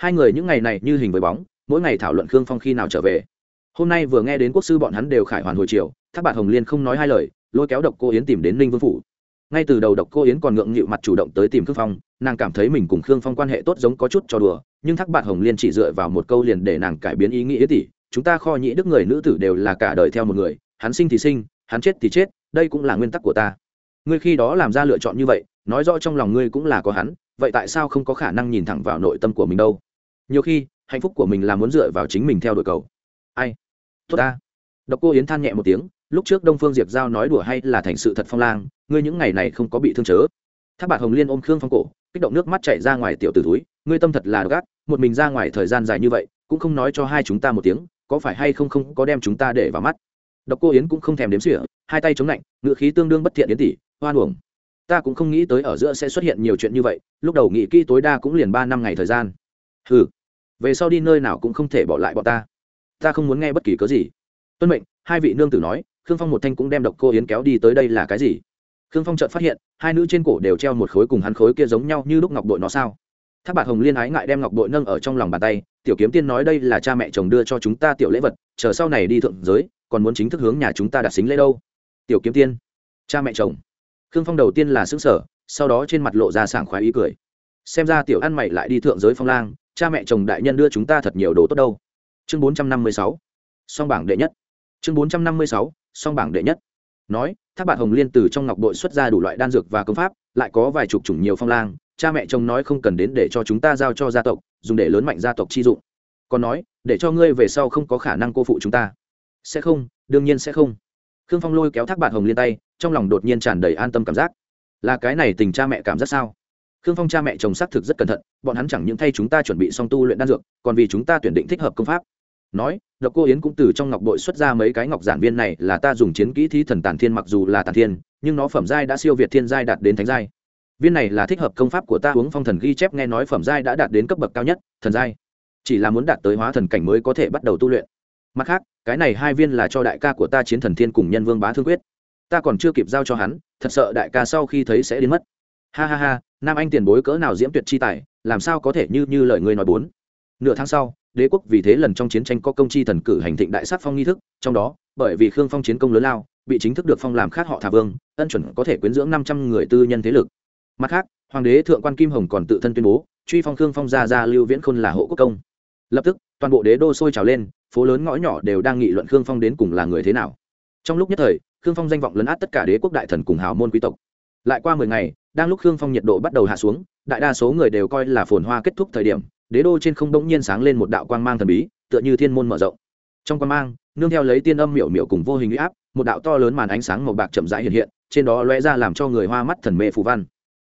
hai người những ngày này như hình với bóng, mỗi ngày thảo luận khương phong khi nào trở về. Hôm nay vừa nghe đến quốc sư bọn hắn đều khải hoàn hồi chiều, thác bạn hồng liên không nói hai lời, lôi kéo độc cô yến tìm đến ninh vương phủ. Ngay từ đầu độc cô yến còn ngượng nghịu mặt chủ động tới tìm khương phong, nàng cảm thấy mình cùng khương phong quan hệ tốt giống có chút cho đùa, nhưng thác bạn hồng liên chỉ dựa vào một câu liền để nàng cải biến ý nghĩ tỷ chúng ta kho nhĩ đức người nữ tử đều là cả đời theo một người, hắn sinh thì sinh, hắn chết thì chết, đây cũng là nguyên tắc của ta. Ngươi khi đó làm ra lựa chọn như vậy, nói rõ trong lòng ngươi cũng là có hắn, vậy tại sao không có khả năng nhìn thẳng vào nội tâm của mình đâu? Nhiều khi, hạnh phúc của mình là muốn dựa vào chính mình theo đuổi cầu. Ai? Tốt ta. Độc cô yến than nhẹ một tiếng, lúc trước đông phương diệp giao nói đùa hay là thành sự thật phong lang, ngươi những ngày này không có bị thương chớ. Tháp bạc hồng liên ôm khương phong cổ, kích động nước mắt chảy ra ngoài tiểu tử túi ngươi tâm thật là gác một mình ra ngoài thời gian dài như vậy, cũng không nói cho hai chúng ta một tiếng, có phải hay không không có đem chúng ta để vào mắt. Độc cô yến cũng không thèm đếm sỉa hai tay chống lạnh, ngựa khí tương đương bất thiện yến tỷ hoan uổng. Ta cũng không nghĩ tới ở giữa sẽ xuất hiện nhiều chuyện như vậy, lúc đầu nghị kỹ tối đa cũng liền ba năm ngày thời gian. Ừ về sau đi nơi nào cũng không thể bỏ lại bọn ta. Ta không muốn nghe bất kỳ cớ gì. Tuân mệnh, hai vị nương tử nói, khương phong một thanh cũng đem độc cô yến kéo đi tới đây là cái gì? Khương phong chợt phát hiện, hai nữ trên cổ đều treo một khối cùng hắn khối kia giống nhau như lúc ngọc đội nó sao? Tháp bạc hồng liên ái ngại đem ngọc đội nâng ở trong lòng bàn tay, tiểu kiếm tiên nói đây là cha mẹ chồng đưa cho chúng ta tiểu lễ vật, chờ sau này đi thượng giới, còn muốn chính thức hướng nhà chúng ta đặt xính lễ đâu. Tiểu kiếm tiên, cha mẹ chồng. Khương phong đầu tiên là xứng sở sau đó trên mặt lộ ra sảng khoái ý cười. Xem ra tiểu ăn mày lại đi thượng giới phong lang cha mẹ chồng đại nhân đưa chúng ta thật nhiều đồ tốt đâu. Chương bốn trăm năm mươi sáu. Song bảng đệ nhất. Chương bốn trăm năm mươi sáu, song bảng đệ nhất. Nói, thác bạn hồng liên từ trong ngọc bội xuất ra đủ loại đan dược và công pháp, lại có vài chục chủng nhiều phong lang, cha mẹ chồng nói không cần đến để cho chúng ta giao cho gia tộc, dùng để lớn mạnh gia tộc chi dụng. Còn nói, để cho ngươi về sau không có khả năng cô phụ chúng ta. Sẽ không, đương nhiên sẽ không. Khương phong lôi kéo thác bạn hồng liên tay, trong lòng đột nhiên tràn đầy an tâm cảm giác. Là cái này tình cha mẹ cảm giác sao? Khương phong cha mẹ chồng xác thực rất cẩn thận, bọn hắn chẳng những thay chúng ta chuẩn bị xong tu luyện đan dược, còn vì chúng ta tuyển định thích hợp công pháp. Nói, độc cô yến cũng từ trong ngọc bội xuất ra mấy cái ngọc giản viên này là ta dùng chiến kỹ thí thần tàn thiên mặc dù là tàn thiên, nhưng nó phẩm giai đã siêu việt thiên giai đạt đến thánh giai. Viên này là thích hợp công pháp của ta uống phong thần ghi chép nghe nói phẩm giai đã đạt đến cấp bậc cao nhất, thần giai. Chỉ là muốn đạt tới hóa thần cảnh mới có thể bắt đầu tu luyện. Mặt khác, cái này hai viên là cho đại ca của ta chiến thần thiên cùng nhân vương bá thương quyết. Ta còn chưa kịp giao cho hắn, thật sợ đại ca sau khi thấy sẽ đến mất ha ha ha, nam anh tiền bối cỡ nào diễm tuyệt chi tài, làm sao có thể như như lời ngươi nói bốn? Nửa tháng sau, đế quốc vì thế lần trong chiến tranh có công chi thần cử hành thịnh đại sát phong nghi thức, trong đó, bởi vì khương phong chiến công lớn lao, bị chính thức được phong làm khác họ thả vương, ân chuẩn có thể quyến dưỡng năm trăm người tư nhân thế lực. Mặt khác, hoàng đế thượng quan kim hồng còn tự thân tuyên bố, truy phong khương phong ra ra lưu viễn khôn là hộ quốc công. Lập tức, toàn bộ đế đô sôi trào lên, phố lớn ngõ nhỏ đều đang nghị luận khương phong đến cùng là người thế nào. Trong lúc nhất thời, khương phong danh vọng lấn át tất cả đế quốc đại thần cùng hào môn quý tộc lại qua mười ngày, đang lúc khương phong nhiệt độ bắt đầu hạ xuống, đại đa số người đều coi là phồn hoa kết thúc thời điểm, đế đô trên không bỗng nhiên sáng lên một đạo quang mang thần bí, tựa như thiên môn mở rộng. Trong quang mang, nương theo lấy tiên âm miểu miểu cùng vô hình uy áp, một đạo to lớn màn ánh sáng màu bạc chậm rãi hiện hiện, trên đó lóe ra làm cho người hoa mắt thần mê phù văn.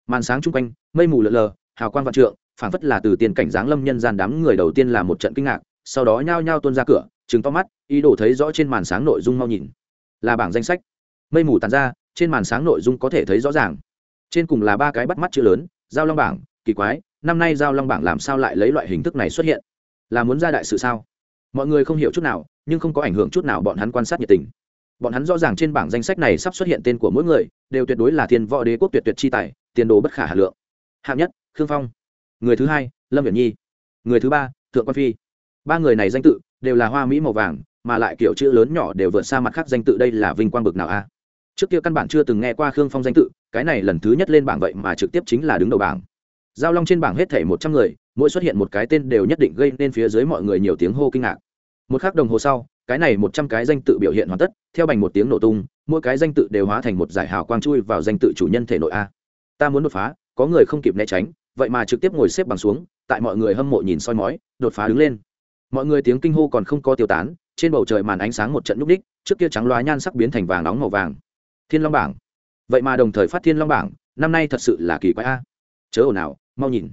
Màn sáng chung quanh, mây mù lờ lờ, hào quang vạn trượng, phảng phất là từ tiền cảnh giáng lâm nhân gian đám người đầu tiên là một trận kinh ngạc, sau đó nhao nhao tuôn ra cửa chứng to mắt, ý đồ thấy rõ trên màn sáng nội dung mau nhìn. Là bảng danh sách. Mây mù tàn ra trên màn sáng nội dung có thể thấy rõ ràng. Trên cùng là ba cái bắt mắt chữ lớn, giao long bảng, kỳ quái, năm nay giao long bảng làm sao lại lấy loại hình thức này xuất hiện? Là muốn ra đại sự sao? Mọi người không hiểu chút nào, nhưng không có ảnh hưởng chút nào bọn hắn quan sát nhiệt tình. Bọn hắn rõ ràng trên bảng danh sách này sắp xuất hiện tên của mỗi người, đều tuyệt đối là thiên võ đế quốc tuyệt tuyệt chi tài, tiền đồ bất khả hà lượng. Hạng nhất, khương phong. Người thứ hai, lâm viễn nhi. Người thứ ba, thượng quan phi. Ba người này danh tự đều là hoa mỹ màu vàng, mà lại kiểu chữ lớn nhỏ đều vượt xa mặt khác danh tự đây là vinh quang bực nào a? Trước kia căn bản chưa từng nghe qua khương phong danh tự, cái này lần thứ nhất lên bảng vậy mà trực tiếp chính là đứng đầu bảng. Giao long trên bảng hết thể một trăm người, mỗi xuất hiện một cái tên đều nhất định gây nên phía dưới mọi người nhiều tiếng hô kinh ngạc. Một k h ắ c đồng hồ sau, cái này một trăm cái danh tự biểu hiện hoàn tất, theo bành một tiếng nổ tung, mỗi cái danh tự đều hóa thành một giải hào quang chui vào danh tự chủ nhân thể nội a. Ta muốn đột phá, có người không kịp né tránh, vậy mà trực tiếp ngồi xếp bằng xuống, tại mọi người hâm mộ nhìn soi mói, đột phá đứng lên. Mọi người tiếng kinh hô còn không có tiêu tán, trên bầu trời màn ánh sáng một trận nhúc đích, trước kia trắng loá nhan sắc biến thành vàng nóng màu vàng thiên long bảng. Vậy mà đồng thời phát thiên long bảng, năm nay thật sự là kỳ quái a. Chớ ồn ào, mau nhìn.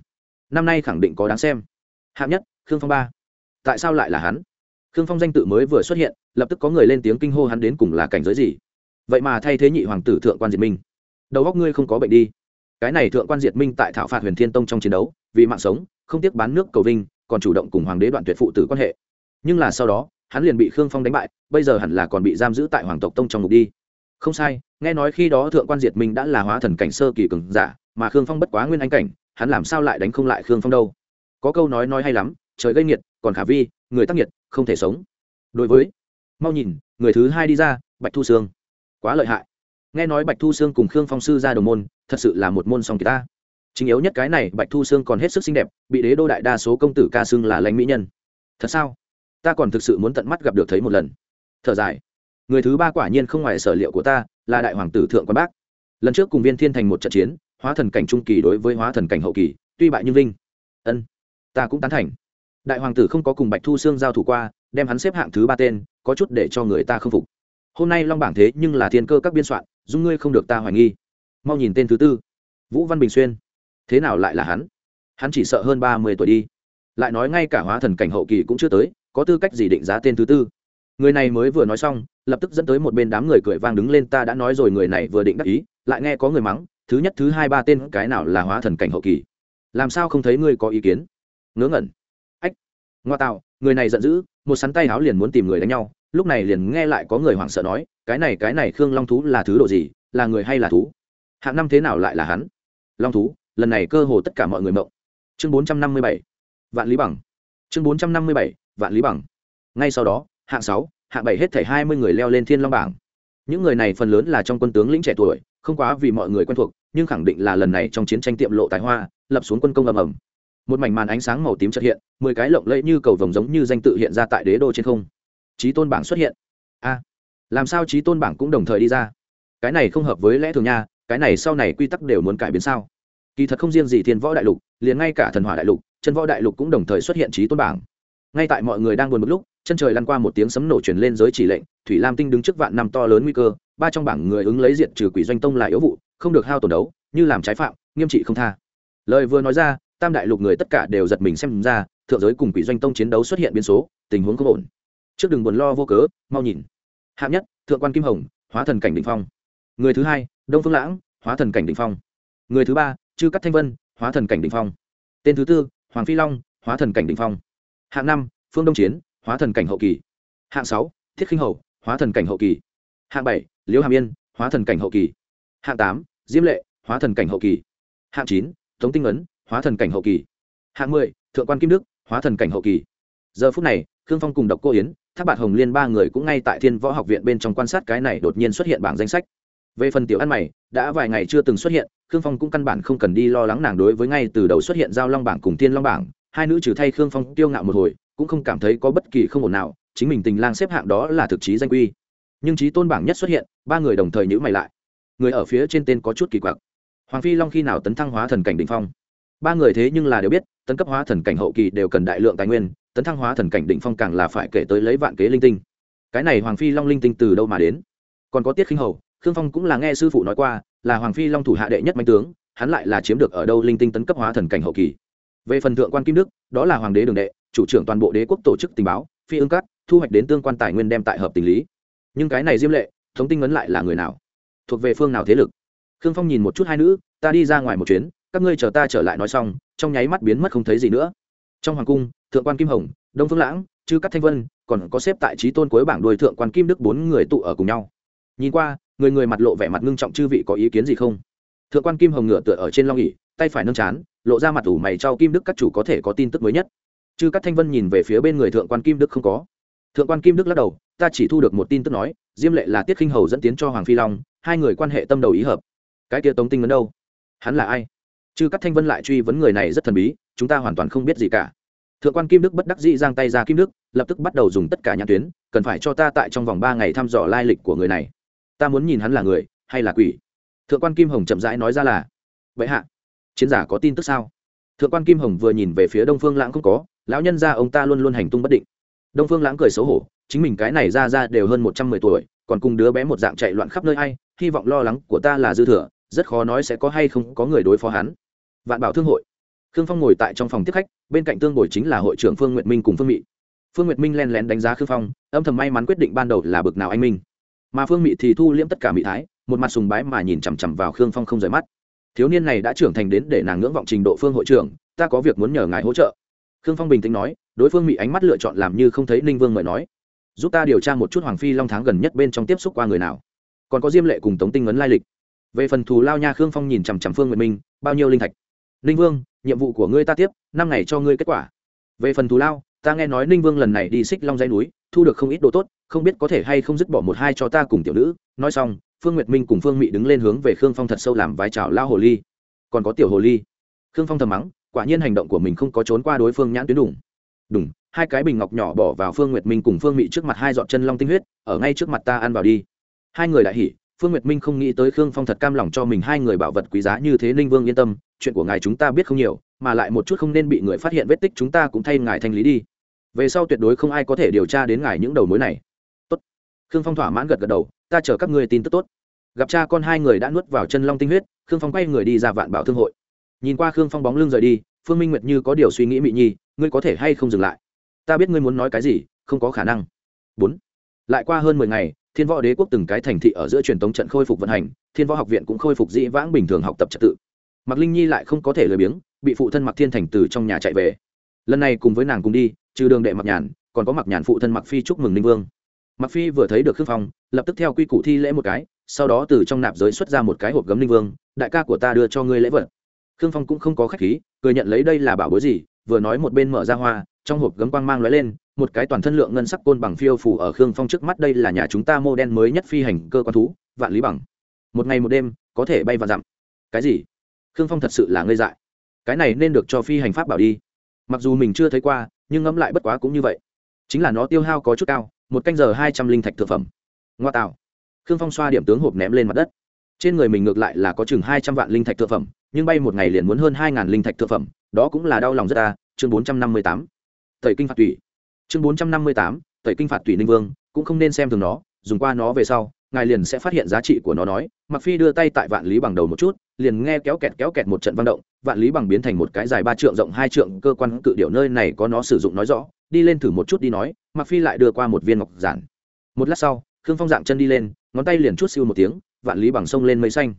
Năm nay khẳng định có đáng xem. Hạng nhất, khương phong ba. Tại sao lại là hắn? Khương phong danh tự mới vừa xuất hiện, lập tức có người lên tiếng kinh hô hắn đến cùng là cảnh giới gì. Vậy mà thay thế nhị hoàng tử thượng quan diệt minh. Đầu góc ngươi không có bệnh đi. Cái này thượng quan diệt minh tại thảo phạt huyền thiên tông trong chiến đấu, vì mạng sống, không tiếc bán nước cầu vinh, còn chủ động cùng hoàng đế đoạn tuyệt phụ tử quan hệ. Nhưng là sau đó, hắn liền bị khương phong đánh bại, bây giờ hẳn là còn bị giam giữ tại hoàng tộc tông trong ngục đi không sai, nghe nói khi đó thượng quan diệt minh đã là hóa thần cảnh sơ kỳ cường giả, mà khương phong bất quá nguyên anh cảnh, hắn làm sao lại đánh không lại khương phong đâu? Có câu nói nói hay lắm, trời gây nghiệt, còn khả vi, người tác nghiệt, không thể sống. Đối với, mau nhìn, người thứ hai đi ra, bạch thu sương. Quá lợi hại. Nghe nói bạch thu sương cùng khương phong sư ra đồng môn, thật sự là một môn song kỳ ta. Chính yếu nhất cái này, bạch thu sương còn hết sức xinh đẹp, bị đế đô đại đa số công tử ca sương là lãnh mỹ nhân. Thật sao? Ta còn thực sự muốn tận mắt gặp được thấy một lần. Thở dài người thứ ba quả nhiên không ngoài sở liệu của ta, là đại hoàng tử thượng quan bác. Lần trước cùng viên thiên thành một trận chiến, hóa thần cảnh trung kỳ đối với hóa thần cảnh hậu kỳ, tuy bại nhưng linh. ân, ta cũng tán thành. Đại hoàng tử không có cùng bạch thu sương giao thủ qua, đem hắn xếp hạng thứ ba tên, có chút để cho người ta không phục. Hôm nay long bảng thế nhưng là thiên cơ các biên soạn, dung ngươi không được ta hoài nghi. Mau nhìn tên thứ tư, vũ văn bình xuyên. Thế nào lại là hắn? Hắn chỉ sợ hơn ba mươi tuổi đi. Lại nói ngay cả hóa thần cảnh hậu kỳ cũng chưa tới, có tư cách gì định giá tên thứ tư? Người này mới vừa nói xong, lập tức dẫn tới một bên đám người cười vang đứng lên, ta đã nói rồi, người này vừa định đắc ý, lại nghe có người mắng, thứ nhất, thứ hai, ba tên cái nào là hóa thần cảnh hậu kỳ? Làm sao không thấy ngươi có ý kiến? Ngớ ngẩn. Ách, ngoa tạo người này giận dữ, một sắn tay áo liền muốn tìm người đánh nhau, lúc này liền nghe lại có người hoảng sợ nói, cái này cái này khương long thú là thứ độ gì, là người hay là thú? Hạng năm thế nào lại là hắn? Long thú, lần này cơ hồ tất cả mọi người mộng. Chương bốn trăm năm mươi bảy, vạn lý bằng. Chương bốn trăm năm mươi bảy, vạn lý bằng. Ngay sau đó hạng sáu, hạng bảy hết thảy hai mươi người leo lên thiên long bảng. Những người này phần lớn là trong quân tướng lĩnh trẻ tuổi, không quá vì mọi người quen thuộc, nhưng khẳng định là lần này trong chiến tranh tiệm lộ tài hoa, lập xuống quân công ầm ầm. Một mảnh màn ánh sáng màu tím xuất hiện, mười cái lộng lẫy như cầu vồng giống như danh tự hiện ra tại đế đô trên không. Trí tôn bảng xuất hiện. A, làm sao trí tôn bảng cũng đồng thời đi ra? Cái này không hợp với lẽ thường nha, cái này sau này quy tắc đều muốn cải biến sao? Kỳ thật không riêng gì thiên võ đại lục, liền ngay cả thần hỏa đại lục, chân võ đại lục cũng đồng thời xuất hiện trí tôn bảng. Ngay tại mọi người đang buồn một lúc chân trời lăn qua một tiếng sấm nổ truyền lên giới chỉ lệnh, thủy lam tinh đứng trước vạn năm to lớn nguy cơ, ba trong bảng người ứng lấy diện trừ quỷ doanh tông là yếu vụ, không được hao tổn đấu, như làm trái phạm, nghiêm trị không tha. Lời vừa nói ra, tam đại lục người tất cả đều giật mình xem ra, thượng giới cùng quỷ doanh tông chiến đấu xuất hiện biến số, tình huống không ổn. Trước đừng buồn lo vô cớ, mau nhìn. Hạng nhất, thượng quan kim hồng, hóa thần cảnh đ ỉ n h phong. Người thứ hai, đông phương lãng, hóa thần cảnh đ ỉ n h phong. Người thứ ba, chư cắt thanh vân, hóa thần cảnh đ ỉ n h phong. Tên thứ tư, hoàng phi long, hóa thần cảnh đ ỉ n h phong. Hạng năm, phương đông chiến hóa thần cảnh hậu kỳ. Hạng sáu, thiết khinh hậu hóa thần cảnh hậu kỳ. Hạng bảy, liễu hàm yên, hóa thần cảnh hậu kỳ. Hạng tám, diêm lệ, hóa thần cảnh hậu kỳ. Hạng chín, tống tinh ấn, hóa thần cảnh hậu kỳ. Hạng mười, thượng quan kim đức, hóa thần cảnh hậu kỳ. Giờ phút này, khương phong cùng độc cô yến tháp bạt hồng liên ba người cũng ngay tại thiên võ học viện bên trong quan sát cái này đột nhiên xuất hiện bảng danh sách. Về phần tiểu ăn mày, đã vài ngày chưa từng xuất hiện, khương phong cũng căn bản không cần đi lo lắng nàng đối với ngay từ đầu xuất hiện giao long bảng cùng tiên long bảng. Hai nữ trừ thay khương phong tiêu ngạo một hồi cũng không cảm thấy có bất kỳ không ổn nào, chính mình tình lang xếp hạng đó là thực chí danh quy. Nhưng trí tôn bảng nhất xuất hiện, ba người đồng thời nhữ mày lại. Người ở phía trên tên có chút kỳ quặc. Hoàng phi long khi nào tấn thăng hóa thần cảnh đỉnh phong? Ba người thế nhưng là đều biết, tấn cấp hóa thần cảnh hậu kỳ đều cần đại lượng tài nguyên, tấn thăng hóa thần cảnh đỉnh phong càng là phải kể tới lấy vạn kế linh tinh. Cái này hoàng phi long linh tinh từ đâu mà đến? Còn có tiết khinh hầu, khương phong cũng là nghe sư phụ nói qua, là hoàng phi long thủ hạ đệ nhất mạnh tướng, hắn lại là chiếm được ở đâu linh tinh tấn cấp hóa thần cảnh hậu kỳ. Về phần thượng quan kim đức, đó là hoàng đế đường đệ chủ trưởng toàn bộ đế quốc tổ chức tình báo, phi ương cắt thu hoạch đến tương quan tài nguyên đem tại hợp tình lý. Nhưng cái này diêm lệ, thống tinh ấn lại là người nào? Thuộc về phương nào thế lực? Khương phong nhìn một chút hai nữ, ta đi ra ngoài một chuyến, các ngươi chờ ta trở lại nói xong, trong nháy mắt biến mất không thấy gì nữa. Trong hoàng cung, thượng quan kim hồng, đông phương lãng, chư cắt thanh vân, còn có xếp tại trí tôn cuối bảng đuôi thượng quan kim đức bốn người tụ ở cùng nhau. Nhìn qua, người người mặt lộ vẻ mặt ngưng trọng chư vị có ý kiến gì không? Thượng quan kim hồng ngựa tựa ở trên long ỉ tay phải nâng chán, lộ ra mặt ủ mày trao kim đức các chủ có thể có tin tức mới nhất chư cắt thanh vân nhìn về phía bên người thượng quan kim đức không có. Thượng quan kim đức lắc đầu, ta chỉ thu được một tin tức nói, diêm lệ là tiết khinh hầu dẫn tiến cho hoàng phi long, hai người quan hệ tâm đầu ý hợp. Cái kia tống tinh vấn đâu? Hắn là ai? Chư cắt thanh vân lại truy vấn người này rất thần bí, chúng ta hoàn toàn không biết gì cả. Thượng quan kim đức bất đắc dĩ giang tay ra kim đức, lập tức bắt đầu dùng tất cả nhãn tuyến, cần phải cho ta tại trong vòng ba ngày thăm dò lai lịch của người này. Ta muốn nhìn hắn là người hay là quỷ? Thượng quan kim hồng chậm rãi nói ra là, vậy hạ, chiến giả có tin tức sao? Thượng quan kim hồng vừa nhìn về phía đông phương lãng không có lão nhân gia ông ta luôn luôn hành tung bất định. Đông phương lãng cười xấu hổ, chính mình cái này ra ra đều hơn một trăm mười tuổi, còn cùng đứa bé một dạng chạy loạn khắp nơi ai, hy vọng lo lắng của ta là dư thừa, rất khó nói sẽ có hay không có người đối phó hắn. Vạn bảo thương hội. Khương phong ngồi tại trong phòng tiếp khách, bên cạnh tương bồi chính là hội trưởng phương nguyệt minh cùng phương Mị. phương nguyệt minh len lén đánh giá khương phong, âm thầm may mắn quyết định ban đầu là bực nào anh minh. Mà phương Mị thì thu liễm tất cả mỹ thái, một mặt sùng bái mà nhìn chằm chằm vào khương phong không rời mắt. Thiếu niên này đã trưởng thành đến để nàng ngưỡng vọng trình độ phương hội trưởng, ta có việc muốn nhờ ngài hỗ trợ khương phong bình tĩnh nói, đối phương bị ánh mắt lựa chọn làm như không thấy ninh vương mời nói. Giúp ta điều tra một chút hoàng phi long tháng gần nhất bên trong tiếp xúc qua người nào. Còn có diêm lệ cùng tống tinh ấn lai lịch. Về phần thù lao nha khương phong nhìn chằm chằm phương nguyệt minh, bao nhiêu linh thạch? Ninh vương, nhiệm vụ của ngươi ta tiếp, năm ngày cho ngươi kết quả. Về phần thù lao, ta nghe nói ninh vương lần này đi xích long dãy núi, thu được không ít đồ tốt, không biết có thể hay không dứt bỏ một hai cho ta cùng tiểu nữ. Nói xong, phương nguyệt minh cùng phương mị đứng lên hướng về khương phong thật sâu làm vai trào lao hồ ly. Còn có tiểu hồ ly. Khương phong thầm mắng quả nhiên hành động của mình không có trốn qua đối phương nhãn tuyến đủng đủng hai cái bình ngọc nhỏ bỏ vào phương nguyệt minh cùng phương mị trước mặt hai dọn chân long tinh huyết, ở ngay trước mặt ta ăn vào đi. Hai người đại hỉ, phương nguyệt minh không nghĩ tới khương phong thật cam lòng cho mình hai người bảo vật quý giá như thế, ninh vương yên tâm, chuyện của ngài chúng ta biết không nhiều, mà lại một chút không nên bị người phát hiện vết tích chúng ta cũng thay ngài thanh lý đi. Về sau tuyệt đối không ai có thể điều tra đến ngài những đầu mối này. Tốt. Khương phong thỏa mãn gật gật đầu, ta chờ các ngươi tin tức tốt. Gặp cha con hai người đã nuốt vào chân long tinh huyết, khương phong quay người đi ra vạn bảo thương hội nhìn qua khương phong bóng lưng rời đi, phương minh nguyệt như có điều suy nghĩ mị nhi, ngươi có thể hay không dừng lại? Ta biết ngươi muốn nói cái gì, không có khả năng. Bốn. Lại qua hơn mười ngày, thiên võ đế quốc từng cái thành thị ở giữa truyền tống trận khôi phục vận hành, thiên võ học viện cũng khôi phục dĩ vãng bình thường học tập trật tự. Mặc linh nhi lại không có thể lười biếng, bị phụ thân mặc thiên thành từ trong nhà chạy về. Lần này cùng với nàng cùng đi, trừ đường đệ mặc nhàn, còn có mặc nhàn phụ thân mặc phi chúc mừng ninh vương. Mặc phi vừa thấy được khương phong, lập tức theo quy củ thi lễ một cái, sau đó từ trong nạp giới xuất ra một cái hộp gấm ninh vương, đại ca của ta đưa cho ngươi lễ vật khương phong cũng không có khách khí, cười nhận lấy đây là bảo bối gì, vừa nói một bên mở ra hoa, trong hộp gấm quang mang lóe lên, một cái toàn thân lượng ngân sắc côn bằng phiêu phủ ở khương phong trước mắt đây là nhà chúng ta mô đen mới nhất phi hành cơ quan thú, vạn lý bằng. Một ngày một đêm, có thể bay và dặm. Cái gì? Khương phong thật sự là ngây dại. Cái này nên được cho phi hành pháp bảo đi. Mặc dù mình chưa thấy qua, nhưng ngẫm lại bất quá cũng như vậy. Chính là nó tiêu hao có chút cao, một canh giờ hai trăm linh thạch thực phẩm. Ngoa tạo. Khương phong xoa điểm tướng hộp ném lên mặt đất. Trên người mình ngược lại là có chừng hai trăm vạn linh thạch thực phẩm nhưng bay một ngày liền muốn hơn hai ngàn linh thạch thực phẩm, đó cũng là đau lòng rất ta, chương bốn trăm năm mươi tám. Tẩy kinh phạt tùy chương bốn trăm năm mươi tám, tẩy kinh phạt tùy ninh vương, cũng không nên xem thường nó, dùng qua nó về sau, ngài liền sẽ phát hiện giá trị của nó nói. Mặc phi đưa tay tại vạn lý bằng đầu một chút, liền nghe kéo kẹt kéo kẹt một trận vang động, vạn lý bằng biến thành một cái dài ba trượng rộng hai trượng, cơ quan cự điệu nơi này có nó sử dụng nói rõ. Đi lên thử một chút đi nói mặc phi lại đưa qua một viên ngọc giản. Một lát sau, khương phong dạng chân đi lên, ngón tay liền chút siêu một tiếng, vạn lý bằng sông lên mây xanh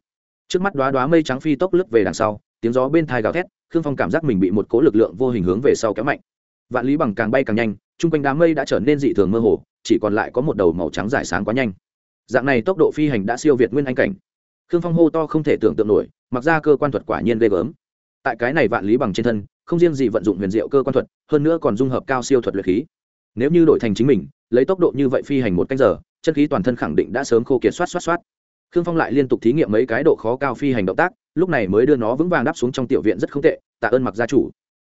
trước mắt đoá đoá mây trắng phi tốc lướt về đằng sau, tiếng gió bên thai gào thét, khương phong cảm giác mình bị một cỗ lực lượng vô hình hướng về sau kéo mạnh. Vạn lý bằng càng bay càng nhanh, chung quanh đám mây đã trở nên dị thường mơ hồ, chỉ còn lại có một đầu màu trắng giải sáng quá nhanh. Dạng này tốc độ phi hành đã siêu việt nguyên anh cảnh. Khương phong hô to không thể tưởng tượng nổi, mặc ra cơ quan thuật quả nhiên ghê gớm. Tại cái này vạn lý bằng trên thân, không riêng gì vận dụng huyền diệu cơ quan thuật, hơn nữa còn dung hợp cao siêu thuật luyện khí. Nếu như đổi thành chính mình, lấy tốc độ như vậy phi hành một canh giờ, chân khí toàn thân khẳng định đã sớm khô kiệt soát soát soát khương phong lại liên tục thí nghiệm mấy cái độ khó cao phi hành động tác, lúc này mới đưa nó vững vàng đáp xuống trong tiểu viện rất không tệ, tạ ơn mặc gia chủ.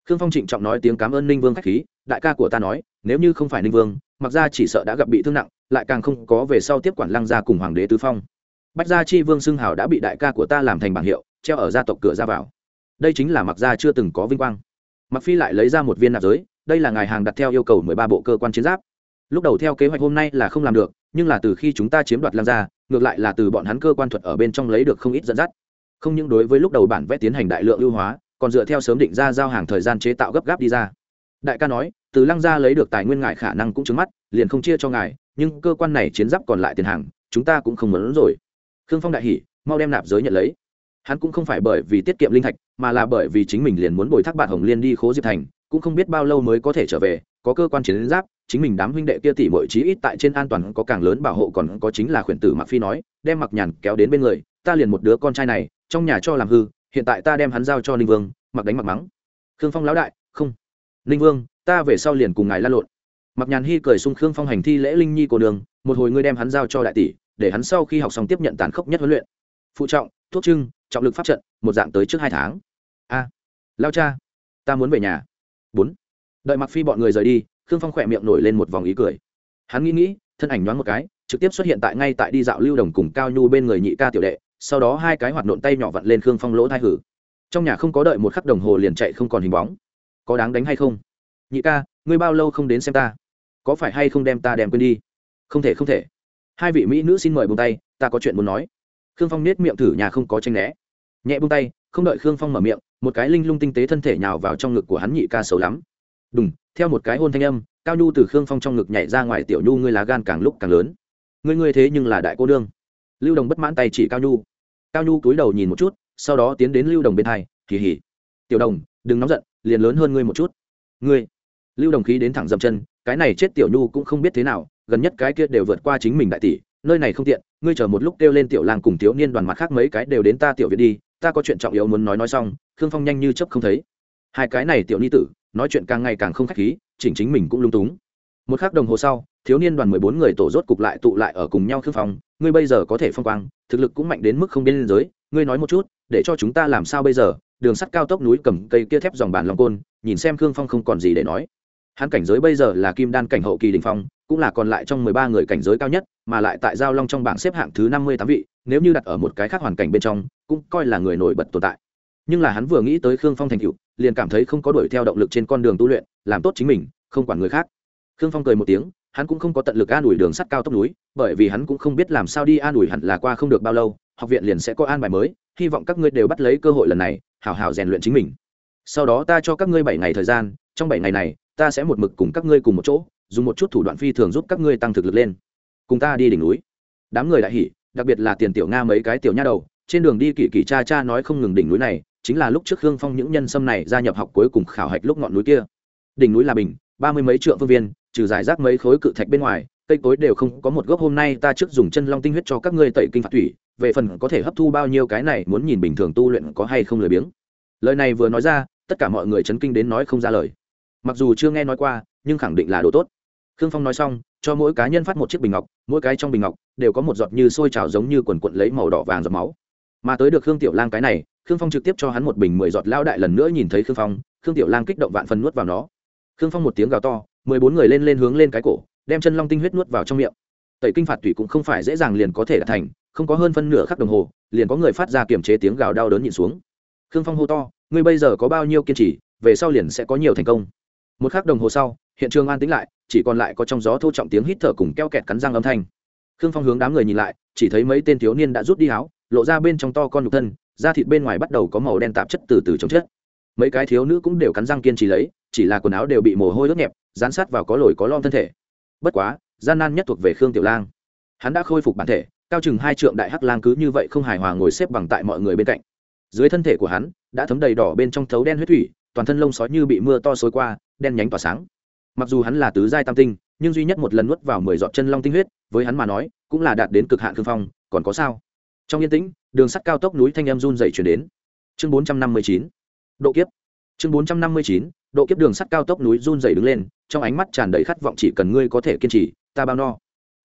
Khương phong trịnh trọng nói tiếng cảm ơn ninh vương khách khí, đại ca của ta nói, nếu như không phải ninh vương, mặc gia chỉ sợ đã gặp bị thương nặng, lại càng không có về sau tiếp quản lăng gia cùng hoàng đế tứ phong. Bách gia chi vương xưng hào đã bị đại ca của ta làm thành bảng hiệu, treo ở gia tộc cửa ra vào. Đây chính là mặc gia chưa từng có vinh quang. Mặc phi lại lấy ra một viên nạp giới, đây là ngài hàng đặt theo yêu cầu mười ba bộ cơ quan chiến giáp. Lúc đầu theo kế hoạch hôm nay là không làm được nhưng là từ khi chúng ta chiếm đoạt Lang gia, ngược lại là từ bọn hắn cơ quan thuật ở bên trong lấy được không ít dẫn dắt. Không những đối với lúc đầu bản vẽ tiến hành đại lượng ưu hóa, còn dựa theo sớm định ra giao hàng thời gian chế tạo gấp gáp đi ra. Đại ca nói, từ lăng gia lấy được tài nguyên ngài khả năng cũng trứng mắt, liền không chia cho ngài, nhưng cơ quan này chiến giáp còn lại tiền hàng, chúng ta cũng không muốn rồi. Khương phong đại hỉ, mau đem nạp giới nhận lấy. Hắn cũng không phải bởi vì tiết kiệm linh thạch, mà là bởi vì chính mình liền muốn bồi thác bạn hồng liên đi khố diệp thành cũng không biết bao lâu mới có thể trở về, có cơ quan chiến giáp, chính mình đám huynh đệ kia tỉ mọi trí ít tại trên an toàn có càng lớn bảo hộ còn có chính là khuyển tử mặc phi nói, đem mặc nhàn kéo đến bên người, ta liền một đứa con trai này, trong nhà cho làm hư, hiện tại ta đem hắn giao cho ninh vương mặc đánh mặc mắng. Khương phong lão đại, không. Ninh vương, ta về sau liền cùng ngài la lộn. Mặc nhàn hy cười sung khương phong hành thi lễ linh nhi cô đường một hồi ngươi đem hắn giao cho đại tỷ, để hắn sau khi học xong tiếp nhận tàn khốc nhất huấn luyện. Phụ trọng, thuốc trưng, trọng lực pháp trận, một dạng tới trước hai tháng. A, lao cha, ta muốn về nhà bốn. Đợi mặc phi bọn người rời đi, khương phong khỏe miệng nổi lên một vòng ý cười. Hắn nghĩ nghĩ, thân ảnh nhoáng một cái, trực tiếp xuất hiện tại ngay tại đi dạo lưu đồng cùng cao nhu bên người nhị ca tiểu đệ, sau đó hai cái hoạt nộn tay nhỏ vặn lên khương phong lỗ thai hử. Trong nhà không có đợi một khắc đồng hồ liền chạy không còn hình bóng. Có đáng đánh hay không? Nhị ca, ngươi bao lâu không đến xem ta? Có phải hay không đem ta đem quên đi? Không thể không thể. Hai vị mỹ nữ xin mời buông tay, ta có chuyện muốn nói. Khương phong nết miệng thử, nhà không có tranh né. Nhẹ buông tay, không đợi khương phong mở miệng một cái linh lung tinh tế thân thể nhào vào trong ngực của hắn nhị ca xấu lắm. Đùng, theo một cái hôn thanh âm, cao nhu từ khương phong trong ngực nhảy ra ngoài tiểu nhu ngươi lá gan càng lúc càng lớn. Ngươi ngươi thế nhưng là đại cô đương lưu đồng bất mãn tay chỉ cao nhu. Cao nhu cúi đầu nhìn một chút, sau đó tiến đến lưu đồng bên hai kỳ hỉ tiểu đồng, đừng nóng giận, liền lớn hơn ngươi một chút. Ngươi? Lưu đồng khí đến thẳng dậm chân, cái này chết tiểu nhu cũng không biết thế nào, gần nhất cái kia đều vượt qua chính mình đại tỷ, nơi này không tiện, ngươi chờ một lúc kêu lên tiểu lang cùng thiếu niên đoàn mặt khác mấy cái đều đến ta tiểu viện đi ta có chuyện trọng yếu muốn nói nói xong, khương phong nhanh như chấp không thấy. Hai cái này tiểu ni tử, nói chuyện càng ngày càng không khách khí, chỉnh chính mình cũng lung túng. Một khắc đồng hồ sau, thiếu niên đoàn mười bốn người tổ rốt cục lại tụ lại ở cùng nhau khương phong, ngươi bây giờ có thể phong quang, thực lực cũng mạnh đến mức không biên giới, ngươi nói một chút, để cho chúng ta làm sao bây giờ? Đường sắt cao tốc núi cầm cây kia thép dòng bàn long côn, nhìn xem khương phong không còn gì để nói. Hắn cảnh giới bây giờ là kim đan cảnh hậu kỳ đình phong cũng là còn lại trong mười ba người cảnh giới cao nhất mà lại tại giao long trong bảng xếp hạng thứ năm mươi tám vị nếu như đặt ở một cái khác hoàn cảnh bên trong cũng coi là người nổi bật tồn tại. Nhưng là hắn vừa nghĩ tới khương phong thành tựu, liền cảm thấy không có đuổi theo động lực trên con đường tu luyện làm tốt chính mình không quản người khác. Khương phong cười một tiếng hắn cũng không có tận lực an ủi đường sắt cao tốc núi bởi vì hắn cũng không biết làm sao đi an ủi hẳn là qua không được bao lâu học viện liền sẽ có an bài mới hy vọng các ngươi đều bắt lấy cơ hội lần này hào hào rèn luyện chính mình. Sau đó ta cho các ngươi bảy ngày thời gian trong bảy ngày này ta sẽ một mực cùng các ngươi cùng một chỗ dùng một chút thủ đoạn phi thường giúp các ngươi tăng thực lực lên. Cùng ta đi đỉnh núi. Đám người đại hỉ, đặc biệt là tiền tiểu nga mấy cái tiểu nha đầu, trên đường đi kỳ kỳ cha cha nói không ngừng đỉnh núi này, chính là lúc trước hương phong những nhân sâm này gia nhập học cuối cùng khảo hạch lúc ngọn núi kia. Đỉnh núi là bình, ba mươi mấy trượng phương viên, trừ giải rác mấy khối cự thạch bên ngoài, cây cối đều không có một gốc. Hôm nay ta trước dùng chân long tinh huyết cho các ngươi tẩy kinh phạt thủy, về phần có thể hấp thu bao nhiêu cái này muốn nhìn bình thường tu luyện có hay không lười biếng. Lời này vừa nói ra, tất cả mọi người chấn kinh đến nói không ra lời. Mặc dù chưa nghe nói qua, nhưng khẳng định là đồ tốt khương phong nói xong, cho mỗi cá nhân phát một chiếc bình ngọc, mỗi cái trong bình ngọc đều có một giọt như sôi trào giống như quần quận lấy màu đỏ vàng giọt máu. Mà tới được khương tiểu lang cái này, khương phong trực tiếp cho hắn một bình mười giọt lao đại lần nữa nhìn thấy khương phong, khương tiểu lang kích động vạn phần nuốt vào nó. Khương phong một tiếng gào to, mười bốn người lên lên hướng lên cái cổ, đem chân long tinh huyết nuốt vào trong miệng. Tẩy kinh phạt tủy cũng không phải dễ dàng liền có thể đạt thành, không có hơn phân nửa khắc đồng hồ, liền có người phát ra kiềm chế tiếng gào đau đớn nhìn xuống. Khương phong hô to, ngươi bây giờ có bao nhiêu kiên trì, về sau liền sẽ có nhiều thành công. Một khắc đồng hồ sau, hiện trường an tĩnh lại chỉ còn lại có trong gió thô trọng tiếng hít thở cùng keo kẹt cắn răng âm thanh. Khương phong hướng đám người nhìn lại, chỉ thấy mấy tên thiếu niên đã rút đi áo, lộ ra bên trong to con nhục thân, da thịt bên ngoài bắt đầu có màu đen tạp chất từ từ chống chết mấy cái thiếu nữ cũng đều cắn răng kiên trì lấy, chỉ là quần áo đều bị mồ hôi ướt nhẹp, dán sát vào có lồi có lon thân thể. Bất quá, gian nan nhất thuộc về khương tiểu lang. Hắn đã khôi phục bản thể, cao chừng hai trượng đại hắc lang cứ như vậy không hài hòa ngồi xếp bằng tại mọi người bên cạnh. Dưới thân thể của hắn, đã thấm đầy đỏ bên trong thấu đen huyết thủy, toàn thân lông sói như bị mưa to xối qua, đen nhánh tỏa sáng mặc dù hắn là tứ giai tam tinh, nhưng duy nhất một lần nuốt vào mười giọt chân long tinh huyết, với hắn mà nói, cũng là đạt đến cực hạn khương phong, còn có sao? Trong yên tĩnh, đường sắt cao tốc núi thanh em run dậy chuyển đến. Chương bốn trăm năm mươi chín. Độ kiếp. Chương bốn trăm năm mươi chín, độ kiếp đường sắt cao tốc núi run dày đứng lên, trong ánh mắt tràn đầy khát vọng chỉ cần ngươi có thể kiên trì, ta bao no.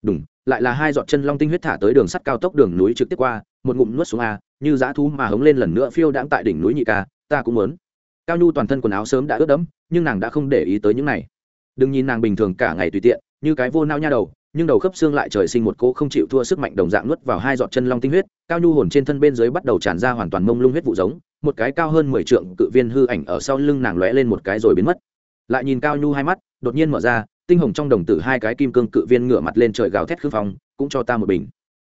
Đúng lại là hai giọt chân long tinh huyết thả tới đường sắt cao tốc đường núi trực tiếp qua, một ngụm nuốt xuống a, như dã thú mà hống lên lần nữa phiêu đãng tại đỉnh núi nhị ca, ta cũng muốn. Cao nhu toàn thân quần áo sớm đã ướt đẫm, nhưng nàng đã không để ý tới những này đừng nhìn nàng bình thường cả ngày tùy tiện, như cái vô nao nha đầu, nhưng đầu khớp xương lại trời sinh một cỗ không chịu thua sức mạnh đồng dạng nuốt vào hai giọt chân long tinh huyết, cao nhu hồn trên thân bên dưới bắt đầu tràn ra hoàn toàn mông lung huyết vụ giống, một cái cao hơn mười trượng cự viên hư ảnh ở sau lưng nàng lóe lên một cái rồi biến mất. Lại nhìn cao nhu hai mắt, đột nhiên mở ra, tinh hồng trong đồng tử hai cái kim cương cự viên ngửa mặt lên trời gào thét khương phong, cũng cho ta một bình.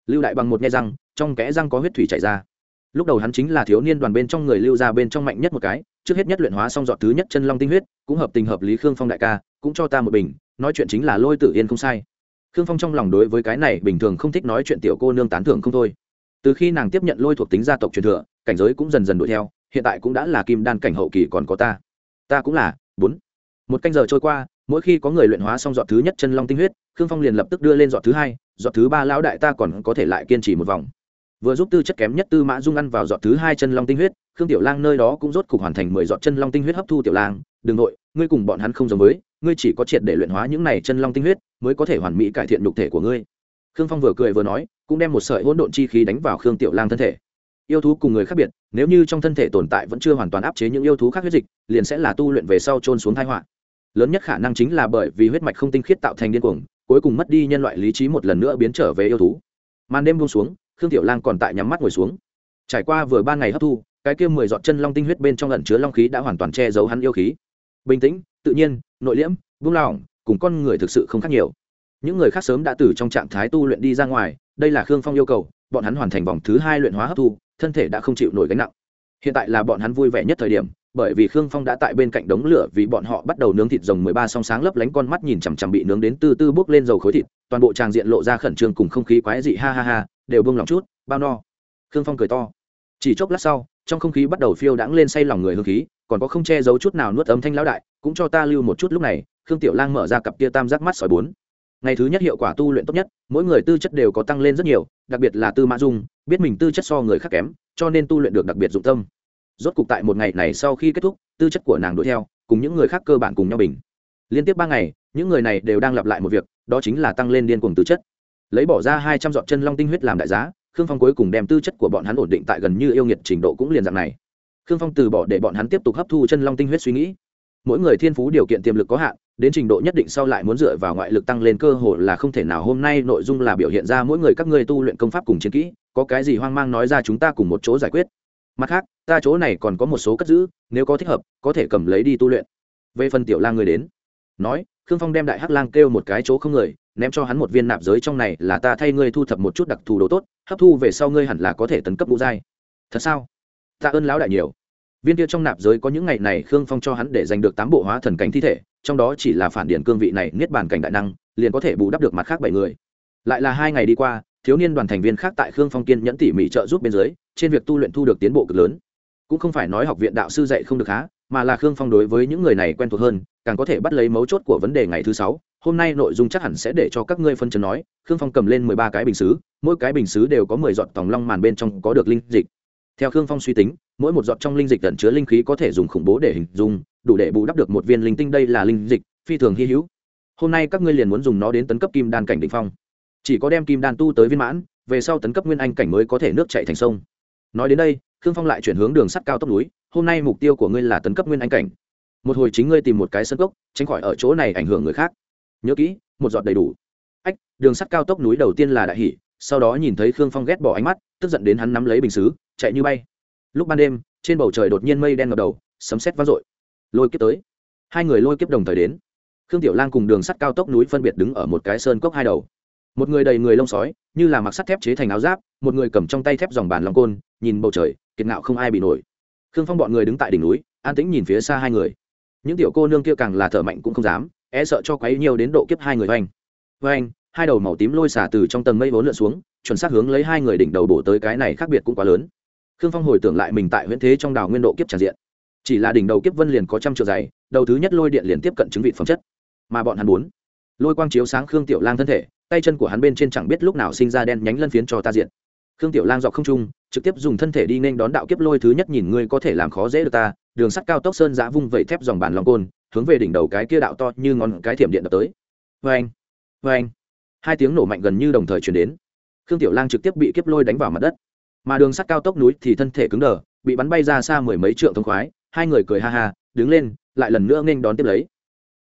Lưu đại bằng một nghe răng, trong kẽ răng có huyết thủy chảy ra lúc đầu hắn chính là thiếu niên đoàn bên trong người lưu ra bên trong mạnh nhất một cái, trước hết nhất luyện hóa xong dọn thứ nhất chân long tinh huyết, cũng hợp tình hợp lý khương phong đại ca, cũng cho ta một bình, nói chuyện chính là lôi tử yên không sai. Khương phong trong lòng đối với cái này bình thường không thích nói chuyện tiểu cô nương tán thưởng không thôi. Từ khi nàng tiếp nhận lôi thuộc tính gia tộc truyền thừa, cảnh giới cũng dần dần đuổi theo, hiện tại cũng đã là kim đan cảnh hậu kỳ còn có ta. Ta cũng là, bốn. Một canh giờ trôi qua, mỗi khi có người luyện hóa xong dọn thứ nhất chân long tinh huyết, khương phong liền lập tức đưa lên dọn thứ hai dọn thứ ba lão đại ta còn có thể lại kiên trì một vòng vừa giúp tư chất kém nhất tư mã dung ăn vào giọt thứ hai chân long tinh huyết, khương tiểu lang nơi đó cũng rốt cục hoàn thành mười giọt chân long tinh huyết hấp thu tiểu lang. Đừng nội, ngươi cùng bọn hắn không giống với, ngươi chỉ có triệt để luyện hóa những này chân long tinh huyết mới có thể hoàn mỹ cải thiện nhục thể của ngươi. Khương phong vừa cười vừa nói, cũng đem một sợi hỗn độn chi khí đánh vào khương tiểu lang thân thể. Yêu thú cùng người khác biệt, nếu như trong thân thể tồn tại vẫn chưa hoàn toàn áp chế những yêu thú khác huyết dịch, liền sẽ là tu luyện về sau trôn xuống thai họa. Lớn nhất khả năng chính là bởi vì huyết mạch không tinh khiết tạo thành điên cuồng, cuối cùng mất đi nhân loại lý trí một lần nữa biến trở về yêu thú. Màn đêm buông xuống khương tiểu lang còn tại nhắm mắt ngồi xuống. Trải qua vừa ba ngày hấp thu, cái kia mười dọn chân long tinh huyết bên trong ẩn chứa long khí đã hoàn toàn che giấu hắn yêu khí. Bình tĩnh, tự nhiên, nội liễm, buông lỏng, cùng con người thực sự không khác nhiều. Những người khác sớm đã từ trong trạng thái tu luyện đi ra ngoài, đây là khương phong yêu cầu, bọn hắn hoàn thành vòng thứ hai luyện hóa hấp thu, thân thể đã không chịu nổi gánh nặng. Hiện tại là bọn hắn vui vẻ nhất thời điểm bởi vì khương phong đã tại bên cạnh đống lửa vì bọn họ bắt đầu nướng thịt rồng mười ba song sáng lấp lánh con mắt nhìn chằm chằm bị nướng đến từ từ bốc lên dầu khối thịt, toàn bộ tràng diện lộ ra khẩn trương cùng không khí quái dị, ha ha ha, đều bông lòng chút, bao no. Khương phong cười to. Chỉ chốc lát sau, trong không khí bắt đầu phiêu đãng lên say lòng người hương khí, còn có không che giấu chút nào nuốt âm thanh lão đại, cũng cho ta lưu một chút lúc này, khương tiểu lang mở ra cặp kia tam giác mắt sỏi bốn. Ngày thứ nhất hiệu quả tu luyện tốt nhất, mỗi người tư chất đều có tăng lên rất nhiều, đặc biệt là tư mã dung, biết mình tư chất so người khác kém, cho nên tu luyện được đặc biệt dụng tâm rốt cục tại một ngày này sau khi kết thúc, tư chất của nàng đuổi theo, cùng những người khác cơ bản cùng nhau bình. Liên tiếp ba ngày, những người này đều đang lặp lại một việc, đó chính là tăng lên điên cuồng tư chất. Lấy bỏ ra hai trăm dọn chân long tinh huyết làm đại giá, khương phong cuối cùng đem tư chất của bọn hắn ổn định tại gần như yêu nghiệt trình độ cũng liền dạng này. Khương phong từ bỏ để bọn hắn tiếp tục hấp thu chân long tinh huyết suy nghĩ. Mỗi người thiên phú điều kiện tiềm lực có hạn, đến trình độ nhất định sau lại muốn dựa vào ngoại lực tăng lên cơ hội là không thể nào. Hôm nay nội dung là biểu hiện ra mỗi người các ngươi tu luyện công pháp cùng chiến kỹ, có cái gì hoang mang nói ra chúng ta cùng một chỗ giải quyết mặt khác, ta chỗ này còn có một số cất giữ, nếu có thích hợp, có thể cầm lấy đi tu luyện. Về phần tiểu lang người đến, nói, khương phong đem đại hắc lang kêu một cái chỗ không người, ném cho hắn một viên nạp giới trong này là ta thay ngươi thu thập một chút đặc thù đồ tốt, hấp thu về sau ngươi hẳn là có thể tấn cấp ngũ giai. Thật sao? Ta ơn lão đại nhiều. Viên kia trong nạp giới có những ngày này khương phong cho hắn để giành được tám bộ hóa thần cảnh thi thể, trong đó chỉ là phản điển cương vị này niết bàn cảnh đại năng, liền có thể bù đắp được mặt khác bảy người. Lại là hai ngày đi qua thiếu niên đoàn thành viên khác tại khương phong kiên nhẫn tỉ mỉ trợ giúp bên dưới, trên việc tu luyện thu được tiến bộ cực lớn. Cũng không phải nói học viện đạo sư dạy không được há mà là khương phong đối với những người này quen thuộc hơn, càng có thể bắt lấy mấu chốt của vấn đề ngày thứ sáu. Hôm nay nội dung chắc hẳn sẽ để cho các ngươi phân chấn nói, khương phong cầm lên mười ba cái bình xứ, mỗi cái bình xứ đều có mười giọt tòng long màn bên trong có được linh dịch. Theo khương phong suy tính, mỗi một giọt trong linh dịch tận chứa linh khí có thể dùng khủng bố để hình dung, đủ để bù đắp được một viên linh tinh đây là linh dịch, phi thường hy hữu. Hôm nay các ngươi liền muốn dùng nó đến tấn cấp kim đan cảnh đ ỉ n h phong chỉ có đem kim đan tu tới viên mãn, về sau tấn cấp nguyên anh cảnh mới có thể nước chạy thành sông. Nói đến đây, khương phong lại chuyển hướng đường sắt cao tốc núi, hôm nay mục tiêu của ngươi là tấn cấp nguyên anh cảnh. Một hồi chính ngươi tìm một cái sân cốc, tránh khỏi ở chỗ này ảnh hưởng người khác. Nhớ kỹ, một giọt đầy đủ. Ách, đường sắt cao tốc núi đầu tiên là đại hỷ, sau đó nhìn thấy khương phong ghét bỏ ánh mắt, tức giận đến hắn nắm lấy bình xứ, chạy như bay. Lúc ban đêm, trên bầu trời đột nhiên mây đen ngập đầu, sấm sét vang dội. Lôi kiếp tới. Hai người lôi kiếp đồng thời đến. Khương tiểu lang cùng đường sắt cao tốc núi phân biệt đứng ở một cái sơn cốc hai đầu một người đầy người lông sói, như là mặc sắt thép chế thành áo giáp, một người cầm trong tay thép dòng bàn lòng côn, nhìn bầu trời, kiệt ngạo không ai bị nổi. Khương phong bọn người đứng tại đỉnh núi, an tĩnh nhìn phía xa hai người. Những tiểu cô nương kia càng là thợ mạnh cũng không dám e sợ cho quấy nhiều đến độ kiếp hai người hoành hoành hai đầu màu tím lôi xả từ trong tầng mây vốn lượn xuống, chuẩn xác hướng lấy hai người đỉnh đầu bổ tới cái này khác biệt cũng quá lớn. Khương phong hồi tưởng lại mình tại huyện thế trong đào nguyên độ kiếp tràn diện. Chỉ là đỉnh đầu kiếp vân liền có trăm triệu dày, đầu thứ nhất lôi điện liền tiếp cận chứng vị phẩm chất. Mà bọn hắn muốn lôi quang chiếu sáng khương tiểu lang thân thể tay chân của hắn bên trên chẳng biết lúc nào sinh ra đen nhánh lân phiến cho ta diện khương tiểu lang dọc không trung, trực tiếp dùng thân thể đi nên đón đạo kiếp lôi thứ nhất nhìn ngươi có thể làm khó dễ được ta. Đường sắt cao tốc sơn giã vung vẩy thép dòng bàn lòng côn, hướng về đỉnh đầu cái kia đạo to như ngón cái thiểm điện đập tới. Vê anh vê anh hai tiếng nổ mạnh gần như đồng thời chuyển đến. Khương tiểu lang trực tiếp bị kiếp lôi đánh vào mặt đất. Mà đường sắt cao tốc núi thì thân thể cứng đờ, bị bắn bay ra xa mười mấy trượng thông khoái, hai người cười ha ha, đứng lên, lại lần nữa nghênh đón tiếp lấy.